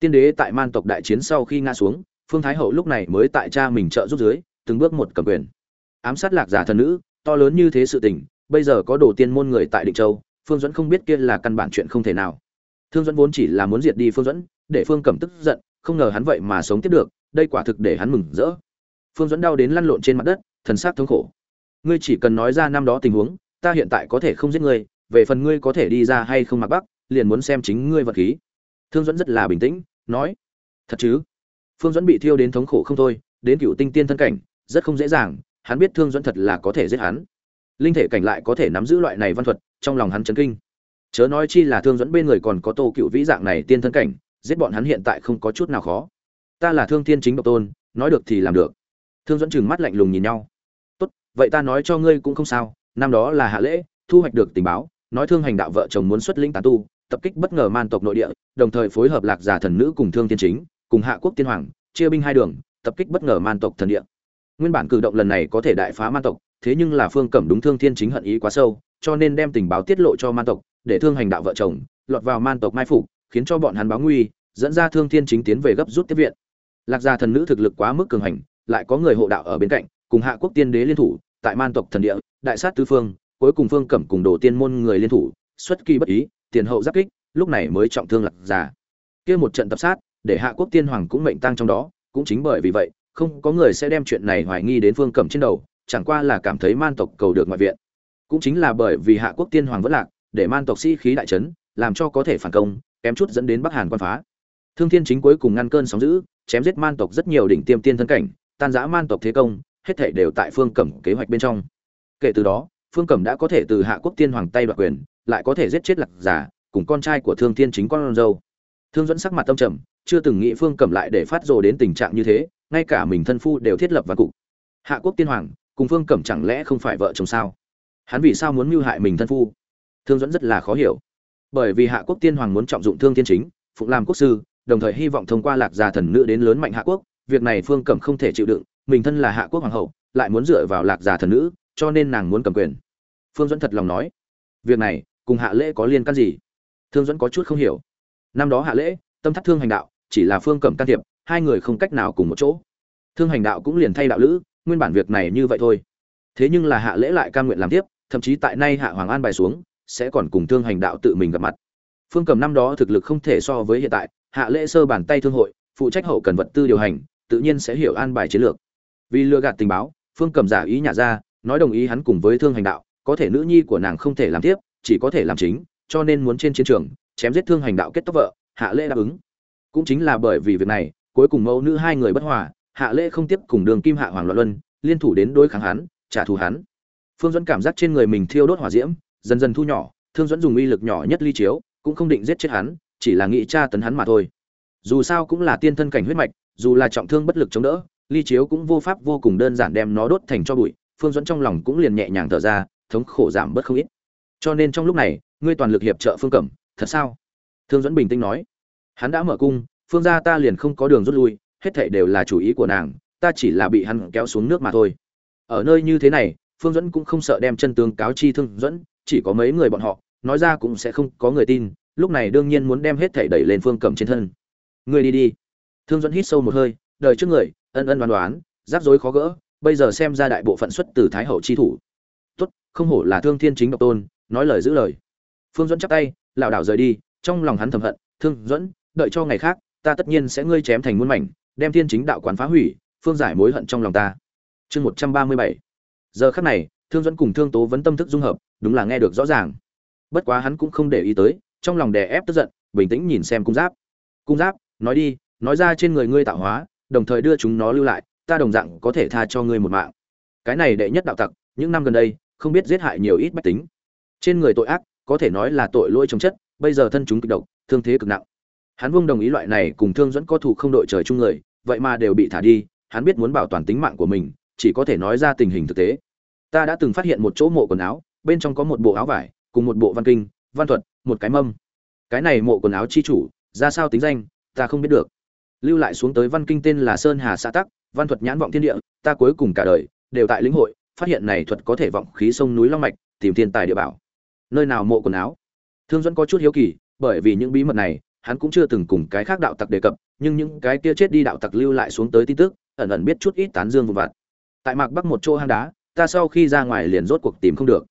Tiên đế tại man tộc đại chiến sau khi nga xuống, phương thái hậu lúc này mới tại cha mình trợ giúp dưới, từng bước một cầm quyền. Ám sát lạc giả thần nữ, to lớn như thế sự tình, bây giờ có đồ tiên môn người tại định châu, phương dẫn không biết kia là căn bản chuyện không thể nào. Thương dẫn vốn chỉ là muốn diệt đi phương dẫn để phương cẩm tức giận, không ngờ hắn vậy mà sống tiếp được đây quả thực để hắn mừng rỡ. Phương dẫn đau đến lăn lộn trên mặt đất, thần sắc thống khổ. Ngươi chỉ cần nói ra năm đó tình huống, ta hiện tại có thể không giết ngươi, về phần ngươi có thể đi ra hay không mặc bắc, liền muốn xem chính ngươi vật khí. Thương dẫn rất là bình tĩnh, nói, thật chứ? Phương dẫn bị thiêu đến thống khổ không thôi, đến cựu tinh tiên thân cảnh, rất không dễ dàng, hắn biết thương dẫn thật là có thể giết hắn. Linh thể cảnh lại có thể nắm giữ loại này văn thuật, trong lòng hắn chấn kinh. Chớ nói chi là thương dẫn bên người còn có tô cựu vĩ dạng này tiên thân cảnh, giết bọn hắn hiện tại không có chút nào khó ta là thương thiên chính độc tôn, nói được thì làm được. Thương dẫn chừng mắt lạnh lùng nhìn nhau. Tốt, vậy ta nói cho ngươi cũng không sao, năm đó là hạ lễ, thu hoạch được tình báo, nói thương hành đạo vợ chồng muốn xuất lĩnh tán tu, tập kích bất ngờ man tộc nội địa, đồng thời phối hợp lạc giả thần nữ cùng thương thiên chính, cùng hạ quốc tiên hoàng, chia binh hai đường, tập kích bất ngờ man tộc thần địa. Nguyên bản cử động lần này có thể đại phá man tộc, thế nhưng là phương cẩm đúng thương thiên chính hận ý quá sâu, cho nên đem tình báo tiết lộ cho man tộc, để thương hành đạo vợ chồng lọt vào man tộc mai phục, khiến cho bọn hắn báo nguy, dẫn ra thương thiên chính tiến về gấp rút tiếp viện lạc gia thần nữ thực lực quá mức cường hành, lại có người hộ đạo ở bên cạnh, cùng hạ quốc tiên đế liên thủ, tại man tộc thần địa, đại sát tứ phương, cuối cùng phương cẩm cùng đồ tiên môn người liên thủ, xuất kỳ bất ý, tiền hậu giáp kích, lúc này mới trọng thương lạc gia. Kia một trận tập sát, để hạ quốc tiên hoàng cũng mệnh tăng trong đó, cũng chính bởi vì vậy, không có người sẽ đem chuyện này hoài nghi đến phương cẩm trên đầu, chẳng qua là cảm thấy man tộc cầu được ngoại viện. Cũng chính là bởi vì hạ quốc tiên hoàng vẫn lạc, để man tộc sĩ khí đại trấn làm cho có thể phản công, kém chút dẫn đến bắc hàn quan phá. Thương thiên chính cuối cùng ngăn cơn sóng dữ chém giết man tộc rất nhiều đỉnh tiêm tiên thân cảnh, tan rã man tộc thế công, hết thảy đều tại phương cẩm kế hoạch bên trong. Kể từ đó, phương cẩm đã có thể từ hạ quốc tiên hoàng tay đoạt quyền, lại có thể giết chết lạc giả cùng con trai của thương thiên chính con dâu. Thương dẫn sắc mặt tâm trầm, chưa từng nghĩ phương cẩm lại để phát rồ đến tình trạng như thế, ngay cả mình thân phu đều thiết lập và cục. Hạ quốc tiên hoàng, cùng phương cẩm chẳng lẽ không phải vợ chồng sao? Hắn vì sao muốn mưu hại mình thân phu? Thương dẫn rất là khó hiểu. Bởi vì hạ quốc tiên hoàng muốn trọng dụng thương thiên chính, phụng làm quốc sư đồng thời hy vọng thông qua lạc gia thần nữ đến lớn mạnh hạ quốc, việc này phương cẩm không thể chịu đựng, mình thân là hạ quốc hoàng hậu, lại muốn dựa vào lạc gia thần nữ, cho nên nàng muốn cầm quyền. Phương dẫn thật lòng nói, việc này, cùng hạ lễ có liên can gì? Thương dẫn có chút không hiểu. Năm đó hạ lễ, tâm thắt thương hành đạo, chỉ là phương cẩm can thiệp, hai người không cách nào cùng một chỗ. Thương hành đạo cũng liền thay đạo lữ, nguyên bản việc này như vậy thôi. Thế nhưng là hạ lễ lại cam nguyện làm tiếp, thậm chí tại nay hạ hoàng an bài xuống, sẽ còn cùng thương hành đạo tự mình gặp mặt. Phương cầm năm đó thực lực không thể so với hiện tại hạ lễ sơ bàn tay thương hội, phụ trách hậu cần vật tư điều hành, tự nhiên sẽ hiểu an bài chiến lược. Vì lừa gạt tình báo, phương cầm giả ý nhả ra, nói đồng ý hắn cùng với thương hành đạo, có thể nữ nhi của nàng không thể làm tiếp, chỉ có thể làm chính, cho nên muốn trên chiến trường, chém giết thương hành đạo kết tóc vợ, hạ lễ đáp ứng. Cũng chính là bởi vì việc này, cuối cùng mẫu nữ hai người bất hòa, hạ lễ không tiếp cùng đường kim hạ hoàng loạn luân, liên thủ đến đối kháng hắn, trả thù hắn. Phương dẫn cảm giác trên người mình thiêu đốt hỏa diễm, dần dần thu nhỏ, thương dẫn dùng uy lực nhỏ nhất ly chiếu, cũng không định giết chết hắn chỉ là nghĩ tra tấn hắn mà thôi. Dù sao cũng là tiên thân cảnh huyết mạch, dù là trọng thương bất lực chống đỡ, ly chiếu cũng vô pháp vô cùng đơn giản đem nó đốt thành cho bụi, phương dẫn trong lòng cũng liền nhẹ nhàng thở ra, thống khổ giảm bớt không ít. Cho nên trong lúc này, ngươi toàn lực hiệp trợ phương cẩm, thật sao? Thương dẫn bình tĩnh nói. Hắn đã mở cung, phương gia ta liền không có đường rút lui, hết thảy đều là chủ ý của nàng, ta chỉ là bị hắn kéo xuống nước mà thôi. Ở nơi như thế này, phương dẫn cũng không sợ đem chân tướng cáo chi thương dẫn chỉ có mấy người bọn họ, nói ra cũng sẽ không có người tin lúc này đương nhiên muốn đem hết thảy đẩy lên phương cẩm trên thân. Người đi đi. Thương dẫn hít sâu một hơi, đời trước người, ân ân đoán đoán, rắc rối khó gỡ, bây giờ xem ra đại bộ phận xuất từ thái hậu chi thủ. Tốt, không hổ là thương thiên chính độc tôn, nói lời giữ lời. Phương dẫn chắp tay, lảo đảo rời đi, trong lòng hắn thầm hận, thương dẫn đợi cho ngày khác, ta tất nhiên sẽ ngươi chém thành muôn mảnh, đem thiên chính đạo quán phá hủy, phương giải mối hận trong lòng ta. Chương một trăm ba mươi bảy. Giờ khắc này, thương dẫn cùng thương tố vẫn tâm thức dung hợp, đúng là nghe được rõ ràng. Bất quá hắn cũng không để ý tới trong lòng đè ép tức giận, bình tĩnh nhìn xem cung giáp. Cung giáp, nói đi, nói ra trên người ngươi tạo hóa, đồng thời đưa chúng nó lưu lại, ta đồng dạng có thể tha cho ngươi một mạng. Cái này đệ nhất đạo tặc, những năm gần đây, không biết giết hại nhiều ít bách tính. Trên người tội ác, có thể nói là tội lỗi chống chất, bây giờ thân chúng kịch độc, thương thế cực nặng. Hắn vương đồng ý loại này cùng thương dẫn có thủ không đội trời chung người, vậy mà đều bị thả đi, hắn biết muốn bảo toàn tính mạng của mình, chỉ có thể nói ra tình hình thực tế. Ta đã từng phát hiện một chỗ mộ quần áo, bên trong có một bộ áo vải, cùng một bộ văn kinh, văn thuật một cái mâm. Cái này mộ quần áo chi chủ, ra sao tính danh, ta không biết được. Lưu lại xuống tới văn kinh tên là sơn hà xã tắc, văn thuật nhãn vọng thiên địa, ta cuối cùng cả đời, đều tại lĩnh hội, phát hiện này thuật có thể vọng khí sông núi long mạch, tìm thiên tài địa bảo. Nơi nào mộ quần áo? Thương dẫn có chút hiếu kỳ, bởi vì những bí mật này, hắn cũng chưa từng cùng cái khác đạo tặc đề cập, nhưng những cái kia chết đi đạo tặc lưu lại xuống tới tin tức, ẩn ẩn biết chút ít tán dương vụn vặt. Tại mạc bắc một chỗ hang đá, ta sau khi ra ngoài liền rốt cuộc tìm không được.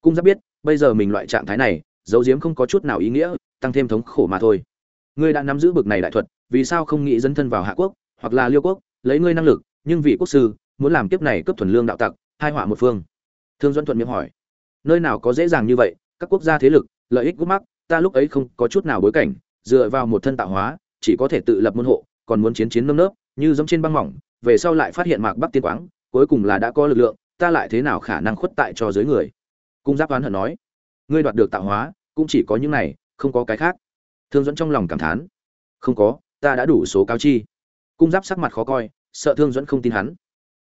Cung giáp biết, bây giờ mình loại trạng thái này dấu diếm không có chút nào ý nghĩa, tăng thêm thống khổ mà thôi. Ngươi đã nắm giữ bực này đại thuật, vì sao không nghĩ dấn thân vào hạ quốc, hoặc là liêu quốc, lấy ngươi năng lực, nhưng vị quốc sư, muốn làm kiếp này cướp thuần lương đạo tặc, hai họa một phương. Thương Doãn thuận miệng hỏi. Nơi nào có dễ dàng như vậy, các quốc gia thế lực, lợi ích gút mắc, ta lúc ấy không có chút nào bối cảnh, dựa vào một thân tạo hóa, chỉ có thể tự lập môn hộ, còn muốn chiến chiến nâm nớp, như giống trên băng mỏng, về sau lại phát hiện mạc bắc tiên quáng, cuối cùng là đã có lực lượng, ta lại thế nào khả năng khuất tại cho dưới người? Cung giáp oán hận nói ngươi đoạt được tạo hóa, cũng chỉ có những này, không có cái khác. Thương dẫn trong lòng cảm thán. Không có, ta đã đủ số cao chi. Cung giáp sắc mặt khó coi, sợ thương dẫn không tin hắn.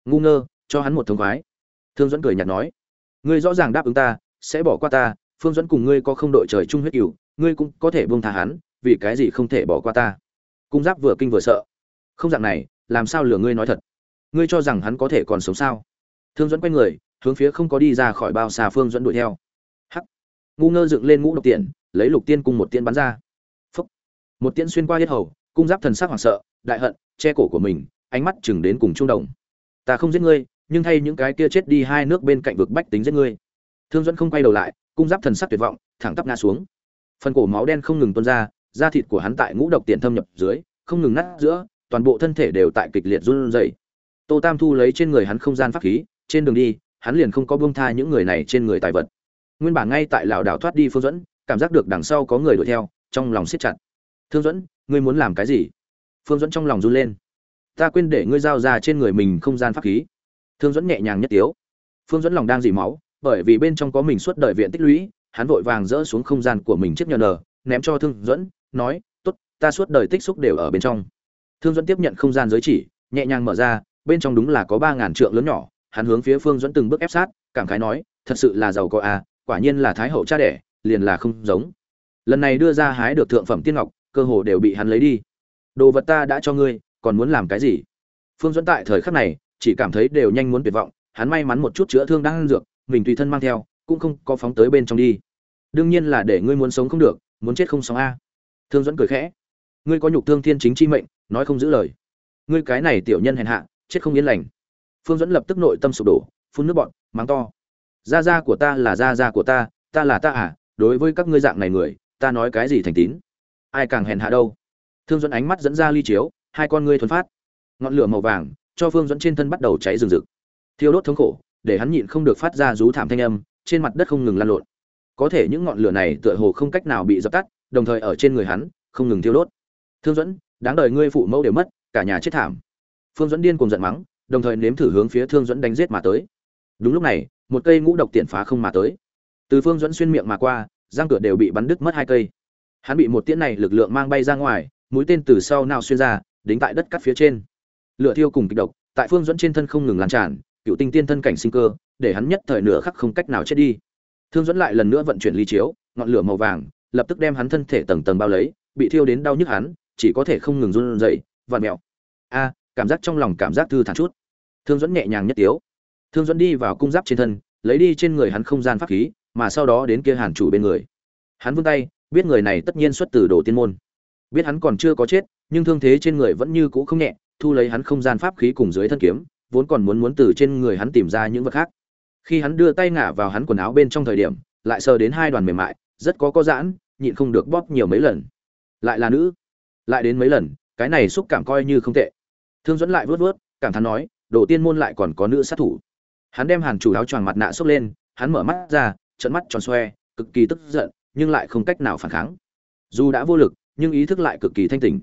Ngu ngơ, cho hắn một thống khoái. Thương dẫn cười nhạt nói. Ngươi rõ ràng đáp ứng ta, sẽ bỏ qua ta, phương dẫn cùng ngươi có không đội trời chung huyết cửu, ngươi cũng có thể buông tha hắn, vì cái gì không thể bỏ qua ta? Cung giáp vừa kinh vừa sợ. Không dạng này, làm sao lừa ngươi nói thật? Ngươi cho rằng hắn có thể còn sống sao? Thương dẫn quay người, hướng phía không có đi ra khỏi bao xa phương dẫn đuổi theo ngu ngơ dựng lên ngũ độc tiện lấy lục tiên cùng một tiên bắn ra. Phúc. Một tiên xuyên qua hết hầu, cung giáp thần sắc hoảng sợ, đại hận, che cổ của mình, ánh mắt chừng đến cùng trung đồng. Ta không giết ngươi, nhưng thay những cái kia chết đi hai nước bên cạnh vực bách tính giết ngươi. Thương dẫn không quay đầu lại, cung giáp thần sắc tuyệt vọng, thẳng tắp ngã xuống. Phần cổ máu đen không ngừng tuôn ra, da thịt của hắn tại ngũ độc tiện thâm nhập dưới, không ngừng nát giữa, toàn bộ thân thể đều tại kịch liệt run rẩy. Tô tam thu lấy trên người hắn không gian pháp khí, trên đường đi, hắn liền không có buông tha những người này trên người tài vật nguyên bản ngay tại lảo đảo thoát đi phương dẫn cảm giác được đằng sau có người đuổi theo, trong lòng siết chặt. Thương dẫn ngươi muốn làm cái gì? Phương dẫn trong lòng run lên. Ta quên để ngươi giao ra trên người mình không gian pháp khí. Thương dẫn nhẹ nhàng nhất tiếu. Phương dẫn lòng đang dỉ máu, bởi vì bên trong có mình suốt đời viện tích lũy, hắn vội vàng dỡ xuống không gian của mình chiếc nhờ nờ ném cho thương dẫn nói, tốt, ta suốt đời tích xúc đều ở bên trong. Thương dẫn tiếp nhận không gian giới chỉ, nhẹ nhàng mở ra, bên trong đúng là có ba ngàn trượng lớn nhỏ, hắn hướng phía phương dẫn từng bước ép sát, cảm khái nói, thật sự là giàu có à quả nhiên là thái hậu cha đẻ, liền là không giống. Lần này đưa ra hái được thượng phẩm tiên ngọc, cơ hồ đều bị hắn lấy đi. Đồ vật ta đã cho ngươi, còn muốn làm cái gì? Phương dẫn tại thời khắc này, chỉ cảm thấy đều nhanh muốn tuyệt vọng, hắn may mắn một chút chữa thương đang ăn dược, mình tùy thân mang theo, cũng không có phóng tới bên trong đi. Đương nhiên là để ngươi muốn sống không được, muốn chết không sống a. Thương dẫn cười khẽ. Ngươi có nhục thương thiên chính chi mệnh, nói không giữ lời. Ngươi cái này tiểu nhân hèn hạ, chết không yên lành. Phương dẫn lập tức nội tâm sụp đổ, phun nước bọn mắng to gia gia của ta là gia gia của ta ta là ta à đối với các ngươi dạng này người, ta nói cái gì thành tín? Ai càng hèn hạ đâu? Thương dẫn ánh mắt dẫn ra ly chiếu, hai con ngươi thuần phát. Ngọn lửa màu vàng, cho phương dẫn trên thân bắt đầu cháy rừng rực. Thiêu đốt thống khổ, để hắn nhịn không được phát ra rú thảm thanh âm, trên mặt đất không ngừng lan lộn. Có thể những ngọn lửa này tựa hồ không cách nào bị dập tắt, đồng thời ở trên người hắn, không ngừng thiêu đốt. Thương dẫn đáng đời ngươi phụ mẫu đều mất, cả nhà chết thảm. Phương dẫn điên cùng giận mắng, đồng thời nếm thử hướng phía thương dẫn đánh giết mà tới. Đúng lúc này một cây ngũ độc tiện phá không mà tới. Từ phương dẫn xuyên miệng mà qua giang cửa đều bị bắn đứt mất hai cây. Hắn bị một tiễn này lực lượng mang bay ra ngoài, mũi tên từ sau nào xuyên ra, đính tại đất cắt phía trên. Lửa thiêu cùng kịch độc, tại phương dẫn trên thân không ngừng lan tràn, cựu tinh tiên thân cảnh sinh cơ, để hắn nhất thời nửa khắc không cách nào chết đi. Thương dẫn lại lần nữa vận chuyển ly chiếu, ngọn lửa màu vàng, lập tức đem hắn thân thể tầng tầng bao lấy, bị thiêu đến đau nhức hắn, chỉ có thể không ngừng run rẩy, vặn mèo. A, cảm giác trong lòng cảm giác thư thản chút. Thương dẫn nhẹ nhàng nhất tiếu thương dẫn đi vào cung giáp trên thân, lấy đi trên người hắn không gian pháp khí, mà sau đó đến kia hàn chủ bên người. Hắn vươn tay, biết người này tất nhiên xuất từ đồ tiên môn. Biết hắn còn chưa có chết, nhưng thương thế trên người vẫn như cũ không nhẹ, thu lấy hắn không gian pháp khí cùng dưới thân kiếm, vốn còn muốn muốn từ trên người hắn tìm ra những vật khác. Khi hắn đưa tay ngả vào hắn quần áo bên trong thời điểm, lại sờ đến hai đoàn mềm mại, rất có có giãn, nhịn không được bóp nhiều mấy lần. Lại là nữ. Lại đến mấy lần, cái này xúc cảm coi như không tệ. Thương dẫn lại vớt vớt, cảm thán nói, đồ tiên môn lại còn có nữ sát thủ hắn đem hàn chủ áo choàng mặt nạ xốc lên, hắn mở mắt ra trận mắt tròn xoe, cực kỳ tức giận, nhưng lại không cách nào phản kháng. Dù đã vô lực, nhưng ý thức lại cực kỳ thanh tỉnh.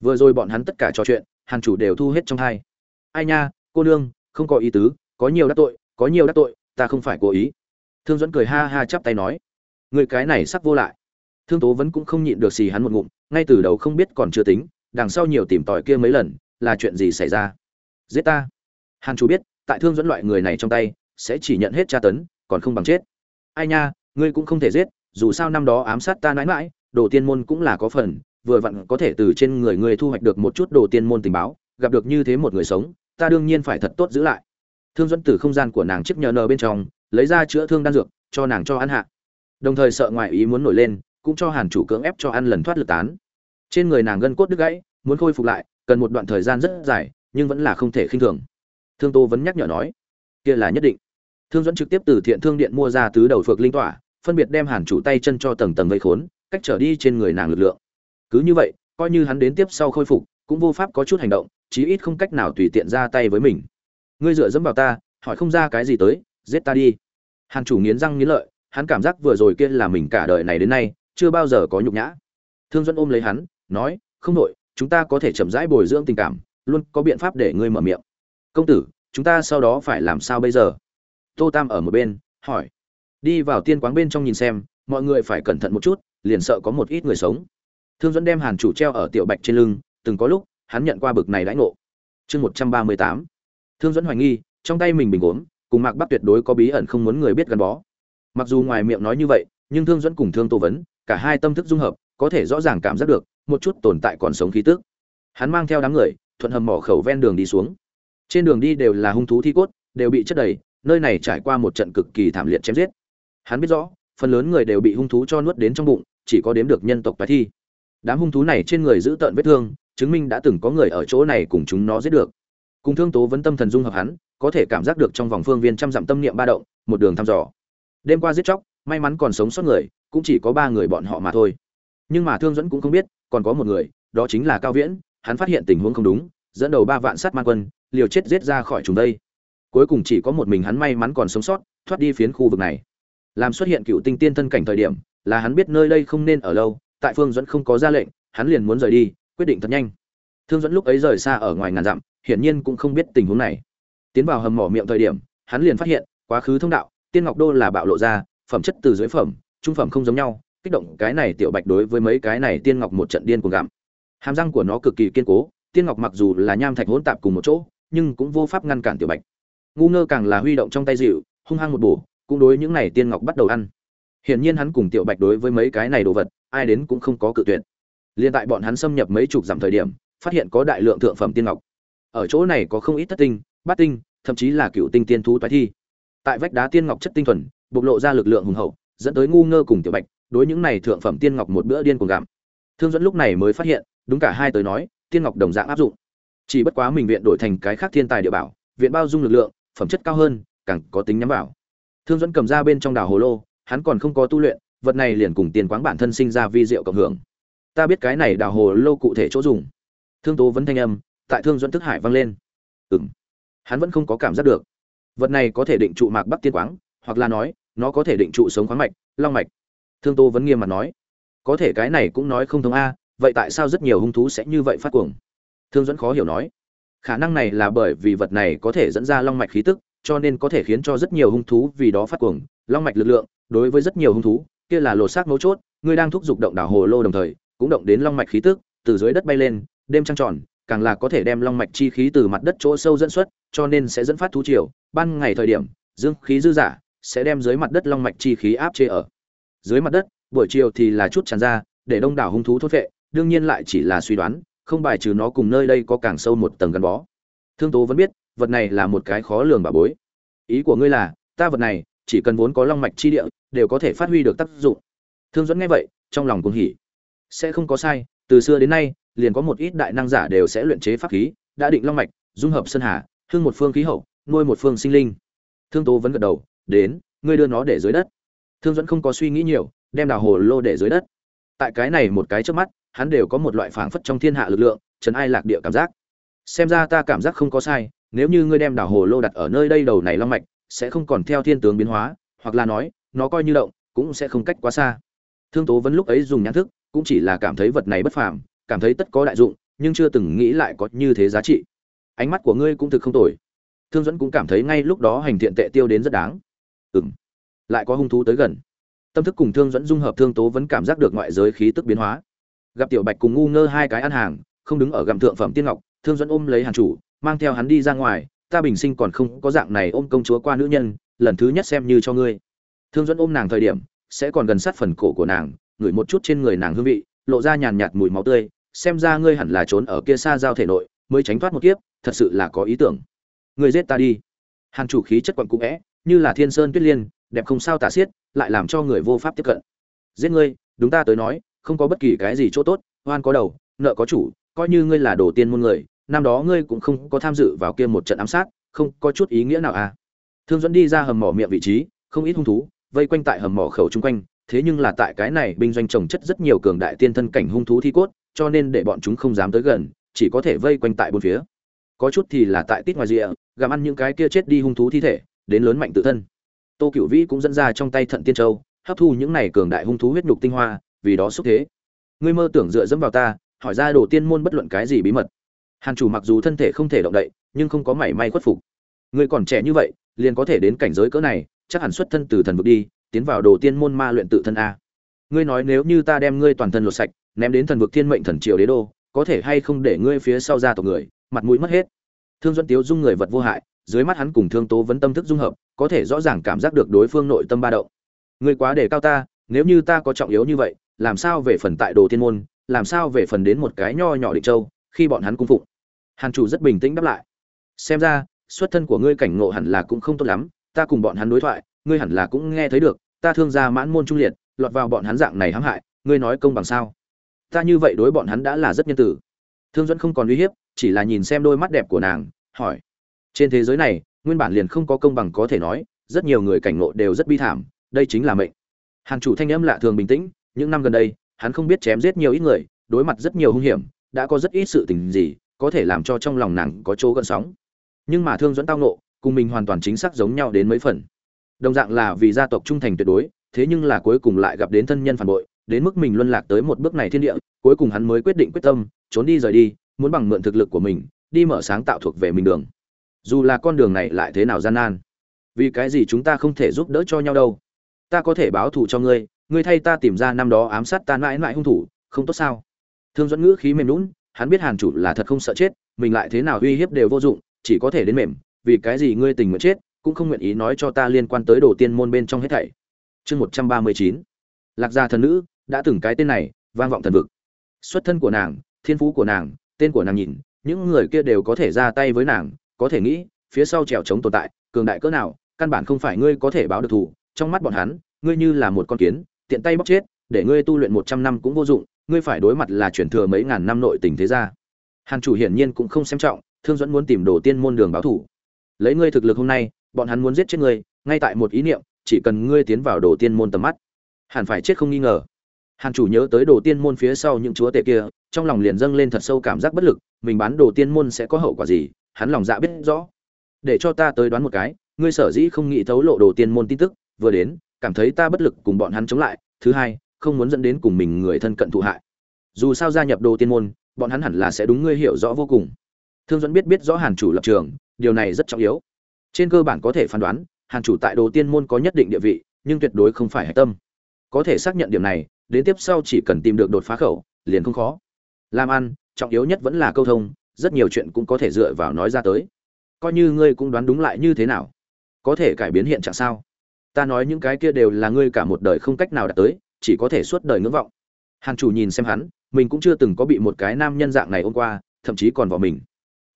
Vừa rồi bọn hắn tất cả trò chuyện, hàn chủ đều thu hết trong hai ai nha, cô nương, không có ý tứ, có nhiều đắc tội, có nhiều đắc tội, ta không phải cố ý. Thương dẫn cười ha ha chắp tay nói. Người cái này sắp vô lại. Thương tố vẫn cũng không nhịn được xì hắn một ngụm, ngay từ đầu không biết còn chưa tính, đằng sau nhiều tìm tòi kia mấy lần, là chuyện gì xảy ra? Giết ta. Hàn chủ biết tại thương dẫn loại người này trong tay, sẽ chỉ nhận hết tra tấn, còn không bằng chết. Ai nha, ngươi cũng không thể giết, dù sao năm đó ám sát ta mãi mãi đồ tiên môn cũng là có phần, vừa vặn có thể từ trên người ngươi thu hoạch được một chút đồ tiên môn tình báo, gặp được như thế một người sống, ta đương nhiên phải thật tốt giữ lại. Thương dẫn từ không gian của nàng chiếc nhờ nờ bên trong, lấy ra chữa thương đan dược, cho nàng cho ăn hạ. Đồng thời sợ ngoại ý muốn nổi lên, cũng cho hàn chủ cưỡng ép cho ăn lần thoát lực tán. Trên người nàng gân cốt đứt gãy, muốn khôi phục lại, cần một đoạn thời gian rất dài, nhưng vẫn là không thể khinh thường thương tô vẫn nhắc nhở nói, kia là nhất định. Thương dẫn trực tiếp từ thiện thương điện mua ra tứ đầu phược linh tỏa, phân biệt đem hàn chủ tay chân cho tầng tầng gây khốn, cách trở đi trên người nàng lực lượng. Cứ như vậy, coi như hắn đến tiếp sau khôi phục, cũng vô pháp có chút hành động, chí ít không cách nào tùy tiện ra tay với mình. Ngươi dựa dẫm vào ta, hỏi không ra cái gì tới, giết ta đi. Hàn chủ nghiến răng nghiến lợi, hắn cảm giác vừa rồi kia là mình cả đời này đến nay, chưa bao giờ có nhục nhã. Thương dẫn ôm lấy hắn, nói, không đội chúng ta có thể chậm rãi bồi dưỡng tình cảm, luôn có biện pháp để ngươi mở miệng công tử, chúng ta sau đó phải làm sao bây giờ? Tô tam ở một bên, hỏi. Đi vào tiên quán bên trong nhìn xem, mọi người phải cẩn thận một chút, liền sợ có một ít người sống. Thương dẫn đem hàn chủ treo ở tiểu bạch trên lưng, từng có lúc, hắn nhận qua bực này đãi ngộ. Chương một trăm ba mươi tám. Thương dẫn hoài nghi, trong tay mình bình ốm cùng mạc bắc tuyệt đối có bí ẩn không muốn người biết gắn bó. Mặc dù ngoài miệng nói như vậy, nhưng thương dẫn cùng thương tô vấn, cả hai tâm thức dung hợp, có thể rõ ràng cảm giác được, một chút tồn tại còn sống khí tức. Hắn mang theo đám người, thuận hầm mỏ khẩu ven đường đi xuống trên đường đi đều là hung thú thi cốt, đều bị chất đầy, nơi này trải qua một trận cực kỳ thảm liệt chém giết. Hắn biết rõ, phần lớn người đều bị hung thú cho nuốt đến trong bụng, chỉ có đếm được nhân tộc bài thi. Đám hung thú này trên người giữ tợn vết thương, chứng minh đã từng có người ở chỗ này cùng chúng nó giết được. Cùng thương tố vấn tâm thần dung hợp hắn, có thể cảm giác được trong vòng phương viên trăm dặm tâm niệm ba động, một đường thăm dò. Đêm qua giết chóc, may mắn còn sống sót người, cũng chỉ có ba người bọn họ mà thôi. Nhưng mà thương dẫn cũng không biết, còn có một người, đó chính là cao viễn, hắn phát hiện tình huống không đúng, dẫn đầu ba vạn sát man quân liều chết giết ra khỏi chúng đây. Cuối cùng chỉ có một mình hắn may mắn còn sống sót, thoát đi phiến khu vực này. Làm xuất hiện cựu tinh tiên thân cảnh thời điểm, là hắn biết nơi đây không nên ở lâu, tại phương dẫn không có ra lệnh, hắn liền muốn rời đi, quyết định thật nhanh. Thương dẫn lúc ấy rời xa ở ngoài ngàn dặm, hiển nhiên cũng không biết tình huống này. Tiến vào hầm mỏ miệng thời điểm, hắn liền phát hiện, quá khứ thông đạo, tiên ngọc đô là bạo lộ ra, phẩm chất từ dưới phẩm, trung phẩm không giống nhau, kích động cái này tiểu bạch đối với mấy cái này tiên ngọc một trận điên cuồng gặm. Hàm răng của nó cực kỳ kiên cố, tiên ngọc mặc dù là nham thạch hỗn tạp cùng một chỗ nhưng cũng vô pháp ngăn cản tiểu bạch. Ngu ngơ càng là huy động trong tay dịu, hung hăng một bổ, cũng đối những này tiên ngọc bắt đầu ăn. Hiển nhiên hắn cùng tiểu bạch đối với mấy cái này đồ vật, ai đến cũng không có cự tuyệt. Liên tại bọn hắn xâm nhập mấy chục dặm thời điểm, phát hiện có đại lượng thượng phẩm tiên ngọc. Ở chỗ này có không ít thất tinh, bát tinh, thậm chí là cựu tinh tiên thú toái thi. Tại vách đá tiên ngọc chất tinh thuần, bộc lộ ra lực lượng hùng hậu, dẫn tới ngu ngơ cùng tiểu bạch đối những này thượng phẩm tiên ngọc một bữa điên cuồng gặm. Thương dẫn lúc này mới phát hiện, đúng cả hai tới nói, tiên ngọc đồng dạng áp dụng chỉ bất quá mình viện đổi thành cái khác thiên tài địa bảo, viện bao dung lực lượng, phẩm chất cao hơn, càng có tính nhắm vào. Thương dẫn cầm ra bên trong đảo hồ lô, hắn còn không có tu luyện, vật này liền cùng tiền quáng bản thân sinh ra vi diệu cộng hưởng. Ta biết cái này đào hồ lô cụ thể chỗ dùng. Thương tố vẫn thanh âm, tại thương dẫn thức hải vang lên. Ừng hắn vẫn không có cảm giác được. Vật này có thể định trụ mạc bắc tiên quáng, hoặc là nói, nó có thể định trụ sống khoáng mạch, long mạch. Thương tố vẫn nghiêm mặt nói. Có thể cái này cũng nói không thông a, vậy tại sao rất nhiều hung thú sẽ như vậy phát cuồng? Thương dẫn khó hiểu nói, khả năng này là bởi vì vật này có thể dẫn ra long mạch khí tức, cho nên có thể khiến cho rất nhiều hung thú vì đó phát cuồng. Long mạch lực lượng, đối với rất nhiều hung thú, kia là lột xác mấu chốt, ngươi đang thúc giục động đảo hồ lô đồng thời, cũng động đến long mạch khí tức, từ dưới đất bay lên, đêm trăng tròn, càng là có thể đem long mạch chi khí từ mặt đất chỗ sâu dẫn xuất, cho nên sẽ dẫn phát thú triều. Ban ngày thời điểm, dương khí dư giả sẽ đem dưới mặt đất long mạch chi khí áp chế ở dưới mặt đất, buổi chiều thì là chút tràn ra, để đông đảo hung thú thốt vệ đương nhiên lại chỉ là suy đoán không bài trừ nó cùng nơi đây có càng sâu một tầng gắn bó. Thương tố vẫn biết, vật này là một cái khó lường bà bối. Ý của ngươi là, ta vật này, chỉ cần vốn có long mạch chi địa, đều có thể phát huy được tác dụng. Thương dẫn nghe vậy, trong lòng cũng hỉ. Sẽ không có sai, từ xưa đến nay, liền có một ít đại năng giả đều sẽ luyện chế pháp khí, đã định long mạch, dung hợp sơn hà, hương một phương khí hậu, nuôi một phương sinh linh. Thương tố vẫn gật đầu, đến, ngươi đưa nó để dưới đất. Thương dẫn không có suy nghĩ nhiều, đem đào hồ lô để dưới đất. Tại cái này một cái trước mắt hắn đều có một loại phảng phất trong thiên hạ lực lượng trấn ai lạc địa cảm giác. Xem ra ta cảm giác không có sai nếu như ngươi đem đào hồ lô đặt ở nơi đây đầu này long mạch sẽ không còn theo thiên tướng biến hóa hoặc là nói nó coi như động cũng sẽ không cách quá xa. Thương tố vẫn lúc ấy dùng nhãn thức cũng chỉ là cảm thấy vật này bất phàm cảm thấy tất có đại dụng nhưng chưa từng nghĩ lại có như thế giá trị. Ánh mắt của ngươi cũng thực không tồi. Thương dẫn cũng cảm thấy ngay lúc đó hành thiện tệ tiêu đến rất đáng. Ừm, lại có hung thú tới gần. Tâm thức cùng thương dẫn dung hợp thương tố vẫn cảm giác được ngoại giới khí tức biến hóa gặp tiểu bạch cùng ngu ngơ hai cái ăn hàng, không đứng ở gầm thượng phẩm tiên ngọc, thương dẫn ôm lấy hàng chủ, mang theo hắn đi ra ngoài, ta bình sinh còn không có dạng này ôm công chúa qua nữ nhân, lần thứ nhất xem như cho ngươi. Thương dẫn ôm nàng thời điểm, sẽ còn gần sát phần cổ của nàng, ngửi một chút trên người nàng hương vị, lộ ra nhàn nhạt mùi máu tươi, xem ra ngươi hẳn là trốn ở kia xa giao thể nội, mới tránh thoát một kiếp, thật sự là có ý tưởng. Ngươi giết ta đi. Hàng chủ khí chất quặn cũ vẽ, như là thiên sơn tuyết liên, đẹp không sao tả xiết, lại làm cho người vô pháp tiếp cận. Giết ngươi, đúng ta tới nói không có bất kỳ cái gì chỗ tốt, oan có đầu, nợ có chủ, coi như ngươi là đồ tiên môn người, năm đó ngươi cũng không có tham dự vào kia một trận ám sát, không có chút ý nghĩa nào à. Thương dẫn đi ra hầm mỏ miệng vị trí, không ít hung thú, vây quanh tại hầm mỏ khẩu chung quanh, thế nhưng là tại cái này binh doanh trồng chất rất nhiều cường đại tiên thân cảnh hung thú thi cốt, cho nên để bọn chúng không dám tới gần, chỉ có thể vây quanh tại bốn phía. Có chút thì là tại tít ngoài rìa, gặm ăn những cái kia chết đi hung thú thi thể, đến lớn mạnh tự thân. Tô Cửu vĩ cũng dẫn ra trong tay thận tiên châu, hấp thu những này cường đại hung thú huyết nhục tinh hoa vì đó xúc thế. Ngươi mơ tưởng dựa dẫm vào ta, hỏi ra đồ tiên môn bất luận cái gì bí mật. Hàn chủ mặc dù thân thể không thể động đậy, nhưng không có mảy may khuất phục. Ngươi còn trẻ như vậy, liền có thể đến cảnh giới cỡ này, chắc hẳn xuất thân từ thần vực đi, tiến vào đồ tiên môn ma luyện tự thân a. Ngươi nói nếu như ta đem ngươi toàn thân lột sạch, ném đến thần vực thiên mệnh thần triều đế đô, có thể hay không để ngươi phía sau ra tộc người, mặt mũi mất hết? Thương dẫn tiếu dung người vật vô hại, dưới mắt hắn cùng thương tố vẫn tâm thức dung hợp, có thể rõ ràng cảm giác được đối phương nội tâm ba động. Ngươi quá để cao ta, nếu như ta có trọng yếu như vậy làm sao về phần tại đồ thiên môn, làm sao về phần đến một cái nho nhỏ định châu, khi bọn hắn cung phụng. Hàn chủ rất bình tĩnh đáp lại. Xem ra, xuất thân của ngươi cảnh ngộ hẳn là cũng không tốt lắm, ta cùng bọn hắn đối thoại, ngươi hẳn là cũng nghe thấy được, ta thương gia mãn môn trung liệt, lọt vào bọn hắn dạng này hãm hại, ngươi nói công bằng sao? Ta như vậy đối bọn hắn đã là rất nhân tử. Thương dẫn không còn uy hiếp, chỉ là nhìn xem đôi mắt đẹp của nàng, hỏi. Trên thế giới này, nguyên bản liền không có công bằng có thể nói, rất nhiều người cảnh ngộ đều rất bi thảm, đây chính là mệnh. Hàn chủ thanh âm lạ thường bình tĩnh những năm gần đây, hắn không biết chém giết nhiều ít người, đối mặt rất nhiều hung hiểm, đã có rất ít sự tình gì, có thể làm cho trong lòng nàng có chỗ gợn sóng. Nhưng mà thương dẫn tao nộ cùng mình hoàn toàn chính xác giống nhau đến mấy phần. Đồng dạng là vì gia tộc trung thành tuyệt đối, thế nhưng là cuối cùng lại gặp đến thân nhân phản bội, đến mức mình luân lạc tới một bước này thiên địa, cuối cùng hắn mới quyết định quyết tâm, trốn đi rời đi, muốn bằng mượn thực lực của mình, đi mở sáng tạo thuộc về mình đường. Dù là con đường này lại thế nào gian nan, vì cái gì chúng ta không thể giúp đỡ cho nhau đâu? Ta có thể báo thù cho ngươi ngươi thay ta tìm ra năm đó ám sát ta mãi mãi hung thủ, không tốt sao? Thương dẫn ngữ khí mềm lún hắn biết hàn chủ là thật không sợ chết, mình lại thế nào uy hiếp đều vô dụng, chỉ có thể đến mềm, vì cái gì ngươi tình nguyện chết, cũng không nguyện ý nói cho ta liên quan tới đồ tiên môn bên trong hết thảy. Chương một trăm ba mươi chín. Lạc gia thần nữ, đã từng cái tên này, vang vọng thần vực. Xuất thân của nàng, thiên phú của nàng, tên của nàng nhìn, những người kia đều có thể ra tay với nàng, có thể nghĩ, phía sau trèo chống tồn tại, cường đại cỡ nào, căn bản không phải ngươi có thể báo được thù, trong mắt bọn hắn, ngươi như là một con kiến tiện tay bóc chết, để ngươi tu luyện một trăm năm cũng vô dụng, ngươi phải đối mặt là chuyển thừa mấy ngàn năm nội tình thế gia. Hàn chủ hiển nhiên cũng không xem trọng, thương dẫn muốn tìm đồ tiên môn đường báo thủ. Lấy ngươi thực lực hôm nay, bọn hắn muốn giết chết ngươi, ngay tại một ý niệm, chỉ cần ngươi tiến vào đồ tiên môn tầm mắt. Hẳn phải chết không nghi ngờ. Hàn chủ nhớ tới đồ tiên môn phía sau những chúa tể kia, trong lòng liền dâng lên thật sâu cảm giác bất lực, mình bán đồ tiên môn sẽ có hậu quả gì, hắn lòng dạ biết rõ. Để cho ta tới đoán một cái, ngươi sở dĩ không nghĩ thấu lộ đồ tiên môn tin tức, vừa đến cảm thấy ta bất lực cùng bọn hắn chống lại, thứ hai, không muốn dẫn đến cùng mình người thân cận thụ hại. Dù sao gia nhập đồ tiên môn, bọn hắn hẳn là sẽ đúng ngươi hiểu rõ vô cùng. Thương dẫn biết biết rõ hàn chủ lập trường, điều này rất trọng yếu. Trên cơ bản có thể phán đoán, hàn chủ tại đồ tiên môn có nhất định địa vị, nhưng tuyệt đối không phải hạch tâm. Có thể xác nhận điểm này, đến tiếp sau chỉ cần tìm được đột phá khẩu, liền không khó. Làm ăn trọng yếu nhất vẫn là câu thông, rất nhiều chuyện cũng có thể dựa vào nói ra tới. Coi như ngươi cũng đoán đúng lại như thế nào? Có thể cải biến hiện trạng sao? Ta nói những cái kia đều là ngươi cả một đời không cách nào đạt tới, chỉ có thể suốt đời ngưỡng vọng. Hàn chủ nhìn xem hắn, mình cũng chưa từng có bị một cái nam nhân dạng này ôm qua, thậm chí còn vào mình.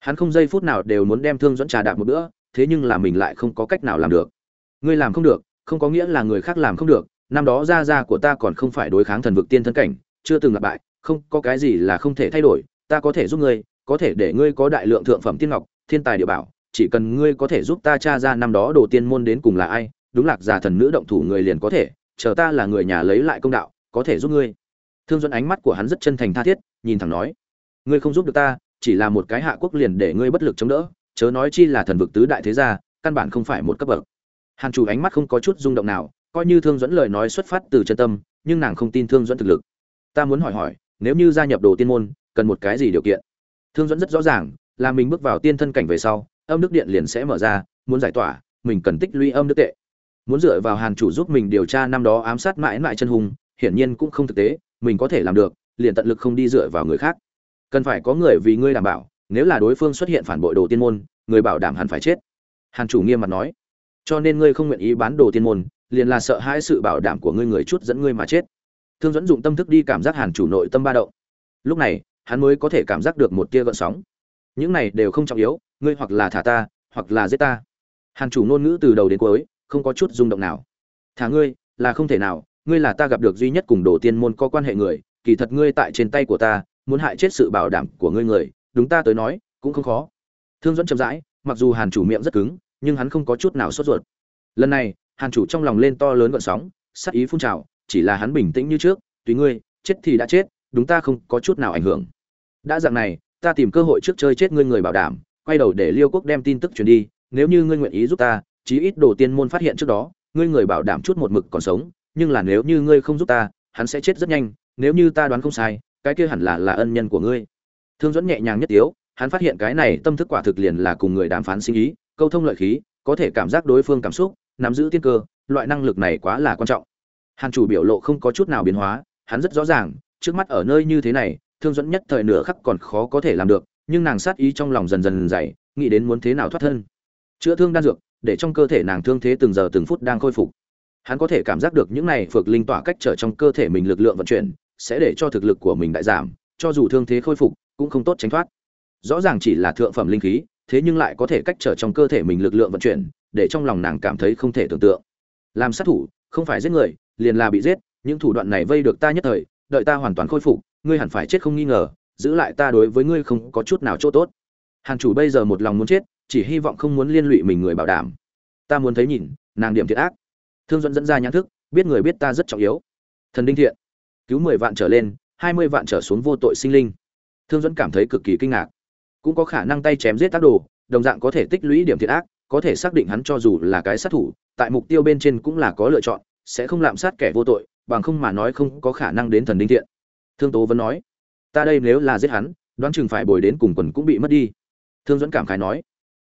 Hắn không giây phút nào đều muốn đem thương dẫn trà đạp một bữa, thế nhưng là mình lại không có cách nào làm được. Ngươi làm không được, không có nghĩa là người khác làm không được, năm đó gia gia của ta còn không phải đối kháng thần vực tiên thân cảnh, chưa từng lặp bại, không, có cái gì là không thể thay đổi, ta có thể giúp ngươi, có thể để ngươi có đại lượng thượng phẩm tiên ngọc, thiên tài địa bảo, chỉ cần ngươi có thể giúp ta tra ra năm đó đồ tiên môn đến cùng là ai đúng lạc già thần nữ động thủ người liền có thể, chờ ta là người nhà lấy lại công đạo, có thể giúp ngươi. Thương dẫn ánh mắt của hắn rất chân thành tha thiết, nhìn thẳng nói, ngươi không giúp được ta, chỉ là một cái hạ quốc liền để ngươi bất lực chống đỡ, chớ nói chi là thần vực tứ đại thế gia, căn bản không phải một cấp bậc. Hàn chủ ánh mắt không có chút rung động nào, coi như thương dẫn lời nói xuất phát từ chân tâm, nhưng nàng không tin thương dẫn thực lực. Ta muốn hỏi hỏi, nếu như gia nhập đồ tiên môn, cần một cái gì điều kiện? Thương dẫn rất rõ ràng, là mình bước vào tiên thân cảnh về sau, âm đức điện liền sẽ mở ra, muốn giải tỏa, mình cần tích lũy âm đức tệ muốn dựa vào hàn chủ giúp mình điều tra năm đó ám sát mãi mãi chân hùng hiển nhiên cũng không thực tế, mình có thể làm được, liền tận lực không đi dựa vào người khác. Cần phải có người vì ngươi đảm bảo, nếu là đối phương xuất hiện phản bội đồ tiên môn, người bảo đảm hẳn phải chết. Hàn chủ nghiêm mặt nói. Cho nên ngươi không nguyện ý bán đồ tiên môn, liền là sợ hãi sự bảo đảm của ngươi người chút dẫn ngươi mà chết. Thương dẫn dụng tâm thức đi cảm giác hàn chủ nội tâm ba động. Lúc này, hắn mới có thể cảm giác được một tia gợn sóng. Những này đều không trọng yếu, ngươi hoặc là thả ta, hoặc là giết ta. Hàn chủ ngôn ngữ từ đầu đến cuối không có chút rung động nào. Thả ngươi, là không thể nào, ngươi là ta gặp được duy nhất cùng đồ tiên môn có quan hệ người, kỳ thật ngươi tại trên tay của ta, muốn hại chết sự bảo đảm của ngươi người, đúng ta tới nói, cũng không khó. Thương dẫn chậm rãi, mặc dù hàn chủ miệng rất cứng, nhưng hắn không có chút nào sốt ruột. Lần này, hàn chủ trong lòng lên to lớn gợn sóng sắc ý phun trào, chỉ là hắn bình tĩnh như trước, tùy ngươi, chết thì đã chết, đúng ta không có chút nào ảnh hưởng. Đã dạng này, ta tìm cơ hội trước chơi chết ngươi người bảo đảm, quay đầu để liêu quốc đem tin tức truyền đi, nếu như ngươi nguyện ý giúp ta chí ít đồ tiên môn phát hiện trước đó ngươi người bảo đảm chút một mực còn sống nhưng là nếu như ngươi không giúp ta hắn sẽ chết rất nhanh nếu như ta đoán không sai cái kia hẳn là là ân nhân của ngươi. Thương dẫn nhẹ nhàng nhất yếu, hắn phát hiện cái này tâm thức quả thực liền là cùng người đàm phán sinh ý câu thông lợi khí có thể cảm giác đối phương cảm xúc nắm giữ tiên cơ loại năng lực này quá là quan trọng. Hàn chủ biểu lộ không có chút nào biến hóa hắn rất rõ ràng trước mắt ở nơi như thế này thương dẫn nhất thời nửa khắc còn khó có thể làm được nhưng nàng sát ý trong lòng dần dần dày nghĩ đến muốn thế nào thoát thân. Chữa thương đan dược để trong cơ thể nàng thương thế từng giờ từng phút đang khôi phục. Hắn có thể cảm giác được những này phược linh tỏa cách trở trong cơ thể mình lực lượng vận chuyển, sẽ để cho thực lực của mình đại giảm, cho dù thương thế khôi phục, cũng không tốt tránh thoát. Rõ ràng chỉ là thượng phẩm linh khí, thế nhưng lại có thể cách trở trong cơ thể mình lực lượng vận chuyển, để trong lòng nàng cảm thấy không thể tưởng tượng. Làm sát thủ, không phải giết người, liền là bị giết, những thủ đoạn này vây được ta nhất thời, đợi ta hoàn toàn khôi phục, ngươi hẳn phải chết không nghi ngờ, giữ lại ta đối với ngươi không có chút nào chỗ tốt. Hàn chủ bây giờ một lòng muốn chết chỉ hy vọng không muốn liên lụy mình người bảo đảm. Ta muốn thấy nhìn, nàng điểm thiệt ác. Thương dẫn dẫn ra nhãn thức, biết người biết ta rất trọng yếu. Thần đinh thiện, cứu mười vạn trở lên, hai mươi vạn trở xuống vô tội sinh linh. Thương dẫn cảm thấy cực kỳ kinh ngạc. Cũng có khả năng tay chém giết tác đồ, đồng dạng có thể tích lũy điểm thiệt ác, có thể xác định hắn cho dù là cái sát thủ, tại mục tiêu bên trên cũng là có lựa chọn, sẽ không lạm sát kẻ vô tội, bằng không mà nói không có khả năng đến thần đinh thiện. Thương tố vẫn nói, ta đây nếu là giết hắn, đoán chừng phải bồi đến cùng quần cũng bị mất đi. Thương dẫn cảm khái nói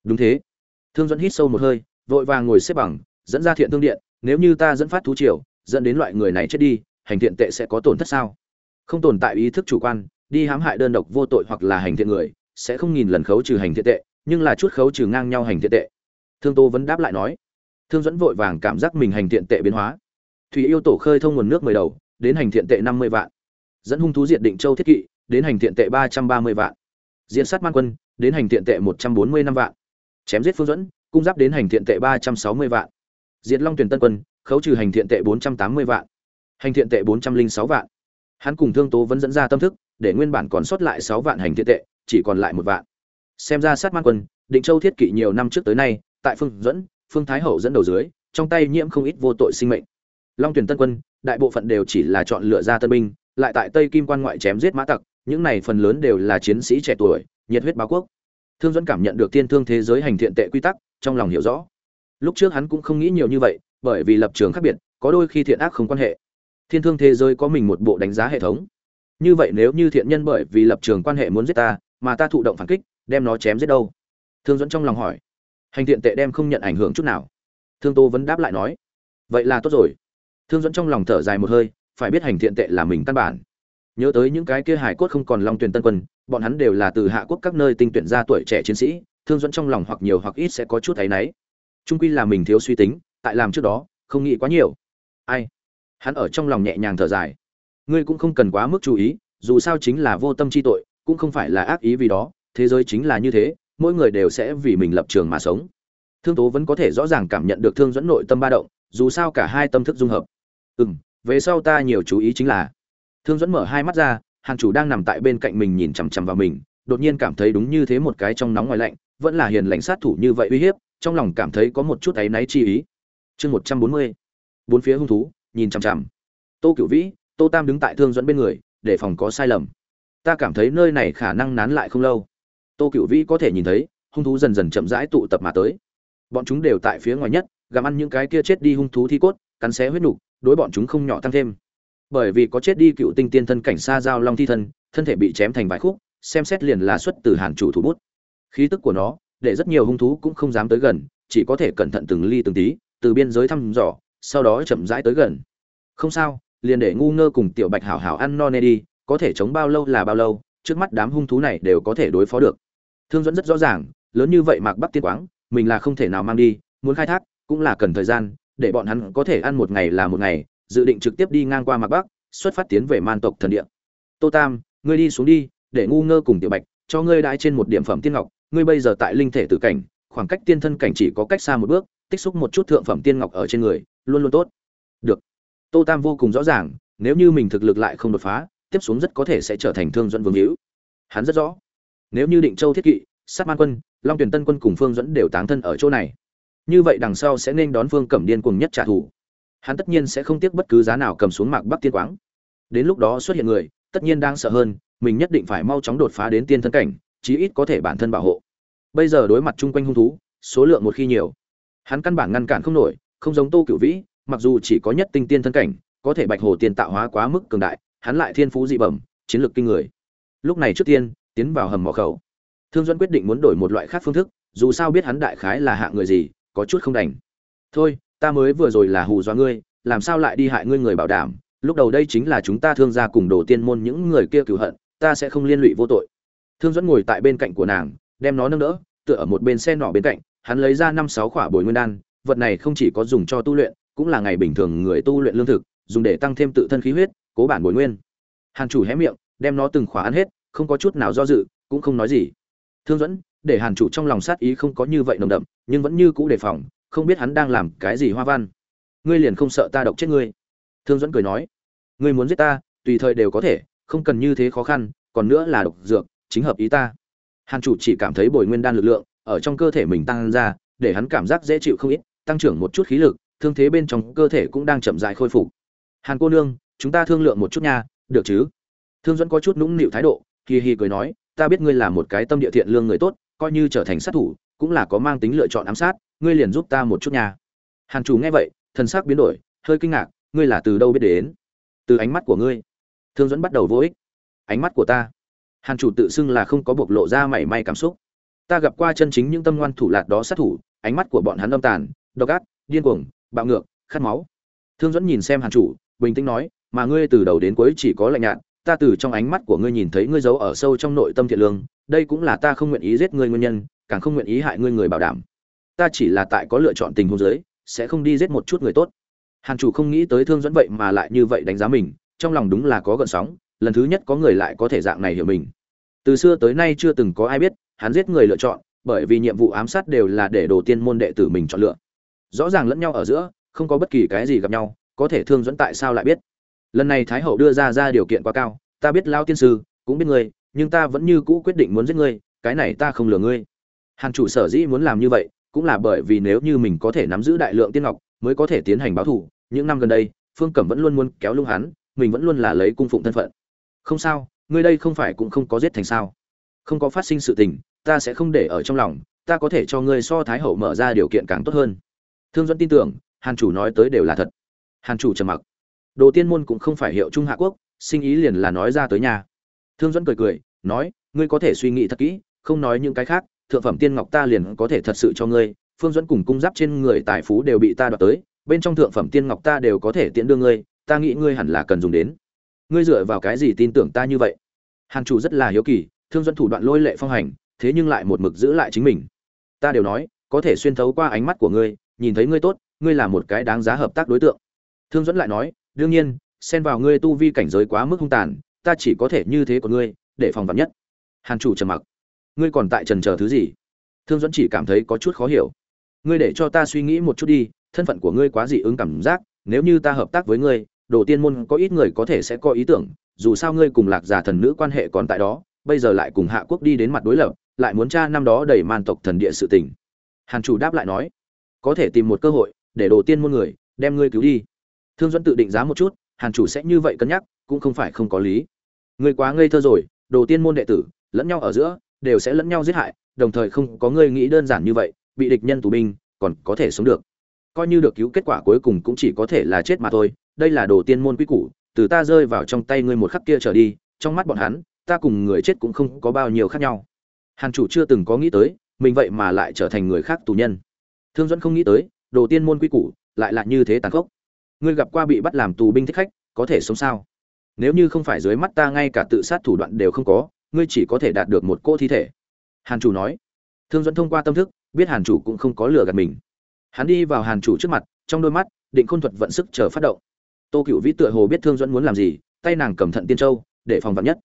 đúng thế. Thương dẫn hít sâu một hơi, vội vàng ngồi xếp bằng, dẫn ra thiện thương điện, nếu như ta dẫn phát thú triều, dẫn đến loại người này chết đi, hành thiện tệ sẽ có tổn thất sao? Không tồn tại ý thức chủ quan, đi hãm hại đơn độc vô tội hoặc là hành thiện người, sẽ không nghìn lần khấu trừ hành thiện tệ, nhưng là chút khấu trừ ngang nhau hành thiện tệ. Thương tô vẫn đáp lại nói. Thương dẫn vội vàng cảm giác mình hành thiện tệ biến hóa. Thủy yêu tổ khơi thông nguồn nước mười đầu, đến hành thiện tệ năm mươi vạn. Dẫn hung thú diệt định châu thiết kỵ, đến hành thiện tệ ba trăm ba mươi vạn. Diễn sát man quân, đến hành thiện tệ một trăm bốn mươi năm vạn chém giết phương dẫn, cung giáp đến hành thiện tệ ba trăm sáu mươi vạn. Diệt long tuyển tân quân, khấu trừ hành thiện tệ bốn trăm tám mươi vạn. Hành thiện tệ bốn trăm linh sáu vạn. Hắn cùng thương tố vẫn dẫn ra tâm thức, để nguyên bản còn sót lại sáu vạn hành thiện tệ, chỉ còn lại một vạn. Xem ra sát man quân, định châu thiết kỵ nhiều năm trước tới nay, tại phương dẫn, phương thái hậu dẫn đầu dưới, trong tay nhiễm không ít vô tội sinh mệnh. Long tuyển tân quân, đại bộ phận đều chỉ là chọn lựa ra tân binh, lại tại tây kim quan ngoại chém giết mã tặc, những này phần lớn đều là chiến sĩ trẻ tuổi, nhiệt huyết báo quốc thương dẫn cảm nhận được thiên thương thế giới hành thiện tệ quy tắc, trong lòng hiểu rõ. Lúc trước hắn cũng không nghĩ nhiều như vậy, bởi vì lập trường khác biệt, có đôi khi thiện ác không quan hệ. Thiên thương thế giới có mình một bộ đánh giá hệ thống. Như vậy nếu như thiện nhân bởi vì lập trường quan hệ muốn giết ta, mà ta thụ động phản kích, đem nó chém giết đâu? Thương dẫn trong lòng hỏi. Hành thiện tệ đem không nhận ảnh hưởng chút nào. Thương tô vẫn đáp lại nói. Vậy là tốt rồi. Thương dẫn trong lòng thở dài một hơi, phải biết hành thiện tệ là mình căn bản. Nhớ tới những cái kia hải cốt không còn long tuyển tân quân bọn hắn đều là từ hạ quốc các nơi tinh tuyển ra tuổi trẻ chiến sĩ, thương dẫn trong lòng hoặc nhiều hoặc ít sẽ có chút thấy náy. Trung quy là mình thiếu suy tính, tại làm trước đó, không nghĩ quá nhiều. Ai? Hắn ở trong lòng nhẹ nhàng thở dài. Ngươi cũng không cần quá mức chú ý, dù sao chính là vô tâm chi tội, cũng không phải là ác ý vì đó, thế giới chính là như thế, mỗi người đều sẽ vì mình lập trường mà sống. Thương tố vẫn có thể rõ ràng cảm nhận được thương dẫn nội tâm ba động, dù sao cả hai tâm thức dung hợp. Ừ m về sau ta nhiều chú ý chính là. Thương dẫn mở hai mắt ra hàng chủ đang nằm tại bên cạnh mình nhìn chằm chằm vào mình, đột nhiên cảm thấy đúng như thế một cái trong nóng ngoài lạnh, vẫn là hiền lãnh sát thủ như vậy uy hiếp, trong lòng cảm thấy có một chút áy náy chi ý. Chương một trăm bốn mươi, bốn phía hung thú, nhìn chằm chằm. Tô cửu vĩ, tô tam đứng tại thương dẫn bên người, để phòng có sai lầm. Ta cảm thấy nơi này khả năng nán lại không lâu. Tô cửu vĩ có thể nhìn thấy, hung thú dần dần chậm rãi tụ tập mà tới. Bọn chúng đều tại phía ngoài nhất, gặm ăn những cái kia chết đi hung thú thi cốt, cắn xé huyết nục, đối bọn chúng không nhỏ tăng thêm bởi vì có chết đi cựu tinh tiên thân cảnh xa giao long thi thân thân thể bị chém thành vài khúc, xem xét liền là xuất từ hàn chủ thủ bút. Khí tức của nó, để rất nhiều hung thú cũng không dám tới gần, chỉ có thể cẩn thận từng ly từng tí, từ biên giới thăm dò, sau đó chậm rãi tới gần. Không sao, liền để ngu ngơ cùng tiểu bạch hảo hảo ăn no nê đi, có thể chống bao lâu là bao lâu, trước mắt đám hung thú này đều có thể đối phó được. Thương dẫn rất rõ ràng, lớn như vậy mạc bắc tiên quáng, mình là không thể nào mang đi, muốn khai thác, cũng là cần thời gian, để bọn hắn có thể ăn một ngày là một ngày dự định trực tiếp đi ngang qua mạc bắc, xuất phát tiến về man tộc thần địa. Tô tam, ngươi đi xuống đi, để ngu ngơ cùng tiểu bạch, cho ngươi đãi trên một điểm phẩm tiên ngọc. Ngươi bây giờ tại linh thể tử cảnh, khoảng cách tiên thân cảnh chỉ có cách xa một bước, tích xúc một chút thượng phẩm tiên ngọc ở trên người, luôn luôn tốt. Được. Tô tam vô cùng rõ ràng, nếu như mình thực lực lại không đột phá, tiếp xuống rất có thể sẽ trở thành thương dẫn vương hữu. Hắn rất rõ. Nếu như định châu thiết kỵ, sát man quân, long tuyển tân quân cùng phương dẫn đều tán thân ở chỗ này, như vậy đằng sau sẽ nên đón phương cẩm điên cùng nhất trả thù hắn tất nhiên sẽ không tiếc bất cứ giá nào cầm xuống mạc bắc tiên quáng. Đến lúc đó xuất hiện người, tất nhiên đang sợ hơn, mình nhất định phải mau chóng đột phá đến tiên thân cảnh, chí ít có thể bản thân bảo hộ. Bây giờ đối mặt chung quanh hung thú, số lượng một khi nhiều, hắn căn bản ngăn cản không nổi, không giống tô cửu vĩ, mặc dù chỉ có nhất tinh tiên thân cảnh, có thể bạch hồ tiền tạo hóa quá mức cường đại, hắn lại thiên phú dị bẩm, chiến lược kinh người. Lúc này trước tiên, tiến vào hầm mỏ khẩu. Thương duẫn quyết định muốn đổi một loại khác phương thức, dù sao biết hắn đại khái là hạ người gì, có chút không đành. Thôi ta mới vừa rồi là hù dọa ngươi, làm sao lại đi hại ngươi người bảo đảm? Lúc đầu đây chính là chúng ta thương gia cùng đồ tiên môn những người kia cửu hận, ta sẽ không liên lụy vô tội. Thương dẫn ngồi tại bên cạnh của nàng, đem nó nâng đỡ, tựa ở một bên xe nọ bên cạnh, hắn lấy ra năm sáu khỏa bồi nguyên đan, vật này không chỉ có dùng cho tu luyện, cũng là ngày bình thường người tu luyện lương thực, dùng để tăng thêm tự thân khí huyết, cố bản bồi nguyên. Hàn chủ hé miệng, đem nó từng khỏa ăn hết, không có chút nào do dự, cũng không nói gì. Thương dẫn để hàn chủ trong lòng sát ý không có như vậy nồng đậm, nhưng vẫn như cũ đề phòng không biết hắn đang làm cái gì hoa văn. Ngươi liền không sợ ta độc chết ngươi. Thương dẫn cười nói. Ngươi muốn giết ta, tùy thời đều có thể, không cần như thế khó khăn, còn nữa là độc dược, chính hợp ý ta. Hàn chủ chỉ cảm thấy bồi nguyên đan lực lượng ở trong cơ thể mình tăng ra, để hắn cảm giác dễ chịu không ít, tăng trưởng một chút khí lực, thương thế bên trong cơ thể cũng đang chậm rãi khôi phục. Hàn cô nương, chúng ta thương lượng một chút nha, được chứ? Thương dẫn có chút nũng nịu thái độ, hì hì cười nói, ta biết ngươi là một cái tâm địa thiện lương người tốt coi như trở thành sát thủ, cũng là có mang tính lựa chọn ám sát, ngươi liền giúp ta một chút nha. Hàn chủ nghe vậy, thần sắc biến đổi, hơi kinh ngạc, ngươi là từ đâu biết đến? Từ ánh mắt của ngươi. Thương dẫn bắt đầu vô ích. Ánh mắt của ta. Hàn chủ tự xưng là không có bộc lộ ra mảy may cảm xúc. Ta gặp qua chân chính những tâm ngoan thủ lạt đó sát thủ, ánh mắt của bọn hắn âm tàn, độc ác, điên cuồng, bạo ngược, khát máu. Thương dẫn nhìn xem hàn chủ, bình tĩnh nói, mà ngươi từ đầu đến cuối chỉ có lạnh nhạt, ta từ trong ánh mắt của ngươi nhìn thấy ngươi giấu ở sâu trong nội tâm thiện lương đây cũng là ta không nguyện ý giết ngươi nguyên nhân, càng không nguyện ý hại ngươi người bảo đảm. Ta chỉ là tại có lựa chọn tình huống giới sẽ không đi giết một chút người tốt. Hàn chủ không nghĩ tới thương dẫn vậy mà lại như vậy đánh giá mình, trong lòng đúng là có gợn sóng, lần thứ nhất có người lại có thể dạng này hiểu mình. Từ xưa tới nay chưa từng có ai biết, hắn giết người lựa chọn, bởi vì nhiệm vụ ám sát đều là để đồ tiên môn đệ tử mình chọn lựa. Rõ ràng lẫn nhau ở giữa, không có bất kỳ cái gì gặp nhau, có thể thương dẫn tại sao lại biết? Lần này thái hậu đưa ra ra điều kiện quá cao, ta biết lao tiên sư cũng biết ngươi nhưng ta vẫn như cũ quyết định muốn giết ngươi, cái này ta không lừa ngươi. Hàn chủ sở dĩ muốn làm như vậy, cũng là bởi vì nếu như mình có thể nắm giữ đại lượng tiên ngọc, mới có thể tiến hành báo thù. Những năm gần đây, phương cẩm vẫn luôn muốn kéo lung hắn, mình vẫn luôn là lấy cung phụng thân phận. Không sao, ngươi đây không phải cũng không có giết thành sao. Không có phát sinh sự tình, ta sẽ không để ở trong lòng, ta có thể cho ngươi so thái hậu mở ra điều kiện càng tốt hơn. Thương dẫn tin tưởng, hàn chủ nói tới đều là thật. Hàn chủ trầm mặc. Đồ tiên môn cũng không phải hiệu trung hạ quốc, sinh ý liền là nói ra tới nhà thương dẫn cười cười, nói, ngươi có thể suy nghĩ thật kỹ, không nói những cái khác, thượng phẩm tiên ngọc ta liền có thể thật sự cho ngươi. Phương dẫn cùng cung giáp trên người tài phú đều bị ta đoạt tới, bên trong thượng phẩm tiên ngọc ta đều có thể tiện đưa ngươi, ta nghĩ ngươi hẳn là cần dùng đến. Ngươi dựa vào cái gì tin tưởng ta như vậy? Hàn chủ rất là hiếu kỳ, thương dẫn thủ đoạn lôi lệ phong hành, thế nhưng lại một mực giữ lại chính mình. Ta đều nói, có thể xuyên thấu qua ánh mắt của ngươi, nhìn thấy ngươi tốt, ngươi là một cái đáng giá hợp tác đối tượng. Thương dẫn lại nói, đương nhiên, xen vào ngươi tu vi cảnh giới quá mức hung tàn ta chỉ có thể như thế của ngươi, để phòng vắn nhất. Hàn chủ trầm mặc. Ngươi còn tại trần chờ thứ gì? Thương dẫn chỉ cảm thấy có chút khó hiểu. Ngươi để cho ta suy nghĩ một chút đi, thân phận của ngươi quá dị ứng cảm giác, nếu như ta hợp tác với ngươi, đồ tiên môn có ít người có thể sẽ có ý tưởng, dù sao ngươi cùng lạc giả thần nữ quan hệ còn tại đó, bây giờ lại cùng hạ quốc đi đến mặt đối lập, lại muốn tra năm đó đẩy man tộc thần địa sự tình. Hàn chủ đáp lại nói, có thể tìm một cơ hội, để đồ tiên môn người, đem ngươi cứu đi. Thương dẫn tự định giá một chút hàn chủ sẽ như vậy cân nhắc, cũng không phải không có lý. Ngươi quá ngây thơ rồi, đồ tiên môn đệ tử, lẫn nhau ở giữa, đều sẽ lẫn nhau giết hại, đồng thời không có ngươi nghĩ đơn giản như vậy, bị địch nhân tù binh, còn có thể sống được. Coi như được cứu kết quả cuối cùng cũng chỉ có thể là chết mà thôi, đây là đồ tiên môn quy củ, từ ta rơi vào trong tay ngươi một khắc kia trở đi, trong mắt bọn hắn, ta cùng người chết cũng không có bao nhiêu khác nhau. Hàn chủ chưa từng có nghĩ tới, mình vậy mà lại trở thành người khác tù nhân. Thương dẫn không nghĩ tới, đồ tiên môn quy củ lại là như thế tàn khốc ngươi gặp qua bị bắt làm tù binh thích khách, có thể sống sao? Nếu như không phải dưới mắt ta ngay cả tự sát thủ đoạn đều không có, ngươi chỉ có thể đạt được một cô thi thể. Hàn chủ nói. Thương dẫn thông qua tâm thức, biết hàn chủ cũng không có lừa gạt mình. Hắn đi vào hàn chủ trước mặt, trong đôi mắt, định khôn thuật vận sức chờ phát động. Tô cựu vĩ tựa hồ biết thương dẫn muốn làm gì, tay nàng cầm thận tiên châu, để phòng vắn nhất.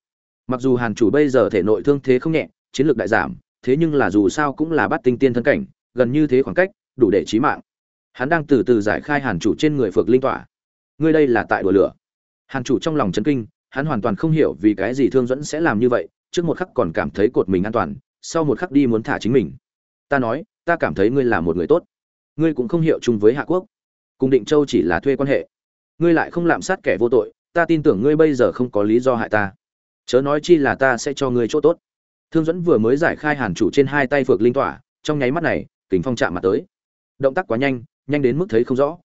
Mặc dù hàn chủ bây giờ thể nội thương thế không nhẹ, chiến lược đại giảm, thế nhưng là dù sao cũng là bắt tinh tiên thân cảnh, gần như thế khoảng cách, đủ để trí mạng hắn đang từ từ giải khai hàn chủ trên người phược linh tỏa. Ngươi đây là tại đùa lửa. Hàn chủ trong lòng chấn kinh, hắn hoàn toàn không hiểu vì cái gì thương dẫn sẽ làm như vậy, trước một khắc còn cảm thấy cột mình an toàn, sau một khắc đi muốn thả chính mình. Ta nói, ta cảm thấy ngươi là một người tốt. Ngươi cũng không hiểu chung với hạ quốc. Cùng định châu chỉ là thuê quan hệ. Ngươi lại không lạm sát kẻ vô tội, ta tin tưởng ngươi bây giờ không có lý do hại ta. Chớ nói chi là ta sẽ cho ngươi chỗ tốt. Thương dẫn vừa mới giải khai hàn chủ trên hai tay phược linh tỏa, trong nháy mắt này kính phong chạm mặt tới. Động tác quá nhanh nhanh đến mức thấy không rõ.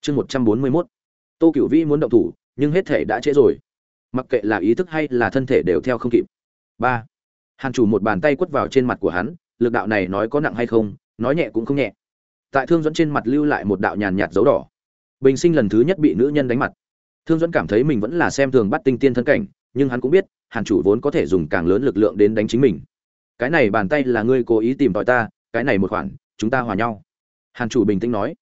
Chương một trăm bốn mươi mốt. Tô cửu vĩ muốn động thủ, nhưng hết thể đã trễ rồi. Mặc kệ là ý thức hay là thân thể đều theo không kịp. Ba. Hàn chủ một bàn tay quất vào trên mặt của hắn, lực đạo này nói có nặng hay không, nói nhẹ cũng không nhẹ. Tại thương dẫn trên mặt lưu lại một đạo nhàn nhạt dấu đỏ. Bình sinh lần thứ nhất bị nữ nhân đánh mặt. Thương dẫn cảm thấy mình vẫn là xem thường bắt tinh tiên thân cảnh, nhưng hắn cũng biết, hàn chủ vốn có thể dùng càng lớn lực lượng đến đánh chính mình. Cái này bàn tay là ngươi cố ý tìm tòi ta, cái này một khoản, chúng ta hòa nhau. Hàn chủ bình tĩnh nói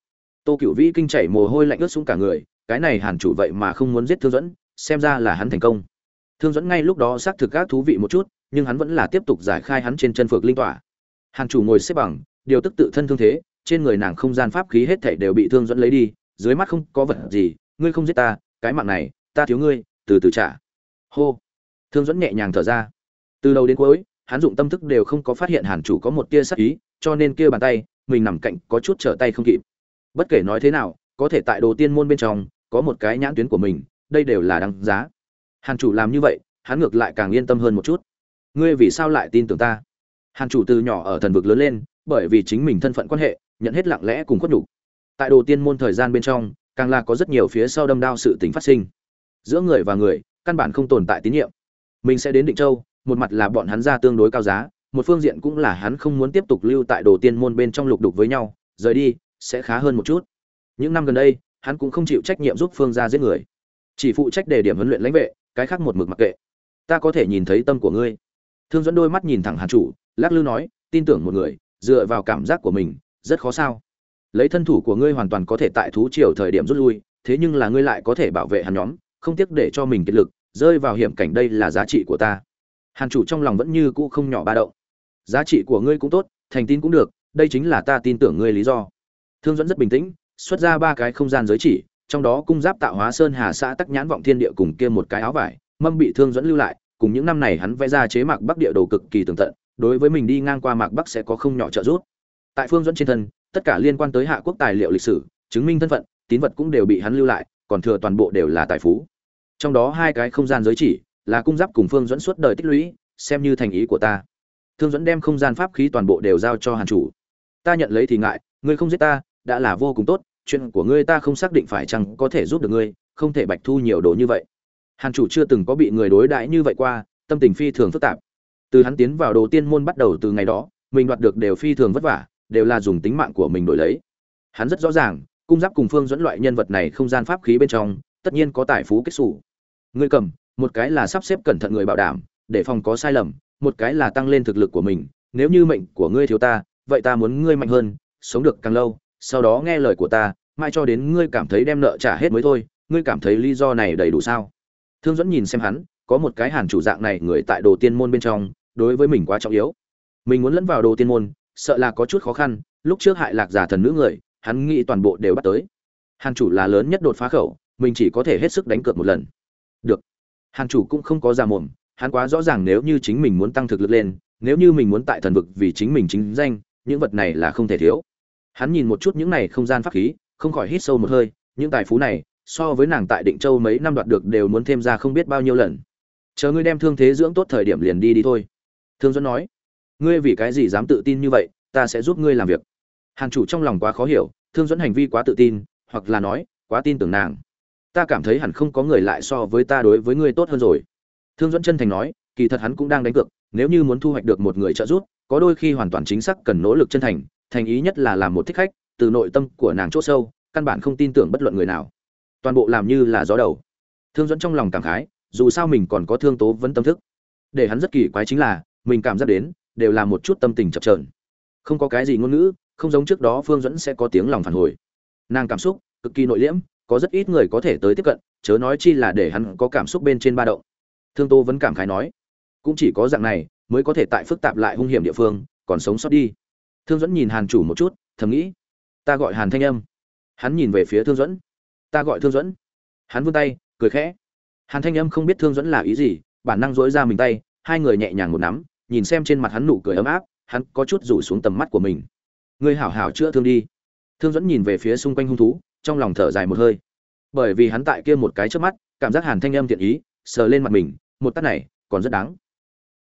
tô cựu vĩ kinh chảy mồ hôi lạnh ướt xuống cả người, cái này hàn chủ vậy mà không muốn giết thương dẫn xem ra là hắn thành công. Thương dẫn ngay lúc đó xác thực các thú vị một chút, nhưng hắn vẫn là tiếp tục giải khai hắn trên chân phược linh tỏa. Hàn chủ ngồi xếp bằng, điều tức tự thân thương thế, trên người nàng không gian pháp khí hết thảy đều bị thương dẫn lấy đi, dưới mắt không có vật gì, ngươi không giết ta, cái mạng này, ta thiếu ngươi, từ từ trả. Hô. Thương dẫn nhẹ nhàng thở ra. Từ đầu đến cuối, hắn dụng tâm thức đều không có phát hiện hàn chủ có một tia sắc ý, cho nên kia bàn tay, mình nằm cạnh có chút trở tay không kịp bất kể nói thế nào, có thể tại đồ tiên môn bên trong, có một cái nhãn tuyến của mình, đây đều là đáng giá. Hàn chủ làm như vậy, hắn ngược lại càng yên tâm hơn một chút. Ngươi vì sao lại tin tưởng ta? Hàn chủ từ nhỏ ở thần vực lớn lên, bởi vì chính mình thân phận quan hệ, nhận hết lặng lẽ cùng khuất đủ. tại đồ tiên môn thời gian bên trong, càng là có rất nhiều phía sau đâm đao sự tình phát sinh. Giữa người và người, căn bản không tồn tại tín nhiệm. Mình sẽ đến định châu, một mặt là bọn hắn ra tương đối cao giá, một phương diện cũng là hắn không muốn tiếp tục lưu tại đồ tiên môn bên trong lục đục với nhau. Rời đi sẽ khá hơn một chút. Những năm gần đây, hắn cũng không chịu trách nhiệm giúp phương gia giết người. Chỉ phụ trách đề điểm huấn luyện lãnh vệ, cái khác một mực mặc kệ. Ta có thể nhìn thấy tâm của ngươi. Thương dẫn đôi mắt nhìn thẳng hàn chủ, lắc lư nói, tin tưởng một người, dựa vào cảm giác của mình, rất khó sao. Lấy thân thủ của ngươi hoàn toàn có thể tại thú triều thời điểm rút lui, thế nhưng là ngươi lại có thể bảo vệ hắn nhóm, không tiếc để cho mình kiệt lực, rơi vào hiểm cảnh đây là giá trị của ta. Hàn chủ trong lòng vẫn như cũ không nhỏ ba động. Giá trị của ngươi cũng tốt, thành tin cũng được, đây chính là ta tin tưởng ngươi lý do thương dẫn rất bình tĩnh, xuất ra ba cái không gian giới chỉ, trong đó cung giáp tạo hóa sơn hà xã tắc nhãn vọng thiên địa cùng kia một cái áo vải, mâm bị thương dẫn lưu lại, cùng những năm này hắn vẽ ra chế mạc bắc địa đồ cực kỳ tường tận, đối với mình đi ngang qua mạc bắc sẽ có không nhỏ trợ giúp. Tại phương dẫn trên thân, tất cả liên quan tới hạ quốc tài liệu lịch sử, chứng minh thân phận, tín vật cũng đều bị hắn lưu lại, còn thừa toàn bộ đều là tài phú. Trong đó hai cái không gian giới chỉ, là cung giáp cùng phương dẫn suốt đời tích lũy, xem như thành ý của ta. Thương dẫn đem không gian pháp khí toàn bộ đều giao cho hàn chủ. Ta nhận lấy thì ngại, ngươi không giết ta đã là vô cùng tốt, chuyện của ngươi ta không xác định phải chăng có thể giúp được ngươi, không thể bạch thu nhiều đồ như vậy. Hàn chủ chưa từng có bị người đối đãi như vậy qua, tâm tình phi thường phức tạp. Từ hắn tiến vào đồ tiên môn bắt đầu từ ngày đó, mình đoạt được đều phi thường vất vả, đều là dùng tính mạng của mình đổi lấy. Hắn rất rõ ràng, cung giáp cùng phương dẫn loại nhân vật này không gian pháp khí bên trong, tất nhiên có tài phú kết xù. Ngươi cầm, một cái là sắp xếp cẩn thận người bảo đảm, để phòng có sai lầm, một cái là tăng lên thực lực của mình, nếu như mệnh của ngươi thiếu ta, vậy ta muốn ngươi mạnh hơn, sống được càng lâu sau đó nghe lời của ta, mai cho đến ngươi cảm thấy đem nợ trả hết mới thôi, ngươi cảm thấy lý do này đầy đủ sao? Thương dẫn nhìn xem hắn, có một cái hàn chủ dạng này người tại đồ tiên môn bên trong, đối với mình quá trọng yếu. Mình muốn lẫn vào đồ tiên môn, sợ là có chút khó khăn, lúc trước hại lạc giả thần nữ người, hắn nghĩ toàn bộ đều bắt tới. Hàn chủ là lớn nhất đột phá khẩu, mình chỉ có thể hết sức đánh cược một lần. Được. Hàn chủ cũng không có ra mồm hắn quá rõ ràng nếu như chính mình muốn tăng thực lực lên, nếu như mình muốn tại thần vực vì chính mình chính danh, những vật này là không thể thiếu hắn nhìn một chút những này không gian pháp khí, không khỏi hít sâu một hơi, những tài phú này, so với nàng tại định châu mấy năm đoạt được đều muốn thêm ra không biết bao nhiêu lần. Chờ ngươi đem thương thế dưỡng tốt thời điểm liền đi đi thôi. Thương dẫn nói, ngươi vì cái gì dám tự tin như vậy, ta sẽ giúp ngươi làm việc. Hàn chủ trong lòng quá khó hiểu, thương dẫn hành vi quá tự tin, hoặc là nói, quá tin tưởng nàng. Ta cảm thấy hẳn không có người lại so với ta đối với ngươi tốt hơn rồi. Thương dẫn chân thành nói kỳ thật hắn cũng đang đánh cược, nếu như muốn thu hoạch được một người trợ giúp, có đôi khi hoàn toàn chính xác cần nỗ lực chân thành thành ý nhất là làm một thích khách, từ nội tâm của nàng chỗ sâu, căn bản không tin tưởng bất luận người nào. Toàn bộ làm như là gió đầu. Thương dẫn trong lòng cảm khái, dù sao mình còn có thương tố vẫn tâm thức. Để hắn rất kỳ quái chính là, mình cảm giác đến, đều là một chút tâm tình chập trờn không có cái gì ngôn ngữ, không giống trước đó phương dẫn sẽ có tiếng lòng phản hồi. Nàng cảm xúc, cực kỳ nội liễm, có rất ít người có thể tới tiếp cận, chớ nói chi là để hắn có cảm xúc bên trên ba động. Thương tô vẫn cảm khái nói cũng chỉ có dạng này mới có thể tại phức tạp lại hung hiểm địa phương, còn sống sót đi. Thương dẫn nhìn hàn chủ một chút, thầm nghĩ, ta gọi hàn thanh âm. Hắn nhìn về phía thương dẫn ta gọi thương dẫn hắn vươn tay, cười khẽ. Hàn thanh âm không biết thương dẫn là ý gì, bản năng dối ra mình tay, hai người nhẹ nhàng một nắm, nhìn xem trên mặt hắn nụ cười ấm áp, hắn có chút rủ xuống tầm mắt của mình. Ngươi hảo hảo chữa thương đi. Thương dẫn nhìn về phía xung quanh hung thú, trong lòng thở dài một hơi. Bởi vì hắn tại kia một cái trước mắt, cảm giác hàn thanh âm thiện ý, sờ lên mặt mình, một tát này, còn rất đáng.